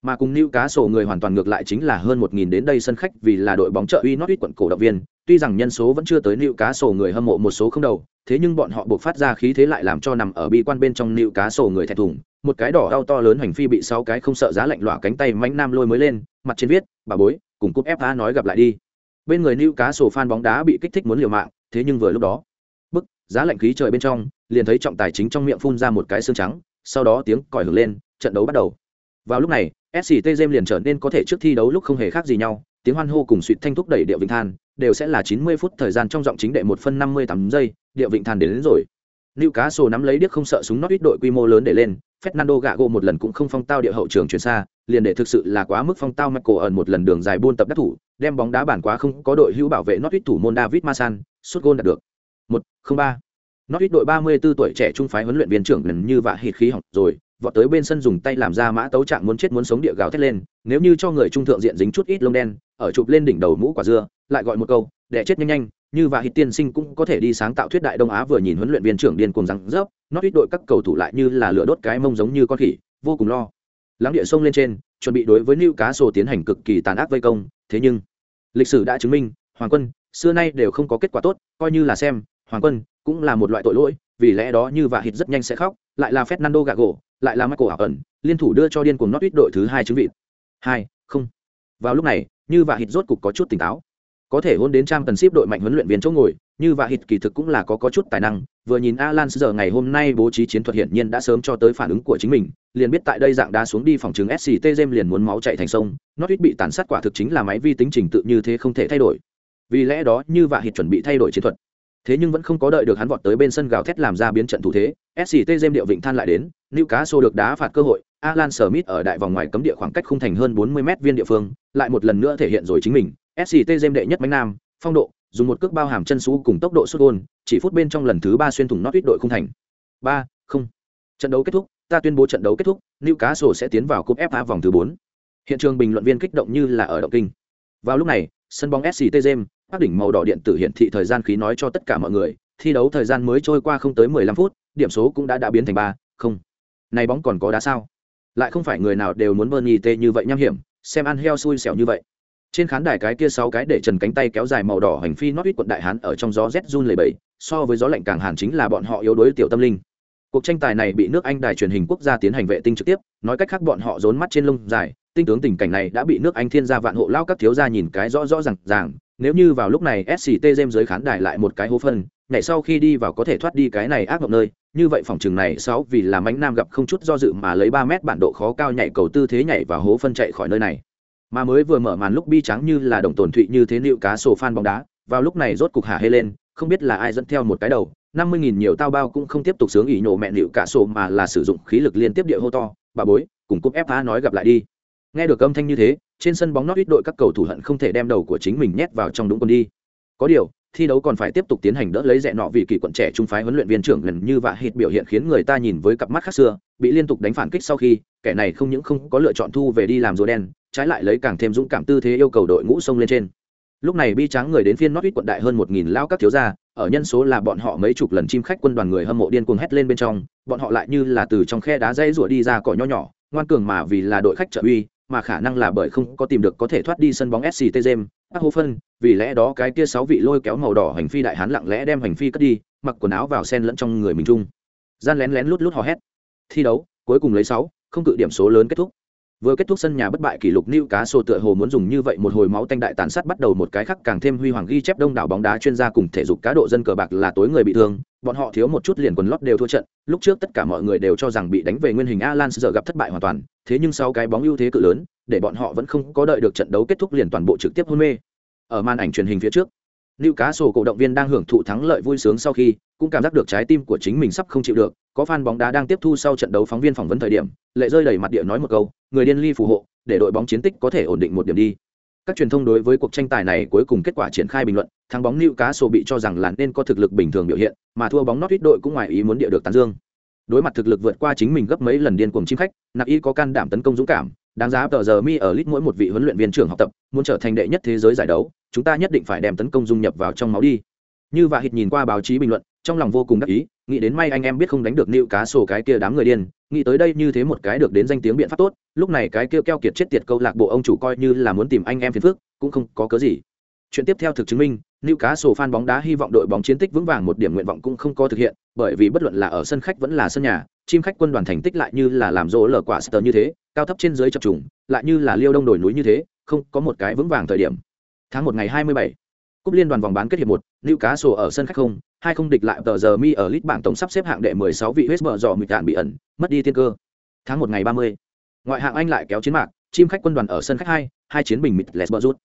Mà cùng Newcastle người hoàn toàn ngược lại chính là hơn 1000 đến đây sân khách vì là đội bóng trợ uy Norwich quận cổ động viên, tuy rằng nhân số vẫn chưa tới Newcastle người hâm mộ một số không đầu, thế nhưng bọn họ buộc phát ra khí thế lại làm cho nằm ở bi quan bên trong Newcastle người thẹn thùng, một cái đỏ đau to lớn hành phi bị sáu cái không sợ giá lạnh lỏa cánh tay mãnh nam lôi mới lên, mặt trên viết, bà bối, cùng cúp FA nói gặp lại đi. Bên người nữ cá sổ fan bóng đá bị kích thích muốn liều mạng, thế nhưng vừa lúc đó, bức, giá lạnh khí trời bên trong, liền thấy trọng tài chính trong miệng phun ra một cái xương trắng, sau đó tiếng còi hưởng lên, trận đấu bắt đầu. Vào lúc này, SCT Gem liền trở nên có thể trước thi đấu lúc không hề khác gì nhau, tiếng hoan hô cùng suýt thanh thúc đẩy điệu vịnh than, đều sẽ là 90 phút thời gian trong giọng chính đệ một phân 58 giây, điệu vịnh than đến, đến rồi. Newcastle nắm lấy điếc không sợ súng ít đội quy mô lớn để lên, Fernando Gago một lần cũng không phong tao địa hậu trường chuyển xa, liền để thực sự là quá mức phong tao Michael ẩn một lần đường dài buôn tập đắc thủ, đem bóng đá bản quá không có đội hữu bảo vệ ít thủ môn David Masan, sút gôn đạt được. 1-0-3. ít đội 34 tuổi trẻ trung phái huấn luyện viên trưởng gần như vạ hịt khí hỏng rồi, vọt tới bên sân dùng tay làm ra mã tấu trạng muốn chết muốn sống địa gào thét lên, nếu như cho người trung thượng diện dính chút ít lông đen, ở chụp lên đỉnh đầu mũ quả dưa, lại gọi một câu, để chết nhanh nhanh, như và hít tiên sinh cũng có thể đi sáng tạo thuyết đại đông á vừa nhìn huấn luyện viên trưởng điên cuồng răng rớp nó ít đội các cầu thủ lại như là lửa đốt cái mông giống như con khỉ vô cùng lo lắng địa sông lên trên chuẩn bị đối với lưu cá sổ tiến hành cực kỳ tàn ác vây công thế nhưng lịch sử đã chứng minh, hoàng quân, xưa nay đều không có kết quả tốt, coi như là xem, hoàng quân cũng là một loại tội lỗi, vì lẽ đó như vạ hít rất nhanh sẽ khóc, lại là fernando gago, lại là michael ảo ẩn liên thủ đưa cho điên cuồng nót ít đội thứ hai chứng vị hai, không. Vào lúc này, như vạ hít rốt cục có chút tỉnh táo. Có thể hôn đến trang cần ship đội mạnh huấn luyện viên chỗ ngồi, như vạ hít kỳ thực cũng là có có chút tài năng vừa nhìn alan giờ ngày hôm nay bố trí chiến thuật hiển nhiên đã sớm cho tới phản ứng của chính mình, liền biết tại đây dạng đá xuống đi phòng chứng sct jem liền muốn máu chạy thành sông. Ít bị tàn sát quả thực chính là máy vi tính trình tự như thế không thể thay đổi. Vì lẽ đó, như vạ hịt chuẩn bị thay đổi chiến thuật. Thế nhưng vẫn không có đợi được hắn vọt tới bên sân gào thét làm ra biến trận thủ thế sct jem điệu vịnh than lại đến, Newcastle cá được đá phạt cơ hội, alan smith ở đại vòng ngoài cấm địa khoảng cách khung thành hơn 40 mét viên địa phương, lại một lần nữa thể hiện rồi chính mình. Sct jem đệ nhất bánh nam, phong độ dùng một cước bao hàm chân sú cùng tốc độ xuất gôn, chỉ phút bên trong lần thứ ba xuyên thủng nót đội không thành. Ba, không. Trận đấu kết thúc, ta tuyên bố trận đấu kết thúc, newcastle sẽ tiến vào cúp fa vòng thứ bốn. Hiện trường bình luận viên kích động như là ở động kinh. Vào lúc này, sân bóng sct james các đỉnh màu đỏ điện tử hiển thị thời gian khí nói cho tất cả mọi người, thi đấu thời gian mới trôi qua không tới 15 phút, điểm số cũng đã đã biến thành ba, không. Này bóng còn có đá sao? Lại không phải người nào đều muốn bernie tê như vậy nham hiểm, xem ăn heo xui xẻo như vậy trên khán đài cái kia sáu cái để trần cánh tay kéo dài màu đỏ hành phi nót ít quận đại hán ở trong gió rét run lầy bẫy so với gió lạnh càng hàn chính là bọn họ yếu đuối tiểu tâm linh. Cuộc tranh tài này bị nước anh đài truyền hình quốc gia tiến hành vệ tinh trực tiếp, nói cách khác bọn họ rốn mắt trên lông dài, tinh tướng tình cảnh này đã bị nước anh thiên gia vạn hộ lao các thiếu gia nhìn cái rõ rõ ràng ràng, nếu như vào lúc này sct jem dưới khán đài lại một cái hố phân, nhảy sau khi đi vào có thể thoát đi cái này ác mộng nơi, như vậy phòng trường này sáu vì làm ánh nam gặp không chút do dự mà lấy ba mét bản độ khó cao nhảy cầu tư thế nhảy và hố phân chạy khỏi nơi này mà mới vừa mở màn lúc bi trắng như là đồng tổn thụy như thế liệu cá sổ phan bóng đá, vào lúc này rốt cục hạ hê lên, không biết là ai dẫn theo một cái đầu, năm mươi nghìn nhiều tao bao cũng không tiếp tục sướng ỉ nhổ mẹ liệu cả sổ mà là sử dụng khí lực liên tiếp địa hô to, bà bối, cùng cúp fa nói gặp lại đi. Nghe được âm thanh như thế, trên sân bóng nót ít đội các cầu thủ hận không thể đem đầu của chính mình nhét vào trong đúng quân đi. Có điều, thi đấu còn phải tiếp tục tiến hành đỡ lấy rẽ nọ vì kỳ quận trẻ trung phái huấn luyện viên trưởng gần như vạ hít biểu hiện khiến người ta nhìn với cặp mắt khác xưa, bị liên tục đánh phản kích sau khi, kẻ này không những không có lựa chọn thu về đi làm rùa đen trái lại lấy càng thêm dũng cảm tư thế yêu cầu đội ngũ sông lên trên lúc này bi trắng người đến phiên nót ít quận đại hơn một nghìn lao các thiếu gia ở nhân số là bọn họ mấy chục lần chim khách quân đoàn người hâm mộ điên cuồng hét lên bên trong bọn họ lại như là từ trong khe đá dây rủa đi ra cỏ nho nhỏ ngoan cường mà vì là đội khách trợ uy mà khả năng là bởi không có tìm được có thể thoát đi sân bóng SCT Gem, vì lẽ đó cái kia sáu vị lôi kéo màu đỏ hành phi đại hán lặng lẽ đem hành phi cất đi, mặc quần áo vào sen lẫn trong người mình chung. Gian lén lén lút lút hò hét. Thi đấu, cuối cùng lấy sáu, không cự điểm số lớn kết thúc. Vừa kết thúc sân nhà bất bại kỷ lục liu cá sô tựa hồ muốn dùng như vậy một hồi máu tanh đại tàn sát bắt đầu một cái khác càng thêm huy hoàng ghi chép đông đảo bóng đá chuyên gia cùng thể dục cá độ dân cờ bạc là tối người bị thương, bọn họ thiếu một chút liền quần lót đều thua trận, lúc trước tất cả mọi người đều cho rằng bị đánh về nguyên hình Alan giờ gặp thất bại hoàn toàn, thế nhưng sau cái bóng ưu thế cự lớn, để bọn họ vẫn không có đợi được trận đấu kết thúc liền toàn bộ trực tiếp hôn mê. Ở màn ảnh truyền hình phía trước, Lưu Cá Sổ cổ động viên đang hưởng thụ thắng lợi vui sướng sau khi, cũng cảm giác được trái tim của chính mình sắp không chịu được, có fan bóng đá đang tiếp thu sau trận đấu phóng viên phỏng vấn thời điểm, lệ rơi đầy mặt địa nói một câu, người điên ly phù hộ, để đội bóng chiến tích có thể ổn định một điểm đi. Các truyền thông đối với cuộc tranh tài này cuối cùng kết quả triển khai bình luận, thắng bóng Lưu Cá Sổ bị cho rằng là nên có thực lực bình thường biểu hiện, mà thua bóng Norwich đội cũng ngoài ý muốn địa được tán dương. Đối mặt thực lực vượt qua chính mình gấp mấy lần điên cuồng chim khách, Nạp Y có can đảm tấn công dũng cảm, đáng giá tờ giờ mi ở lit mỗi một vị huấn luyện viên trưởng học tập, muốn trở thành đệ nhất thế giới giải đấu, chúng ta nhất định phải đem tấn công dung nhập vào trong máu đi. Như và hít nhìn qua báo chí bình luận, trong lòng vô cùng đắc ý, nghĩ đến may anh em biết không đánh được nịu cá sổ cái kia đám người điên, nghĩ tới đây như thế một cái được đến danh tiếng biện pháp tốt, lúc này cái kia keo kiệt chết tiệt câu lạc bộ ông chủ coi như là muốn tìm anh em phiền phức, cũng không có cớ gì. Chuyện tiếp theo thực chứng minh, liêu cá sổ fan bóng đá hy vọng đội bóng chiến tích vững vàng một điểm nguyện vọng cũng không có thực hiện, bởi vì bất luận là ở sân khách vẫn là sân nhà, chim khách quân đoàn thành tích lại như là làm rỗ lở quả sờ như thế, cao thấp trên dưới chập trùng, lại như là liêu đông đổi núi như thế, không có một cái vững vàng thời điểm. Tháng một ngày 27, Cúp liên đoàn vòng bán kết hiệp 1, Newcastle ở sân khách không, hai không địch lại tờ giờ mi ở list bảng tổng sắp xếp hạng đệ 16 vị West Brom mịt bị ẩn, mất đi tiên cơ. Tháng một ngày 30, ngoại hạng Anh lại kéo chiến mạc, chim khách quân đoàn ở sân khách 2, hai chiến bình mịt Leicester rút.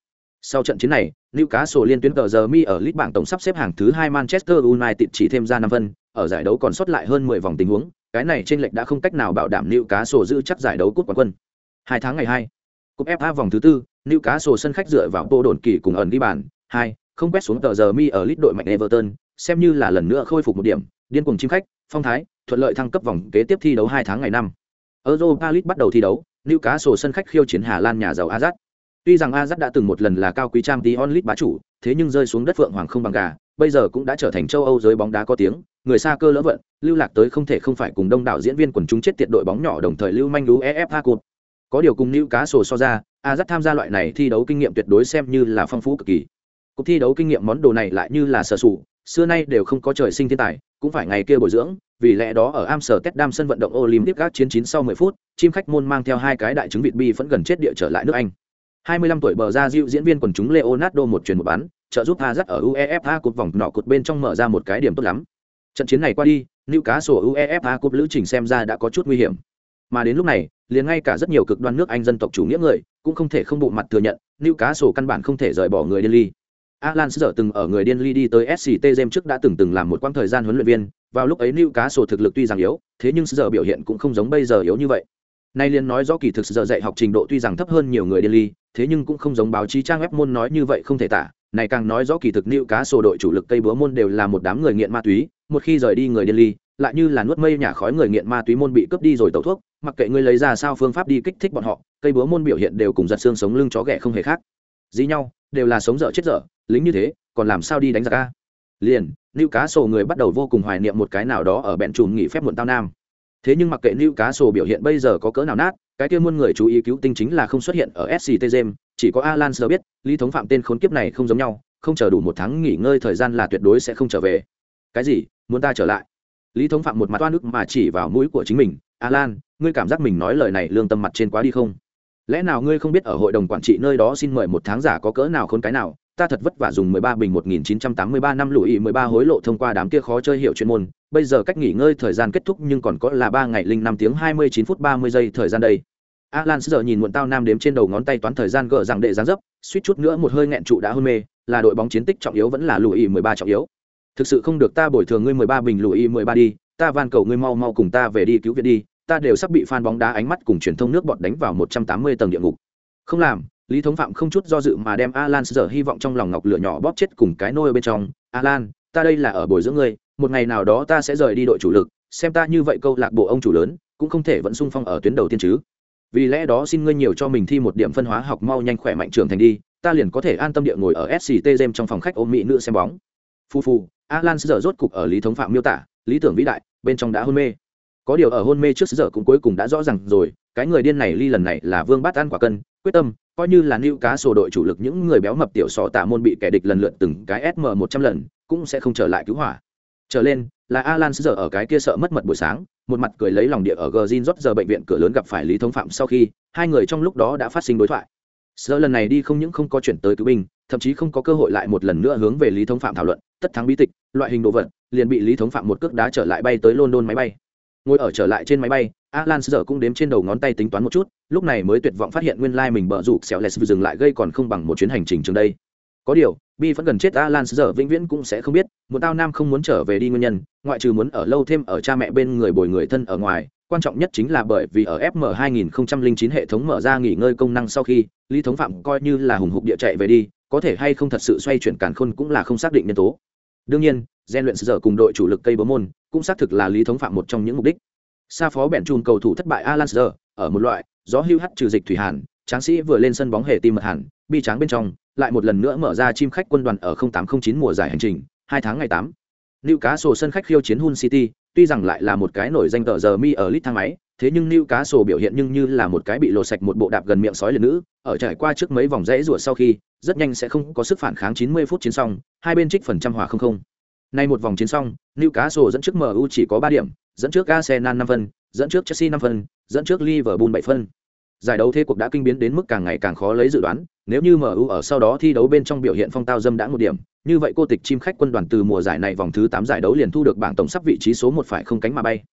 Sau trận chiến này, Newcastle liên tuyến tờ giờ mi ở list bảng tổng sắp xếp hạng thứ 2 Manchester United chỉ thêm ra 5 phân, ở giải đấu còn sót lại hơn 10 vòng tình huống, cái này trên lệch đã không cách nào bảo đảm Newcastle giữ chắc giải đấu cúp quán quân. Hai tháng ngày 2, cúp FA vòng thứ New cá sổ sân khách dựa vào Tô Đồn Kỳ cùng ẩn đi bàn, Hai, không quét xuống tờ giờ mi ở lít đội mạnh Everton, xem như là lần nữa khôi phục một điểm, điên cuồng chim khách, phong thái, thuận lợi thăng cấp vòng kế tiếp thi đấu hai tháng ngày năm. Europa League bắt đầu thi đấu, New cá sổ sân khách khiêu chiến Hà Lan nhà giàu Ajax. Tuy rằng Ajax đã từng một lần là cao quý trang tí onlit bá chủ, thế nhưng rơi xuống đất phượng hoàng không bằng gà, bây giờ cũng đã trở thành châu Âu giới bóng đá có tiếng, người xa cơ lỡ vận, lưu lạc tới không thể không phải cùng đông đảo diễn viên quần chúng chết tiệt đội bóng nhỏ đồng thời lưu manh lú EFA Cup. Có điều cùng Newcastle so ra, A rất tham gia loại này thi đấu kinh nghiệm tuyệt đối xem như là phong phú cực kỳ. Cuộc thi đấu kinh nghiệm món đồ này lại như là sở sủ, xưa nay đều không có trời sinh thiên tài, cũng phải ngày kia bồi dưỡng, vì lẽ đó ở Amsterdam sân vận động Olympic các chiến 9 sau 10 phút, chim khách môn mang theo hai cái đại trứng vịt bi vẫn gần chết địa trở lại nước Anh. 25 tuổi bờ ra dịu diễn viên quần chúng Leonardo một truyền một bán, trợ giúp Hazard ở UEFA cột vòng nọ cột bên trong mở ra một cái điểm tốt lắm. Trận chiến này qua đi, Newcastle UEFA cột lữ trình xem ra đã có chút nguy hiểm. Mà đến lúc này, liền ngay cả rất nhiều cực đoan nước Anh dân tộc chủ nghĩa người, cũng không thể không bộ mặt thừa nhận, Newcastle căn bản không thể rời bỏ người điên ly. Alan giờ từng ở người điên ly đi tới SCT Gem trước đã từng từng làm một quãng thời gian huấn luyện viên, vào lúc ấy Newcastle thực lực tuy rằng yếu, thế nhưng giờ biểu hiện cũng không giống bây giờ yếu như vậy. Nay liền nói rõ kỳ thực giờ dạy học trình độ tuy rằng thấp hơn nhiều người điên ly, thế nhưng cũng không giống báo chí trang web môn nói như vậy không thể tả. Này càng nói rõ kỳ thực Newcastle đội chủ lực cây búa môn đều là một đám người nghiện ma túy, một khi rời đi người điên ly, lại như là nuốt mây nhả khói người nghiện ma túy môn bị cướp đi rồi tẩu thuốc, mặc kệ ngươi lấy ra sao phương pháp đi kích thích bọn họ, cây búa môn biểu hiện đều cùng giật xương sống lưng chó ghẻ không hề khác. Dí nhau, đều là sống dở chết dở, lính như thế, còn làm sao đi đánh giặc a? Liền, Lưu Cá Sổ người bắt đầu vô cùng hoài niệm một cái nào đó ở bẹn trùm nghỉ phép muộn tao nam. Thế nhưng mặc kệ Lưu Cá Sổ biểu hiện bây giờ có cỡ nào nát, cái kia muôn người chú ý cứu tinh chính là không xuất hiện ở SCT james chỉ có Alan Sơ biết, Lý thống phạm tên khốn kiếp này không giống nhau, không chờ đủ một tháng nghỉ ngơi thời gian là tuyệt đối sẽ không trở về. Cái gì? Muốn ta trở lại? Lý thống phạm một mặt oan ức mà chỉ vào mũi của chính mình, "Alan, ngươi cảm giác mình nói lời này lương tâm mặt trên quá đi không? Lẽ nào ngươi không biết ở hội đồng quản trị nơi đó xin mời một tháng giả có cỡ nào khôn cái nào, ta thật vất vả dùng 13 bình 1983 năm lũy 13 hối lộ thông qua đám kia khó chơi hiệu chuyên môn, bây giờ cách nghỉ ngơi thời gian kết thúc nhưng còn có là 3 ngày linh năm tiếng 29 phút 30 giây thời gian đây. Alan giờ nhìn muộn tao nam đếm trên đầu ngón tay toán thời gian gỡ rằng đệ dáng dấp, suýt chút nữa một hơi nghẹn trụ đã hôn mê, là đội bóng chiến tích trọng yếu vẫn là lũy 13 trọng yếu. Thực sự không được ta bồi thường ngươi 13 bình lũy 13 đi, ta van cầu ngươi mau mau cùng ta về đi cứu viện đi, ta đều sắp bị fan bóng đá ánh mắt cùng truyền thông nước bọt đánh vào 180 tầng địa ngục. Không làm, lý thống phạm không chút do dự mà đem alan giờ hy vọng trong lòng ngọc lửa nhỏ bóp chết cùng cái nôi bên trong. Alan ta đây là ở bồi dưỡng ngươi một ngày nào đó ta sẽ rời đi đội chủ lực xem ta như vậy câu lạc bộ ông chủ lớn cũng không thể vẫn sung phong ở tuyến đầu tiên chứ. Vì lẽ đó xin ngươi nhiều cho mình thi một điểm phân hóa học mau nhanh khỏe mạnh trưởng thành đi ta liền có thể an tâm địa ngồi ở sct game trong phòng khách ôm mỹ nữ xem bóng. Phu phu alan giờ rốt cục ở lý thống phạm miêu tả, lý tưởng vĩ đại, bên trong đã hôn mê. Có điều ở hôn mê trước giờ cũng cuối cùng đã rõ ràng rồi, cái người điên này ly lần này là vương bát ăn quả cân, quyết tâm, coi như là nữ cá sổ đội chủ lực những người béo mập tiểu sọ tạ môn bị kẻ địch lần lượt từng cái sm một trăm lần, cũng sẽ không trở lại cứu hỏa. Trở lên, là alan giờ ở cái kia sợ mất mật buổi sáng, một mặt cười lấy lòng địa ở gờ rót giờ bệnh viện cửa lớn gặp phải lý thống phạm sau khi, hai người trong lúc đó đã phát sinh đối thoại. Sợ lần này đi không những không có chuyển tới cứu binh, thậm chí không có cơ hội lại một lần nữa hướng về lý thống phạm thảo luận tất thắng bí tịch loại hình đồ vật liền bị lý thống phạm một cước đá trở lại bay tới london máy bay. Ngồi ở trở lại trên máy bay alan giờ cũng đếm trên đầu ngón tay tính toán một chút lúc này mới tuyệt vọng phát hiện nguyên lai mình bợ rụt xẻo lẹt dừng lại gây còn không bằng một chuyến hành trình trường đây. Có điều bi vẫn gần chết alan giờ vĩnh viễn cũng sẽ không biết một tao nam không muốn trở về đi nguyên nhân ngoại trừ muốn ở lâu thêm ở cha mẹ bên người bồi người thân ở ngoài quan trọng nhất chính là bởi vì ở FM 2009 hệ thống mở ra nghỉ ngơi công năng sau khi, Lý Thống Phạm coi như là hùng hục địa chạy về đi, có thể hay không thật sự xoay chuyển càn khôn cũng là không xác định nhân tố. Đương nhiên, gen luyện giờ cùng đội chủ lực cây bố môn, cũng xác thực là Lý Thống Phạm một trong những mục đích. Sa phó bèn chùn cầu thủ thất bại Alan Giờ, ở một loại gió hưu hắt trừ dịch thủy hàn, tráng sĩ vừa lên sân bóng hề tim mật hàn, bi tráng bên trong, lại một lần nữa mở ra chim khách quân đoàn ở 0809 mùa giải hành trình, hai tháng ngày 8. Newcastle sân khách khiêu chiến Hull City, tuy rằng lại là một cái nổi danh tờ giờ mi ở lit thang máy, thế nhưng Lưu Cá Sổ biểu hiện nhưng như là một cái bị lột sạch một bộ đạp gần miệng sói lần nữ. ở trải qua trước mấy vòng rẽ rủa sau khi, rất nhanh sẽ không có sức phản kháng 90 phút chiến xong, hai bên trích phần trăm hòa không không. Nay một vòng chiến xong, Newcastle dẫn trước MU chỉ có 3 điểm, dẫn trước Arsenal 5 phân, dẫn trước Chelsea 5 phân, dẫn trước Liverpool 7 phân. Giải đấu thế cuộc đã kinh biến đến mức càng ngày càng khó lấy dự đoán, nếu như MU ở sau đó thi đấu bên trong biểu hiện phong tao dâm đã một điểm, như vậy cô tịch chim khách quân đoàn từ mùa giải này vòng thứ 8 giải đấu liền thu được bảng tổng sắp vị trí số 1 phải không cánh mà bay.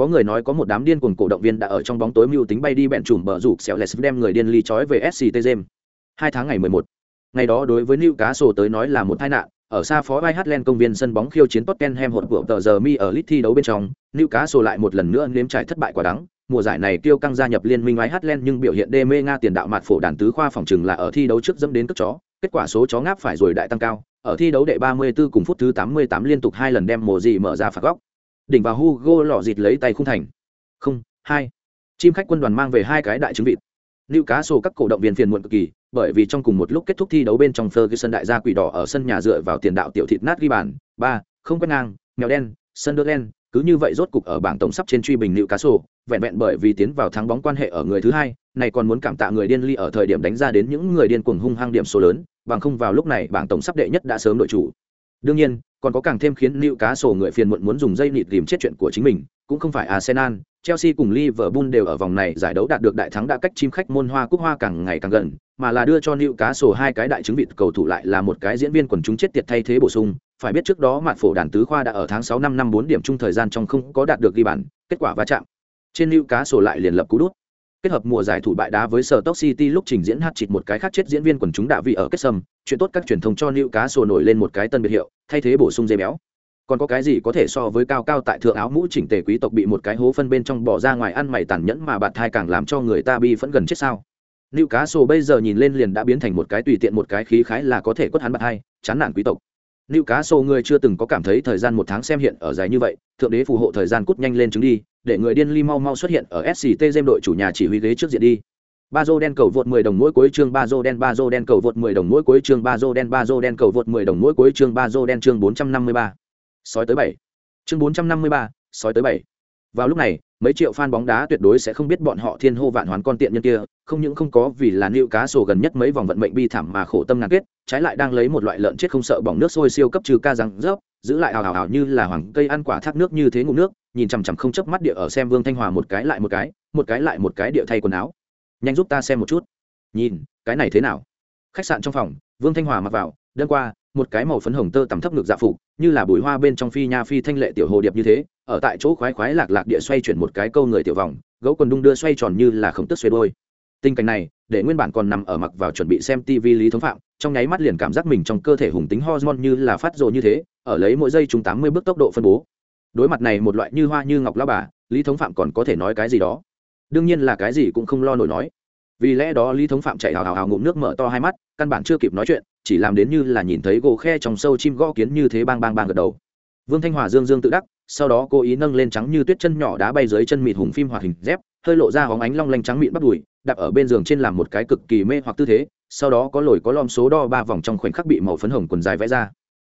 Có người nói có một đám điên cuồng cổ động viên đã ở trong bóng tối mưu tính bay đi bẹn trùm bờ rủ xẻo lẹt đem người điên ly chói về SCT james Hai tháng ngày 11. Ngày đó đối với new cá sổ tới nói là một tai nạn, ở xa phó vai Hatland công viên sân bóng khiêu chiến Tottenham hột của tờ giờ mi ở lit thi đấu bên trong, Newcastle lại một lần nữa nếm trải thất bại quả đắng. Mùa giải này tiêu căng gia nhập liên minh vai Hatland nhưng biểu hiện đê mê nga tiền đạo mặt phổ đàn tứ khoa phòng trừng là ở thi đấu trước dẫm đến cất chó, kết quả số chó ngáp phải rồi đại tăng cao, ở thi đấu đệ 34 cùng phút thứ 88 liên tục hai lần đem mùa gì mở ra phạt góc. Đỉnh vào Hugo lọ dịt lấy tay khung thành. Không, hai. Chim khách quân đoàn mang về hai cái đại trứng vịt. Newcastle các cổ động viên phiền muộn cực kỳ, bởi vì trong cùng một lúc kết thúc thi đấu bên trong Ferguson đại gia quỷ đỏ ở sân nhà dựa vào tiền đạo tiểu thịt nát ghi bàn, ba, không quét ngang, mèo đen, Sunderland, cứ như vậy rốt cục ở bảng tổng sắp trên truy bình Newcastle, vẹn vẹn bởi vì tiến vào thắng bóng quan hệ ở người thứ hai, này còn muốn cảm tạ người điên ly ở thời điểm đánh ra đến những người điên cuồng hung hăng điểm số lớn, bằng không vào lúc này bảng tổng sắp đệ nhất đã sớm đội chủ. Đương nhiên, còn có càng thêm khiến Lưu Cá Sổ người phiền muộn muốn dùng dây nịt tìm chết chuyện của chính mình, cũng không phải Arsenal, Chelsea cùng Liverpool đều ở vòng này giải đấu đạt được đại thắng đã cách chim khách môn hoa cúc hoa càng ngày càng gần, mà là đưa cho Lưu Cá Sổ hai cái đại chứng vịt cầu thủ lại là một cái diễn viên quần chúng chết tiệt thay thế bổ sung, phải biết trước đó mặt phổ đàn tứ khoa đã ở tháng 6 năm năm 4 điểm chung thời gian trong không có đạt được ghi bàn, kết quả va chạm. Trên Lưu Cá Sổ lại liền lập cú đút. Kết hợp mùa giải thủ bại đá với Stoke City lúc trình diễn hát chịt một cái khác chết diễn viên quần chúng đạ vị ở kết sầm chuyện tốt các truyền thông cho Newcastle nổi lên một cái tân biệt hiệu, thay thế bổ sung dây béo còn có cái gì có thể so với cao cao tại thượng áo mũ chỉnh tề quý tộc bị một cái hố phân bên trong bỏ ra ngoài ăn mày tàn nhẫn mà bạn thai càng làm cho người ta bi phẫn gần chết sao Lưu Cá Sổ bây giờ nhìn lên liền đã biến thành một cái tùy tiện một cái khí khái là có thể quất hắn bạn hai, chán nản quý tộc. Lưu Cá Sổ người chưa từng có cảm thấy thời gian một tháng xem hiện ở dài như vậy, thượng đế phù hộ thời gian cút nhanh lên chứng đi, để người điên ly mau mau xuất hiện ở SCT Gem đội chủ nhà chỉ huy ghế trước diện đi. Ba Bazo đen cầu vượt 10 đồng mỗi cuối chương Bazo đen Bazo đen cầu vượt 10 đồng mỗi cuối chương Bazo đen Bazo đen cầu vượt 10 đồng mỗi cuối chương Bazo đen chương 453. Sói tới 7 chương 453, sói tới bảy vào lúc này mấy triệu fan bóng đá tuyệt đối sẽ không biết bọn họ thiên hô vạn hoán con tiện nhân kia không những không có vì là nịu cá sổ gần nhất mấy vòng vận mệnh bi thảm mà khổ tâm ngàn kết trái lại đang lấy một loại lợn chết không sợ bỏng nước sôi siêu cấp trừ ca răng rớp giữ lại hào hào hào như là hoàng cây ăn quả thác nước như thế ngủ nước nhìn chằm chằm không chớp mắt địa ở xem vương thanh hòa một cái lại một cái một cái lại một cái địa thay quần áo. Nhanh giúp ta xem một chút. Nhìn, cái này thế nào? Khách sạn trong phòng, vương thanh hòa mặc vào, đơn qua, một cái màu phấn hồng tơ tầm thấp ngực dạ phục, như là bụi hoa bên trong phi nha phi thanh lệ tiểu hồ điệp như thế, ở tại chỗ khoái khoái lạc lạc địa xoay chuyển một cái câu người tiểu vòng, gấu quần đung đưa xoay tròn như là khổng tức xoay đôi. Tình cảnh này, để nguyên bản còn nằm ở mặc vào chuẩn bị xem tv lý thống phạm, trong nháy mắt liền cảm giác mình trong cơ thể hùng tính hormone như là phát rồ như thế, ở lấy mỗi giây chúng tám mươi bước tốc độ phân bố đối mặt này một loại như hoa như ngọc lao bà, lý thống phạm còn có thể nói cái gì đó? Đương nhiên là cái gì cũng không lo nổi nói. Vì lẽ đó lý thống phạm chạy hào hào hào ngụm nước mở to hai mắt, căn bản chưa kịp nói chuyện, chỉ làm đến như là nhìn thấy gỗ khe trong sâu chim gõ kiến như thế bang bang bang gật đầu. Vương thanh hòa dương dương tự đắc, sau đó cố ý nâng lên trắng như tuyết chân nhỏ đá bay dưới chân mịt hùng phim hoạt hình dép, hơi lộ ra hóng ánh long lanh trắng mịn bắt đùi, đạp ở bên giường trên làm một cái cực kỳ mê hoặc tư thế, sau đó có lồi có lom số đo ba vòng trong khoảnh khắc bị màu phấn hồng quần dài vẽ ra.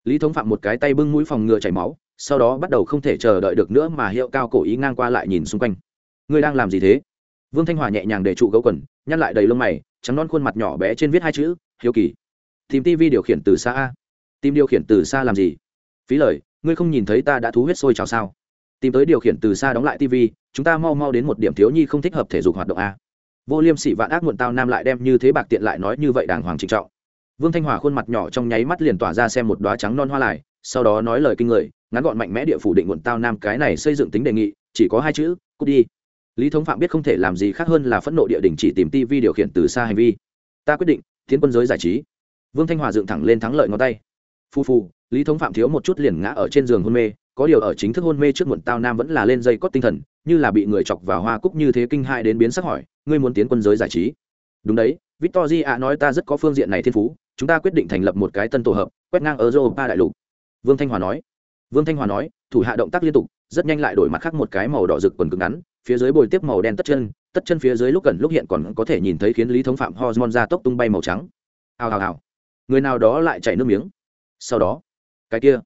Lý thống phạm một cái tay bưng mũi phòng ngừa chảy máu sau đó bắt đầu không thể chờ đợi được nữa mà hiệu cao cổ ý ngang qua lại nhìn xung quanh. Ngươi đang làm gì thế? Vương thanh hòa nhẹ nhàng để trụ gấu quần, nhăn lại đầy lông mày, trắng non khuôn mặt nhỏ bé trên viết hai chữ, hiếu kỳ. Tìm tv điều khiển từ xa a. Tìm điều khiển từ xa làm gì? Phí lời, ngươi không nhìn thấy ta đã thú huyết sôi trào sao? Tìm tới điều khiển từ xa đóng lại tv, chúng ta mau mau đến một điểm thiếu nhi không thích hợp thể dục hoạt động a. Vô liêm sỉ vạn ác muộn tao nam lại đem như thế bạc tiện lại nói như vậy đàng hoàng trịnh trọng. Vương thanh hòa khuôn mặt nhỏ trong nháy mắt liền tỏa ra xem một đoá trắng non hoa lại sau đó nói lời kinh người, ngắn gọn mạnh mẽ địa phủ định nguồn tao nam cái này xây dựng tính đề nghị, chỉ có hai chữ, cút đi. Lý thống phạm biết không thể làm gì khác hơn là phẫn nộ địa đình chỉ tìm tv điều khiển từ xa hành vi. Ta quyết định, tiến quân giới giải trí. Vương thanh hòa dựng thẳng lên thắng lợi ngón tay. Phu phu, lý thống phạm thiếu một chút liền ngã ở trên giường hôn mê, có điều ở chính thức hôn mê trước muộn tao nam vẫn là lên dây cót tinh thần, như là bị người chọc vào hoa cúc như thế kinh hại đến biến sắc hỏi, ngươi muốn tiến quân giới giải trí? Đúng đấy victor di ạ nói ta rất có phương diện này thiên phú, chúng ta quyết định thành lập một cái tân tổ hợp, quét ngang ở europa đại lục vương thanh hòa nói. Vương thanh hòa nói, thủ hạ động tác liên tục, rất nhanh lại đổi mặt khác một cái màu đỏ rực quần cứng ngắn, phía dưới bồi tiếp màu đen tất chân tất chân phía dưới lúc gần lúc hiện còn có thể nhìn thấy khiến lý thống phạm hormon ra tốc tung bay màu trắng. Hào hào hào. Người nào đó lại chảy nước miếng. Sau đó, cái kia,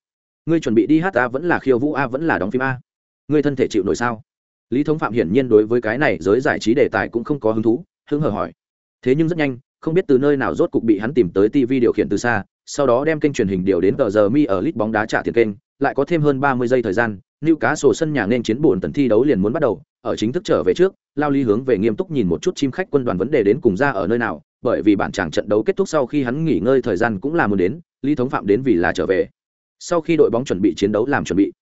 ngươi chuẩn bị đi hát a vẫn là khiêu vũ a vẫn là đóng phim a. Ngươi thân thể chịu nổi sao? Lý thống phạm hiển nhiên đối với cái này giới giải trí đề tài cũng không có hứng thú, hứng hờ hỏi. Thế nhưng rất nhanh, không biết từ nơi nào rốt cục bị hắn tìm tới tv điều khiển từ xa sau đó đem kênh truyền hình điều đến tờ giờ mi ở lit bóng đá trả tiền kênh lại có thêm hơn ba mươi giây thời gian Lưu Cá sổ sân nhà nên chiến buồn tần thi đấu liền muốn bắt đầu, ở chính thức trở về trước, Lao Lý hướng về nghiêm túc nhìn một chút chim khách quân đoàn vấn đề đến cùng ra ở nơi nào, bởi vì bản chàng trận đấu kết thúc sau khi hắn nghỉ ngơi thời gian cũng là muốn đến, Lý Thống Phạm đến vì là trở về. Sau khi đội bóng chuẩn bị chiến đấu làm chuẩn bị,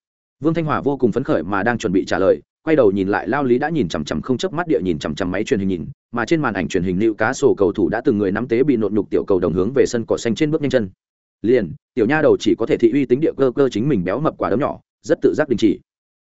Vương Thanh Hòa vô cùng phấn khởi mà đang chuẩn bị trả lời, quay đầu nhìn lại Lao Lý đã nhìn chằm chằm không chớp mắt địa nhìn chằm chằm máy truyền hình nhìn, mà trên màn ảnh truyền hình Lưu Cá sổ cầu thủ đã từng người nắm tế bị nộn nhục tiểu cầu đồng hướng về sân cỏ xanh trên bước nhanh chân. Liền, tiểu nha đầu chỉ có thể thị uy tính địa cơ cơ chính mình béo mập quả đấm nhỏ, rất tự giác đình chỉ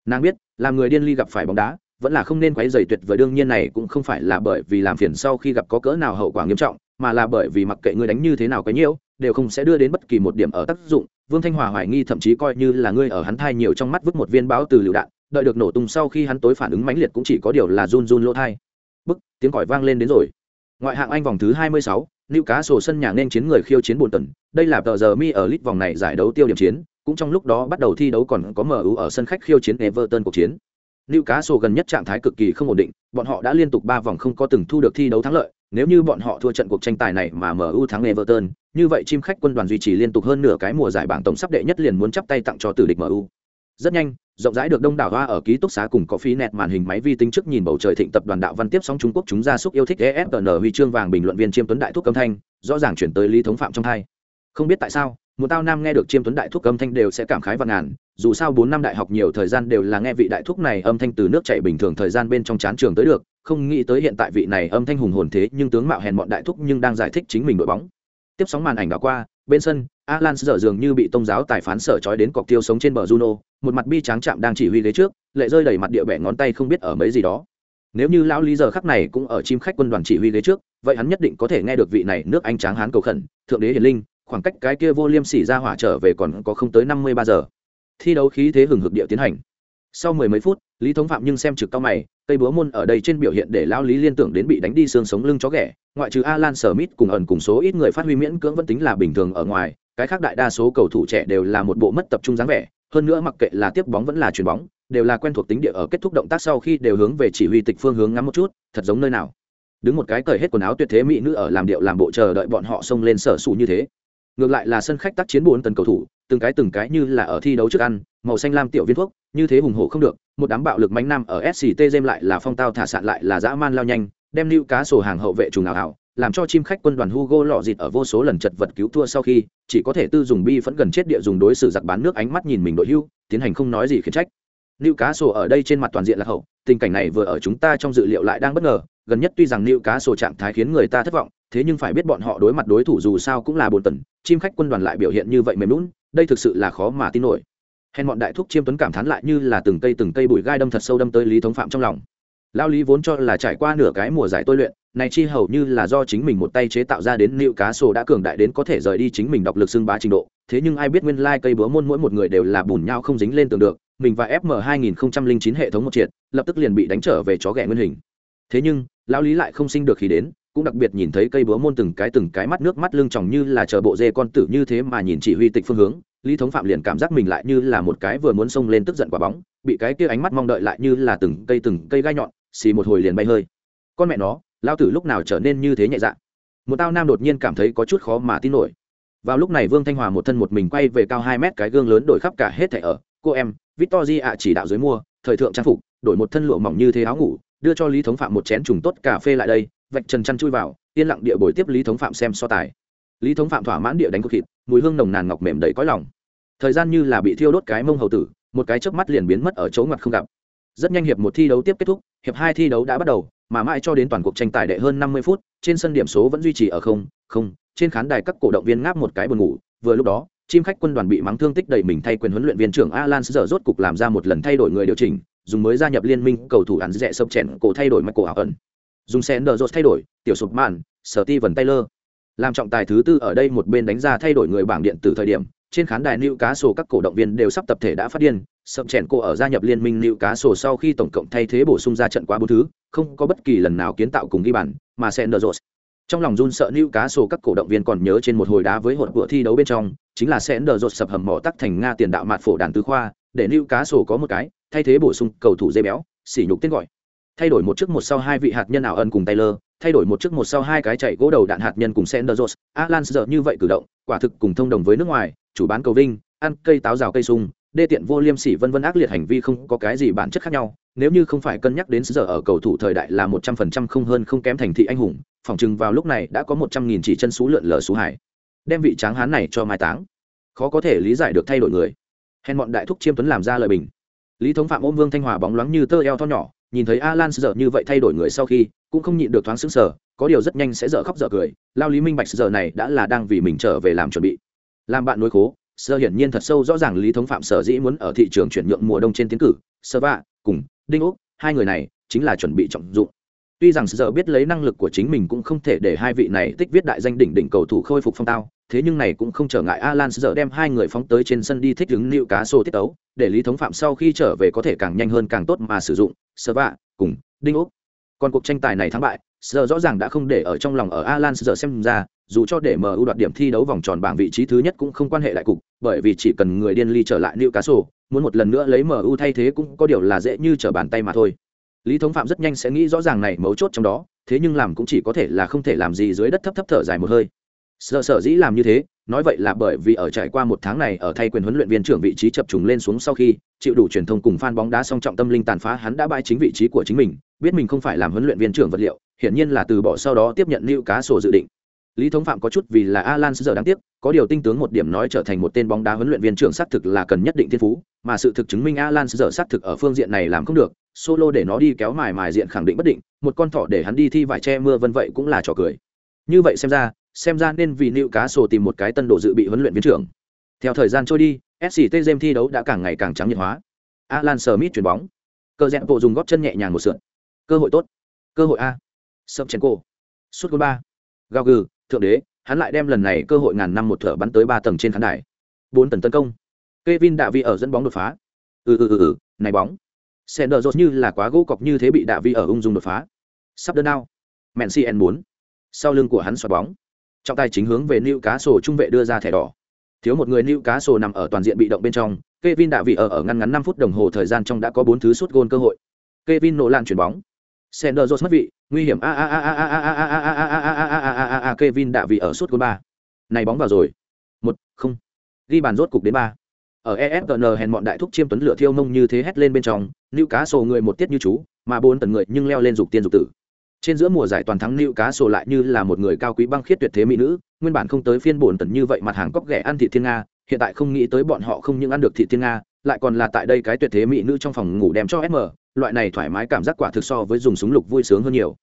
nàng biết làm người điên ly gặp phải bóng đá vẫn là không nên quấy dày tuyệt vời đương nhiên này cũng không phải là bởi vì làm phiền sau khi gặp có cỡ nào hậu quả nghiêm trọng mà là bởi vì mặc kệ ngươi đánh như thế nào cái nhiễu đều không sẽ đưa đến bất kỳ một điểm ở tác dụng vương thanh hòa hoài nghi thậm chí coi như là ngươi ở hắn thai nhiều trong mắt vứt một viên báo từ lựu đạn đợi được nổ tung sau khi hắn tối phản ứng mãnh liệt cũng chỉ có điều là run run lỗ thai bức tiếng còi vang lên đến rồi ngoại hạng anh vòng thứ 26, Lưu Cá sổ sân nhà nên chiến người khiêu chiến buồn tần, đây là tờ giờ mi ở lit vòng này giải đấu tiêu điểm chiến, cũng trong lúc đó bắt đầu thi đấu còn có MU ở sân khách khiêu chiến Everton cuộc chiến. Newcastle gần nhất trạng thái cực kỳ không ổn định, bọn họ đã liên tục 3 vòng không có từng thu được thi đấu thắng lợi, nếu như bọn họ thua trận cuộc tranh tài này mà MU thắng Everton, như vậy chim khách quân đoàn duy trì liên tục hơn nửa cái mùa giải bảng tổng sắp đệ nhất liền muốn chắp tay tặng cho tử địch MU. Rất nhanh, rộng rãi được đông đảo hoa ở ký túc xá cùng có phí nẹt màn hình máy vi tính trước nhìn bầu trời thịnh tập đoàn đạo văn tiếp sóng trung quốc chúng ra súc yêu thích efn huy chương vàng bình luận viên chiêm tuấn đại thúc âm thanh, rõ ràng chuyển tới lý thống phạm trong hai. Không biết tại sao, một tao nam nghe được chiêm tuấn đại thúc âm thanh đều sẽ cảm khái và ngàn, dù sao bốn năm đại học nhiều thời gian đều là nghe vị đại thúc này âm thanh từ nước chảy bình thường thời gian bên trong chán trường tới được, không nghĩ tới hiện tại vị này âm thanh hùng hồn thế nhưng tướng mạo hèn bọn đại thúc nhưng đang giải thích chính mình đội bóng. Tiếp sóng màn ảnh đã qua, bên sân, alan dở dường như bị tông giáo tài phán sở trói đến cọc tiêu sống trên bờ juno một mặt bi tráng chạm đang chỉ huy ghế trước, lệ rơi đầy mặt địa bẻ ngón tay không biết ở mấy gì đó. Nếu như lão lý giờ khắc này cũng ở chim khách quân đoàn chỉ huy ghế trước, vậy hắn nhất định có thể nghe được vị này nước anh tráng hán cầu khẩn, thượng đế hiền linh, khoảng cách cái kia vô liêm sỉ ra hỏa trở về còn có không tới năm mươi ba giờ. Thi đấu khí thế hừng hực địa tiến hành. Sau mười mấy phút, lý thống phạm nhưng xem trực cao mày, cây búa môn ở đây trên biểu hiện để lão lý liên tưởng đến bị đánh đi xương sống lưng chó ghẻ, ngoại trừ alan smith cùng ẩn cùng số ít người phát huy miễn cưỡng vẫn tính là bình thường ở ngoài, cái khác đại đa số cầu thủ trẻ đều là một bộ mất tập trung dáng vẻ hơn nữa mặc kệ là tiếp bóng vẫn là chuyền bóng, đều là quen thuộc tính địa ở kết thúc động tác sau khi đều hướng về chỉ huy tịch phương hướng ngắm một chút, thật giống nơi nào. Đứng một cái cởi hết quần áo tuyệt thế mỹ nữ ở làm điệu làm bộ chờ đợi bọn họ xông lên sở sụ như thế. Ngược lại là sân khách tác chiến bốn tần cầu thủ, từng cái từng cái như là ở thi đấu trước ăn, màu xanh lam tiểu viên thuốc, như thế hùng hổ không được, một đám bạo lực mãnh nam ở sct game lại là phong tao thả sạn lại là dã man lao nhanh, đem lưu cá sổ hàng hậu vệ trùng nào ảo làm cho chim khách quân đoàn Hugo lọ dịt ở vô số lần chật vật cứu thua sau khi chỉ có thể tư dùng bi vẫn gần chết địa dùng đối xử giặc bán nước ánh mắt nhìn mình đội hưu tiến hành không nói gì khiển trách. Newcastle cá ở đây trên mặt toàn diện là hậu tình cảnh này vừa ở chúng ta trong dự liệu lại đang bất ngờ. Gần nhất tuy rằng Newcastle cá trạng thái khiến người ta thất vọng thế nhưng phải biết bọn họ đối mặt đối thủ dù sao cũng là bốn tần chim khách quân đoàn lại biểu hiện như vậy mềm nhũn, đây thực sự là khó mà tin nổi. Hèn bọn đại thúc chiêm tuấn cảm thán lại như là từng cây từng cây bụi gai đâm thật sâu đâm tới lý thống phạm trong lòng. Lao lý vốn cho là trải qua nửa cái mùa giải tôi luyện này chi hầu như là do chính mình một tay chế tạo ra đến nịu cá sổ đã cường đại đến có thể rời đi chính mình độc lực xưng bá trình độ. Thế nhưng ai biết nguyên lai cây búa môn mỗi một người đều là bùn nhau không dính lên tường được, mình và fm 2009 hệ thống một triệt, lập tức liền bị đánh trở về chó ghẻ nguyên hình. Thế nhưng, lão lý lại không sinh được khi đến, cũng đặc biệt nhìn thấy cây búa môn từng cái từng cái mắt nước mắt lưng tròng như là chờ bộ dê con tử như thế mà nhìn chỉ huy tịch phương hướng, lý thống phạm liền cảm giác mình lại như là một cái vừa muốn xông lên tức giận quả bóng, bị cái kia ánh mắt mong đợi lại như là từng cây từng cây gai nhọn, xì một hồi liền bay hơi. Con mẹ nó lao tử lúc nào trở nên như thế nhẹ dạ? Một tao nam đột nhiên cảm thấy có chút khó mà tin nổi. Vào lúc này vương thanh hòa một thân một mình quay về cao hai mét cái gương lớn đổi khắp cả hết thẻ ở. Cô em victor di ạ, chỉ đạo dưới mua, thời thượng trang phục, đổi một thân lụa mỏng như thế áo ngủ, đưa cho lý thống phạm một chén trùng tốt cà phê lại đây, vạch trần chăn chui vào, yên lặng địa bồi tiếp lý thống phạm xem so tài. Lý thống phạm thỏa mãn địa đánh cột thịt mùi hương nồng nàn ngọc mềm đầy cõi lòng. Thời gian như là bị thiêu đốt cái mông hầu tử, một cái chớp mắt liền biến mất ở chỗ ngoặt không gặp. Rất nhanh hiệp một thi đấu tiếp kết thúc, hiệp hai thi đấu đã bắt đầu mà mãi cho đến toàn cuộc tranh tài đệ hơn năm mươi phút trên sân điểm số vẫn duy trì ở không không trên khán đài các cổ động viên ngáp một cái buồn ngủ vừa lúc đó chim khách quân đoàn bị mắng thương tích đầy mình thay quyền huấn luyện viên trưởng Alan giờ rốt cục làm ra một lần thay đổi người điều chỉnh, dùng mới gia nhập liên minh cầu thủ ăn rẻ sập chèn cổ thay đổi cổ ảo ẩn. Dùng Sender thay đổi, tiểu sụp màn, Steven Taylor. Làm trọng tài thứ tư ở đây một bên đánh ra thay đổi người bảng điện tử thời điểm, trên khán đài Newcastle cá các cổ động viên đều sắp tập thể đã phát điên, sập chèn cô ở gia nhập liên minh Newcastle cá sau khi tổng cộng thay thế bổ sung ra trận quá bốn thứ, không có bất kỳ lần nào kiến tạo cùng ghi bàn, mà sẽ Sender trong lòng run sợ nữ cá sổ các cổ động viên còn nhớ trên một hồi đá với hột của thi đấu bên trong chính là sẽ nở rột sập hầm mỏ tắc thành nga tiền đạo mạt phổ đàn tứ khoa để nữ cá sổ có một cái thay thế bổ sung cầu thủ dây béo xỉ nhục tên gọi. Thay đổi một trước một sau hai vị hạt nhân ảo ân cùng Taylor, thay đổi một trước một sau hai cái chạy gỗ đầu đạn hạt nhân cùng Senderos, Alan giờ như vậy cử động, quả thực cùng thông đồng với nước ngoài, chủ bán cầu vinh, ăn cây táo rào cây sung, đê tiện vô liêm sỉ vân vân ác liệt hành vi không có cái gì bản chất khác nhau, nếu như không phải cân nhắc đến giờ ở cầu thủ thời đại là một trăm phần trăm không hơn không kém thành thị anh hùng, phòng chừng vào lúc này đã có một trăm nghìn chỉ chân sú lượn lờ sú hải. Đem vị tráng hán này cho mai táng. Khó có thể lý giải được thay đổi người. Hèn bọn đại thúc chiêm tuấn làm ra lời bình. Lý thống phạm ôm Vương Thanh Hòa bóng loáng như tơ eo thon nhỏ, nhìn thấy Alan giờ như vậy thay đổi người sau khi, cũng không nhịn được thoáng sững sờ, có điều rất nhanh sẽ dở khóc dở cười, Lao Lý Minh Bạch giờ này đã là đang vì mình trở về làm chuẩn bị. Làm bạn núi khố, sơ hiển nhiên thật sâu rõ ràng lý thống phạm sở dĩ muốn ở thị trường chuyển nhượng mùa đông trên tiến cử sơ vạ cùng đinh úc, hai người này chính là chuẩn bị trọng dụng. Tuy rằng giờ biết lấy năng lực của chính mình cũng không thể để hai vị này tích viết đại danh đỉnh đỉnh cầu thủ khôi phục phong tao, thế nhưng này cũng không trở ngại alan giờ đem hai người phóng tới trên sân đi thích ứng nịu cá sô tiết tấu, để lý thống phạm sau khi trở về có thể càng nhanh hơn càng tốt mà sử dụng. Sơ vạ, cùng đinh úc. Còn cuộc tranh tài này thắng bại giờ rõ ràng đã không để ở trong lòng ở alan giờ xem ra dù cho để MU đoạt điểm thi đấu vòng tròn bảng vị trí thứ nhất cũng không quan hệ lại cục, bởi vì chỉ cần người điên ly trở lại Newcastle, muốn một lần nữa lấy MU thay thế cũng có điều là dễ như trở bàn tay mà thôi. Lý Thống Phạm rất nhanh sẽ nghĩ rõ ràng này mấu chốt trong đó, thế nhưng làm cũng chỉ có thể là không thể làm gì dưới đất thấp thấp thở dài một hơi. Sở sở dĩ làm như thế, nói vậy là bởi vì ở trải qua một tháng này ở thay quyền huấn luyện viên trưởng vị trí chập trùng lên xuống sau khi chịu đủ truyền thông cùng fan bóng đá song trọng tâm linh tàn phá hắn đã bãi chính vị trí của chính mình, biết mình không phải làm huấn luyện viên trưởng vật liệu, hiển nhiên là từ bỏ sau đó tiếp nhận lưu cá sổ dự định. Lý Thống Phạm có chút vì là Alan giờ đáng tiếc, có điều tinh tướng một điểm nói trở thành một tên bóng đá huấn luyện viên trưởng xác thực là cần nhất định thiên phú, mà sự thực chứng minh Alan giờ xác thực ở phương diện này làm không được, solo để nó đi kéo mài mài diện khẳng định bất định, một con thỏ để hắn đi thi vải che mưa vân vậy cũng là trò cười. Như vậy xem ra, xem ra nên vì nịu cá sổ tìm một cái tân đồ dự bị huấn luyện viên trưởng. Theo thời gian trôi đi sct game thi đấu đã càng ngày càng trắng nhiệt hóa. Alan smith chuyền bóng. Cơ rẽ bộ dùng góp chân nhẹ nhàng một sượn. Cơ hội tốt. Cơ hội a. Sập chèn cổ, suốt gol ba. Gao gừ thượng đế hắn lại đem lần này cơ hội ngàn năm một thở bắn tới ba tầng trên khán đài bốn tầng tấn công Kevin Đạ Vi ở dẫn bóng đột phá. Ừ ừ ừ ừ, này bóng. Sender như là quá gỗ cọc như thế bị Đạ Vi ở ung dung đột phá. Sắp đơn đao. Messi N4. Sau lưng của hắn xoạc bóng trọng tài chính hướng về nữ cá sổ trung vệ đưa ra thẻ đỏ thiếu một người nữ cá sổ nằm ở toàn diện bị động bên trong Kevin Đạ Vi ở ở ngăn ngắn năm phút đồng hồ thời gian trong đã có bốn thứ sút gôn cơ hội Kevin nổ lan chuyển bóng Sender mất vị nguy hiểm a a a a a a a a a a a a Kevin đã vị ở suốt gôn ba này bóng vào rồi một không ghi bàn rốt cục đến ba ở ESPN hèn mọn đại thúc chiêm tuấn lửa thiêu mông như thế hét lên bên trong nữ cá sổ người một tiết như chú mà bốn tần người nhưng leo lên dục tiên dục tử trên giữa mùa giải toàn thắng nịu cá sổ lại như là một người cao quý băng khiết tuyệt thế mỹ nữ nguyên bản không tới phiên bốn tần như vậy mặt hàng cóc ghẻ ăn thịt thiên nga hiện tại không nghĩ tới bọn họ không những ăn được thịt thiên nga lại còn là tại đây cái tuyệt thế mỹ nữ trong phòng ngủ đem cho sm loại này thoải mái cảm giác quả thực so với dùng súng lục vui sướng hơn nhiều.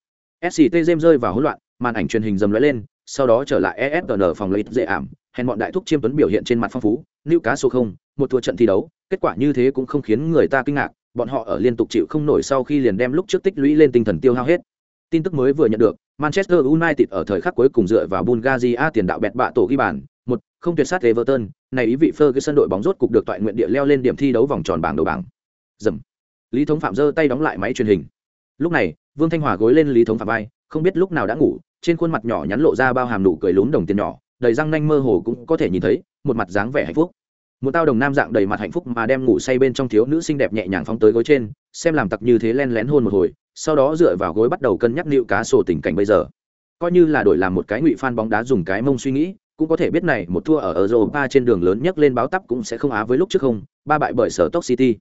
Sct jem rơi vào hỗn loạn màn ảnh truyền hình dầm lóe lên sau đó trở lại esn phòng lấy dễ ảm hẹn bọn đại thúc chiêm tuấn biểu hiện trên mặt phong phú nịu cá số không một thua trận thi đấu kết quả như thế cũng không khiến người ta kinh ngạc bọn họ ở liên tục chịu không nổi sau khi liền đem lúc trước tích lũy lên tinh thần tiêu hao hết. Tin tức mới vừa nhận được, Manchester United ở thời khắc cuối cùng dựa vào Bulgaria tiền đạo bẹt bạ tổ ghi bàn, một không tuyệt sát Everton, này ý vị Ferguson đội bóng rốt cục được toại nguyện địa leo lên điểm thi đấu vòng tròn bảng đầu bảng. Dầm. Lý Thống Phạm giơ tay đóng lại máy truyền hình. Lúc này, Vương Thanh Hòa gối lên Lý Thống Phạm vai, không biết lúc nào đã ngủ, trên khuôn mặt nhỏ nhắn lộ ra bao hàm nụ cười lún đồng tiền nhỏ, đầy răng nanh mơ hồ cũng có thể nhìn thấy, một mặt dáng vẻ hạnh phúc. Một tao đồng nam dạng đầy mặt hạnh phúc mà đem ngủ say bên trong thiếu nữ xinh đẹp nhẹ nhàng phóng tới gối trên, xem làm tặc như thế len lén hôn một hồi, sau đó dựa vào gối bắt đầu cân nhắc nịu cá sổ tình cảnh bây giờ coi như là đổi làm một cái ngụy phan bóng đá dùng cái mông suy nghĩ cũng có thể biết này, một thua ở Europa trên đường lớn nhất lên báo tắp cũng sẽ không á với lúc trước không, ba bại bởi sở Stoke City.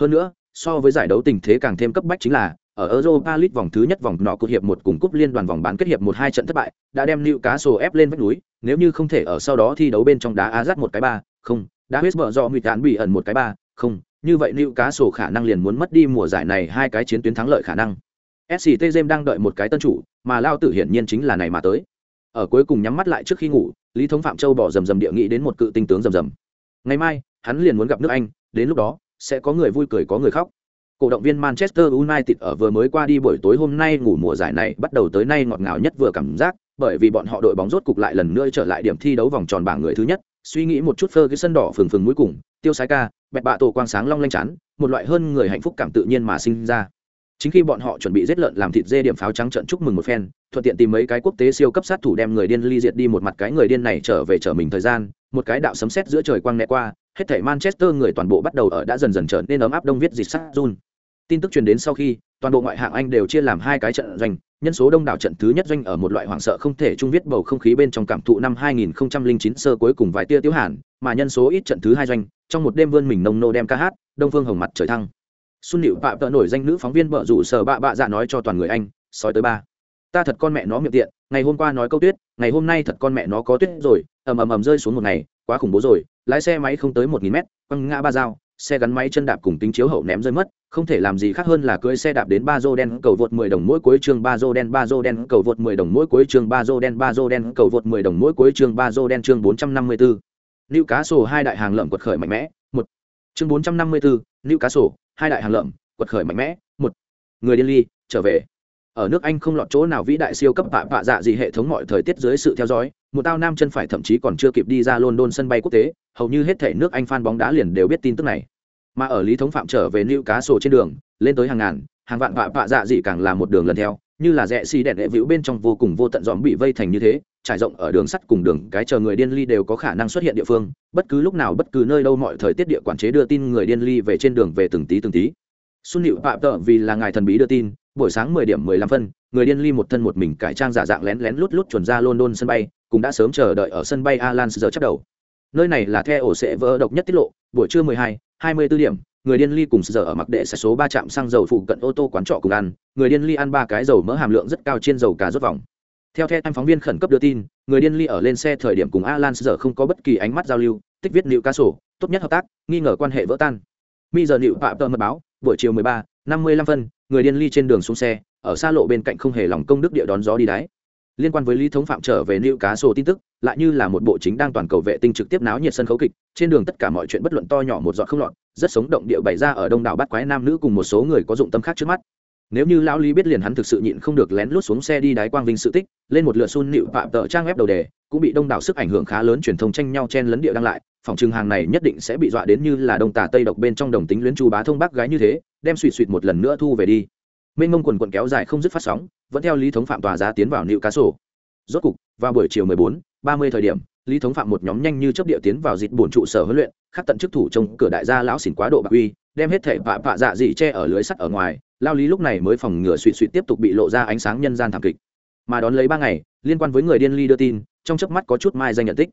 Hơn nữa, so với giải đấu tình thế càng thêm cấp bách chính là, ở Europa League vòng thứ nhất vòng nọ cuộc hiệp một cùng cúp liên đoàn vòng bán kết hiệp một hai trận thất bại, đã đem Newcastle cá ép lên vách núi, nếu như không thể ở sau đó thi đấu bên trong đá Azat một cái ba, không, đá hết mở do nguy tán bị ẩn một cái ba, không, như vậy Newcastle cá khả năng liền muốn mất đi mùa giải này hai cái chiến tuyến thắng lợi khả năng. Sct James đang đợi một cái tân chủ, mà lao tử hiển nhiên chính là này mà tới. Ở cuối cùng nhắm mắt lại trước khi ngủ lý thống phạm châu bỏ rầm rầm địa nghị đến một cự tinh tướng rầm rầm. Ngày mai, hắn liền muốn gặp nước anh, đến lúc đó, sẽ có người vui cười có người khóc. Cổ động viên manchester united ở vừa mới qua đi buổi tối hôm nay ngủ mùa giải này bắt đầu tới nay ngọt ngào nhất vừa cảm giác, bởi vì bọn họ đội bóng rốt cục lại lần nữa trở lại điểm thi đấu vòng tròn bảng người thứ nhất. Suy nghĩ một chút phơ cái sân đỏ phừng phừng mũi cùng, tiêu sái ca, bẹt bạ tổ quang sáng long lanh chán một loại hơn người hạnh phúc cảm tự nhiên mà sinh ra chính khi bọn họ chuẩn bị giết lợn làm thịt dê điểm pháo trắng trận chúc mừng một phen, thuận tiện tìm mấy cái quốc tế siêu cấp sát thủ đem người điên ly diệt đi một mặt cái người điên này trở về trở mình thời gian, một cái đạo sấm sét giữa trời quang nẹ qua, hết thảy manchester người toàn bộ bắt đầu ở đã dần dần trở nên ấm áp đông viết dịch sắt run. Tin tức truyền đến sau khi, toàn bộ ngoại hạng anh đều chia làm hai cái trận doanh, nhân số đông đảo trận thứ nhất doanh ở một loại hoảng sợ không thể chung viết bầu không khí bên trong cảm thụ năm 2009 sơ cuối cùng vài tia tiêu hàn, mà nhân số ít trận thứ hai doanh, trong một đêm vươn mình nông nô đem ca hát, đông phương hồng mặt trời thăng xuân nịu bạ tợ nổi danh nữ phóng viên bợ rủ sở bạ bạ dạ nói cho toàn người anh, sói tới ba. Ta thật con mẹ nó miệng tiện, ngày hôm qua nói câu tuyết, ngày hôm nay thật con mẹ nó có tuyết rồi, ầm ầm ầm rơi xuống một ngày, quá khủng bố rồi, lái xe máy không tới một nghìn mét, quăng ngã ba dao, xe gắn máy chân đạp cùng tính chiếu hậu ném rơi mất, không thể làm gì khác hơn là cưỡi xe đạp đến ba dô đen cầu vượt mười đồng mỗi cuối chương ba dô đen, ba dô đen cầu vượt mười đồng mỗi cuối chương ba dô đen, ba dô đen cầu vượt mười đồng mỗi cuối chương ba dô đen chương bốn trăm năm mươi bốn Lưu cá sổ hai đại hàng lợm quật khởi mạnh mẽ, một. Chương bốn trăm năm mươi bốn Lưu cá sổ hai đại hàng lợm, quật khởi mạnh mẽ, một, người điên ly, trở về. Ở nước anh không lọt chỗ nào vĩ đại siêu cấp vạ vạ dạ gì hệ thống mọi thời tiết dưới sự theo dõi, một tao nam chân phải thậm chí còn chưa kịp đi ra london sân bay quốc tế, hầu như hết thể nước anh fan bóng đá liền đều biết tin tức này. Mà ở lý thống phạm trở về lưu cá sổ trên đường, lên tới hàng ngàn, hàng vạn vạ vạ dạ gì càng là một đường lần theo, như là rẽ xi đèn đệ vĩu bên trong vô cùng vô tận dòm bị vây thành như thế trải rộng ở đường sắt cùng đường cái chờ người điên ly đều có khả năng xuất hiện địa phương bất cứ lúc nào bất cứ nơi đâu mọi thời tiết địa quản chế đưa tin người điên ly về trên đường về từng tí từng tí xuân hiệu phạm tợ vì là ngài thần bí đưa tin buổi sáng 10 điểm 15 phân, người điên ly một thân một mình cải trang giả dạng lén lén lút lút chuẩn ra London sân bay, cũng đã sớm chờ đợi ở sân bay Alan giờ chấp đầu. Nơi này là theo ổ sẽ vỡ độc nhất tiết lộ, buổi trưa 12, 24 điểm, người điên ly cùng giờ ở mặc đệ sẽ số ba trạm xăng dầu phụ cận ô tô quán trọ cùng ăn, người điên ly ăn ba cái dầu mỡ hàm lượng rất cao trên dầu cá rốt vòng. Theo theo phóng viên khẩn cấp đưa tin, người điên ly ở lên xe thời điểm cùng Alan giờ không có bất kỳ ánh mắt giao lưu, tích viết liệu cá sổ, tốt nhất hợp tác, nghi ngờ quan hệ vỡ tan. Mi giờ liệu phạm tờ mật báo, buổi chiều 13, 55 phân, người điên ly trên đường xuống xe, ở xa lộ bên cạnh không hề lòng công đức địa đón gió đi đáy liên quan với lý thống phạm trở về nịu cá sổ tin tức lại như là một bộ chính đang toàn cầu vệ tinh trực tiếp náo nhiệt sân khấu kịch trên đường tất cả mọi chuyện bất luận to nhỏ một giọt không lọt rất sống động địa bày ra ở đông đảo bắt quái nam nữ cùng một số người có dụng tâm khác trước mắt nếu như lão lý biết liền hắn thực sự nhịn không được lén lút xuống xe đi đái quang vinh sự tích lên một lượt xun nịu phạm tờ trang web đầu đề cũng bị đông đảo sức ảnh hưởng khá lớn truyền thông tranh nhau chen lấn địa đăng lại phòng trường hàng này nhất định sẽ bị dọa đến như là đông tà tây độc bên trong đồng tính luyến chu bá thông bác gái như thế đem suỵ suỵt một lần nữa thu về đi. Mênh mông quần quần kéo dài không dứt phát sóng vẫn theo lý thống phạm tòa giá tiến vào nịu cá sổ. Rốt cục vào buổi chiều 14, 30 thời điểm lý thống phạm một nhóm nhanh như chấp địa tiến vào dịp bổn trụ sở huấn luyện khắc tận chức thủ trong cửa đại gia lão xỉn quá độ bạc uy đem hết thể vạ vạ dạ dị che ở lưới sắt ở ngoài, lao lý lúc này mới phòng ngừa suy suy tiếp tục bị lộ ra ánh sáng nhân gian thảm kịch. Mà đón lấy ba ngày, liên quan với người điên ly đưa tin, trong chớp mắt có chút mai danh nhận tích.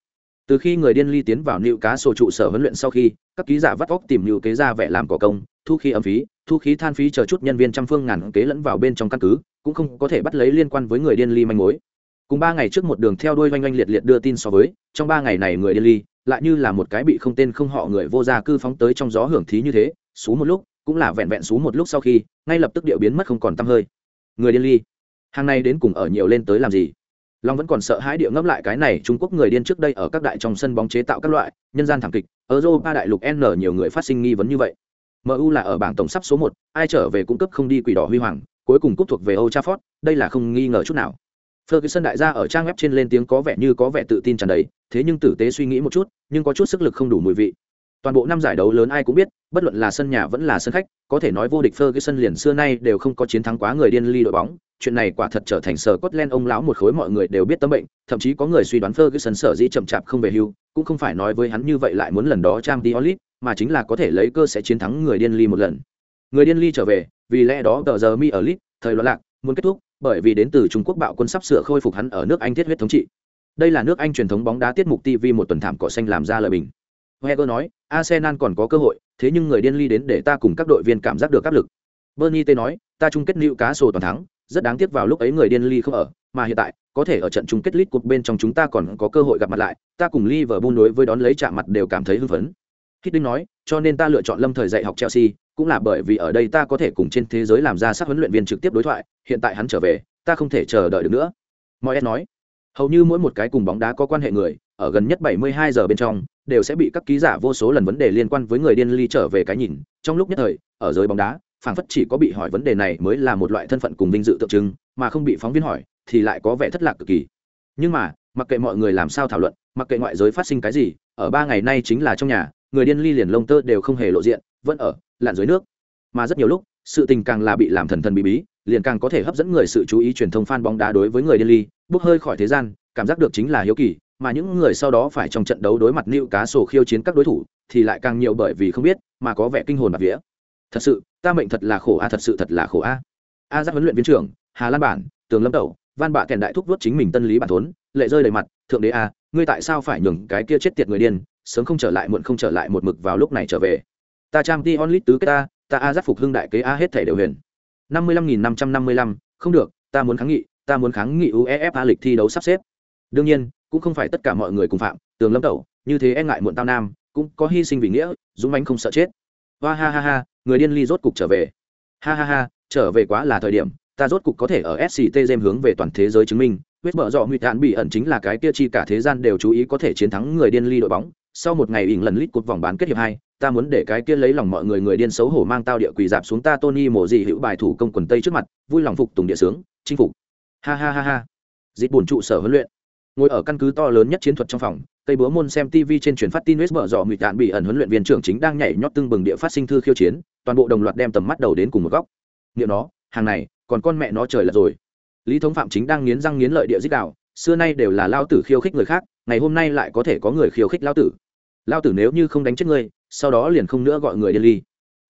Từ khi người điên ly tiến vào nịu cá sổ trụ sở huấn luyện sau khi, các ký giả vắt vóc tìm nịu kế ra vẻ làm cỏ công, thu khí âm phí, thu khí than phí chờ chút nhân viên trăm phương ngàn kế lẫn vào bên trong căn cứ, cũng không có thể bắt lấy liên quan với người điên ly manh mối. Cùng ba ngày trước một đường theo đuôi oanh oanh liệt liệt đưa tin so với, trong ba ngày này người điên ly, lại như là một cái bị không tên không họ người vô gia cư phóng tới trong gió hưởng thí như thế xú một lúc cũng là vẹn vẹn xú một lúc sau khi ngay lập tức điệu biến mất không còn tăm hơi người điên ly hàng này đến cùng ở nhiều lên tới làm gì long vẫn còn sợ hãi địa ngấp lại cái này trung quốc người điên trước đây ở các đại trong sân bóng chế tạo các loại nhân gian thảm kịch ở europa đại lục n nhiều người phát sinh nghi vấn như vậy mu là ở bảng tổng sắp số một ai trở về cung cấp không đi quỷ đỏ huy hoàng cuối cùng cúp thuộc về Old Trafford, đây là không nghi ngờ chút nào. Ferguson đại gia ở trang web trên lên tiếng có vẻ như có vẻ tự tin tràn đầy, thế nhưng tử tế suy nghĩ một chút, nhưng có chút sức lực không đủ mùi vị. Toàn bộ năm giải đấu lớn ai cũng biết, bất luận là sân nhà vẫn là sân khách, có thể nói vô địch Ferguson liền xưa nay đều không có chiến thắng quá người điên ly đội bóng, chuyện này quả thật trở thành sở Scotland ông lão một khối mọi người đều biết tấm bệnh, thậm chí có người suy đoán Ferguson sở dĩ chậm chạp không về hưu, cũng không phải nói với hắn như vậy lại muốn lần đó Champions League, mà chính là có thể lấy cơ sẽ chiến thắng người điên ly một lần. Người điên ly trở về, vì lẽ đó tờ giờ mi ở League, thời loạn lạc, muốn kết thúc, bởi vì đến từ Trung Quốc bạo quân sắp sửa khôi phục hắn ở nước Anh thiết huyết thống trị. Đây là nước Anh truyền thống bóng đá tiết mục TV một tuần thảm cỏ xanh làm ra lời bình. Wenger nói, Arsenal còn có cơ hội, thế nhưng người điên ly đến để ta cùng các đội viên cảm giác được áp lực. Bernie T nói, ta chung kết lưu cá sổ toàn thắng, rất đáng tiếc vào lúc ấy người điên ly không ở, mà hiện tại, có thể ở trận chung kết League Cup bên trong chúng ta còn có cơ hội gặp mặt lại, ta cùng Liverpool đối với đón lấy chạm mặt đều cảm thấy hưng phấn. Hiddink nói, cho nên ta lựa chọn Lâm thời dạy học Chelsea, cũng là bởi vì ở đây ta có thể cùng trên thế giới làm ra sát huấn luyện viên trực tiếp đối thoại, hiện tại hắn trở về, ta không thể chờ đợi được nữa. Moyes nói, hầu như mỗi một cái cùng bóng đá có quan hệ người, ở gần nhất 72 giờ bên trong, đều sẽ bị các ký giả vô số lần vấn đề liên quan với người điên ly trở về cái nhìn, trong lúc nhất thời, ở giới bóng đá, phảng phất chỉ có bị hỏi vấn đề này mới là một loại thân phận cùng vinh dự tượng trưng, mà không bị phóng viên hỏi, thì lại có vẻ thất lạc cực kỳ. Nhưng mà, mặc kệ mọi người làm sao thảo luận, mặc kệ ngoại giới phát sinh cái gì, ở ba ngày nay chính là trong nhà, người điên ly liền lông tơ đều không hề lộ diện, vẫn ở lặn dưới nước mà rất nhiều lúc sự tình càng là bị làm thần thần bí bí liền càng có thể hấp dẫn người sự chú ý truyền thông fan bóng đá đối với người điên ly bốc hơi khỏi thế gian cảm giác được chính là hiếu kỳ mà những người sau đó phải trong trận đấu đối mặt nịu cá sổ khiêu chiến các đối thủ, thì lại càng nhiều bởi vì không biết, mà có vẻ kinh hồn bạc vía. Thật sự, ta mệnh thật là khổ a, thật sự thật là khổ a. A giác huấn luyện viên trưởng, hà lan bản, tường lâm tẩu, van bạ kèn đại thúc vớt chính mình tân lý bản thốn, lệ rơi đầy mặt, thượng đế a, ngươi tại sao phải nhường cái kia chết tiệt người điên, sớm không trở lại muộn không trở lại một mực vào lúc này trở về? Ta trang t onlit tứ kết ta ta a giáp phục hưng đại kế a hết thể đều huyền. Năm mươi lăm nghìn năm trăm năm mươi lăm, không được, ta muốn kháng nghị, ta muốn kháng nghị uefa lịch thi đấu sắp xếp. Đương nhiên cũng không phải tất cả mọi người cùng phạm, tường lâm tẩu, như thế e ngại muộn tao nam, cũng có hy sinh vì nghĩa, dũng mãnh không sợ chết. Hoa ha ha ha, người điên ly rốt cục trở về. Ha ha ha, trở về quá là thời điểm, ta rốt cục có thể ở sct gem hướng về toàn thế giới chứng minh. Huyết mở dọ nguy tạn bị ẩn chính là cái kia chi cả thế gian đều chú ý có thể chiến thắng người điên ly đội bóng. Sau một ngày ỉn lần lít cột vòng bán kết hiệp hai, ta muốn để cái kia lấy lòng mọi người người điên xấu hổ mang tao địa quỳ dạp xuống ta tony mổ gì hữu bài thủ công quần tây trước mặt, vui lòng phục tùng địa sướng, chinh phục. Ha ha ha ha. Dịp buồn trụ sở huấn luyện ngồi ở căn cứ to lớn nhất chiến thuật trong phòng tây búa môn xem tv trên truyền phát tin west mở dọ mịt đạn bị ẩn huấn luyện viên trưởng chính đang nhảy nhót tưng bừng địa phát sinh thư khiêu chiến, toàn bộ đồng loạt đem tầm mắt đầu đến cùng một góc. Liệu nó, hàng này, còn con mẹ nó trời là rồi. Lý thống phạm chính đang nghiến răng nghiến lợi địa dích đạo, xưa nay đều là lao tử khiêu khích người khác, ngày hôm nay lại có thể có người khiêu khích lao tử. Lao tử nếu như không đánh chết ngươi, sau đó liền không nữa gọi người điên ly.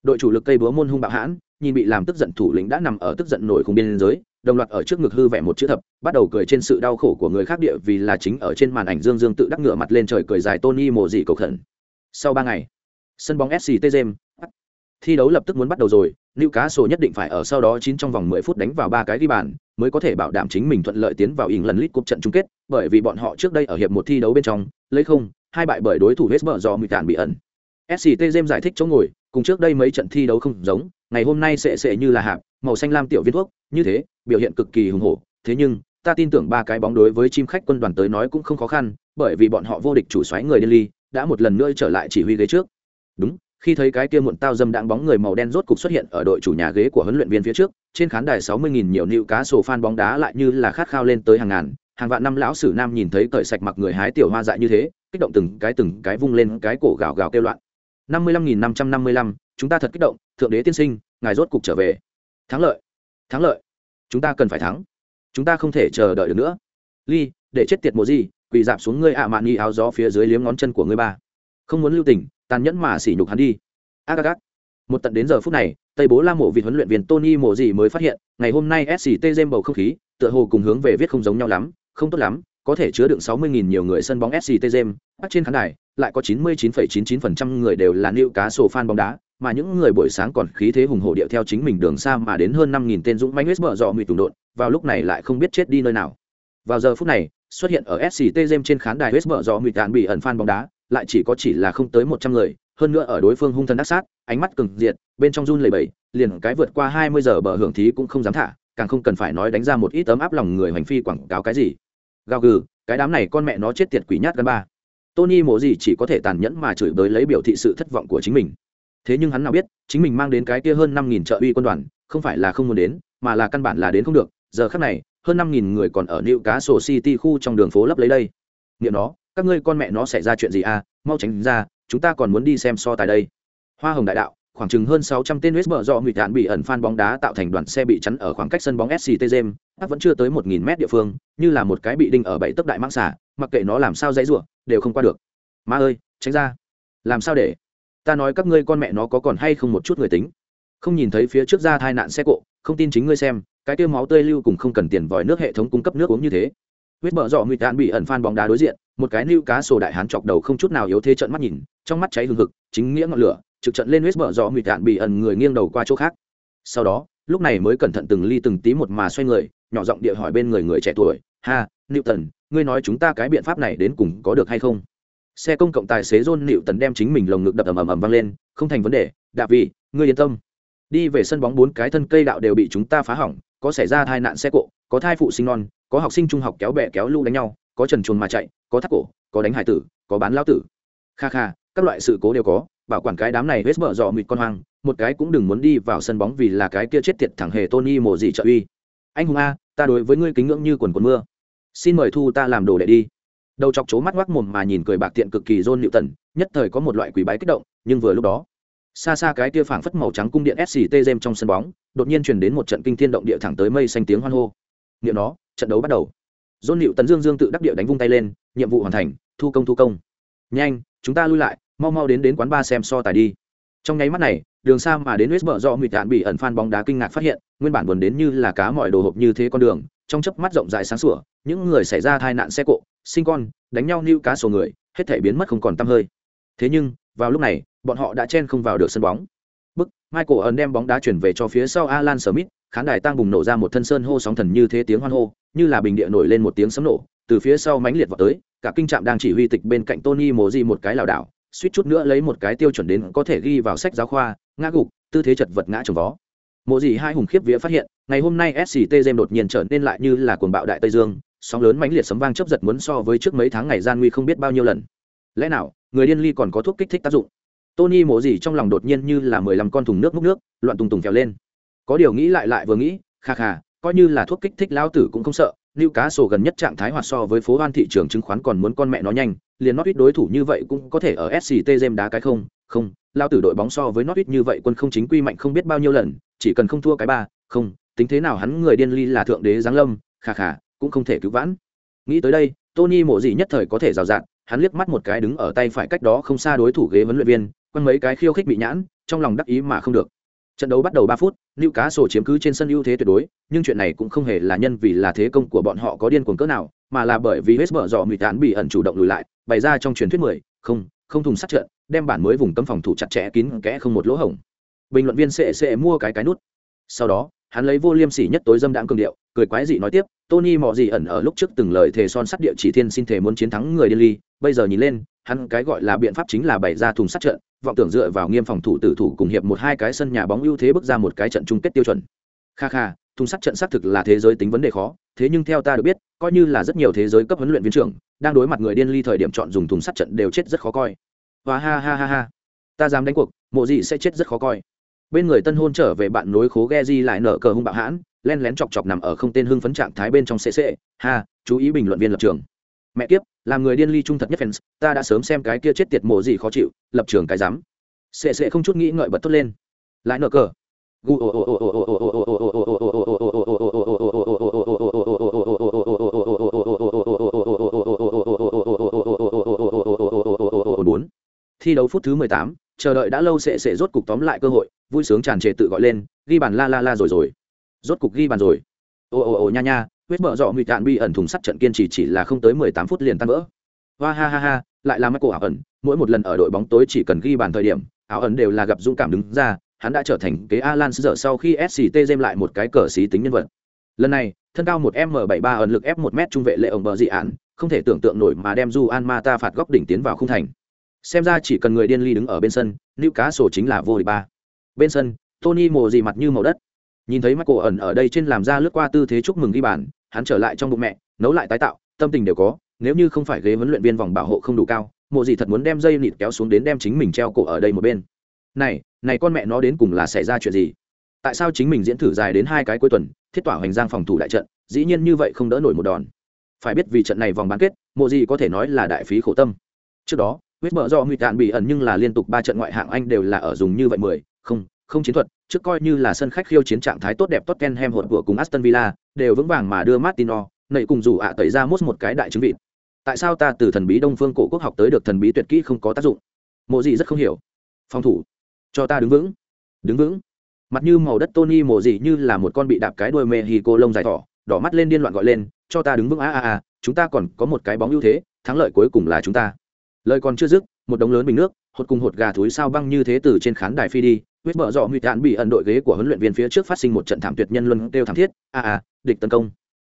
Đội chủ lực cây búa môn hung bạo hãn, nhìn bị làm tức giận thủ lĩnh đã nằm ở tức giận nổi khung biên giới đồng loạt ở trước ngực hư vẽ một chữ thập, bắt đầu cười trên sự đau khổ của người khác địa vì là chính ở trên màn ảnh dương dương tự đắc ngựa mặt lên trời cười dài tony mồ dị cầu khẩn. Sau ba ngày, sân bóng sct james thi đấu lập tức muốn bắt đầu rồi lưu cá sổ nhất định phải ở sau đó chín trong vòng mười phút đánh vào ba cái ghi bàn, mới có thể bảo đảm chính mình thuận lợi tiến vào ỉng lần lít cuộc trận chung kết, bởi vì bọn họ trước đây ở hiệp một thi đấu bên trong, lấy không, hai bại bởi đối thủ hết bờ do mười tàn bị ẩn. Sct james giải thích chỗ ngồi, cùng trước đây mấy trận thi đấu không giống ngày hôm nay sẽ sẽ như là hạp màu xanh lam tiểu viên thuốc như thế biểu hiện cực kỳ hùng hổ. Thế nhưng ta tin tưởng ba cái bóng đối với chim khách quân đoàn tới nói cũng không khó khăn bởi vì bọn họ vô địch chủ xoáy người delhi đã một lần nữa trở lại chỉ huy ghế trước. Đúng khi thấy cái kia muộn tao dâm đãng bóng người màu đen rốt cục xuất hiện ở đội chủ nhà ghế của huấn luyện viên phía trước trên khán đài 60.000 nhiều nịu cá sổ fan bóng đá lại như là khát khao lên tới hàng ngàn hàng vạn năm lão sử nam nhìn thấy cởi sạch mặc người hái tiểu hoa dại như thế kích động từng cái từng cái vung lên cái cổ gào gào kêu loạn. 55.555, chúng ta thật kích động thượng đế tiên sinh ngài rốt cục trở về. Thắng lợi thắng lợi. Chúng ta cần phải thắng. Chúng ta không thể chờ đợi được nữa. Ly để chết tiệt mùa gì quỳ dạp xuống ngươi ạ mạn nghi áo gió phía dưới liếm ngón chân của ngươi ba. Không muốn lưu tình tàn nhẫn mà sỉ nhục hắn đi. Ác ác ác. Một tận đến giờ phút này tây bố la mộ vị huấn luyện viên tony mộ gì mới phát hiện ngày hôm nay sct game bầu không khí tựa hồ cùng hướng về viết không giống nhau lắm không tốt lắm có thể chứa đựng 60.000 nhiều người sân bóng sct game bắt trên khán đài lại có 99,99% người đều là nữ cá sổ fan bóng đá mà những người buổi sáng còn khí thế hùng hổ điệu theo chính mình đường xa mà đến hơn 5.000 tên dũng mãnh huyết mở dọ mịt tùng đột vào lúc này lại không biết chết đi nơi nào. Vào giờ phút này, xuất hiện ở sct game trên khán đài huyết mở dọ mịt đạn bị ẩn fan bóng đá, lại chỉ có chỉ là không tới 100 người, hơn nữa ở đối phương hung thần đắc sát, ánh mắt cừng diệt, bên trong run lầy bầy liền cái vượt qua 20 giờ bờ hưởng thí cũng không dám thả, càng không cần phải nói đánh ra một ít tấm áp lòng người hành phi quảng cáo cái gì. Gào gừ, cái đám này con mẹ nó chết tiệt quỷ nhát gan ba. Tony mổ gì chỉ có thể tàn nhẫn mà chửi bới lấy biểu thị sự thất vọng của chính mình thế nhưng hắn nào biết chính mình mang đến cái kia hơn năm nghìn trợ uy quân đoàn không phải là không muốn đến mà là căn bản là đến không được giờ khắc này hơn năm nghìn người còn ở nữ cá sổ city khu trong đường phố lấp lấy đây nghiệm nó các ngươi con mẹ nó xảy ra chuyện gì à mau tránh ra chúng ta còn muốn đi xem so tài đây hoa hồng đại đạo khoảng chừng hơn 600 tên West do ngụy đạn bị ẩn fan bóng đá tạo thành đoàn xe bị chắn ở khoảng cách sân bóng SCT Gem, vẫn chưa tới 1000 mét địa phương, như là một cái bị đinh ở bảy tấc đại mãng xả, mặc kệ nó làm sao dãy rủa, đều không qua được. Ma ơi, tránh ra. Làm sao để? Ta nói các ngươi con mẹ nó có còn hay không một chút người tính. Không nhìn thấy phía trước ra tai nạn xe cộ, không tin chính ngươi xem, cái tiêu máu tươi lưu cùng không cần tiền vòi nước hệ thống cung cấp nước uống như thế. Huyết bờ dọ nguy tàn bị ẩn phan bóng đá đối diện, một cái lưu cá sổ đại hán chọc đầu không chút nào yếu thế trận mắt nhìn, trong mắt cháy hừng hực, chính nghĩa ngọn lửa, trực trận lên huyết bờ dọ nguy tàn bị ẩn người nghiêng đầu qua chỗ khác sau đó lúc này mới cẩn thận từng ly từng tí một mà xoay người nhỏ giọng địa hỏi bên người người trẻ tuổi ha newton ngươi nói chúng ta cái biện pháp này đến cùng có được hay không xe công cộng tài xế john newton đem chính mình lồng ngực đập ầm ầm ầm vang lên, không thành vấn đề đạp vì ngươi yên tâm. Đi về sân bóng bốn cái thân cây đạo đều bị chúng ta phá hỏng, có xảy ra tai nạn xe cộ, có thai phụ sinh non, có học sinh trung học kéo bè kéo lũ đánh nhau, có trần chuồn mà chạy, có thắt cổ, có đánh hải tử, có bán lao tử. Kha kha, các loại sự cố đều có, bảo quản cái đám này hết mở dọ mịt con hoang, một cái cũng đừng muốn đi vào sân bóng vì là cái kia chết tiệt thẳng hề tony mồ gì trợ uy. Anh hùng a, ta đối với ngươi kính ngưỡng như quần quần mưa. Xin mời thu ta làm đồ đệ đi đầu chọc chố mắt ngoác mồm mà nhìn cười bạc tiện cực kỳ John nịu tần nhất thời có một loại quỷ bái kích động nhưng vừa lúc đó xa xa cái tia phảng phất màu trắng cung điện sct gem trong sân bóng đột nhiên truyền đến một trận kinh thiên động địa thẳng tới mây xanh tiếng hoan hô. Niệm nó trận đấu bắt đầu. John nịu tần dương dương tự đắc địa đánh vung tay lên nhiệm vụ hoàn thành thu công thu công. Nhanh chúng ta lui lại mau mau đến đến quán ba xem so tài đi. Trong nháy mắt này đường xa mà đến West do mịt đạn bị ẩn fan bóng đá kinh ngạc phát hiện, nguyên bản buồn đến như là cá mọi đồ hộp như thế con đường, trong chớp mắt rộng rãi sáng sủa, những người xảy ra tai nạn xe cộ, sinh con, đánh nhau như cá sổ người, hết thể biến mất không còn tăm hơi. Thế nhưng, vào lúc này, bọn họ đã chen không vào được sân bóng. Bức, Michael ấn đem bóng đá chuyển về cho phía sau Alan Smith, khán đài tăng bùng nổ ra một thân sơn hô sóng thần như thế tiếng hoan hô, như là bình địa nổi lên một tiếng sấm nổ, từ phía sau mãnh liệt vọt tới, cả kinh trạm đang chỉ huy tịch bên cạnh Tony mồ di một cái lảo đảo, suýt chút nữa lấy một cái tiêu chuẩn đến có thể ghi vào sách giáo khoa ngã gục tư thế chật vật ngã trồng vó mộ gì hai hùng khiếp vía phát hiện ngày hôm nay sct gem đột nhiên trở nên lại như là cuồng bạo đại tây dương sóng lớn mãnh liệt sấm vang chớp giật muốn so với trước mấy tháng ngày gian nguy không biết bao nhiêu lần. Lẽ nào, người điên ly còn có thuốc kích thích tác dụng? Tony mổ gì trong lòng đột nhiên như là mười lăm con thùng nước múc nước, loạn tùng tùng kéo lên. Có điều nghĩ lại lại vừa nghĩ, kha kha, coi như là thuốc kích thích lao tử cũng không sợ lưu cá sổ gần nhất trạng thái hoạt so với phố hoan thị trường chứng khoán còn muốn con mẹ nó nhanh, liền nót ít đối thủ như vậy cũng có thể ở sct gem đá cái không không lao tử đội bóng so với nót ít như vậy quân không chính quy mạnh không biết bao nhiêu lần, chỉ cần không thua cái ba, không, tính thế nào hắn người điên ly là thượng đế giáng lâm, kha kha cũng không thể cứu vãn. Nghĩ tới đây, tony mộ gì nhất thời có thể rào rạt, hắn liếc mắt một cái đứng ở tay phải cách đó không xa đối thủ ghế vấn luyện viên, quăng mấy cái khiêu khích bị nhãn, trong lòng đắc ý mà không được. Trận đấu bắt đầu ba phút nữ cá sổ chiếm cứ trên sân ưu thế tuyệt đối, nhưng chuyện này cũng không hề là nhân vì là thế công của bọn họ có điên cuồng cỡ nào, mà là bởi vì hết mở dò mịt tán bị ẩn chủ động lùi lại, bày ra trong truyền thuyết mười, không không thùng sát trận, đem bản mới vùng cấm phòng thủ chặt chẽ kín kẽ không một lỗ hổng. Bình luận viên sẽ sẽ mua cái cái nút. Sau đó, hắn lấy vô liêm sỉ nhất tối dâm đãng cường điệu cười quái dị nói tiếp, tony mò gì ẩn ở lúc trước từng lời thề son sắt địa chỉ thiên xin thể muốn chiến thắng người điên ly, bây giờ nhìn lên, hắn cái gọi là biện pháp chính là bày ra thùng sắt trận, vọng tưởng dựa vào nghiêm phòng thủ tử thủ cùng hiệp một hai cái sân nhà bóng ưu thế bước ra một cái trận chung kết tiêu chuẩn. Kha kha, thùng sắt trận xác thực là thế giới tính vấn đề khó, thế nhưng theo ta được biết, coi như là rất nhiều thế giới cấp huấn luyện viên trưởng, đang đối mặt người điên ly thời điểm chọn dùng thùng sắt trận đều chết rất khó coi. Và ha ha ha ha. Ta dám đánh cuộc, mộ gì sẽ chết rất khó coi. Bên người tân hôn trở về bạn nối khố ghe di lại nở cờ hung bạo hãn len lén chọc chọc nằm ở không tên hưng phấn trạng thái bên trong cc ha chú ý bình luận viên lập trường mẹ kiếp làm người điên ly trung thật nhất fans ta đã sớm xem cái kia chết tiệt mổ gì khó chịu lập trường cái dám cc không chút nghĩ ngợi bật tốt lên lại nở cờ bốn thi đấu phút thứ mười tám chờ đợi đã lâu sẽ sẽ rốt cục tóm lại cơ hội vui sướng tràn trề tự gọi lên ghi bàn la la la rồi rồi rốt cục ghi bàn rồi. Ồ ồ ồ nha nha, huyết mở dọ nguy cạn bi ẩn thùng sắt trận kiên trì chỉ là không tới mười tám phút liền tan vỡ. Hoa, ha ha ha, lại là Michael ảo ẩn. Mỗi một lần ở đội bóng tối chỉ cần ghi bàn thời điểm, ảo ẩn đều là gặp dũng cảm đứng ra, hắn đã trở thành kế Alan giờ sau khi SCT dêm lại một cái cờ xí tính nhân vật. Lần này, thân cao một m 73 ẩn lực f một m trung vệ lệ ông bờ dị ạn không thể tưởng tượng nổi mà đem du an mata phạt góc đỉnh tiến vào khung thành. Xem ra chỉ cần người điên ly đứng ở bên sân nữ cá sổ chính là vô địch ba. Bên sân, tony mồ gì mặt như màu đất nhìn thấy mắt cổ ẩn ở đây trên làm ra lướt qua tư thế chúc mừng ghi bàn, hắn trở lại trong bụng mẹ, nấu lại tái tạo, tâm tình đều có, nếu như không phải ghế huấn luyện viên vòng bảo hộ không đủ cao, mộ gì thật muốn đem dây nịt kéo xuống đến đem chính mình treo cổ ở đây một bên. Này này con mẹ nó đến cùng là xảy ra chuyện gì? Tại sao chính mình diễn thử dài đến hai cái cuối tuần, thiết tỏa hoành giang phòng thủ đại trận, dĩ nhiên như vậy không đỡ nổi một đòn? Phải biết vì trận này vòng bán kết, mộ gì có thể nói là đại phí khổ tâm. Trước đó, huyết mở do nguy tạn bị ẩn nhưng là liên tục ba trận ngoại hạng anh đều là ở dùng như vậy mười, không không chiến thuật, trước coi như là sân khách khiêu chiến trạng thái tốt đẹp Tottenham hụt của cùng Aston Villa, đều vững vàng mà đưa Martino, nảy cùng dù ạ tẩy ra mốt một cái đại chứng vịt. Tại sao ta từ thần bí đông phương cổ quốc học tới được thần bí tuyệt kỹ không có tác dụng? Mộ gì rất không hiểu. Phòng thủ. Cho ta đứng vững. Đứng vững. Mặt như màu đất tony mộ gì như là một con bị đạp cái đuôi mexico lông dài thỏ, đỏ mắt lên điên loạn gọi lên, cho ta đứng vững, a a a, chúng ta còn có một cái bóng ưu thế, thắng lợi cuối cùng là chúng ta. Lời còn chưa dứt, một đống lớn bình nước, hột cùng hột gà thúi sao băng như thế từ trên khán đài phi đi huyết mở dọ nguy tạn bị ẩn đội ghế của huấn luyện viên phía trước phát sinh một trận thảm tuyệt nhân luân kêu thảm thiết. A a địch tấn công.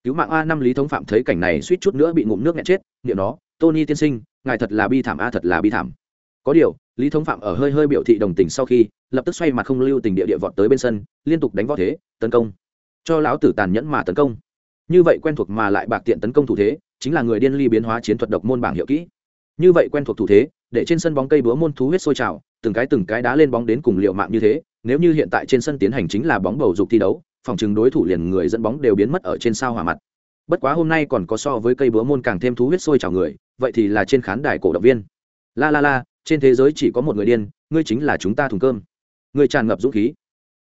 Cứu mạng a năm lý thống phạm thấy cảnh này suýt chút nữa bị ngụm nước nghẹn chết, niệm nó, tony tiên sinh, ngài thật là bi thảm, a thật là bi thảm. Có điều, lý thống phạm ở hơi hơi biểu thị đồng tình sau khi, lập tức xoay mặt không lưu tình địa địa vọt tới bên sân, liên tục đánh võ thế, tấn công. Cho lão tử tàn nhẫn mà tấn công. Như vậy quen thuộc mà lại bạc tiện tấn công thủ thế, chính là người điên ly biến hóa chiến thuật độc môn bảng hiệu kỹ. Như vậy quen thuộc thủ thế để trên sân bóng cây búa môn thú huyết sôi trào, từng cái từng cái đá lên bóng đến cùng liệu mạng như thế. Nếu như hiện tại trên sân tiến hành chính là bóng bầu dục thi đấu, phòng chừng đối thủ liền người dẫn bóng đều biến mất ở trên sao hỏa mặt. Bất quá hôm nay còn có so với cây búa môn càng thêm thú huyết sôi trào người, vậy thì là trên khán đài cổ động viên. La la la, trên thế giới chỉ có một người điên, ngươi chính là chúng ta thùng cơm. Ngươi tràn ngập dũng khí.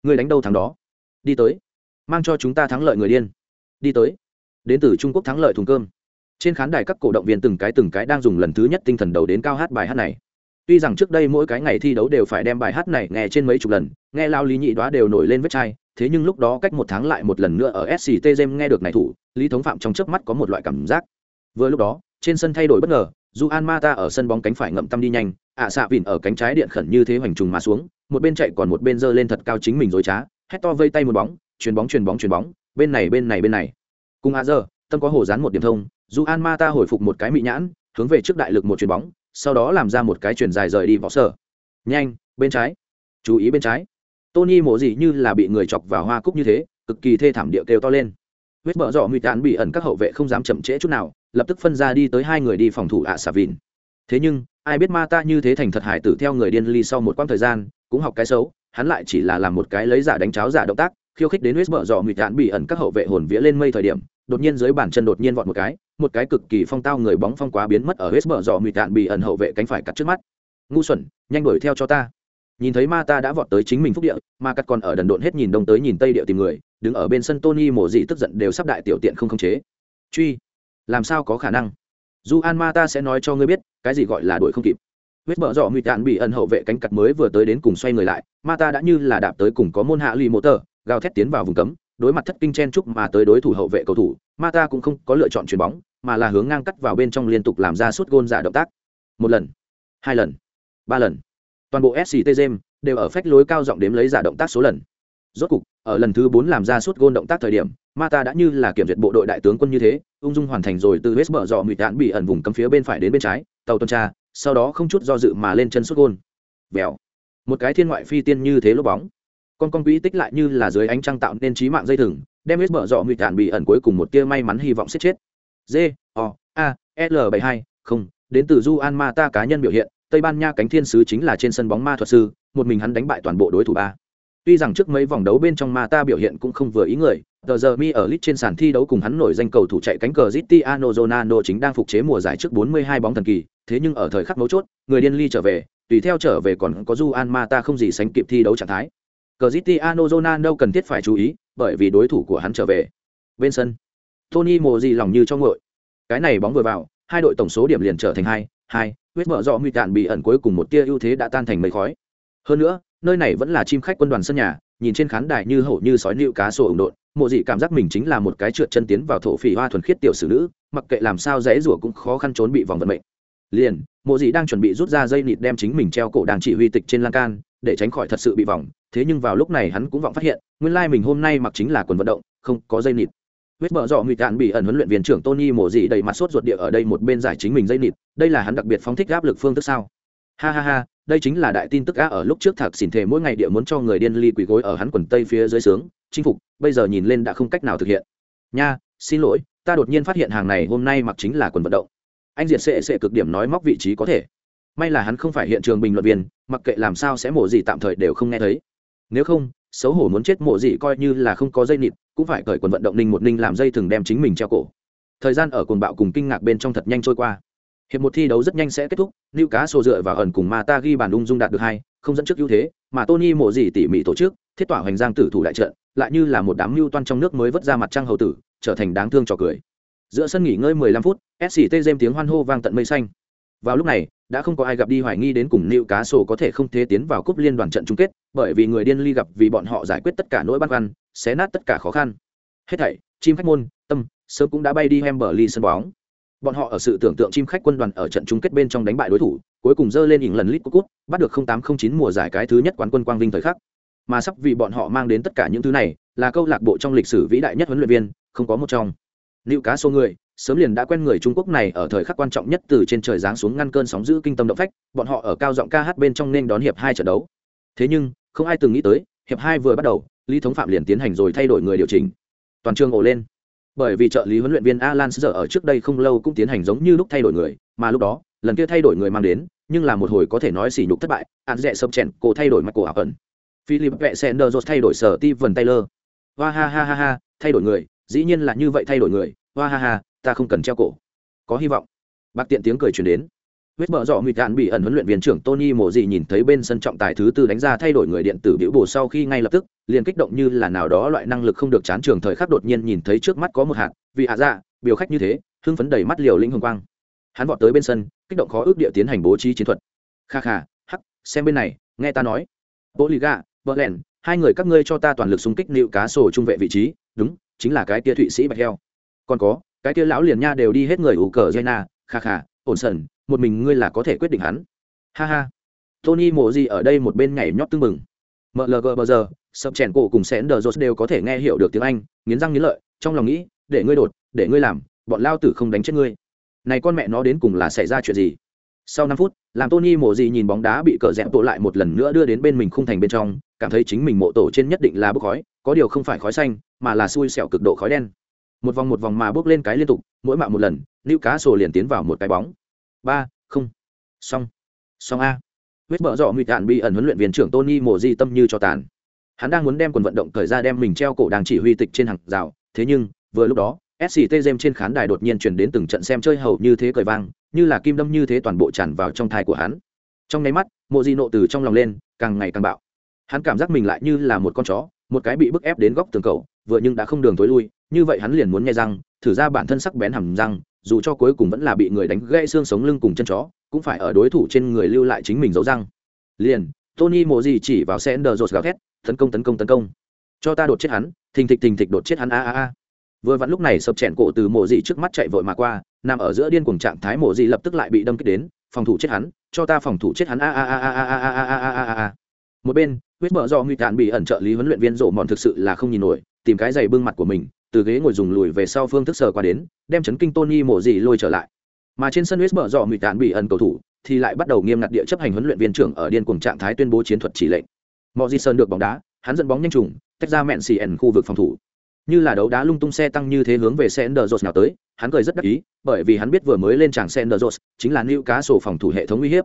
Ngươi đánh đâu thắng đó. Đi tới. Mang cho chúng ta thắng lợi người điên. Đi tới. Đến từ trung quốc thắng lợi thùng cơm trên khán đài các cổ động viên từng cái từng cái đang dùng lần thứ nhất tinh thần đầu đến cao hát bài hát này. Tuy rằng trước đây mỗi cái ngày thi đấu đều phải đem bài hát này nghe trên mấy chục lần, nghe lao lý nhị đoá đều nổi lên vết chai, thế nhưng lúc đó cách một tháng lại một lần nữa ở sct gem nghe được này thủ, lý thống phạm trong trước mắt có một loại cảm giác. Vừa lúc đó, trên sân thay đổi bất ngờ, dù an mata ở sân bóng cánh phải ngậm tâm đi nhanh, ạ xạ vìn ở cánh trái điện khẩn như thế hoành trùng mà xuống, một bên chạy còn một bên giơ lên thật cao chính mình dối trá, hét to vây tay một bóng, chuyền bóng chuyền bóng chuyền bóng, bên này bên này bên này. Cùng a giờ, tâm có hồ dán một điểm thông dù an ma ta hồi phục một cái mị nhãn, hướng về trước đại lực một chuyền bóng, sau đó làm ra một cái chuyền dài rời đi võ sở. Nhanh, bên trái. Chú ý bên trái. Tony mổ gì như là bị người chọc vào hoa cúc như thế, cực kỳ thê thảm địa kêu to lên. Huyết bở dọ nguy tán bị ẩn các hậu vệ không dám chậm trễ chút nào, lập tức phân ra đi tới hai người đi phòng thủ ạ xà vìn thế nhưng, ai biết ma ta như thế thành thật hải tử theo người điên ly sau một quãng thời gian, cũng học cái xấu, hắn lại chỉ là làm một cái lấy giả đánh cháo giả động tác, khiêu khích đến huyết bở dọ nguy tán bị ẩn các hậu vệ hồn vía lên mây thời điểm đột nhiên dưới bàn chân đột nhiên vọt một cái một cái cực kỳ phong tao người bóng phong quá biến mất ở hết bờ dọ mị tạn bị ẩn hậu vệ cánh phải cắt trước mắt. Ngu xuẩn, nhanh đuổi theo cho ta. Nhìn thấy ma ta đã vọt tới chính mình phúc địa, ma cắt còn ở đần độn hết nhìn đông tới nhìn tây địa tìm người, đứng ở bên sân tony mổ dị tức giận đều sắp đại tiểu tiện không khống chế. Truy, làm sao có khả năng? Dù an ma ta sẽ nói cho ngươi biết, cái gì gọi là đuổi không kịp. Huyết bờ dọ nguy tạn bị ẩn hậu vệ cánh cặt mới vừa tới đến cùng xoay người lại, ma ta đã như là đạp tới cùng có môn hạ lì mô tờ, gào thét tiến vào vùng cấm đối mặt thất kinh chen trúc mà tới đối thủ hậu vệ cầu thủ, mata cũng không có lựa chọn chuyền bóng, mà là hướng ngang cắt vào bên trong liên tục làm ra suốt gôn giả động tác. Một lần, hai lần, ba lần. Toàn bộ sct gem đều ở phách lối cao giọng đếm lấy giả động tác số lần. Rốt cục, ở lần thứ bốn làm ra suốt gôn động tác thời điểm, mata đã như là kiểm duyệt bộ đội đại tướng quân như thế, ung dung hoàn thành rồi từ hết mở dọ mịt đạn bị ẩn vùng cấm phía bên phải đến bên trái, tàu tuần tra, sau đó không chút do dự mà lên chân suốt gôn. Bèo một cái thiên ngoại phi tiên như thế lốp bóng con con quỹ tích lại như là dưới ánh trăng tạo nên trí mạng dây thừng, đem hết mở dọ mịt đạn bị ẩn cuối cùng một tia may mắn hy vọng xếp chết. G, o, a, l bảy hai, không, đến từ du an mata cá nhân biểu hiện, tây ban nha cánh thiên sứ chính là trên sân bóng ma thuật sư, một mình hắn đánh bại toàn bộ đối thủ ba. Tuy rằng trước mấy vòng đấu bên trong mata biểu hiện cũng không vừa ý người, tờ giờ mi ở lit trên sàn thi đấu cùng hắn nổi danh cầu thủ chạy cánh cờ Cristiano zonano chính đang phục chế mùa giải trước 42 bóng thần kỳ, thế nhưng ở thời khắc mấu chốt, người điên ly trở về, tùy theo trở về còn có Juan Mata không gì sánh kịp thi đấu trạng thái. Cristiano Ronaldo cần thiết phải chú ý, bởi vì đối thủ của hắn trở về. Bên sân, Tony mồ gì lòng như cho ngội cái này bóng vừa vào, hai đội tổng số điểm liền trở thành hai hai huyết mở rõ nguy cạn bị ẩn cuối cùng một tia ưu thế đã tan thành mây khói. Hơn nữa, nơi này vẫn là chim khách quân đoàn sân nhà, nhìn trên khán đài như hổ như sói nịu cá sổ ủng độn, mộ dị cảm giác mình chính là một cái trượt chân tiến vào thổ phỉ hoa thuần khiết tiểu sử nữ, mặc kệ làm sao dễ rủa cũng khó khăn trốn bị vòng vận mệnh. Liền, mộ dị đang chuẩn bị rút ra dây nịt đem chính mình treo cổ đang chỉ huy tịch trên lan can để tránh khỏi thật sự bị vòng. Thế nhưng vào lúc này hắn cũng vọng phát hiện, nguyên lai mình hôm nay mặc chính là quần vận động, không có dây nịt. Huyết bờ dọ ngụy cạn bị ẩn huấn luyện viên trưởng tony mổ dị đầy mặt sốt ruột địa ở đây một bên giải chính mình dây nịt. Đây là hắn đặc biệt phóng thích áp lực phương thức sao? Ha ha ha, đây chính là đại tin tức á ở lúc trước thạc xỉn thể mỗi ngày địa muốn cho người điên ly quỳ gối ở hắn quần tây phía dưới sướng, chinh phục, bây giờ nhìn lên đã không cách nào thực hiện. Nha, xin lỗi, ta đột nhiên phát hiện hàng này hôm nay mặc chính là quần vận động. Anh diệt sệ sệ cực điểm nói móc vị trí có thể may là hắn không phải hiện trường bình luận viên, mặc kệ làm sao sẽ mổ gì tạm thời đều không nghe thấy. Nếu không, xấu hổ muốn chết mổ gì coi như là không có dây nịt, cũng phải cởi quần vận động ninh một ninh làm dây thừng đem chính mình treo cổ. Thời gian ở cồn bạo cùng kinh ngạc bên trong thật nhanh trôi qua. Hiệp một thi đấu rất nhanh sẽ kết thúc lưu cá sổ dựa vào ẩn cùng mà ta ghi bàn ung dung đạt được hai, không dẫn trước ưu thế, mà tony mổ gì tỉ mỉ tổ chức, thiết tỏa hoành giang tử thủ đại trận, lại như là một đám mưu toan trong nước mới vớt ra mặt trăng hầu tử, trở thành đáng thương trò cười. Giữa sân nghỉ ngơi 15 phút sct dêm tiếng hoan hô vang tận mây xanh. Vào lúc này đã không có ai gặp đi hoài nghi đến cùng nịu cá sổ có thể không thế tiến vào cúp liên đoàn trận chung kết, bởi vì người điên ly gặp vì bọn họ giải quyết tất cả nỗi băn khoăn, xé nát tất cả khó khăn. Hết thảy, chim khách môn, tâm, sớm cũng đã bay đi Hemberley sân bóng. Bọn họ ở sự tưởng tượng chim khách quân đoàn ở trận chung kết bên trong đánh bại đối thủ, cuối cùng dơ lên ỉng lần lít cút, bắt được 0809 mùa giải cái thứ nhất quán quân quang vinh thời khắc. Mà sắp vì bọn họ mang đến tất cả những thứ này, là câu lạc bộ trong lịch sử vĩ đại nhất huấn luyện viên, không có một trong. Liệu cá số người sớm liền đã quen người trung quốc này ở thời khắc quan trọng nhất từ trên trời giáng xuống ngăn cơn sóng giữ kinh tâm động phách, bọn họ ở cao giọng ca hát bên trong nên đón hiệp hai trận đấu. Thế nhưng, không ai từng nghĩ tới, hiệp hai vừa bắt đầu, lý thống phạm liền tiến hành rồi thay đổi người điều chỉnh. Toàn trường ổ lên. Bởi vì trợ lý huấn luyện viên alan giờ ở trước đây không lâu cũng tiến hành giống như lúc thay đổi người, mà lúc đó, lần kia thay đổi người mang đến, nhưng là một hồi có thể nói sỉ nhục thất bại, án rẻ sập chèn, cổ thay đổi mặt cổ ảo ẩn. Philip vẹ sender thay đổi sở ti vần taylor hoa ha ha ha ha, thay đổi người, dĩ nhiên là như vậy thay đổi người. Hoa ha ha ta không cần treo cổ. Có hy vọng. Bác tiện tiếng cười truyền đến. Huyết mở rõ nguy cạn bị ẩn huấn luyện viên trưởng tony mộ gì nhìn thấy bên sân trọng tài thứ tư đánh ra thay đổi người điện tử biểu bổ sau khi ngay lập tức, liền kích động như là nào đó loại năng lực không được chán trường thời khắc đột nhiên nhìn thấy trước mắt có một hạt, vì hạ dạ biểu khách như thế, hưng phấn đầy mắt liều linh hồng quang. Hắn vọt tới bên sân, kích động khó ước địa tiến hành bố trí chiến thuật. Kha kha, hắc, xem bên này, nghe ta nói. Bố lì gà lẻn hai người các ngươi cho ta toàn lực xung kích nịu cá sổ trung vệ vị trí, đúng, chính là cái kia thụy sĩ bạch heo. Còn có cái kia lão liền nha đều đi hết người ủ cờ jena kha kha, ổn sần, một mình ngươi là có thể quyết định hắn. Ha ha. Tony mộ gì ở đây một bên nhảy nhót tưng mừng mlg bờ giờ, sập chèn cổ cùng sén đờ rột đều có thể nghe hiểu được tiếng anh, nghiến răng nghiến lợi, trong lòng nghĩ, để ngươi đột, để ngươi làm, bọn lao tử không đánh chết ngươi. Này con mẹ nó đến cùng là xảy ra chuyện gì? Sau năm phút, làm tony mộ gì nhìn bóng đá bị cờ rẽ tổ lại một lần nữa đưa đến bên mình khung thành bên trong, cảm thấy chính mình mộ tổ trên nhất định là bốc khói, có điều không phải khói xanh, mà là xui xẻo cực độ khói đen một vòng một vòng mà bước lên cái liên tục, mỗi mạo một lần, lưu cá sổ liền tiến vào một cái bóng. Ba, không. Xong. Xong a. Huyết bở dọ nguy cạn bị ẩn huấn luyện viên trưởng tony mổ di tâm như cho tàn. Hắn đang muốn đem quần vận động thời ra đem mình treo cổ đang chỉ huy tịch trên hàng rào, thế nhưng, vừa lúc đó sct jem trên khán đài đột nhiên chuyển đến từng trận xem chơi hầu như thế cởi vang, như là kim đâm như thế toàn bộ tràn vào trong thai của hắn. Trong nháy mắt mộ di nộ từ trong lòng lên, càng ngày càng bạo. Hắn cảm giác mình lại như là một con chó, một cái bị bức ép đến góc tường cầu, vừa nhưng đã không đường tối lui như vậy hắn liền muốn nghe răng thử ra bản thân sắc bén hầm răng dù cho cuối cùng vẫn là bị người đánh gãy xương sống lưng cùng chân chó cũng phải ở đối thủ trên người lưu lại chính mình dấu răng liền tony mộ gì chỉ vào sender rột gào thét tấn công tấn công tấn công cho ta đột chết hắn thình thịch thình thịch đột chết hắn a a a vừa vặn lúc này sập chèn cổ từ mộ dị trước mắt chạy vội mà qua nằm ở giữa điên cuồng trạng thái mộ dị lập tức lại bị đâm kích đến phòng thủ chết hắn cho ta phòng thủ chết hắn a a a a a a a a a a a một bên huyết mở do nguy tàn bị ẩn trợ lý huấn luyện viên rộ mòn thực sự là không nhìn nổi tìm cái giày bưng mặt của mình từ ghế ngồi dùng lùi về sau phương thức sờ qua đến đem chấn kinh tony mộ dị lôi trở lại. Mà trên sân huyết mở do nguy tàn bị ẩn cầu thủ thì lại bắt đầu nghiêm ngặt địa chấp hành huấn luyện viên trưởng ở điên cuồng trạng thái tuyên bố chiến thuật chỉ lệnh. Mọi di sơn được bóng đá hắn dẫn bóng nhanh trùng tách ra mẹn xì ẩn khu vực phòng thủ. Như là đấu đá lung tung xe tăng như thế hướng về xe Enderos nào tới, hắn cười rất đắc ý, bởi vì hắn biết vừa mới lên tràng xe Enderos chính là lưu cá sổ phòng thủ hệ thống uy hiếp.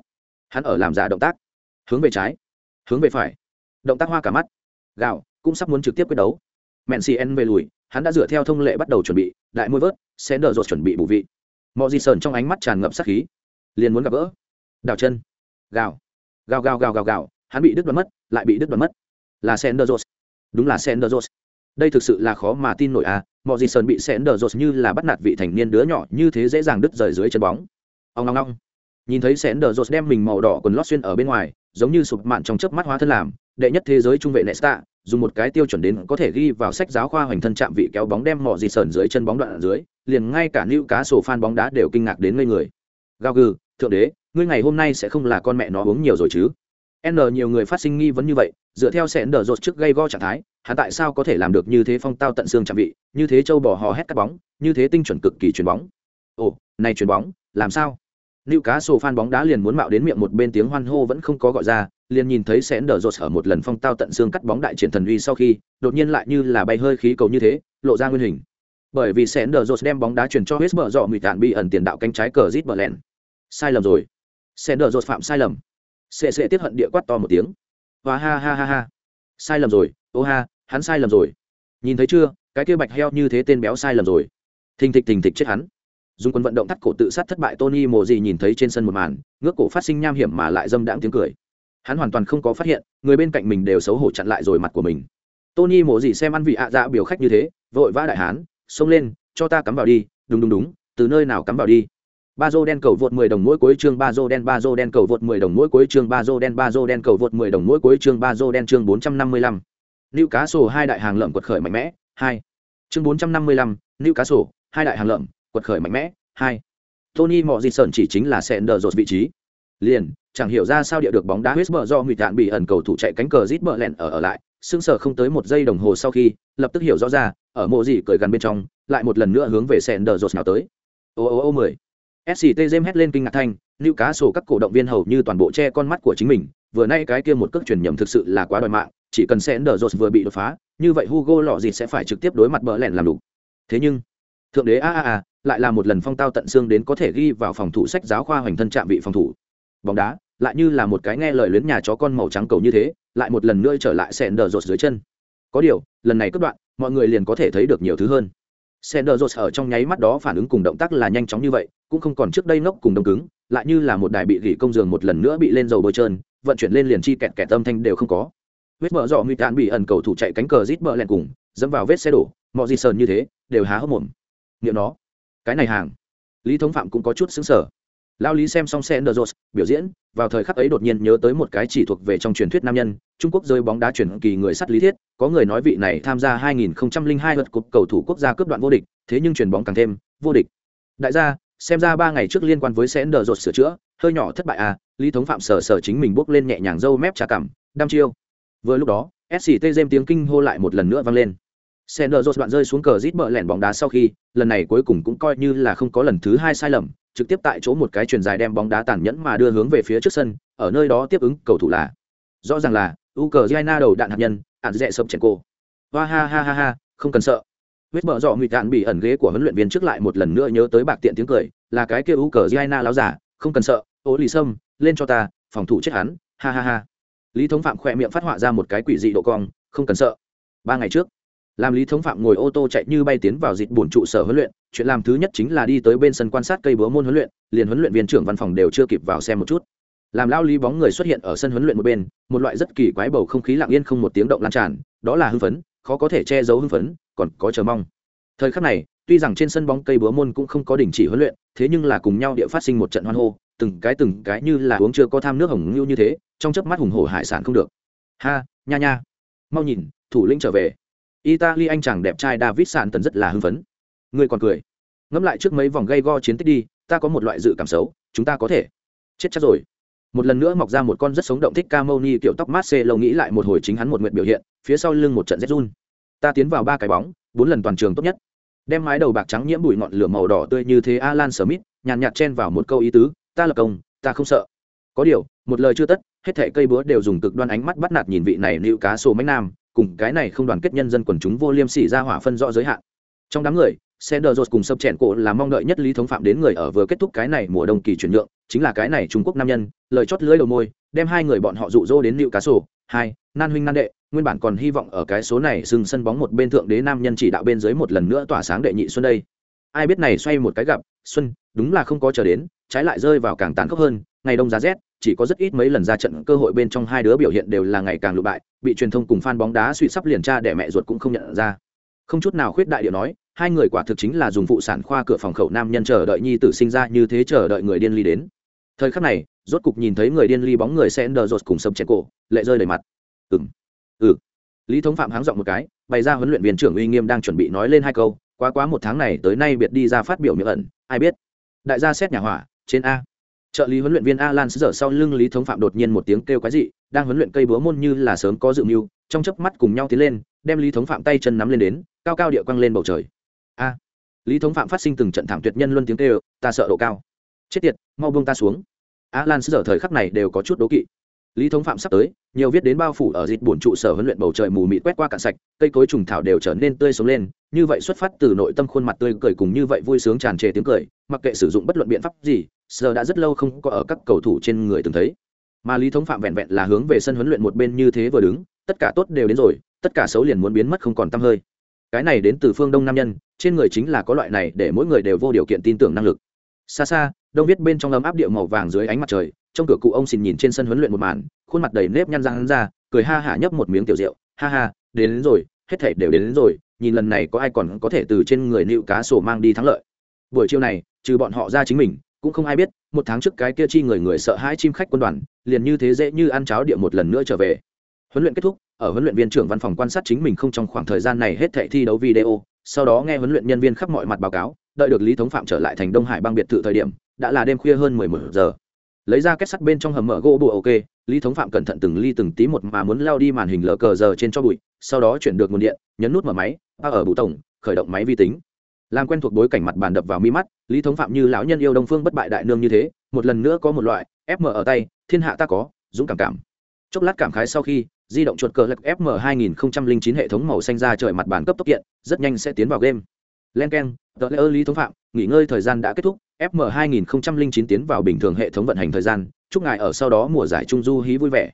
Hắn ở làm giả động tác, hướng về trái, hướng về phải, động tác hoa cả mắt, gạo cũng sắp muốn trực tiếp quyết đấu. Mencien về lùi, hắn đã dựa theo thông lệ bắt đầu chuẩn bị, đại môi vớt, xe rột chuẩn bị bù vị. Morrison trong ánh mắt tràn ngập sát khí, liền muốn gặp gỡ. Đào chân, gào, gào gào gào gào gào, hắn bị đứt đoạn mất, lại bị đứt đoạn mất. Là Senderos. Đúng là Senderos đây thực sự là khó mà tin nổi à mọi gì sơn bị xén đờ như là bắt nạt vị thành niên đứa nhỏ như thế dễ dàng đứt rời dưới chân bóng ông ngong ngong nhìn thấy xén đờ đem mình màu đỏ quần lót xuyên ở bên ngoài giống như sụp mạn trong chớp mắt hóa thân làm đệ nhất thế giới trung vệ nesta dùng một cái tiêu chuẩn đến có thể ghi vào sách giáo khoa hoành thân chạm vị kéo bóng đem mỏ gì sờn dưới chân bóng đoạn ở dưới liền ngay cả nữ cá sổ phan bóng đá đều kinh ngạc đến ngây người. Gao gừ thượng đế ngươi ngày hôm nay sẽ không là con mẹ nó uống nhiều rồi chứ? N nhiều người phát sinh nghi vấn như vậy dựa theo sẽ nở rột trước gây go trạng thái hắn tại sao có thể làm được như thế phong tao tận xương chạm vị như thế châu bò hò hét cắt bóng như thế tinh chuẩn cực kỳ chuyền bóng? Ồ này chuyền bóng làm sao? Nữ cá sổ phan bóng đá liền muốn mạo đến miệng một bên tiếng hoan hô vẫn không có gọi ra, liền nhìn thấy sẽ đờ rột ở một lần phong tao tận xương cắt bóng đại triển thần uy sau khi, đột nhiên lại như là bay hơi khí cầu như thế, lộ ra nguyên hình. Bởi vì sẽ đờ rột đem bóng đá chuyển cho West bờ dọ mịt đạn bị ẩn tiền đạo cánh trái cờ rít bờ lẹn Sai lầm rồi. Sẽ đờ rột phạm sai lầm. Sẽ sẽ tiếp hận địa quát to một tiếng. và ha ha ha ha. Sai lầm rồi, ô ha, hắn sai lầm rồi nhìn thấy chưa cái kia bạch heo như thế tên béo sai lầm rồi thình thịch thình thịch chết hắn dùng quân vận động thắt cổ tự sát thất bại tony mồ gì nhìn thấy trên sân một màn ngước cổ phát sinh nham hiểm mà lại dâm đãng tiếng cười hắn hoàn toàn không có phát hiện người bên cạnh mình đều xấu hổ chặn lại rồi mặt của mình tony mổ gì xem ăn vị ạ dạ biểu khách như thế vội vã đại hán xông lên cho ta cắm vào đi đúng đúng đúng từ nơi nào cắm vào đi ba dô đen cầu vượt 10 đồng mỗi cuối chương ba dô đen ba dô đen cầu vượt 10 đồng mỗi cuối chương ba dô đen ba dô đen cầu vượt 10 đồng mỗi cuối chương ba dô đen chương 455. Lưu cá sổ hai đại hàng lợm quật khởi mạnh mẽ, hai. Chương 455, Lưu cá sổ, hai đại hàng lợm, quật khởi mạnh mẽ, hai. Tony Morrison chỉ chính là Sender rột vị trí. Liền, chẳng hiểu ra sao địa được bóng đá Westbrook do nguy tạn bị ẩn cầu thủ chạy cánh cờ rít bờ lẹn ở ở lại, sững sờ không tới một giây đồng hồ sau khi, lập tức hiểu rõ ra, ở mộ gì cởi gần bên trong, lại một lần nữa hướng về Sender rột nào tới. Ô ô ô 10. SCT James hét lên kinh ngạc thanh, Lưu cá sổ các cổ động viên hầu như toàn bộ che con mắt của chính mình, vừa nay cái kia một cước chuyển nhầm thực sự là quá đòi mạng, chỉ cần sẹn đờ rột vừa bị đột phá như vậy hugo lọ gì sẽ phải trực tiếp đối mặt bờ lẹn làm đủ thế nhưng thượng đế a a a lại là một lần phong tao tận xương đến có thể ghi vào phòng thủ sách giáo khoa hoành thân trạm vị phòng thủ bóng đá lại như là một cái nghe lời luyến nhà chó con màu trắng cầu như thế lại một lần nữa trở lại sẹn đờ rột dưới chân. Có điều lần này cất đoạn mọi người liền có thể thấy được nhiều thứ hơn. Xẹn đờ rột ở trong nháy mắt đó phản ứng cùng động tác là nhanh chóng như vậy, cũng không còn trước đây ngốc cùng đông cứng, lại như là một đài bị gỉ công giường một lần nữa bị lên dầu bôi trơn, vận chuyển lên liền chi kẹt kẹt âm thanh đều không có. Vết mở dọ nguy tàn bị ẩn cầu thủ chạy cánh cờ rít bờ lẹn cùng dẫm vào vết xe đổ mọi gì sờn như thế đều há hốc mồm. Nghiệm nó. Cái này hàng. Lý thống phạm cũng có chút xứng sở lao lý xem xong xe Nerdos biểu diễn vào thời khắc ấy đột nhiên nhớ tới một cái chỉ thuộc về trong truyền thuyết nam nhân trung quốc rơi bóng đá chuyển kỳ người sắt lý thiết có người nói vị này tham gia 2002 lượt cục cầu thủ quốc gia cướp đoạn vô địch thế nhưng chuyển bóng càng thêm vô địch. Đại gia xem ra ba ngày trước liên quan với sẽ Nerdos sửa chữa hơi nhỏ thất bại à lý thống phạm sờ sờ chính mình bước lên nhẹ nhàng râu mép trà cảm đăm chiêu. Vừa lúc đó sct jem tiếng kinh hô lại một lần nữa vang lên. Sender Rose đoạn rơi xuống cờ rít bờ lẻn bóng đá sau khi, lần này cuối cùng cũng coi như là không có lần thứ hai sai lầm, trực tiếp tại chỗ một cái chuyền dài đem bóng đá tàn nhẫn mà đưa hướng về phía trước sân, ở nơi đó tiếp ứng cầu thủ là. Rõ ràng là Ukraine đầu đạn hạt nhân, ản dẹ sập chèn cô. Hoa ha ha ha ha, không cần sợ. Huyết mở dọ nguy tạn bị ẩn ghế của huấn luyện viên trước lại một lần nữa nhớ tới bạc tiện tiếng cười, là cái kia Ukraine láo giả, không cần sợ, Ô Lì Sâm, lên cho ta, phòng thủ chết hắn, ha ha ha lý thống phạm khỏe miệng phát họa ra một cái quỷ dị độ cong không cần sợ ba ngày trước làm lý thống phạm ngồi ô tô chạy như bay tiến vào dịp bổn trụ sở huấn luyện, chuyện làm thứ nhất chính là đi tới bên sân quan sát cây búa môn huấn luyện, liền huấn luyện viên trưởng văn phòng đều chưa kịp vào xem một chút. Làm lao lý bóng người xuất hiện ở sân huấn luyện một bên, một loại rất kỳ quái bầu không khí lặng yên không một tiếng động lan tràn, đó là hưng phấn, khó có thể che giấu hưng phấn, còn có chờ mong. Thời khắc này, tuy rằng trên sân bóng cây búa môn cũng không có đình chỉ huấn luyện, thế nhưng là cùng nhau địa phát sinh một trận hoan hô, từng cái từng cái như là uống chưa có tham nước hồng ngưu như thế, trong chớp mắt hùng hổ hải sản không được. Ha, nha nha. Mau nhìn, thủ lĩnh trở về italy anh chàng đẹp trai david sàn tần rất là hưng phấn. Ngươi còn cười. Ngẫm lại trước mấy vòng gây go chiến tích đi, ta có một loại dự cảm xấu, chúng ta có thể chết chắc rồi. Một lần nữa mọc ra một con rất sống động thích ca mâu ni kiểu tóc marcelo nghĩ lại một hồi chính hắn một nguyện biểu hiện, phía sau lưng một trận rét run. Ta tiến vào ba cái bóng, bốn lần toàn trường tốt nhất. Đem mái đầu bạc trắng nhiễm bụi ngọn lửa màu đỏ tươi như thế alan smith, nhàn nhạt chen vào một câu ý tứ, ta lập công, ta không sợ. Có điều, một lời chưa tất, hết thảy cây búa đều dùng cực đoan ánh mắt bắt nạt nhìn vị này lưu cá sổ mánh nam cùng cái này không đoàn kết nhân dân quần chúng vô liêm sỉ ra hỏa phân rõ giới hạn trong đám người Sender cùng sập chèn cổ là mong đợi nhất lý thống phạm đến người ở vừa kết thúc cái này mùa đông kỳ chuyển nhượng, chính là cái này Trung Quốc nam nhân, lời chót lưỡi đầu môi, đem hai người bọn họ dụ dỗ đến nịu cá sổ. Hai, nan huynh nan đệ, nguyên bản còn hy vọng ở cái số này dừng sân bóng một bên thượng đế nam nhân chỉ đạo bên dưới một lần nữa tỏa sáng đệ nhị xuân đây. Ai biết này xoay một cái gặp, xuân, đúng là không có chờ đến, trái lại rơi vào càng tàn khốc hơn, ngày đông giá rét, chỉ có rất ít mấy lần ra trận cơ hội bên trong hai đứa biểu hiện đều là ngày càng lụ bại, bị truyền thông cùng fan bóng đá suy sắp liền tra để mẹ ruột cũng không nhận ra. Không chút nào khuyết đại điệu nói, hai người quả thực chính là dùng phụ sản khoa cửa phòng khẩu nam nhân chờ đợi nhi tử sinh ra như thế chờ đợi người điên ly đến. Thời khắc này rốt cục nhìn thấy người điên ly bóng người sẽ đờ rột cùng sập chẹt cổ lệ rơi đầy mặt. Ừng ừ. Lý thống phạm háng giọng một cái bày ra huấn luyện viên trưởng uy nghiêm đang chuẩn bị nói lên hai câu quá quá một tháng này tới nay biệt đi ra phát biểu miệng ẩn ai biết. Đại gia xét nhà hỏa trên a trợ lý huấn luyện viên alan dở sau lưng lý thống phạm đột nhiên một tiếng kêu quái dị, đang huấn luyện cây búa môn như là sớm có dự mưu, trong chớp mắt cùng nhau tiến lên, đem lý thống phạm tay chân nắm lên đến, cao cao địa quăng lên bầu trời. A! Lý thống phạm phát sinh từng trận thảm tuyệt nhân luân tiếng kêu, ta sợ độ cao. Chết tiệt, mau buông ta xuống. Alan lan giờ thời khắc này đều có chút đố kỵ lý thống phạm sắp tới, nhiều viết đến bao phủ ở dịp bổn trụ sở huấn luyện bầu trời mù mịt quét qua cạn sạch, cây cối trùng thảo đều trở nên tươi sống lên, như vậy xuất phát từ nội tâm khuôn mặt tươi cười cùng như vậy vui sướng tràn trề tiếng cười, mặc kệ sử dụng bất luận biện pháp gì giờ đã rất lâu không có ở các cầu thủ trên người từng thấy. Mà lý thống phạm vẹn vẹn là hướng về sân huấn luyện một bên như thế vừa đứng, tất cả tốt đều đến rồi, tất cả xấu liền muốn biến mất không còn tăm hơi. Cái này đến từ phương đông nam nhân, trên người chính là có loại này để mỗi người đều vô điều kiện tin tưởng năng lực. Xa xa, đông viết bên trong ấm áp điệu màu vàng dưới ánh mặt trời trong cửa cụ ông xin nhìn trên sân huấn luyện một màn khuôn mặt đầy nếp nhăn răng hắn ra cười ha hả nhấp một miếng tiểu rượu ha ha đến, đến rồi hết thể đều đến, đến rồi nhìn lần này có ai còn có thể từ trên người nịu cá sổ mang đi thắng lợi. Buổi chiều này trừ bọn họ ra chính mình cũng không ai biết một tháng trước cái kia chi người người sợ hãi chim khách quân đoàn liền như thế dễ như ăn cháo địa một lần nữa trở về. Huấn luyện kết thúc ở huấn luyện viên trưởng văn phòng quan sát chính mình không trong khoảng thời gian này hết thảy thi đấu video sau đó nghe huấn luyện nhân viên khắp mọi mặt báo cáo đợi được lý thống phạm trở lại thành đông hải bang biệt thự thời điểm đã là đêm khuya hơn mười một giờ lấy ra kết sắt bên trong hầm mở gỗ bùa, ok, lý thống phạm cẩn thận từng ly từng tí một mà muốn lao đi màn hình lờ cờ giờ trên cho bụi, sau đó chuyển được nguồn điện, nhấn nút mở máy ba ở bụ tổng, khởi động máy vi tính. Làm quen thuộc bối cảnh mặt bàn đập vào mi mắt, lý thống phạm như lão nhân yêu đông phương bất bại đại nương như thế, một lần nữa có một loại fm ở tay, thiên hạ ta có, dũng cảm cảm. Chốc lát cảm khái sau khi, di động chuột cờ lật fm 2009 hệ thống màu xanh ra trời mặt bàn cấp tốc kiện, rất nhanh sẽ tiến vào game. Len k e n tờ lễ lý thống phạm, nghỉ ngơi thời gian đã kết thúc fm 2009 tiến vào bình thường hệ thống vận hành thời gian, chúc ngài ở sau đó mùa giải trung du hí vui vẻ.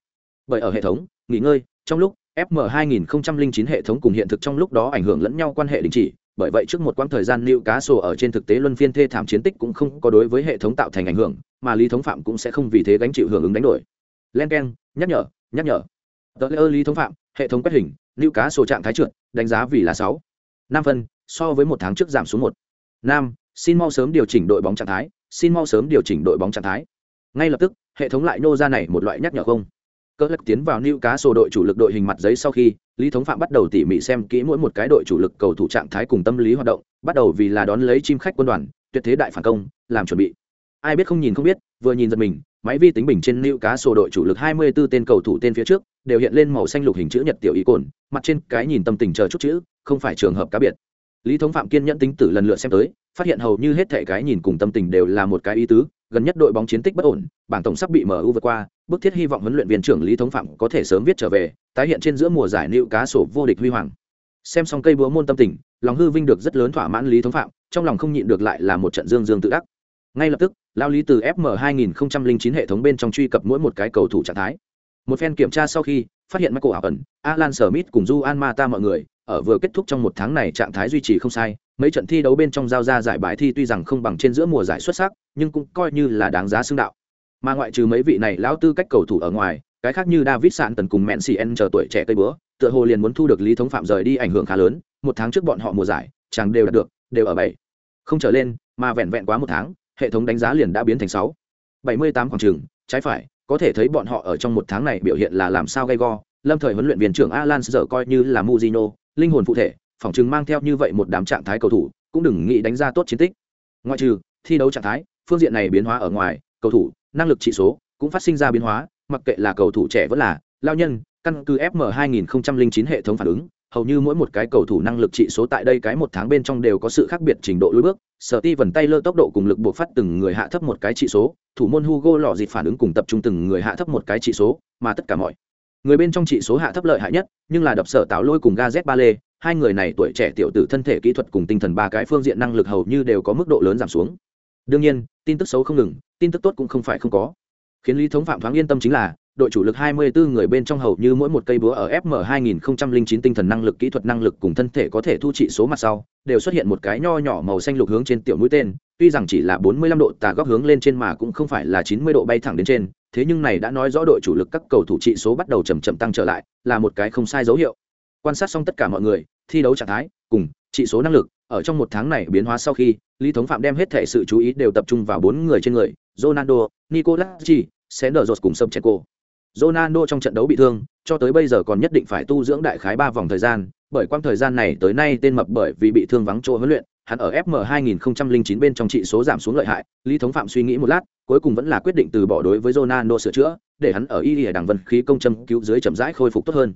Bởi ở hệ thống, nghỉ ngơi, trong lúc fm 2009 hệ thống cùng hiện thực trong lúc đó ảnh hưởng lẫn nhau quan hệ đình chỉ, bởi vậy trước một quãng thời gian lưu cá sổ ở trên thực tế luân phiên thê thảm chiến tích cũng không có đối với hệ thống tạo thành ảnh hưởng, mà lý thống phạm cũng sẽ không vì thế gánh chịu hưởng ứng đánh đổi. Len k nhắc nhở nhắc nhở. Tờ lễ lý thống phạm, hệ thống quét hình lưu cá sổ trạng thái trượt, đánh giá vì là sáu. Năm phân, so với một tháng trước giảm xuống một. Năm xin mau sớm điều chỉnh đội bóng trạng thái, xin mau sớm điều chỉnh đội bóng trạng thái. Ngay lập tức, hệ thống lại nô ra này một loại nhắc nhở không. Cơ lắc tiến vào lưu cá sổ đội chủ lực đội hình mặt giấy sau khi, lý thống phạm bắt đầu tỉ mỉ xem kỹ mỗi một cái đội chủ lực cầu thủ trạng thái cùng tâm lý hoạt động, bắt đầu vì là đón lấy chim khách quân đoàn, tuyệt thế đại phản công, làm chuẩn bị. Ai biết không nhìn không biết, vừa nhìn giật mình, máy vi tính bình trên lưu cá sổ đội chủ lực 24 tên cầu thủ tên phía trước, đều hiện lên màu xanh lục hình chữ nhật tiểu ý cồn, mặt trên cái nhìn tâm tình chờ chút chữ, không phải trường hợp cá biệt lý thống phạm kiên nhẫn tính tử lần lượt xem tới, phát hiện hầu như hết thể cái nhìn cùng tâm tình đều là một cái ý tứ, gần nhất đội bóng chiến tích bất ổn, bảng tổng sắp bị mu vượt qua, bức thiết hy vọng huấn luyện viên trưởng lý thống phạm có thể sớm viết trở về, tái hiện trên giữa mùa giải nịu cá sổ vô địch huy hoàng. Xem xong cây búa môn tâm tình, lòng hư vinh được rất lớn thỏa mãn lý thống phạm, trong lòng không nhịn được lại là một trận dương dương tự đắc. Ngay lập tức, lao lý từ fm 2009 hệ thống bên trong truy cập mỗi một cái cầu thủ trạng thái. Một phen kiểm tra sau khi phát hiện michael ảo ẩn alan smith cùng Juan mata mọi người, ở vừa kết thúc trong một tháng này trạng thái duy trì không sai. Mấy trận thi đấu bên trong giao ra giải bài thi tuy rằng không bằng trên giữa mùa giải xuất sắc, nhưng cũng coi như là đáng giá xứng đạo. Mà ngoại trừ mấy vị này lão tư cách cầu thủ ở ngoài, cái khác như david sạn tần cùng Messi cn chờ tuổi trẻ cây bữa, tựa hồ liền muốn thu được lý thống phạm rời đi ảnh hưởng khá lớn. Một tháng trước bọn họ mùa giải, chẳng đều đạt được, đều ở bảy. Không trở lên, mà vẹn vẹn quá một tháng, hệ thống đánh giá liền đã biến thành sáu. Bảy mươi tám khoảng trường, trái phải có thể thấy bọn họ ở trong một tháng này biểu hiện là làm sao gay go. Lâm thời huấn luyện viên trưởng alan giờ coi như là muzino linh hồn phụ thể phỏng chừng mang theo như vậy một đám trạng thái cầu thủ, cũng đừng nghĩ đánh ra tốt chiến tích. Ngoại trừ, thi đấu trạng thái, phương diện này biến hóa ở ngoài, cầu thủ, năng lực trị số cũng phát sinh ra biến hóa, mặc kệ là cầu thủ trẻ vẫn là lao nhân, căn cứ fm 2009 hệ thống phản ứng hầu như mỗi một cái cầu thủ năng lực trị số tại đây cái một tháng bên trong đều có sự khác biệt trình độ lối bước. Sở ti vần tay lơ tốc độ cùng lực buộc phát từng người hạ thấp một cái trị số, thủ môn hugo lò dịt phản ứng cùng tập trung từng người hạ thấp một cái trị số, mà tất cả mọi người bên trong trị số hạ thấp lợi hại nhất, nhưng là đập sở tạo lôi cùng gaz ba lê, hai người này tuổi trẻ tiểu tử thân thể kỹ thuật cùng tinh thần ba cái phương diện năng lực hầu như đều có mức độ lớn giảm xuống. Đương nhiên, tin tức xấu không ngừng, tin tức tốt cũng không phải không có. Khiến lý thống phạm thoáng yên tâm chính là đội chủ lực 24 người bên trong hầu như mỗi một cây búa ở FM 2009 tinh thần năng lực kỹ thuật năng lực cùng thân thể có thể thu trị số mặt sau, đều xuất hiện một cái nho nhỏ màu xanh lục hướng trên tiểu mũi tên, tuy rằng chỉ là 45 độ tà góc hướng lên trên mà cũng không phải là 90 độ bay thẳng đến trên, thế nhưng này đã nói rõ đội chủ lực các cầu thủ trị số bắt đầu chậm chậm tăng trở lại, là một cái không sai dấu hiệu. Quan sát xong tất cả mọi người, thi đấu trạng thái, cùng trị số năng lực, ở trong một tháng này biến hóa sau khi, Lý Thống Phạm đem hết thể sự chú ý đều tập trung vào bốn người trên người, Ronaldo, Nicolas Chi, Sanders cùng Checo. Ronaldo trong trận đấu bị thương, cho tới bây giờ còn nhất định phải tu dưỡng đại khái 3 vòng thời gian, bởi quãng thời gian này tới nay tên mập bởi vì bị thương vắng chỗ huấn luyện, hắn ở FM 2009 bên trong trị số giảm xuống lợi hại, Lý Thống Phạm suy nghĩ một lát, cuối cùng vẫn là quyết định từ bỏ đối với Ronaldo sửa chữa, để hắn ở Ilya đằng vân khí công châm cứu dưới chậm rãi khôi phục tốt hơn.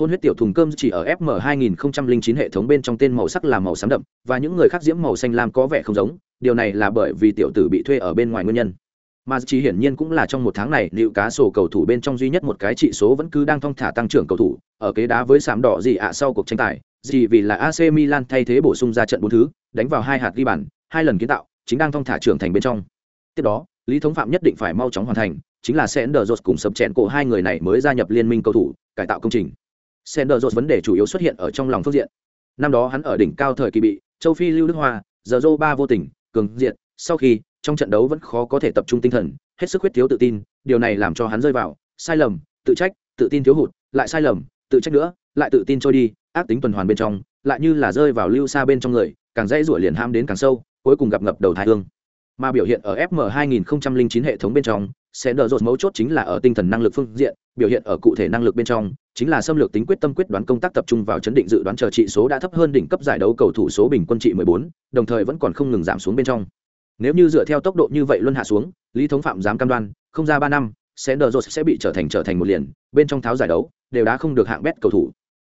Hôn huyết tiểu thùng cơm chỉ ở FM 2009 hệ thống bên trong tên màu sắc là màu xám đậm, và những người khác diễm màu xanh lam có vẻ không giống, điều này là bởi vì tiểu tử bị thuê ở bên ngoài nguyên nhân mà chỉ hiển nhiên cũng là trong một tháng này, liệu cá sổ cầu thủ bên trong duy nhất một cái trị số vẫn cứ đang thong thả tăng trưởng cầu thủ, ở kế đá với sám đỏ gì ạ sau cuộc tranh tài. Gì vì là AC Milan thay thế bổ sung ra trận bốn thứ, đánh vào hai hạt ghi bàn, hai lần kiến tạo, chính đang thong thả trưởng thành bên trong. Tiếp đó, lý thống phạm nhất định phải mau chóng hoàn thành, chính là Sender Rose cùng sập chèn cổ hai người này mới gia nhập liên minh cầu thủ, cải tạo công trình. Sender Rose vấn đề chủ yếu xuất hiện ở trong lòng phương diện. Năm đó hắn ở đỉnh cao thời kỳ bị, châu Phi Lưu Đức Hoa giờ Joe ba vô tình, cường diện sau khi trong trận đấu vẫn khó có thể tập trung tinh thần hết sức huyết thiếu tự tin điều này làm cho hắn rơi vào sai lầm tự trách tự tin thiếu hụt lại sai lầm tự trách nữa lại tự tin trôi đi ác tính tuần hoàn bên trong lại như là rơi vào lưu xa bên trong người càng dễ rủa liền ham đến càng sâu cuối cùng gặp ngập đầu thái hương. Mà biểu hiện ở fm 2009 hệ thống bên trong sẽ nở rột mấu chốt chính là ở tinh thần năng lực phương diện biểu hiện ở cụ thể năng lực bên trong chính là xâm lược tính quyết tâm quyết đoán công tác tập trung vào chấn định dự đoán chờ trị số đã thấp hơn đỉnh cấp giải đấu cầu thủ số bình quân trị 14, đồng thời vẫn còn không ngừng giảm xuống bên trong nếu như dựa theo tốc độ như vậy luôn hạ xuống, lý thống phạm dám cam đoan, không ra ba năm sẽ nở rột sẽ bị trở thành trở thành một liền, bên trong tháo giải đấu, đều đã không được hạng bét cầu thủ.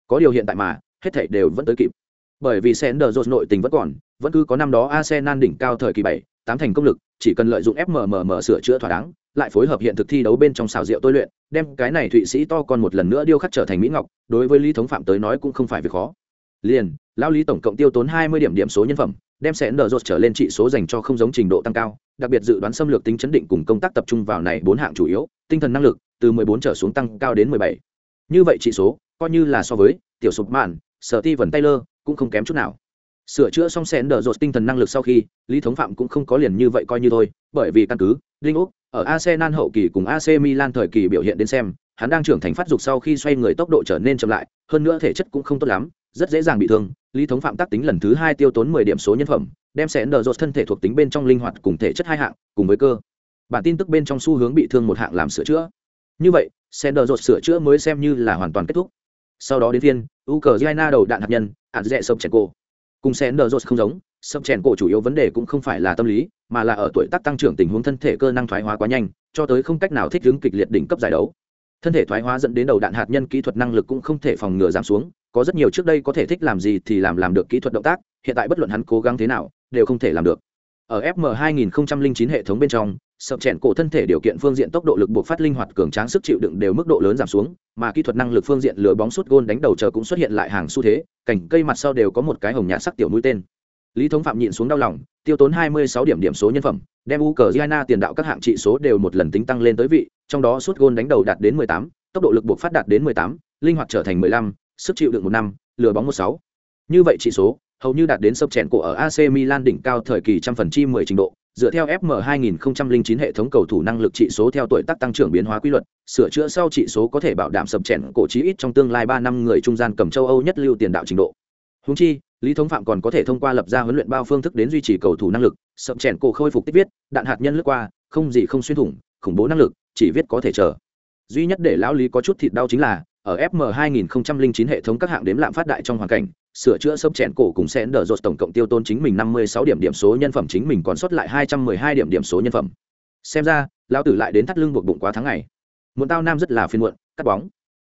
Có điều hiện tại mà, hết thảy đều vẫn tới kịp. Bởi vì sẽ nở rột nội tình vẫn còn, vẫn cứ có năm đó arsenal đỉnh cao thời kỳ bảy, tám thành công lực, chỉ cần lợi dụng fmmm sửa chữa thỏa đáng, lại phối hợp hiện thực thi đấu bên trong xào rượu tôi luyện, đem cái này thụy sĩ to con một lần nữa điêu khắc trở thành mỹ ngọc, đối với lý thống phạm tới nói cũng không phải việc khó. Liền lao lý tổng cộng tiêu tốn hai mươi điểm điểm số nhân phẩm đem sẽ nở rột trở lên trị số dành cho không giống trình độ tăng cao, đặc biệt dự đoán xâm lược tính chấn định cùng công tác tập trung vào này bốn hạng chủ yếu, tinh thần năng lực, từ 14 trở xuống tăng cao đến 17. như vậy trị số, coi như là so với tiểu sụp mạn, sở ti vần taylor, cũng không kém chút nào sửa chữa xong sẽ nở rột tinh thần năng lực sau khi, lý thống phạm cũng không có liền như vậy coi như thôi, bởi vì căn cứ linh úc, ở arsenal hậu kỳ cùng ac milan thời kỳ biểu hiện đến xem, hắn đang trưởng thành phát dục sau khi xoay người tốc độ trở nên chậm lại, hơn nữa thể chất cũng không tốt lắm rất dễ dàng bị thương, lý thống phạm tác tính lần thứ hai tiêu tốn mười điểm số nhân phẩm, đem sẽ nở rột thân thể thuộc tính bên trong linh hoạt cùng thể chất hai hạng, cùng với cơ. Bản tin tức bên trong xu hướng bị thương một hạng làm sửa chữa. Như vậy, sẽ nở rột sửa chữa mới xem như là hoàn toàn kết thúc. Sau đó đến phiên, ukraine đầu đạn hạt nhân ạn dẹ sông chèn cổ cùng sẽ nở rột không giống sông chèn cổ chủ yếu vấn đề cũng không phải là tâm lý, mà là ở tuổi tác tăng trưởng tình huống thân thể cơ năng thoái hóa quá nhanh, cho tới không cách nào thích ứng kịch liệt đỉnh cấp giải đấu. Thân thể thoái hóa dẫn đến đầu đạn hạt nhân kỹ thuật năng lực cũng không thể phòng ngừa giảm xuống có rất nhiều trước đây có thể thích làm gì thì làm làm được kỹ thuật động tác hiện tại bất luận hắn cố gắng thế nào đều không thể làm được. Ở fm 2009 hệ thống bên trong sập chèn cổ thân thể điều kiện phương diện tốc độ lực buộc phát linh hoạt cường tráng sức chịu đựng đều mức độ lớn giảm xuống mà kỹ thuật năng lực phương diện lừa bóng sút gôn đánh đầu chờ cũng xuất hiện lại hàng xu thế cảnh cây mặt sau đều có một cái hồng nhạt sắc tiểu mũi tên. Lý thống phạm nhịn xuống đau lòng tiêu tốn 26 điểm điểm số nhân phẩm đem Ukraine tiền đạo các hạng trị số đều một lần tính tăng lên tới vị trong đó sút gôn đánh đầu đạt đến 18, tốc độ lực buộc phát đạt đến 18, linh hoạt trở thành 15, sức chịu đựng một năm lừa bóng một sáu. Như vậy chỉ số hầu như đạt đến sập chèn cổ ở AC Milan đỉnh cao thời kỳ trăm phần chi 10 trình độ dựa theo FM 2009 hệ thống cầu thủ năng lực trị số theo tuổi tác tăng trưởng biến hóa quy luật sửa chữa sau trị số có thể bảo đảm sập chèn cổ chí ít trong tương lai 3 năm người trung gian cầm châu Âu nhất lưu tiền đạo trình độ. Huống chi, Lý Thống Phạm còn có thể thông qua lập ra huấn luyện bao phương thức đến duy trì cầu thủ năng lực, sập chèn cổ khôi phục tích viết, đạn hạt nhân lướt qua, không gì không xuyên thủng, khủng bố năng lực, chỉ viết có thể chờ. Duy nhất để lão lý có chút thịt đau chính là ở fm 2009 hệ thống các hạng đếm lạm phát đại trong hoàn cảnh, sửa chữa sớm chèn cổ cùng sẽ đỡ rột tổng cộng tiêu tốn chính mình 56 điểm điểm số nhân phẩm, chính mình còn sót lại 212 điểm điểm số nhân phẩm. Xem ra, lão tử lại đến thắt lưng buộc bụng quá tháng ngày. Muộn tao nam rất là phiền muộn, cắt bóng.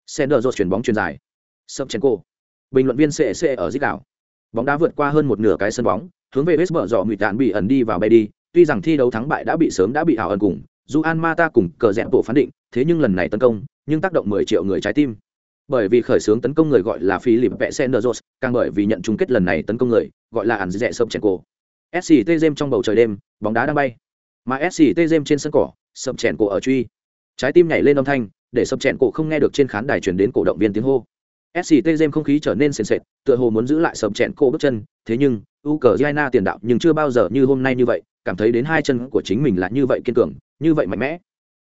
Sẽ đỡ rột chuyển bóng chuyền dài. Sớm chèn cổ. Bình luận viên cc ở dích đảo. Bóng đá vượt qua hơn một nửa cái sân bóng, hướng về West mở dọ ngụy tàn bị ẩn đi vào bay đi. Tuy rằng thi đấu thắng bại đã bị sớm đã bị ảo ẩn cùng dù an mata cùng cờ rẽ bộ phán định, thế nhưng lần này tấn công nhưng tác động 10 triệu người trái tim bởi vì khởi xướng tấn công người gọi là Philip Petsenderos, càng bởi vì nhận chung kết lần này tấn công người gọi là ẩn rẽ sập cổ. SCT Gem trong bầu trời đêm, bóng đá đang bay. Mà SCT Gem trên sân cỏ, sập cổ ở truy. Trái tim nhảy lên âm thanh, để sập cổ không nghe được trên khán đài truyền đến cổ động viên tiếng hô. SCT Gem không khí trở nên sền sệt, tựa hồ muốn giữ lại sập cổ bước chân, thế nhưng, Ukraine tiền đạo nhưng chưa bao giờ như hôm nay như vậy, cảm thấy đến hai chân của chính mình là như vậy kiên cường, như vậy mạnh mẽ.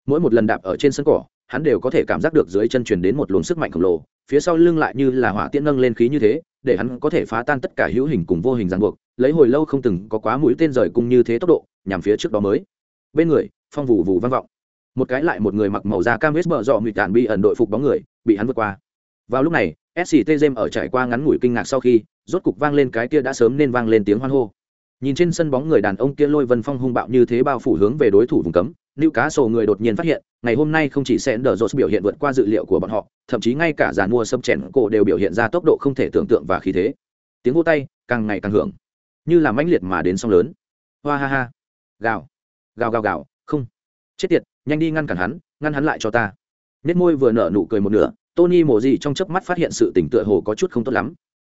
Mỗi một lần đạp ở trên sân cỏ, hắn đều có thể cảm giác được dưới chân truyền đến một luồng sức mạnh khổng lồ, phía sau lưng lại như là hỏa tiễn nâng lên khí như thế, để hắn có thể phá tan tất cả hữu hình cùng vô hình ràng buộc, lấy hồi lâu không từng có quá mũi tên rời cung như thế tốc độ, nhằm phía trước đó mới. Bên người, phong vụ vụ vang vọng. Một cái lại một người mặc màu da cam vết bờ dọ mịt tàn bị ẩn đội phục bóng người, bị hắn vượt qua. Vào lúc này sct ở trải qua ngắn ngủi kinh ngạc sau khi, rốt cục vang lên cái kia đã sớm nên vang lên tiếng hoan hô nhìn trên sân bóng người đàn ông kia lôi vân phong hung bạo như thế bao phủ hướng về đối thủ vùng cấm nữ cá sổ người đột nhiên phát hiện, ngày hôm nay không chỉ sẽ đờ dột biểu hiện vượt qua dự liệu của bọn họ, thậm chí ngay cả giàn mua sâm chèn cổ đều biểu hiện ra tốc độ không thể tưởng tượng và khí thế. Tiếng vô tay càng ngày càng hưởng, như là mãnh liệt mà đến sông lớn. Hoa ha ha. Gào. Gào gào gào. Không. Chết tiệt, nhanh đi ngăn cản hắn, ngăn hắn lại cho ta. Nết môi vừa nở nụ cười một nửa, tony mổ gì trong chớp mắt phát hiện sự tỉnh tựa hồ có chút không tốt lắm.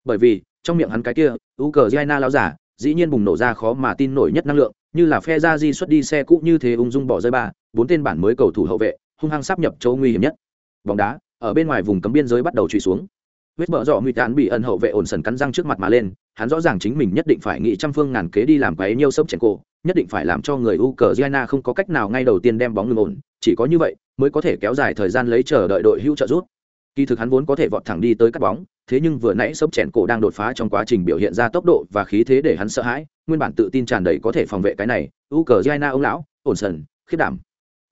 Bởi vì, trong miệng hắn cái kia u cờ giai lao giả dĩ nhiên bùng nổ ra khó mà tin nổi nhất năng lượng, như là phe ra di xuất đi xe cũ như thế ung dung bỏ rơi ba, bốn tên bản mới cầu thủ hậu vệ, hung hăng sắp nhập chỗ nguy hiểm nhất. Bóng đá, ở bên ngoài vùng cấm biên giới bắt đầu trụy xuống. Huyết bờ dọ nguy tán bị ẩn hậu vệ ổn sần cắn răng trước mặt mà lên, hắn rõ ràng chính mình nhất định phải nghĩ trăm phương ngàn kế đi làm quấy nhiêu sốc chèn cổ, nhất định phải làm cho người ukraine không có cách nào ngay đầu tiên đem bóng ngừng ổn, chỉ có như vậy mới có thể kéo dài thời gian lấy chờ đợi đội hữu trợ rút kỳ thực hắn vốn có thể vọt thẳng đi tới cắt bóng, thế nhưng vừa nãy sốc chèn cổ đang đột phá trong quá trình biểu hiện ra tốc độ và khí thế để hắn sợ hãi, nguyên bản tự tin tràn đầy có thể phòng vệ cái này u cờ ông lão, ổn sần khiết đảm.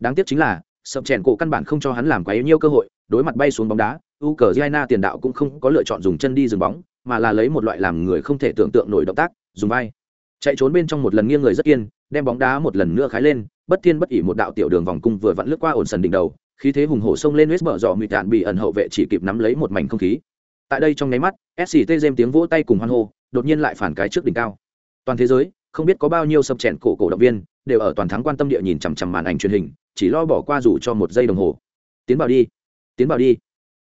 Đáng tiếc chính là sập chèn cổ căn bản không cho hắn làm quá nhiêu cơ hội, đối mặt bay xuống bóng đá u cờ tiền đạo cũng không có lựa chọn dùng chân đi dừng bóng, mà là lấy một loại làm người không thể tưởng tượng nổi động tác, dùng vai. Chạy trốn bên trong một lần nghiêng người rất kiên, đem bóng đá một lần nữa khái lên, bất thiên bất ỉ một đạo tiểu đường vòng cung vừa vặn lướt qua ổn sần đỉnh đầu khí thế hùng hổ xông lên West bờ dọ mịt đạn bị ẩn hậu vệ chỉ kịp nắm lấy một mảnh không khí. Tại đây trong nháy mắt, SCT Gem tiếng vỗ tay cùng hoan hô, đột nhiên lại phản cái trước đỉnh cao. Toàn thế giới, không biết có bao nhiêu sập chèn cổ cổ động viên, đều ở toàn thắng quan tâm địa nhìn chằm chằm màn ảnh truyền hình, chỉ lo bỏ qua dù cho một giây đồng hồ. Tiến vào đi, tiến vào đi.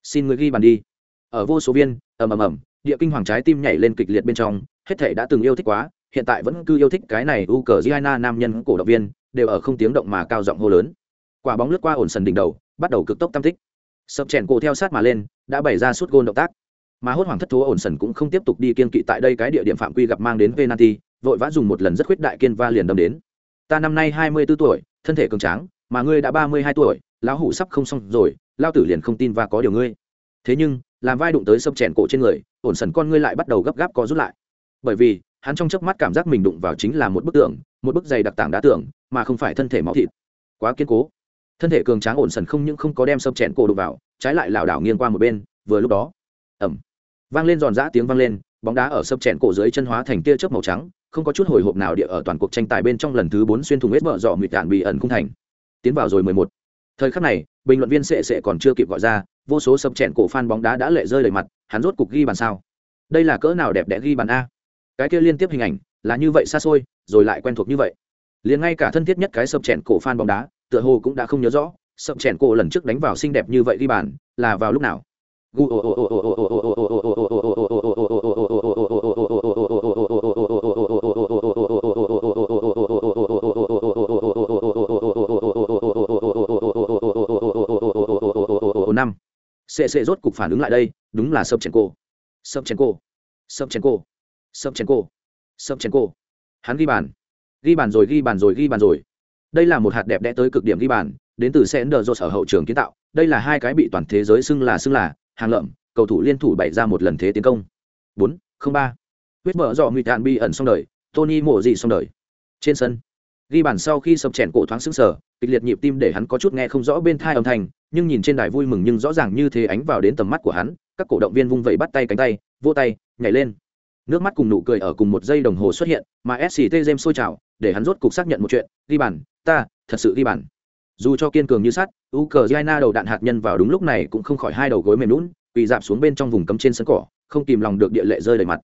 Xin người ghi bàn đi. Ở vô số viên, ầm ầm ầm, địa kinh hoàng trái tim nhảy lên kịch liệt bên trong, hết thảy đã từng yêu thích quá, hiện tại vẫn cứ yêu thích cái này Ukraine nam nhân cổ động viên, đều ở không tiếng động mà cao giọng hô lớn. Quả bóng lướt qua ổn sần đỉnh đầu, bắt đầu cực tốc tam tích. Sập chèn cổ theo sát mà lên, đã bày ra suốt gôn động tác. Mà hốt hoảng thất thố ổn sần cũng không tiếp tục đi kiên kỵ tại đây, cái địa điểm phạm quy gặp mang đến penalty, vội vã dùng một lần rất khuyết đại kiên va liền đâm đến. Ta năm nay hai mươi 24 tuổi, thân thể cường tráng, mà ngươi đã ba mươi hai tuổi, lão hủ sắp không xong rồi lao tử liền không tin và có điều ngươi. Thế nhưng, làm vai đụng tới sập chèn cổ trên người, ổn sần con ngươi lại bắt đầu gấp gáp có rút lại. Bởi vì, hắn trong chớp mắt cảm giác mình đụng vào chính là một bức tượng một bức dày đặc tảng đá tưởng mà không phải thân thể máu thịt. Quá kiên cố thân thể cường tráng ổn sần không những không có đem sâm chèn cổ đục vào, trái lại lảo đảo nghiêng qua một bên, vừa lúc đó ẩm vang lên giòn giã tiếng vang lên, bóng đá ở sâm chèn cổ dưới chân hóa thành tia chớp màu trắng, không có chút hồi hộp nào địa ở toàn cuộc tranh tài bên trong lần thứ bốn xuyên thùng hết vợ dọ mịt đạn bị ẩn không thành. Tiến vào rồi mười một. Thời khắc này, bình luận viên sệ sệ còn chưa kịp gọi ra, vô số sâm chèn cổ fan bóng đá đã lệ rơi đầy mặt, hắn rốt cục ghi bàn sao? Đây là cỡ nào đẹp đẽ ghi bàn a? Cái kia liên tiếp hình ảnh, là như vậy xa xôi, rồi lại quen thuộc như vậy. Liền ngay cả thân thiết nhất cái sập chèn cổ fan bóng đá tựa hồ cũng đã không nhớ rõ sậm chèn cổ lần trước đánh vào xinh đẹp như vậy ghi bàn là vào lúc nào năm sệ sệ rốt cục phản ứng lại đây đúng là sập chèn cổ sập chèn cổ sập chèn cổ sập chèn cổ sập chèn cổ hắn ghi bàn ghi bàn rồi ghi bàn rồi ghi bàn rồi đây là một hạt đẹp đẽ tới cực điểm ghi bàn, đến từ sen đờ ở hậu trường kiến tạo. Đây là hai cái bị toàn thế giới xưng là xưng là hàng lợm, cầu thủ liên thủ bày ra một lần thế tiến công. Bốn, không ba. Huyết mở dọ nguy tàn bi ẩn xong đời, tony mổ gì xong đời. Trên sân, ghi bàn sau khi sập chèn cổ thoáng sững sờ, kịch liệt nhịp tim để hắn có chút nghe không rõ bên thai âm thanh, nhưng nhìn trên đài vui mừng nhưng rõ ràng như thế ánh vào đến tầm mắt của hắn, các cổ động viên vung vẩy bắt tay cánh tay vô tay, nhảy lên. Nước mắt cùng nụ cười ở cùng một giây đồng hồ xuất hiện, mà sct james sôi trào, để hắn rốt cục xác nhận một chuyện, ghi bàn ta, thật sự ghi bàn. Dù cho kiên cường như sắt, ukraine đầu đạn hạt nhân vào đúng lúc này cũng không khỏi hai đầu gối mềm lún bị dạp xuống bên trong vùng cấm trên sân cỏ, không kìm lòng được địa lệ rơi đầy mặt.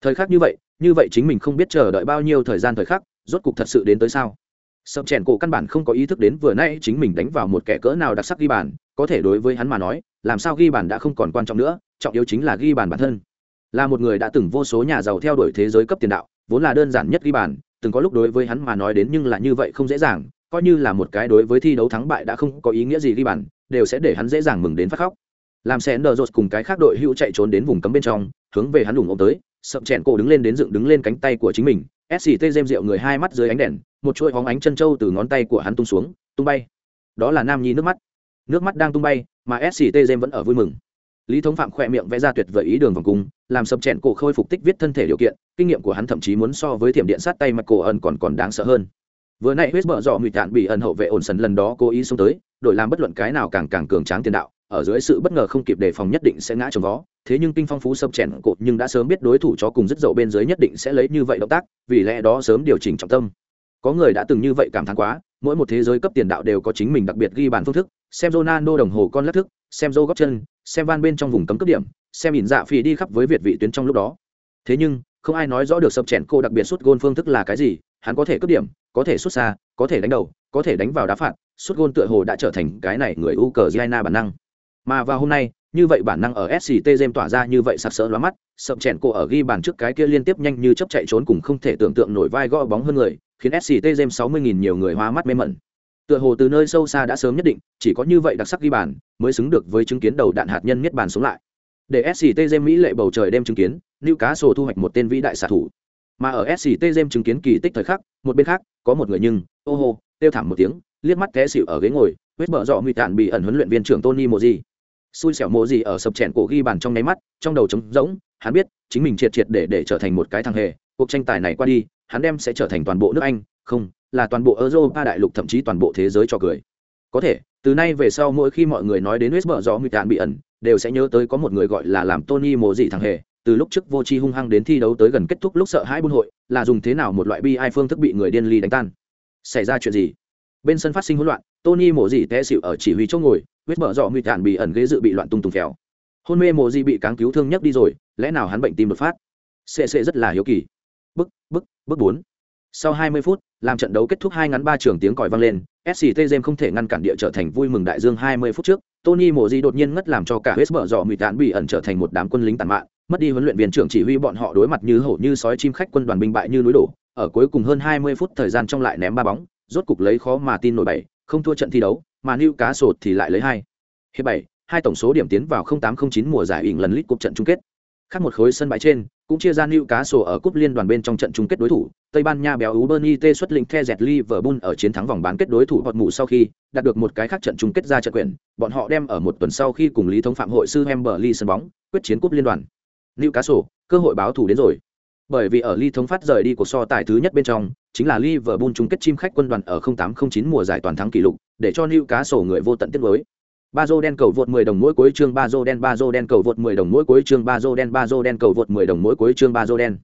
Thời khắc như vậy như vậy chính mình không biết chờ đợi bao nhiêu thời gian thời khắc, rốt cục thật sự đến tới sao? Sập chèn cổ căn bản không có ý thức đến vừa nay chính mình đánh vào một kẻ cỡ nào đặc sắc ghi bàn, có thể đối với hắn mà nói, làm sao ghi bàn đã không còn quan trọng nữa, trọng yếu chính là ghi bàn bản thân. Là một người đã từng vô số nhà giàu theo đuổi thế giới cấp tiền đạo, vốn là đơn giản nhất ghi bàn từng có lúc đối với hắn mà nói đến nhưng là như vậy không dễ dàng, coi như là một cái đối với thi đấu thắng bại đã không có ý nghĩa gì ghi bàn, đều sẽ để hắn dễ dàng mừng đến phát khóc. Làm xe nờ rột cùng cái khác đội hữu chạy trốn đến vùng cấm bên trong, hướng về hắn đủng ôm tới, sậm chèn cổ đứng lên đến dựng đứng lên cánh tay của chính mình sct dêm rượu người hai mắt dưới ánh đèn, một chuỗi hóng ánh chân trâu từ ngón tay của hắn tung xuống, tung bay. Đó là nam nhi nước mắt. Nước mắt đang tung bay, mà sct dêm vẫn ở vui mừng lý thống phạm khỏe miệng vẽ ra tuyệt vời ý đường vòng cung, làm sập chèn cổ khôi phục tích viết thân thể điều kiện, kinh nghiệm của hắn thậm chí muốn so với thiểm điện sát tay mặt cổ ẩn còn còn đáng sợ hơn. Vừa nãy huyết mở dọ mụy tạn bị ẩn hậu vệ ổn sần lần đó cố ý xông tới đội làm bất luận cái nào càng càng cường tráng tiền đạo, ở dưới sự bất ngờ không kịp đề phòng nhất định sẽ ngã trồng vó. Thế nhưng kinh phong phú sập chèn cột nhưng đã sớm biết đối thủ cho cùng rất dậu bên dưới nhất định sẽ lấy như vậy động tác, vì lẽ đó sớm điều chỉnh trọng tâm. Có người đã từng như vậy cảm thán quá, mỗi một thế giới cấp tiền đạo đều có chính mình đặc biệt ghi bàn phương thức, xem Ronaldo đồng hồ con lắc thức xem Joe góc chân, xem van bên trong vùng cấm cướp điểm, xem nhìn dạ phi đi khắp với việt vị tuyến trong lúc đó. Thế nhưng, không ai nói rõ được sập chèn cô đặc biệt suốt gôn phương thức là cái gì, hắn có thể cướp điểm, có thể xuất xa, có thể đánh đầu, có thể đánh vào đá phạt suốt gôn tựa hồ đã trở thành cái này người u cờ giana bản năng. Mà vào hôm nay, như vậy bản năng ở sct jem tỏa ra như vậy sặc sỡ lóa mắt, sập chèn cô ở ghi bàn trước cái kia liên tiếp nhanh như chấp chạy trốn cùng không thể tưởng tượng nổi vai gõ bóng hơn người, khiến sct jem sáu mươi nghìn nhiều người hoa mắt mê mẩn tựa hồ từ nơi sâu xa đã sớm nhất định, chỉ có như vậy đặc sắc ghi bàn mới xứng được với chứng kiến đầu đạn hạt nhân miết bàn sống lại. Để sct mỹ lệ bầu trời đem chứng kiến nữ cá sổ thu hoạch một tên vĩ đại xạ thủ. Mà ở sct chứng kiến kỳ tích thời khắc, một bên khác, có một người nhưng, ô hô, kêu thảm một tiếng, liếc mắt té xịu ở ghế ngồi, huyết bở dọ nguy tản bị ẩn huấn luyện viên trưởng tony mô di xui xẻo mô di ở sập chèn cổ ghi bàn trong nháy mắt, trong đầu trống rỗng, hắn biết, chính mình triệt triệt để để trở thành một cái thằng hề, cuộc tranh tài này qua đi, hắn đem sẽ trở thành toàn bộ nước anh, không là toàn bộ europa đại lục thậm chí toàn bộ thế giới cho cười. Có thể, từ nay về sau mỗi khi mọi người nói đến Westbrook gió nguy tàn bị ẩn, đều sẽ nhớ tới có một người gọi là làm tony Mộ Dị thằng hề, từ lúc trước vô tri hung hăng đến thi đấu tới gần kết thúc lúc sợ hãi buôn hội, là dùng thế nào một loại bi ai phương thức bị người điên ly đánh tan. Xảy ra chuyện gì? Bên sân phát sinh hỗn loạn, tony Mộ dị té xỉu ở chỉ huy chỗ ngồi Westbrook gió nguy tàn bị ẩn ghế dự bị loạn tung tung phèo. Hôn mê Mộ dị bị cáng cứu thương nhấc đi rồi, lẽ nào hắn bệnh tim đột phát? Sẽ sẽ rất là hiếu kỳ. Bức bức bức bốn. Sau 20 phút làm trận đấu kết thúc hai ngắn ba trường tiếng còi vang lên sct james không thể ngăn cản địa trở thành vui mừng đại dương 20 phút trước, tony Mộ Di đột nhiên ngất làm cho cả West mở dọ nguy tàn bị ẩn trở thành một đám quân lính tàn mạn, mất đi huấn luyện viên trưởng chỉ huy bọn họ đối mặt như hổ như sói chim khách quân đoàn binh bại như núi đổ, ở cuối cùng hơn 20 phút thời gian trong lại ném ba bóng, rốt cục lấy khó mà tin nổi bảy, không thua trận thi đấu, mà new cá sột thì lại lấy hai. Hiệp bảy, hai tổng số điểm tiến vào 0809 mùa giải ỉn lần lít cúp trận chung kết. Khác một khối sân bãi trên cũng chia ra new cá sổ ở cúp liên đoàn bên trong trận chung kết đối thủ, tây ban nha béo ú bernie t xuất lĩnh the dẹt liverpool ở chiến thắng vòng bán kết đối thủ họt mù sau khi đạt được một cái khác trận chung kết ra trận quyền, bọn họ đem ở một tuần sau khi cùng lý thống phạm hội sư hemberley sân bóng, quyết chiến cúp liên đoàn. New cá sổ cơ hội báo thủ đến rồi. Bởi vì ở ly thống phát rời đi của so tài thứ nhất bên trong, chính là Liverpool chung kết chim khách quân đoàn ở 0809 mùa giải toàn thắng kỷ lục, để cho lưu cá sổ người vô tận tiết mới ba dô đen cầu vượt 10 đồng mỗi cuối chương, ba dô đen, ba dô đen cầu vượt 10 đồng mỗi cuối chương, ba dô đen, ba dô đen cầu vượt 10 đồng mỗi cuối chương, ba dô đen.